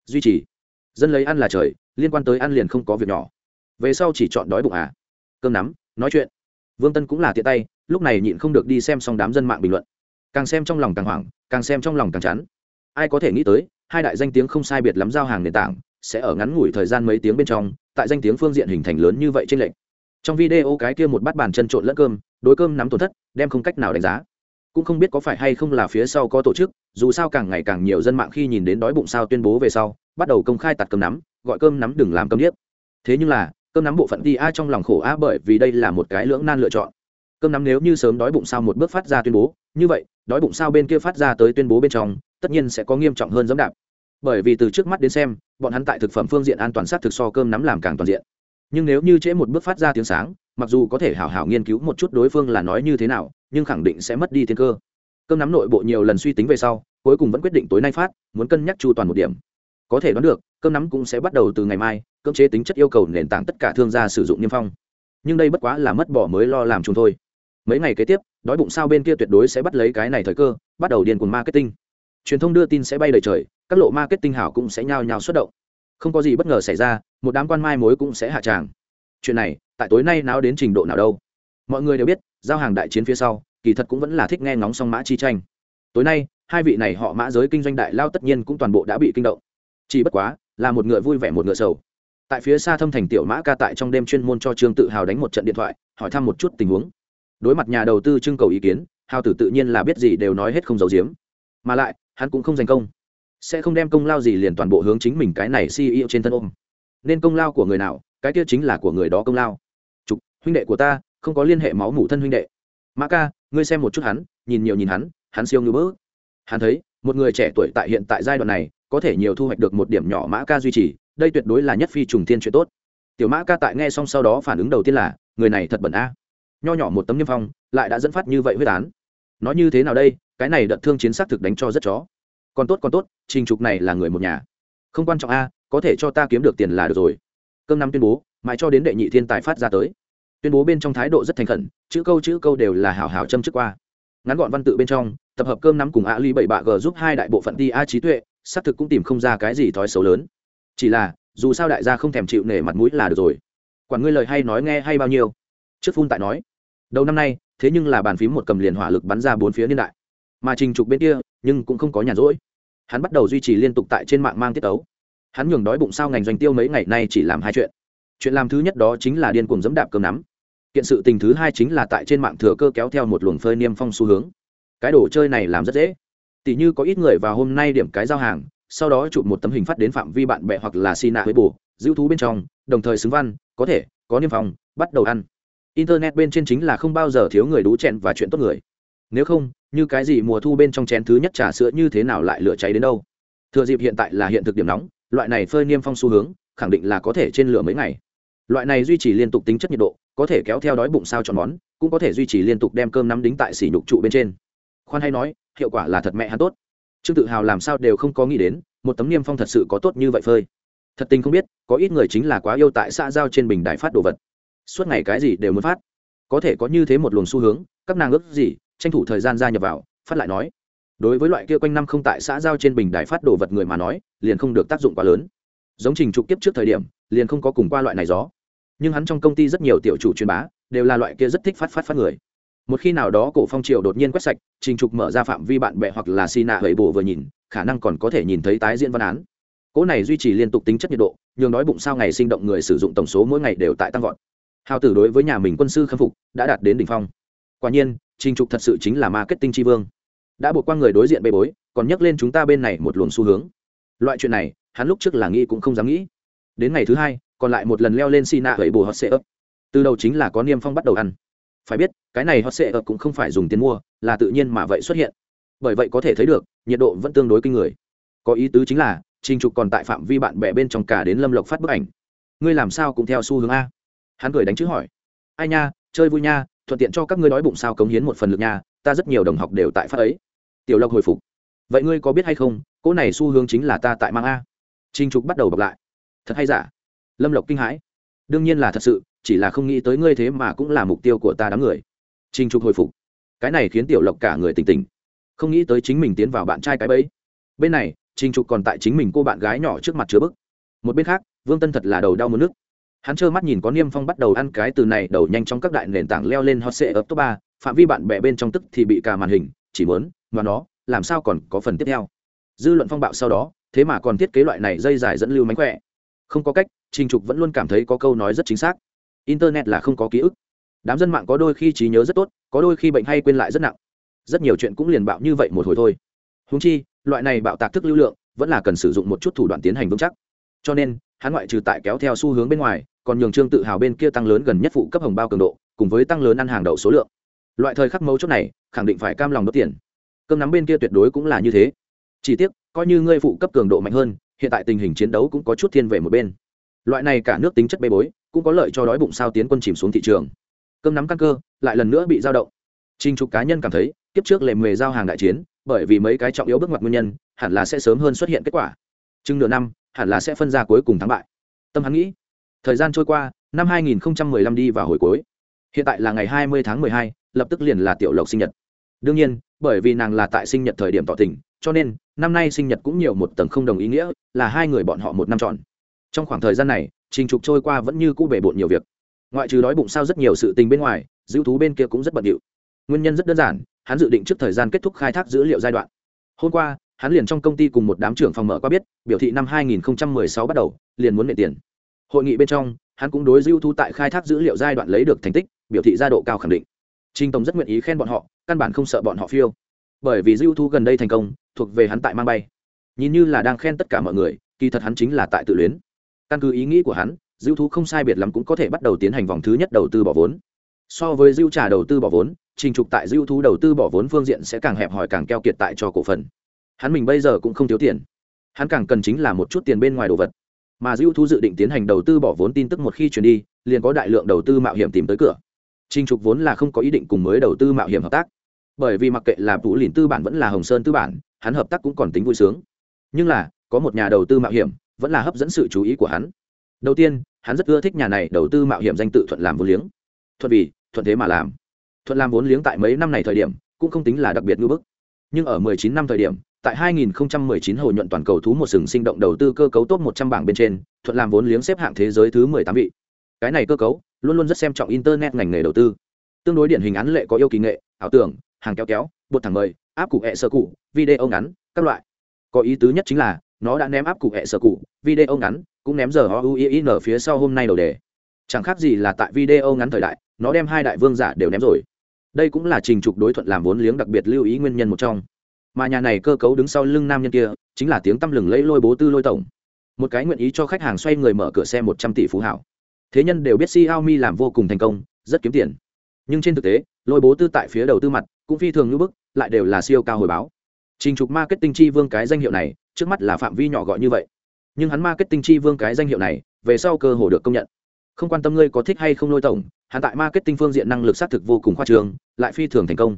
Duy trì. Dân lấy ăn là trời, liên quan tới ăn liền không có việc nhỏ. Về sau chỉ chọn đói bụng à? Cơm nắm, nói chuyện. Vương tân cũng là tiện tay, lúc này nhịn không được đi xem xong đám dân mạng bình luận. Càng xem trong lòng càng hoảng, càng xem trong lòng càng chán. Ai có thể nghĩ tới, hai đại danh tiếng không sai biệt lắm giao hàng nền tảng, sẽ ở ngắn ngủi thời gian mấy tiếng bên trong, tại danh tiếng phương diện hình thành lớn như vậy trên lệnh trong video cái kia một bát bàn chân trộn lẫn cơm, đối cơm nắm tổn thất, đem không cách nào đánh giá cũng không biết có phải hay không là phía sau có tổ chức, dù sao càng ngày càng nhiều dân mạng khi nhìn đến đói bụng sao tuyên bố về sau, bắt đầu công khai tạt cơm nắm, gọi cơm nắm đừng làm cơm điếc. Thế nhưng là, cơm nắm bộ phận ti a trong lòng khổ a bởi vì đây là một cái lưỡng nan lựa chọn. Cơm nắm nếu như sớm đói bụng sao một bước phát ra tuyên bố, như vậy, đói bụng sao bên kia phát ra tới tuyên bố bên trong, tất nhiên sẽ có nghiêm trọng hơn dẫm đạp. Bởi vì từ trước mắt đến xem, bọn hắn tại thực phẩm phương diện an toàn sát thực so cơm nắm làm càng toàn diện. Nhưng nếu như trễ một bước phát ra tiếng sáng, mặc dù có thể hảo hảo nghiên cứu một chút đối phương là nói như thế nào nhưng khẳng định sẽ mất đi thiên cơ. Cơm nắm nội bộ nhiều lần suy tính về sau, cuối cùng vẫn quyết định tối nay phát, muốn cân nhắc chu toàn một điểm. Có thể đoán được, cơm nắm cũng sẽ bắt đầu từ ngày mai, cưỡng chế tính chất yêu cầu nền tảng tất cả thương gia sử dụng niêm phong. Nhưng đây bất quá là mất bỏ mới lo làm chúng thôi. Mấy ngày kế tiếp, đói bụng sao bên kia tuyệt đối sẽ bắt lấy cái này thời cơ, bắt đầu điền cuồng marketing. Truyền thông đưa tin sẽ bay đầy trời, các lộ marketing hảo cũng sẽ nhao nhao xuất động. Không có gì bất ngờ xảy ra, một đám quan mai mối cũng sẽ hạ tràng. Chuyện này, tại tối nay náo đến trình độ nào đâu mọi người đều biết, giao hàng đại chiến phía sau, kỳ thật cũng vẫn là thích nghe ngóng song mã chi tranh. Tối nay, hai vị này họ mã giới kinh doanh đại lao tất nhiên cũng toàn bộ đã bị kinh động. Chỉ bất quá, là một ngựa vui vẻ một ngựa sầu. Tại phía xa thâm thành tiểu mã ca tại trong đêm chuyên môn cho trương tự hào đánh một trận điện thoại, hỏi thăm một chút tình huống. Đối mặt nhà đầu tư trưng cầu ý kiến, hào tử tự nhiên là biết gì đều nói hết không giấu giếm. Mà lại, hắn cũng không giành công. Sẽ không đem công lao gì liền toàn bộ hướng chính mình cái này ceo trên thân ôm. Nên công lao của người nào, cái kia chính là của người đó công lao. Chục huynh đệ của ta không có liên hệ máu mủ thân huynh đệ. Mã ca, ngươi xem một chút hắn, nhìn nhiều nhìn hắn hắn siêu ngư bỡ hắn thấy, một người trẻ tuổi tại hiện tại giai đoạn này, có thể nhiều thu hoạch được một điểm nhỏ mã ca duy trì, đây tuyệt đối là nhất phi trùng thiên chuyện tốt. Tiểu mã ca tại nghe xong sau đó phản ứng đầu tiên là, người này thật bẩn a. Nho nhỏ một tấm niêm phong, lại đã dẫn phát như vậy huyết án. Nói như thế nào đây, cái này đợt thương chiến xác thực đánh cho rất chó. Còn tốt còn tốt, trình trục này là người một nhà. Không quan trọng a, có thể cho ta kiếm được tiền là được rồi. Cơm năm tuyên bố, mãi cho đến đệ nhị thiên tài phát ra tới tuyên bố bên trong thái độ rất thành khẩn chữ câu chữ câu đều là hào hào châm trước qua. Ngắn gọn văn tự bên trong tập hợp cơm nắm cùng a ly bảy bạ g giúp hai đại bộ phận đi a trí tuệ xác thực cũng tìm không ra cái gì thói xấu lớn. Chỉ là dù sao đại gia không thèm chịu nể mặt mũi là được rồi. Quản ngươi lời hay nói nghe hay bao nhiêu. Trước phun tại nói. Đầu năm nay thế nhưng là bàn phím một cầm liền hỏa lực bắn ra bốn phía niên đại. Mà trình trục bên kia nhưng cũng không có nhàn rỗi. Hắn bắt đầu duy trì liên tục tại trên mạng mang tiết tấu, hắn nhường đói bụng sao ngành doanh tiêu mấy ngày nay chỉ làm hai chuyện. Chuyện làm thứ nhất đó chính là điên cuồng dẫm đạp cơm nắm kiện sự tình thứ hai chính là tại trên mạng thừa cơ kéo theo một luồng phơi niêm phong xu hướng. Cái đồ chơi này làm rất dễ. Tỷ như có ít người vào hôm nay điểm cái giao hàng, sau đó chụp một tấm hình phát đến phạm vi bạn bè hoặc là xin nạ với bù giữ thú bên trong, đồng thời xứng văn, có thể, có niêm phong, bắt đầu ăn. Internet bên trên chính là không bao giờ thiếu người đú chẹn và chuyện tốt người. Nếu không, như cái gì mùa thu bên trong chén thứ nhất trà sữa như thế nào lại lửa cháy đến đâu? Thừa dịp hiện tại là hiện thực điểm nóng, loại này phơi niêm phong xu hướng, khẳng định là có thể trên lửa mấy ngày. Loại này duy trì liên tục tính chất nhiệt độ có thể kéo theo đói bụng sao chọn món, cũng có thể duy trì liên tục đem cơm nắm đính tại xỉ nhục trụ bên trên. Khoan hay nói, hiệu quả là thật mẹ hắn tốt. Trương tự hào làm sao đều không có nghĩ đến, một tấm niêm phong thật sự có tốt như vậy phơi. Thật tình không biết, có ít người chính là quá yêu tại xã giao trên bình đài phát đồ vật. Suốt ngày cái gì đều muốn phát. Có thể có như thế một luồng xu hướng, các nàng ước gì, tranh thủ thời gian gia nhập vào, phát lại nói. Đối với loại kia quanh năm không tại xã giao trên bình đài phát đồ vật người mà nói, liền không được tác dụng quá lớn. Giống trình trục tiếp trước thời điểm, liền không có cùng qua loại này gió nhưng hắn trong công ty rất nhiều tiểu chủ truyền bá, đều là loại kia rất thích phát phát phát người. Một khi nào đó cổ phong triều đột nhiên quét sạch, trình trục mở ra phạm vi bạn bè hoặc là xin nạ hầy bổ vừa nhìn, khả năng còn có thể nhìn thấy tái diễn văn án. Cỗ này duy trì liên tục tính chất nhiệt độ, nhường đói bụng sao ngày sinh động người sử dụng tổng số mỗi ngày đều tại tăng vọt. Hào tử đối với nhà mình quân sư khâm phục, đã đạt đến đỉnh phong. Quả nhiên, trình trục thật sự chính là marketing tri vương. Đã buộc qua người đối diện bê bối, còn nhắc lên chúng ta bên này một luồng xu hướng. Loại chuyện này, hắn lúc trước là nghĩ cũng không dám nghĩ. Đến ngày thứ hai còn lại một lần leo lên xi nạ bổ bồ hot sệ ấp từ đầu chính là có niêm phong bắt đầu ăn. Phải biết, cái này hot sệ ấp cũng không phải dùng tiền mua, là tự nhiên mà vậy xuất hiện. Bởi vậy có thể thấy được, nhiệt độ vẫn tương đối kinh người. Có ý tứ chính là, trình trục còn tại phạm vi bạn bè bên trong cả đến lâm lộc phát bức ảnh. Ngươi làm sao cũng theo xu hướng a? Hắn cười đánh chữ hỏi. Ai nha, chơi vui nha, thuận tiện cho các ngươi đói bụng sao cống hiến một phần lực nha, ta rất nhiều đồng học đều tại phát ấy. Tiểu lộc hồi phục. Vậy ngươi có biết hay không, cỗ này xu hướng chính là ta tại mang a? Trinh trục bắt đầu bọc lại. Thật hay giả? Lâm lộc kinh hãi. Đương nhiên là thật sự, chỉ là không nghĩ tới ngươi thế mà cũng là mục tiêu của ta đám người. Trinh trục hồi phục. Cái này khiến tiểu lộc cả người tỉnh tỉnh. Không nghĩ tới chính mình tiến vào bạn trai cái bẫy. Bên này trinh trục còn tại chính mình cô bạn gái nhỏ trước mặt chứa bức. Một bên khác, vương tân thật là đầu đau mất nước. Hắn trơ mắt nhìn có niêm phong bắt đầu ăn cái từ này đầu nhanh trong các đại nền tảng leo lên hot sệ ấp top ba, phạm vi bạn bè bên trong tức thì bị cả màn hình, chỉ muốn, mà nó, làm sao còn có phần tiếp theo. Dư luận phong bạo sau đó, thế mà còn thiết kế loại này dây dài dẫn lưu mánh khỏe không có cách, trình trục vẫn luôn cảm thấy có câu nói rất chính xác. Internet là không có ký ức. Đám dân mạng có đôi khi trí nhớ rất tốt, có đôi khi bệnh hay quên lại rất nặng. Rất nhiều chuyện cũng liền bạo như vậy một hồi thôi. Húng chi, loại này bạo tạc thức lưu lượng vẫn là cần sử dụng một chút thủ đoạn tiến hành vững chắc. Cho nên, hắn ngoại trừ tại kéo theo xu hướng bên ngoài, còn nhường trương tự hào bên kia tăng lớn gần nhất phụ cấp hồng bao cường độ, cùng với tăng lớn ăn hàng đậu số lượng. Loại thời khắc mấu chốt này, khẳng định phải cam lòng đốt tiền. Cơm nắm bên kia tuyệt đối cũng là như thế. Chỉ tiếc, coi như ngươi phụ cấp cường độ mạnh hơn hiện tại tình hình chiến đấu cũng có chút thiên về một bên. Loại này cả nước tính chất bê bối cũng có lợi cho đói bụng sao tiến quân chìm xuống thị trường. Cơm nắm căn cơ lại lần nữa bị dao động. Trình trục cá nhân cảm thấy kiếp trước lệ mề giao hàng đại chiến bởi vì mấy cái trọng yếu bước ngoặt nguyên nhân hẳn là sẽ sớm hơn xuất hiện kết quả. Chừng nửa năm hẳn là sẽ phân ra cuối cùng thắng bại. Tâm hắn nghĩ thời gian trôi qua năm 2015 đi vào hồi cuối. Hiện tại là ngày 20 tháng 12, lập tức liền là tiểu lộc sinh nhật. Đương nhiên bởi vì nàng là tại sinh nhật thời điểm tỏ tình cho nên năm nay sinh nhật cũng nhiều một tầng không đồng ý nghĩa là hai người bọn họ một năm tròn. Trong khoảng thời gian này trình trục trôi qua vẫn như cũ bể bộn nhiều việc. Ngoại trừ đói bụng sao rất nhiều sự tình bên ngoài dữ thú bên kia cũng rất bận điệu. Nguyên nhân rất đơn giản hắn dự định trước thời gian kết thúc khai thác dữ liệu giai đoạn. Hôm qua hắn liền trong công ty cùng một đám trưởng phòng mở qua biết biểu thị năm 2016 bắt đầu liền muốn nệ tiền. Hội nghị bên trong hắn cũng đối dữ thú tại khai thác dữ liệu giai đoạn lấy được thành tích biểu thị gia độ cao khẳng định. Trình Tổng rất nguyện ý khen bọn họ, căn bản không sợ bọn họ phiêu. Bởi vì dư Thu gần đây thành công, thuộc về hắn tại mang bay. Nhìn như là đang khen tất cả mọi người, kỳ thật hắn chính là tại tự luyến. Căn cứ ý nghĩ của hắn, dư Thu không sai biệt lắm cũng có thể bắt đầu tiến hành vòng thứ nhất đầu tư bỏ vốn. So với dư trả đầu tư bỏ vốn, Trình Trục tại dư Thu đầu tư bỏ vốn phương diện sẽ càng hẹp hòi càng keo kiệt tại cho cổ phần. Hắn mình bây giờ cũng không thiếu tiền, hắn càng cần chính là một chút tiền bên ngoài đồ vật. Mà dư Thu dự định tiến hành đầu tư bỏ vốn tin tức một khi chuyển đi, liền có đại lượng đầu tư mạo hiểm tìm tới cửa. Trình Trục vốn là không có ý định cùng mới đầu tư mạo hiểm hợp tác, bởi vì mặc kệ là Vũ lìn tư bản vẫn là Hồng Sơn tư bản, hắn hợp tác cũng còn tính vui sướng. Nhưng là, có một nhà đầu tư mạo hiểm, vẫn là hấp dẫn sự chú ý của hắn. Đầu tiên, hắn rất ưa thích nhà này đầu tư mạo hiểm danh tự thuận làm vốn liếng. Thuận vì, thuận thế mà làm. Thuận làm vốn liếng tại mấy năm này thời điểm, cũng không tính là đặc biệt ngưỡng bức. Nhưng ở 19 năm thời điểm, tại 2019 hồi nhuận toàn cầu thú một sừng sinh động đầu tư cơ cấu top 100 bảng bên trên, thuận làm vốn liếng xếp hạng thế giới thứ 18 vị. Cái này cơ cấu, luôn luôn rất xem trọng internet ngành nghề đầu tư tương đối điển hình án lệ có yêu kỳ nghệ ảo tưởng hàng kéo kéo, bột thẳng mời, áp cụ hẹ sơ cụ video ngắn, các loại. Có ý tứ nhất chính là, nó đã ném áp cụ hẹ sơ cụ video ngắn, cũng ném giờ o u i n phía sau hôm nay đầu đề. Chẳng khác gì là tại video ngắn thời đại, nó đem hai đại vương giả đều ném rồi. Đây cũng là trình trục đối thuận làm vốn liếng đặc biệt lưu ý nguyên nhân một trong. Mà nhà này cơ cấu đứng sau lưng nam nhân kia, chính là tiếng tăm lừng lẫy lôi bố tư lôi tổng. Một cái nguyện ý cho khách hàng xoay người mở cửa xe một trăm tỷ phú hảo. Thế nhân đều biết xiaomi làm vô cùng thành công, rất kiếm tiền. Nhưng trên thực tế, lôi bố tư tại phía đầu tư mặt cũng phi thường như bức, lại đều là siêu cao hồi báo. Trình trục marketing chi vương cái danh hiệu này, trước mắt là phạm vi nhỏ gọi như vậy. Nhưng hắn marketing chi vương cái danh hiệu này, về sau cơ hồ được công nhận. Không quan tâm ngươi có thích hay không lôi tổng, hắn tại marketing phương diện năng lực xác thực vô cùng khoa trường lại phi thường thành công.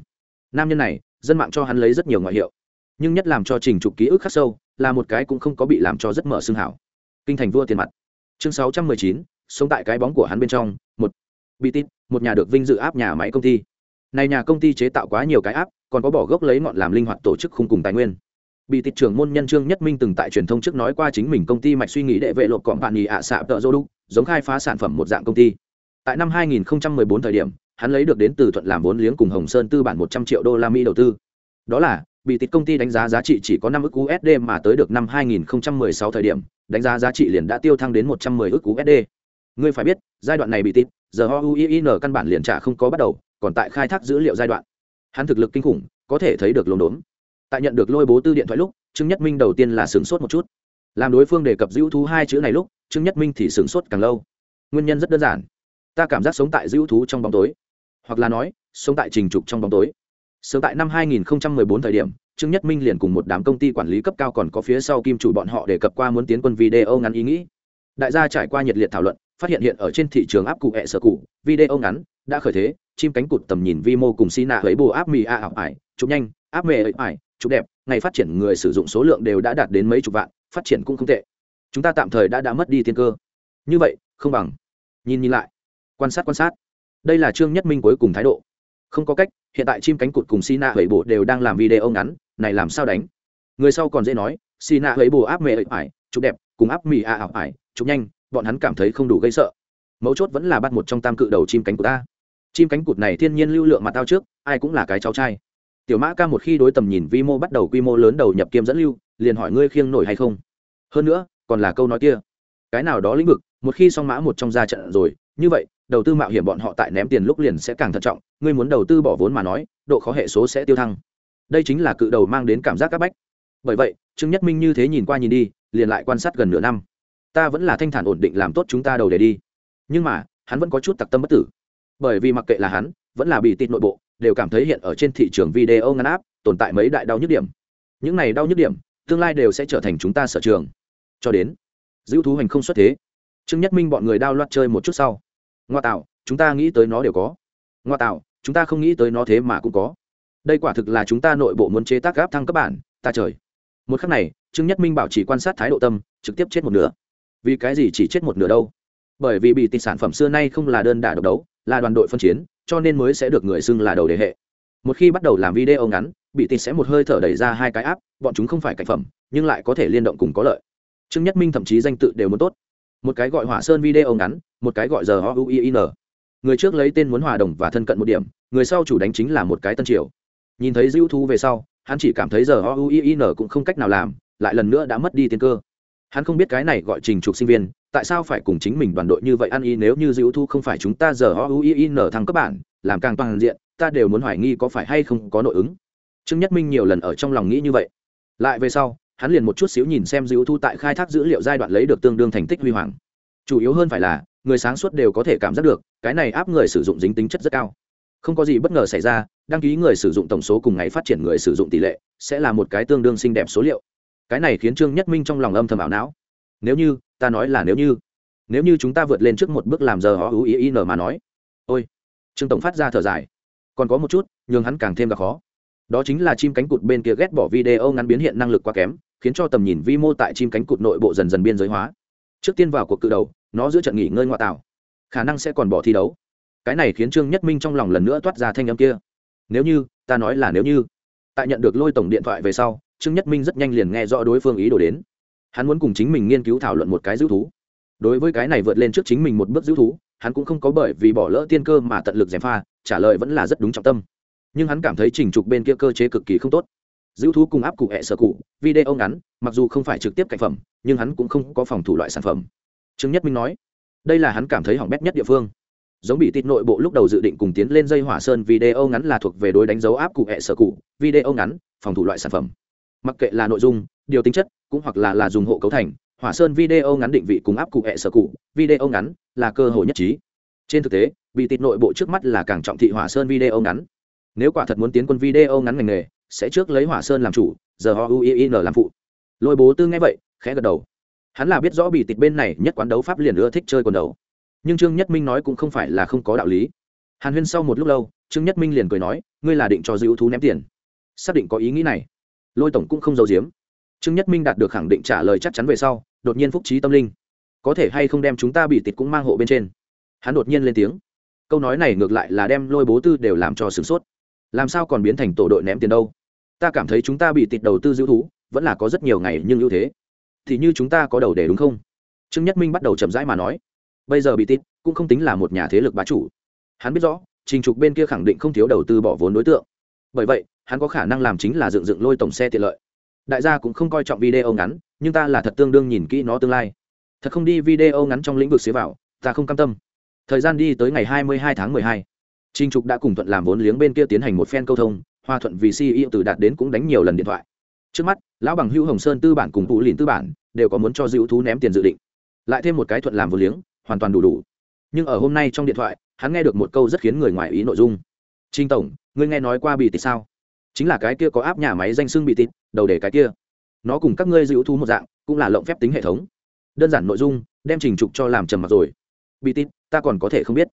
Nam nhân này, dân mạng cho hắn lấy rất nhiều ngoại hiệu. Nhưng nhất làm cho trình trục ký ức khắc sâu, là một cái cũng không có bị làm cho rất mở xương hảo. Kinh thành vua tiền mặt. Chương sáu trăm mười chín, sống tại cái bóng của hắn bên trong, một. Bị tít, một nhà được vinh dự áp nhà máy công ty này nhà công ty chế tạo quá nhiều cái áp còn có bỏ gốc lấy ngọn làm linh hoạt tổ chức khung cùng tài nguyên. Bị tịch trưởng môn nhân trương nhất minh từng tại truyền thông trước nói qua chính mình công ty mạch suy nghĩ đệ vệ lột cọm bạn nghỉ ạ xạ tợ dô đúc, giống khai phá sản phẩm một dạng công ty. Tại năm 2014 thời điểm, hắn lấy được đến từ thuận làm vốn liếng cùng hồng sơn tư bản 100 triệu đô la mỹ đầu tư. Đó là, bị tịch công ty đánh giá giá trị chỉ có 5 ức USD mà tới được năm 2016 thời điểm, đánh giá giá trị liền đã tiêu thăng đến 110 ức USD ngươi phải biết, giai đoạn này bị tít giờ ho căn bản liền trả không có bắt đầu còn tại khai thác dữ liệu giai đoạn. Hắn thực lực kinh khủng, có thể thấy được lồn đốn tại nhận được lôi bố tư điện thoại lúc, trương nhất minh đầu tiên là sửng sốt một chút. Làm đối phương đề cập dữ thú hai chữ này lúc, trương nhất minh thì sửng sốt càng lâu. Nguyên nhân rất đơn giản. Ta cảm giác sống tại dữ thú trong bóng tối. Hoặc là nói, sống tại trình trục trong bóng tối. Sớm tại năm 2014 thời điểm, trương nhất minh liền cùng một đám công ty quản lý cấp cao còn có phía sau kim chủ bọn họ đề cập qua muốn tiến quân video ngắn ý nghĩ. Đại gia trải qua nhiệt liệt thảo luận, phát hiện hiện ở trên thị trường áp cụ hẹ sở cụ, video ngắn đã khởi thế, chim cánh cụt tầm nhìn vi mô cùng xi nạ với bồ áp mì a ảo ải, chụp nhanh, áp mê ải, chụp đẹp, ngày phát triển người sử dụng số lượng đều đã đạt đến mấy chục vạn, phát triển cũng không tệ. Chúng ta tạm thời đã đã mất đi tiên cơ. Như vậy, không bằng. Nhìn nhìn lại. Quan sát quan sát. Đây là trương nhất minh cuối cùng thái độ. Không có cách, hiện tại chim cánh cụt cùng xi nạ hầy bộ đều đang làm video ngắn, này làm sao đánh? Người sau còn dễ nói xi nạ hầy bồ áp mê ải, chụp đẹp, cùng áp mì a ảo ải, chụp nhanh, bọn hắn cảm thấy không đủ gây sợ. Mấu chốt vẫn là bắt một trong tam cự đầu chim cánh cụt ta chim cánh cụt này thiên nhiên lưu lượng mặt tao trước, ai cũng là cái cháu trai. Tiểu mã ca một khi đối tầm nhìn vi mô bắt đầu quy mô lớn đầu nhập kiêm dẫn lưu, liền hỏi ngươi khiêng nổi hay không? Hơn nữa, còn là câu nói kia. Cái nào đó lĩnh vực, một khi song mã một trong ra trận rồi, như vậy, đầu tư mạo hiểm bọn họ tại ném tiền lúc liền sẽ càng thận trọng, ngươi muốn đầu tư bỏ vốn mà nói, độ khó hệ số sẽ tiêu thăng. Đây chính là cự đầu mang đến cảm giác áp bách. Bởi vậy, trương nhất minh như thế nhìn qua nhìn đi, liền lại quan sát gần nửa năm. Ta vẫn là thanh thản ổn định làm tốt chúng ta đầu để đi. Nhưng mà, hắn vẫn có chút tặc tâm bất tử bởi vì mặc kệ là hắn, vẫn là bị tịt nội bộ, đều cảm thấy hiện ở trên thị trường video ngắn áp, tồn tại mấy đại đau nhức điểm. Những này đau nhức điểm, tương lai đều sẽ trở thành chúng ta sở trường. Cho đến, giữ thú hành không xuất thế. Trương nhất minh bọn người đao loạt chơi một chút sau. Ngoa tạo, chúng ta nghĩ tới nó đều có. Ngoa tạo, chúng ta không nghĩ tới nó thế mà cũng có. Đây quả thực là chúng ta nội bộ muốn chế tác gáp thăng cấp bản, ta trời. Một khắc này, trương nhất minh bảo chỉ quan sát thái độ tâm, trực tiếp chết một nửa. Vì cái gì chỉ chết một nửa đâu? Bởi vì bị tịt sản phẩm xưa nay không là đơn đả độc đấu là đoàn đội phân chiến, cho nên mới sẽ được người xưng là đầu đề hệ. Một khi bắt đầu làm video ngắn, bị tịt sẽ một hơi thở đẩy ra hai cái áp bọn chúng không phải cảnh phẩm, nhưng lại có thể liên động cùng có lợi. Trương nhất minh thậm chí danh tự đều muốn tốt. Một cái gọi hỏa sơn video ngắn, một cái gọi giờ o u i n. Người trước lấy tên muốn hòa đồng và thân cận một điểm, người sau chủ đánh chính là một cái tân triều. Nhìn thấy dữ thú về sau, hắn chỉ cảm thấy giờ o u i n cũng không cách nào làm, lại lần nữa đã mất đi tiên cơ. Hắn không biết cái này gọi trình trục sinh viên tại sao phải cùng chính mình đoàn đội như vậy ăn y nếu như dữ thu không phải chúng ta giờ o u i n thăng cấp bản, làm càng toàn diện, ta đều muốn hoài nghi có phải hay không có nội ứng. Trương nhất minh nhiều lần ở trong lòng nghĩ như vậy. Lại về sau, hắn liền một chút xíu nhìn xem dữ thu tại khai thác dữ liệu giai đoạn lấy được tương đương thành tích huy hoàng. Chủ yếu hơn phải là, người sáng suốt đều có thể cảm giác được, cái này áp người sử dụng dính tính chất rất cao. Không có gì bất ngờ xảy ra, đăng ký người sử dụng tổng số cùng ngày phát triển người sử dụng tỷ lệ sẽ là một cái tương đương xinh đẹp số liệu. Cái này khiến trương nhất minh trong lòng âm thầm ảo não nếu như, ta nói là nếu như. Nếu như chúng ta vượt lên trước một bước làm giờ họ ưu ý ý mà nói. Ôi. Trương tổng phát ra thở dài. Còn có một chút, nhường hắn càng thêm gặp khó. Đó chính là chim cánh cụt bên kia ghét bỏ video ngắn biến hiện năng lực quá kém, khiến cho tầm nhìn vi mô tại chim cánh cụt nội bộ dần dần biên giới hóa. Trước tiên vào cuộc cự đầu, nó giữa trận nghỉ ngơi ngoại tạo. Khả năng sẽ còn bỏ thi đấu. Cái này khiến trương nhất minh trong lòng lần nữa toát ra thanh âm kia. Nếu như, ta nói là nếu như. Tại nhận được lôi tổng điện thoại về sau, trương nhất minh rất nhanh liền nghe rõ đối phương ý đồ đến hắn muốn cùng chính mình nghiên cứu thảo luận một cái giữ thú. Đối với cái này vượt lên trước chính mình một bước giữ thú, hắn cũng không có bởi vì bỏ lỡ tiên cơ mà tận lực gièm pha, trả lời vẫn là rất đúng trọng tâm. Nhưng hắn cảm thấy trình trục bên kia cơ chế cực kỳ không tốt. Giữ thú cùng áp cụ hẹ sở cụ, video ngắn, mặc dù không phải trực tiếp cạnh phẩm, nhưng hắn cũng không có phòng thủ loại sản phẩm. Trương nhất minh nói, đây là hắn cảm thấy hỏng bét nhất địa phương. Giống bị tít nội bộ lúc đầu dự định cùng tiến lên dây hỏa sơn video ngắn là thuộc về đối đánh dấu áp cụ hẹ sở cụ, video ngắn, phòng thủ loại sản phẩm. Mặc kệ là nội dung điều tính chất, cũng hoặc là là dùng hộ cấu thành, hỏa sơn video ngắn định vị cùng áp cụ hẹ sở cụ, video ngắn là cơ hội nhất trí. Trên thực tế, bị tịt nội bộ trước mắt là càng trọng thị hỏa sơn video ngắn. Nếu quả thật muốn tiến quân video ngắn ngành nghề, sẽ trước lấy hỏa sơn làm chủ, giờ họ uin làm phụ. Lôi bố tư nghe vậy, khẽ gật đầu. Hắn là biết rõ bị tịt bên này nhất quán đấu pháp liền ưa thích chơi quần đầu. Nhưng trương nhất minh nói cũng không phải là không có đạo lý. Hàn huyên sau một lúc lâu, trương nhất minh liền cười nói, ngươi là định cho dữ thú ném tiền. Xác định có ý nghĩ này. Lôi tổng cũng không giấu giếm trương nhất minh đạt được khẳng định trả lời chắc chắn về sau, đột nhiên phúc trí tâm linh. Có thể hay không đem chúng ta bị tịt cũng mang hộ bên trên? Hắn đột nhiên lên tiếng. Câu nói này ngược lại là đem lôi bố tư đều làm cho sửng sốt. Làm sao còn biến thành tổ đội ném tiền đâu? Ta cảm thấy chúng ta bị tịt đầu tư giữ thú, vẫn là có rất nhiều ngày nhưng ưu thế. Thì như chúng ta có đầu để đúng không? Trương nhất minh bắt đầu chậm rãi mà nói. Bây giờ bị tịt cũng không tính là một nhà thế lực bá chủ. Hắn biết rõ, trình trục bên kia khẳng định không thiếu đầu tư bỏ vốn đối tượng. Bởi vậy, hắn có khả năng làm chính là dựng dựng lôi tổng xe tiện lợi đại gia cũng không coi trọng video ngắn nhưng ta là thật tương đương nhìn kỹ nó tương lai thật không đi video ngắn trong lĩnh vực xế vào ta không cam tâm thời gian đi tới ngày 22 tháng 12. Trình Trục đã cùng thuận làm vốn liếng bên kia tiến hành một phen câu thông, Hoa Thuận vì CEO từ đạt đến cũng đánh nhiều lần điện thoại. Trước mắt, lão bằng Hữu Hồng Sơn tư bản cùng Vũ Lĩnh tư bản đều có muốn cho dữ thú ném tiền dự định. Lại thêm một cái thuận làm vốn liếng, hoàn toàn đủ đủ. Nhưng ở hôm nay trong điện thoại, hắn nghe được một câu rất khiến người ngoài ý nội dung. "Trình tổng, ngươi nghe nói qua bị tịt sao?" Chính là cái kia có áp nhà máy danh xưng bị tịt, đầu để cái kia. Nó cùng các ngươi dữ thú một dạng, cũng là lộng phép tính hệ thống. Đơn giản nội dung, đem Trình Trục cho làm trầm mặc rồi. Bị tịt, ta còn có thể không biết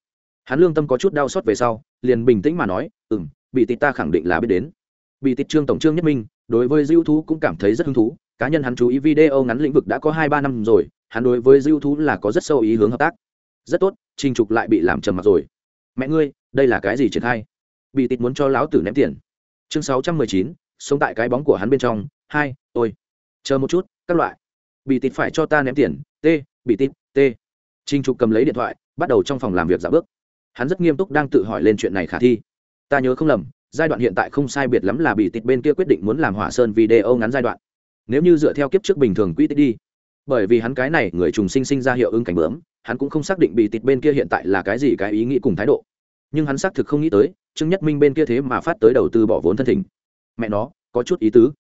hắn lương tâm có chút đau xót về sau liền bình tĩnh mà nói ừ m bị tịt ta khẳng định là biết đến bị tịt trương tổng trương nhất minh đối với dữ thú cũng cảm thấy rất hứng thú cá nhân hắn chú ý video ngắn lĩnh vực đã có hai ba năm rồi hắn đối với dữ thú là có rất sâu ý hướng hợp tác rất tốt trình trục lại bị làm trầm mặc rồi mẹ ngươi đây là cái gì triển khai bị tịt muốn cho lão tử ném tiền chương sáu trăm mười chín, sống tại cái bóng của hắn bên trong, hai, tôi. Chờ một chút, các loại. Bị tịt phải cho ta ném tiền, t, bị tịt, t. Trình trục cầm lấy điện thoại, bắt đầu trong phòng làm việc giả bước. Hắn rất nghiêm túc đang tự hỏi lên chuyện này khả thi. Ta nhớ không lầm, giai đoạn hiện tại không sai biệt lắm là bị tịt bên kia quyết định muốn làm hỏa sơn video ngắn giai đoạn. Nếu như dựa theo kiếp trước bình thường quỹ tích đi, bởi vì hắn cái này người trùng sinh sinh ra hiệu ứng cảnh bướm, hắn cũng không xác định bị tịt bên kia hiện tại là cái gì cái ý nghĩ cùng thái độ. Nhưng hắn xác thực không nghĩ tới trương nhất minh bên kia thế mà phát tới đầu tư bỏ vốn thân thỉnh. Mẹ nó, có chút ý tứ.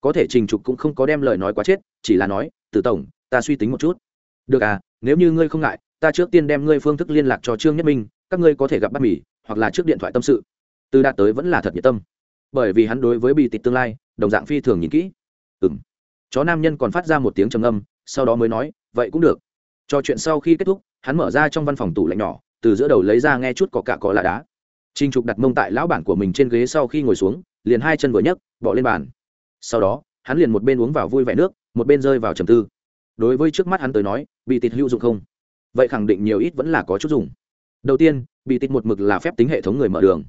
Có thể trình trục cũng không có đem lời nói quá chết, chỉ là nói từ tổng, ta suy tính một chút. Được à nếu như ngươi không ngại, ta trước tiên đem ngươi phương thức liên lạc cho trương nhất minh, các ngươi có thể gặp bắt mì hoặc là trước điện thoại tâm sự. Từ đạt tới vẫn là thật nhiệt tâm. Bởi vì hắn đối với bị tịch tương lai, đồng dạng phi thường nhìn kỹ. Ừ m chó nam nhân còn phát ra một tiếng trầm âm sau đó mới nói, vậy cũng được. Trò chuyện sau khi kết thúc, hắn mở ra trong văn phòng tủ lạnh nhỏ, từ giữa đầu lấy ra nghe chút có cả có là đá. Trình trục đặt mông tại lão bản của mình trên ghế sau khi ngồi xuống liền hai chân vừa nhấc bỏ lên bàn. Sau đó hắn liền một bên uống vào vui vẻ nước một bên rơi vào trầm tư. Đối với trước mắt hắn tới nói bị tịt hữu dụng không? Vậy khẳng định nhiều ít vẫn là có chút dùng. Đầu tiên bị tịt một mực là phép tính hệ thống người mở đường.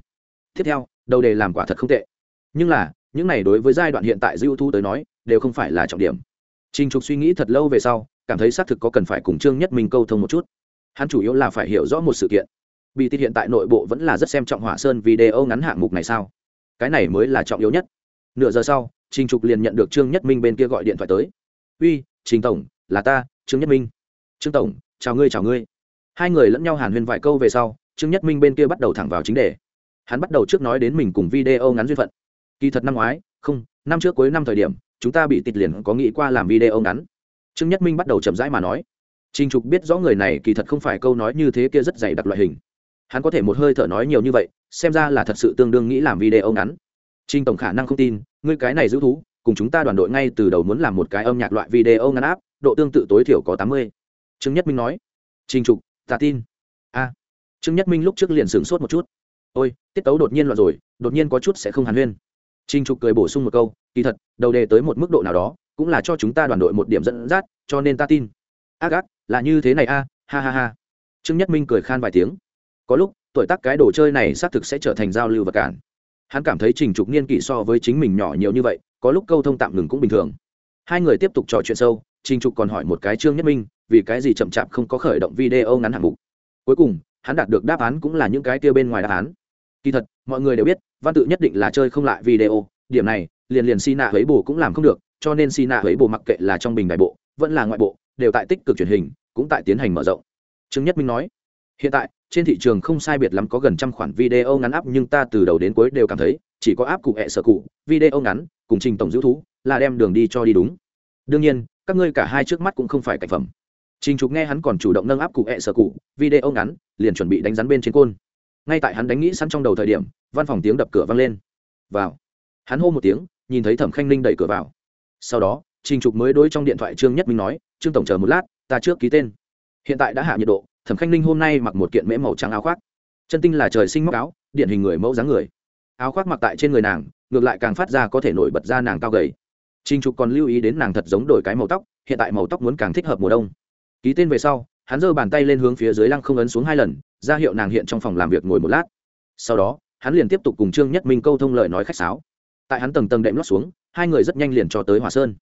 Tiếp theo đầu đề làm quả thật không tệ. Nhưng là những này đối với giai đoạn hiện tại Dữu thu tới nói đều không phải là trọng điểm. Trình Trục suy nghĩ thật lâu về sau, cảm thấy xác thực có cần phải cùng Trương Nhất Minh câu thông một chút. Hắn chủ yếu là phải hiểu rõ một sự kiện. Bị tiết hiện tại nội bộ vẫn là rất xem trọng Hỏa Sơn video ngắn hạng mục này sao? Cái này mới là trọng yếu nhất. Nửa giờ sau, Trình Trục liền nhận được Trương Nhất Minh bên kia gọi điện thoại tới. "Uy, Trình tổng, là ta, Trương Nhất Minh." "Trương tổng, chào ngươi chào ngươi." Hai người lẫn nhau hàn huyên vài câu về sau, Trương Nhất Minh bên kia bắt đầu thẳng vào chính đề. Hắn bắt đầu trước nói đến mình cùng video ngắn duyên phận. Kỳ thật năm ngoái, không, năm trước cuối năm thời điểm, chúng ta bị tịt liền có nghĩ qua làm video ngắn trương nhất minh bắt đầu chậm rãi mà nói Trình Trục biết rõ người này kỳ thật không phải câu nói như thế kia rất dày đặc loại hình. Hắn có thể một hơi thở nói nhiều như vậy, xem ra là thật sự tương đương nghĩ làm video ngắn. Trình tổng khả năng không tin, ngươi cái này giữ thú, cùng chúng ta đoàn đội ngay từ đầu muốn làm một cái âm nhạc loại video ngắn áp, độ tương tự tối thiểu có tám mươi. Trương Nhất Minh nói. Trình Trục, ta tin. A. Trương Nhất Minh lúc trước liền sửng sốt một chút. Ôi, tiết tấu đột nhiên loạn rồi, đột nhiên có chút sẽ không hàn huyên. Trình Trục cười bổ sung một câu, kỳ thật, đầu đề tới một mức độ nào đó, cũng là cho chúng ta đoàn đội một điểm dẫn dắt, cho nên ta tin. Ác ác, là như thế này a, ha ha ha. Trương Nhất Minh cười khan vài tiếng. Có lúc, tuổi tác cái đồ chơi này xác thực sẽ trở thành giao lưu và cản. Hắn cảm thấy Trình Trục niên kỷ so với chính mình nhỏ nhiều như vậy, có lúc câu thông tạm ngừng cũng bình thường. Hai người tiếp tục trò chuyện sâu, Trình Trục còn hỏi một cái Trương Nhất Minh, vì cái gì chậm chạp không có khởi động video ngắn hạng mục. Cuối cùng, hắn đạt được đáp án cũng là những cái kia bên ngoài đáp án. Kỳ thật, mọi người đều biết, văn tự nhất định là chơi không lại video điểm này liền liền si nạ ấy bồ cũng làm không được cho nên si nạ ấy bồ mặc kệ là trong bình đại bộ vẫn là ngoại bộ đều tại tích cực truyền hình cũng tại tiến hành mở rộng trương nhất minh nói hiện tại trên thị trường không sai biệt lắm có gần trăm khoản video ngắn áp nhưng ta từ đầu đến cuối đều cảm thấy, chỉ có áp cụ hẹ sở cụ, video ngắn, cùng trình tổng dữ thú, là đem đường đi cho đi đúng. Đương nhiên, các ngươi cả hai trước mắt cũng không phải cảnh phẩm. Trình trục nghe hắn còn chủ động nâng áp cụ hẹ sở cụ, video ngắn, liền chuẩn bị đánh rắn bên trên côn. Ngay tại hắn đánh nghĩ sẵn trong đầu thời điểm, văn phòng tiếng đập cửa vang lên. Vào. Hắn hô một tiếng, nhìn thấy thẩm khanh ninh đẩy cửa vào. Sau đó, trình trục mới đối trong điện thoại trương nhất minh nói, trương tổng chờ một lát, ta trước ký tên. Hiện tại đã hạ nhiệt độ thẩm khanh ninh hôm nay mặc một kiện mễ màu trắng áo khoác. Chân tinh là trời sinh móc áo, điển hình người mẫu dáng người. Áo khoác mặc tại trên người nàng, ngược lại càng phát ra có thể nổi bật ra nàng cao gầy. Trinh trục còn lưu ý đến nàng thật giống đổi cái màu tóc, hiện tại màu tóc muốn càng thích hợp mùa đông. Ký tên về sau, hắn giơ bàn tay lên hướng phía dưới lăng không ấn xuống hai lần, ra hiệu nàng hiện trong phòng làm việc ngồi một lát. Sau đó, hắn liền tiếp tục cùng trương nhất minh câu thông lời nói khách sáo. Tại hắn tầng tầng đệm lót xuống, hai người rất nhanh liền cho tới hòa sơn.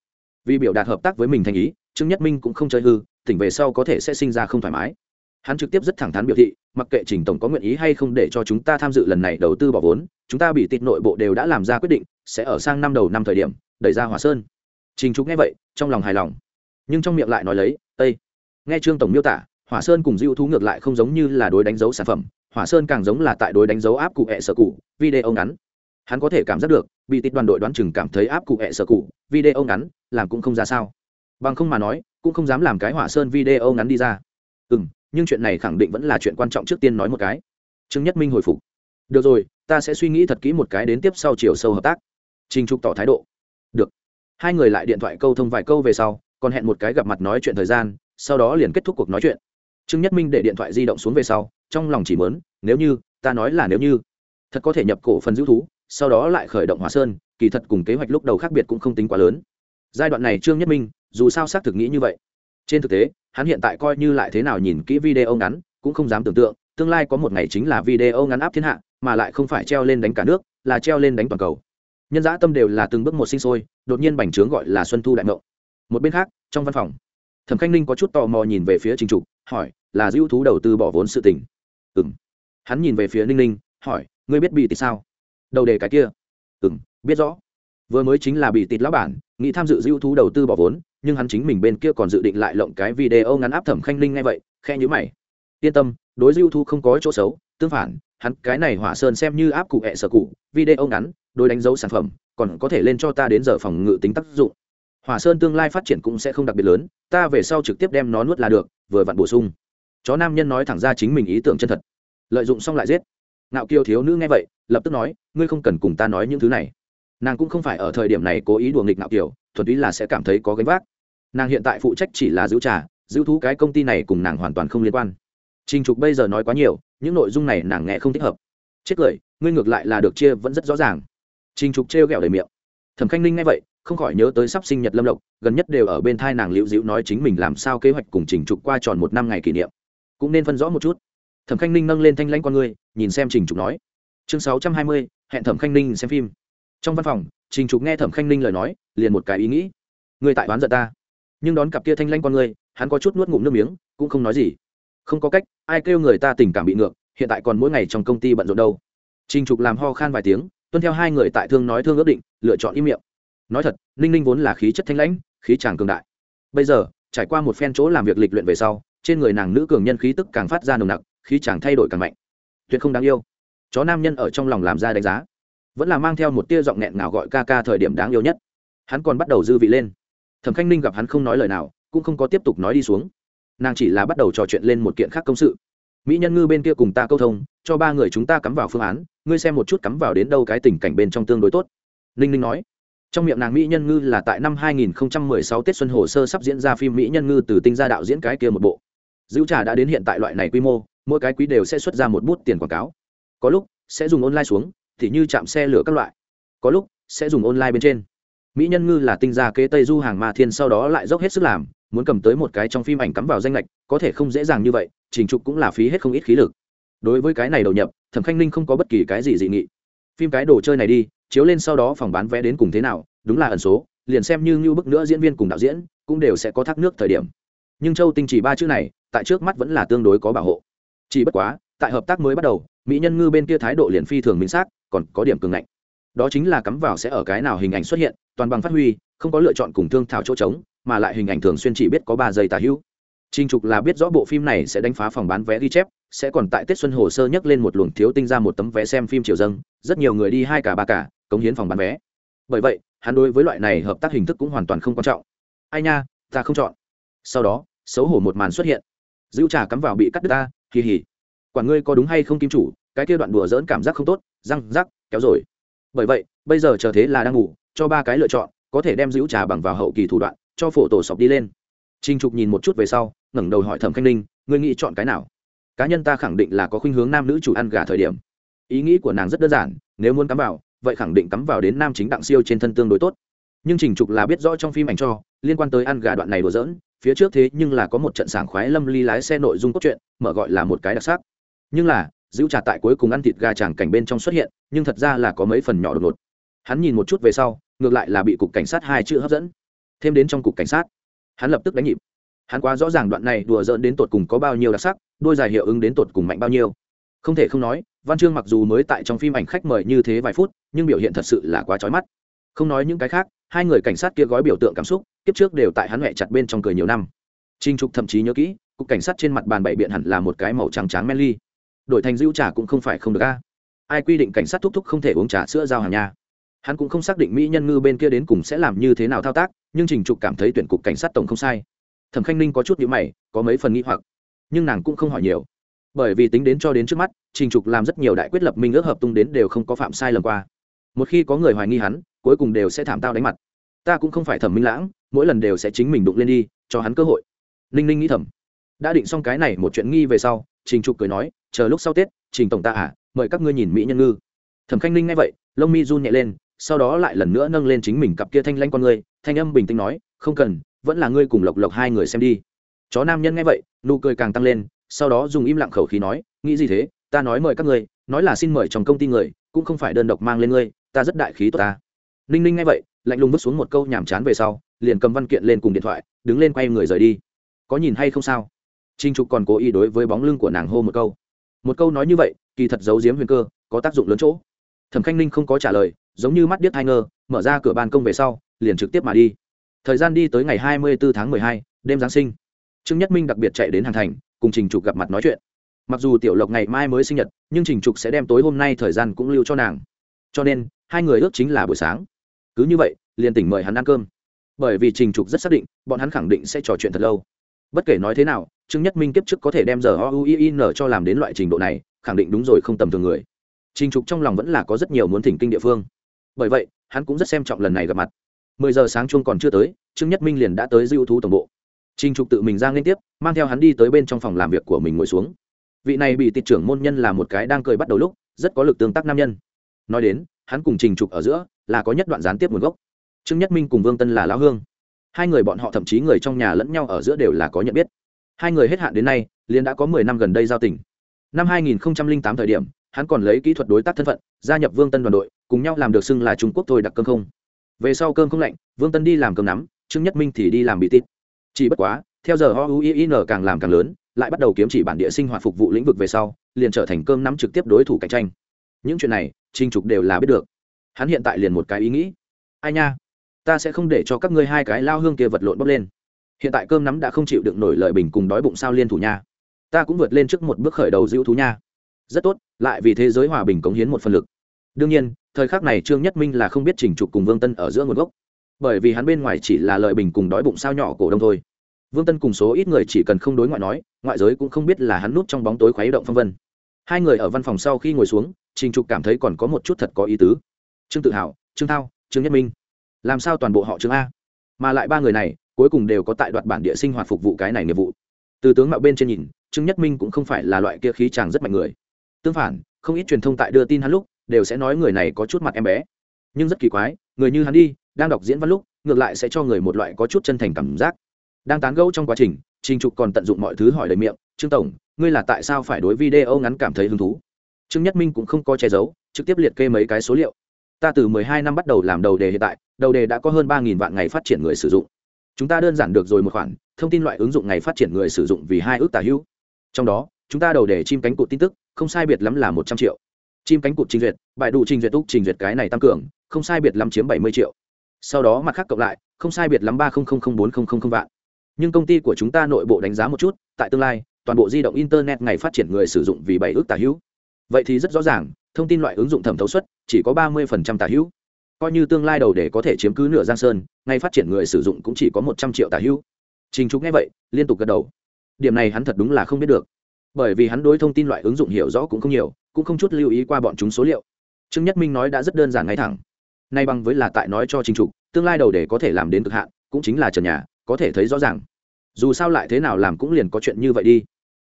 Vì biểu đạt hợp tác với mình thành ý, trương nhất minh cũng không chơi hư, tỉnh về sau có thể sẽ sinh ra không thoải mái hắn trực tiếp rất thẳng thắn biểu thị, mặc kệ trình tổng có nguyện ý hay không để cho chúng ta tham dự lần này đầu tư bỏ vốn, chúng ta bị tịt nội bộ đều đã làm ra quyết định, sẽ ở sang năm đầu năm thời điểm, đẩy ra hòa sơn. Trình trục nghe vậy, trong lòng hài lòng. Nhưng trong miệng lại nói lấy tây nghe trương tổng miêu tả hỏa sơn cùng diêu thú ngược lại không giống như là đối đánh dấu sản phẩm hỏa sơn càng giống là tại đối đánh dấu áp cụ hẹ sở cụ, video ngắn. Hắn có thể cảm giác được, bị tịt đoàn đội đoán chừng cảm thấy áp cụ hẹ sở cụ, video ngắn, làm cũng không ra sao. Bằng không mà nói, cũng không dám làm cái hỏa sơn video ngắn đi ra. Ừ m nhưng chuyện này khẳng định vẫn là chuyện quan trọng trước tiên nói một cái. Trương nhất minh hồi phục. Được rồi, ta sẽ suy nghĩ thật kỹ một cái đến tiếp sau chiều sâu hợp tác. Trình trục tỏ thái độ. Được. Hai người lại điện thoại câu thông vài câu về sau, còn hẹn một cái gặp mặt nói chuyện thời gian, sau đó liền kết thúc cuộc nói chuyện. Trương nhất minh để điện thoại di động xuống về sau, trong lòng chỉ mớn, nếu như, ta nói là nếu như. Thật có thể nhập cổ phần giữ thú, sau đó lại khởi động hóa sơn, kỳ thật cùng kế hoạch lúc đầu khác biệt cũng không tính quá lớn. Giai đoạn này trương nhất minh, dù sao xác thực nghĩ như vậy. Trên thực tế hắn hiện tại coi như lại thế nào nhìn kỹ video ngắn, cũng không dám tưởng tượng, tương lai có một ngày chính là video ngắn áp thiên hạ, mà lại không phải treo lên đánh cả nước, là treo lên đánh toàn cầu. Nhân dã tâm đều là từng bước một sinh sôi, đột nhiên bành trướng gọi là xuân thu đại ngộ một bên khác, trong văn phòng, thẩm khanh ninh có chút tò mò nhìn về phía trình trục, hỏi, là dữ thú đầu tư bỏ vốn sự tình? Ừ m hắn nhìn về phía ninh ninh, hỏi, ngươi biết bị tịt sao? Đầu đề cái kia. Ừ m biết rõ. Vừa mới chính là bị tịt lão bản, nghĩ tham dự dữ thú đầu tư bỏ vốn nhưng hắn chính mình bên kia còn dự định lại lộng cái video ngắn áp thẩm khanh linh ngay vậy khe nhữ mày. Yên tâm, đối diêu thu không có chỗ xấu, tương phản, hắn cái này hỏa sơn xem như áp cụ hẹ sở cụ, video ngắn, đối đánh dấu sản phẩm, còn có thể lên cho ta đến giờ phòng ngự tính tác dụng. Hỏa sơn tương lai phát triển cũng sẽ không đặc biệt lớn, ta về sau trực tiếp đem nó nuốt là được, vừa vặn bổ sung. Chó nam nhân nói thẳng ra chính mình ý tưởng chân thật. Lợi dụng xong lại giết. Ngạo kiều thiếu nữ nghe vậy, lập tức nói, ngươi không cần cùng ta nói những thứ này nàng cũng không phải ở thời điểm này cố ý đùa nghịch nạo kiểu, thuần túy là sẽ cảm thấy có gánh vác. Nàng hiện tại phụ trách chỉ là giữ trà, giữ thú cái công ty này cùng nàng hoàn toàn không liên quan. Trình trục bây giờ nói quá nhiều, những nội dung này nàng nghe không thích hợp. Chết cười, ngươi ngược lại là được chia vẫn rất rõ ràng. Trình trục trêu ghẹo đầy miệng. Thẩm khanh ninh nghe vậy, không khỏi nhớ tới sắp sinh nhật lâm lộc, gần nhất đều ở bên thai nàng liễu dĩu nói chính mình làm sao kế hoạch cùng trình trục qua tròn một năm ngày kỷ niệm. Cũng nên phân rõ một chút. Thẩm khanh ninh nâng lên thanh lãnh con người nhìn xem trình trục nói. Chương sáu trăm hai mươi, hẹn thẩm khanh ninh xem phim trong văn phòng, trình trục nghe thẩm khanh ninh lời nói, liền một cái ý nghĩ. Người tại đoán giận ta. Nhưng đón cặp kia thanh lãnh con người, hắn có chút nuốt ngụm nước miếng, cũng không nói gì. Không có cách, ai kêu người ta tình cảm bị ngược, hiện tại còn mỗi ngày trong công ty bận rộn đâu. Trình trục làm ho khan vài tiếng, tuân theo hai người tại thương nói thương ước định, lựa chọn im miệng. Nói thật, ninh ninh vốn là khí chất thanh lãnh, khí tràng cường đại. Bây giờ, trải qua một phen chỗ làm việc lịch luyện về sau, trên người nàng nữ cường nhân khí tức càng phát ra nồng nặc, khí chàng thay đổi càng mạnh. Tuyệt không đáng yêu. Chó nam nhân ở trong lòng làm ra đánh giá vẫn là mang theo một tia giọng nghẹn ngào gọi ca ca thời điểm đáng yêu nhất. Hắn còn bắt đầu dư vị lên. Thẩm khanh ninh gặp hắn không nói lời nào, cũng không có tiếp tục nói đi xuống. Nàng chỉ là bắt đầu trò chuyện lên một kiện khác công sự. Mỹ nhân ngư bên kia cùng ta câu thông, cho ba người chúng ta cắm vào phương án, ngươi xem một chút cắm vào đến đâu cái tình cảnh bên trong tương đối tốt. Ninh ninh nói. Trong miệng nàng mỹ nhân ngư là tại năm 2016 tết xuân hồ sơ sắp diễn ra phim mỹ nhân ngư từ tinh gia đạo diễn cái kia một bộ. Dữ trà đã đến hiện tại loại này quy mô, mỗi cái quý đều sẽ xuất ra một bút tiền quảng cáo. Có lúc, sẽ dùng online xuống thì như chạm xe lửa các loại. Có lúc, sẽ dùng online bên trên. Mỹ nhân ngư là tinh gia kế tây du hàng ma thiên sau đó lại dốc hết sức làm, muốn cầm tới một cái trong phim ảnh cắm vào danh lệch, có thể không dễ dàng như vậy, trình trục cũng là phí hết không ít khí lực. Đối với cái này đầu nhập, thẩm khanh ninh không có bất kỳ cái gì dị nghị. Phim cái đồ chơi này đi, chiếu lên sau đó phòng bán vé đến cùng thế nào, đúng là ẩn số, liền xem như như bức nữa diễn viên cùng đạo diễn, cũng đều sẽ có thác nước thời điểm. Nhưng châu tinh chỉ ba chữ này, tại trước mắt vẫn là tương đối có bảo hộ. Chỉ bất quá, tại hợp tác mới bắt đầu, mỹ nhân ngư bên kia thái độ liền phi thường minh xác còn có điểm cường ngạnh đó chính là cắm vào sẽ ở cái nào hình ảnh xuất hiện toàn bằng phát huy không có lựa chọn cùng thương thảo chỗ trống mà lại hình ảnh thường xuyên chỉ biết có ba giây tả hữu Trình Trục là biết rõ bộ phim này sẽ đánh phá phòng bán vé ghi chép, sẽ còn tại Tết xuân hồ sơ nhấc lên một luồng thiếu tinh ra một tấm vé xem phim chiều dâng, rất nhiều người đi hai cả ba cả, cống hiến phòng bán vé. Bởi vậy, hắn đối với loại này hợp tác hình thức cũng hoàn toàn không quan trọng. Ai nha, ta không chọn. Sau đó, xấu hổ một màn xuất hiện. Dữu trà cắm vào bị cắt đứt ta, kỳ hỉ. Quản ngươi có đúng hay không kim chủ, cái kia đoạn đùa giỡn cảm giác không tốt, răng rắc, kéo rồi. Bởi vậy, bây giờ chờ thế là đang ngủ, cho ba cái lựa chọn, có thể đem giữ trà bằng vào hậu kỳ thủ đoạn, cho phổ tổ sọc đi lên Trình Trục nhìn một chút về sau, ngẩng đầu hỏi Thẩm Khanh Ninh, ngươi nghĩ chọn cái nào? Cá nhân ta khẳng định là có khuynh hướng nam nữ chủ ăn gà thời điểm. Ý nghĩ của nàng rất đơn giản, nếu muốn cắm vào, vậy khẳng định cắm vào đến nam chính đặng siêu trên thân tương đối tốt. Nhưng Trình Trục là biết rõ trong phim ảnh cho, liên quan tới ăn gà đoạn này đùa giỡn, phía trước thế nhưng là có một trận sảng khoái Lâm Ly lái xe nội dung cốt truyện, mở gọi là một cái đặc sắc. Nhưng là, giữ trà tại cuối cùng ăn thịt gà chàng cảnh bên trong xuất hiện, nhưng thật ra là có mấy phần nhỏ đột ngột. Hắn nhìn một chút về sau, ngược lại là bị cục cảnh sát hai chữ hấp dẫn. Thêm đến trong cục cảnh sát, hắn lập tức đánh nhịp. Hắn quá rõ ràng đoạn này đùa dỡn đến tột cùng có bao nhiêu đặc sắc đôi dài hiệu ứng đến tột cùng mạnh bao nhiêu. Không thể không nói văn chương mặc dù mới tại trong phim ảnh khách mời như thế vài phút nhưng biểu hiện thật sự là quá trói mắt. Không nói những cái khác hai người cảnh sát kia gói biểu tượng cảm xúc kiếp trước đều tại hắn mẹ chặt bên trong cười nhiều năm. Trinh trục thậm chí nhớ kỹ cục cảnh sát trên mặt bàn bảy biện hẳn là một cái màu trắng trắng men ly đổi thành rượu trà cũng không phải không được a. Ai quy định cảnh sát thúc thúc không thể uống trà sữa giao hàng nha? Hắn cũng không xác định mỹ nhân ngư bên kia đến cùng sẽ làm như thế nào thao tác, nhưng trình trục cảm thấy tuyển cục cảnh sát tổng không sai. Thẩm khanh ninh có chút nhữ mày, có mấy phần nghĩ hoặc. Nhưng nàng cũng không hỏi nhiều. Bởi vì tính đến cho đến trước mắt, trình trục làm rất nhiều đại quyết lập minh ước hợp tung đến đều không có phạm sai lầm qua. Một khi có người hoài nghi hắn, cuối cùng đều sẽ thảm tao đánh mặt. Ta cũng không phải thẩm minh lãng, mỗi lần đều sẽ chính mình đụng lên đi, cho hắn cơ hội. Ninh ninh nghĩ thầm. Đã định xong cái này một chuyện nghi về sau, trình trục cười nói chờ lúc sau tết, trình tổng ta à mời các ngươi nhìn mỹ nhân ngư. Thẩm khanh ninh nghe vậy, lông mi run nhẹ lên, sau đó lại lần nữa nâng lên chính mình cặp kia thanh lanh con ngươi, thanh âm bình tĩnh nói, không cần, vẫn là ngươi cùng lộc lộc hai người xem đi. Chó nam nhân nghe vậy, nụ cười càng tăng lên, sau đó dùng im lặng khẩu khí nói, nghĩ gì thế, ta nói mời các ngươi, nói là xin mời trong công ty người, cũng không phải đơn độc mang lên ngươi, ta rất đại khí tốt ta. Ninh ninh nghe vậy, lạnh lùng vứt xuống một câu nhàm chán về sau, liền cầm văn kiện lên cùng điện thoại, đứng lên quay người rời đi. Có nhìn hay không sao? Trinh trục còn cố ý đối với bóng lưng của nàng hô một câu một câu nói như vậy kỳ thật giấu giếm huyền cơ có tác dụng lớn chỗ. Thẩm khanh ninh không có trả lời giống như mắt điếc hai ngơ mở ra cửa ban công về sau liền trực tiếp mà đi. Thời gian đi tới ngày hai mươi bốn tháng hai, đêm giáng sinh. Trương nhất minh đặc biệt chạy đến hàng thành cùng trình trục gặp mặt nói chuyện. Mặc dù tiểu lộc ngày mai mới sinh nhật nhưng trình trục sẽ đem tối hôm nay thời gian cũng lưu cho nàng. Cho nên hai người ước chính là buổi sáng. Cứ như vậy liền tỉnh mời hắn ăn cơm. Bởi vì trình trục rất xác định bọn hắn khẳng định sẽ trò chuyện thật lâu. Bất kể nói thế nào trương nhất minh kiếp trước có thể đem giờ o u i n cho làm đến loại trình độ này, khẳng định đúng rồi không tầm thường người. Trình trục trong lòng vẫn là có rất nhiều muốn thỉnh kinh địa phương. Bởi vậy, hắn cũng rất xem trọng lần này gặp mặt. Mười giờ sáng chuông còn chưa tới, trương nhất minh liền đã tới dư thú tổng bộ. Trình trục tự mình ra liên tiếp, mang theo hắn đi tới bên trong phòng làm việc của mình ngồi xuống. Vị này bị tịch trưởng môn nhân là một cái đang cười bắt đầu lúc, rất có lực tương tác nam nhân. Nói đến, hắn cùng trình trục ở giữa, là có nhất đoạn gián tiếp nguồn gốc. Trương nhất minh cùng vương tân là lão hương. Hai người bọn họ thậm chí người trong nhà lẫn nhau ở giữa đều là có nhận biết hai người hết hạn đến nay, liền đã có mười năm gần đây giao tình. Năm hai nghìn tám thời điểm, hắn còn lấy kỹ thuật đối tác thân phận, gia nhập vương tân đoàn đội, cùng nhau làm được xưng là trung quốc thôi đặc cơm không. Về sau cơm không lạnh, vương tân đi làm cơm nắm, trương nhất minh thì đi làm bị tít chỉ bất quá, theo giờ oin càng làm càng lớn, lại bắt đầu kiếm chỉ bản địa sinh hoạt phục vụ lĩnh vực về sau, liền trở thành cơm nắm trực tiếp đối thủ cạnh tranh. Những chuyện này trinh trục đều là biết được. Hắn hiện tại liền một cái ý nghĩ. Ai nha, ta sẽ không để cho các ngươi hai cái lao hương kia vật lộn bốc lên hiện tại cơm nắm đã không chịu đựng nổi lợi bình cùng đói bụng sao liên thủ nha. Ta cũng vượt lên trước một bước khởi đầu giữ thú nha. Rất tốt, lại vì thế giới hòa bình cống hiến một phần lực. Đương nhiên, thời khắc này trương nhất minh là không biết trình trục cùng vương tân ở giữa nguồn gốc. Bởi vì hắn bên ngoài chỉ là lợi bình cùng đói bụng sao nhỏ cổ đông thôi. Vương tân cùng số ít người chỉ cần không đối ngoại nói, ngoại giới cũng không biết là hắn núp trong bóng tối khuấy động phong vân. Hai người ở văn phòng sau khi ngồi xuống, trình trục cảm thấy còn có một chút thật có ý tứ. Trương tự hào, trương thao, trương nhất minh. Làm sao toàn bộ họ trương a? Mà lại ba người này cuối cùng đều có tại đoạt bản địa sinh hoạt phục vụ cái này nghiệp vụ. Từ tướng mạo bên trên nhìn, trương nhất minh cũng không phải là loại kia khí chàng rất mạnh người. Tương phản, không ít truyền thông tại đưa tin hắn lúc, đều sẽ nói người này có chút mặt em bé. Nhưng rất kỳ quái, người như hắn đi, đang đọc diễn văn lúc, ngược lại sẽ cho người một loại có chút chân thành cảm giác. Đang tán gẫu trong quá trình trình trục còn tận dụng mọi thứ hỏi lời miệng, trương tổng, ngươi là tại sao phải đối video ngắn cảm thấy hứng thú? Trương nhất minh cũng không có che giấu, trực tiếp liệt kê mấy cái số liệu. Ta từ 12 năm bắt đầu làm đầu đề hiện tại, đầu đề đã có hơn 3.000 vạn ngày phát triển người sử dụng chúng ta đơn giản được rồi một khoản, thông tin loại ứng dụng ngày phát triển người sử dụng vì hai ước tả hữu. Trong đó, chúng ta đầu đề chim cánh cụt tin tức, không sai biệt lắm là một trăm triệu. Chim cánh cụt trình duyệt bài đủ trình duyệt túc trình duyệt cái này tăng cường, không sai biệt lắm chiếm bảy mươi triệu. Sau đó mặt khác cộng lại, không sai biệt lắm ba bốn vạn. Nhưng công ty của chúng ta nội bộ đánh giá một chút, tại tương lai, toàn bộ di động internet ngày phát triển người sử dụng vì bảy ước tả hữu. Vậy thì rất rõ ràng, thông tin loại ứng dụng thẩm thấu suất chỉ có ba mươi tả hữu coi như tương lai đầu để có thể chiếm cứ nửa giang sơn, ngay phát triển người sử dụng cũng chỉ có một trăm triệu tả hữu. Trình trục nghe vậy, liên tục gật đầu. Điểm này hắn thật đúng là không biết được. Bởi vì hắn đối thông tin loại ứng dụng hiểu rõ cũng không nhiều, cũng không chút lưu ý qua bọn chúng số liệu. Trương nhất minh nói đã rất đơn giản ngay thẳng. Nay bằng với là tại nói cho trình trục, tương lai đầu để có thể làm đến cực hạn, cũng chính là trần nhà, có thể thấy rõ ràng. Dù sao lại thế nào làm cũng liền có chuyện như vậy đi.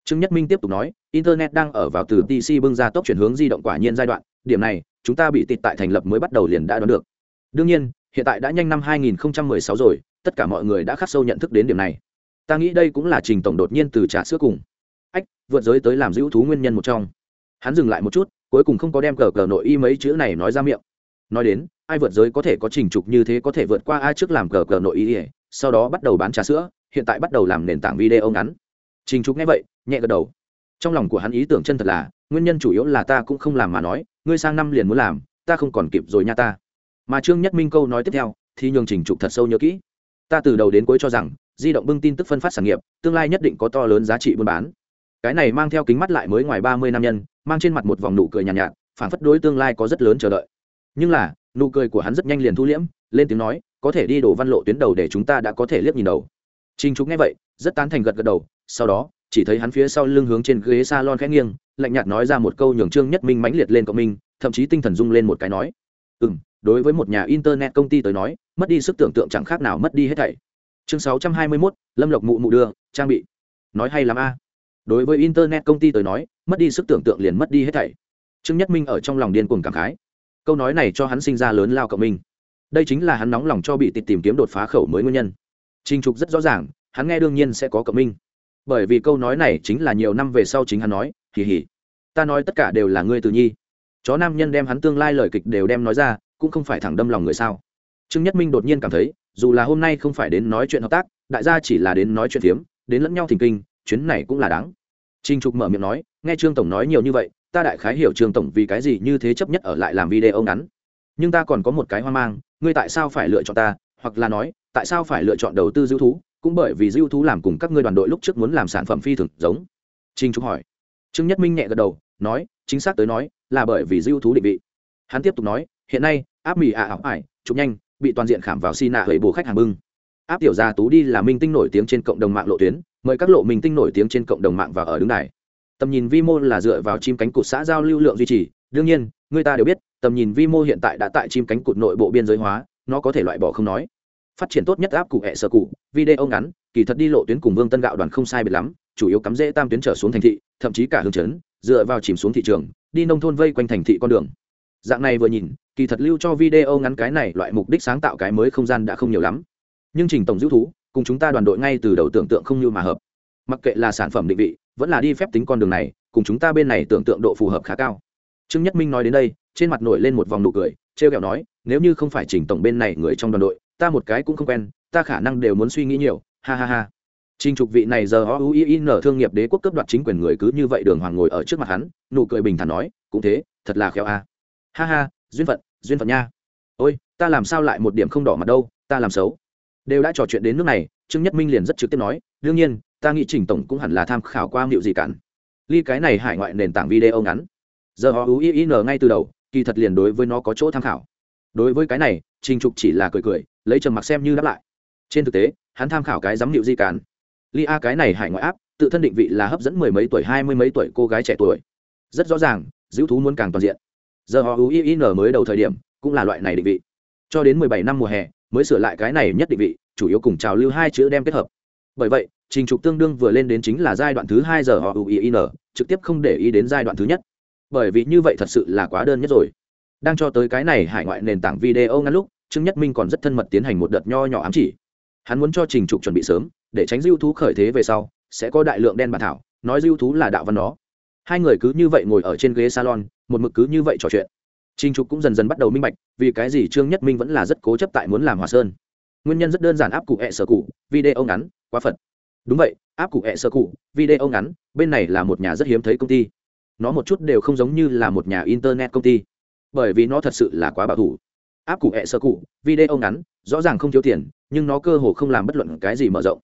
Trương nhất minh tiếp tục nói, internet đang ở vào từ pc bưng ra tốc chuyển hướng di động quả nhiên giai đoạn, điểm này chúng ta bị tịt tại thành lập mới bắt đầu liền đã đoán được. Đương nhiên, hiện tại đã nhanh năm 2016 rồi, tất cả mọi người đã khắc sâu nhận thức đến điểm này. Ta nghĩ đây cũng là trình tổng đột nhiên từ trà sữa cùng. Ách, vượt giới tới làm giữ thú nguyên nhân một trong. Hắn dừng lại một chút, cuối cùng không có đem cờ cờ nội y mấy chữ này nói ra miệng. Nói đến, ai vượt giới có thể có trình trục như thế có thể vượt qua ai trước làm cờ cờ nội y sau đó bắt đầu bán trà sữa, hiện tại bắt đầu làm nền tảng video ngắn. Trình trục nghe vậy, nhẹ gật đầu. Trong lòng của hắn ý tưởng chân thật là, nguyên nhân chủ yếu là ta cũng không làm mà nói ngươi sang năm liền muốn làm ta không còn kịp rồi nha ta. Mà trương nhất minh câu nói tiếp theo thì nhường trình trục thật sâu nhớ kỹ. Ta từ đầu đến cuối cho rằng di động bưng tin tức phân phát sản nghiệp tương lai nhất định có to lớn giá trị buôn bán. Cái này mang theo kính mắt lại mới ngoài ba mươi năm nhân mang trên mặt một vòng nụ cười nhàn nhạt, nhạt phản phất đối tương lai có rất lớn chờ đợi. Nhưng là nụ cười của hắn rất nhanh liền thu liễm lên tiếng nói có thể đi đổ văn lộ tuyến đầu để chúng ta đã có thể liếc nhìn đầu. Trình Trục nghe vậy, rất tán thành gật gật đầu, sau đó, chỉ thấy hắn phía sau lưng hướng trên ghế salon khẽ nghiêng, lạnh nhạt nói ra một câu nhường Trương Nhất Minh mãnh liệt lên cộng minh, thậm chí tinh thần rung lên một cái nói: "Ừm, đối với một nhà internet công ty tới nói, mất đi sức tưởng tượng chẳng khác nào mất đi hết thảy." Chương 621, Lâm Lộc mụ mụ đưa, trang bị. Nói hay lắm a. Đối với internet công ty tới nói, mất đi sức tưởng tượng liền mất đi hết thảy. Trương Nhất Minh ở trong lòng điên cuồng cảm khái. Câu nói này cho hắn sinh ra lớn lao cộng minh. Đây chính là hắn nóng lòng cho bị tịt tìm kiếm đột phá khẩu mới nguyên nhân. Trình Trục rất rõ ràng, hắn nghe đương nhiên sẽ có cộng minh. Bởi vì câu nói này chính là nhiều năm về sau chính hắn nói, kỳ hỉ Ta nói tất cả đều là ngươi từ nhi. Chó nam nhân đem hắn tương lai lời kịch đều đem nói ra, cũng không phải thẳng đâm lòng người sao? Trương Nhất Minh đột nhiên cảm thấy, dù là hôm nay không phải đến nói chuyện hợp tác, đại gia chỉ là đến nói chuyện phiếm, đến lẫn nhau thỉnh kinh, chuyến này cũng là đáng. Trình Trục mở miệng nói, nghe Trương tổng nói nhiều như vậy, ta đại khái hiểu Trương tổng vì cái gì như thế chấp nhất ở lại làm video ngắn. Nhưng ta còn có một cái hoang mang, ngươi tại sao phải lựa chọn ta, hoặc là nói, tại sao phải lựa chọn đầu tư dữ thú cũng bởi vì dữ thú làm cùng các ngươi đoàn đội lúc trước muốn làm sản phẩm phi thường giống trinh trục hỏi trương nhất minh nhẹ gật đầu, nói, chính xác tới nói, là bởi vì dư thú định vị. Hắn tiếp tục nói, hiện nay, áp mì ạ ảo ải chụp nhanh, bị toàn diện khảm vào xi nạ hầy bù khách hàng bưng. Áp tiểu gia tú đi là minh tinh nổi tiếng trên cộng đồng mạng lộ tuyến, mời các lộ minh tinh nổi tiếng trên cộng đồng mạng vào ở đứng này tầm nhìn vi mô là dựa vào chim cánh cụt xã giao lưu lượng duy trì, đương nhiên, người ta đều biết, tầm nhìn vi mô hiện tại đã tại chim cánh cụt nội bộ biên giới hóa, nó có thể loại bỏ không nói. Phát triển tốt nhất áp cụ hẹ sở cụ, video ngắn, kỳ thật đi lộ tuyến cùng vương tân gạo đoàn không sai biệt lắm chủ yếu cắm rễ tam tuyến trở xuống thành thị, thậm chí cả hương chấn dựa vào chìm xuống thị trường, đi nông thôn vây quanh thành thị con đường. Dạng này vừa nhìn, kỳ thật lưu cho video ngắn cái này loại mục đích sáng tạo cái mới không gian đã không nhiều lắm. Nhưng trình tổng giữ thú, cùng chúng ta đoàn đội ngay từ đầu tưởng tượng không như mà hợp. Mặc kệ là sản phẩm định vị, vẫn là đi phép tính con đường này, cùng chúng ta bên này tưởng tượng độ phù hợp khá cao. Trương nhất minh nói đến đây, trên mặt nổi lên một vòng nụ cười, trêu kẹo nói, nếu như không phải trình tổng bên này người trong đoàn đội, ta một cái cũng không quen, ta khả năng đều muốn suy nghĩ nhiều. Ha ha ha. Trình trục vị này giờ o u i n thương nghiệp đế quốc cấp đoạt chính quyền người cứ như vậy đường hoàng ngồi ở trước mặt hắn, nụ cười bình thản nói, cũng thế, thật là khéo a. Ha ha, duyên phận duyên phận nha. Ôi, ta làm sao lại một điểm không đỏ mặt đâu, ta làm xấu. Đều đã trò chuyện đến nước này, trương nhất minh liền rất trực tiếp nói, đương nhiên, ta nghĩ trình tổng cũng hẳn là tham khảo qua liệu gì cản. Ly cái này hải ngoại nền tảng video ngắn. Giờ họ ui in ngay từ đầu, kỳ thật liền đối với nó có chỗ tham khảo. Đối với cái này, trình trục chỉ là cười cười, lấy trầm mặc xem như đáp lại. Trên thực tế, hắn tham khảo cái giám liệu gì cản ly a cái này hải ngoại áp, tự thân định vị là hấp dẫn mười mấy tuổi, hai mươi mấy tuổi cô gái trẻ tuổi. Rất rõ ràng dữ thú muốn càng toàn diện. Giờ họ ui n mới đầu thời điểm, cũng là loại này định vị. Cho đến mười bảy năm mùa hè, mới sửa lại cái này nhất định vị, chủ yếu cùng trào lưu hai chữ đem kết hợp. Bởi vậy, trình trục tương đương vừa lên đến chính là giai đoạn thứ hai giờ họ uin trực tiếp không để ý đến giai đoạn thứ nhất. Bởi vì như vậy thật sự là quá đơn nhất rồi. Đang cho tới cái này hải ngoại nền tảng video ngắn lúc, trương nhất minh còn rất thân mật tiến hành một đợt nho nhỏ ám chỉ. Hắn muốn cho trình trục chuẩn bị sớm để tránh dư thú khởi thế về sau, sẽ có đại lượng đen bản thảo, nói dư thú là đạo văn đó. Hai người cứ như vậy ngồi ở trên ghế salon, một mực cứ như vậy trò chuyện. Trinh trục cũng dần dần bắt đầu minh bạch, vì cái gì trương nhất minh vẫn là rất cố chấp tại muốn làm hòa sơn. Nguyên nhân rất đơn giản áp cụ hẹ sơ cụ, video ngắn, quá phật đúng vậy, áp cụ hẹ sơ cụ, video ngắn, bên này là một nhà rất hiếm thấy công ty. Nó một chút đều không giống như là một nhà internet công ty. Bởi vì nó thật sự là quá bảo thủ. Áp cụ hẹ sơ cụ, video ngắn, rõ ràng không thiếu tiền, nhưng nó cơ hồ không làm bất luận cái gì mở rộng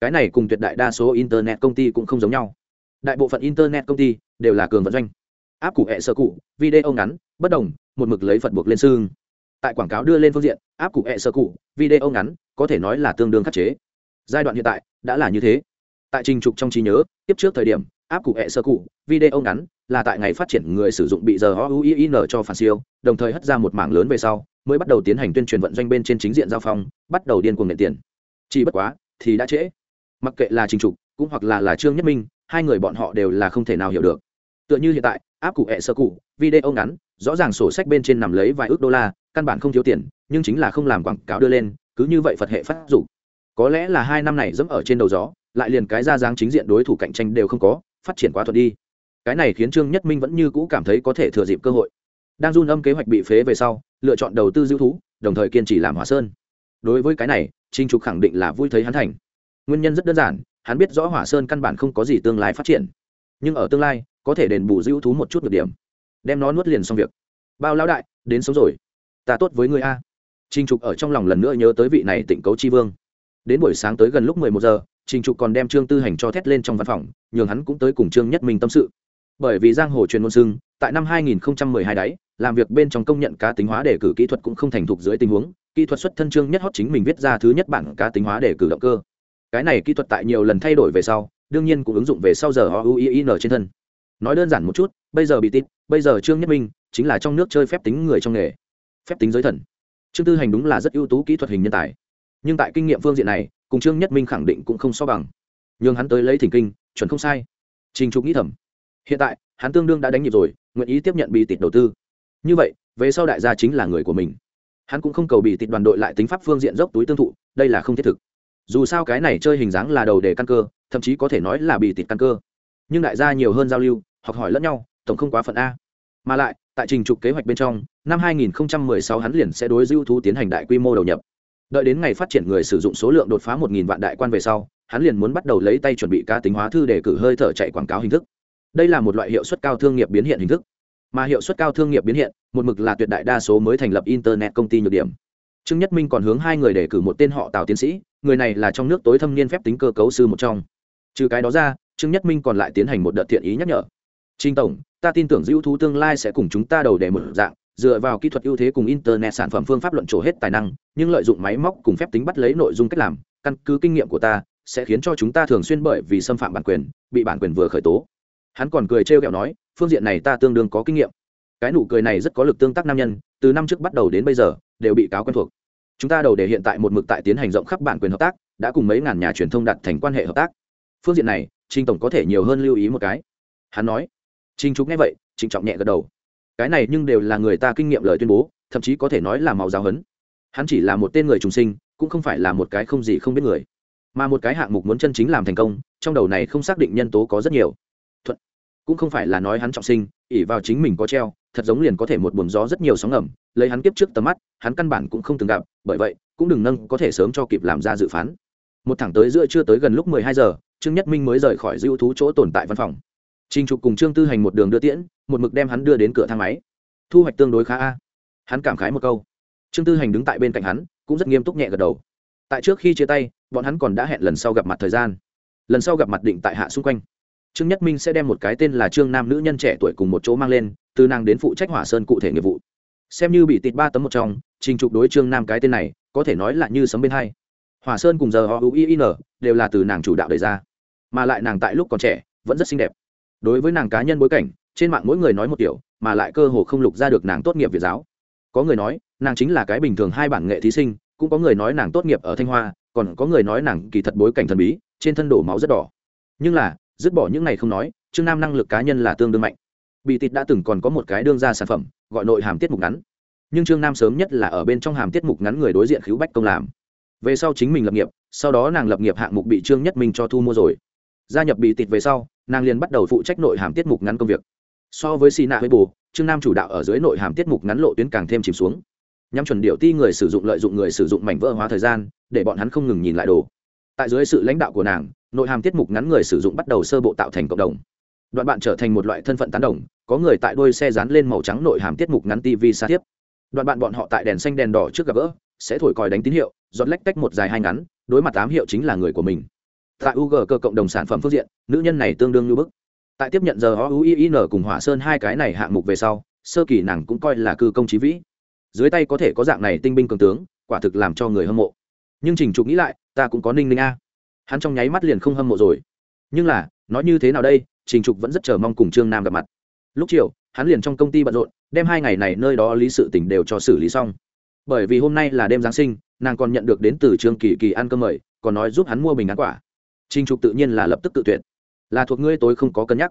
cái này cùng tuyệt đại đa số internet công ty cũng không giống nhau. Đại bộ phận internet công ty đều là cường vận doanh. Áp cụ hẹ sơ cụ video ngắn, bất đồng, một mực lấy phật buộc lên xương. Tại quảng cáo đưa lên phương diện áp cụ hẹ sơ cụ video ngắn, có thể nói là tương đương khắc chế. Giai đoạn hiện tại đã là như thế. Tại trình trục trong trí nhớ, tiếp trước thời điểm áp cụ hẹ sơ cụ video ngắn là tại ngày phát triển người sử dụng bị giờ uin cho phản siêu, đồng thời hất ra một mảng lớn về sau, mới bắt đầu tiến hành tuyên truyền vận doanh bên trên chính diện giao phong, bắt đầu điên cuồng nệ tiền. Chỉ bất quá, thì đã trễ mặc kệ là trình trục, cũng hoặc là là trương nhất minh, hai người bọn họ đều là không thể nào hiểu được. Tựa như hiện tại, áp cụ hẹ sơ cụ, video ngắn, rõ ràng sổ sách bên trên nằm lấy vài ước đô la, căn bản không thiếu tiền, nhưng chính là không làm quảng cáo đưa lên, cứ như vậy phật hệ phát dục. Có lẽ là hai năm này dẫm ở trên đầu gió, lại liền cái ra dáng chính diện đối thủ cạnh tranh đều không có, phát triển quá thuận đi. Cái này khiến trương nhất minh vẫn như cũ cảm thấy có thể thừa dịp cơ hội. Đang run âm kế hoạch bị phế về sau, lựa chọn đầu tư dữ thú, đồng thời kiên trì làm hỏa sơn. Đối với cái này trinh trục khẳng định là vui thấy hắn thành nguyên nhân rất đơn giản, hắn biết rõ hỏa sơn căn bản không có gì tương lai phát triển. Nhưng ở tương lai, có thể đền bù dữ thú một chút được điểm. Đem nó nuốt liền xong việc. Bao lão đại, đến sống rồi. Ta tốt với người a. Trinh trục ở trong lòng lần nữa nhớ tới vị này tỉnh cấu chi vương. Đến buổi sáng tới gần lúc mười một giờ, trình trục còn đem trương tư hành cho thét lên trong văn phòng, nhường hắn cũng tới cùng trương nhất minh tâm sự. Bởi vì giang hồ truyền ngôn xưng, tại năm 2012 đấy làm việc bên trong công nhận cá tính hóa đề cử kỹ thuật cũng không thành thục dưới tình huống, kỹ thuật xuất thân trương nhất hót chính mình viết ra thứ nhất bản cá tính hóa đề cử động cơ cái này kỹ thuật tại nhiều lần thay đổi về sau, đương nhiên cũng ứng dụng về sau giờ họ u n trên thân. Nói đơn giản một chút, bây giờ bị tít bây giờ trương nhất minh chính là trong nước chơi phép tính người trong nghề, phép tính giới thần. Trương tư hành đúng là rất ưu tú kỹ thuật hình nhân tài. Nhưng tại kinh nghiệm phương diện này, cùng trương nhất minh khẳng định cũng không so bằng. Nhưng hắn tới lấy thỉnh kinh, chuẩn không sai. Trình trục nghĩ thầm. Hiện tại, hắn tương đương đã đánh nhịp rồi, nguyện ý tiếp nhận bị tịt đầu tư. Như vậy, về sau đại gia chính là người của mình. Hắn cũng không cầu bị tịt đoàn đội lại tính pháp phương diện dốc túi tương thụ, đây là không thiết thực dù sao cái này chơi hình dáng là đầu để căn cơ, thậm chí có thể nói là bị tịt căn cơ. Nhưng đại gia nhiều hơn giao lưu, học hỏi lẫn nhau, tổng không quá phận a. Mà lại, tại trình trục kế hoạch bên trong, năm 2016 hắn liền sẽ đối dư thú tiến hành đại quy mô đầu nhập. Đợi đến ngày phát triển người sử dụng số lượng đột phá 1.000 vạn đại quan về sau, hắn liền muốn bắt đầu lấy tay chuẩn bị ca tính hóa thư để cử hơi thở chạy quảng cáo hình thức. Đây là một loại hiệu suất cao thương nghiệp biến hiện hình thức. Mà hiệu suất cao thương nghiệp biến hiện, một mực là tuyệt đại đa số mới thành lập internet công ty nhược điểm trương nhất minh còn hướng hai người để cử một tên họ tào tiến sĩ, người này là trong nước tối thâm niên phép tính cơ cấu sư một trong. Trừ cái đó ra, trương nhất minh còn lại tiến hành một đợt thiện ý nhắc nhở. Trinh tổng, ta tin tưởng dữ thú tương lai sẽ cùng chúng ta đầu để một dạng, dựa vào kỹ thuật ưu thế cùng internet sản phẩm phương pháp luận trổ hết tài năng, nhưng lợi dụng máy móc cùng phép tính bắt lấy nội dung cách làm, căn cứ kinh nghiệm của ta, sẽ khiến cho chúng ta thường xuyên bởi vì xâm phạm bản quyền, bị bản quyền vừa khởi tố. Hắn còn cười trêu ghẹo nói, phương diện này ta tương đương có kinh nghiệm cái nụ cười này rất có lực tương tác nam nhân, từ năm trước bắt đầu đến bây giờ, đều bị cáo quen thuộc. Chúng ta đầu để hiện tại một mực tại tiến hành rộng khắp bản quyền hợp tác, đã cùng mấy ngàn nhà truyền thông đặt thành quan hệ hợp tác. Phương diện này trinh tổng có thể nhiều hơn lưu ý một cái. Hắn nói trinh trúc nghe vậy, trịnh trọng nhẹ gật đầu. Cái này nhưng đều là người ta kinh nghiệm lời tuyên bố, thậm chí có thể nói là màu giáo hấn hắn chỉ là một tên người trùng sinh, cũng không phải là một cái không gì không biết người. Mà một cái hạng mục muốn chân chính làm thành công, trong đầu này không xác định nhân tố có rất nhiều. Thuận, cũng không phải là nói hắn trọng sinh ỉ vào chính mình có treo thật giống liền có thể một buồn gió rất nhiều sóng ngầm, lấy hắn kiếp trước tầm mắt, hắn căn bản cũng không từng gặp, bởi vậy, cũng đừng nâng, có thể sớm cho kịp làm ra dự phán. Một thẳng tới giữa chưa tới gần lúc mười hai giờ, trương nhất minh mới rời khỏi dư thú chỗ tồn tại văn phòng. Trình trục cùng trương tư hành một đường đưa tiễn, một mực đem hắn đưa đến cửa thang máy. Thu hoạch tương đối khá a. Hắn cảm khái một câu. Trương tư hành đứng tại bên cạnh hắn, cũng rất nghiêm túc nhẹ gật đầu. Tại trước khi chia tay, bọn hắn còn đã hẹn lần sau gặp mặt thời gian. Lần sau gặp mặt định tại hạ xung quanh. Trương nhất minh sẽ đem một cái tên là trương nam nữ nhân trẻ tuổi cùng một chỗ mang lên từ nàng đến phụ trách hỏa sơn cụ thể nghiệp vụ. Xem như bị tịt ba tấm một trong, trình trục đối trương nam cái tên này, có thể nói là như sấm bên hai. Hỏa sơn cùng giờ họ uin đều là từ nàng chủ đạo đề ra, mà lại nàng tại lúc còn trẻ, vẫn rất xinh đẹp. Đối với nàng cá nhân bối cảnh, trên mạng mỗi người nói một kiểu, mà lại cơ hồ không lục ra được nàng tốt nghiệp việt giáo. Có người nói, nàng chính là cái bình thường hai bản nghệ thí sinh, cũng có người nói nàng tốt nghiệp ở thanh hoa, còn có người nói nàng kỳ thật bối cảnh thần bí, trên thân đổ máu rất đỏ. Nhưng là, dứt bỏ những này không nói, trương nam năng lực cá nhân là tương đương mạnh bị tịt đã từng còn có một cái đương ra sản phẩm, gọi nội hàm tiết mục ngắn. Nhưng trương nam sớm nhất là ở bên trong hàm tiết mục ngắn người đối diện khiếu bách công làm. Về sau chính mình lập nghiệp, sau đó nàng lập nghiệp hạng mục bị trương nhất minh cho thu mua rồi. Gia nhập bị tịt về sau, nàng liền bắt đầu phụ trách nội hàm tiết mục ngắn công việc. So với xì nạ với bù, trương nam chủ đạo ở dưới nội hàm tiết mục ngắn lộ tuyến càng thêm chìm xuống. Nhằm chuẩn điệu ti người sử dụng lợi dụng người sử dụng mảnh vỡ hóa thời gian, để bọn hắn không ngừng nhìn lại đồ. Tại dưới sự lãnh đạo của nàng, nội hàm tiết mục ngắn người sử dụng bắt đầu sơ bộ tạo thành cộng đồng đoạn bạn trở thành một loại thân phận tán đồng, có người tại đôi xe dán lên màu trắng nội hàm tiết mục ngắn tv xa tiếp. Đoạn bạn bọn họ tại đèn xanh đèn đỏ trước gặp gỡ, sẽ thổi còi đánh tín hiệu dọn lách tách một dài hai ngắn, đối mặt tám hiệu chính là người của mình. Tại ug cơ cộng đồng sản phẩm phương diện, nữ nhân này tương đương như bức. Tại tiếp nhận giờ o u i n cùng hỏa sơn hai cái này hạng mục về sau, sơ kỳ nàng cũng coi là cư công trí vĩ. Dưới tay có thể có dạng này tinh binh cường tướng, quả thực làm cho người hâm mộ. Nhưng trình trục nghĩ lại, ta cũng có ninh ninh a. Hắn trong nháy mắt liền không hâm mộ rồi. Nhưng là, nói như thế nào đây trình trục vẫn rất chờ mong cùng trương nam gặp mặt. Lúc chiều, hắn liền trong công ty bận rộn, đem hai ngày này nơi đó lý sự tình đều cho xử lý xong. Bởi vì hôm nay là đêm giáng sinh, nàng còn nhận được đến từ trương kỳ kỳ ăn cơm mời, còn nói giúp hắn mua bình án quả. Trình trục tự nhiên là lập tức tự tuyệt. Là thuộc ngươi tối không có cân nhắc.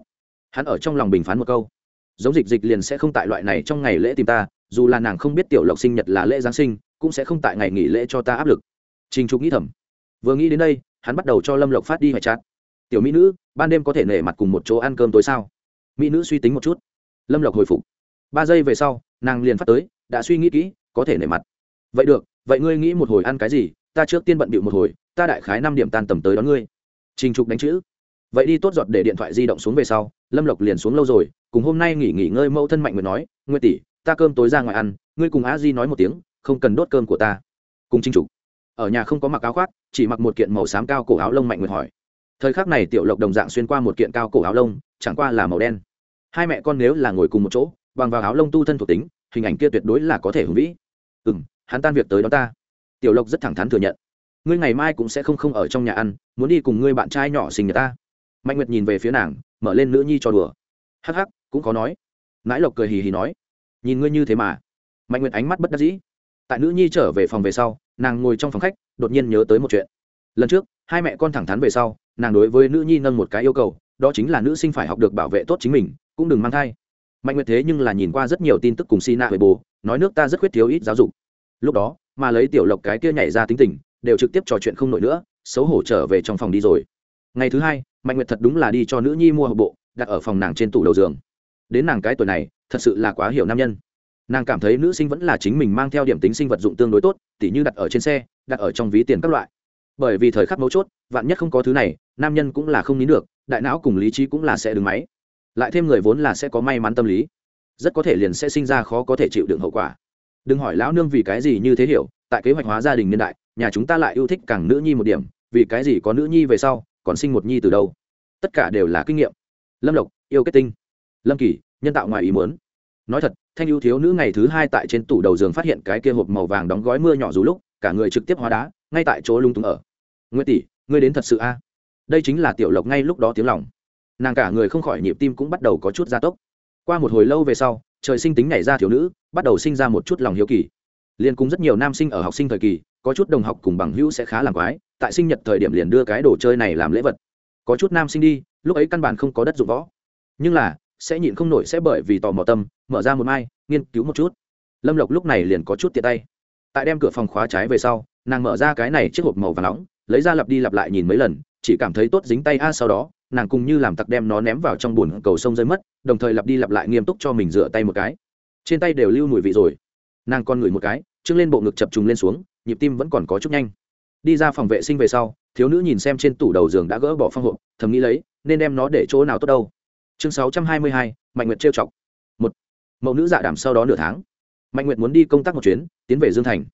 Hắn ở trong lòng bình phán một câu. Giống dịch dịch liền sẽ không tại loại này trong ngày lễ tìm ta, dù là nàng không biết tiểu lộc sinh nhật là lễ giáng sinh, cũng sẽ không tại ngày nghỉ lễ cho ta áp lực. Trình trục nghĩ thầm. Vừa nghĩ đến đây, hắn bắt đầu cho lâm lộc phát đi hoài chát tiểu mỹ nữ, ban đêm có thể nể mặt cùng một chỗ ăn cơm tối sao? Mỹ nữ suy tính một chút. Lâm lộc hồi phục. Ba giây về sau, nàng liền phát tới, đã suy nghĩ kỹ, có thể nể mặt. Vậy được, vậy ngươi nghĩ một hồi ăn cái gì? Ta trước tiên bận bịu một hồi, ta đại khái năm điểm tan tầm tới đón ngươi. Trình trục đánh chữ. Vậy đi tốt giọt để điện thoại di động xuống về sau, lâm lộc liền xuống lâu rồi, cùng hôm nay nghỉ nghỉ ngơi mẫu thân mạnh nguyệt nói, nguyệt tỷ, ta cơm tối ra ngoài ăn, ngươi cùng a di nói một tiếng, không cần đốt cơm của ta. Cùng chính chủ ở nhà không có mặc áo khoác, chỉ mặc một kiện màu xám cao cổ áo lông mạnh nguyệt hỏi thời khắc này tiểu lộc đồng dạng xuyên qua một kiện cao cổ áo lông, chẳng qua là màu đen. Hai mẹ con nếu là ngồi cùng một chỗ, bằng vào áo lông tu thân thuộc tính, hình ảnh kia tuyệt đối là có thể hùng vĩ. Ừ m hắn tan việc tới đó ta. Tiểu lộc rất thẳng thắn thừa nhận. Ngươi ngày mai cũng sẽ không không ở trong nhà ăn, muốn đi cùng ngươi bạn trai nhỏ sinh nhật ta. Mạnh nguyệt nhìn về phía nàng, mở lên nữ nhi cho đùa. Hắc hắc, cũng có nói. Nãi lộc cười hì hì nói. Nhìn ngươi như thế mà. Mạnh nguyệt ánh mắt bất đắc dĩ. Tại nữ nhi trở về phòng về sau, nàng ngồi trong phòng khách, đột nhiên nhớ tới một chuyện. Lần trước, hai mẹ con thẳng thắn về sau nàng đối với nữ nhi nâng một cái yêu cầu, đó chính là nữ sinh phải học được bảo vệ tốt chính mình, cũng đừng mang thai. Mạnh nguyệt thế nhưng là nhìn qua rất nhiều tin tức cùng si na về bồ nói nước ta rất khuyết thiếu ít giáo dục. Lúc đó, mà lấy tiểu lộc cái kia nhảy ra tính tình, đều trực tiếp trò chuyện không nổi nữa, xấu hổ trở về trong phòng đi rồi. Ngày thứ hai, mạnh nguyệt thật đúng là đi cho nữ nhi mua hộp bộ, đặt ở phòng nàng trên tủ đầu giường. Đến nàng cái tuổi này, thật sự là quá hiểu nam nhân. Nàng cảm thấy nữ sinh vẫn là chính mình mang theo điểm tính sinh vật dụng tương đối tốt, tỉ như đặt ở trên xe, đặt ở trong ví tiền các loại. Bởi vì thời khắc mấu chốt, vạn nhất không có thứ này nam nhân cũng là không nín được, đại não cùng lý trí cũng là sẽ đứng máy. Lại thêm người vốn là sẽ có may mắn tâm lý, rất có thể liền sẽ sinh ra khó có thể chịu đựng hậu quả. Đừng hỏi lão nương vì cái gì như thế hiểu, tại kế hoạch hóa gia đình niên đại, nhà chúng ta lại yêu thích càng nữ nhi một điểm, vì cái gì có nữ nhi về sau, còn sinh một nhi từ đâu? Tất cả đều là kinh nghiệm. Lâm lộc, yêu kết tinh. Lâm kỳ, nhân tạo ngoài ý muốn. Nói thật, thanh ưu thiếu nữ ngày thứ hai tại trên tủ đầu giường phát hiện cái kia hộp màu vàng đóng gói mưa nhỏ dù lúc, cả người trực tiếp hóa đá, ngay tại chỗ lung tung ở. Nguyễn tỷ, ngươi đến thật sự a? Đây chính là tiểu lộc ngay lúc đó tiếng lòng. Nàng cả người không khỏi nhịp tim cũng bắt đầu có chút gia tốc. Qua một hồi lâu về sau, trời sinh tính nhảy ra thiếu nữ, bắt đầu sinh ra một chút lòng hiếu kỳ. Liền cùng rất nhiều nam sinh ở học sinh thời kỳ, có chút đồng học cùng bằng hữu sẽ khá làm quái, tại sinh nhật thời điểm liền đưa cái đồ chơi này làm lễ vật. Có chút nam sinh đi, lúc ấy căn bản không có đất dụng võ. Nhưng là, sẽ nhịn không nổi sẽ bởi vì tò mò tâm, mở ra một mai, nghiên cứu một chút. Lâm lộc lúc này liền có chút tiện tay. Tại đem cửa phòng khóa trái về sau, nàng mở ra cái này chiếc hộp màu và nóng, lấy ra lặp đi lặp lại nhìn mấy lần chỉ cảm thấy tốt dính tay a sau đó, nàng cùng như làm tặc đem nó ném vào trong bùn cầu sông rơi mất, đồng thời lặp đi lặp lại nghiêm túc cho mình rửa tay một cái. Trên tay đều lưu mùi vị rồi. Nàng con ngửi một cái trưng lên bộ ngực chập trùng lên xuống, nhịp tim vẫn còn có chút nhanh. Đi ra phòng vệ sinh về sau, thiếu nữ nhìn xem trên tủ đầu giường đã gỡ bỏ phong hộp thầm nghĩ lấy, nên đem nó để chỗ nào tốt đâu. Chương sáu trăm hai mươi hai, mạnh nguyệt trêu chọc. Một. Mẫu nữ dạ đảm sau đó nửa tháng. Mạnh nguyệt muốn đi công tác một chuyến, tiến về dương thành.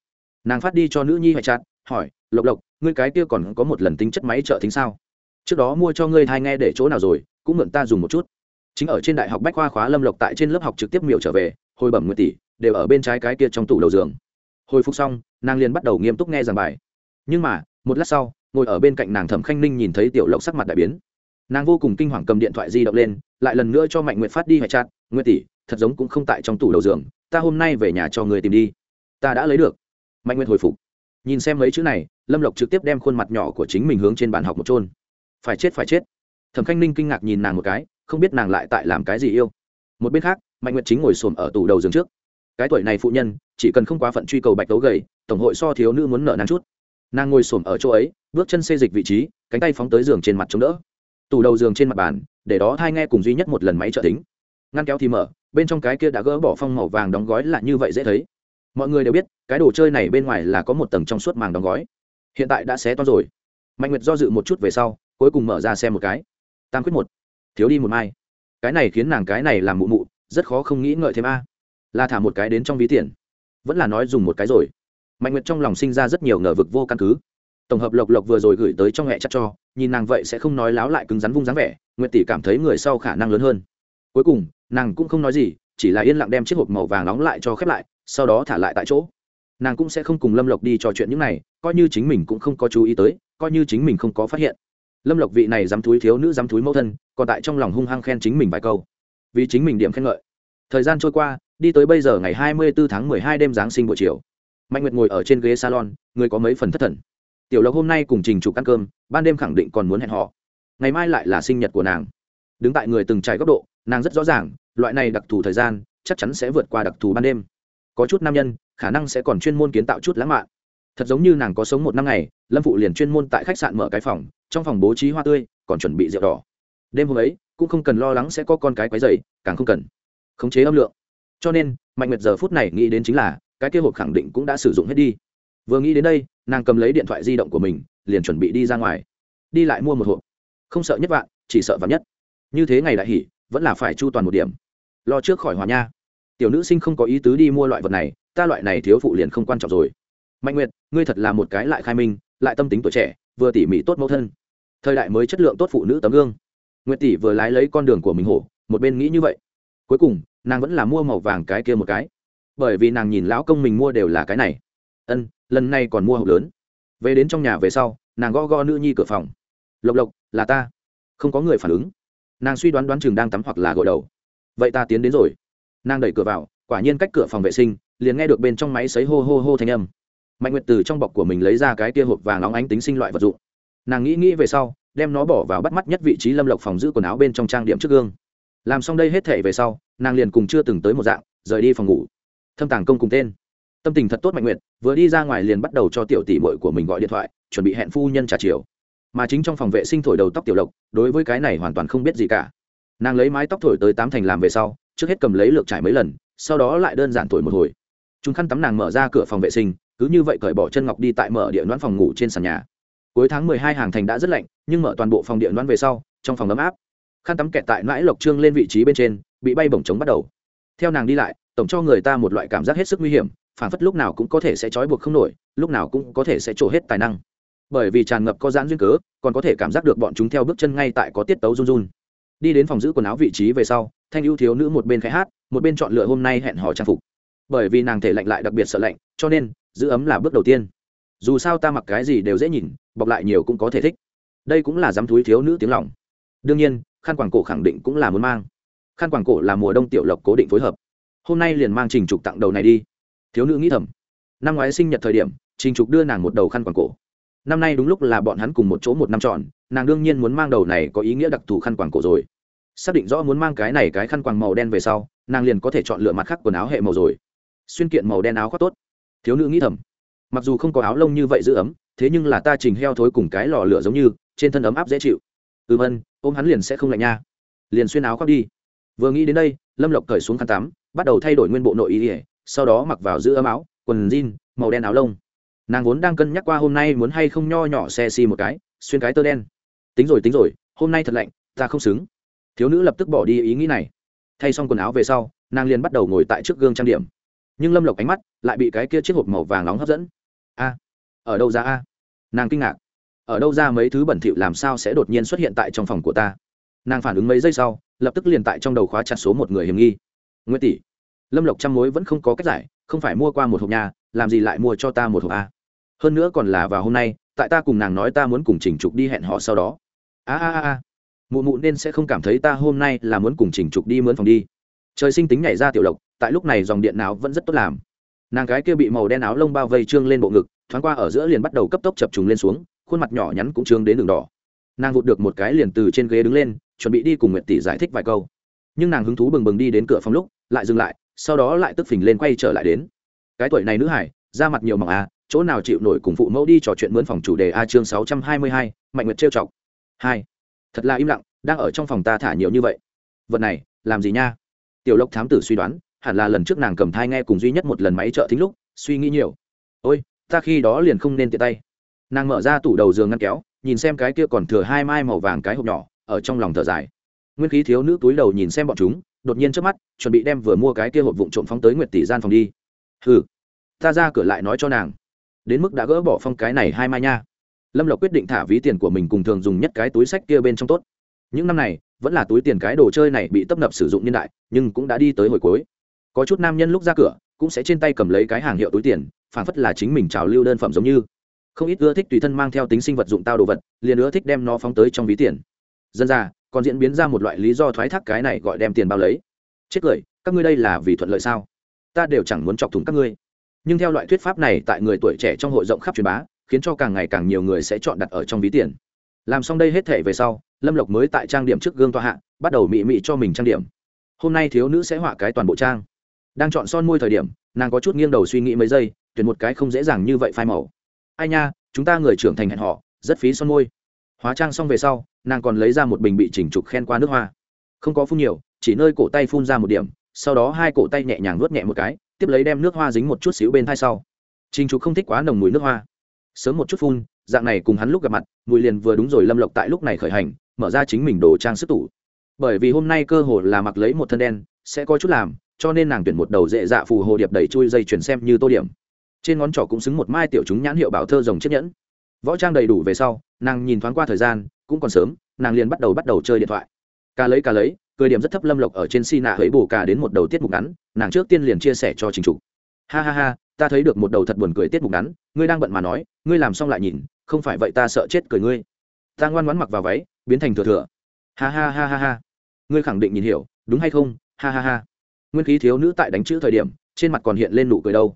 Nàng phát đi cho nữ nhi hoại chặt, hỏi lộc lộc, ngươi cái kia còn có một lần tính chất máy trợ thính sao? Trước đó mua cho ngươi thai nghe để chỗ nào rồi, cũng mượn ta dùng một chút. Chính ở trên đại học bách khoa khóa lâm lộc tại trên lớp học trực tiếp miệu trở về, hồi bẩm nguyện tỷ, đều ở bên trái cái kia trong tủ đầu giường. Hồi phục xong, nàng liền bắt đầu nghiêm túc nghe giảng bài. Nhưng mà, một lát sau, ngồi ở bên cạnh nàng thẩm khanh ninh nhìn thấy tiểu lộc sắc mặt đại biến. Nàng vô cùng kinh hoàng cầm điện thoại di động lên, lại lần nữa cho mạnh nguyệt phát đi hoại chặt nguyệt tỷ, thật giống cũng không tại trong tủ đầu giường, ta hôm nay về nhà cho người tìm đi. Ta đã lấy được. Mạnh nguyệt hồi phục. Nhìn xem mấy chữ này lâm lộc trực tiếp đem khuôn mặt nhỏ của chính mình hướng trên bàn học một trôn phải chết phải chết. Thẩm khanh ninh kinh ngạc nhìn nàng một cái, không biết nàng lại tại làm cái gì yêu. Một bên khác, mạnh nguyệt chính ngồi xổm ở tủ đầu giường trước. Cái tuổi này phụ nhân, chỉ cần không quá phận truy cầu bạch tấu gầy, tổng hội so thiếu nữ muốn nợ nắng chút. Nàng ngồi xổm ở chỗ ấy, bước chân xê dịch vị trí, cánh tay phóng tới giường trên mặt chống đỡ. Tủ đầu giường trên mặt bàn, để đó thai nghe cùng duy nhất một lần máy trợ tính ngăn kéo thì mở, bên trong cái kia đã gỡ bỏ phong màu vàng đóng gói là như vậy dễ thấy. Mọi người đều biết, cái đồ chơi này bên ngoài là có một tầng trong suốt màng đóng gói hiện tại đã xé to rồi. Mạnh nguyệt do dự một chút về sau, cuối cùng mở ra xem một cái. Tam quyết một. Thiếu đi một mai. Cái này khiến nàng cái này làm mụ mụ, rất khó không nghĩ ngợi thêm a. Là thả một cái đến trong ví tiền. Vẫn là nói dùng một cái rồi. Mạnh nguyệt trong lòng sinh ra rất nhiều ngờ vực vô căn cứ. Tổng hợp lộc lộc vừa rồi gửi tới trong hẹ chắc cho, nhìn nàng vậy sẽ không nói láo lại cứng rắn vung dáng vẻ, nguyệt tỷ cảm thấy người sau khả năng lớn hơn. Cuối cùng, nàng cũng không nói gì, chỉ là yên lặng đem chiếc hộp màu vàng nóng lại cho khép lại, sau đó thả lại tại chỗ nàng cũng sẽ không cùng lâm lộc đi trò chuyện những này, coi như chính mình cũng không có chú ý tới, coi như chính mình không có phát hiện. Lâm lộc vị này dám thúi thiếu nữ, dám thúi mẫu thân, còn tại trong lòng hung hăng khen chính mình vài câu. Vì chính mình điểm khen ngợi. Thời gian trôi qua, đi tới bây giờ ngày hai mươi bốn tháng mười hai đêm giáng sinh buổi chiều. Mạnh nguyệt ngồi ở trên ghế salon, người có mấy phần thất thần. Tiểu lộc hôm nay cùng trình chụp ăn cơm, ban đêm khẳng định còn muốn hẹn họ ngày mai lại là sinh nhật của nàng. Đứng tại người từng trải góc độ, nàng rất rõ ràng, loại này đặc thù thời gian chắc chắn sẽ vượt qua đặc thù ban đêm. Có chút nam nhân khả năng sẽ còn chuyên môn kiến tạo chút lãng mạn. Thật giống như nàng có sống một năm ngày, lâm phụ liền chuyên môn tại khách sạn mở cái phòng, trong phòng bố trí hoa tươi, còn chuẩn bị rượu đỏ. Đêm hôm ấy, cũng không cần lo lắng sẽ có con cái quấy dày càng không cần khống chế âm lượng. Cho nên, mạnh nguyệt giờ phút này nghĩ đến chính là, cái kia hộp khẳng định cũng đã sử dụng hết đi. Vừa nghĩ đến đây, nàng cầm lấy điện thoại di động của mình, liền chuẩn bị đi ra ngoài. Đi lại mua một hộp. Không sợ nhất vạn, chỉ sợ vạn nhất. Như thế ngày đại hỉ vẫn là phải chu toàn một điểm. Lo trước khỏi hòa nha. Tiểu nữ sinh không có ý tứ đi mua loại vật này ta loại này thiếu phụ liền không quan trọng rồi. Mạnh nguyệt, ngươi thật là một cái lại khai minh, lại tâm tính tuổi trẻ, vừa tỉ mỉ tốt mẫu thân. Thời đại mới chất lượng tốt phụ nữ tấm gương. Nguyệt tỷ vừa lái lấy con đường của mình hổ, một bên nghĩ như vậy. Cuối cùng, nàng vẫn là mua màu vàng cái kia một cái. Bởi vì nàng nhìn lão công mình mua đều là cái này. Ân, lần này còn mua hộp lớn. Về đến trong nhà về sau, nàng gõ gõ nữ nhi cửa phòng. Lộc lộc, là ta. Không có người phản ứng. Nàng suy đoán đoán chừng đang tắm hoặc là gội đầu. Vậy ta tiến đến rồi. Nàng đẩy cửa vào, quả nhiên cách cửa phòng vệ sinh liền nghe được bên trong máy sấy hô hô hô thanh âm. Mạnh nguyệt từ trong bọc của mình lấy ra cái tia hộp vàng nóng ánh tính sinh loại vật dụng. Nàng nghĩ nghĩ về sau, đem nó bỏ vào bắt mắt nhất vị trí lâm lộc phòng giữ quần áo bên trong trang điểm trước gương. Làm xong đây hết thể về sau, nàng liền cùng chưa từng tới một dạng, rời đi phòng ngủ. Thâm tàng công cùng tên. Tâm tình thật tốt mạnh Nguyệt, vừa đi ra ngoài liền bắt đầu cho tiểu tỷ muội của mình gọi điện thoại, chuẩn bị hẹn phu nhân trả chiều. Mà chính trong phòng vệ sinh thổi đầu tóc tiểu lộc, đối với cái này hoàn toàn không biết gì cả. Nàng lấy mái tóc thổi tới tám thành làm về sau, trước hết cầm lấy lược trải mấy lần, sau đó lại đơn giản thổi một hồi chúng khăn tắm nàng mở ra cửa phòng vệ sinh, cứ như vậy cởi bỏ chân ngọc đi tại mở địa đoán phòng ngủ trên sàn nhà. Cuối tháng mười hai hàng thành đã rất lạnh, nhưng mở toàn bộ phòng địa đoán về sau, trong phòng ấm áp. Khăn tắm kẹt tại mãi lộc trương lên vị trí bên trên, bị bay bổng trống bắt đầu. Theo nàng đi lại, tổng cho người ta một loại cảm giác hết sức nguy hiểm phản phất lúc nào cũng có thể sẽ trói buộc không nổi, lúc nào cũng có thể sẽ trổ hết tài năng. Bởi vì tràn ngập có giãn duyên cớ, còn có thể cảm giác được bọn chúng theo bước chân ngay tại có tiết tấu run run. Đi đến phòng giữ quần áo vị trí về sau, thanh ưu thiếu nữ một bên khai hát, một bên chọn lựa hôm nay hẹn hò trang phục bởi vì nàng thể lạnh lại đặc biệt sợ lạnh, cho nên giữ ấm là bước đầu tiên. Dù sao ta mặc cái gì đều dễ nhìn, bọc lại nhiều cũng có thể thích. Đây cũng là dám túi thiếu nữ tiếng lòng. Đương nhiên, khăn quàng cổ khẳng định cũng là muốn mang. Khăn quàng cổ là mùa đông tiểu lộc cố định phối hợp. Hôm nay liền mang trình trục tặng đầu này đi. Thiếu nữ nghĩ thầm. Năm ngoái sinh nhật thời điểm, trình trục đưa nàng một đầu khăn quàng cổ. Năm nay đúng lúc là bọn hắn cùng một chỗ một năm tròn, nàng đương nhiên muốn mang đầu này có ý nghĩa đặc thù khăn quàng cổ rồi. Xác định rõ muốn mang cái này cái khăn quàng màu đen về sau, nàng liền có thể chọn lựa mặt khác quần áo hệ màu rồi xuyên kiện màu đen áo khoác tốt. Thiếu nữ nghĩ thầm, mặc dù không có áo lông như vậy giữ ấm, thế nhưng là ta trình heo thối cùng cái lò lửa giống như, trên thân ấm áp dễ chịu. Ừm ân, ôm hắn liền sẽ không lạnh nha. Liền xuyên áo khoác đi. Vừa nghĩ đến đây, lâm lộc cởi xuống khăn tắm, bắt đầu thay đổi nguyên bộ nội ý ỉa sau đó mặc vào giữ ấm áo, quần jean, màu đen áo lông. Nàng vốn đang cân nhắc qua hôm nay muốn hay không nho nhỏ xe xi một cái, xuyên cái tơ đen. Tính rồi tính rồi, hôm nay thật lạnh, ta không xứng. Thiếu nữ lập tức bỏ đi ý nghĩ này. Thay xong quần áo về sau, nàng liền bắt đầu ngồi tại trước gương trang điểm nhưng lâm lộc ánh mắt lại bị cái kia chiếc hộp màu vàng nóng hấp dẫn a ở đâu ra a nàng kinh ngạc ở đâu ra mấy thứ bẩn thỉu làm sao sẽ đột nhiên xuất hiện tại trong phòng của ta nàng phản ứng mấy giây sau lập tức liền tại trong đầu khóa chặt số một người hiểm nghi nguyễn tỷ lâm lộc trăm mối vẫn không có cách giải không phải mua qua một hộp nhà, làm gì lại mua cho ta một hộp a hơn nữa còn là vào hôm nay tại ta cùng nàng nói ta muốn cùng trình trục đi hẹn họ sau đó a a a mụ mụ nên sẽ không cảm thấy ta hôm nay là muốn cùng trình trục đi mướn phòng đi trời sinh tính nhảy ra tiểu lộc, tại lúc này dòng điện nào vẫn rất tốt làm. Nàng gái kia bị màu đen áo lông bao vây trương lên bộ ngực, thoáng qua ở giữa liền bắt đầu cấp tốc chập trùng lên xuống, khuôn mặt nhỏ nhắn cũng trương đến đường đỏ. Nàng vụt được một cái liền từ trên ghế đứng lên, chuẩn bị đi cùng nguyệt tỷ giải thích vài câu. Nhưng nàng hứng thú bừng bừng đi đến cửa phòng lúc, lại dừng lại, sau đó lại tức phình lên quay trở lại đến. Cái tuổi này nữ hải, da mặt nhiều mỏng à chỗ nào chịu nổi cùng phụ mẫu đi trò chuyện mướn phòng chủ đề a chương sáu trăm hai mươi hai, mạnh nguyệt trêu chọc. Hai. Thật là im lặng, đang ở trong phòng ta thả nhiều như vậy. Vật này, làm gì nha? Tiểu lộc thám tử suy đoán, hẳn là lần trước nàng cầm thai nghe cùng duy nhất một lần máy trợ thính lúc, suy nghĩ nhiều. Ôi, ta khi đó liền không nên tiện tay. Nàng mở ra tủ đầu giường ngăn kéo, nhìn xem cái kia còn thừa hai mai màu vàng cái hộp nhỏ, ở trong lòng thở dài. Nguyên khí thiếu nữ túi đầu nhìn xem bọn chúng, đột nhiên trước mắt, chuẩn bị đem vừa mua cái kia hộp vụn trộm phóng tới nguyệt tỷ gian phòng đi. Hừ, ta ra cửa lại nói cho nàng. Đến mức đã gỡ bỏ phong cái này hai mai nha. Lâm lộc quyết định thả ví tiền của mình cùng thường dùng nhất cái túi sách kia bên trong tốt. Những năm này vẫn là túi tiền cái đồ chơi này bị tấp nập sử dụng niên đại, nhưng cũng đã đi tới hồi cuối. Có chút nam nhân lúc ra cửa, cũng sẽ trên tay cầm lấy cái hàng hiệu túi tiền, phản phất là chính mình trào lưu đơn phẩm giống như. Không ít ưa thích tùy thân mang theo tính sinh vật dụng tao đồ vật, liền ưa thích đem nó phóng tới trong ví tiền. Dân ra, còn diễn biến ra một loại lý do thoái thác cái này gọi đem tiền bao lấy. Chết cười, các ngươi đây là vì thuận lợi sao? Ta đều chẳng muốn chọc thủng các ngươi. Nhưng theo loại thuyết pháp này tại người tuổi trẻ trong hội rộng khắp truyền bá, khiến cho càng ngày càng nhiều người sẽ chọn đặt ở trong ví tiền. Làm xong đây hết thể về sau lâm lộc mới tại trang điểm trước gương tọa hạ, bắt đầu mị mị cho mình trang điểm. Hôm nay thiếu nữ sẽ họa cái toàn bộ trang. Đang chọn son môi thời điểm, nàng có chút nghiêng đầu suy nghĩ mấy giây, tuyển một cái không dễ dàng như vậy phai màu. Ai nha, chúng ta người trưởng thành hẹn họ, rất phí son môi. Hóa trang xong về sau, nàng còn lấy ra một bình bị chỉnh trục khen qua nước hoa. Không có phun nhiều, chỉ nơi cổ tay phun ra một điểm, sau đó hai cổ tay nhẹ nhàng nuốt nhẹ một cái, tiếp lấy đem nước hoa dính một chút xíu bên thai sau. Trình trục không thích quá nồng mùi nước hoa. Sớm một chút phun, dạng này cùng hắn lúc gặp mặt, mùi liền vừa đúng rồi lâm lộc tại lúc này khởi hành mở ra chính mình đồ trang sức tủ. Bởi vì hôm nay cơ hồ là mặc lấy một thân đen, sẽ có chút làm, cho nên nàng tuyển một đầu dễ dạ phù hồ điệp đầy chui dây chuyển xem như tô điểm. Trên ngón trỏ cũng xứng một mai tiểu chúng nhãn hiệu bảo thơ rồng chiếc nhẫn. Võ trang đầy đủ về sau, nàng nhìn thoáng qua thời gian, cũng còn sớm, nàng liền bắt đầu bắt đầu chơi điện thoại. Ca lấy ca lấy, cười điểm rất thấp lâm lộc ở trên si nạ hấy bù cả đến một đầu tiết mục ngắn, nàng trước tiên liền chia sẻ cho trình trục ha ha ha, ta thấy được một đầu thật buồn cười tiết mục ngắn, ngươi đang bận mà nói, ngươi làm xong lại nhìn, không phải vậy ta sợ chết cười ngươi. Ta ngoan ngoãn mặc vào váy biến thành thừa thừa ha ha ha ha ha ngươi khẳng định nhìn hiểu đúng hay không ha ha ha nguyên khí thiếu nữ tại đánh chữ thời điểm trên mặt còn hiện lên nụ cười đâu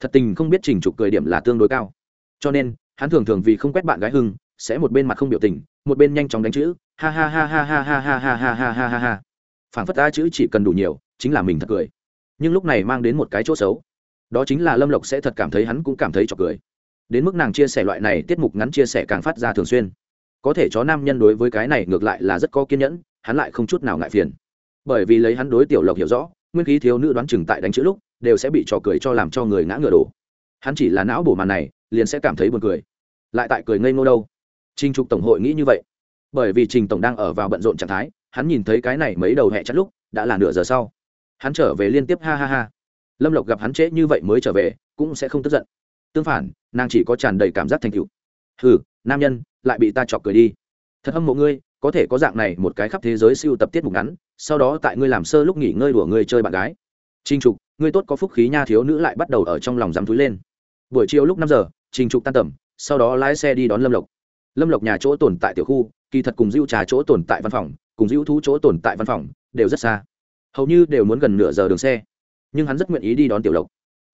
thật tình không biết trình trục cười điểm là tương đối cao cho nên hắn thường thường vì không quét bạn gái hưng sẽ một bên mặt không biểu tình một bên nhanh chóng đánh chữ ha ha ha ha ha ha ha ha ha ha ha ha ha phản phất ta chữ chỉ cần đủ nhiều chính là mình thật cười nhưng lúc này mang đến một cái chỗ xấu đó chính là lâm lộc sẽ thật cảm thấy hắn cũng cảm thấy trọc cười đến mức nàng chia sẻ loại này tiết mục ngắn chia sẻ càng phát ra thường xuyên có thể chó nam nhân đối với cái này ngược lại là rất có kiên nhẫn, hắn lại không chút nào ngại phiền. Bởi vì lấy hắn đối tiểu lộc hiểu rõ, nguyên khí thiếu nữ đoán chừng tại đánh chữ lúc, đều sẽ bị trò cười cho làm cho người ngã ngựa đổ. Hắn chỉ là não bổ màn này, liền sẽ cảm thấy buồn cười. Lại tại cười ngây ngô đâu? Trình trục tổng hội nghĩ như vậy. Bởi vì trình tổng đang ở vào bận rộn trạng thái, hắn nhìn thấy cái này mấy đầu hẹ chắt lúc, đã là nửa giờ sau. Hắn trở về liên tiếp ha ha ha. Lâm lộc gặp hắn trễ như vậy mới trở về, cũng sẽ không tức giận. Tương phản, nàng chỉ có tràn đầy cảm giác thành cựu hừ nam nhân, lại bị ta chọc cười đi. Thật hâm mộ ngươi, có thể có dạng này một cái khắp thế giới siêu tập tiết mục ngắn, sau đó tại ngươi làm sơ lúc nghỉ ngơi đùa ngươi chơi bạn gái. Trinh trục, ngươi tốt có phúc khí nha, thiếu nữ lại bắt đầu ở trong lòng dám túi lên. Buổi chiều lúc năm giờ, trình trục tan tầm, sau đó lái xe đi đón lâm lộc. Lâm lộc nhà chỗ tồn tại tiểu khu, kỳ thật cùng dữ trà chỗ tồn tại văn phòng, cùng dữ thú chỗ tồn tại văn phòng, đều rất xa. Hầu như đều muốn gần nửa giờ đường xe. Nhưng hắn rất nguyện ý đi đón tiểu lộc.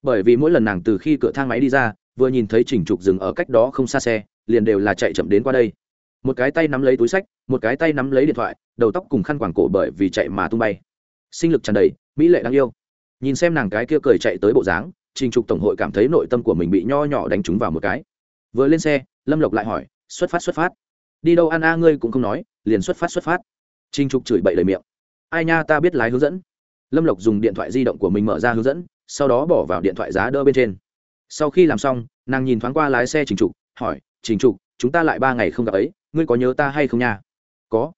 Bởi vì mỗi lần nàng từ khi cửa thang máy đi ra, vừa nhìn thấy trình trục dừng ở cách đó không xa xe liền đều là chạy chậm đến qua đây. Một cái tay nắm lấy túi sách, một cái tay nắm lấy điện thoại, đầu tóc cùng khăn quàng cổ bởi vì chạy mà tung bay. Sinh lực tràn đầy, mỹ lệ đáng yêu. Nhìn xem nàng cái kia cười chạy tới bộ dáng, trình trục tổng hội cảm thấy nội tâm của mình bị nho nhỏ đánh trúng vào một cái. Vừa lên xe, lâm lộc lại hỏi, xuất phát xuất phát. Đi đâu ăn a, ngươi cũng không nói, liền xuất phát xuất phát. Trình trục chửi bậy lời miệng. Ai nha, ta biết lái hướng dẫn. Lâm lộc dùng điện thoại di động của mình mở ra hướng dẫn, sau đó bỏ vào điện thoại giá đỡ bên trên. Sau khi làm xong, nàng nhìn thoáng qua lái xe trình trục, hỏi trình trục, chúng ta lại ba ngày không gặp ấy, ngươi có nhớ ta hay không nha? Có.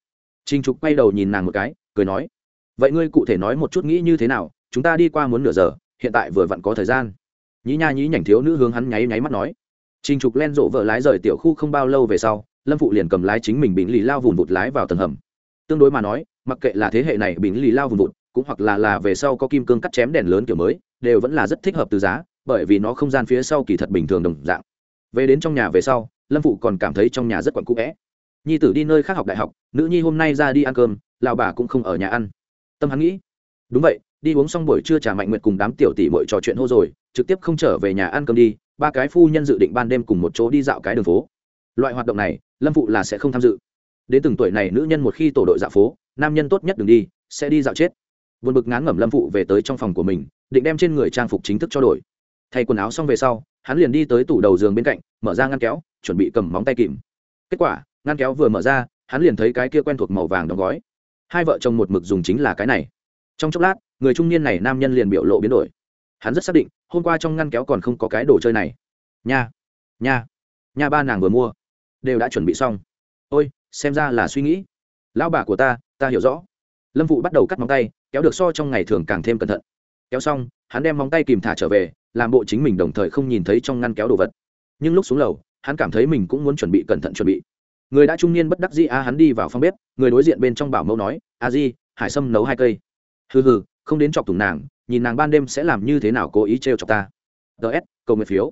Trình trục quay đầu nhìn nàng một cái, cười nói, vậy ngươi cụ thể nói một chút nghĩ như thế nào? Chúng ta đi qua muốn nửa giờ, hiện tại vừa vặn có thời gian. Nhí nha nhí nhảnh thiếu nữ hướng hắn nháy nháy mắt nói. Trình trục len rộ vợ lái rời tiểu khu không bao lâu về sau, lâm phụ liền cầm lái chính mình bình lì lao vụn vụt lái vào tầng hầm. Tương đối mà nói, mặc kệ là thế hệ này bình lì lao vụn vụt, cũng hoặc là là về sau có kim cương cắt chém đèn lớn kiểu mới, đều vẫn là rất thích hợp từ giá, bởi vì nó không gian phía sau kỳ thật bình thường đồng dạng. Về đến trong nhà về sau lâm phụ còn cảm thấy trong nhà rất quặn cũ vẽ. Nhi tử đi nơi khác học đại học, nữ nhi hôm nay ra đi ăn cơm lào bà cũng không ở nhà ăn. Tâm hắn nghĩ, đúng vậy, đi uống xong buổi trưa trà mạnh nguyệt cùng đám tiểu tỷ mội trò chuyện hô rồi, trực tiếp không trở về nhà ăn cơm đi, ba cái phu nhân dự định ban đêm cùng một chỗ đi dạo cái đường phố. Loại hoạt động này, lâm phụ là sẽ không tham dự. Đến từng tuổi này nữ nhân một khi tổ đội dạo phố, nam nhân tốt nhất đừng đi, sẽ đi dạo chết. Vượt bực ngán ngẩm lâm phụ về tới trong phòng của mình, định đem trên người trang phục chính thức cho đổi. Thay quần áo xong về sau, hắn liền đi tới tủ đầu giường bên cạnh mở ra ngăn kéo, chuẩn bị cầm móng tay kìm. Kết quả, ngăn kéo vừa mở ra, hắn liền thấy cái kia quen thuộc màu vàng đóng gói. Hai vợ chồng một mực dùng chính là cái này. Trong chốc lát, người trung niên này nam nhân liền biểu lộ biến đổi. Hắn rất xác định, hôm qua trong ngăn kéo còn không có cái đồ chơi này. Nha nha nha ba nàng vừa mua. Đều đã chuẩn bị xong. Ôi, xem ra là suy nghĩ. Lão bà của ta ta hiểu rõ. Lâm phụ bắt đầu cắt móng tay, kéo được so trong ngày thường càng thêm cẩn thận. Kéo xong, hắn đem móng tay kìm thả trở về, làm bộ chính mình đồng thời không nhìn thấy trong ngăn kéo đồ vật nhưng lúc xuống lầu, hắn cảm thấy mình cũng muốn chuẩn bị cẩn thận chuẩn bị. Người đã trung niên bất đắc dĩ a hắn đi vào phòng bếp, người đối diện bên trong bảo mẫu nói, a di, hải sâm nấu hai cây. Hừ hừ, không đến chọc thủng nàng, nhìn nàng ban đêm sẽ làm như thế nào cố ý trêu chọc ta. Ts cầu nguyện phiếu.